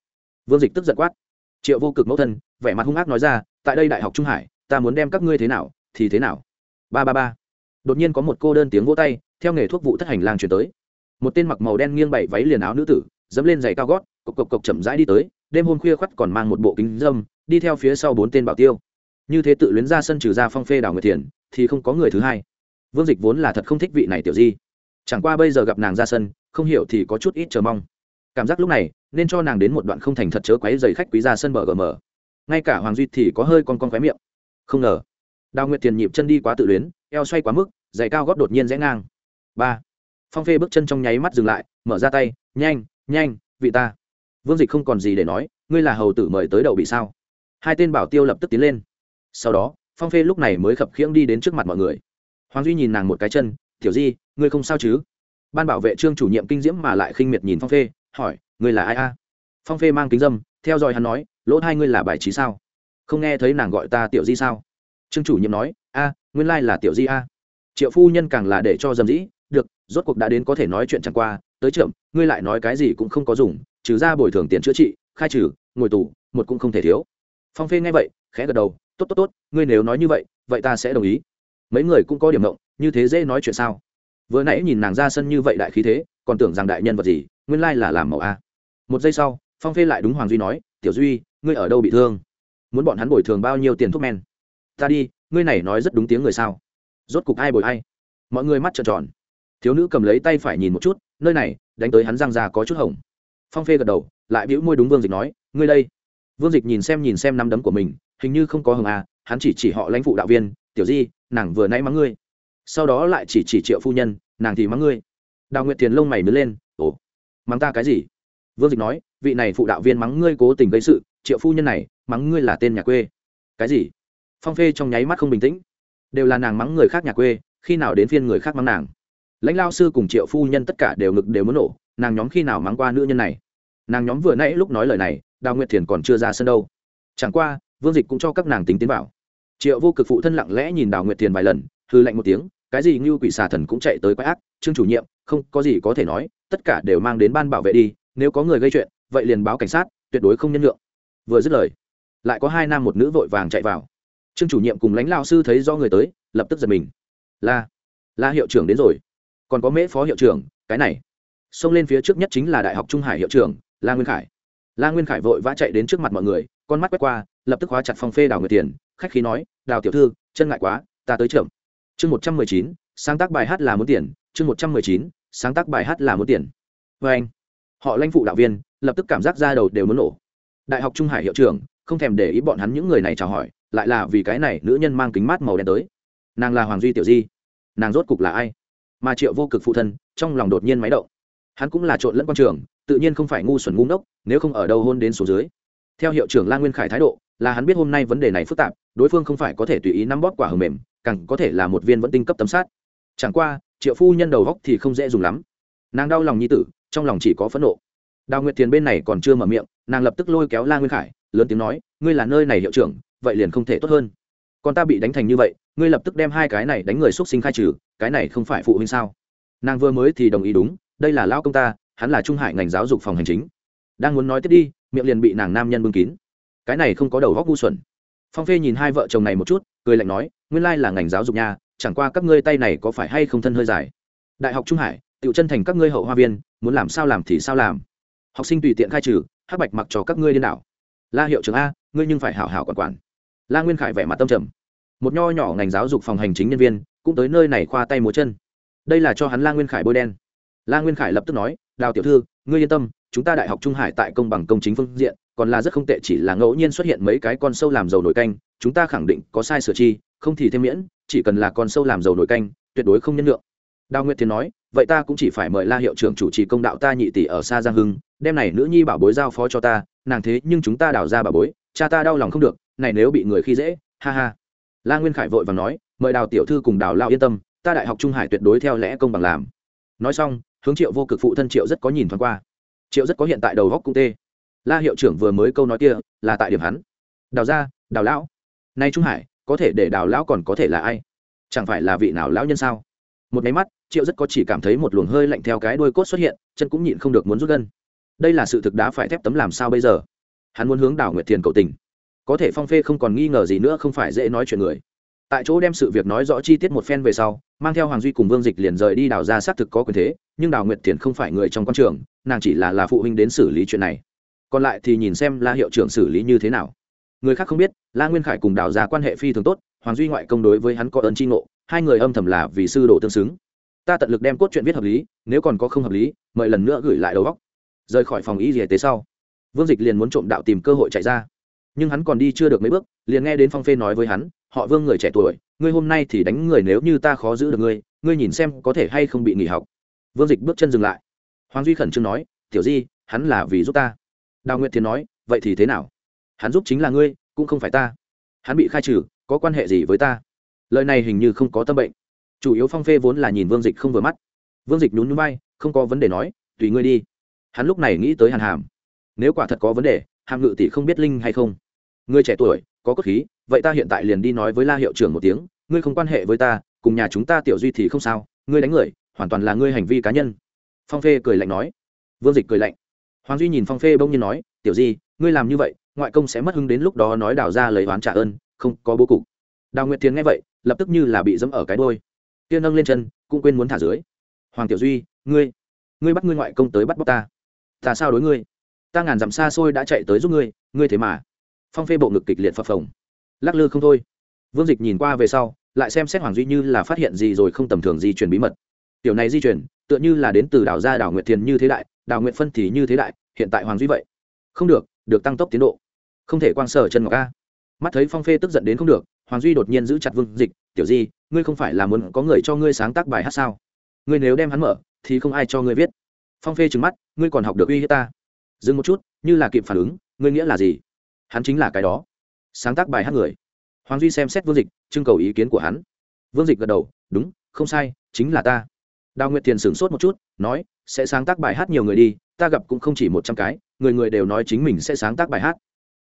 Vương dịch tức giận quát. Triệu vô cực mẫu thân, vẻ mặt hung ác nói ra, tại đây đại học trung hải, ta muốn đem các ngươi thế nào, thì thế nào. Ba ba ba. Đột nhiên có một cô đơn tiếng vỗ tay, theo nghề thuốc vụ thất hành lang chuyển tới. Một tên mặc màu đen nghiêng bảy váy liền áo nữ tử, dẫm lên giày cao gót, cộc cộc cộc chậm rãi đi tới, đêm hôm khuya khoắt còn mang một bộ kính dâm, đi theo phía sau bốn tên bảo tiêu. Như thế tự luyến ra sân trừ ra phong phê đào người thiền, thì không có người thứ hai vương dịch vốn là thật không thích vị này tiểu di. Chẳng qua bây giờ gặp nàng ra sân, không hiểu thì có chút ít chờ mong. Cảm giác lúc này, nên cho nàng đến một đoạn không thành thật chớ quấy dày khách quý ra sân bờ gm ngay cả hoàng duy thì có hơi con con khóe miệng. Không ngờ, đào nguyệt thiền nhịp chân đi quá tự luyến, eo xoay quá mức, giày cao góp đột nhiên rẽ ngang. Ba. Phong phê bước chân trong nháy mắt dừng lại, mở ra tay, nhanh nhanh, vị ta. Vương dịch không còn gì để nói, ngươi là hầu tử mời tới đậu bị sao? Hai tên bảo tiêu lập tức tiến lên. Sau đó, phong phê lúc này mới khập khiễng đi đến trước mặt mọi người hoàng duy nhìn nàng một cái chân, tiểu di, ngươi không sao chứ? Ban bảo vệ trương chủ nhiệm kinh diễm mà lại khinh miệt nhìn phong phê, hỏi, ngươi là ai a? Phong phê mang kính dâm, theo dõi hắn nói, lỗ hai ngươi là bài trí sao? Không nghe thấy nàng gọi ta tiểu di sao? Trương chủ nhiệm nói, a, nguyên lai là tiểu di a. Triệu phu nhân càng là để cho dầm dĩ, được, rốt cuộc đã đến có thể nói chuyện chẳng qua, tới trưởng, ngươi lại nói cái gì cũng không có dùng, trừ ra bồi thường tiền chữa trị, khai trừ, ngồi tù, một cũng không thể thiếu. Phong phê nghe vậy, khẽ gật đầu, tốt tốt tốt, ngươi nếu nói như vậy vậy ta sẽ đồng ý mấy người cũng có điểm mộng như thế dễ nói chuyện sao? Vừa nãy nhìn nàng ra sân như vậy đại khí thế, còn tưởng rằng đại nhân vật gì, nguyên lai là làm mẫu a. Một giây sau, phong phê lại đúng hoàng duy nói, tiểu duy, ngươi ở đâu bị thương? Muốn bọn hắn bồi thường bao nhiêu tiền thuốc men? Ta đi, ngươi này nói rất đúng tiếng người sao? Rốt cục ai bồi ai? Mọi người mắt trợn tròn. Thiếu nữ cầm lấy tay phải nhìn một chút, nơi này, đánh tới hắn răng ra có chút hỏng. phong phê gật đầu, lại bĩu môi đúng vương dịch nói, ngươi đây. Vương dịch nhìn xem nhìn xem năm đấm của mình, hình như không có hồng à hắn chỉ chỉ họ lãnh phụ đạo viên, tiểu di nàng vừa nãy mắng ngươi. Sau đó lại chỉ chỉ triệu phu nhân, nàng thì mắng ngươi. Đào nguyệt thiền lông mày mới lên, ồ, mắng ta cái gì? Vương dịch nói, vị này phụ đạo viên mắng ngươi cố tình gây sự, triệu phu nhân này, mắng ngươi là tên nhà quê. Cái gì? Phong phê trong nháy mắt không bình tĩnh. Đều là nàng mắng người khác nhà quê, khi nào đến phiên người khác mắng nàng? Lãnh lao sư cùng triệu phu nhân tất cả đều ngực đều muốn nổ, nàng nhóm khi nào mắng qua nữ nhân này? Nàng nhóm vừa nãy lúc nói lời này, đào nguyệt thiền còn chưa ra sân đâu. Chẳng qua, vương dịch cũng cho các nàng tính tiến vào triệu vô cực phụ thân lặng lẽ nhìn đào nguyệt thiền vài lần hư lạnh một tiếng, cái gì như quỷ xà thần cũng chạy tới quái ác, trương chủ nhiệm, không có gì có thể nói, tất cả đều mang đến ban bảo vệ đi, nếu có người gây chuyện, vậy liền báo cảnh sát, tuyệt đối không nhân lượng vừa dứt lời, lại có hai nam một nữ vội vàng chạy vào. Trương chủ nhiệm cùng lãnh lao sư thấy do người tới, lập tức giật mình. La la hiệu trưởng đến rồi. Còn có mễ phó hiệu trưởng, cái này. Xông lên phía trước nhất chính là đại học trung hải hiệu trưởng, la nguyên khải la nguyên khải vội vã chạy đến trước mặt mọi người, con mắt quét qua, lập tức khóa chặt phong phê đào người tiền, khách khí nói, đào tiểu thư, chân ngại quá, ta tới trưởng. Chương một trăm mười chín, sáng tác bài hát là muốn tiền, chương một trăm mười chín, sáng tác bài hát là muốn tiền. Vê anh, họ lãnh phụ đạo viên, lập tức cảm giác ra đầu đều muốn nổ. Đại học trung hải hiệu trưởng, không thèm để ý bọn hắn những người này chào hỏi, lại là vì cái này nữ nhân mang kính mát màu đen tới. Nàng là hoàng duy tiểu di. Nàng rốt cục là ai? Mà triệu vô cực phụ thân, trong lòng đột nhiên máy động. Hắn cũng là trộn lẫn quan trường tự nhiên không phải ngu xuẩn ngu ngốc, nếu không ở đâu hôn đến số dưới. Theo hiệu trưởng la nguyên khải thái độ, là hắn biết hôm nay vấn đề này phức tạp, đối phương không phải có thể tùy ý nắm bóp quả hầm mềm, càng có thể là một viên vẫn tinh cấp tấm sát chẳng qua, triệu phu nhân đầu góc thì không dễ dùng lắm. Nàng đau lòng nhi tử, trong lòng chỉ có phẫn nộ. Đào nguyệt thiền bên này còn chưa mở miệng, nàng lập tức lôi kéo la nguyên khải, lớn tiếng nói, ngươi là nơi này hiệu trưởng, vậy liền không thể tốt hơn. Còn ta bị đánh thành như vậy, ngươi lập tức đem hai cái này đánh người x u ấ t sinh khai trừ, cái này không phải phụ huynh sao? Nàng vừa mới thì đồng ý đúng, đây là lao công ta hắn là trung hải ngành giáo dục phòng hành chính. Đang muốn nói tiếp đi, miệng liền bị nàng nam nhân bưng kín. Cái này không có đầu góc ngu xuẩn. Phong phê nhìn hai vợ chồng này một chút, cười lạnh nói, nguyên lai là ngành giáo dục nha, chẳng qua các ngươi tay này có phải hay không thân hơi dài? Đại học trung hải tự chân thành các ngươi hậu hoa viên, muốn làm sao làm thì sao làm. Học sinh tùy tiện khai trừ, hắc bạch mặc cho các ngươi điên đảo. La hiệu trưởng a, ngươi nhưng phải hảo hảo quản quản. La nguyên khải vẻ mặt tâm trầm. Một nho nhỏ ngành giáo dục phòng hành chính nhân viên, cũng tới nơi này khoa tay múa chân. Đây là cho hắn la nguyên khải bôi đen la nguyên khải lập tức nói, đào tiểu thư, ngươi yên tâm, chúng ta đại học trung hải tại công bằng công chính phương diện, còn là rất không tệ, chỉ là ngẫu nhiên xuất hiện mấy cái con sâu làm dầu nổi canh, chúng ta khẳng định có sai sửa chi, không thì thêm miễn, chỉ cần là con sâu làm dầu nổi canh, tuyệt đối không nhân lượng đào nguyệt thiền nói, vậy ta cũng chỉ phải mời la hiệu trưởng chủ trì công đạo ta nhị tỷ ở xa giang hưng đem này nữ nhi bảo bối giao phó cho ta, nàng thế nhưng chúng ta đào ra bảo bối, cha ta đau lòng không được, này nếu bị người khi dễ, ha ha. La nguyên khải vội và nói, mời đào tiểu thư cùng đào lao yên tâm, ta đại học trung hải tuyệt đối theo lẽ công bằng làm. Nói xong hướng triệu vô cực phụ thân triệu rất có nhìn thoáng qua. Triệu rất có hiện tại đầu góc cung tê. La hiệu trưởng vừa mới câu nói kia, là tại điểm hắn. Đào ra đào lão. Nay trung hải, có thể để đào lão còn có thể là ai? Chẳng phải là vị nào lão nhân sao? Một máy mắt, triệu rất có chỉ cảm thấy một luồng hơi lạnh theo cái đuôi cốt xuất hiện, chân cũng nhịn không được muốn rút gân. Đây là sự thực đá phải thép tấm làm sao bây giờ? Hắn muốn hướng đào nguyệt thiền cầu tình. Có thể phong phê không còn nghi ngờ gì nữa, không phải dễ nói chuyện người. Tại chỗ đem sự việc nói rõ chi tiết một phen về sau, mang theo hoàng duy cùng vương dịch liền rời đi đào ra xác thực có quyền thế nhưng đào nguyệt thiền không phải người trong quan trường, nàng chỉ là là phụ huynh đến xử lý chuyện này. còn lại thì nhìn xem la hiệu trưởng xử lý như thế nào. người khác không biết, la nguyên khải cùng đào ra quan hệ phi thường tốt, hoàng duy ngoại công đối với hắn có ơn tri ngộ, hai người âm thầm là vì sư đồ tương xứng. ta tận lực đem cốt truyện viết hợp lý, nếu còn có không hợp lý, mời lần nữa gửi lại đầu góc rời khỏi phòng y y tế sau, vương dịch liền muốn trộm đạo tìm cơ hội chạy ra. nhưng hắn còn đi chưa được mấy bước, liền nghe đến phong phê nói với hắn, họ vương người trẻ tuổi, ngươi hôm nay thì đánh người nếu như ta khó giữ được ngươi ngươi nhìn xem có thể hay không bị nghỉ học vương dịch bước chân dừng lại. Hoàng duy khẩn trương nói, tiểu di, hắn là vì giúp ta. Đào nguyệt thiền nói, vậy thì thế nào? Hắn giúp chính là ngươi, cũng không phải ta. Hắn bị khai trừ, có quan hệ gì với ta? Lời này hình như không có tâm bệnh. Chủ yếu phong phê vốn là nhìn vương dịch không vừa mắt. Vương dịch nhún nhún bay không có vấn đề nói, tùy ngươi đi. Hắn lúc này nghĩ tới hàn hàm. Nếu quả thật có vấn đề, hàm ngự tỷ không biết linh hay không? Ngươi trẻ tuổi, có cốt khí, vậy ta hiện tại liền đi nói với la hiệu trưởng một tiếng, ngươi không quan hệ với ta, cùng nhà chúng ta tiểu duy thì không sao, ngươi đánh người hoàn toàn là ngươi hành vi cá nhân. Phong phê cười lạnh nói. Vương dịch cười lạnh. Hoàng duy nhìn phong phê bỗng nhiên nói, tiểu di, ngươi làm như vậy, ngoại công sẽ mất hứng đến lúc đó nói đào ra lấy oán trả ơn, không có bố cục. Đào nguyệt thiền nghe vậy, lập tức như là bị dẫm ở cái đôi Tiên nâng lên chân, cũng quên muốn thả dưới. Hoàng tiểu duy, ngươi ngươi bắt ngươi ngoại công tới bắt bóc ta. Ta sao đối ngươi? Ta ngàn dặm xa xôi đã chạy tới giúp ngươi ngươi thế mà. Phong phê bộ ngực kịch liệt phập phồng. Lắc lư không thôi. Vương dịch nhìn qua về sau, lại xem xét hoàng duy như là phát hiện gì rồi không tầm thường di truyền bí mật tiểu này di chuyển tựa như là đến từ đảo gia đảo nguyệt thiền như thế đại, đảo nguyệt phân thì như thế đại, hiện tại hoàng duy vậy. Không được được tăng tốc tiến độ. Không thể quang sở chân ngọc a. Mắt thấy phong phê tức giận đến không được, hoàng duy đột nhiên giữ chặt vương dịch, tiểu di, ngươi không phải là muốn có người cho ngươi sáng tác bài hát sao? Ngươi nếu đem hắn mở, thì không ai cho ngươi viết. Phong phê trừng mắt, ngươi còn học được uy hiếp ta? Dừng một chút, như là kịp phản ứng, ngươi nghĩa là gì? Hắn chính là cái đó. Sáng tác bài hát người. Hoàng duy xem xét vương dịch, trưng cầu ý kiến của hắn. Vương dịch gật đầu, đúng, không sai, chính là ta đào nguyệt thiền sửng sốt một chút, nói, sẽ sáng tác bài hát nhiều người đi, ta gặp cũng không chỉ một trăm cái, người người đều nói chính mình sẽ sáng tác bài hát.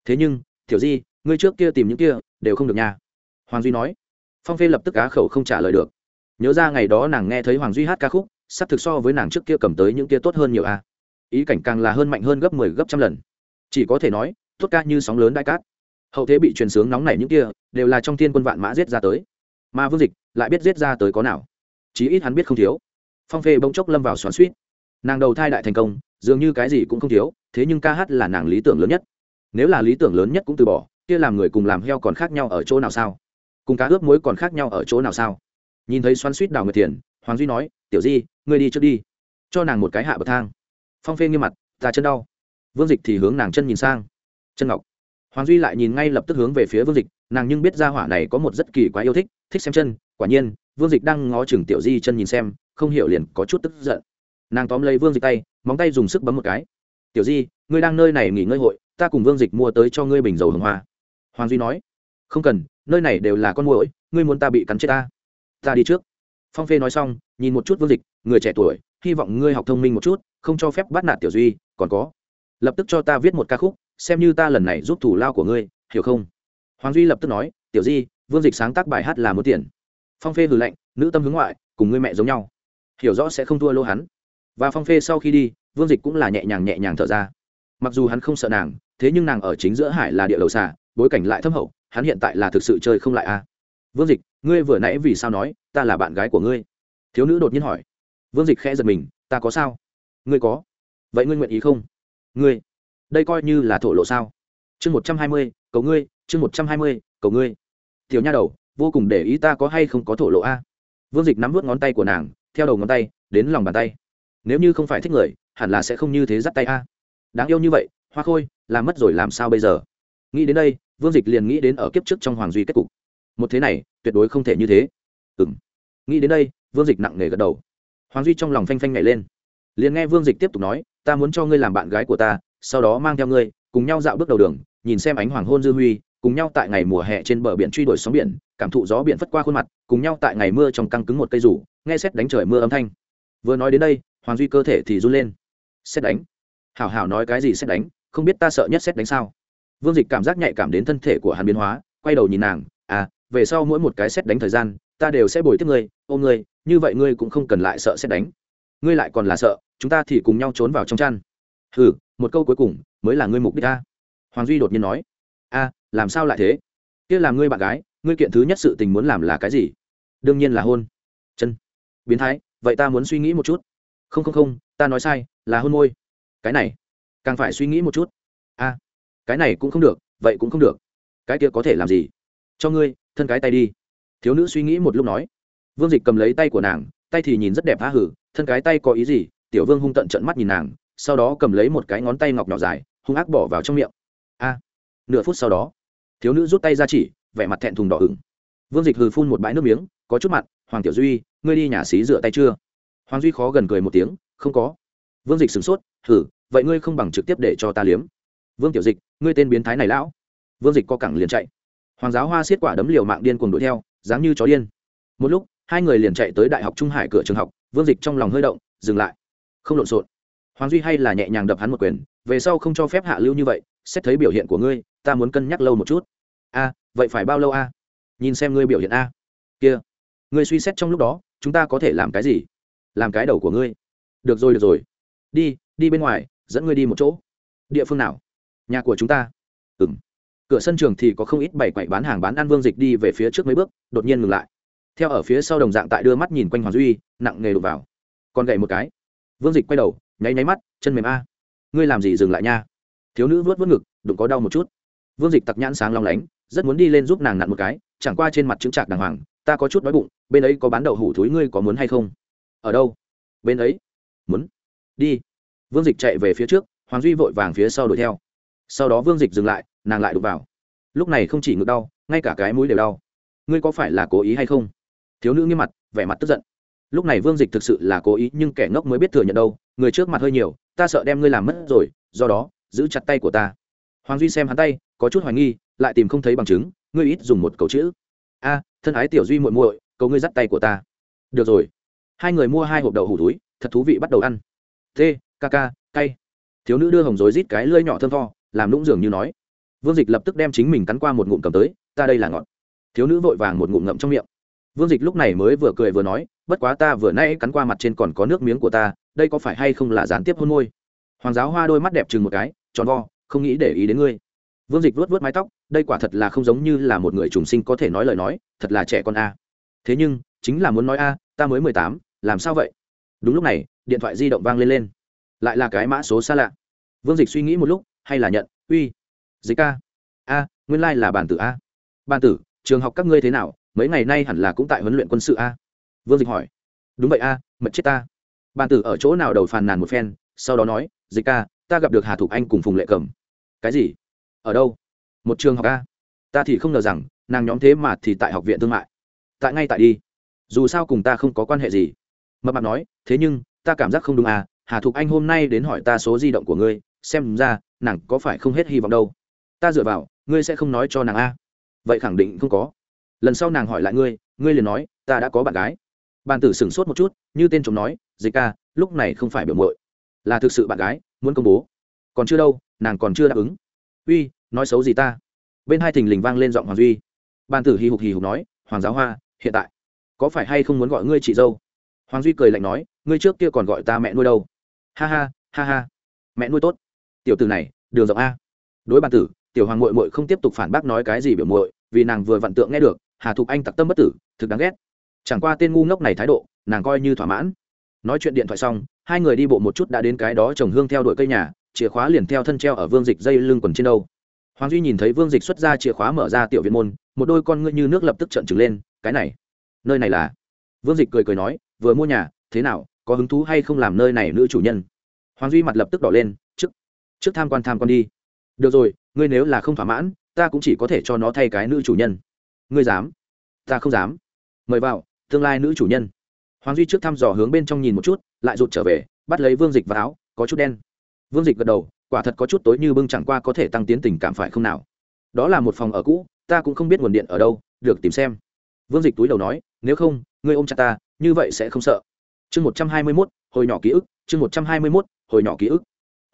Thế nhưng, tiểu di, ngươi trước kia tìm những kia, đều không được nha. Hoàng duy nói. Phong phê lập tức cá khẩu không trả lời được. Nhớ ra ngày đó nàng nghe thấy hoàng duy hát ca khúc, sắp thực so với nàng trước kia cầm tới những kia tốt hơn nhiều a. Ý cảnh càng là hơn mạnh hơn gấp mười 10 gấp trăm lần. Chỉ có thể nói, tốt ca như sóng lớn đại cát. Hậu thế bị truyền sướng nóng nảy những kia, đều là trong thiên quân vạn mã giết ra tới. Mà vương dịch lại biết giết ra tới có nào. Chí ít hắn biết không thiếu phong phê bỗng chốc lâm vào xoắn suýt. Nàng đầu thai đại thành công, dường như cái gì cũng không thiếu, thế nhưng ca hát là nàng lý tưởng lớn nhất. Nếu là lý tưởng lớn nhất cũng từ bỏ, kia làm người cùng làm heo còn khác nhau ở chỗ nào sao? Cùng cá ướp muối còn khác nhau ở chỗ nào sao? Nhìn thấy xoắn suýt đào người tiền hoàng duy nói, tiểu di, ngươi đi trước đi. Cho nàng một cái hạ bậc thang. Phong phê nghiêm mặt, ta chân đau. Vương dịch thì hướng nàng chân nhìn sang. Chân ngọc hoàng duy lại nhìn ngay lập tức hướng về phía vương dịch, nàng nhưng biết ra hỏa này có một rất kỳ quá yêu thích thích xem chân, quả nhiên, vương dịch đang ngó chừng tiểu di chân nhìn xem, không hiểu liền có chút tức giận. Nàng tóm lấy vương dịch tay, móng tay dùng sức bấm một cái. Tiểu di, ngươi đang nơi này nghỉ ngơi hội, ta cùng vương dịch mua tới cho ngươi bình dầu hồng hoa. Hoàng duy nói. Không cần, nơi này đều là con mũi ngươi muốn ta bị cắn chết ta? Ta đi trước. Phong phê nói xong, nhìn một chút vương dịch, người trẻ tuổi, hy vọng ngươi học thông minh một chút, không cho phép bắt nạt tiểu duy, còn có, lập tức cho ta viết một ca khúc xem như ta lần này giúp thủ lao của ngươi, hiểu không? Hoàng duy lập tức nói, tiểu di, vương dịch sáng tác bài hát là muốn tiền. Phong phê hừ lạnh, nữ tâm hướng ngoại, cùng ngươi mẹ giống nhau. Hiểu rõ sẽ không thua lô hắn. Và phong phê sau khi đi, vương dịch cũng là nhẹ nhàng nhẹ nhàng thở ra. Mặc dù hắn không sợ nàng, thế nhưng nàng ở chính giữa hải là địa đầu xà, bối cảnh lại thâm hậu, hắn hiện tại là thực sự chơi không lại a. Vương dịch, ngươi vừa nãy vì sao nói, ta là bạn gái của ngươi? Thiếu nữ đột nhiên hỏi. Vương dịch khẽ giật mình, ta có sao? Ngươi có. Vậy ngươi nguyện ý không? Ngươi đây coi như là thổ lộ sao? Chương một trăm hai mươi, cầu ngươi, chương một trăm hai mươi, cầu ngươi. Tiểu nha đầu, vô cùng để ý ta có hay không có thổ lộ a? Vương dịch nắm vớt ngón tay của nàng, theo đầu ngón tay, đến lòng bàn tay. Nếu như không phải thích người, hẳn là sẽ không như thế dắt tay a. Đáng yêu như vậy, hoa khôi, làm mất rồi làm sao bây giờ? Nghĩ đến đây, vương dịch liền nghĩ đến ở kiếp trước trong hoàng duy kết cục. Một thế này, tuyệt đối không thể như thế. Ừ m nghĩ đến đây, vương dịch nặng nề gật đầu. Hoàng duy trong lòng phanh phanh nhảy lên. Liền nghe vương dịch tiếp tục nói, ta muốn cho ngươi làm bạn gái của ta sau đó mang theo ngươi, cùng nhau dạo bước đầu đường, nhìn xem ánh hoàng hôn dư huy, cùng nhau tại ngày mùa hè trên bờ biển truy đuổi sóng biển, cảm thụ gió biển phất qua khuôn mặt, cùng nhau tại ngày mưa trong căng cứng một cây rủ, nghe xét đánh trời mưa âm thanh. Vừa nói đến đây, hoàng duy cơ thể thì run lên. Xét đánh? Hảo hảo nói cái gì xét đánh, không biết ta sợ nhất xét đánh sao? Vương dịch cảm giác nhạy cảm đến thân thể của hắn biến hóa, quay đầu nhìn nàng à về sau mỗi một cái xét đánh thời gian, ta đều sẽ bồi tiếp ngươi ôm ngươi, như vậy ngươi cũng không cần lại sợ xét đánh. Ngươi lại còn là sợ, chúng ta thì cùng nhau trốn vào trong chăn hừ, một câu cuối cùng mới là ngươi mục đích ta. Hoàng duy đột nhiên nói, a, làm sao lại thế? Kia làm ngươi bạn gái, ngươi kiện thứ nhất sự tình muốn làm là cái gì? Đương nhiên là hôn. Chân, biến thái, vậy ta muốn suy nghĩ một chút. Không không không, ta nói sai, là hôn môi. Cái này, càng phải suy nghĩ một chút. A, cái này cũng không được, vậy cũng không được. Cái kia có thể làm gì? Cho ngươi, thân cái tay đi. Thiếu nữ suy nghĩ một lúc nói. Vương dịch cầm lấy tay của nàng, tay thì nhìn rất đẹp tha hử, thân cái tay có ý gì? Tiểu vương hung tận trận mắt nhìn nàng sau đó cầm lấy một cái ngón tay ngọc nhỏ dài, hung ác bỏ vào trong miệng. A, nửa phút sau đó, thiếu nữ rút tay ra chỉ, vẻ mặt thẹn thùng đỏ ửng. Vương dịch hừ phun một bãi nước miếng, có chút mặt hoàng tiểu duy, ngươi đi nhà xí rửa tay chưa? Hoàng duy khó gần cười một tiếng, không có. Vương dịch sửng sốt hử vậy ngươi không bằng trực tiếp để cho ta liếm. Vương tiểu dịch, ngươi tên biến thái này lão. Vương dịch co cẳng liền chạy. Hoàng giáo hoa xiết quả đấm liều mạng điên cuồng đuổi theo, dáng như chó điên. Một lúc, hai người liền chạy tới đại học trung hải cửa trường học, vương dịch trong lòng hơi động, dừng lại. Không lộn xộn hoàng duy hay là nhẹ nhàng đập hắn một quyền, về sau không cho phép hạ lưu như vậy, xét thấy biểu hiện của ngươi, ta muốn cân nhắc lâu một chút. A, vậy phải bao lâu a? Nhìn xem ngươi biểu hiện a. Kia, ngươi suy xét trong lúc đó, chúng ta có thể làm cái gì? Làm cái đầu của ngươi. Được rồi được rồi. Đi đi bên ngoài, dẫn ngươi đi một chỗ. Địa phương nào? Nhà của chúng ta. Ừ m cửa sân trường thì có không ít bảy quậy bán hàng bán ăn vương dịch đi về phía trước mấy bước, đột nhiên ngừng lại. Theo ở phía sau đồng dạng tại đưa mắt nhìn quanh hoàng duy, nặng nghề đục vào. Còn gậy một cái. Vương dịch quay đầu nháy nháy mắt, chân mềm a. Ngươi làm gì dừng lại nha? Thiếu nữ vớt vớt ngực, đụng có đau một chút. Vương dịch tặc nhãn sáng long lánh, rất muốn đi lên giúp nàng nặn một cái, chẳng qua trên mặt chứng trạc đàng hoàng, ta có chút đói bụng, bên ấy có bán đậu hủ thúi ngươi có muốn hay không? Ở đâu? Bên ấy. Muốn. Đi. Vương dịch chạy về phía trước, hoàng duy vội vàng phía sau đuổi theo. Sau đó vương dịch dừng lại, nàng lại đụng vào. Lúc này không chỉ ngực đau, ngay cả cái mũi đều đau. Ngươi có phải là cố ý hay không? Thiếu nữ nghiêm mặt, vẻ mặt tức giận. Lúc này vương dịch thực sự là cố ý, nhưng kẻ ngốc mới biết thừa nhận đâu người trước mặt hơi nhiều, ta sợ đem ngươi làm mất rồi, do đó, giữ chặt tay của ta. Hoàng duy xem hắn tay, có chút hoài nghi, lại tìm không thấy bằng chứng, ngươi ít dùng một câu chữ. A, thân ái tiểu duy muội muội, cầu ngươi dắt tay của ta. Được rồi. Hai người mua hai hộp đậu hủ túi, thật thú vị bắt đầu ăn. T, ca ca, cay. Thiếu nữ đưa hồng dối rít cái lưỡi nhỏ thơm tho, làm lũng dường như nói. Vương dịch lập tức đem chính mình cắn qua một ngụm cầm tới, ta đây là ngọt. Thiếu nữ vội vàng một ngụm ngậm trong miệng. Vương dịch lúc này mới vừa cười vừa nói, bất quá ta vừa nay cắn qua mặt trên còn có nước miếng của ta đây có phải hay không là gián tiếp hôn môi? Hoàng giáo hoa đôi mắt đẹp chừng một cái, tròn vo, không nghĩ để ý đến ngươi. Vương dịch vuốt vuốt mái tóc, đây quả thật là không giống như là một người trùng sinh có thể nói lời nói, thật là trẻ con a. Thế nhưng, chính là muốn nói a, ta mới mười tám, làm sao vậy? Đúng lúc này, điện thoại di động vang lên lên. Lại là cái mã số xa lạ. Vương dịch suy nghĩ một lúc, hay là nhận, uy, dịch ca, a, nguyên lai、like、là bản tử a. Bản tử, trường học các ngươi thế nào? Mấy ngày nay hẳn là cũng tại huấn luyện quân sự a. Vương dịch hỏi. Đúng vậy a, mật chết ta bàn tử ở chỗ nào đầu phàn nàn một phen, sau đó nói, dịch ca, ta gặp được hà thục anh cùng phùng lệ cầm cái gì? Ở đâu? Một trường học ca. ta thì không ngờ rằng, nàng nhóm thế mà thì tại học viện thương mại. Tại ngay tại đi. Dù sao cùng ta không có quan hệ gì. Mập mạp nói, thế nhưng, ta cảm giác không đúng à hà thục anh hôm nay đến hỏi ta số di động của ngươi, xem ra, nàng có phải không hết hy vọng đâu. Ta dựa vào, ngươi sẽ không nói cho nàng a. Vậy khẳng định không có. Lần sau nàng hỏi lại ngươi ngươi liền nói, ta đã có bạn gái bàn tử sửng sốt một chút, như tên chồng nói, dịch ca, lúc này không phải biểu mội là thực sự bạn gái, muốn công bố. Còn chưa đâu, nàng còn chưa đáp ứng. Uy, nói xấu gì ta? Bên hai thình lình vang lên giọng hoàng duy. Bàn tử hì hục hì hục nói, hoàng giáo hoa, hiện tại, có phải hay không muốn gọi ngươi chị dâu? Hoàng duy cười lạnh nói, ngươi trước kia còn gọi ta mẹ nuôi đâu. Ha ha ha ha, mẹ nuôi tốt. Tiểu từ này, đường rộng a. Đối bàn tử, tiểu hoàng mội mội không tiếp tục phản bác nói cái gì biểu mội vì nàng vừa vặn tượng nghe được, hà thục anh tặc tâm bất tử, thực đáng ghét chẳng qua tên ngu ngốc này thái độ, nàng coi như thỏa mãn. Nói chuyện điện thoại xong, hai người đi bộ một chút đã đến cái đó trồng hương theo đuổi cây nhà, chìa khóa liền theo thân treo ở vương dịch dây lưng quần trên đâu. Hoàng duy nhìn thấy vương dịch xuất ra chìa khóa mở ra tiểu viện môn, một đôi con ngươi như nước lập tức trận trừng lên, cái này, nơi này là? Vương dịch cười cười nói, vừa mua nhà, thế nào, có hứng thú hay không làm nơi này nữ chủ nhân? Hoàng duy mặt lập tức đỏ lên, trước trước tham quan tham quan đi. Được rồi, ngươi nếu là không thỏa mãn, ta cũng chỉ có thể cho nó thay cái nữ chủ nhân. Ngươi dám? Ta không dám. Mời vào tương lai nữ chủ nhân. Hoàng duy trước thăm dò hướng bên trong nhìn một chút, lại rụt trở về, bắt lấy vương dịch và áo, có chút đen. Vương dịch gật đầu, quả thật có chút tối như bưng chẳng qua có thể tăng tiến tình cảm phải không nào? Đó là một phòng ở cũ, ta cũng không biết nguồn điện ở đâu, được tìm xem. Vương dịch túi đầu nói, nếu không, ngươi ôm chặt ta, như vậy sẽ không sợ. Chương một trăm hai mươi mốt, hồi nhỏ ký ức, chương một trăm hai mươi mốt, hồi nhỏ ký ức.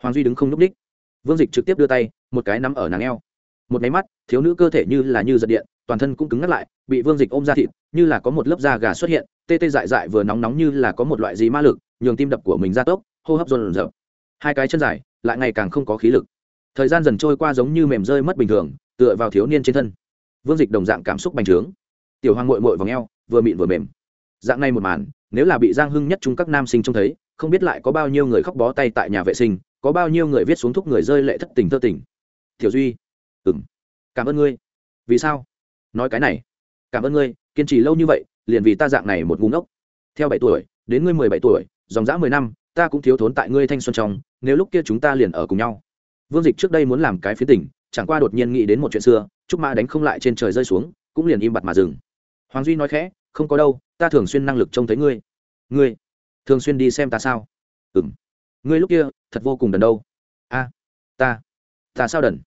Hoàng duy đứng không n ú c đ í c h vương dịch trực tiếp đưa tay, một cái nắm ở nàng eo. Một máy mắt, thiếu nữ cơ thể như là như giật điện, toàn thân cũng cứng ngắt lại, bị vương dịch ôm ra thịt như là có một lớp da gà xuất hiện, tê tê dại dại vừa nóng nóng như là có một loại gì ma lực, nhường tim đập của mình ra tốc, hô hấp dồn dập hai cái chân dài, lại ngày càng không có khí lực. Thời gian dần trôi qua giống như mềm rơi mất bình thường, tựa vào thiếu niên trên thân. Vương dịch đồng dạng cảm xúc bành trướng. Tiểu hoàng mội mội vào ngheo vừa mịn vừa mềm. Dạng này một màn, nếu là bị giang hưng nhất chúng các nam sinh trông thấy, không biết lại có bao nhiêu người khóc bó tay tại nhà vệ sinh, có bao nhiêu người viết xuống thúc người rơi lệ thất tình thơ tình. Tiểu duy ừng cảm ơn ngươi. Vì sao? Nói cái này, cảm ơn ngươi kiên trì lâu như vậy, liền vì ta dạng này một ngu ngốc. Theo bảy tuổi, đến ngươi mười bảy tuổi, dòng dã mười năm, ta cũng thiếu thốn tại ngươi thanh xuân trong, nếu lúc kia chúng ta liền ở cùng nhau. Vương dịch trước đây muốn làm cái phía tình, chẳng qua đột nhiên nghĩ đến một chuyện xưa chúc mã đánh không lại trên trời rơi xuống, cũng liền im bặt mà dừng. Hoàng duy nói khẽ, không có đâu, ta thường xuyên năng lực trông thấy ngươi. Ngươi? Thường xuyên đi xem ta sao? Ừ m ngươi lúc kia, thật vô cùng đần đâu. A, ta ta sao đần?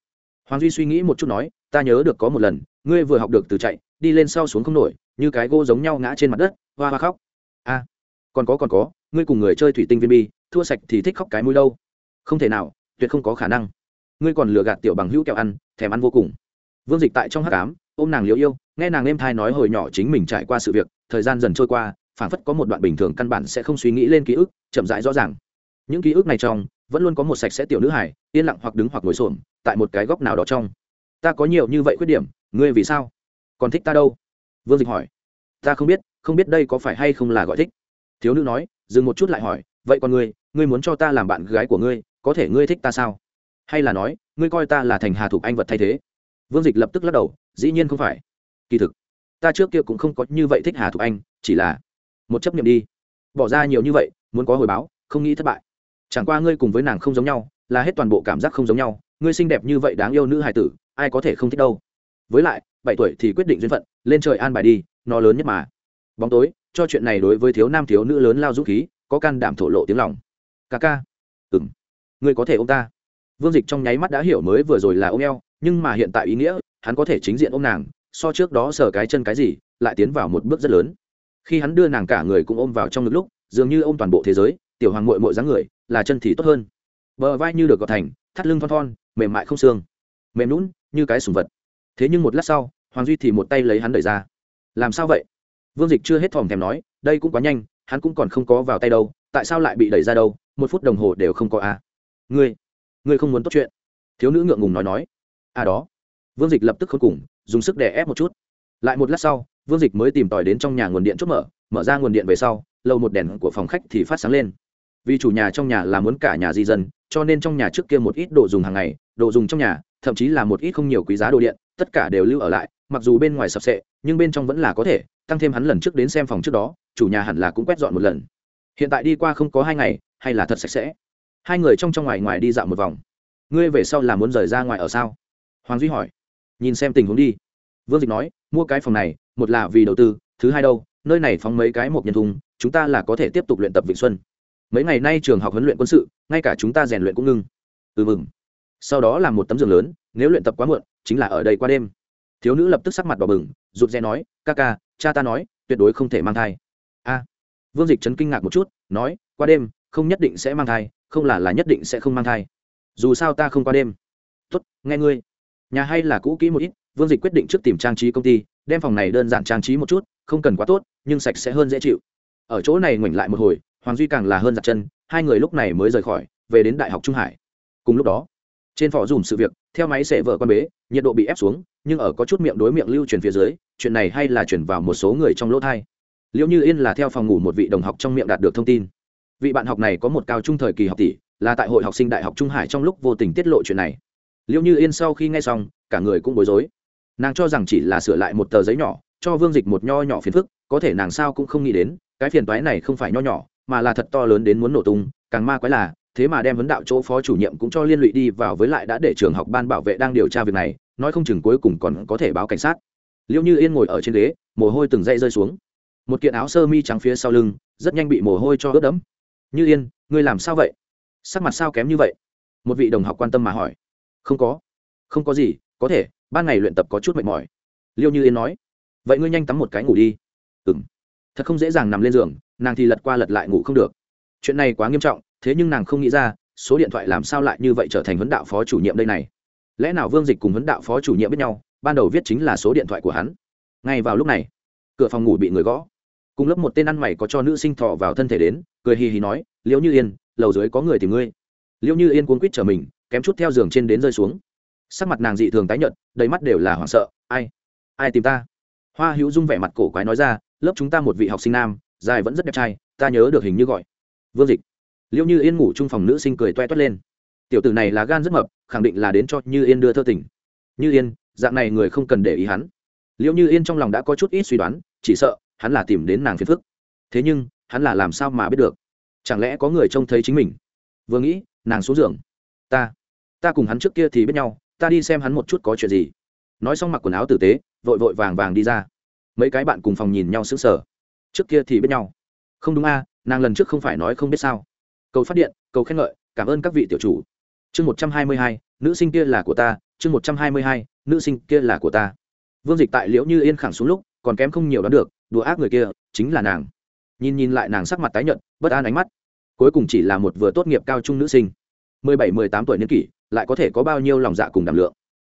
Hoàng duy suy nghĩ một chút nói, ta nhớ được có một lần, ngươi vừa học được từ chạy đi lên sau xuống không nổi, như cái gỗ giống nhau ngã trên mặt đất, hoa hoa khóc. A, còn có còn có, ngươi cùng người chơi thủy tinh viên bi, thua sạch thì thích khóc cái mũi đâu. Không thể nào, tuyệt không có khả năng. Ngươi còn lừa gạt tiểu bằng hữu kẹo ăn, thèm ăn vô cùng. Vương dịch tại trong hát cám ôm nàng liễu yêu, nghe nàng êm thai nói hồi nhỏ chính mình trải qua sự việc, thời gian dần trôi qua, phảng phất có một đoạn bình thường căn bản sẽ không suy nghĩ lên ký ức, chậm rãi rõ ràng. Những ký ức này trong, vẫn luôn có một sạch sẽ tiểu nữ hải yên lặng hoặc đứng hoặc ngồi xổm, tại một cái góc nào đó trong. Ta có nhiều như vậy khuyết điểm, ngươi vì sao? Còn thích ta đâu? Vương dịch hỏi. Ta không biết không biết đây có phải hay không là gọi thích. Thiếu nữ nói, dừng một chút lại hỏi, vậy còn ngươi ngươi muốn cho ta làm bạn gái của ngươi, có thể ngươi thích ta sao? Hay là nói, ngươi coi ta là thành hà thục anh vật thay thế? Vương dịch lập tức lắc đầu, dĩ nhiên không phải. Kỳ thực, ta trước kia cũng không có như vậy thích hà thục anh, chỉ là một chấp nhận đi. Bỏ ra nhiều như vậy, muốn có hồi báo, không nghĩ thất bại. Chẳng qua ngươi cùng với nàng không giống nhau, là hết toàn bộ cảm giác không giống nhau, ngươi xinh đẹp như vậy đáng yêu nữ hài tử, ai có thể không thích đâu? Với lại bảy tuổi thì quyết định duyên phận, lên trời an bài đi, nó lớn nhất mà. Bóng tối, cho chuyện này đối với thiếu nam thiếu nữ lớn lao dũng khí, có can đảm thổ lộ tiếng lòng. Ca ca. Ừng ngươi có thể ô m ta. Vương dịch trong nháy mắt đã hiểu mới vừa rồi là ôm eo, nhưng mà hiện tại ý nghĩa, hắn có thể chính diện ôm nàng, so trước đó sờ cái chân cái gì, lại tiến vào một bước rất lớn. Khi hắn đưa nàng cả người cũng ôm vào trong ngực lúc, dường như ôm toàn bộ thế giới, tiểu hoàng mội mội dáng người, là chân thì tốt hơn. Bờ vai như được gọt thành, thắt lưng thon thon, mềm mại không xương. Mềm lún như cái sùng vật thế nhưng một lát sau, hoàng duy thì một tay lấy hắn đẩy ra. Làm sao vậy? Vương dịch chưa hết thòm thèm nói, đây cũng quá nhanh, hắn cũng còn không có vào tay đâu, tại sao lại bị đẩy ra đâu, một phút đồng hồ đều không có a à. ngươi ngươi không muốn tốt chuyện. Thiếu nữ ngượng ngùng nói nói. À đó. Vương dịch lập tức khốn cùng, dùng sức đè ép một chút. Lại một lát sau, vương dịch mới tìm tòi đến trong nhà nguồn điện chốt mở mở ra nguồn điện về sau, lâu một đèn của phòng khách thì phát sáng lên. Vì chủ nhà trong nhà là muốn cả nhà di dân, cho nên trong nhà trước kia một ít đồ dùng hàng ngày, đồ dùng trong nhà, thậm chí là một ít không nhiều quý giá đồ điện tất cả đều lưu ở lại, mặc dù bên ngoài sập sệ, nhưng bên trong vẫn là có thể, tăng thêm hắn lần trước đến xem phòng trước đó, chủ nhà hẳn là cũng quét dọn một lần. Hiện tại đi qua không có hai ngày, hay là thật sạch sẽ? Hai người trong trong ngoài ngoài đi dạo một vòng. Ngươi về sau là muốn rời ra ngoài ở sao? Hoàng duy hỏi. Nhìn xem tình huống đi. Vương dịch nói, mua cái phòng này, một là vì đầu tư, thứ hai đâu, nơi này phóng mấy cái một nhân thùng, chúng ta là có thể tiếp tục luyện tập vịnh xuân. Mấy ngày nay trường học huấn luyện quân sự, ngay cả chúng ta rèn luyện cũng ngưng. Ừ mừng. Sau đó làm một tấm giường lớn, nếu luyện tập quá muộn chính là ở đây qua đêm. Thiếu nữ lập tức sắc mặt đỏ bừng, rụt rè nói, ca ca, cha ta nói, tuyệt đối không thể mang thai. A. Vương dịch chấn kinh ngạc một chút, nói, qua đêm, không nhất định sẽ mang thai, không là là nhất định sẽ không mang thai. Dù sao ta không qua đêm. Tốt, nghe ngươi. Nhà hay là cũ kỹ một ít, vương dịch quyết định trước tìm trang trí công ty, đem phòng này đơn giản trang trí một chút, không cần quá tốt, nhưng sạch sẽ hơn dễ chịu. Ở chỗ này ngoảnh lại một hồi, hoàng duy càng là hơn giặt chân, hai người lúc này mới rời khỏi, về đến đại học trung hải. Cùng lúc đó trên phỏ dùm sự việc, theo máy xệ vợ con bế, nhiệt độ bị ép xuống, nhưng ở có chút miệng đối miệng lưu truyền phía dưới, chuyện này hay là chuyển vào một số người trong lỗ thai. Liệu như yên là theo phòng ngủ một vị đồng học trong miệng đạt được thông tin. Vị bạn học này có một cao trung thời kỳ học tỷ, là tại hội học sinh đại học trung hải trong lúc vô tình tiết lộ chuyện này. Liệu như yên sau khi nghe xong, cả người cũng bối rối. Nàng cho rằng chỉ là sửa lại một tờ giấy nhỏ, cho vương dịch một nho nhỏ phiền phức, có thể nàng sao cũng không nghĩ đến, cái phiền toái này không phải nho nhỏ, mà là thật to lớn đến muốn nổ tung, càng ma quái là thế mà đem vấn đạo chỗ phó chủ nhiệm cũng cho liên lụy đi vào với lại đã để trường học ban bảo vệ đang điều tra việc này, nói không chừng cuối cùng còn có thể báo cảnh sát. Liệu như yên ngồi ở trên ghế, mồ hôi từng dây rơi xuống. Một kiện áo sơ mi trắng phía sau lưng, rất nhanh bị mồ hôi cho ướt đẫm. Như yên, ngươi làm sao vậy? Sắc mặt sao kém như vậy? Một vị đồng học quan tâm mà hỏi. Không có. Không có gì, có thể, ban ngày luyện tập có chút mệt mỏi. Liêu như yên nói. Vậy ngươi nhanh tắm một cái ngủ đi. Ừ m thật không dễ dàng nằm lên giường, nàng thì lật qua lật lại ngủ không được. Chuyện này quá nghiêm trọng thế nhưng nàng không nghĩ ra, số điện thoại làm sao lại như vậy trở thành huấn đạo phó chủ nhiệm đây này? Lẽ nào vương dịch cùng huấn đạo phó chủ nhiệm biết nhau, ban đầu viết chính là số điện thoại của hắn? Ngay vào lúc này, cửa phòng ngủ bị người gõ. Cùng lớp một tên ăn mày có cho nữ sinh thọ vào thân thể đến, cười hì hì nói, liễu như yên, lầu dưới có người tìm ngươi. Liễu như yên cuốn quýt trở mình, kém chút theo giường trên đến rơi xuống. Sắc mặt nàng dị thường tái nhợt, đầy mắt đều là hoảng sợ, ai? Ai tìm ta? Hoa hữu dung vẻ mặt cổ quái nói ra, lớp chúng ta một vị học sinh nam, dài vẫn rất đẹp trai, ta nhớ được hình như gọi. Vương dịch liệu như yên ngủ chung phòng nữ sinh cười toe toét lên. Tiểu tử này là gan rất mập, khẳng định là đến cho như yên đưa thơ tỉnh như yên, dạng này người không cần để ý hắn. Liệu như yên trong lòng đã có chút ít suy đoán, chỉ sợ, hắn là tìm đến nàng phiền phức. Thế nhưng, hắn là làm sao mà biết được? Chẳng lẽ có người trông thấy chính mình? Vừa nghĩ, nàng xuống giường. Ta ta cùng hắn trước kia thì biết nhau, ta đi xem hắn một chút có chuyện gì. Nói xong mặc quần áo tử tế, vội vội vàng vàng đi ra. Mấy cái bạn cùng phòng nhìn nhau sững sờ. Trước kia thì biết nhau. Không đúng a, nàng lần trước không phải nói không biết sao cầu phát điện, cầu khen ngợi, cảm ơn các vị tiểu chủ. Chương một trăm hai mươi hai, nữ sinh kia là của ta, chương một trăm hai mươi hai, nữ sinh kia là của ta. Vương dịch tại liễu như yên khẳng xuống lúc, còn kém không nhiều đoán được, đùa ác người kia, chính là nàng. Nhìn nhìn lại nàng sắc mặt tái nhợt, bất an ánh mắt. Cuối cùng chỉ là một vừa tốt nghiệp cao trung nữ sinh. mười bảy, mười tám tuổi niên kỷ, lại có thể có bao nhiêu lòng dạ cùng đảm lượng?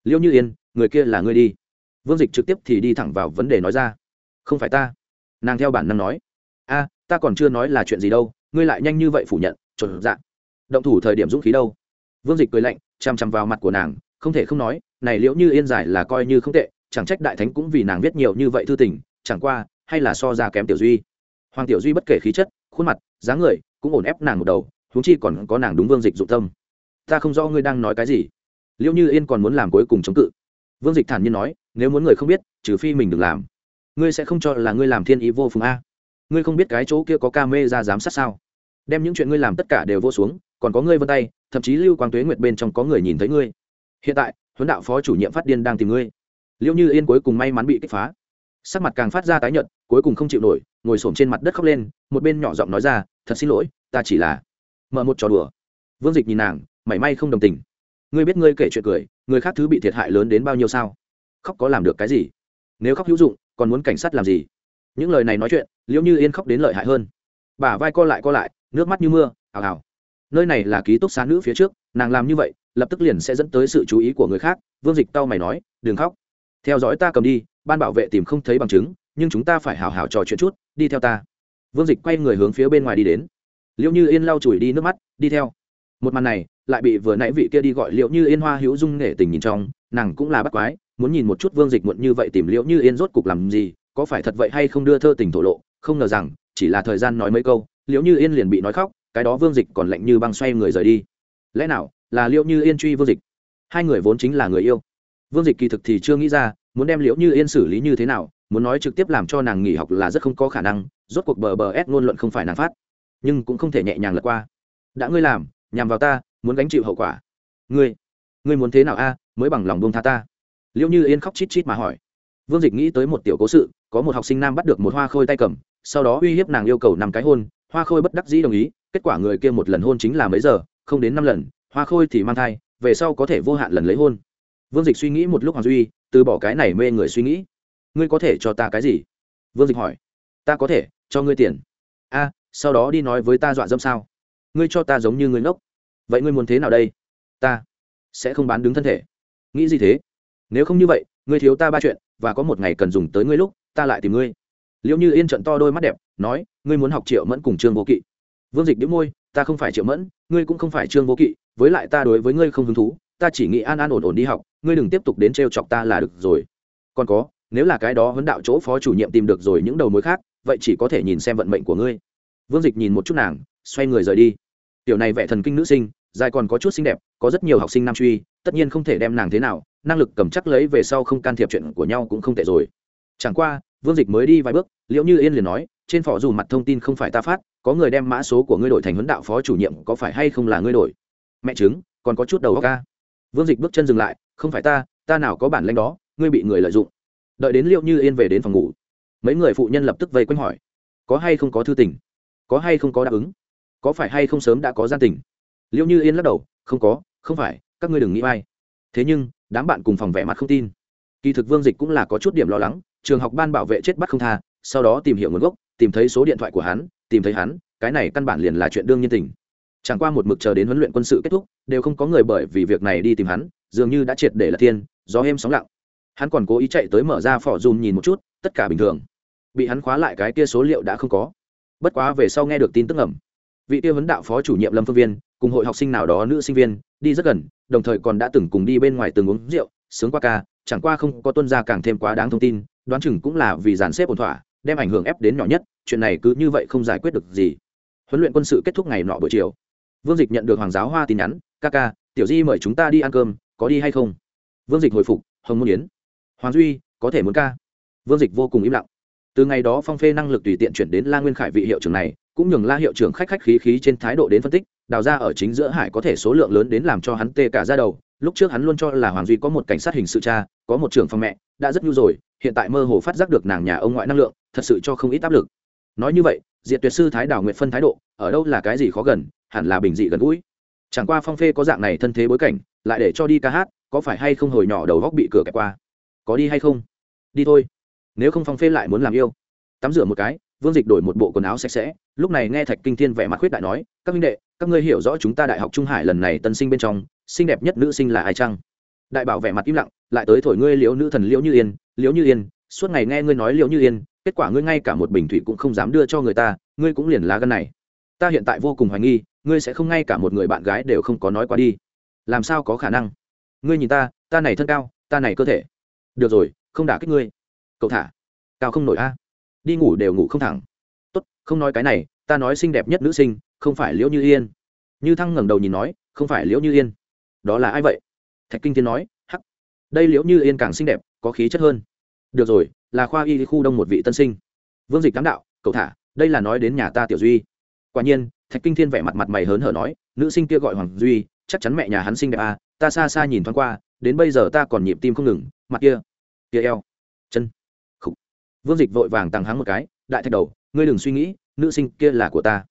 Liễu như yên, người kia là ngươi đi. Vương dịch trực tiếp thì đi thẳng vào vấn đề nói ra. Không phải ta. Nàng theo bản năng nói. A, ta còn chưa nói là chuyện gì đâu ngươi lại nhanh như vậy phủ nhận trộn dạng động thủ thời điểm dũng khí đâu? Vương dịch cười lạnh chằm chằm vào mặt của nàng, không thể không nói, này liễu như yên giải là coi như không tệ, chẳng trách đại thánh cũng vì nàng viết nhiều như vậy thư tình, chẳng qua, hay là so ra kém tiểu duy. Hoàng tiểu duy bất kể khí chất, khuôn mặt, dáng người, cũng ổn ép nàng một đầu, huống chi còn có nàng đúng vương dịch dụng tâm. Ta không rõ ngươi đang nói cái gì. Liễu như yên còn muốn làm cuối cùng chống cự. Vương dịch thản nhiên nói, nếu muốn người không biết, trừ phi mình đừng làm. Ngươi sẽ không cho là ngươi làm thiên ý vô phùng a ngươi không biết cái chỗ kia có ca mê ra giám sát sao? Đem những chuyện ngươi làm tất cả đều vô xuống, còn có ngươi vân tay, thậm chí lưu quang tuế nguyệt bên trong có người nhìn thấy ngươi. Hiện tại, huấn đạo phó chủ nhiệm phát điên đang tìm ngươi. Liễu như yên cuối cùng may mắn bị kích phá. Sắc mặt càng phát ra tái nhợt, cuối cùng không chịu nổi, ngồi xổm trên mặt đất khóc lên, một bên nhỏ giọng nói ra, thật xin lỗi, ta chỉ là mở một trò đùa. Vương dịch nhìn nàng, mảy may không đồng tình. Ngươi biết ngươi kể chuyện cười, người khác thứ bị thiệt hại lớn đến bao nhiêu sao? Khóc có làm được cái gì? Nếu khóc hữu dụng, còn muốn cảnh sát làm gì? Những lời này nói chuyện, liễu như yên khóc đến lợi hại hơn. Bà vai co lại co lại, nước mắt như mưa ào ào nơi này là ký túc xá nữ phía trước, nàng làm như vậy, lập tức liền sẽ dẫn tới sự chú ý của người khác, vương dịch tao mày nói, đừng khóc. Theo dõi ta cầm đi, ban bảo vệ tìm không thấy bằng chứng, nhưng chúng ta phải hào hào trò chuyện chút, đi theo ta. Vương dịch quay người hướng phía bên ngoài đi đến. Liệu như yên lau chùi đi nước mắt, đi theo. Một màn này, lại bị vừa nãy vị kia đi gọi liệu như yên hoa hữu dung nghệ tình nhìn trong, nàng cũng là bắt quái, muốn nhìn một chút vương dịch muộn như vậy tìm liệu như yên rốt cục làm gì có phải thật vậy hay không đưa thơ tình thổ lộ, không ngờ rằng, chỉ là thời gian nói mấy câu liệu như yên liền bị nói khóc, cái đó vương dịch còn lạnh như băng xoay người rời đi. Lẽ nào, là liệu như yên truy vương dịch? Hai người vốn chính là người yêu. Vương dịch kỳ thực thì chưa nghĩ ra, muốn đem liễu như yên xử lý như thế nào, muốn nói trực tiếp làm cho nàng nghỉ học là rất không có khả năng, rốt cuộc bờ bờ ép ngôn luận không phải nàng phát. Nhưng cũng không thể nhẹ nhàng lật qua. Đã ngươi làm, nhằm vào ta, muốn gánh chịu hậu quả. Ngươi ngươi muốn thế nào a, mới bằng lòng buông tha ta? Liễu như yên khóc chít chít mà hỏi vương dịch nghĩ tới một tiểu cố sự, có một học sinh nam bắt được một hoa khôi tay cầm, sau đó uy hiếp nàng yêu cầu năm cái hôn, hoa khôi bất đắc dĩ đồng ý, kết quả người kia một lần hôn chính là mấy giờ, không đến năm lần, hoa khôi thì mang thai, về sau có thể vô hạn lần lấy hôn. Vương dịch suy nghĩ một lúc hoàng duy, từ bỏ cái này mê người suy nghĩ. Ngươi có thể cho ta cái gì? Vương dịch hỏi. Ta có thể, cho ngươi tiền. A, sau đó đi nói với ta dọa dâm sao? Ngươi cho ta giống như ngươi ngốc. Vậy ngươi muốn thế nào đây? Ta sẽ không bán đứng thân thể. Nghĩ gì thế? Nếu không như vậy, ngươi thiếu ta ba chuyện và có một ngày cần dùng tới ngươi lúc, ta lại tìm ngươi. Liệu như yên trận to đôi mắt đẹp, nói, ngươi muốn học triệu mẫn cùng trương vô kỵ. Vương dịch đĩu môi, ta không phải triệu mẫn, ngươi cũng không phải trương vô kỵ, với lại ta đối với ngươi không hứng thú, ta chỉ nghĩ an an ổn ổn đi học, ngươi đừng tiếp tục đến t chọc ta là được rồi. Còn có, nếu là cái đó huấn đạo chỗ phó chủ nhiệm tìm được rồi những đầu mối khác, vậy chỉ có thể nhìn xem vận mệnh của ngươi. Vương dịch nhìn một chút nàng, xoay người rời đi. Tiểu này vẻ thần kinh nữ sinh, dài còn có chút xinh đẹp, có rất nhiều học sinh nam truy, tất nhiên không thể đem nàng thế nào năng lực cầm chắc lấy về sau không can thiệp chuyện của nhau cũng không tệ rồi. Chẳng qua, vương dịch mới đi vài bước liệu như yên liền nói, trên phỏ dù mặt thông tin không phải ta phát, có người đem mã số của ngươi đổi thành huấn đạo phó chủ nhiệm, có phải hay không là ngươi đổi? Mẹ chứng còn có chút đầu óc ca vương dịch bước chân dừng lại, không phải ta ta nào có bản lĩnh đó, ngươi bị người lợi dụng. Đợi đến liệu như yên về đến phòng ngủ, mấy người phụ nhân lập tức vây quanh hỏi, có hay không có thư tình? Có hay không có đáp ứng? Có phải hay không sớm đã có gian tình? Liệu như yên lắc đầu, không có, không phải, các ngươi đừng nghĩ ai. Thế nhưng đám bạn cùng phòng vẻ mặt không tin. Kỳ thực vương dịch cũng là có chút điểm lo lắng, trường học ban bảo vệ chết bắt không tha, sau đó tìm hiểu nguồn gốc, tìm thấy số điện thoại của hắn, tìm thấy hắn, cái này căn bản liền là chuyện đương nhiên tình. Chẳng qua một mực chờ đến huấn luyện quân sự kết thúc, đều không có người bởi vì việc này đi tìm hắn, dường như đã triệt để là thiên, gió êm sóng lặng. Hắn còn cố ý chạy tới mở ra phỏ dùm nhìn một chút, tất cả bình thường. Bị hắn khóa lại cái kia số liệu đã không có. Bất quá về sau nghe được tin tức ẩm vị kia vấn đạo phó chủ nhiệm lâm phương viên, cùng hội học sinh nào đó nữ sinh viên, đi rất gần đồng thời còn đã từng cùng đi bên ngoài từng uống rượu, sướng qua ca, chẳng qua không có tuân ra càng thêm quá đáng thông tin, đoán chừng cũng là vì dàn xếp ổn thỏa, đem ảnh hưởng ép đến nhỏ nhất, chuyện này cứ như vậy không giải quyết được gì. Huấn luyện quân sự kết thúc ngày nọ buổi chiều. Vương dịch nhận được hoàng giáo hoa tin nhắn, ca ca, tiểu di mời chúng ta đi ăn cơm, có đi hay không? Vương dịch hồi phục, hồng môn yến. Hoàng duy, có thể muốn ca? Vương dịch vô cùng im lặng. Từ ngày đó phong phê năng lực tùy tiện chuyển đến la nguyên khải vị hiệu trưởng này, cũng nhường la hiệu trưởng khách khách khí khí trên thái độ đến phân tích đào ra ở chính giữa hải có thể số lượng lớn đến làm cho hắn tê cả ra đầu. Lúc trước hắn luôn cho là hoàng duy có một cảnh sát hình sự cha, có một trưởng phòng mẹ, đã rất nhu rồi, hiện tại mơ hồ phát giác được nàng nhà ông ngoại năng lượng, thật sự cho không ít áp lực. Nói như vậy, diệt tuyệt sư thái đào nguyện phân thái độ, ở đâu là cái gì khó gần, hẳn là bình dị gần gũi. Chẳng qua phong phê có dạng này thân thế bối cảnh, lại để cho đi ca hát, có phải hay không hồi nhỏ đầu góc bị cửa kẹp qua? Có đi hay không? Đi thôi. Nếu không phong phê lại muốn làm yêu. Tắm rửa một cái, vương dịch đổi một bộ quần áo sạch sẽ. Lúc này nghe thạch kinh thiên vẻ mặt khuyết đại nói, các minh đệ các ngươi hiểu rõ chúng ta đại học trung hải lần này tân sinh bên trong, xinh đẹp nhất nữ sinh là ai chăng? Đại bảo vẻ mặt im lặng, lại tới thổi ngươi liễu nữ thần liễu như yên, liễu như yên, suốt ngày nghe ngươi nói liễu như yên, kết quả ngươi ngay cả một bình thủy cũng không dám đưa cho người ta, ngươi cũng liền lá gân này. Ta hiện tại vô cùng hoài nghi, ngươi sẽ không ngay cả một người bạn gái đều không có nói qua đi. Làm sao có khả năng? Ngươi nhìn ta ta này thân cao, ta này cơ thể. Được rồi, không đả kích ngươi. Cậu thả, cao không nổi a. Đi ngủ đều ngủ không thẳng. Tốt, không nói cái này, ta nói xinh đẹp nhất nữ sinh không phải liễu như yên. Như thăng ngẩng đầu nhìn nói, không phải liễu như yên. Đó là ai vậy? Thạch kinh thiên nói, hắc. Đây liễu như yên càng xinh đẹp, có khí chất hơn. Được rồi, là khoa y khu đông một vị tân sinh. Vương dịch cám đạo, cậu thả, đây là nói đến nhà ta tiểu duy. Quả nhiên, thạch kinh thiên vẻ mặt mặt mày hớn hở nói, nữ sinh kia gọi hoàng duy, chắc chắn mẹ nhà hắn sinh đẹp à ta xa xa nhìn thoáng qua, đến bây giờ ta còn nhịp tim không ngừng, mặt kia kia eo, chân khúc vương dịch vội vàng tăng hắng một cái, đại thạch đầu, ngươi đừng suy nghĩ, nữ sinh kia là của ta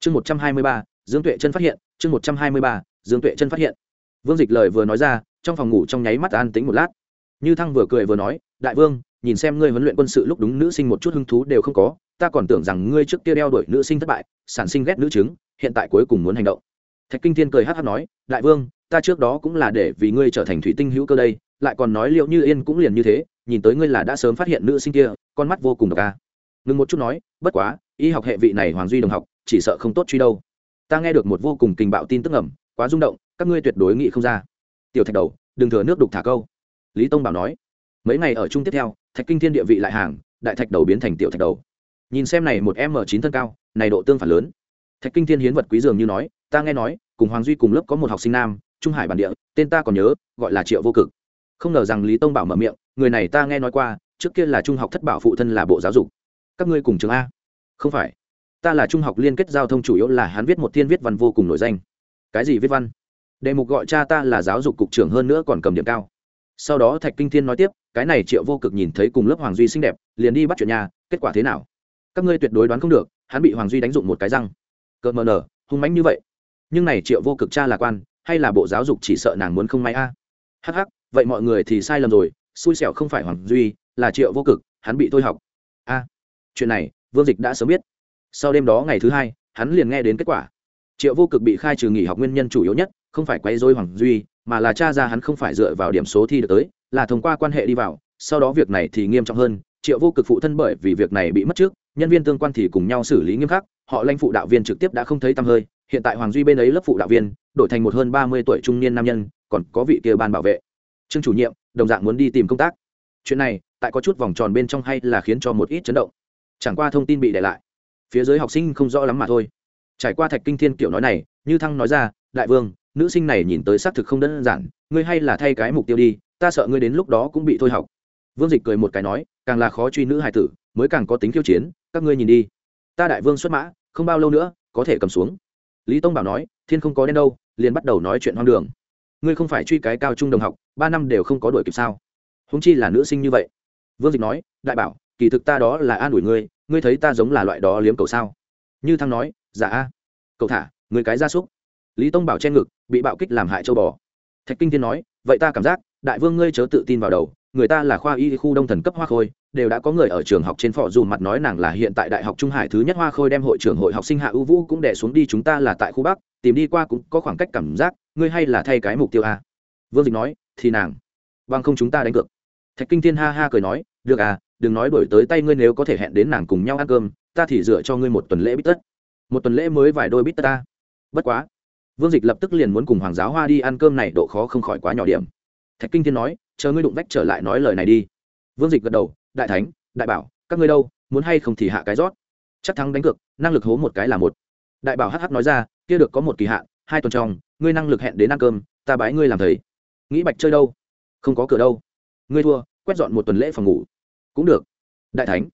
chương một trăm hai mươi ba, dương tuệ chân phát hiện, chương một trăm hai mươi ba, dương tuệ chân phát hiện. Vương dịch lời vừa nói ra, trong phòng ngủ trong nháy mắt an tính một lát. Như thăng vừa cười vừa nói, đại vương, nhìn xem ngươi huấn luyện quân sự lúc đúng nữ sinh một chút hứng thú đều không có, ta còn tưởng rằng ngươi trước kia đeo đuổi nữ sinh thất bại, sản sinh ghét nữ chứng, hiện tại cuối cùng muốn hành động. Thạch kinh thiên cười hát hát nói, đại vương, ta trước đó cũng là để vì ngươi trở thành thủy tinh hữu cơ đây, lại còn nói liệu như yên cũng liền như thế, nhìn tới ngươi là đã sớm phát hiện nữ sinh kia, con mắt vô cùng độc ca ngừng một chút nói, bất quá y học hệ vị này hoàng duy đồng học, chỉ sợ không tốt truy đâu. Ta nghe được một vô cùng kinh bạo tin tức ẩm quá rung động, các ngươi tuyệt đối nghĩ không ra. Tiểu thạch đầu, đừng thừa nước đục thả câu. Lý tông bảo nói, mấy ngày ở chung tiếp theo, thạch kinh thiên địa vị lại hàng, đại thạch đầu biến thành tiểu thạch đầu. Nhìn xem này một m chín thân cao, này độ tương phản lớn. Thạch kinh thiên hiến vật quý dường như nói, ta nghe nói, cùng hoàng duy cùng lớp có một học sinh nam, trung hải bản địa, tên ta còn nhớ, gọi là triệu vô cực. Không ngờ rằng lý tông bảo mở miệng, người này ta nghe nói qua, trước kia là trung học thất bảo phụ thân là bộ giáo dục. Các ngươi cùng trường a không phải. Ta là trung học liên kết giao thông chủ yếu là hắn viết một thiên viết văn vô cùng nổi danh. Cái gì viết văn? Đề mục gọi cha ta là giáo dục cục trưởng hơn nữa còn cầm điểm cao. Sau đó thạch kinh thiên nói tiếp, cái này triệu vô cực nhìn thấy cùng lớp hoàng duy xinh đẹp, liền đi bắt chuyện nhà, kết quả thế nào? Các ngươi tuyệt đối đoán không được, hắn bị hoàng duy đánh dụng một cái răng. Cợt mờ nở hung mánh như vậy. Nhưng này triệu vô cực cha là quan, hay là bộ giáo dục chỉ sợ nàng muốn không may a? À? hắc hắc, vậy mọi người thì sai lầm rồi, xui xẻo không phải hoàng duy, là triệu vô cực, hắn bị tôi học. A, chuyện này vương dịch đã sớm biết. Sau đêm đó ngày thứ hai, hắn liền nghe đến kết quả. Triệu vô cực bị khai trừ nghỉ học nguyên nhân chủ yếu nhất, không phải quay dối hoàng duy, mà là cha ra hắn không phải dựa vào điểm số thi được tới, là thông qua quan hệ đi vào. Sau đó việc này thì nghiêm trọng hơn, triệu vô cực phụ thân bởi vì việc này bị mất trước, nhân viên tương quan thì cùng nhau xử lý nghiêm khắc, họ lãnh phụ đạo viên trực tiếp đã không thấy tăm hơi, hiện tại hoàng duy bên ấy lớp phụ đạo viên, đổi thành một hơn ba mươi tuổi trung niên nam nhân, còn có vị kia ban bảo vệ. Trương chủ nhiệm, đồng dạng muốn đi tìm công tác. Chuyện này, tại có chút vòng tròn bên trong hay là khiến cho một ít chấn động chẳng qua thông tin bị để lại. Phía dưới học sinh không rõ lắm mà thôi. Trải qua thạch kinh thiên kiểu nói này, như thăng nói ra, đại vương, nữ sinh này nhìn tới xác thực không đơn giản, ngươi hay là thay cái mục tiêu đi, ta sợ ngươi đến lúc đó cũng bị thôi học. Vương dịch cười một cái nói, càng là khó truy nữ hải tử, mới càng có tính khiêu chiến, các ngươi nhìn đi. Ta đại vương xuất mã, không bao lâu nữa, có thể cầm xuống. Lý tông bảo nói, thiên không có đen đâu, liền bắt đầu nói chuyện hoang đường. Ngươi không phải truy cái cao trung đồng học, ba năm đều không có đuổi kịp sao? Húng chi là nữ sinh như vậy. Vương dịch nói, đại bảo kỳ thực ta đó là an ủi ngươi ngươi thấy ta giống là loại đó liếm cầu sao? Như thăng nói dạ a, cậu thả, người cái gia súc. Lý tông bảo che ngực, bị bạo kích làm hại châu bò. Thạch kinh thiên nói, vậy ta cảm giác, đại vương ngươi chớ tự tin vào đầu, người ta là khoa y khu đông thần cấp hoa khôi, đều đã có người ở trường học trên phò dù mặt nói nàng là hiện tại đại học trung hải thứ nhất hoa khôi đem hội trưởng hội học sinh hạ ưu vũ cũng đẻ xuống đi chúng ta là tại khu bắc, tìm đi qua cũng có khoảng cách cảm giác, ngươi hay là thay cái mục tiêu a? Vương dịch nói, thì nàng vâng không chúng ta đánh cược. Thạch kinh thiên ha ha cười nói, được à đừng nói đổi tới tay ngươi nếu có thể hẹn đến nàng cùng nhau ăn cơm, ta thì dựa cho ngươi một tuần lễ bít tất. Một tuần lễ mới vài đôi bít tất ta. Bất quá, vương dịch lập tức liền muốn cùng hoàng giáo hoa đi ăn cơm này độ khó không khỏi quá nhỏ điểm. Thạch kinh thiên nói, chờ ngươi đụng vách trở lại nói lời này đi. Vương dịch gật đầu, đại thánh, đại bảo, các ngươi đâu, muốn hay không thì hạ cái rót. Chắc thắng đánh cược, năng lực hố một cái là một. Đại bảo hh nói ra, kia được có một kỳ hạn, hai tuần trong, ngươi năng lực hẹn đến ăn cơm, ta bái ngươi làm thầy. Nghĩ bạch chơi đâu? Không có cửa đâu. Ngươi thua, quét dọn một tuần lễ phòng ngủ cũng được. Đại thánh,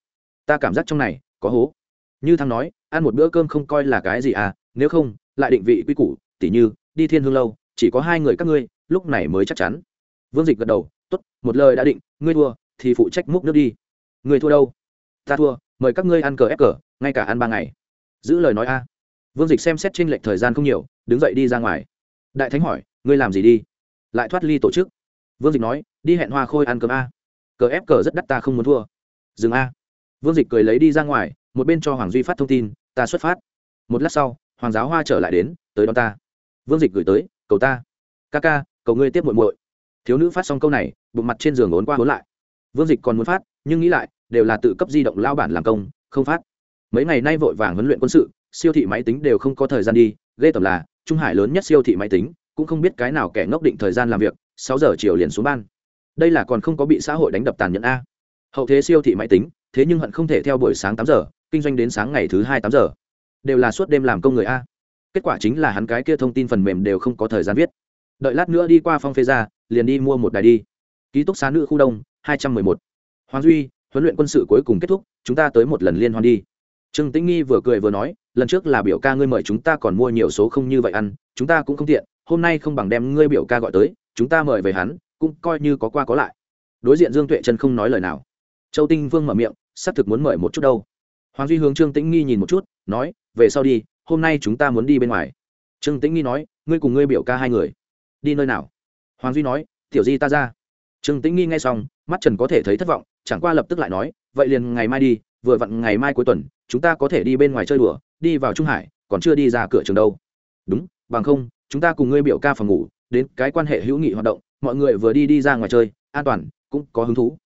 ta cảm giác trong này có hố. Như thăng nói, ăn một bữa cơm không coi là cái gì à nếu không, lại định vị quy củ, tỉ như, đi thiên hương lâu, chỉ có hai người các ngươi, lúc này mới chắc chắn. Vương dịch gật đầu t ố t một lời đã định, ngươi thua, thì phụ trách múc nước đi. Ngươi thua đâu? Ta thua, mời các ngươi ăn cờ ép cờ, ngay cả ăn ba ngày. Giữ lời nói a. Vương dịch xem xét t r ê n lệch thời gian không nhiều, đứng dậy đi ra ngoài. Đại thánh hỏi, ngươi làm gì đi? Lại thoát ly tổ chức. Vương dịch nói, đi hẹn hoa khôi ăn cơm a cờ ép cờ rất đắt ta không muốn thua. Dừng a. Vương dịch cười lấy đi ra ngoài, một bên cho hoàng duy phát thông tin, ta xuất phát. Một lát sau, hoàng giáo hoa trở lại đến, tới đó ta. Vương dịch gửi tới, cầu ta. Ca ca, cầu ngươi tiếp muội muội. Thiếu nữ phát xong câu này, bụng mặt trên giường ốn qua ốn lại. Vương dịch còn muốn phát, nhưng nghĩ lại, đều là tự cấp di động lao bản làm công, không phát. Mấy ngày nay vội vàng huấn luyện quân sự, siêu thị máy tính đều không có thời gian đi, ghê tầm là, trung hải lớn nhất siêu thị máy tính, cũng không biết cái nào kẻ ngốc định thời gian làm việc, sáu giờ chiều liền xuống ban đây là còn không có bị xã hội đánh đập tàn nhẫn a. Hậu thế siêu thị máy tính, thế nhưng hận không thể theo buổi sáng tám giờ, kinh doanh đến sáng ngày thứ hai tám giờ. Đều là suốt đêm làm công người a. Kết quả chính là hắn cái kia thông tin phần mềm đều không có thời gian viết. Đợi lát nữa đi qua phong phê ra, liền đi mua một đài đi. Ký túc xá nữ khu đông, hai trăm mười một. Hoàng duy, huấn luyện quân sự cuối cùng kết thúc, chúng ta tới một lần liên hoan đi. Trương tĩnh nghi vừa cười vừa nói, lần trước là biểu ca ngươi mời chúng ta còn mua nhiều số không như vậy ăn, chúng ta cũng không tiện, hôm nay không bằng đem ngươi biểu ca gọi tới, chúng ta mời về hắn cũng coi như có qua có lại. Đối diện dương tuệ chân không nói lời nào. Châu tinh vương mở miệng, xác thực muốn mời một chút đâu. Hoàng duy hướng trương tĩnh nghi nhìn một chút, nói, về sau đi, hôm nay chúng ta muốn đi bên ngoài. Trương tĩnh nghi nói, ngươi cùng ngươi biểu ca hai người, đi nơi nào? Hoàng duy nói, tiểu di ta ra. Trương tĩnh nghi nghe xong, mắt trần có thể thấy thất vọng, chẳng qua lập tức lại nói, vậy liền ngày mai đi, vừa vặn ngày mai cuối tuần, chúng ta có thể đi bên ngoài chơi đùa, đi vào trung hải, còn chưa đi ra cửa trường đâu. Đúng, bằng không, chúng ta cùng ngươi biểu ca phòng ngủ, đến cái quan hệ hữu nghị hoạt động mọi người vừa đi đi ra ngoài chơi, an toàn, cũng có hứng thú.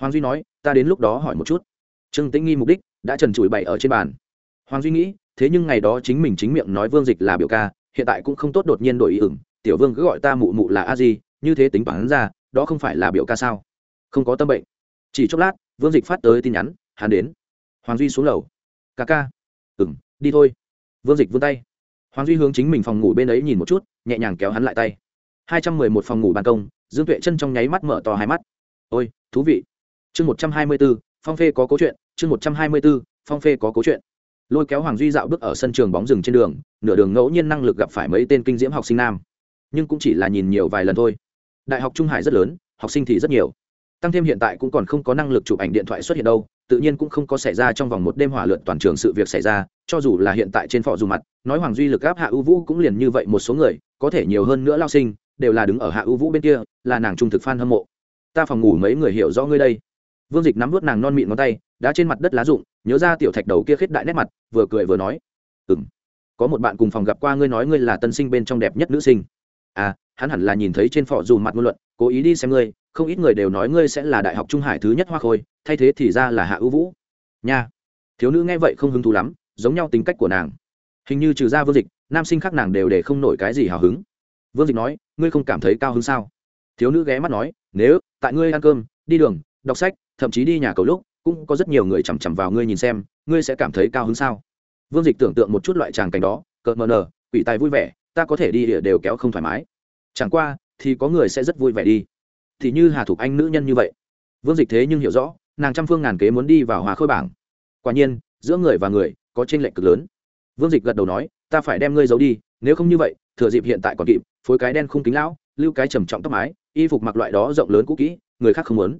Hoàng duy nói, ta đến lúc đó hỏi một chút. Trương tĩnh nghi mục đích, đã trần trụi bày ở trên bàn. Hoàng duy nghĩ, thế nhưng ngày đó chính mình chính miệng nói vương dịch là biểu ca, hiện tại cũng không tốt đột nhiên đổi ý ửng, tiểu vương cứ gọi ta mụ mụ là a di, như thế tính bản ra, đó không phải là biểu ca sao? Không có tâm bệnh. Chỉ chốc lát, vương dịch phát tới tin nhắn, hắn đến. Hoàng duy xuống lầu. Ca ca. Ừ m đi thôi. Vương dịch vươn tay. Hoàng duy hướng chính mình phòng ngủ bên ấy nhìn một chút, nhẹ nhàng kéo hắn lại tay hai trăm mười một phòng ngủ ban công, dương tuệ chân trong nháy mắt mở to hai mắt. Ôi, thú vị. Chương một trăm hai mươi b ố phong phê có câu chuyện, chương một trăm hai mươi b ố phong phê có câu chuyện. Lôi kéo hoàng duy dạo bước ở sân trường bóng rừng trên đường, nửa đường ngẫu nhiên năng lực gặp phải mấy tên kinh diễm học sinh nam. Nhưng cũng chỉ là nhìn nhiều vài lần thôi. Đại học trung hải rất lớn, học sinh thì rất nhiều. Tăng thêm hiện tại cũng còn không có năng lực chụp ảnh điện thoại xuất hiện đâu, tự nhiên cũng không có xảy ra trong vòng một đêm hỏa lượn toàn trường sự việc xảy ra, cho dù là hiện tại trên phò dù mặt, nói hoàng duy lực áp hạ ưu vũ cũng liền như vậy một số người, có thể nhiều hơn nữa lao sinh đều là đứng ở hạ ưu vũ bên kia, là nàng trung thực f hâm mộ. Ta phòng ngủ mấy người hiểu rõ ngươi đây. Vương dịch nắm vút nàng non mịn ngón tay đã trên mặt đất lá rụng, nhớ ra tiểu thạch đầu kia khết đại nét mặt, vừa cười vừa nói ừ m có một bạn cùng phòng gặp qua ngươi nói ngươi là tân sinh bên trong đẹp nhất nữ sinh. À hắn hẳn là nhìn thấy trên phỏ dù mặt ngôn luận, cố ý đi xem ngươi, không ít người đều nói ngươi sẽ là đại học trung hải thứ nhất hoa khôi, thay thế thì ra là hạ ưu vũ. Nha, thiếu nữ nghe vậy không hứng thú lắm, giống nhau tính cách của nàng. Hình như trừ ra vương dịch, nam sinh khác nàng đều để không nổi cái gì hào hứng vương dịch nói, ngươi không cảm thấy cao hứng sao? Thiếu nữ ghé mắt nói, nếu, tại ngươi ăn cơm, đi đường, đọc sách, thậm chí đi nhà cầu lúc, cũng có rất nhiều người chằm chằm vào ngươi nhìn xem, ngươi sẽ cảm thấy cao hứng sao? Vương dịch tưởng tượng một chút loại tràng cảnh đó, cợt mờ nờ quỷ tài vui vẻ, ta có thể đi địa đều kéo không thoải mái. Chẳng qua, thì có người sẽ rất vui vẻ đi. Thì như hà thục anh nữ nhân như vậy. Vương dịch thế nhưng hiểu rõ, nàng trăm phương ngàn kế muốn đi vào hòa khôi bảng. Quả nhiên, giữa người và người có t r ê n lệch cực lớn. Vương dịch gật đầu nói, ta phải đem ngươi giấu đi, nếu không như vậy thừa dịp hiện tại còn kịp, phối cái đen khung kính lão, lưu cái trầm trọng tóc mái, y phục mặc loại đó rộng lớn cũ kỹ, người khác không muốn.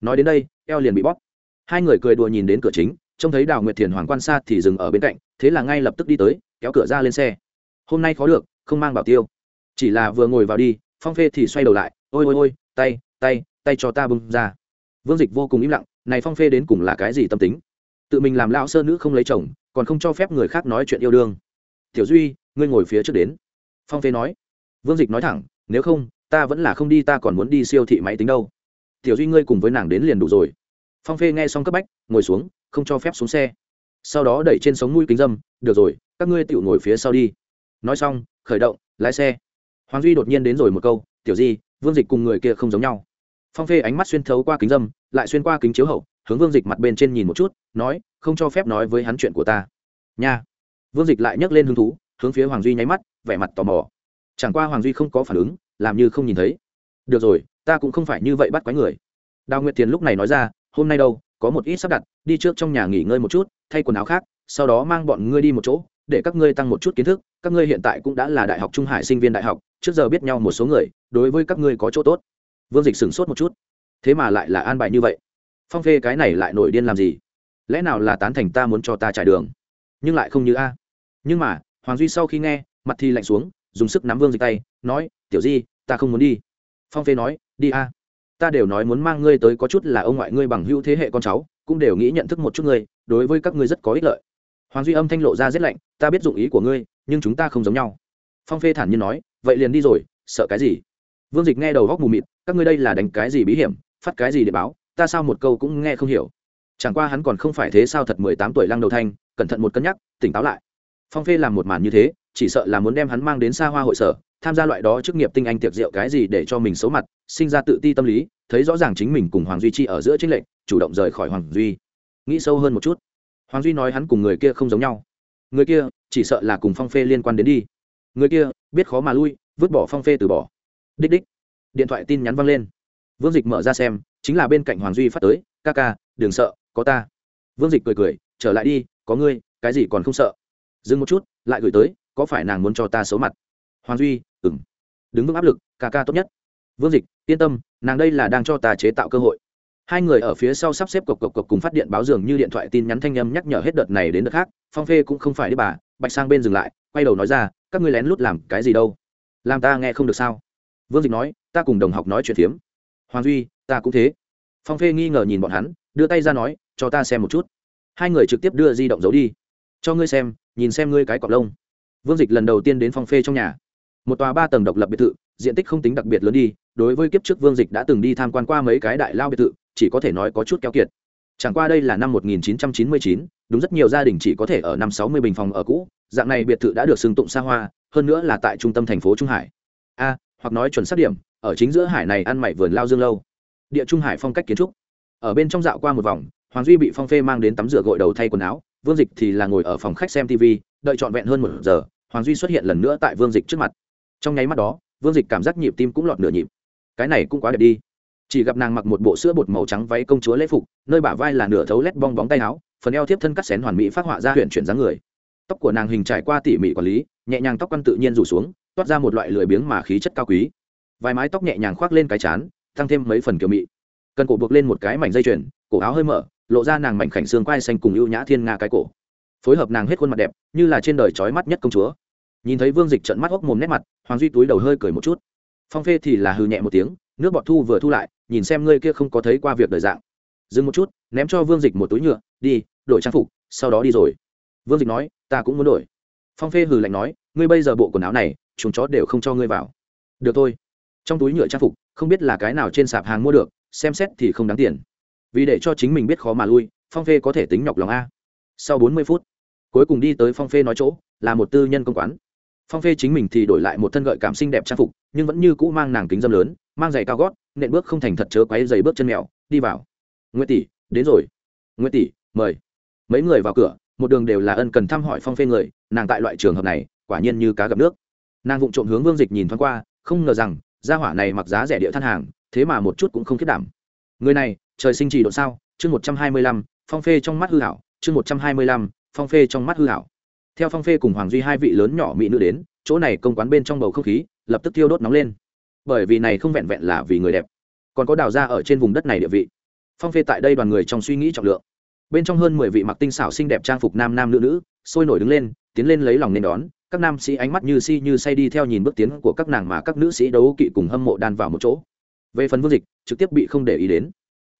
Nói đến đây, eo liền bị bóp. Hai người cười đùa nhìn đến cửa chính, trông thấy đào nguyệt thiền hoàng quan xa thì dừng ở bên cạnh, thế là ngay lập tức đi tới, kéo cửa ra lên xe. Hôm nay khó được, không mang bảo tiêu. Chỉ là vừa ngồi vào đi, phong phê thì xoay đầu lại, ôi ôi ôi, tay tay tay cho ta bưng ra. Vương dịch vô cùng im lặng, này phong phê đến cùng là cái gì tâm tính? Tự mình làm lão sơ nữ không lấy chồng, còn không cho phép người khác nói chuyện yêu đương. Tiểu duy, ngươi ngồi phía trước đến phong phê nói, vương dịch nói thẳng, nếu không, ta vẫn là không đi, ta còn muốn đi siêu thị máy tính đâu. Tiểu duy ngươi cùng với nàng đến liền đủ rồi. Phong phê nghe xong cấp bách, ngồi xuống, không cho phép xuống xe. Sau đó đẩy trên sống mũi kính dâm, được rồi, các ngươi tự ngồi phía sau đi. Nói xong, khởi động, lái xe. Hoàng duy đột nhiên đến rồi một câu, tiểu di, vương dịch cùng người kia không giống nhau. Phong phê ánh mắt xuyên thấu qua kính dâm, lại xuyên qua kính chiếu hậu, hướng vương dịch mặt bên trên nhìn một chút, nói, không cho phép nói với hắn chuyện của ta. Nha. Vương dịch lại nhấc lên hứng thú hướng phía hoàng duy nháy mắt, vẻ mặt tò mò. Chẳng qua hoàng duy không có phản ứng, làm như không nhìn thấy. Được rồi, ta cũng không phải như vậy bắt quái người. Đào nguyệt tiền lúc này nói ra, hôm nay đâu, có một ít sắp đặt, đi trước trong nhà nghỉ ngơi một chút, thay quần áo khác, sau đó mang bọn ngươi đi một chỗ, để các ngươi tăng một chút kiến thức, các ngươi hiện tại cũng đã là đại học trung hải sinh viên đại học, trước giờ biết nhau một số người, đối với các ngươi có chỗ tốt. Vương dịch sửng sốt một chút. Thế mà lại là an bài như vậy. Phong phê cái này lại nổi điên làm gì? Lẽ nào là tán thành ta muốn cho ta trải đường? Nhưng lại không như a. Nhưng mà hoàng duy sau khi nghe, mặt thì lạnh xuống, dùng sức nắm vương dịch tay, nói, tiểu di, ta không muốn đi. Phong phê nói, đi a. Ta đều nói muốn mang ngươi tới có chút là ông ngoại ngươi bằng hữu thế hệ con cháu, cũng đều nghĩ nhận thức một chút ngươi, đối với các ngươi rất có ích lợi. Hoàng duy âm thanh lộ ra rất lạnh, ta biết dụng ý của ngươi, nhưng chúng ta không giống nhau. Phong phê thản nhiên nói, vậy liền đi rồi, sợ cái gì? Vương dịch nghe đầu góc mù mịt, các ngươi đây là đánh cái gì bí hiểm, phát cái gì để báo, ta sao một câu cũng nghe không hiểu. Chẳng qua hắn còn không phải thế sao thật mười tám tuổi lăng đầu thanh, cẩn thận một cân nhắc, tỉnh táo lại phong phê làm một màn như thế, chỉ sợ là muốn đem hắn mang đến xa hoa hội sở, tham gia loại đó chức nghiệp tinh anh tiệc rượu cái gì để cho mình xấu mặt, sinh ra tự ti tâm lý, thấy rõ ràng chính mình cùng hoàng duy chi ở giữa chính lệnh chủ động rời khỏi hoàng duy. Nghĩ sâu hơn một chút, hoàng duy nói hắn cùng người kia không giống nhau. Người kia, chỉ sợ là cùng phong phê liên quan đến đi. Người kia, biết khó mà lui, vứt bỏ phong phê từ bỏ. Đích đích. Điện thoại tin nhắn văng lên. Vương dịch mở ra xem, chính là bên cạnh hoàng duy phát tới, ca ca, đừng sợ, có ta. Vương dịch cười cười, trở lại đi, có ngươi, cái gì còn không sợ? Dừng một chút, lại gửi tới, có phải nàng muốn cho ta xấu mặt? Hoàng duy ừng đứng vững áp lực, ca ca tốt nhất. Vương dịch, yên tâm, nàng đây là đang cho ta chế tạo cơ hội. Hai người ở phía sau sắp xếp cộc cộc cộc cùng phát điện báo dường như điện thoại tin nhắn thanh âm nhắc nhở hết đợt này đến đợt khác, phong phê cũng không phải đi bà, bạch sang bên dừng lại, quay đầu nói ra, các ngươi lén lút làm cái gì đâu? Làm ta nghe không được sao? Vương dịch nói, ta cùng đồng học nói chuyện phiếm. Hoàng duy, ta cũng thế. Phong phê nghi ngờ nhìn bọn hắn, đưa tay ra nói, cho ta xem một chút. Hai người trực tiếp đưa di động giấu đi. Cho ngươi xem nhìn xem ngươi cái cọc lông. Vương dịch lần đầu tiên đến phong phê trong nhà. Một tòa ba tầng độc lập biệt thự diện tích không tính đặc biệt lớn đi đối với kiếp trước vương dịch đã từng đi tham quan qua mấy cái đại lao biệt thự chỉ có thể nói có chút keo kiệt. Chẳng qua đây là năm 1999, đúng rất nhiều gia đình chỉ có thể ở năm 60 bình phòng ở cũ dạng này biệt thự đã được xưng tụng xa hoa hơn nữa là tại trung tâm thành phố trung hải. A hoặc nói chuẩn xác điểm ở chính giữa hải này ăn mày vườn lao dương lâu. Địa trung hải phong cách kiến trúc. Ở bên trong dạo qua một vòng hoàng duy bị phong phê mang đến tắm rửa gội đầu thay quần áo vương dịch thì là ngồi ở phòng khách xem tv đợi trọn vẹn hơn một giờ, hoàng duy xuất hiện lần nữa tại vương dịch trước mặt. Trong nháy mắt đó, vương dịch cảm giác nhịp tim cũng lọt nửa nhịp. Cái này cũng quá đẹp đi. Chỉ gặp nàng mặc một bộ sữa bột màu trắng váy công chúa lễ phục, nơi bả vai là nửa thấu lét bong bóng tay áo, phần eo tiếp thân cắt xén hoàn mỹ phát họa ra huyện chuyển dáng người. Tóc của nàng hình trải qua tỉ mỉ quản lý, nhẹ nhàng tóc căn tự nhiên rủ xuống, toát ra một loại lười biếng mà khí chất cao quý. Vài mái tóc nhẹ nhàng khoác lên cái chán, tăng thêm mấy phần kiểu mị. Cần cổ buộc lên một cái mảnh dây chuyền, cổ áo hơi mở lộ ra nàng mảnh khảnh xương quai xanh cùng ưu nhã thiên nga cái cổ. Phối hợp nàng hết khuôn mặt đẹp, như là trên đời trói mắt nhất công chúa. Nhìn thấy vương dịch trận mắt hốc mồm nét mặt, hoàng duy túi đầu hơi cười một chút. Phong phê thì là hư nhẹ một tiếng, nước bọt thu vừa thu lại, nhìn xem ngươi kia không có thấy qua việc đời dạng. Dừng một chút, ném cho vương dịch một túi nhựa, đi, đổi trang phục, sau đó đi rồi. Vương dịch nói, ta cũng muốn đổi. Phong phê hừ lạnh nói, ngươi bây giờ bộ quần áo này, chúng chó đều không cho ngươi vào. Được thôi. Trong túi nhựa trang phục, không biết là cái nào trên sạp hàng mua được, xem xét thì không đáng tiền vì để cho chính mình biết khó mà lui, phong phê có thể tính nhọc lòng a. Sau bốn mươi phút, cuối cùng đi tới phong phê nói chỗ, là một tư nhân công quán. Phong phê chính mình thì đổi lại một thân gợi cảm xinh đẹp trang phục, nhưng vẫn như cũ mang nàng kính dâm lớn, mang giày cao gót, nện bước không thành thật chớ quáy giày bước chân mèo, đi vào. Nguyễn tỷ, đến rồi. Nguyễn tỷ, mời. Mấy người vào cửa, một đường đều là ân cần thăm hỏi phong phê người, nàng tại loại trường hợp này, quả nhiên như cá gặp nước. Nàng vụng trộm hướng vương dịch nhìn thoáng qua, không ngờ rằng, gia hỏa này mặc giá rẻ địa than hàng, thế mà một chút cũng không khiết đảm người này, trời sinh trì độ sao? Chương một trăm hai mươi lăm, phong phê trong mắt hư hảo chương một trăm hai mươi lăm, phong phê trong mắt hư hảo theo phong phê cùng hoàng duy hai vị lớn nhỏ mỹ nữ đến, chỗ này công quán bên trong bầu không khí lập tức thiêu đốt nóng lên. Bởi vì này không vẹn vẹn là vì người đẹp, còn có đào ra ở trên vùng đất này địa vị. Phong phê tại đây đoàn người trong suy nghĩ trọng lượng. Bên trong hơn mười vị mặc tinh xảo xinh đẹp trang phục nam nam nữ nữ, sôi nổi đứng lên, tiến lên lấy lòng nên đón. Các nam sĩ ánh mắt như si như say đi theo nhìn bước tiến của các nàng mà các nữ sĩ đấu kỵ cùng hâm mộ đan vào một chỗ về phần vương dịch, trực tiếp bị không để ý đến.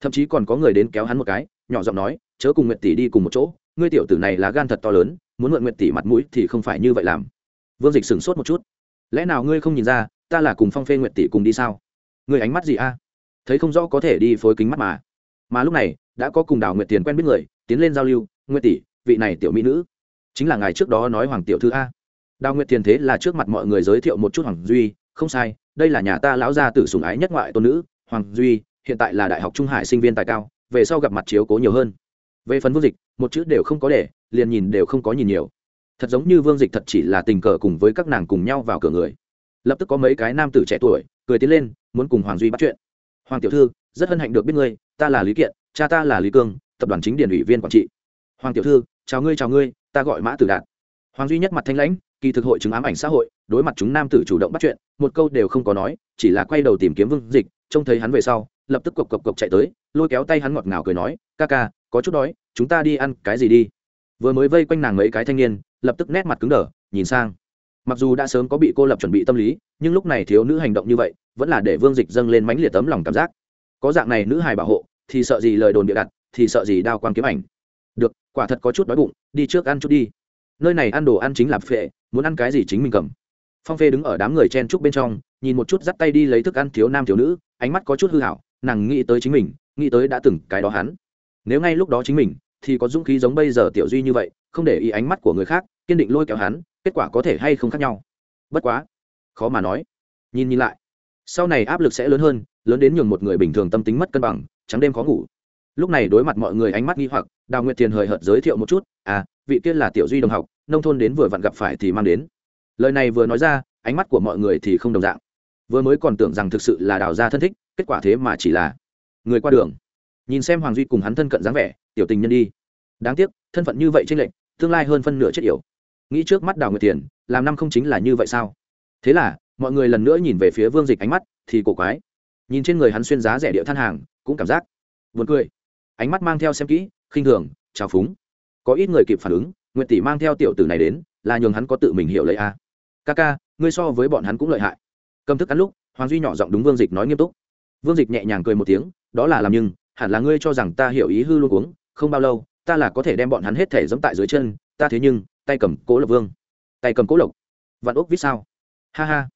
Thậm chí còn có người đến kéo hắn một cái, nhỏ giọng nói, chớ cùng nguyệt tỷ đi cùng một chỗ, ngươi tiểu tử này là gan thật to lớn, muốn mượn nguyệt tỷ mặt mũi thì không phải như vậy làm. Vương dịch sửng sốt một chút. Lẽ nào ngươi không nhìn ra, ta là cùng phong phê nguyệt tỷ cùng đi sao? Ngươi ánh mắt gì a? Thấy không rõ có thể đi phối kính mắt mà. Mà lúc này, đã có cùng đào nguyệt tiền quen biết người, tiến lên giao lưu, nguyệt tỷ, vị này tiểu mỹ nữ, chính là ngài trước đó nói hoàng tiểu thư a. Đào nguyệt tiền thế là trước mặt mọi người giới thiệu một chút hoàng duy, không sai đây là nhà ta lão gia tử sủng ái nhất ngoại tôn nữ, hoàng duy, hiện tại là đại học trung hải sinh viên tài cao, về sau gặp mặt chiếu cố nhiều hơn. Về phần vương dịch, một chữ đều không có để, liền nhìn đều không có nhìn nhiều. Thật giống như vương dịch thật chỉ là tình cờ cùng với các nàng cùng nhau vào cửa người. Lập tức có mấy cái nam tử trẻ tuổi, cười tiến lên, muốn cùng hoàng duy bắt chuyện. Hoàng tiểu thư, rất hân hạnh được biết ngươi, ta là lý kiện, cha ta là lý cương, tập đoàn chính điển ủy viên quản trị. Hoàng tiểu thư, chào ngươi chào ngươi, ta gọi mã tử đạt. Hoàng duy nhất mặt thanh lãnh, kỳ thực hội chứng ám ảnh xã hội đối mặt chúng nam tử chủ động bắt chuyện, một câu đều không có nói, chỉ là quay đầu tìm kiếm vương dịch, trông thấy hắn về sau, lập tức cộc cộc cộc chạy tới, lôi kéo tay hắn ngọt ngào cười nói, ca ca, có chút đói, chúng ta đi ăn cái gì đi? Vừa mới vây quanh nàng mấy cái thanh niên, lập tức nét mặt cứng đờ, nhìn sang. Mặc dù đã sớm có bị cô lập chuẩn bị tâm lý, nhưng lúc này thiếu nữ hành động như vậy, vẫn là để vương dịch dâng lên mãnh liệt tấm lòng cảm giác. Có dạng này nữ hài bảo hộ, thì sợ gì lời đồn bịa đặt, thì sợ gì đao quan kiếm ảnh. Được, quả thật có chút đói bụng, đi trước ăn chút đi. Nơi này ăn đồ ăn chính là phệ, muốn ăn cái gì chính mình cầm phong phê đứng ở đám người chen trúc bên trong, nhìn một chút dắt tay đi lấy thức ăn thiếu nam thiếu nữ, ánh mắt có chút hư hảo, nàng nghĩ tới chính mình, nghĩ tới đã từng cái đó hắn. Nếu ngay lúc đó chính mình, thì có dũng khí giống bây giờ tiểu duy như vậy, không để ý ánh mắt của người khác, kiên định lôi kéo hắn, kết quả có thể hay không khác nhau. Bất quá, khó mà nói. Nhìn nhìn lại, sau này áp lực sẽ lớn hơn, lớn đến nhường một người bình thường tâm tính mất cân bằng, trắng đêm khó ngủ. Lúc này đối mặt mọi người ánh mắt nghi hoặc, đào nguyệt thiền hời hợt giới thiệu một chút à vị kia là tiểu duy đồng học, nông thôn đến vừa vặn gặp phải thì mang đến lời này vừa nói ra, ánh mắt của mọi người thì không đồng dạng. Vừa mới còn tưởng rằng thực sự là đào gia thân thích, kết quả thế mà chỉ là người qua đường. Nhìn xem hoàng duy cùng hắn thân cận dáng vẻ, tiểu tình nhân đi. Đáng tiếc, thân phận như vậy trên lệnh tương lai hơn phân nửa chết yểu. Nghĩ trước mắt đào nguyệt tiền, làm năm không chính là như vậy sao? Thế là, mọi người lần nữa nhìn về phía vương dịch ánh mắt, thì cổ quái. Nhìn trên người hắn xuyên giá rẻ địa than hàng, cũng cảm giác buồn cười. Ánh mắt mang theo xem kỹ, khinh thường, trào phúng. Có ít người kịp phản ứng nguyện tỷ mang theo tiểu tử này đến, là nhường hắn có tự mình hiểu lấy a ca ca, ngươi so với bọn hắn cũng lợi hại. Cầm thức ăn lúc, hoàng duy nhỏ giọng đúng vương dịch nói nghiêm túc. Vương dịch nhẹ nhàng cười một tiếng, đó là làm nhưng, hẳn là ngươi cho rằng ta hiểu ý hư luôn uống không bao lâu, ta là có thể đem bọn hắn hết thể dẫm tại dưới chân, ta thế nhưng, tay cầm cố lộc vương. Tay cầm cố lộc. Vạn úc viết sao? Ha ha.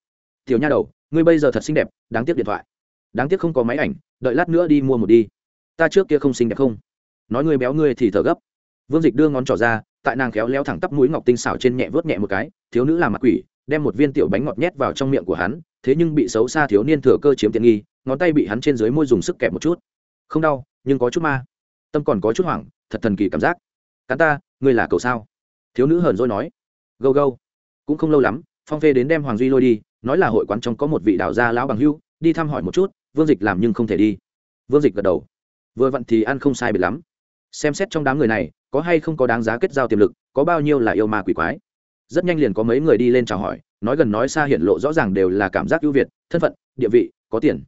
Tiểu nha đầu, ngươi bây giờ thật xinh đẹp, đáng tiếc điện thoại. Đáng tiếc không có máy ảnh, đợi lát nữa đi mua một đi. Ta trước kia không xinh đẹp không? Nói ngươi béo ngươi thì thở gấp. Vương dịch đưa ngón trỏ ra, tại nàng khéo leo thẳng tắp mũi ngọc tinh xảo trên nhẹ vớt nhẹ một cái, thiếu nữ làm mặt quỷ đem một viên tiểu bánh ngọt nhét vào trong miệng của hắn, thế nhưng bị xấu xa thiếu niên thừa cơ chiếm tiện nghi, ngón tay bị hắn trên dưới môi dùng sức kẹp một chút. Không đau, nhưng có chút ma. Tâm còn có chút hoảng, thật thần kỳ cảm giác. Cắn ta, ngươi là cầu sao? Thiếu nữ hờn dỗi nói. Gâu gâu. Cũng không lâu lắm, phong phê đến đem hoàng duy lôi đi, nói là hội quán trong có một vị đạo gia lão bằng hưu, đi thăm hỏi một chút, vương dịch làm nhưng không thể đi. Vương dịch gật đầu. Vừa vặn thì ăn không sai biệt lắm. Xem xét trong đám người này, có hay không có đáng giá kết giao tiềm lực, có bao nhiêu là yêu ma quỷ quái rất nhanh liền có mấy người đi lên chào hỏi, nói gần nói xa hiện lộ rõ ràng đều là cảm giác ưu việt, thân phận, địa vị, có tiền.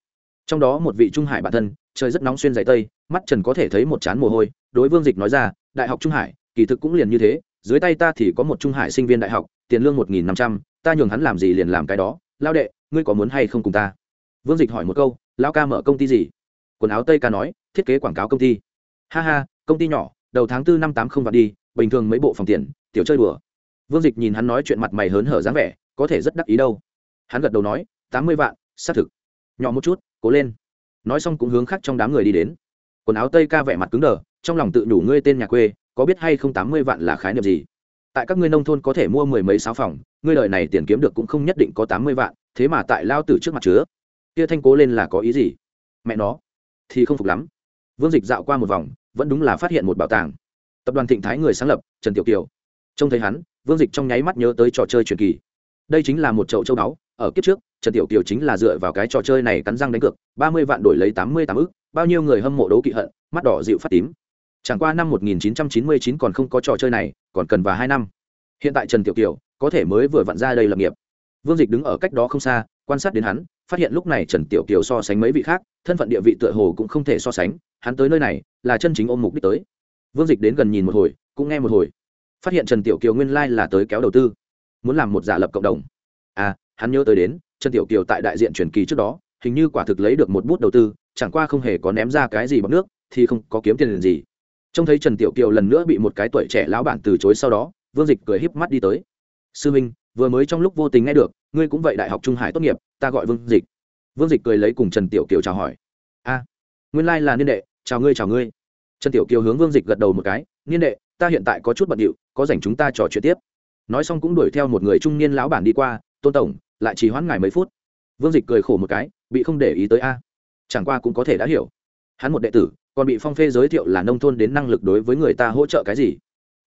Trong đó một vị trung hải bản thân, trời rất nóng xuyên dày tây, mắt trần có thể thấy một chán mồ hôi, đối vương dịch nói ra, đại học trung hải, kỳ thực cũng liền như thế, dưới tay ta thì có một trung hải sinh viên đại học, tiền lương một nghìn năm trăm, ta nhường hắn làm gì liền làm cái đó, lao đệ, ngươi có muốn hay không cùng ta? Vương dịch hỏi một câu lao ca mở công ty gì? Quần áo tây ca nói, thiết kế quảng cáo công ty. Ha ha, công ty nhỏ, đầu tháng tư năm tám không vạn đi, bình thường mấy bộ phòng tiền, tiểu chơi đùa vương dịch nhìn hắn nói chuyện mặt mày hớn hở dáng vẻ, có thể rất đắc ý đâu. Hắn gật đầu nói, tám mươi vạn, xác thực. Nhỏ một chút, cố lên. Nói xong cũng hướng khác trong đám người đi đến. Quần áo tây ca vẻ mặt cứng đờ, trong lòng tự đủ ngươi tên nhà quê, có biết hay không tám mươi vạn là khái niệm gì? Tại các ngươi nông thôn có thể mua mười mấy sáu phòng, ngươi đời này tiền kiếm được cũng không nhất định có tám mươi vạn, thế mà tại lao tử trước mặt chứa. Kia thanh cố lên là có ý gì? Mẹ nó, thì không phục lắm. Vương dịch dạo qua một vòng, vẫn đúng là phát hiện một bảo tàng. Tập đoàn thịnh thái người sáng lập, trần tiểu kiều. Trông thấy hắn vương dịch trong nháy mắt nhớ tới trò chơi truyền kỳ. Đây chính là một chậu châu báu, ở kiếp trước, trần tiểu kiều chính là dựa vào cái trò chơi này cắn răng đánh cược, ba mươi vạn đổi lấy tám mươi tám ức, bao nhiêu người hâm mộ đấu kỵ hận, mắt đỏ dịu phát tím. Chẳng qua năm 1999 còn không có trò chơi này, còn cần và hai năm. Hiện tại trần tiểu kiều có thể mới vừa vặn ra đây lập nghiệp. Vương dịch đứng ở cách đó không xa, quan sát đến hắn, phát hiện lúc này trần tiểu kiều so sánh mấy vị khác, thân phận địa vị tựa hồ cũng không thể so sánh, hắn tới nơi này là chân chính ôm mục đích tới. Vương dịch đến gần nhìn một hồi, cũng nghe một hồi phát hiện trần tiểu kiều nguyên lai là tới kéo đầu tư, muốn làm một giả lập cộng đồng. À hắn nhớ tới đến, trần tiểu kiều tại đại diện truyền kỳ trước đó, hình như quả thực lấy được một bút đầu tư, chẳng qua không hề có ném ra cái gì bằng nước, thì không có kiếm tiền gì. Trông thấy trần tiểu kiều lần nữa bị một cái tuổi trẻ lão bản từ chối sau đó, vương dịch cười híp mắt đi tới. Sư minh, vừa mới trong lúc vô tình nghe được, ngươi cũng vậy đại học trung hải tốt nghiệp, ta gọi vương dịch. Vương dịch cười lấy cùng trần tiểu kiều chào hỏi. A, nguyên lai、like、là niên đệ, chào ngươi chào ngươi. Trần tiểu kiều hướng vương dịch gật đầu một cái, niên đệ ta hiện tại có chút bận điệu, có dành chúng ta trò chuyện tiếp. Nói xong cũng đuổi theo một người trung niên lão bản đi qua, tôn tổng, lại chỉ hoãn ngài mấy phút. Vương dịch cười khổ một cái, bị không để ý tới a. Chẳng qua cũng có thể đã hiểu. Hắn một đệ tử, còn bị phong phê giới thiệu là nông thôn đến năng lực đối với người ta hỗ trợ cái gì.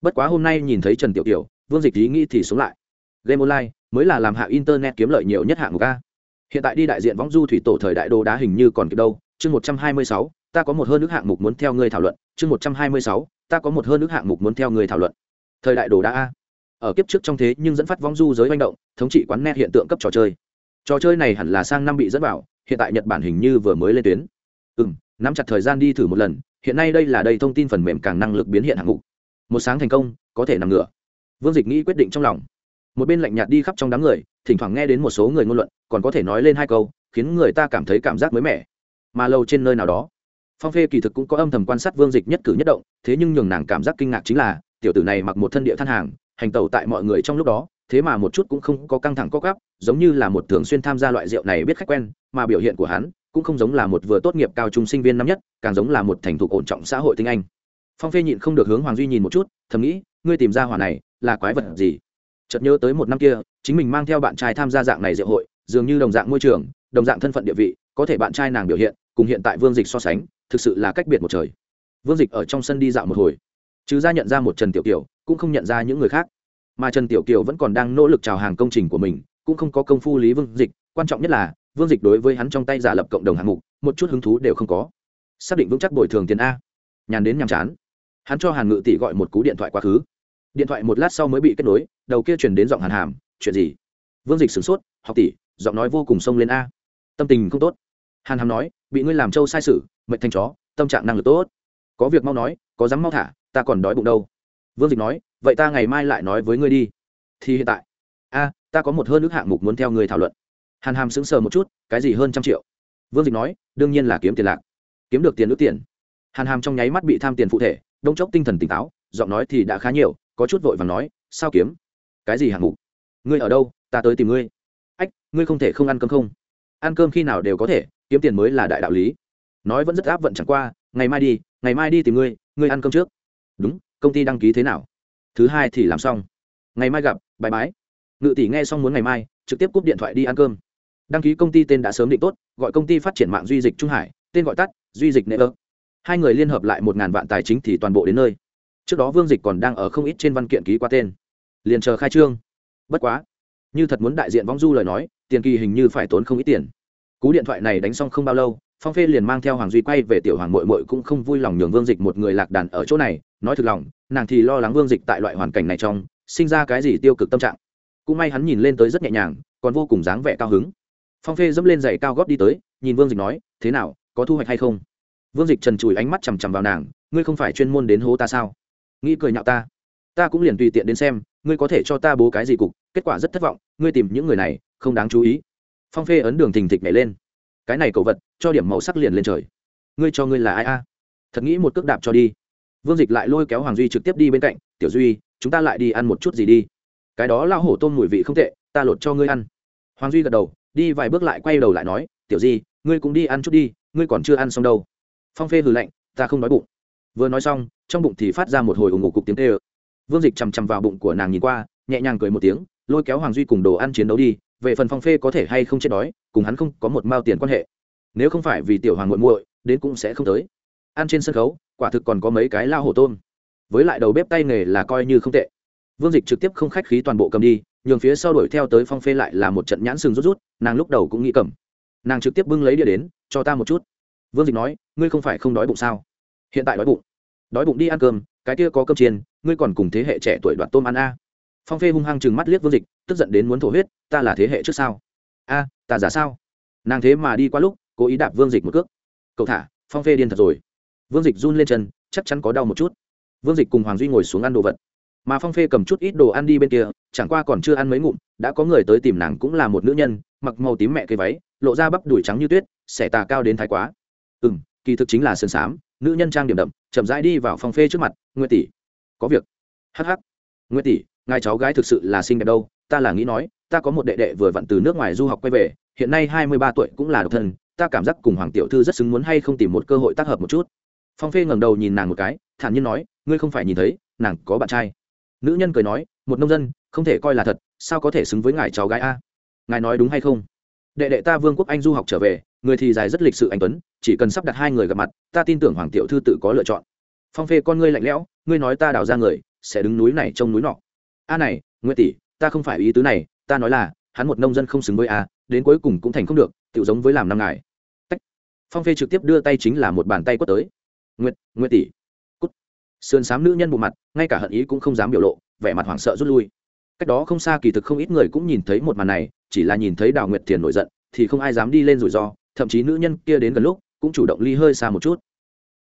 Bất quá hôm nay nhìn thấy trần tiểu tiểu vương dịch ý nghĩ thì xuống lại. Game online mới là làm hạ internet kiếm lợi nhiều nhất hạng mục a. Hiện tại đi đại diện võng du thủy tổ thời đại đồ đá hình như còn kịp đâu. Chương một trăm hai mươi sáu, ta có một hơn nước hạng mục muốn theo ngươi thảo luận. Chương một trăm hai mươi sáu ta có một hơn nước hạng mục muốn theo người thảo luận. Thời đại đồ đá a. Ở kiếp trước trong thế nhưng dẫn phát vong du giới manh động, thống trị quán net hiện tượng cấp trò chơi. Trò chơi này hẳn là sang năm bị dẫn vào, hiện tại nhật bản hình như vừa mới lên tuyến. Ừ m nắm chặt thời gian đi thử một lần, hiện nay đây là đây thông tin phần mềm càng năng lực biến hiện hạng mục. Một sáng thành công, có thể nằm ngửa. Vương dịch nghĩ quyết định trong lòng. Một bên lạnh nhạt đi khắp trong đám người, thỉnh thoảng nghe đến một số người ngôn luận, còn có thể nói lên hai câu, khiến người ta cảm thấy cảm giác mới mẻ. Mà lâu trên nơi nào đó phong phê kỳ thực cũng có âm thầm quan sát vương dịch nhất cử nhất động, thế nhưng nhường nàng cảm giác kinh ngạc chính là, tiểu tử này mặc một thân địa than hàng, hành tẩu tại mọi người trong lúc đó, thế mà một chút cũng không có căng thẳng co gắp giống như là một thường xuyên tham gia loại rượu này biết khách quen, mà biểu hiện của hắn cũng không giống là một vừa tốt nghiệp cao trung sinh viên năm nhất, càng giống là một thành thục ổn trọng xã hội tinh anh. Phong phê nhịn không được hướng hoàng duy nhìn một chút, thầm nghĩ, ngươi tìm ra hỏa này là quái vật gì? Chợt nhớ tới một năm kia, chính mình mang theo bạn trai tham gia dạng này rượu hội, dường như đồng dạng môi trường, đồng dạng thân phận địa vị, có thể bạn trai nàng biểu hiện cùng hiện tại vương dịch so sánh, thực sự là cách biệt một trời. Vương dịch ở trong sân đi dạo một hồi. Chứ ra nhận ra một trần tiểu kiều, cũng không nhận ra những người khác. Mà trần tiểu kiều vẫn còn đang nỗ lực chào hàng công trình của mình, cũng không có công phu lý vương dịch. Quan trọng nhất là, vương dịch đối với hắn trong tay giả lập cộng đồng hạng mục, một chút hứng thú đều không có. Xác định vững chắc bồi thường tiền a. Nhàn đến nhàm chán. Hắn cho hàn ngự tỷ gọi một cú điện thoại quá khứ. Điện thoại một lát sau mới bị kết nối, đầu kia chuyển đến giọng hàn hàm, chuyện gì? Vương dịch sửng sốt, học tỷ, giọng nói vô cùng sông lên a. Tâm tình không tốt hàn hàm nói, bị ngươi làm trâu sai sự, mệnh thành chó, tâm trạng năng lực tốt. Có việc mau nói, có dám mau thả, ta còn đói bụng đâu. Vương dịch nói, vậy ta ngày mai lại nói với ngươi đi. Thì hiện tại, a, ta có một hơn ước hạng mục muốn theo ngươi thảo luận. Hàn hàm sững sờ một chút, cái gì hơn trăm triệu? Vương dịch nói, đương nhiên là kiếm tiền lạc. Kiếm được tiền ước tiền. Hàn hàm trong nháy mắt bị tham tiền phụ thể, đông chốc tinh thần tỉnh táo, giọng nói thì đã khá nhiều, có chút vội và nói, sao kiếm? Cái gì hạng mục? Ngươi ở đâu? Ta tới tìm ngươi. Ách, ngươi không thể không ăn cơm không? Ăn cơm khi nào đều có thể kiếm tiền mới là đại đạo lý. Nói vẫn rất áp vận chẳng qua, ngày mai đi, ngày mai đi tìm ngươi ngươi ăn cơm trước. Đúng, công ty đăng ký thế nào? Thứ hai thì làm xong. Ngày mai gặp bài bái ngự tỷ nghe xong muốn ngày mai, trực tiếp cúp điện thoại đi ăn cơm. Đăng ký công ty tên đã sớm định tốt, gọi công ty phát triển mạng duy dịch trung hải, tên gọi tắt, duy dịch nệ ơ hai người liên hợp lại một ngàn vạn tài chính thì toàn bộ đến nơi. Trước đó vương dịch còn đang ở không ít trên văn kiện ký qua tên. Liền chờ khai trương. Bất quá, như thật muốn đại diện vong du lời nói, tiền kỳ hình như phải tốn không ít tiền cú điện thoại này đánh xong không bao lâu, phong phê liền mang theo hoàng duy quay về tiểu hoàng mội mội cũng không vui lòng nhường vương dịch một người lạc đàn ở chỗ này, nói thực lòng, nàng thì lo lắng vương dịch tại loại hoàn cảnh này trong, sinh ra cái gì tiêu cực tâm trạng. Cũng may hắn nhìn lên tới rất nhẹ nhàng, còn vô cùng dáng vẻ cao hứng. Phong phê dẫm lên giày cao góp đi tới, nhìn vương dịch nói, thế nào, có thu hoạch hay không? Vương dịch trần trùi ánh mắt chằm chằm vào nàng, ngươi không phải chuyên môn đến hố ta sao? Nghĩ cười nhạo ta. Ta cũng liền tùy tiện đến xem, ngươi có thể cho ta bố cái gì cục, kết quả rất thất vọng, ngươi tìm những người này, không đáng chú ý phong phê ấn đường thình thịch nhảy lên. Cái này cầu vật, cho điểm màu sắc liền lên trời. Ngươi cho ngươi là ai a? Thật nghĩ một cước đạp cho đi. Vương dịch lại lôi kéo hoàng duy trực tiếp đi bên cạnh, tiểu duy, chúng ta lại đi ăn một chút gì đi. Cái đó lao hổ tôm mùi vị không tệ, ta lột cho ngươi ăn. Hoàng duy gật đầu, đi vài bước lại quay đầu lại nói, tiểu di ngươi cũng đi ăn chút đi, ngươi còn chưa ăn xong đâu. Phong phê hừ lạnh, ta không nói bụng. Vừa nói xong, trong bụng thì phát ra một hồi ủng ngủ cục tiếng tê ơ. Vương dịch chằm chằm vào bụng của nàng nhìn qua, nhẹ nhàng cười một tiếng, lôi kéo hoàng duy cùng đồ ăn chiến đấu đi về phần phong phê có thể hay không chết đói, cùng hắn không có một mao tiền quan hệ. Nếu không phải vì tiểu hoàng muội muội, đến cũng sẽ không tới. Ăn trên sân khấu, quả thực còn có mấy cái lao hổ tôm. Với lại đầu bếp tay nghề là coi như không tệ. Vương dịch trực tiếp không khách khí toàn bộ cầm đi, nhường phía sau đuổi theo tới phong phê lại là một trận nhãn sừng rút rút, nàng lúc đầu cũng nghĩ cầm. Nàng trực tiếp bưng lấy đĩa đến, cho ta một chút. Vương dịch nói, ngươi không phải không đói bụng sao? Hiện tại đói bụng. Đói bụng đi ăn cơm, cái kia có cơm chiên, ngươi còn cùng thế hệ trẻ tuổi đoạt tôm ăn a phong phê hung hăng chừng mắt liếc vương dịch, tức giận đến muốn thổ huyết, ta là thế hệ trước sao? A, ta giả sao? Nàng thế mà đi qua lúc, cố ý đạp vương dịch một cước. Cậu thả, phong phê điên thật rồi. Vương dịch run lên chân, chắc chắn có đau một chút. Vương dịch cùng hoàng duy ngồi xuống ăn đồ vật. Mà phong phê cầm chút ít đồ ăn đi bên kia, chẳng qua còn chưa ăn mấy ngụm, đã có người tới tìm nàng cũng là một nữ nhân, mặc màu tím mẹ cây váy, lộ ra bắp đùi trắng như tuyết, xẻ tà cao đến thái quá. Ừ m kỳ thực chính là sơn xám, nữ nhân trang điểm đậm, chậm rãi đi vào phong phê trước mặt nguyện tỷ, có việc. Hh nguyện tỷ ngài cháu gái thực sự là xinh đẹp đâu, ta là nghĩ nói, ta có một đệ đệ vừa vặn từ nước ngoài du học quay về, hiện nay hai mươi ba tuổi cũng là độc thân, ta cảm giác cùng hoàng tiểu thư rất xứng muốn hay không tìm một cơ hội tác hợp một chút. Phong phê ngẩng đầu nhìn nàng một cái, thản nhiên nói, ngươi không phải nhìn thấy, nàng có bạn trai. Nữ nhân cười nói, một nông dân, không thể coi là thật, sao có thể xứng với ngài cháu gái a? Ngài nói đúng hay không? Đệ đệ ta vương quốc anh du học trở về, người thì dài rất lịch sự anh tuấn, chỉ cần sắp đặt hai người gặp mặt, ta tin tưởng hoàng tiểu thư tự có lựa chọn. Phong phê con ngươi lạnh lẽo, ngươi nói ta đào ra người, sẽ đứng núi này trông núi nọ a này nguyễn tỷ, ta không phải ý tứ này, ta nói là, hắn một nông dân không xứng với a, đến cuối cùng cũng thành không được tự giống với làm năm ngài. Tách. phong phê trực tiếp đưa tay chính là một bàn tay quất tới. Nguyệt nguyệt tỷ. Cút. Sườn xám nữ nhân bộ mặt, ngay cả hận ý cũng không dám biểu lộ, vẻ mặt hoảng sợ rút lui. Cách đó không xa kỳ thực không ít người cũng nhìn thấy một màn này, chỉ là nhìn thấy đào nguyệt thiền nổi giận, thì không ai dám đi lên rủi ro, thậm chí nữ nhân kia đến gần lúc, cũng chủ động ly hơi xa một chút.